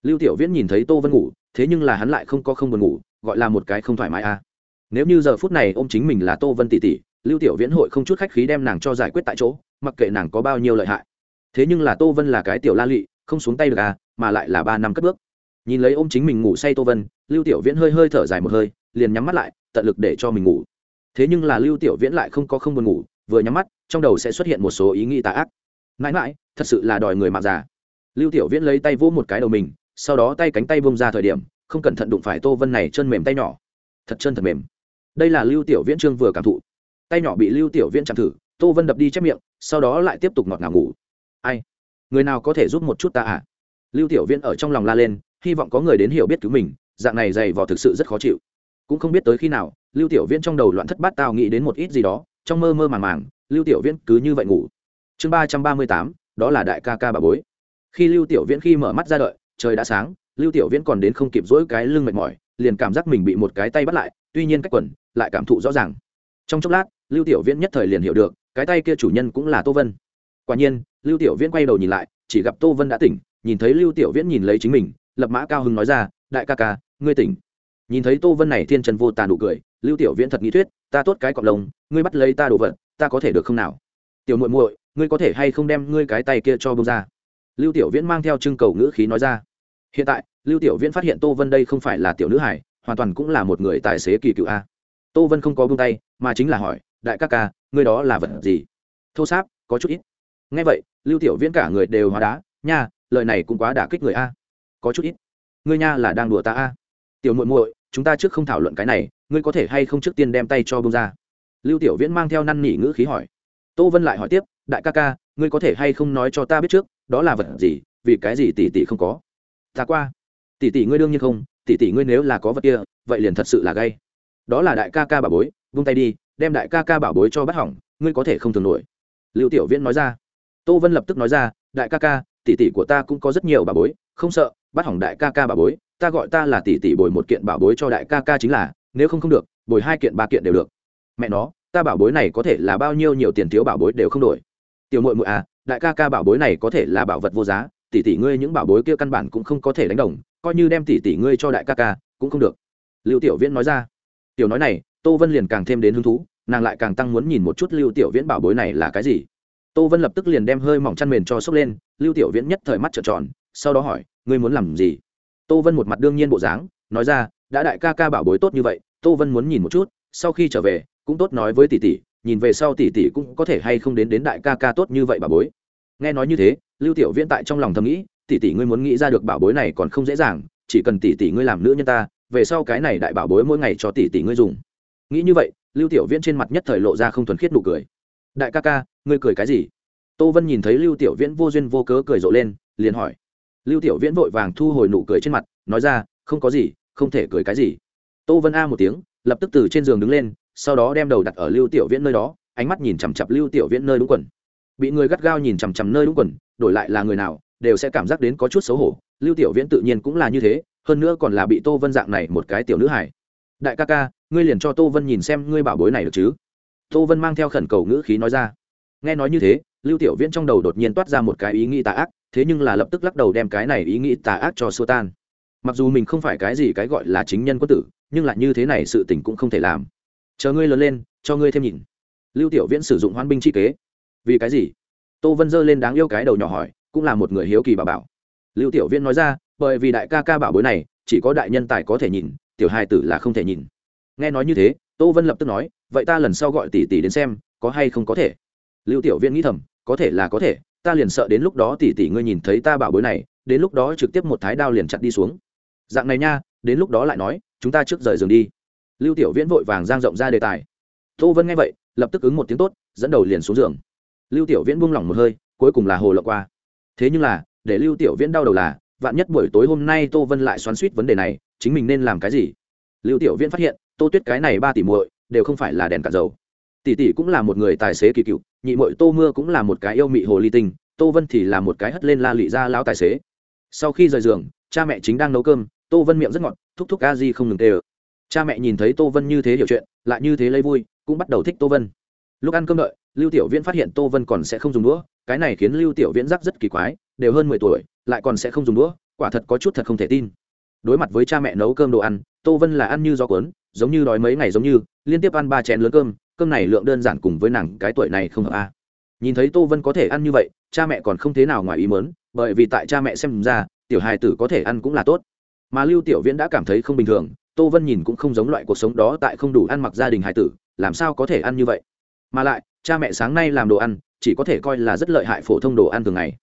Lưu tiểu viễn nhìn thấy tô vân ngủ, thế nhưng là hắn lại không có không buồn ngủ, gọi là một cái không thoải mái a. Nếu như giờ phút này ô m chính mình là tô vân tỷ tỷ, lưu tiểu viễn hội không chút khách khí đem nàng cho giải quyết tại chỗ, mặc kệ nàng có bao nhiêu lợi hại. Thế nhưng là tô vân là cái tiểu la lị, không xuống tay được à mà lại là ba năm cất bước nhìn lấy ôm chính mình ngủ say tô vân, lưu tiểu viễn hơi hơi thở dài một hơi, liền nhắm mắt lại, tận lực để cho mình ngủ. Thế nhưng là lưu tiểu viễn lại không có không buồn ngủ, vừa nhắm mắt, trong đầu sẽ xuất hiện một số ý nghĩ tà ác. Mãi mãi, thật sự là đòi người mạng già. Lưu tiểu viễn lấy tay vỗ một cái đầu mình, sau đó tay cánh tay bông ra thời điểm, không cẩn thận đụng phải tô vân này chân mềm tay nhỏ. Thật chân thật mềm. Đây là lưu tiểu viễn trương vừa cảm thụ. Tay nhỏ bị lưu tiểu viễn chạm thử, tô vân đập đi chép miệng, sau đó lại tiếp tục ngọt ngào ngủ. Ai? Người nào có thể giúp một chút ta à? Lưu tiểu viễn ở trong lòng la lên hy vọng có người đến hiểu biết cứu mình, dạng này dày vò thực sự rất khó chịu. Cũng không biết tới khi nào, lưu tiểu viễn trong đầu loạn thất bát tao nghĩ đến một ít gì đó, trong mơ mơ màng màng, lưu tiểu viễn cứ như vậy ngủ. Chương ba trăm ba mươi tám, đó là đại ca ca bà bối. Khi lưu tiểu viễn khi mở mắt ra đợi, trời đã sáng, lưu tiểu viễn còn đến không kịp dỗi cái lưng mệt mỏi, liền cảm giác mình bị một cái tay bắt lại, tuy nhiên cách quần, lại cảm thụ rõ ràng. Trong chốc lát, lưu tiểu viễn nhất thời liền hiểu được, cái tay kia chủ nhân cũng là tô vân. Quả nhiên, lưu tiểu viễn quay đầu nhìn lại, chỉ gặp tô vân đã tỉnh, nhìn thấy lưu tiểu viễn nhìn lấy chính mình lập mã cao hưng nói ra, đại ca ca, ngươi tỉnh. Nhìn thấy tô vân này thiên trần vô tàn đủ cười, lưu tiểu viễn thật nghĩ thuyết, ta tốt cái cọc lồng ngươi bắt lấy ta đồ vật, ta có thể được không nào? Tiểu muội muội, ngươi có thể hay không đem ngươi cái tay kia cho bông ra? Lưu tiểu viễn mang theo trưng cầu ngữ khí nói ra. Hiện tại, lưu tiểu viễn phát hiện tô vân đây không phải là tiểu nữ hải hoàn toàn cũng là một người tài xế kỳ cựu a. Tô vân không có buông tay, mà chính là hỏi, đại ca ca, ngươi đó là vật gì? Thô sáp, có chút ít. Ngay vậy, lưu tiểu viễn cả người đều hóa đá, nha, lời này cũng quá đả kích người a có chút ít. Ngươi nha là đang đùa ta a. Tiểu muội muội, chúng ta trước không thảo luận cái này, ngươi có thể hay không trước tiên đem tay cho bông ra? Lưu tiểu viễn mang theo năn nỉ ngữ khí hỏi. Tô vân lại hỏi tiếp, đại ca ca, ngươi có thể hay không nói cho ta biết trước, đó là vật gì, vì cái gì tỷ tỷ không có? Ta qua. Tỷ tỷ ngươi đương nhiên không, tỷ tỷ ngươi nếu là có vật kia, vậy liền thật sự là gay. Đó là đại ca ca bảo bối vung tay đi, đem đại ca ca bảo bối cho bắt hỏng, ngươi có thể không thường nổi. Lưu tiểu viễn nói ra. Tô vân lập tức nói ra, đại ca ca, tỷ tỷ của ta cũng có rất nhiều bảo bối, không sợ bắt hỏng đại ca ca bảo bối, ta gọi ta là tỷ tỷ bồi một kiện bảo bối cho đại ca ca chính là, nếu không không được, bồi hai kiện ba kiện đều được. Mẹ nó, ta bảo bối này có thể là bao nhiêu nhiều tiền thiếu bảo bối đều không đổi. Tiểu muội muội à đại ca ca bảo bối này có thể là bảo vật vô giá, tỷ tỷ ngươi những bảo bối kia căn bản cũng không có thể đánh đồng, coi như đem tỷ tỷ ngươi cho đại ca ca, cũng không được. Lưu tiểu viễn nói ra. Tiểu nói này, tô vân liền càng thêm đến hứng thú, nàng lại càng tăng muốn nhìn một chút lưu tiểu viễn bảo bối này là cái gì. Tô vân lập tức liền đem hơi mỏng chăn mền cho sốc lên, lưu tiểu viễn nhất thời mắt trợn tròn sau đó hỏi, ngươi muốn làm gì? Tô vân một mặt đương nhiên bộ dáng, nói ra, đã đại ca ca bảo bối tốt như vậy, tô vân muốn nhìn một chút, sau khi trở về, cũng tốt nói với tỷ tỷ, nhìn về sau tỷ tỷ cũng có thể hay không đến đến đại ca ca tốt như vậy bảo bối. Nghe nói như thế, lưu tiểu viễn tại trong lòng thầm nghĩ, tỷ tỷ ngươi muốn nghĩ ra được bảo bối này còn không dễ dàng, chỉ cần tỷ tỷ ngươi làm nữ nhân ta, về sau cái này đại bảo bối mỗi ngày cho tỷ tỷ ngươi dùng. Nghĩ như vậy, lưu tiểu viễn trên mặt nhất thời lộ ra không thuần khiết nụ cười. Đại ca ca, ngươi cười cái gì? Tô vân nhìn thấy lưu tiểu viễn vô duyên vô cớ cười rộ lên, liền hỏi lưu tiểu viễn vội vàng thu hồi nụ cười trên mặt, nói ra, không có gì, không thể cười cái gì. Tô vân a một tiếng, lập tức từ trên giường đứng lên, sau đó đem đầu đặt ở lưu tiểu viễn nơi đó, ánh mắt nhìn chằm chặp lưu tiểu viễn nơi đúng quần. Bị người gắt gao nhìn chằm chằm nơi đúng quần, đổi lại là người nào, đều sẽ cảm giác đến có chút xấu hổ. Lưu tiểu viễn tự nhiên cũng là như thế, hơn nữa còn là bị tô vân dạng này một cái tiểu nữ hải đại ca ca, ngươi liền cho tô vân nhìn xem ngươi bảo bối này được chứ? Tô vân mang theo khẩn cầu ngữ khí nói ra. Nghe nói như thế, lưu tiểu viễn trong đầu đột nhiên toát ra một cái ý nghĩ tà ác thế nhưng là lập tức lắc đầu đem cái này ý nghĩ tà ác cho xua tan. Mặc dù mình không phải cái gì cái gọi là chính nhân quân tử, nhưng lại như thế này sự tình cũng không thể làm. Chờ ngươi lớn lên, cho ngươi thêm nhìn. Lưu tiểu viễn sử dụng hoan binh chi kế. Vì cái gì? Tô vân dơ lên đáng yêu cái đầu nhỏ hỏi, cũng là một người hiếu kỳ bà bảo. Lưu tiểu viễn nói ra, bởi vì đại ca ca bảo bối này, chỉ có đại nhân tài có thể nhìn, tiểu hai tử là không thể nhìn. Nghe nói như thế, tô vân lập tức nói, vậy ta lần sau gọi tỷ tỷ đến xem, có hay không có thể? Lưu tiểu viễn nghĩ thầm, có thể là có thể ta liền sợ đến lúc đó tỷ tỷ ngươi nhìn thấy ta bảo bối này, đến lúc đó trực tiếp một thái đao liền chặt đi xuống. Dạng này nha, đến lúc đó lại nói, chúng ta trước rời giường đi. Lưu tiểu viễn vội vàng giang rộng ra đề tài. Tô vân nghe vậy, lập tức ứng một tiếng tốt, dẫn đầu liền xuống giường. Lưu tiểu viễn buông lỏng một hơi, cuối cùng là hồ lộ qua. Thế nhưng là, để lưu tiểu viễn đau đầu là, vạn nhất buổi tối hôm nay tô vân lại xoắn suýt vấn đề này, chính mình nên làm cái gì? Lưu tiểu viễn phát hiện, tô tuyết cái này ba tỷ muội, đều không phải là đèn cả dầu tỷ tỷ cũng là một người tài xế kỳ cựu, nhị mội tô mưa cũng là một cái yêu mị hồ ly tinh, tô vân thì là một cái hất lên la lị ra lão tài xế. Sau khi rời giường, cha mẹ chính đang nấu cơm, tô vân miệng rất ngọt, thúc thúc a di không ngừng tê ờ cha mẹ nhìn thấy tô vân như thế hiểu chuyện, lại như thế lấy vui, cũng bắt đầu thích tô vân. Lúc ăn cơm đợi, lưu tiểu viễn phát hiện tô vân còn sẽ không dùng đũa, cái này khiến lưu tiểu viễn giác rất kỳ quái, đều hơn mười tuổi, lại còn sẽ không dùng đũa, quả thật có chút thật không thể tin. Đối mặt với cha mẹ nấu cơm đồ ăn, tô vân là ăn như gió cuốn, giống như đói mấy ngày giống như, liên tiếp ăn ba chén lớn cơm cơm này lượng đơn giản cùng với nàng cái tuổi này không hợp a nhìn thấy tô vân có thể ăn như vậy, cha mẹ còn không thế nào ngoài ý mớn bởi vì tại cha mẹ xem ra, tiểu hài tử có thể ăn cũng là tốt. Mà lưu tiểu viễn đã cảm thấy không bình thường, tô vân nhìn cũng không giống loại cuộc sống đó tại không đủ ăn mặc gia đình hài tử, làm sao có thể ăn như vậy? Mà lại, cha mẹ sáng nay làm đồ ăn, chỉ có thể coi là rất lợi hại phổ thông đồ ăn thường ngày.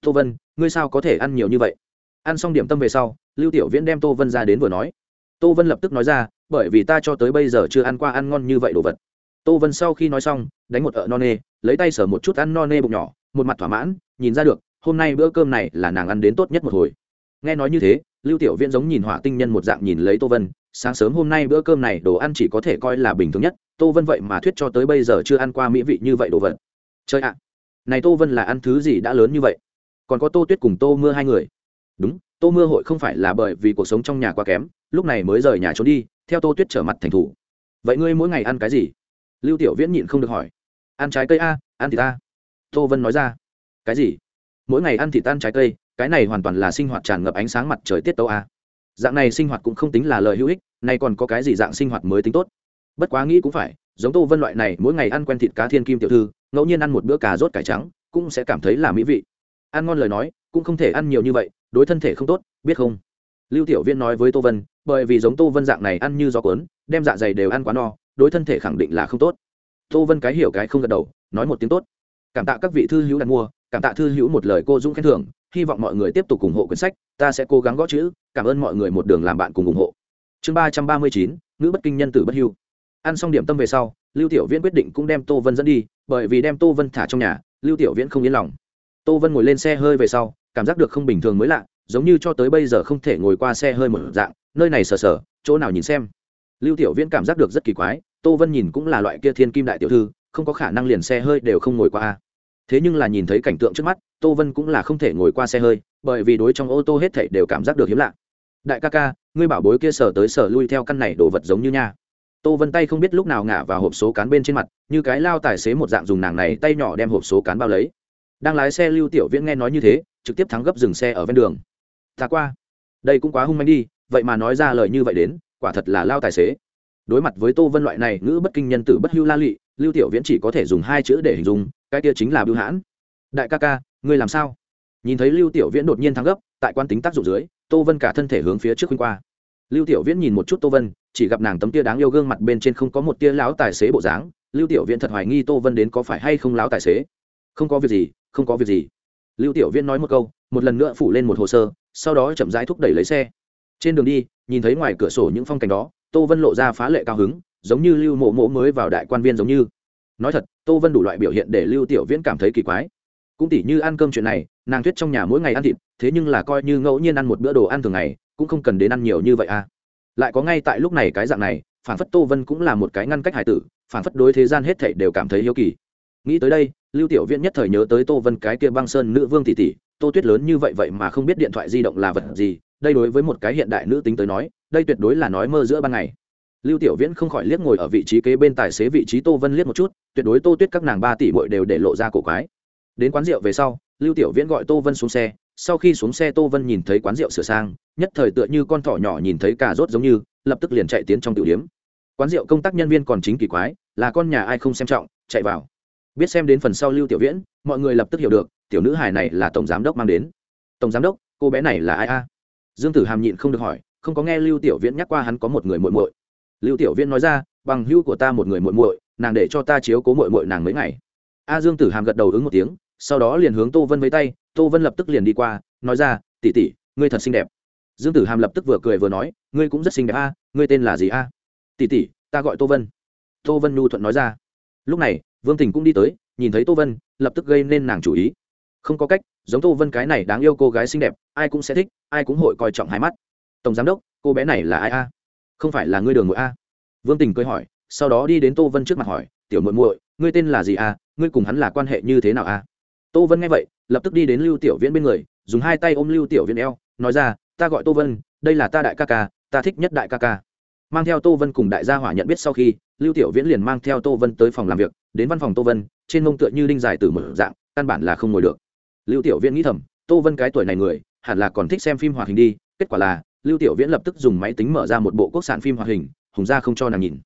Tô vân, ngươi sao có thể ăn nhiều như vậy? Ăn xong điểm tâm về sau, lưu tiểu viễn đem tô vân ra đến vừa nói. Tô vân lập tức nói ra, bởi vì ta cho tới bây giờ chưa ăn qua ăn ngon như vậy đồ vật tô vân sau khi nói xong, đánh một ợ no nê, lấy tay sở một chút ăn no nê bụng nhỏ, một mặt thỏa mãn, nhìn ra được, hôm nay bữa cơm này là nàng ăn đến tốt nhất một hồi. Nghe nói như thế, lưu tiểu viễn giống nhìn hỏa tinh nhân một dạng nhìn lấy tô vân, sáng sớm hôm nay bữa cơm này đồ ăn chỉ có thể coi là bình thường nhất, tô vân vậy mà thuyết cho tới bây giờ chưa ăn qua mỹ vị như vậy đồ vật. Chơi ạ, này tô vân là ăn thứ gì đã lớn như vậy? Còn có tô tuyết cùng tô mưa hai người. Đúng, tô mưa hội không phải là bởi vì cuộc sống trong nhà quá kém, lúc này mới rời nhà trốn đi, theo tô tuyết trở mặt thành thủ. Vậy ngươi mỗi ngày ăn cái gì? Lưu tiểu viễn nhịn không được hỏi. Ăn trái cây a, ăn thịt a tô vân nói ra. Cái gì? Mỗi ngày ăn thịt ăn trái cây, cái này hoàn toàn là sinh hoạt tràn ngập ánh sáng mặt trời tiết tấu a. Dạng này sinh hoạt cũng không tính là lời hữu ích, nay còn có cái gì dạng sinh hoạt mới tính tốt? Bất quá nghĩ cũng phải, giống tô vân loại này, mỗi ngày ăn quen thịt cá thiên kim tiểu thư, ngẫu nhiên ăn một bữa cà rốt cải trắng, cũng sẽ cảm thấy là mỹ vị. Ăn ngon lời nói, cũng không thể ăn nhiều như vậy, đối thân thể không tốt, biết không? Lưu tiểu viên nói với tô vân, bởi vì giống tô vân dạng này ăn như gió cuốn, đem dạ dày đều ăn quá no đối thân thể khẳng định là không tốt. Tô vân cái hiểu cái không gật đầu, nói một tiếng tốt. Cảm tạ các vị thư hữu đặt mua, cảm tạ thư hữu một lời cô dũng khen thưởng, hy vọng mọi người tiếp tục ủng hộ quyển sách, ta sẽ cố gắng gõ chữ, cảm ơn mọi người một đường làm bạn cùng ủng hộ. Chương ba trăm ba mươi chín nữ bất kinh nhân tử bất hưu. Ăn xong điểm tâm về sau, lưu tiểu viễn quyết định cũng đem tô vân dẫn đi, bởi vì đem tô vân thả trong nhà, lưu tiểu viễn không yên lòng. Tô vân ngồi lên xe hơi về sau, cảm giác được không bình thường mới lạ, giống như cho tới bây giờ không thể ngồi qua xe hơi một dạng, nơi này sờ sờ, chỗ nào nhìn xem. Lưu tiểu viễn cảm giác được rất kỳ quái tô vân nhìn cũng là loại kia thiên kim đại tiểu thư, không có khả năng liền xe hơi đều không ngồi qua thế nhưng là nhìn thấy cảnh tượng trước mắt, tô vân cũng là không thể ngồi qua xe hơi, bởi vì đối trong ô tô hết thảy đều cảm giác được hiếm lạ. Đại ca ca, ngươi bảo bối kia sở tới sở lui theo căn này đồ vật giống như nha. Tô vân tay không biết lúc nào ngả vào hộp số cán bên trên mặt, như cái lao tài xế một dạng dùng nàng này tay nhỏ đem hộp số cán bao lấy. Đang lái xe lưu tiểu viễn nghe nói như thế, trực tiếp thắng gấp dừng xe ở ven đường. Ta qua. Đây cũng quá hung manh đi, vậy mà nói ra lời như vậy đến, quả thật là lao tài xế đối mặt với tô vân loại này ngữ bất kinh nhân tử bất hưu la lị, lưu tiểu viễn chỉ có thể dùng hai chữ để hình dung, cái kia chính là bưu hãn. Đại ca ca, ngươi làm sao? Nhìn thấy lưu tiểu viễn đột nhiên thắng gấp, tại quan tính tác dụng dưới, tô vân cả thân thể hướng phía trước khuynh qua. Lưu tiểu viễn nhìn một chút tô vân, chỉ gặp nàng tấm tia đáng yêu gương mặt bên trên không có một tia láo tài xế bộ dáng. Lưu tiểu viễn thật hoài nghi tô vân đến có phải hay không láo tài xế. Không có việc gì, không có việc gì. Lưu tiểu viễn nói một câu, một lần nữa phủ lên một hồ sơ, sau đó chậm rãi thúc đẩy lấy xe trên đường đi, nhìn thấy ngoài cửa sổ những phong cảnh đó, tô vân lộ ra phá lệ cao hứng, giống như lưu mộ mộ mới vào đại quan viên giống như. Nói thật, tô vân đủ loại biểu hiện để lưu tiểu viễn cảm thấy kỳ quái. Cũng tỉ như ăn cơm chuyện này, nàng tuyết trong nhà mỗi ngày ăn thịt, thế nhưng là coi như ngẫu nhiên ăn một bữa đồ ăn thường ngày, cũng không cần đến ăn nhiều như vậy à. Lại có ngay tại lúc này cái dạng này phản phất tô vân cũng là một cái ngăn cách hải tử phản phất đối thế gian hết thảy đều cảm thấy hiếu kỳ. Nghĩ tới đây, lưu tiểu viễn nhất thời nhớ tới tô vân cái kia băng sơn nữ vương tỷ tỷ tô tuyết lớn như vậy vậy mà không biết điện thoại di động là vật gì, đây đối với một cái hiện đại nữ tính tới nói, đây tuyệt đối là nói mơ giữa ban ngày. Lưu tiểu viễn không khỏi liếc ngồi ở vị trí kế bên tài xế vị trí tô vân liếc một chút, tuyệt đối tô tuyết các nàng ba tỷ bội đều để lộ ra cổ quái. Đến quán rượu về sau, lưu tiểu viễn gọi tô vân xuống xe, sau khi xuống xe tô vân nhìn thấy quán rượu sửa sang, nhất thời tựa như con thỏ nhỏ nhìn thấy cà rốt giống như, lập tức liền chạy tiến trong tiểu điếm quán rượu công tác nhân viên còn chính kỳ quái, là con nhà ai không xem trọng, chạy vào. Biết xem đến phần sau lưu tiểu viễn, mọi người lập tức hiểu được tiểu nữ hài này là tổng giám đốc mang đến. Tổng giám đốc, cô bé này là ai a? Dương tử hàm nhịn không được hỏi, không có nghe lưu tiểu viễn nhắc qua hắn có một người muội muội. Lưu tiểu viễn nói ra, bằng hữu của ta một người muội muội, nàng để cho ta chiếu cố muội muội nàng mấy ngày. A dương tử hàm gật đầu ứng một tiếng, sau đó liền hướng tô vân với tay, tô vân lập tức liền đi qua, nói ra tỉ tỉ ngươi thật xinh đẹp. Dương tử hàm lập tức vừa cười vừa nói, ngươi cũng rất xinh đẹp a, ngươi tên là gì a? À? tỉ tỉ ta gọi tô vân. Tô vân nhu thuận nói ra. Lúc này, vương tình cũng đi tới, nhìn thấy tô vân, lập tức gây nên nàng chủ ý không có cách, giống tô vân cái này đáng yêu cô gái xinh đẹp, ai cũng sẽ thích, ai cũng hội coi trọng hai mắt. Tổng giám đốc, cô bé này là ai a? Không phải là ngươi đường muội a? Vương tình cười hỏi, sau đó đi đến tô vân trước mặt hỏi, tiểu muội muội, ngươi tên là gì a? Ngươi cùng hắn là quan hệ như thế nào a? Tô vân nghe vậy, lập tức đi đến lưu tiểu viễn bên người, dùng hai tay ôm lưu tiểu viễn eo, nói ra, ta gọi tô vân, đây là ta đại ca ca, ta thích nhất đại ca ca. Mang theo tô vân cùng đại gia hỏa nhận biết sau khi, lưu tiểu viễn liền mang theo tô vân tới phòng làm việc, đến văn phòng tô vân, trên mông tựa như đinh dài từ mở dạng, căn bản là không ngồi được lưu tiểu viễn nghĩ thầm, tô vân cái tuổi này người, hẳn là còn thích xem phim hoạt hình đi, kết quả là, lưu tiểu viễn lập tức dùng máy tính mở ra một bộ quốc sản phim hoạt hình, hùng ra không cho nàng nhìn.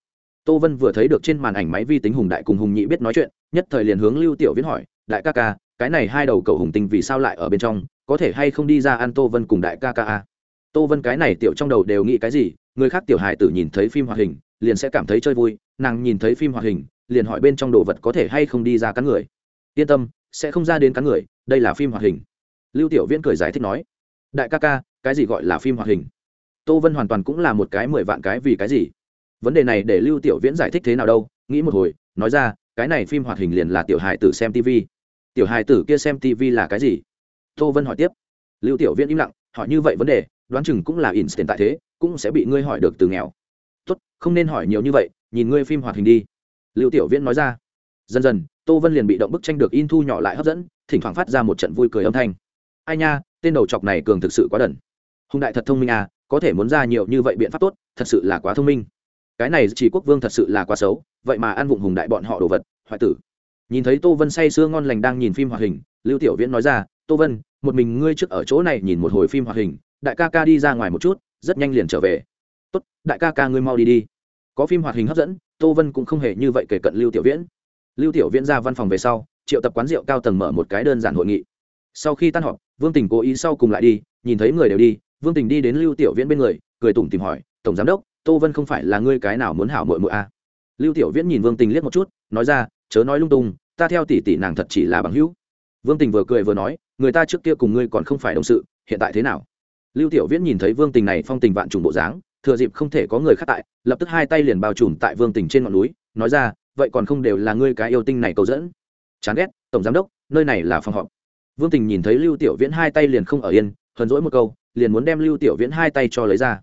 Tô vân vừa thấy được trên màn ảnh máy vi tính hùng đại cùng hùng nhị biết nói chuyện, nhất thời liền hướng lưu tiểu viễn hỏi, đại ca ca, cái này hai đầu cầu hùng tinh vì sao lại ở bên trong, có thể hay không đi ra ăn tô vân cùng đại ca ca a? Tô vân cái này tiểu trong đầu đều nghĩ cái gì, người khác tiểu hài tử nhìn thấy phim hoạt hình, liền sẽ cảm thấy chơi vui, nàng nhìn thấy phim hoạt hình, liền hỏi bên trong đồ vật có thể hay không đi ra cắn người. Yên tâm, sẽ không ra đến cắn người đây là phim hoạt hình. Lưu tiểu viễn cười giải thích nói, đại ca ca, cái gì gọi là phim hoạt hình? Tô vân hoàn toàn cũng là một cái mười vạn cái vì cái gì? Vấn đề này để lưu tiểu viễn giải thích thế nào đâu? Nghĩ một hồi, nói ra, cái này phim hoạt hình liền là tiểu hài tử xem tv tiểu hài tử kia xem tv là cái gì? Tô vân hỏi tiếp. Lưu tiểu viễn im lặng, hỏi như vậy vấn đề, đoán chừng cũng là instant tại thế, cũng sẽ bị ngươi hỏi được từ nghèo. Tốt, không nên hỏi nhiều như vậy, nhìn ngươi phim hoạt hình đi. Lưu tiểu viễn nói ra. Dần dần tô vân liền bị động bức tranh được in thu nhỏ lại hấp dẫn, thỉnh thoảng phát ra một trận vui cười âm thanh. Ai nha, tên đầu chọc này cường thực sự quá đần. Hùng đại thật thông minh à có thể muốn ra nhiều như vậy biện pháp tốt, thật sự là quá thông minh. Cái này chỉ quốc vương thật sự là quá xấu, vậy mà ăn vụng hùng đại bọn họ đồ vật, hoại tử. Nhìn thấy tô vân say sưa ngon lành đang nhìn phim hoạt hình, lưu tiểu viễn nói ra, tô vân, một mình ngươi trước ở chỗ này nhìn một hồi phim hoạt hình, đại ca ca đi ra ngoài một chút, rất nhanh liền trở về. Tốt, đại ca ca ngươi mau đi đi. Có phim hoạt hình hấp dẫn, tô vân cũng không hề như vậy kể cận lưu tiểu viễn lưu tiểu viễn ra văn phòng về sau, triệu tập quán rượu cao tầng mở một cái đơn giản hội nghị. Sau khi tan họp, vương tình cố ý sau cùng lại đi, nhìn thấy người đều đi, vương tình đi đến lưu tiểu viễn bên người, cười tủm tìm hỏi, tổng giám đốc, tô vân không phải là ngươi cái nào muốn hảo mội mội à. lưu tiểu viễn nhìn vương tình liếc một chút, nói ra, chớ nói lung tung, ta theo tỷ tỷ nàng thật chỉ là bằng hữu. Vương tình vừa cười vừa nói, người ta trước kia cùng ngươi còn không phải đồng sự, hiện tại thế nào? Lưu tiểu viễn nhìn thấy vương tình này phong tình vạn trùng bộ dáng, thừa dịp không thể có người khác tại, lập tức hai tay liền bao trùm tại vương tình trên ngọn núi, nói ra vậy còn không đều là ngươi cái yêu tinh này cầu dẫn. Chán ghét, tổng giám đốc, nơi này là phòng họp. Vương tình nhìn thấy lưu tiểu viễn hai tay liền không ở yên hờn dỗi một câu, liền muốn đem lưu tiểu viễn hai tay cho lấy ra.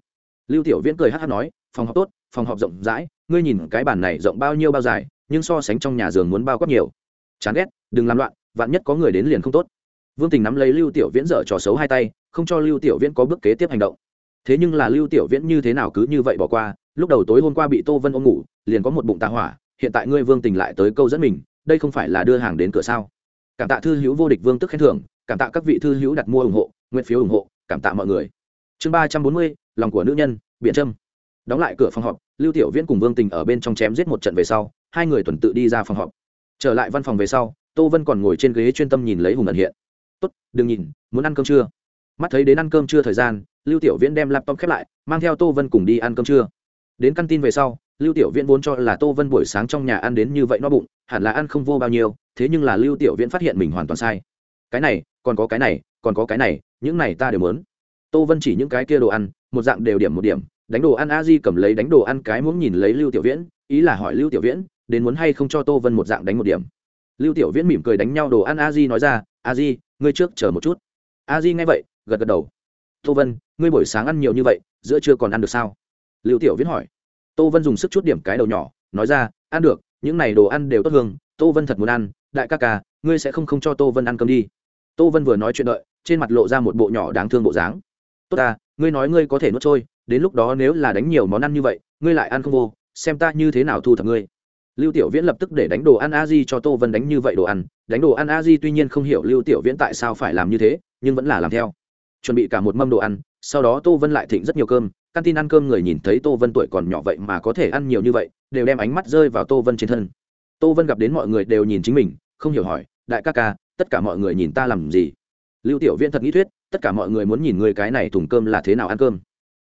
Lưu tiểu viễn cười hát hát nói, phòng họp tốt, phòng họp rộng rãi, ngươi nhìn cái bản này rộng bao nhiêu bao dài, nhưng so sánh trong nhà giường muốn bao quát nhiều. Chán ghét, đừng làm loạn, vạn nhất có người đến liền không tốt. Vương tình nắm lấy lưu tiểu viễn dở trò xấu hai tay, không cho lưu tiểu viễn có bước kế tiếp hành động. Thế nhưng là lưu tiểu viễn như thế nào cứ như vậy bỏ qua, lúc đầu tối hôm qua bị tô vân ôm ngủ, liền có một bụng tà hỏa hiện tại ngươi vương tình lại tới câu dẫn mình, đây không phải là đưa hàng đến cửa sao? Cảm tạ thư hữu vô địch vương tức khen thưởng, cảm tạ các vị thư hữu đặt mua ủng hộ, nguyện phiếu ủng hộ, cảm tạ mọi người. Chương ba trăm bốn mươi, lòng của nữ nhân, biện trâm đóng lại cửa phòng họp, lưu tiểu viễn cùng vương tình ở bên trong chém giết một trận về sau, hai người tuần tự đi ra phòng họp. Trở lại văn phòng về sau, tô vân còn ngồi trên ghế chuyên tâm nhìn lấy hùng ẩn hiện. Tốt, đừng nhìn, muốn ăn cơm trưa mắt thấy đến ăn cơm trưa thời gian, lưu tiểu viễn đem laptop khép lại, mang theo tô vân cùng đi ăn cơm trưa đến căn tin về sau, lưu tiểu viễn vốn cho là tô vân buổi sáng trong nhà ăn đến như vậy no bụng, hẳn là ăn không vô bao nhiêu, thế nhưng là lưu tiểu viễn phát hiện mình hoàn toàn sai. Cái này, còn có cái này, còn có cái này, những này ta đều muốn. Tô vân chỉ những cái kia đồ ăn, một dạng đều điểm một điểm, đánh đồ ăn a di cầm lấy đánh đồ ăn cái muốn nhìn lấy lưu tiểu viễn, ý là hỏi lưu tiểu viễn, đến muốn hay không cho tô vân một dạng đánh một điểm. Lưu tiểu viễn mỉm cười đánh nhau đồ ăn a di nói ra, a di, ngươi trước chờ một chút. A di nghe vậy, gật gật đầu. Tô vân, ngươi buổi sáng ăn nhiều như vậy, giữa trưa còn ăn được sao? Lưu tiểu viễn hỏi. Tô vân dùng sức chút điểm cái đầu nhỏ, nói ra, ăn được, những này đồ ăn đều tốt hương tô vân thật muốn ăn, đại ca ca, ngươi sẽ không không cho tô vân ăn cơm đi. Tô vân vừa nói chuyện đợi, trên mặt lộ ra một bộ nhỏ đáng thương bộ dáng. Tốt ta, ngươi nói ngươi có thể nuốt trôi, đến lúc đó nếu là đánh nhiều món ăn như vậy, ngươi lại ăn không vô, xem ta như thế nào thu thập ngươi. Lưu tiểu viễn lập tức để đánh đồ ăn a di cho tô vân đánh như vậy đồ ăn, đánh đồ ăn a di tuy nhiên không hiểu lưu tiểu viễn tại sao phải làm như thế, nhưng vẫn là làm theo chuẩn bị cả một mâm đồ ăn, sau đó tô vân lại thịnh rất nhiều cơm. Căn tin ăn cơm người nhìn thấy tô vân tuổi còn nhỏ vậy mà có thể ăn nhiều như vậy, đều đem ánh mắt rơi vào tô vân trên thân. Tô vân gặp đến mọi người đều nhìn chính mình, không hiểu hỏi, đại ca ca, tất cả mọi người nhìn ta làm gì? Lưu tiểu viễn thật nghĩ thuyết, tất cả mọi người muốn nhìn người cái này thùng cơm là thế nào ăn cơm?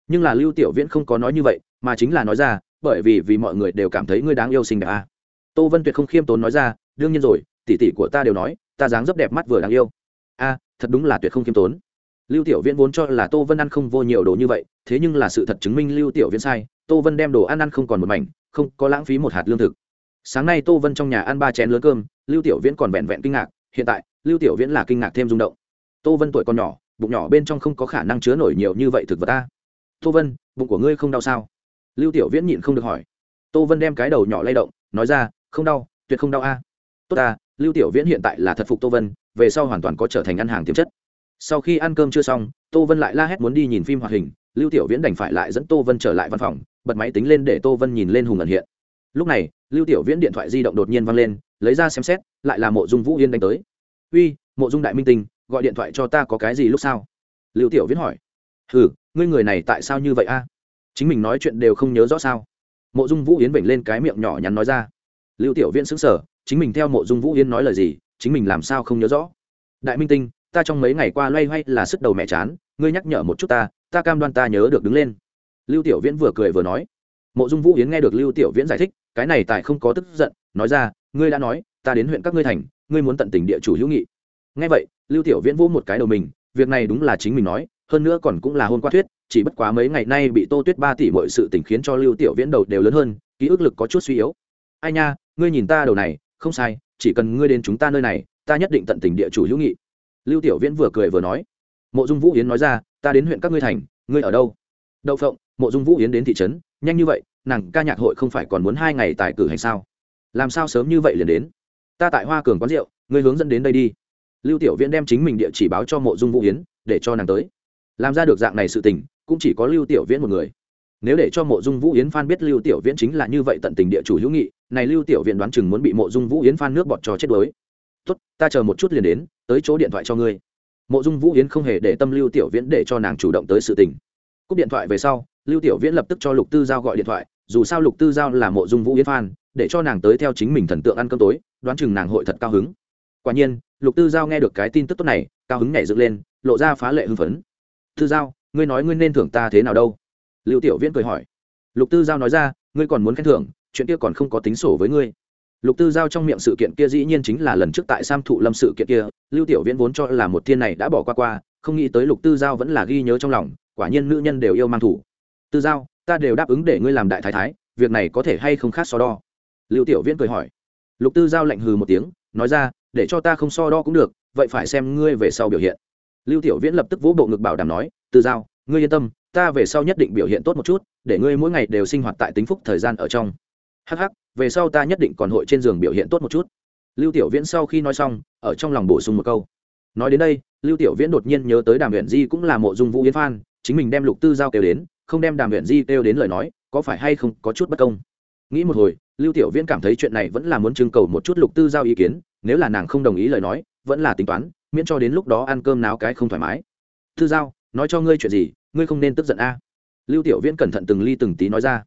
Nhưng là lưu tiểu viễn không có nói như vậy, mà chính là nói ra, bởi vì vì mọi người đều cảm thấy ngươi đáng yêu xinh đẹp à. tô vân tuyệt không khiêm tốn nói ra, đương nhiên rồi, tỷ tỷ của ta đều nói, ta dáng rất đẹp mắt vừa đáng yêu. A, thật đúng là tuyệt không khiêm tốn lưu tiểu viễn vốn cho là tô vân ăn không vô nhiều đồ như vậy, thế nhưng là sự thật chứng minh lưu tiểu viễn sai, tô vân đem đồ ăn ăn không còn một mảnh, không có lãng phí một hạt lương thực. Sáng nay tô vân trong nhà ăn ba chén lớn cơm, lưu tiểu viễn còn vẹn vẹn kinh ngạc, hiện tại, lưu tiểu viễn là kinh ngạc thêm rung động. Tô vân tuổi còn nhỏ, bụng nhỏ bên trong không có khả năng chứa nổi nhiều như vậy thực vật ta. Tô vân, bụng của ngươi không đau sao? Lưu tiểu viễn nhịn không được hỏi. Tô vân đem cái đầu nhỏ lay động, nói ra, không đau, tuyệt không đau a. Tốt ta, lưu tiểu viễn hiện tại là thật phục tô vân, về sau hoàn toàn có trở thành ăn hàng tiềm chất sau khi ăn cơm chưa xong, tô vân lại la hét muốn đi nhìn phim hoạt hình, lưu tiểu viễn đành phải lại dẫn tô vân trở lại văn phòng, bật máy tính lên để tô vân nhìn lên hùng ẩn hiện. Lúc này, lưu tiểu viễn điện thoại di động đột nhiên văng lên, lấy ra xem xét, lại là mộ dung vũ yên đánh tới. Uy, mộ dung đại minh tinh, gọi điện thoại cho ta có cái gì lúc sao? Lưu tiểu viễn hỏi. Ừ ngươi người này tại sao như vậy a? Chính mình nói chuyện đều không nhớ rõ sao? Mộ dung vũ yến vểnh lên cái miệng nhỏ nhắn nói ra. Lưu tiểu viễn xứng sở chính mình theo mộ dung vũ yến nói lời gì? Chính mình làm sao không nhớ rõ? Đại minh tinh ta trong mấy ngày qua loay hoay là sức đầu mẹ chán, ngươi nhắc nhở một chút ta ta cam đoan ta nhớ được đứng lên. Lưu tiểu viễn vừa cười vừa nói. Mộ dung vũ yến nghe được lưu tiểu viễn giải thích, cái này tại không có tức giận, nói ra, ngươi đã nói, ta đến huyện các ngươi thành, ngươi muốn tận tình địa chủ hữu nghị. Nghe vậy, lưu tiểu viễn vỗ một cái đầu mình, việc này đúng là chính mình nói, hơn nữa còn cũng là hôn qua thuyết, chỉ bất quá mấy ngày nay bị tô tuyết ba tỷ mọi sự tình khiến cho lưu tiểu viễn đầu đều lớn hơn, ký ức lực có chút suy yếu. Ai nha, ngươi nhìn ta đầu này, không sai, chỉ cần ngươi đến chúng ta nơi này, ta nhất định tận tình địa chủ hữu nghị lưu tiểu viễn vừa cười vừa nói, mộ dung vũ yến nói ra, ta đến huyện các ngươi thành, ngươi ở đâu? Đậu phộng, mộ dung vũ yến đến thị trấn, nhanh như vậy, nàng ca nhạc hội không phải còn muốn hai ngày tại cử hành sao? Làm sao sớm như vậy liền đến? Ta tại hoa cường quán rượu, ngươi hướng dẫn đến đây đi. Lưu tiểu viễn đem chính mình địa chỉ báo cho mộ dung vũ yến, để cho nàng tới. Làm ra được dạng này sự tình, cũng chỉ có lưu tiểu viễn một người. Nếu để cho mộ dung vũ yến phan biết lưu tiểu viễn chính là như vậy tận tình địa chủ hữu nghị, này lưu tiểu viễn đoán chừng muốn bị mộ dung vũ yến phan nước bọt cho chết đuối. Tốt, ta chờ một chút liền đến tới chỗ điện thoại cho ngươi. Mộ dung vũ yến không hề để tâm lưu tiểu viễn để cho nàng chủ động tới sự tình. Cúp điện thoại về sau, lưu tiểu viễn lập tức cho lục tư giao gọi điện thoại, dù sao lục tư giao là mộ dung vũ yến phan để cho nàng tới theo chính mình thần tượng ăn cơm tối, đoán chừng nàng hội thật cao hứng. Quả nhiên, lục tư giao nghe được cái tin tức tốt này, cao hứng nhảy dựng lên, lộ ra phá lệ hưng phấn. Tư giao, ngươi nói ngươi nên thưởng ta thế nào đâu? Lưu tiểu viễn cười hỏi. Lục tư giao nói ra, ngươi còn muốn khen thưởng, chuyện kia còn không có tính sổ với ngươi lục tư giao trong miệng sự kiện kia dĩ nhiên chính là lần trước tại sam thụ lâm sự kiện kia, lưu tiểu viễn vốn cho là một thiên này đã bỏ qua qua, không nghĩ tới lục tư giao vẫn là ghi nhớ trong lòng, quả nhiên nữ nhân đều yêu mang thủ. Tư giao, ta đều đáp ứng để ngươi làm đại thái thái, việc này có thể hay không khác so đo? Lưu tiểu viễn cười hỏi. Lục tư giao lạnh hừ một tiếng, nói ra, để cho ta không so đo cũng được, vậy phải xem ngươi về sau biểu hiện. Lưu tiểu viễn lập tức vỗ bộ ngực bảo đảm nói, tư giao, ngươi yên tâm, ta về sau nhất định biểu hiện tốt một chút, để ngươi mỗi ngày đều sinh hoạt tại tính phúc thời gian ở trong. Hh về sau ta nhất định còn hội trên giường biểu hiện tốt một chút. Lưu tiểu viễn sau khi nói xong, ở trong lòng bổ sung một câu. Nói đến đây, lưu tiểu viễn đột nhiên nhớ tới đàm huyện di cũng là mộ dung vũ yến phan chính mình đem lục tư giao kêu đến, không đem đàm huyện di kêu đến lời nói, có phải hay không có chút bất công? Nghĩ một hồi, lưu tiểu viễn cảm thấy chuyện này vẫn là muốn trưng cầu một chút lục tư giao ý kiến, nếu là nàng không đồng ý lời nói, vẫn là tính toán, miễn cho đến lúc đó ăn cơm náo cái không thoải mái. Tư giao, nói cho ngươi chuyện gì, ngươi không nên tức giận a. Lưu tiểu viễn cẩn thận từng ly từng tí nói ra.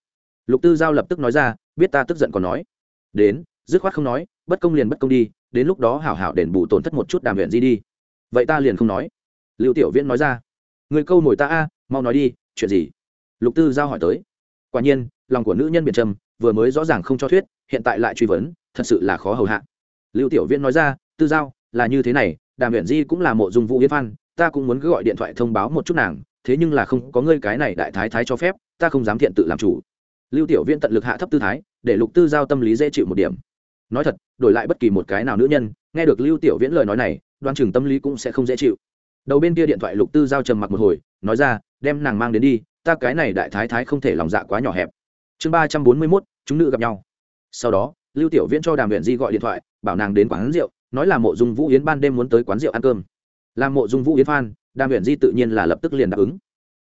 Lục tư giao lập tức nói ra biết ta tức giận còn nói. Đến, dứt khoát không nói, bất công liền bất công đi, đến lúc đó hảo hảo đền bù tổn thất một chút đàm huyện gì đi. Vậy ta liền không nói. Lưu tiểu viễn nói ra. Người câu mồi ta a, mau nói đi, chuyện gì? Lục tư giao hỏi tới. Quả nhiên, lòng của nữ nhân biển trầm, vừa mới rõ ràng không cho thuyết, hiện tại lại truy vấn, thật sự là khó hầu hạ. Lưu tiểu viễn nói ra, tư giao, là như thế này, đàm huyện di cũng là mộ dung vũ yến phan, ta cũng muốn cứ gọi điện thoại thông báo một chút nàng, thế nhưng là không có ngươi cái này đại thái thái cho phép, ta không dám thiện tự làm chủ lưu tiểu viễn tận lực hạ thấp tư thái, để lục tư giao tâm lý dễ chịu một điểm. Nói thật, đổi lại bất kỳ một cái nào nữ nhân, nghe được lưu tiểu viễn lời nói này đoan chừng tâm lý cũng sẽ không dễ chịu. Đầu bên kia điện thoại lục tư giao trầm mặc một hồi, nói ra, đem nàng mang đến đi, ta cái này đại thái thái không thể lòng dạ quá nhỏ hẹp. Chương ba trăm bốn mươi mốt, chúng nữ gặp nhau. Sau đó, lưu tiểu viễn cho đàm huyện di gọi điện thoại, bảo nàng đến quán rượu, nói là mộ dung vũ yến ban đêm muốn tới quán rượu ăn cơm. Làm mộ dung vũ yến phan đàm huyện di tự nhiên là lập tức liền đáp ứng.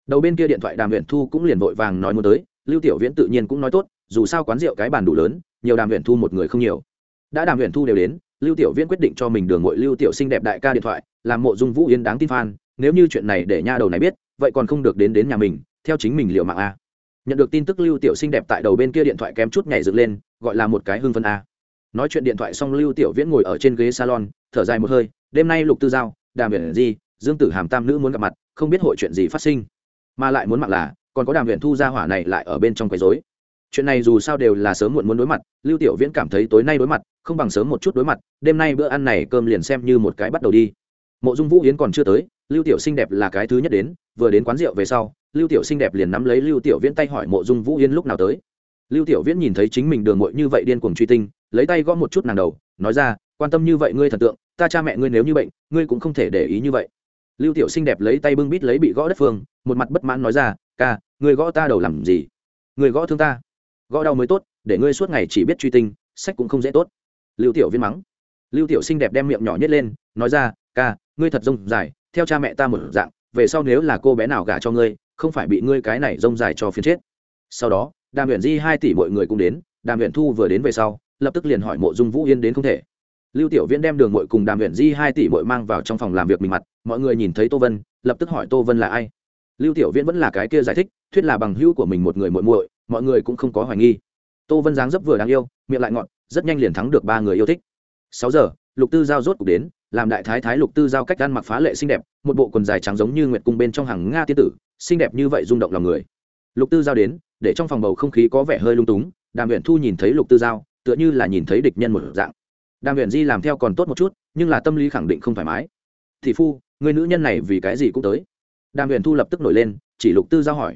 Đầu bên kia điện thoại đàm huyện thu cũng liền vội vàng nói muốn tới lưu tiểu viễn tự nhiên cũng nói tốt, dù sao quán rượu cái bàn đủ lớn, nhiều đàm huyện thu một người không nhiều. Đã đàm huyện thu đều đến, lưu tiểu viễn quyết định cho mình đường ngội lưu tiểu xinh đẹp đại ca điện thoại, làm mộ dung vũ yên đáng tin phan nếu như chuyện này để nha đầu này biết, vậy còn không được đến đến nhà mình, theo chính mình liệu mạng a. Nhận được tin tức lưu tiểu xinh đẹp tại đầu bên kia điện thoại kém chút nhảy dựng lên, gọi là một cái hưng phân a. Nói chuyện điện thoại xong lưu tiểu viễn ngồi ở trên ghế salon, thở dài một hơi, đêm nay lục tư giao, đàm viện gì dương tử hàm tam nữ muốn gặp mặt, không biết hội chuyện gì phát sinh. Mà lại muốn mặc là còn có đàm viện thu gia hỏa này lại ở bên trong quấy rối. Chuyện này dù sao đều là sớm muộn muốn đối mặt, lưu tiểu viễn cảm thấy tối nay đối mặt, không bằng sớm một chút đối mặt, đêm nay bữa ăn này cơm liền xem như một cái bắt đầu đi. Mộ dung vũ yến còn chưa tới, lưu tiểu xinh đẹp là cái thứ nhất đến, vừa đến quán rượu về sau, lưu tiểu xinh đẹp liền nắm lấy lưu tiểu viễn tay hỏi mộ dung vũ yến lúc nào tới. Lưu tiểu viễn nhìn thấy chính mình đường mội như vậy điên cuồng truy tinh, lấy tay gõ một chút nàng đầu, nói ra, quan tâm như vậy ngươi thần tượng, ta cha mẹ ngươi nếu như bệnh, ngươi cũng không thể để ý như vậy. Lưu tiểu xinh đẹp lấy tay bưng bít lấy bị gõ đất phương, một mặt bất mãn nói ra ca người gõ ta đầu làm gì? Người gõ thương ta. Gõ đau mới tốt, để ngươi suốt ngày chỉ biết truy tinh, sách cũng không dễ tốt. Lưu tiểu viên mắng. Lưu tiểu xinh đẹp đem miệng nhỏ nhất lên, nói ra, ca, ngươi thật rông dài, theo cha mẹ ta một dạng, về sau nếu là cô bé nào gả cho ngươi, không phải bị ngươi cái này rông dài cho phiến chết. Sau đó, đàm Huyền di hai tỷ mọi người cũng đến, đàm Huyền thu vừa đến về sau, lập tức liền hỏi mộ dung vũ yên đến không thể. Lưu tiểu viễn đem đường mội cùng đàm Huyền di hai tỷ mội mang vào trong phòng làm việc mình mặt, mọi người nhìn thấy tô vân, lập tức hỏi tô vân là ai? Lưu tiểu viễn vẫn là cái kia giải thích, thuyết là bằng hữu của mình một người muội muội, mọi người cũng không có hoài nghi. Tô vân Giáng dấp vừa đáng yêu, miệng lại ngọn rất nhanh liền thắng được ba người yêu thích. Sáu giờ, lục tư giao rốt cục đến, làm đại thái thái lục tư giao cách ăn mặc phá lệ xinh đẹp, một bộ quần dài trắng giống như nguyệt cung bên trong hàng nga tiên tử, xinh đẹp như vậy rung động lòng người. Lục tư giao đến, để trong phòng bầu không khí có vẻ hơi lung túng, đàm huyện thu nhìn thấy lục tư giao, tựa như là nhìn thấy địch nhân một dạng. Đàm huyện di làm theo còn tốt một chút, nhưng là tâm lý khẳng định không thoải mái. Thì phu, người nữ nhân này vì cái gì cũng tới? Đàm uyển thu lập tức nổi lên, chỉ lục tư giao hỏi.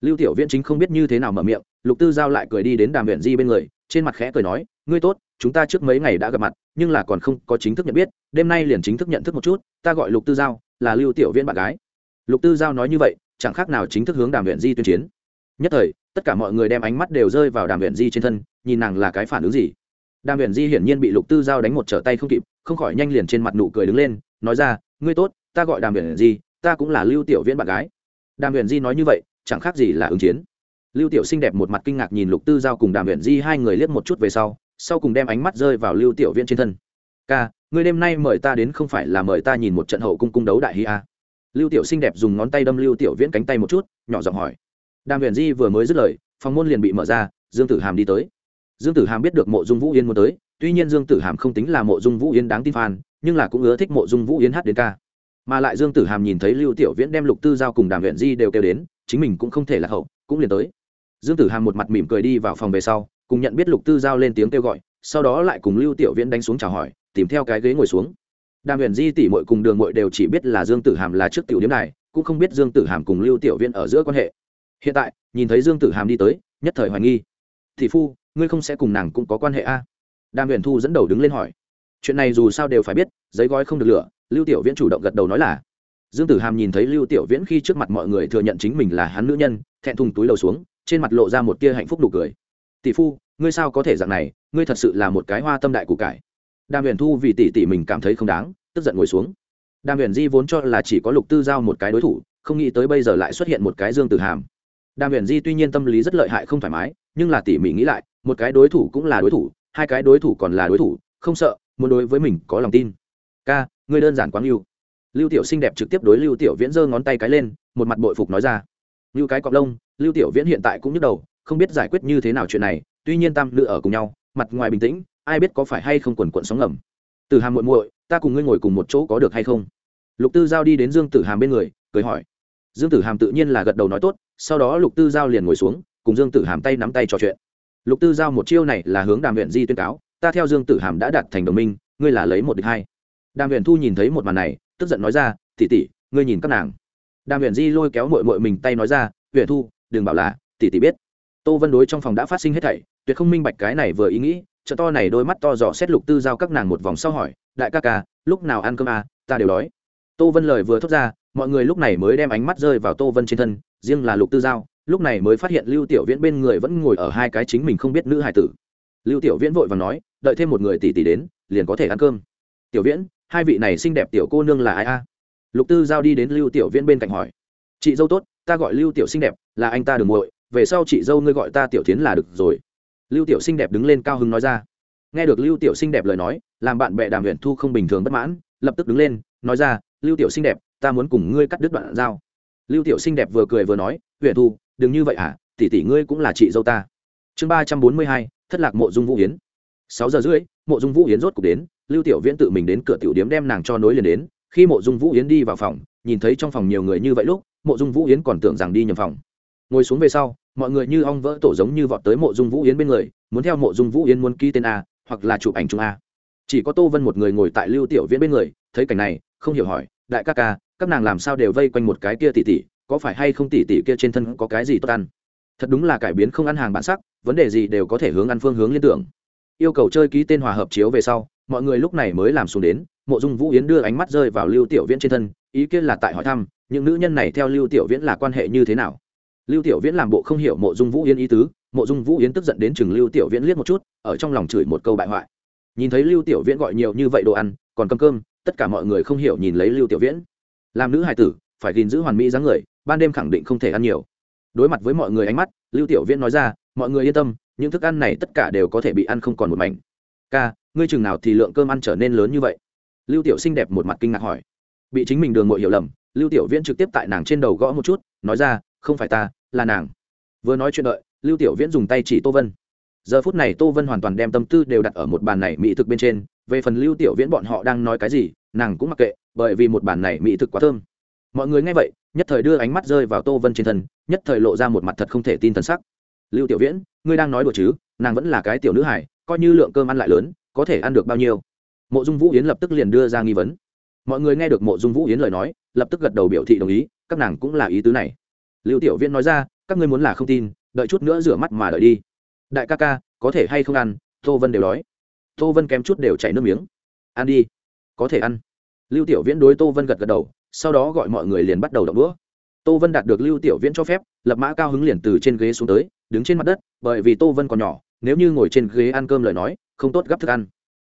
Lưu tiểu viễn chính không biết như thế nào mở miệng, lục tư giao lại cười đi đến đàm uyển di bên người, trên mặt khẽ cười nói, ngươi tốt, chúng ta trước mấy ngày đã gặp mặt, nhưng là còn không có chính thức nhận biết, đêm nay liền chính thức nhận thức một chút, ta gọi lục tư giao, là lưu tiểu viễn bạn gái. Lục tư giao nói như vậy, chẳng khác nào chính thức hướng đàm uyển di tuyên chiến. Nhất thời, tất cả mọi người đem ánh mắt đều rơi vào đàm uyển di trên thân, nhìn nàng là cái phản ứng gì. Đàm uyển di hiển nhiên bị lục tư giao đánh một trở tay không kịp, không khỏi nhanh liền trên mặt nụ cười đứng lên, nói ra, ngươi tốt, ta gọi đàm uyển di ta cũng là lưu tiểu viễn bạn gái. Đàm huyền di nói như vậy, chẳng khác gì là ứng chiến. Lưu tiểu xinh đẹp một mặt kinh ngạc nhìn lục tư giao cùng đàm huyền di hai người liếc một chút về sau sau cùng đem ánh mắt rơi vào lưu tiểu viễn trên thân. Ca người đêm nay mời ta đến không phải là mời ta nhìn một trận hậu cung cung đấu đại hi a à? lưu tiểu xinh đẹp dùng ngón tay đâm lưu tiểu viễn cánh tay một chút, nhỏ giọng hỏi. Đàm huyền di vừa mới dứt lời, phòng môn liền bị mở ra, dương tử hàm đi tới. Dương tử hàm biết được mộ dung vũ yên muốn tới, tuy nhiên dương tử hàm không tính là mộ dung vũ yên đáng tin phan nhưng là cũng ưa thích mộ dung vũ yên hát đến ca mà lại dương tử hàm nhìn thấy lưu tiểu viễn đem lục tư giao cùng đàm huyện di đều kêu đến, chính mình cũng không thể là hậu, cũng liền tới. Dương tử hàm một mặt mỉm cười đi vào phòng về sau, cùng nhận biết lục tư giao lên tiếng kêu gọi, sau đó lại cùng lưu tiểu viễn đánh xuống chào hỏi, tìm theo cái ghế ngồi xuống. Đàm huyền di tỷ mội cùng đường mội đều chỉ biết là dương tử hàm là trước tiểu điếm này, cũng không biết dương tử hàm cùng lưu tiểu viễn ở giữa quan hệ. Hiện tại, nhìn thấy dương tử hàm đi tới, nhất thời hoài nghi. Thị phu, ngươi không sẽ cùng nàng cũng có quan hệ a? À? đàm huyền thu dẫn đầu đứng lên hỏi. Chuyện này dù sao đều phải biết, giấy gói không được lửa lưu tiểu viễn chủ động gật đầu nói là, dương tử hàm nhìn thấy lưu tiểu viễn khi trước mặt mọi người thừa nhận chính mình là hắn nữ nhân, thẹn thùng túi đầu xuống, trên mặt lộ ra một tia hạnh phúc nụ cười. Tỷ phu, ngươi sao có thể dạng này, ngươi thật sự là một cái hoa tâm đại củ cải. Đàm huyền thu vì tỷ tỷ mình cảm thấy không đáng, tức giận ngồi xuống. Đàm huyền di vốn cho là chỉ có lục tư giao một cái đối thủ, không nghĩ tới bây giờ lại xuất hiện một cái dương tử hàm. Đàm huyền di tuy nhiên tâm lý rất lợi hại không thoải mái, nhưng là tỉ mỉ nghĩ lại, một cái đối thủ cũng là đối thủ, hai cái đối thủ còn là đối thủ, không sợ, muốn đối với mình có lòng tin. Ca ngươi đơn giản quá ngưu lưu tiểu xinh đẹp trực tiếp đối lưu tiểu viễn giơ ngón tay cái lên, một mặt bội phục nói ra. Ngưu cái cọp lông, lưu tiểu viễn hiện tại cũng nhức đầu, không biết giải quyết như thế nào chuyện này, tuy nhiên tam nữ ở cùng nhau, mặt ngoài bình tĩnh, ai biết có phải hay không quần quận sóng ngầm. Từ hàm muội muội, ta cùng ngươi ngồi cùng một chỗ có được hay không? Lục tư giao đi đến dương tử hàm bên người, cười hỏi. Dương tử hàm tự nhiên là gật đầu nói tốt, sau đó lục tư giao liền ngồi xuống, cùng dương tử hàm tay nắm tay trò chuyện. Lục tư giao một chiêu này là hướng đàm huyện di tuyên cáo, ta theo dương tử hàm đã đạt thành đồng minh, ngươi là lấy một địch hai đàm Huyền thu nhìn thấy một màn này tức giận nói ra tỉ tỉ ngươi nhìn các nàng. Đàm Huyền di lôi kéo mội mội mình tay nói ra Huyền thu đừng bảo là tỉ tỉ biết. Tô vân đối trong phòng đã phát sinh hết thảy tuyệt không minh bạch cái này vừa ý nghĩ chợ to này đôi mắt to dò xét lục tư giao các nàng một vòng sau hỏi đại ca ca lúc nào ăn cơm à, ta đều đói. Tô vân lời vừa thốt ra mọi người lúc này mới đem ánh mắt rơi vào tô vân trên thân riêng là lục tư giao lúc này mới phát hiện lưu tiểu viễn bên người vẫn ngồi ở hai cái chính mình không biết nữ Hải tử. Lưu tiểu viễn vội và nói đợi thêm một người tỷ tỷ đến liền có thể ăn cơm. Tiểu viễn hai vị này xinh đẹp tiểu cô nương là ai a? Lục tư giao đi đến lưu tiểu viễn bên cạnh hỏi. Chị dâu tốt, ta gọi lưu tiểu xinh đẹp, là anh ta đừng muội, về sau chị dâu ngươi gọi ta tiểu tiến là được rồi. Lưu tiểu xinh đẹp đứng lên cao hứng nói ra. Nghe được lưu tiểu xinh đẹp lời nói, làm bạn bè đàm huyền thu không bình thường bất mãn, lập tức đứng lên, nói ra, lưu tiểu xinh đẹp, ta muốn cùng ngươi cắt đứt đoạn giao. Lưu tiểu xinh đẹp vừa cười vừa nói huyền thu, đừng như vậy à tỷ tỷ ngươi cũng là chị dâu ta. Chương ba trăm bốn mươi hai, thất lạc mộ dung vũ hiến sáu giờ rưỡi, mộ dung vũ hiến rốt cuộc đến lưu tiểu viễn tự mình đến cửa tiểu điếm đem nàng cho nối liền đến khi mộ dung vũ Yến đi vào phòng nhìn thấy trong phòng nhiều người như vậy lúc mộ dung vũ Yến còn tưởng rằng đi nhầm phòng. Ngồi xuống về sau mọi người như ong vỡ tổ giống như vọt tới mộ dung vũ Yến bên người muốn theo mộ dung vũ Yến muốn ký tên a hoặc là chụp ảnh chung a. Chỉ có tô vân một người ngồi tại lưu tiểu viễn bên người thấy cảnh này không hiểu hỏi đại ca ca các nàng làm sao đều vây quanh một cái kia tỉ tỉ, có phải hay không tỉ tỉ kia trên thân có cái gì tốt ăn? Thật đúng là cải biến không ăn hàng bản sắc vấn đề gì đều có thể hướng ăn phương hướng liên tưởng. Yêu cầu chơi ký tên hòa hợp chiếu về sau mọi người lúc này mới làm xuống đến, mộ dung vũ yến đưa ánh mắt rơi vào lưu tiểu viễn trên thân, ý kiến là tại hỏi thăm, những nữ nhân này theo lưu tiểu viễn là quan hệ như thế nào? Lưu tiểu viễn làm bộ không hiểu mộ dung vũ yến ý tứ, mộ dung vũ yến tức giận đến chừng lưu tiểu viễn liếc một chút, ở trong lòng chửi một câu bại hoại. Nhìn thấy lưu tiểu viễn gọi nhiều như vậy đồ ăn, còn cầm cơm, tất cả mọi người không hiểu nhìn lấy lưu tiểu viễn. Làm nữ hài tử, phải gìn giữ hoàn mỹ dáng người, ban đêm khẳng định không thể ăn nhiều. Đối mặt với mọi người ánh mắt, lưu tiểu viễn nói ra, mọi người yên tâm, những thức ăn này tất cả đều có thể bị ăn không còn một mảnh. Ca ngươi chừng nào thì lượng cơm ăn trở nên lớn như vậy? Lưu tiểu xinh đẹp một mặt kinh ngạc hỏi. Bị chính mình đường ngội hiểu lầm, lưu tiểu viễn trực tiếp tại nàng trên đầu gõ một chút, nói ra, không phải ta, là nàng. Vừa nói chuyện đợi, lưu tiểu viễn dùng tay chỉ tô vân. Giờ phút này tô vân hoàn toàn đem tâm tư đều đặt ở một bàn này mỹ thực bên trên, về phần lưu tiểu viễn bọn họ đang nói cái gì, nàng cũng mặc kệ, bởi vì một bàn này mỹ thực quá thơm. Mọi người nghe vậy, nhất thời đưa ánh mắt rơi vào tô vân trên thân, nhất thời lộ ra một mặt thật không thể tin thần sắc. Lưu tiểu viễn, ngươi đang nói đùa chứ, nàng vẫn là cái tiểu nữ hải coi như lượng cơm ăn lại lớn có thể ăn được bao nhiêu? Mộ dung vũ yến lập tức liền đưa ra nghi vấn. Mọi người nghe được mộ dung vũ yến lời nói, lập tức gật đầu biểu thị đồng ý, các nàng cũng là ý tứ này. Lưu tiểu viễn nói ra, các ngươi muốn là không tin, đợi chút nữa rửa mắt mà đợi đi. Đại ca ca, có thể hay không ăn? Tô vân đều đói. Tô vân kém chút đều chảy nước miếng. Ăn đi. Có thể ăn. Lưu tiểu viễn đối tô vân gật gật đầu, sau đó gọi mọi người liền bắt đầu đập đũa. Tô vân đạt được lưu tiểu viễn cho phép, lập mã cao hứng liền từ trên ghế xuống tới, đứng trên mặt đất, bởi vì tô vân còn nhỏ, nếu như ngồi trên ghế ăn cơm lời nói không tốt gấp thức ăn.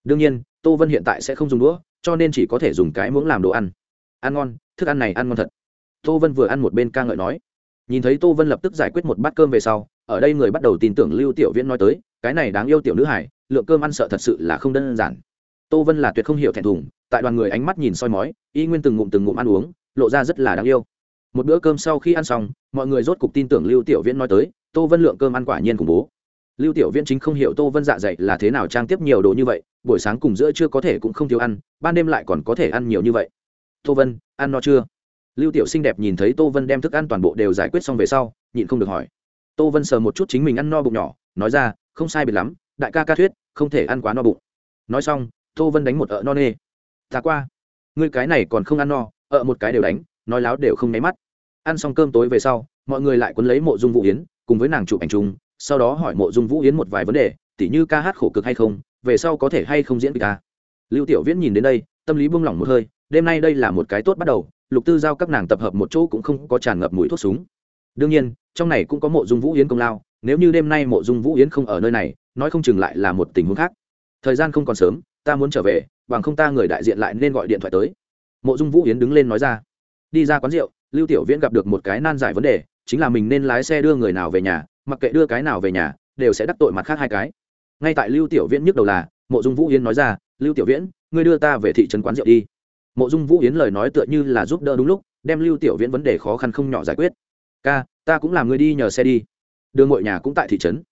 Đương nhiên, tô vân hiện tại sẽ không dùng đũa, cho nên chỉ có thể dùng cái muỗng làm đồ ăn. Ăn ngon, thức ăn này ăn ngon thật. Tô vân vừa ăn một bên ca ngợi nói. Nhìn thấy tô vân lập tức giải quyết một bát cơm về sau, ở đây người bắt đầu tin tưởng lưu tiểu viễn nói tới, cái này đáng yêu tiểu nữ hải lượng cơm ăn sợ thật sự là không đơn giản. Tô vân là tuyệt không hiểu thẹn thùng, tại đoàn người ánh mắt nhìn soi mói, y nguyên từng ngụm từng ngụm ăn uống, lộ ra rất là đáng yêu. Một bữa cơm sau khi ăn xong, mọi người rốt cục tin tưởng lưu tiểu viễn nói tới, tô vân lượng cơm ăn quả nhiên khủng bố lưu tiểu viễn chính không hiểu tô vân dạ dày là thế nào trang tiếp nhiều đồ như vậy, buổi sáng cùng giữa chưa có thể cũng không thiếu ăn, ban đêm lại còn có thể ăn nhiều như vậy. Tô vân, ăn no chưa? Lưu tiểu xinh đẹp nhìn thấy tô vân đem thức ăn toàn bộ đều giải quyết xong về sau, nhịn không được hỏi. Tô vân sờ một chút chính mình ăn no bụng nhỏ, nói ra, không sai biệt lắm, đại ca ca thuyết, không thể ăn quá no bụng. Nói xong, tô vân đánh một ợ no nê. Ta qua. Ngươi cái này còn không ăn no, ợ một cái đều đánh, nói láo đều không nháy mắt. Ăn xong cơm tối về sau, mọi người lại quấn lấy mộ dung vũ yến, cùng với nàng chụp ảnh chung sau đó hỏi mộ dung vũ yến một vài vấn đề, tỉ như ca hát khổ cực hay không, về sau có thể hay không diễn kịch ca. Lưu tiểu viễn nhìn đến đây, tâm lý buông lỏng một hơi, đêm nay đây là một cái tốt bắt đầu, lục tư giao các nàng tập hợp một chỗ cũng không có tràn ngập mũi thuốc súng. Đương nhiên, trong này cũng có mộ dung vũ yến công lao, nếu như đêm nay mộ dung vũ yến không ở nơi này, nói không chừng lại là một tình huống khác. Thời gian không còn sớm, ta muốn trở về, bằng không ta người đại diện lại nên gọi điện thoại tới. Mộ dung vũ yến đứng lên nói ra. Đi ra quán rượu, lưu tiểu viễn gặp được một cái nan giải vấn đề, chính là mình nên lái xe đưa người nào về nhà mặc kệ đưa cái nào về nhà, đều sẽ đắc tội mặt khác hai cái. Ngay tại lưu tiểu viễn nhức đầu là, mộ dung vũ yến nói ra, lưu tiểu viễn, ngươi đưa ta về thị trấn quán rượu đi. Mộ dung vũ yến lời nói tựa như là giúp đỡ đúng lúc, đem lưu tiểu viễn vấn đề khó khăn không nhỏ giải quyết. Ca, ta cũng làm ngươi đi nhờ xe đi. Đưa ngội nhà cũng tại thị trấn.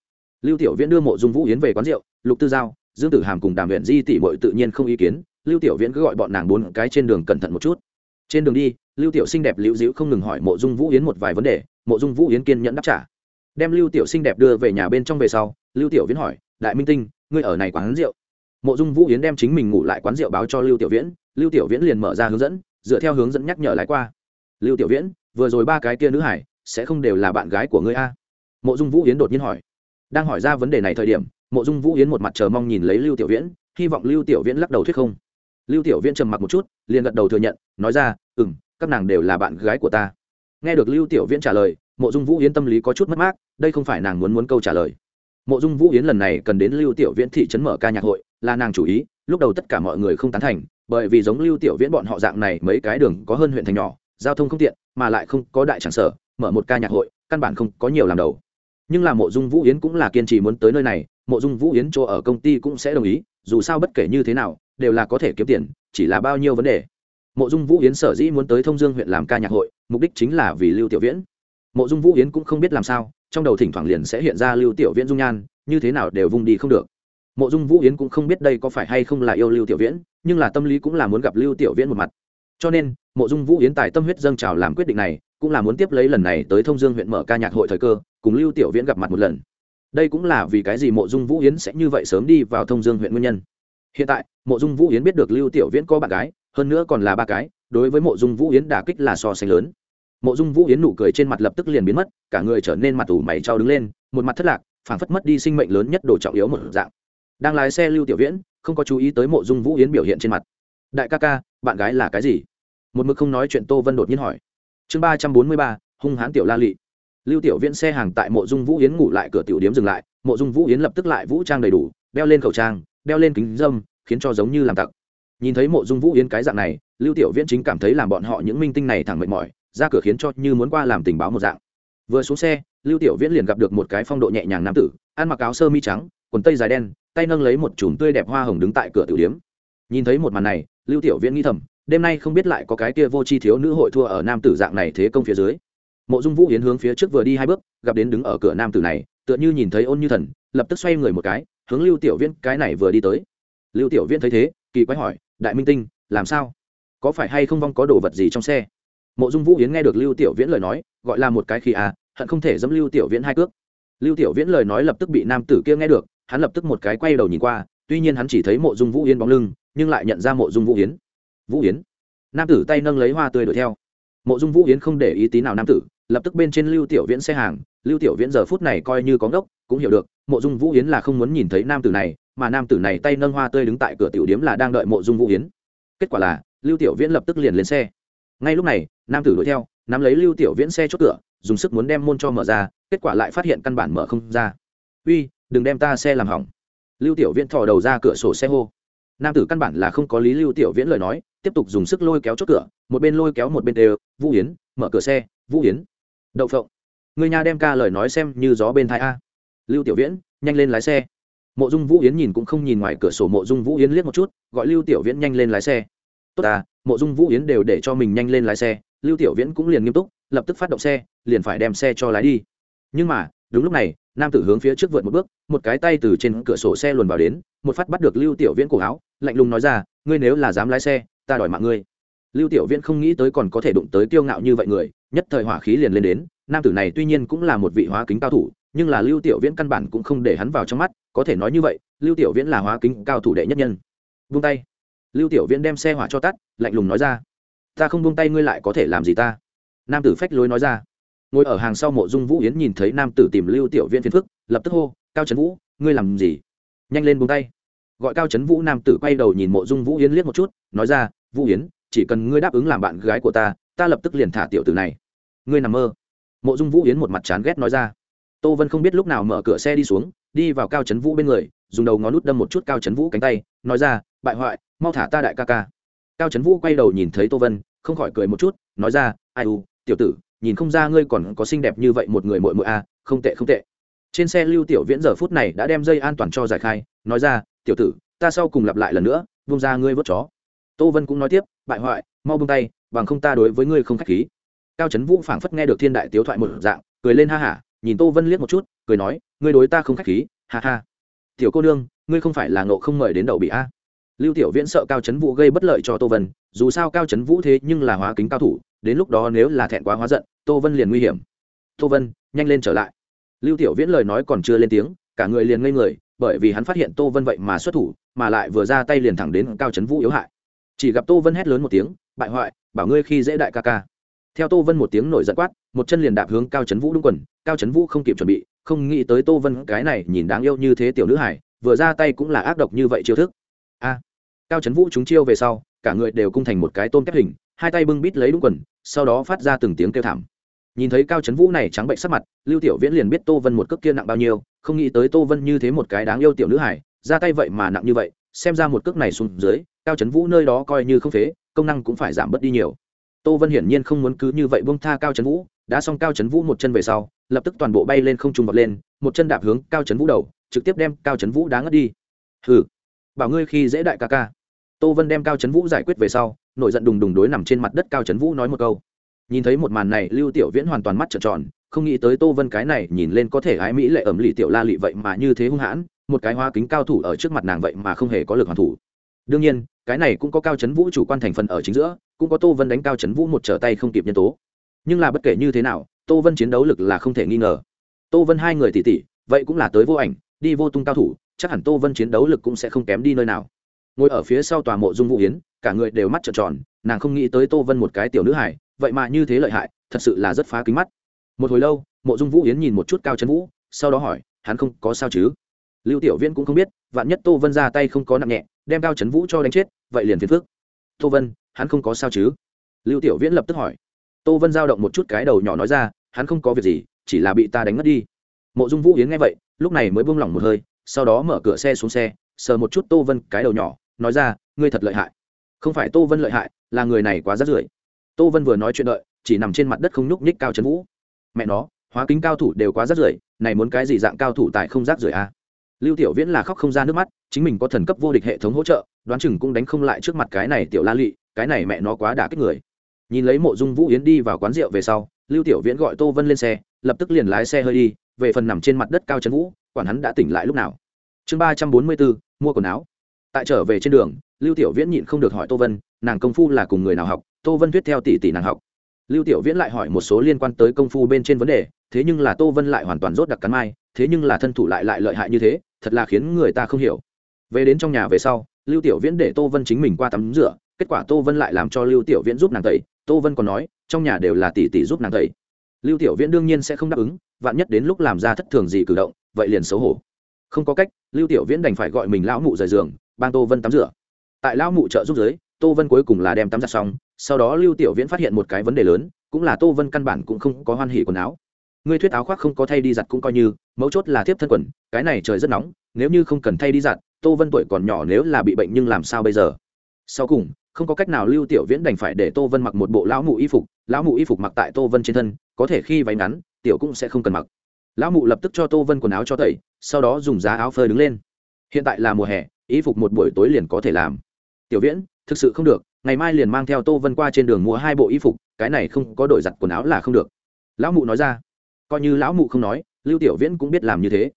Lưu tiểu viễn đưa mộ dung vũ yến về quán rượu, lục tư giao, dương tử hàm cùng đàm huyện di tỷ bội tự nhiên không ý kiến, lưu tiểu viễn cứ gọi bọn nàng bốn cái trên đường cẩn thận một chút. Trên đường đi, lưu tiểu xinh đẹp liễu dĩu không ngừng hỏi mộ dung vũ yến một vài vấn đề, mộ dung vũ yến kiên nhẫn đáp trả đem lưu tiểu xinh đẹp đưa về nhà bên trong về sau, lưu tiểu viễn hỏi, đại minh tinh, ngươi ở này quán rượu? Mộ dung vũ yến đem chính mình ngủ lại quán rượu báo cho lưu tiểu viễn, lưu tiểu viễn liền mở ra hướng dẫn, dựa theo hướng dẫn nhắc nhở lái qua. Lưu tiểu viễn, vừa rồi ba cái kia nữ hải, sẽ không đều là bạn gái của ngươi a? Mộ dung vũ yến đột nhiên hỏi. Đang hỏi ra vấn đề này thời điểm, mộ dung vũ yến một mặt chờ mong nhìn lấy lưu tiểu viễn, hy vọng lưu tiểu viễn lắc đầu thuyết không. Lưu tiểu viễn trầm mặc một chút, liền gật đầu thừa nhận, nói ra ừ m các nàng đều là bạn gái của ta. Nghe được lưu tiểu viễn trả lời mộ dung vũ yến tâm lý có chút mất mát, đây không phải nàng muốn muốn câu trả lời. Mộ dung vũ yến lần này cần đến lưu tiểu viễn thị trấn mở ca nhạc hội, là nàng chủ ý, lúc đầu tất cả mọi người không tán thành, bởi vì giống lưu tiểu viễn bọn họ dạng này, mấy cái đường có hơn huyện thành nhỏ, giao thông không tiện, mà lại không có đại tràng sở, mở một ca nhạc hội, căn bản không có nhiều làm đầu. Nhưng là mộ dung vũ yến cũng là kiên trì muốn tới nơi này, mộ dung vũ yến chỗ ở công ty cũng sẽ đồng ý, dù sao bất kể như thế nào, đều là có thể kiếm tiền, chỉ là bao nhiêu vấn đề. Mộ dung vũ yến sở dĩ muốn tới thông dương huyện làm ca nhạc hội, mục đích chính là vì lưu tiểu viễn mộ dung vũ yến cũng không biết làm sao, trong đầu thỉnh thoảng liền sẽ hiện ra lưu tiểu viễn dung nhan, như thế nào đều vung đi không được. Mộ dung vũ yến cũng không biết đây có phải hay không là yêu lưu tiểu viễn, nhưng là tâm lý cũng là muốn gặp lưu tiểu viễn một mặt. Cho nên, mộ dung vũ yến tài tâm huyết dâng trào làm quyết định này, cũng là muốn tiếp lấy lần này tới thông dương huyện mở ca nhạc hội thời cơ, cùng lưu tiểu viễn gặp mặt một lần. Đây cũng là vì cái gì mộ dung vũ yến sẽ như vậy sớm đi vào thông dương huyện nguyên nhân. Hiện tại, mộ dung vũ yến biết được lưu tiểu viễn có bạn gái, hơn nữa còn là ba cái, đối với mộ dung vũ yến đả kích là so sánh lớn mộ dung vũ yến nụ cười trên mặt lập tức liền biến mất, cả người trở nên mặt ủ mày trao đứng lên, một mặt thất lạc, phảng phất mất đi sinh mệnh lớn nhất đồ trọng yếu một dạng. Đang lái xe lưu tiểu viễn, không có chú ý tới mộ dung vũ yến biểu hiện trên mặt. Đại ca ca, bạn gái là cái gì? Một mực không nói chuyện tô vân đột nhiên hỏi. Chương ba trăm bốn mươi ba, hung hãn tiểu la lị. Lưu tiểu viễn xe hàng tại mộ dung vũ yến ngủ lại cửa tiểu điếm dừng lại, mộ dung vũ yến lập tức lại vũ trang đầy đủ, đeo lên khẩu trang, đeo lên kính dâm, khiến cho giống như làm tặc. Nhìn thấy mộ dung vũ yến cái dạng này, lưu tiểu viễn chính cảm thấy làm bọn họ những minh tinh này thẳng mệt mỏi ra cửa khiến cho như muốn qua làm tình báo một dạng. Vừa xuống xe, lưu tiểu viễn liền gặp được một cái phong độ nhẹ nhàng nam tử, ăn mặc áo sơ mi trắng, quần tây dài đen, tay nâng lấy một chùm tươi đẹp hoa hồng đứng tại cửa tiểu điếm. Nhìn thấy một màn này, lưu tiểu viễn nghĩ thầm, đêm nay không biết lại có cái kia vô chi thiếu nữ hội thua ở nam tử dạng này thế công phía dưới. Mộ dung vũ yến hướng phía trước vừa đi hai bước, gặp đến đứng ở cửa nam tử này, tựa như nhìn thấy ôn như thần, lập tức xoay người một cái, hướng lưu tiểu viễn, cái này vừa đi tới. Lưu tiểu viễn thấy thế, kỳ quái hỏi, đại minh tinh, làm sao? Có phải hay không vong có đồ vật gì trong xe? Mộ dung vũ yến nghe được lưu tiểu viễn lời nói, gọi là một cái khi à hận không thể dẫm lưu tiểu viễn hai cước. Lưu tiểu viễn lời nói lập tức bị nam tử kia nghe được, hắn lập tức một cái quay đầu nhìn qua, tuy nhiên hắn chỉ thấy mộ dung vũ yến bóng lưng, nhưng lại nhận ra mộ dung vũ yến. Vũ yến. Nam tử tay nâng lấy hoa tươi đuổi theo. Mộ dung vũ yến không để ý tí nào nam tử, lập tức bên trên lưu tiểu viễn xe hàng, lưu tiểu viễn giờ phút này coi như có ngốc, cũng hiểu được, mộ dung vũ yến là không muốn nhìn thấy nam tử này, mà nam tử này tay nâng hoa tươi đứng tại cửa tiểu điếm là đang đợi mộ dung vũ yến. Kết quả là, lưu tiểu viễn lập tức liền lên xe. Ngay lúc này nam tử đuổi theo nắm lấy lưu tiểu viễn xe chốt cửa dùng sức muốn đem môn cho mở ra kết quả lại phát hiện căn bản mở không ra. Uy đừng đem ta xe làm hỏng. Lưu tiểu viễn thò đầu ra cửa sổ xe hô. Nam tử căn bản là không có lý lưu tiểu viễn lời nói tiếp tục dùng sức lôi kéo chốt cửa một bên lôi kéo một bên đều vũ Yến, mở cửa xe vũ Yến. đậu phộng. Người nhà đem ca lời nói xem như gió bên thái a. Lưu tiểu viễn nhanh lên lái xe. Mộ dung vũ yến nhìn cũng không nhìn ngoài cửa sổ mộ dung vũ yến liếc một chút gọi lưu tiểu viễn nhanh lên lái xe tốt à mộ dung vũ yến đều để cho mình nhanh lên lái xe, lưu tiểu viễn cũng liền nghiêm túc, lập tức phát động xe, liền phải đem xe cho lái đi. Nhưng mà, đúng lúc này, nam tử hướng phía trước vượt một bước, một cái tay từ trên cửa sổ xe luồn vào đến, một phát bắt được lưu tiểu viễn cổ áo, lạnh lùng nói ra, ngươi nếu là dám lái xe, ta đòi mạng ngươi. Lưu tiểu viễn không nghĩ tới còn có thể đụng tới kiêu ngạo như vậy người, nhất thời hỏa khí liền lên đến, nam tử này tuy nhiên cũng là một vị hóa kính cao thủ, nhưng là lưu tiểu viễn căn bản cũng không để hắn vào trong mắt, có thể nói như vậy, lưu tiểu viễn là hóa kính cao thủ đệ nhất nhân. Vung tay lưu tiểu viễn đem xe hỏa cho tắt, lạnh lùng nói ra. Ta không buông tay ngươi lại có thể làm gì ta? Nam tử phách lối nói ra. Ngồi ở hàng sau mộ dung vũ yến nhìn thấy nam tử tìm lưu tiểu viễn phiền phức, lập tức hô, cao trấn vũ, ngươi làm gì? Nhanh lên buông tay. Gọi cao trấn vũ nam tử quay đầu nhìn mộ dung vũ yến liếc một chút, nói ra, vũ yến, chỉ cần ngươi đáp ứng làm bạn gái của ta ta lập tức liền thả tiểu tử này. Ngươi nằm mơ. Mộ dung vũ yến một mặt chán ghét nói ra. Tô vân không biết lúc nào mở cửa xe đi xuống, đi vào cao trấn vũ bên người, dùng đầu ngón nút đâm một chút cao trấn vũ cánh tay, nói ra, bại hoại mau thả ta đại ca ca. Cao trấn vũ quay đầu nhìn thấy tô vân, không khỏi cười một chút, nói ra, ai u, tiểu tử, nhìn không ra ngươi còn có xinh đẹp như vậy một người muội muội a, không tệ không tệ. Trên xe lưu tiểu viễn giờ phút này đã đem dây an toàn cho giải khai, nói ra, tiểu tử, ta sau cùng lặp lại lần nữa, vung ra ngươi vớt chó. Tô vân cũng nói tiếp, bại hoại, mau buông tay, bằng không ta đối với ngươi không khách khí. Cao trấn vũ phảng phất nghe được thiên đại tiếu thoại một dạng, cười lên ha hả, nhìn tô vân liếc một chút, cười nói, ngươi đối ta không khách khí, ha ha. Tiểu cô nương, ngươi không phải là ngộ không mời đến đậu bị a? Lưu tiểu viễn sợ cao trấn vũ gây bất lợi cho tô vân, dù sao cao trấn vũ thế nhưng là hóa kính cao thủ, đến lúc đó nếu là thẹn quá hóa giận, tô vân liền nguy hiểm. Tô vân, nhanh lên trở lại. Lưu tiểu viễn lời nói còn chưa lên tiếng, cả người liền ngây người, bởi vì hắn phát hiện tô vân vậy mà xuất thủ, mà lại vừa ra tay liền thẳng đến cao trấn vũ yếu hại. Chỉ gặp tô vân hét lớn một tiếng, bại hoại, bảo ngươi khi dễ đại ca ca. Theo tô vân một tiếng nổi giận quát, một chân liền đạp hướng cao trấn vũ đúng quần, cao trấn vũ không kịp chuẩn bị, không nghĩ tới tô vân cái này nhìn đáng yêu như thế tiểu nữ hải vừa ra tay cũng là ác độc như vậy chiêu thức cao trấn vũ chúng chiêu về sau, cả người đều cung thành một cái tôm kép hình, hai tay bưng bít lấy đúng quần, sau đó phát ra từng tiếng kêu thảm. Nhìn thấy cao trấn vũ này trắng bệnh sắc mặt, lưu tiểu viễn liền biết tô vân một cước kia nặng bao nhiêu, không nghĩ tới tô vân như thế một cái đáng yêu tiểu nữ hải ra tay vậy mà nặng như vậy, xem ra một cước này xuống dưới, cao trấn vũ nơi đó coi như không phế, công năng cũng phải giảm bớt đi nhiều. Tô vân hiển nhiên không muốn cứ như vậy bông tha cao trấn vũ, đã xong cao trấn vũ một chân về sau, lập tức toàn bộ bay lên không trung vọt lên, một chân đạp hướng cao trấn vũ đầu, trực tiếp đem cao trấn vũ đá ngất đi. Hừ, bảo ngươi khi dễ đại ca ca tô vân đem cao trấn vũ giải quyết về sau, nổi giận đùng đùng đối nằm trên mặt đất cao trấn vũ nói một câu. Nhìn thấy một màn này, lưu tiểu viễn hoàn toàn mắt trợn tròn, không nghĩ tới tô vân cái này nhìn lên có thể ái mỹ lệ ẩm lì tiểu la lị vậy mà như thế hung hãn, một cái hoa kính cao thủ ở trước mặt nàng vậy mà không hề có lực hoàn thủ. Đương nhiên, cái này cũng có cao chấn vũ chủ quan thành phần ở chính giữa, cũng có tô vân đánh cao chấn vũ một trở tay không kịp nhân tố. Nhưng là bất kể như thế nào, tô vân chiến đấu lực là không thể nghi ngờ. Tô vân hai người tỉ tỉ, vậy cũng là tới vô ảnh, đi vô tung cao thủ, chắc hẳn tô vân chiến đấu lực cũng sẽ không kém đi nơi nào ngồi ở phía sau tòa mộ dung vũ yến, cả người đều mắt trợn tròn, nàng không nghĩ tới tô vân một cái tiểu nữ hải vậy mà như thế lợi hại, thật sự là rất phá kính mắt. Một hồi lâu, mộ dung vũ yến nhìn một chút cao trấn vũ, sau đó hỏi, hắn không có sao chứ? Lưu tiểu viễn cũng không biết, vạn nhất tô vân ra tay không có nặng nhẹ, đem cao trấn vũ cho đánh chết, vậy liền phiền phước tô vân, hắn không có sao chứ? Lưu tiểu viễn lập tức hỏi. Tô vân giao động một chút cái đầu nhỏ nói ra, hắn không có việc gì, chỉ là bị ta đánh mất đi. Mộ dung vũ yến nghe vậy, lúc này mới buông lỏng một hơi, sau đó mở cửa xe xuống xe, sờ một chút tô vân cái đầu nhỏ nói ra, ngươi thật lợi hại. Không phải tô vân lợi hại, là người này quá rát rưởi. Tô vân vừa nói chuyện đợi, chỉ nằm trên mặt đất không nhúc nhích cao trấn vũ. Mẹ nó, hóa kính cao thủ đều quá rát rưởi, này muốn cái gì dạng cao thủ tại không rác rưởi à? Lưu tiểu viễn là khóc không ra nước mắt, chính mình có thần cấp vô địch hệ thống hỗ trợ, đoán chừng cũng đánh không lại trước mặt cái này tiểu la lụy cái này mẹ nó quá đả kích người. Nhìn lấy mộ dung vũ yến đi vào quán rượu về sau, lưu tiểu viễn gọi tô vân lên xe, lập tức liền lái xe hơi đi, về phần nằm trên mặt đất cao trấn vũ, quản hắn đã tỉnh lại lúc nào. Chương ba trăm bốn mươi bốn, mua quần áo tại trở về trên đường, lưu tiểu viễn nhịn không được hỏi tô vân, nàng công phu là cùng người nào học? Tô vân viết theo tỷ tỷ nàng học. Lưu tiểu viễn lại hỏi một số liên quan tới công phu bên trên vấn đề, thế nhưng là tô vân lại hoàn toàn rốt đặc cắn mai, thế nhưng là thân thủ lại lại lợi hại như thế, thật là khiến người ta không hiểu. Về đến trong nhà về sau, lưu tiểu viễn để tô vân chính mình qua tắm rửa, kết quả tô vân lại làm cho lưu tiểu viễn giúp nàng tẩy, tô vân còn nói, trong nhà đều là tỷ tỷ giúp nàng tẩy. Lưu tiểu viễn đương nhiên sẽ không đáp ứng, vạn nhất đến lúc làm ra thất thường gì cử động, vậy liền xấu hổ. Không có cách, lưu tiểu viễn đành phải gọi mình lão mụ rời giường ban tô vân tắm rửa. Tại lão mụ trợ giúp giới, tô vân cuối cùng là đem tắm giặt xong, sau đó lưu tiểu viễn phát hiện một cái vấn đề lớn, cũng là tô vân căn bản cũng không có hoan hỉ quần áo. Ngươi thuyết áo khoác không có thay đi giặt cũng coi như, mấu chốt là thiếp thân quần, cái này trời rất nóng, nếu như không cần thay đi giặt, tô vân tuổi còn nhỏ nếu là bị bệnh nhưng làm sao bây giờ? Sau cùng, không có cách nào lưu tiểu viễn đành phải để tô vân mặc một bộ lão mụ y phục, lão mụ y phục mặc tại tô vân trên thân, có thể khi váy ngắn, tiểu cũng sẽ không cần mặc. Lão mụ lập tức cho tô vân quần áo cho tẩy, sau đó dùng giá áo phơi đứng lên hiện tại là mùa hè, y phục một buổi tối liền có thể làm. Tiểu viễn, thực sự không được, ngày mai liền mang theo tô vân qua trên đường mua hai bộ y phục, cái này không có đổi giặt quần áo là không được. Lão mụ nói ra. Coi như lão mụ không nói, lưu tiểu viễn cũng biết làm như thế.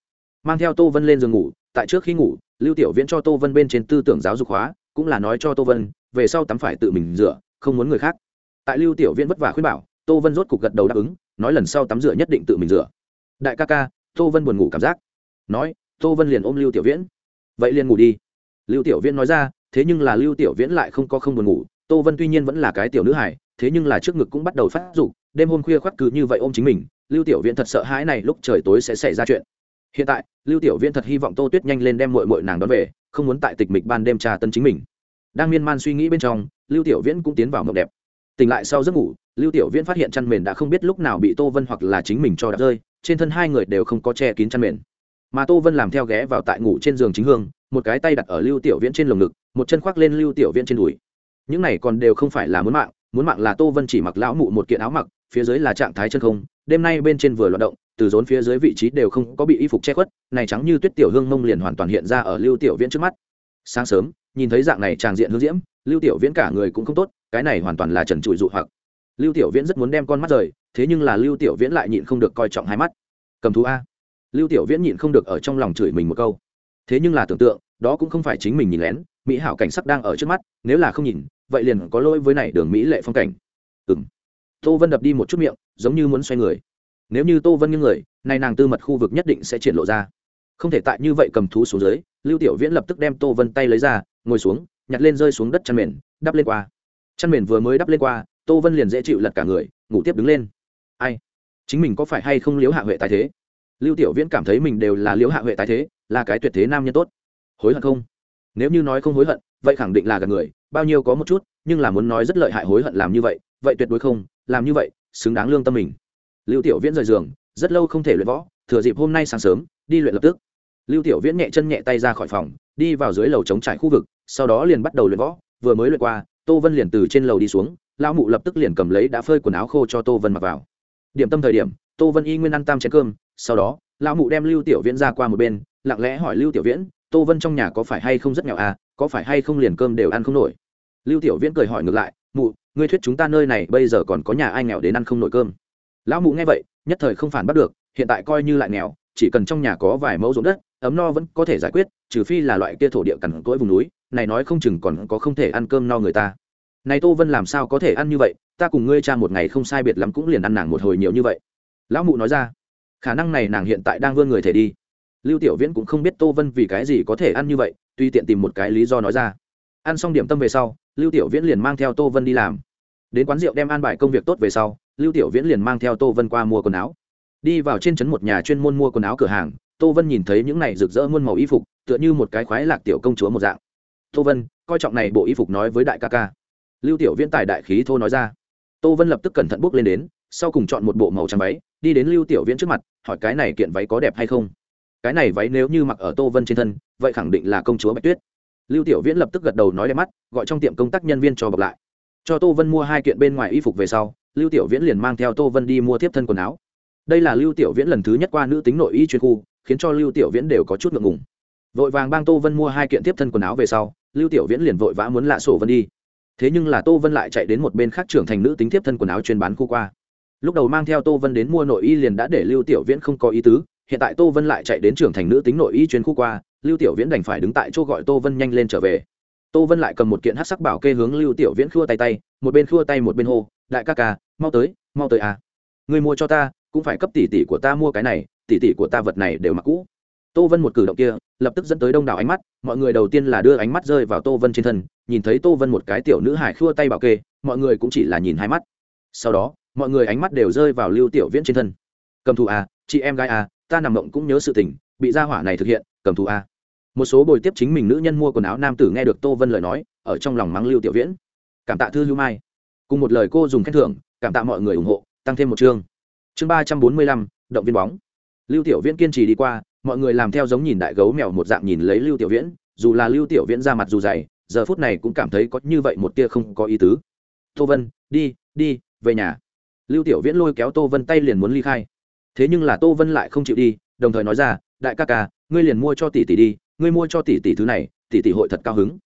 Mang theo tô vân lên giường ngủ, tại trước khi ngủ, lưu tiểu viễn cho tô vân bên trên tư tưởng giáo dục hóa, cũng là nói cho tô vân, về sau tắm phải tự mình rửa, không muốn người khác. Tại lưu tiểu viễn vất vả khuyên bảo, tô vân rốt cục gật đầu đáp ứng, nói lần sau tắm rửa nhất định tự mình rửa. Đại ca ca, tô vân buồn ngủ cảm giác. Nói, tô vân liền ôm lưu tiểu viễn vậy liền ngủ đi. Lưu tiểu viễn nói ra, thế nhưng là lưu tiểu viễn lại không có không buồn ngủ. Tô vân tuy nhiên vẫn là cái tiểu nữ hải thế nhưng là trước ngực cũng bắt đầu phát dục, đêm hôm khuya khoắt cứ như vậy ôm chính mình, lưu tiểu viễn thật sợ hãi này lúc trời tối sẽ xảy ra chuyện. Hiện tại, lưu tiểu viễn thật hy vọng tô tuyết nhanh lên đem mội mội nàng đón về, không muốn tại tịch mịch ban đêm trà tân chính mình. Đang miên man suy nghĩ bên trong, lưu tiểu viễn cũng tiến vào mộng đẹp. Tỉnh lại sau giấc ngủ, lưu tiểu viễn phát hiện chăn mền đã không biết lúc nào bị tô vân hoặc là chính mình cho đã rơi, trên thân hai người đều không có che kín chăn mền mà tô vân làm theo ghé vào tại ngủ trên giường chính hương, một cái tay đặt ở lưu tiểu viễn trên lồng ngực, một chân khoác lên lưu tiểu viễn trên đùi. Những này còn đều không phải là muốn mạng muốn mạng là tô vân chỉ mặc lão mụ một kiện áo mặc, phía dưới là trạng thái chân không, đêm nay bên trên vừa loạt động, từ rốn phía dưới vị trí đều không có bị y phục che khuất, này trắng như tuyết tiểu hương mông liền hoàn toàn hiện ra ở lưu tiểu viễn trước mắt. Sáng sớm, nhìn thấy dạng này tràng diện hương diễm, lưu tiểu viễn cả người cũng không tốt, cái này hoàn toàn là trần trụi dụ hoặc. Lưu tiểu viễn rất muốn đem con mắt rời, thế nhưng là lưu tiểu viễn lại nhịn không được coi trọng hai mắt. Cầm thú a lưu tiểu viễn nhịn không được ở trong lòng chửi mình một câu. Thế nhưng là tưởng tượng, đó cũng không phải chính mình nhìn lén, mỹ hảo cảnh sắc đang ở trước mắt, nếu là không nhìn, vậy liền có lỗi với này đường mỹ lệ phong cảnh. Ừng tô vân đập đi một chút miệng, giống như muốn xoay người. Nếu như tô vân như người nay nàng tư mật khu vực nhất định sẽ triển lộ ra. Không thể tại như vậy cầm thú xuống dưới, lưu tiểu viễn lập tức đem tô vân tay lấy ra, ngồi xuống, nhặt lên rơi xuống đất chăn mền, đắp lên qua. Chăn mền vừa mới đắp lên qua, tô vân liền dễ chịu lật cả người, ngủ tiếp đứng lên. Ai? Chính mình có phải hay không liếu hạ huệ tài thế? Lưu tiểu viễn cảm thấy mình đều là Liễu hạ huệ tài thế, là cái tuyệt thế nam nhân tốt. Hối hận không? Nếu như nói không hối hận, vậy khẳng định là gần người, bao nhiêu có một chút, nhưng là muốn nói rất lợi hại hối hận làm như vậy vậy tuyệt đối không, làm như vậy, xứng đáng lương tâm mình. Lưu tiểu viễn rời giường, rất lâu không thể luyện võ, thừa dịp hôm nay sáng sớm, đi luyện lập tức. Lưu tiểu viễn nhẹ chân nhẹ tay ra khỏi phòng, đi vào dưới lầu chống trải khu vực, sau đó liền bắt đầu luyện võ, vừa mới luyện qua, tô vân liền từ trên lầu đi xuống, lão mụ lập tức liền cầm lấy đã phơi quần áo khô cho tô vân mặc vào. Điểm tâm thời điểm, tô vân y nguyên ăn tam chén cơm sau đó, lão mụ đem lưu tiểu viễn ra qua một bên, lặng lẽ hỏi lưu tiểu viễn, tô vân trong nhà có phải hay không rất nghèo à có phải hay không liền cơm đều ăn không nổi? Lưu tiểu viễn cười hỏi ngược lại, mụ, ngươi thuyết chúng ta nơi này bây giờ còn có nhà ai nghèo đến ăn không nổi cơm? Lão mụ nghe vậy, nhất thời không phản bắt được, hiện tại coi như lại nghèo, chỉ cần trong nhà có vài mẫu ruộng đất, ấm no vẫn có thể giải quyết, trừ phi là loại kia thổ địa cằn cỗi vùng núi, này nói không chừng còn có không thể ăn cơm no người ta. Này tô vân làm sao có thể ăn như vậy, ta cùng ngươi cha một ngày không sai biệt lắm cũng liền ăn nàng một hồi nhiều như vậy. Lão mụ nói ra khả năng này nàng hiện tại đang vươn người thể đi. Lưu tiểu viễn cũng không biết tô vân vì cái gì có thể ăn như vậy, tuy tiện tìm một cái lý do nói ra. Ăn xong điểm tâm về sau, lưu tiểu viễn liền mang theo tô vân đi làm. Đến quán rượu đem an bài công việc tốt về sau, lưu tiểu viễn liền mang theo tô vân qua mua quần áo. Đi vào trên trấn một nhà chuyên môn mua quần áo cửa hàng, tô vân nhìn thấy những này rực rỡ muôn màu y phục, tựa như một cái khoái lạc tiểu công chúa một dạng. Tô vân, coi trọng này bộ y phục nói với đại ca ca. Lưu tiểu viễn tài đại khí thô nói ra. Tô vân lập tức cẩn thận bước lên đến, sau cùng chọn một bộ màu trắng váy đi đến lưu tiểu viễn trước mặt, hỏi cái này kiện váy có đẹp hay không? Cái này váy nếu như mặc ở tô vân trên thân, vậy khẳng định là công chúa bạch tuyết. Lưu tiểu viễn lập tức gật đầu nói đẹp mắt, gọi trong tiệm công tác nhân viên cho bọc lại. Cho tô vân mua hai kiện bên ngoài y phục về sau, lưu tiểu viễn liền mang theo tô vân đi mua tiếp thân quần áo. Đây là lưu tiểu viễn lần thứ nhất qua nữ tính nội y chuyên khu, khiến cho lưu tiểu viễn đều có chút ngượng ngùng. Vội vàng bang tô vân mua hai kiện tiếp thân quần áo về sau, lưu tiểu viễn liền vội vã muốn lạ sổ vân đi. Thế nhưng là tô vân lại chạy đến một bên khác trưởng thành nữ tính tiếp thân quần áo chuyên bán khu qua lúc đầu mang theo tô vân đến mua nội y liền đã để lưu tiểu viễn không có ý tứ, hiện tại tô vân lại chạy đến trưởng thành nữ tính nội y chuyên khu qua, lưu tiểu viễn đành phải đứng tại chỗ gọi tô vân nhanh lên trở về. Tô vân lại cầm một kiện hát sắc bảo kê hướng lưu tiểu viễn khua tay tay, một bên khua tay một bên hô, đại ca ca, mau tới mau tới à. Người mua cho ta, cũng phải cấp tỷ tỷ của ta mua cái này, tỷ tỷ của ta vật này đều mặc cũ. Tô vân một cử động kia, lập tức dẫn tới đông đảo ánh mắt, mọi người đầu tiên là đưa ánh mắt rơi vào tô vân trên thân, nhìn thấy tô vân một cái tiểu nữ hải khua tay bảo kê, mọi người cũng chỉ là nhìn hai mắt. Sau đó mọi người ánh mắt đều rơi vào lưu tiểu viễn trên thân. Cầm thù à chị em gái à ta nằm mộng cũng nhớ sự tình, bị gia hỏa này thực hiện, cầm thù à. Một số bồi tiếp chính mình nữ nhân mua quần áo nam tử nghe được tô vân lời nói, ở trong lòng mắng lưu tiểu viễn. Cảm tạ thư Lưu mai. Cùng một lời cô dùng khen thưởng, cảm tạ mọi người ủng hộ, tăng thêm một chương. Chương ba trăm bốn mươi lăm, động viên bóng. Lưu tiểu viễn kiên trì đi qua, mọi người làm theo giống nhìn đại gấu mèo một dạng nhìn lấy lưu tiểu viễn, dù là lưu tiểu viễn ra mặt dù dày, giờ phút này cũng cảm thấy có như vậy một tia không có ý tứ. Tô vân, đi đi, về nhà lưu tiểu viễn lôi kéo tô vân tay liền muốn ly khai. Thế nhưng là tô vân lại không chịu đi, đồng thời nói ra, đại ca ca, ngươi liền mua cho tỷ tỷ đi, ngươi mua cho tỷ tỷ thứ này, tỷ tỷ hội thật cao hứng.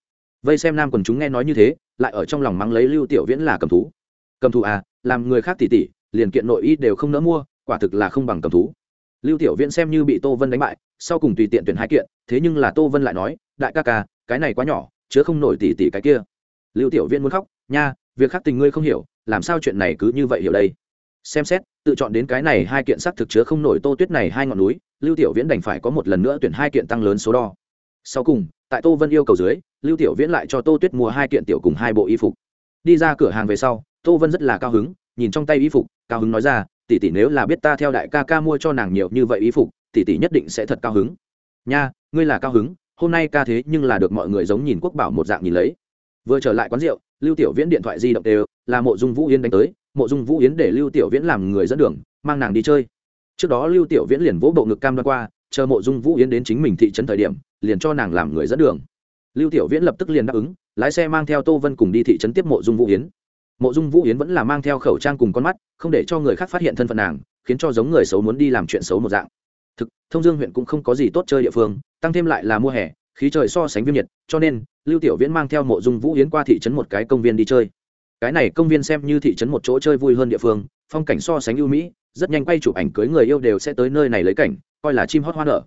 Vây xem nam quần chúng nghe nói như thế, lại ở trong lòng mắng lấy lưu tiểu viễn là cầm thú. Cầm thú à làm người khác tỷ tỷ, liền kiện nội y đều không nỡ mua, quả thực là không bằng cầm thú. Lưu tiểu viễn xem như bị tô vân đánh bại, sau cùng tùy tiện tuyển hai kiện, thế nhưng là tô vân lại nói, đại ca ca, cái này quá nhỏ, chứa không nổi tỷ tỷ cái kia. Lưu tiểu viễn muốn khóc, nha, việc khác tình ngươi không hiểu làm sao chuyện này cứ như vậy hiểu đây? Xem xét, tự chọn đến cái này hai kiện sắc thực chứa không nổi tô tuyết này hai ngọn núi, lưu tiểu viễn đành phải có một lần nữa tuyển hai kiện tăng lớn số đo. Sau cùng, tại tô vân yêu cầu dưới, lưu tiểu viễn lại cho tô tuyết mua hai kiện tiểu cùng hai bộ y phục. Đi ra cửa hàng về sau, tô vân rất là cao hứng, nhìn trong tay y phục, cao hứng nói ra, tỷ tỷ nếu là biết ta theo đại ca ca mua cho nàng nhiều như vậy y phục, tỷ tỷ nhất định sẽ thật cao hứng. Nha, ngươi là cao hứng, hôm nay ca thế nhưng là được mọi người giống nhìn quốc bảo một dạng nhìn lấy. Vừa trở lại quán rượu, lưu tiểu viễn điện thoại di động đều là mộ dung vũ yến đánh tới, mộ dung vũ yến để lưu tiểu viễn làm người dẫn đường, mang nàng đi chơi. Trước đó lưu tiểu viễn liền vỗ bộ ngực cam đoan qua, chờ mộ dung vũ yến đến chính mình thị trấn thời điểm, liền cho nàng làm người dẫn đường. Lưu tiểu viễn lập tức liền đáp ứng, lái xe mang theo tô vân cùng đi thị trấn tiếp mộ dung vũ yến. Mộ dung vũ yến vẫn là mang theo khẩu trang cùng con mắt, không để cho người khác phát hiện thân phận nàng, khiến cho giống người xấu muốn đi làm chuyện xấu một dạng. Thực, thông dương huyện cũng không có gì tốt chơi địa phương, tăng thêm lại là mùa hè, khí trời so sánh viêm nhiệt, cho nên lưu tiểu viễn mang theo mộ dung vũ yến qua thị trấn một cái công viên đi chơi cái này công viên xem như thị trấn một chỗ chơi vui hơn địa phương, phong cảnh so sánh ưu mỹ, rất nhanh quay chụp ảnh cưới người yêu đều sẽ tới nơi này lấy cảnh, coi là chim hót hoa nở.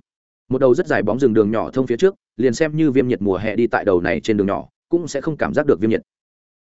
Một đầu rất dài bóng rừng đường nhỏ thông phía trước, liền xem như viêm nhiệt mùa hè đi tại đầu này trên đường nhỏ, cũng sẽ không cảm giác được viêm nhiệt.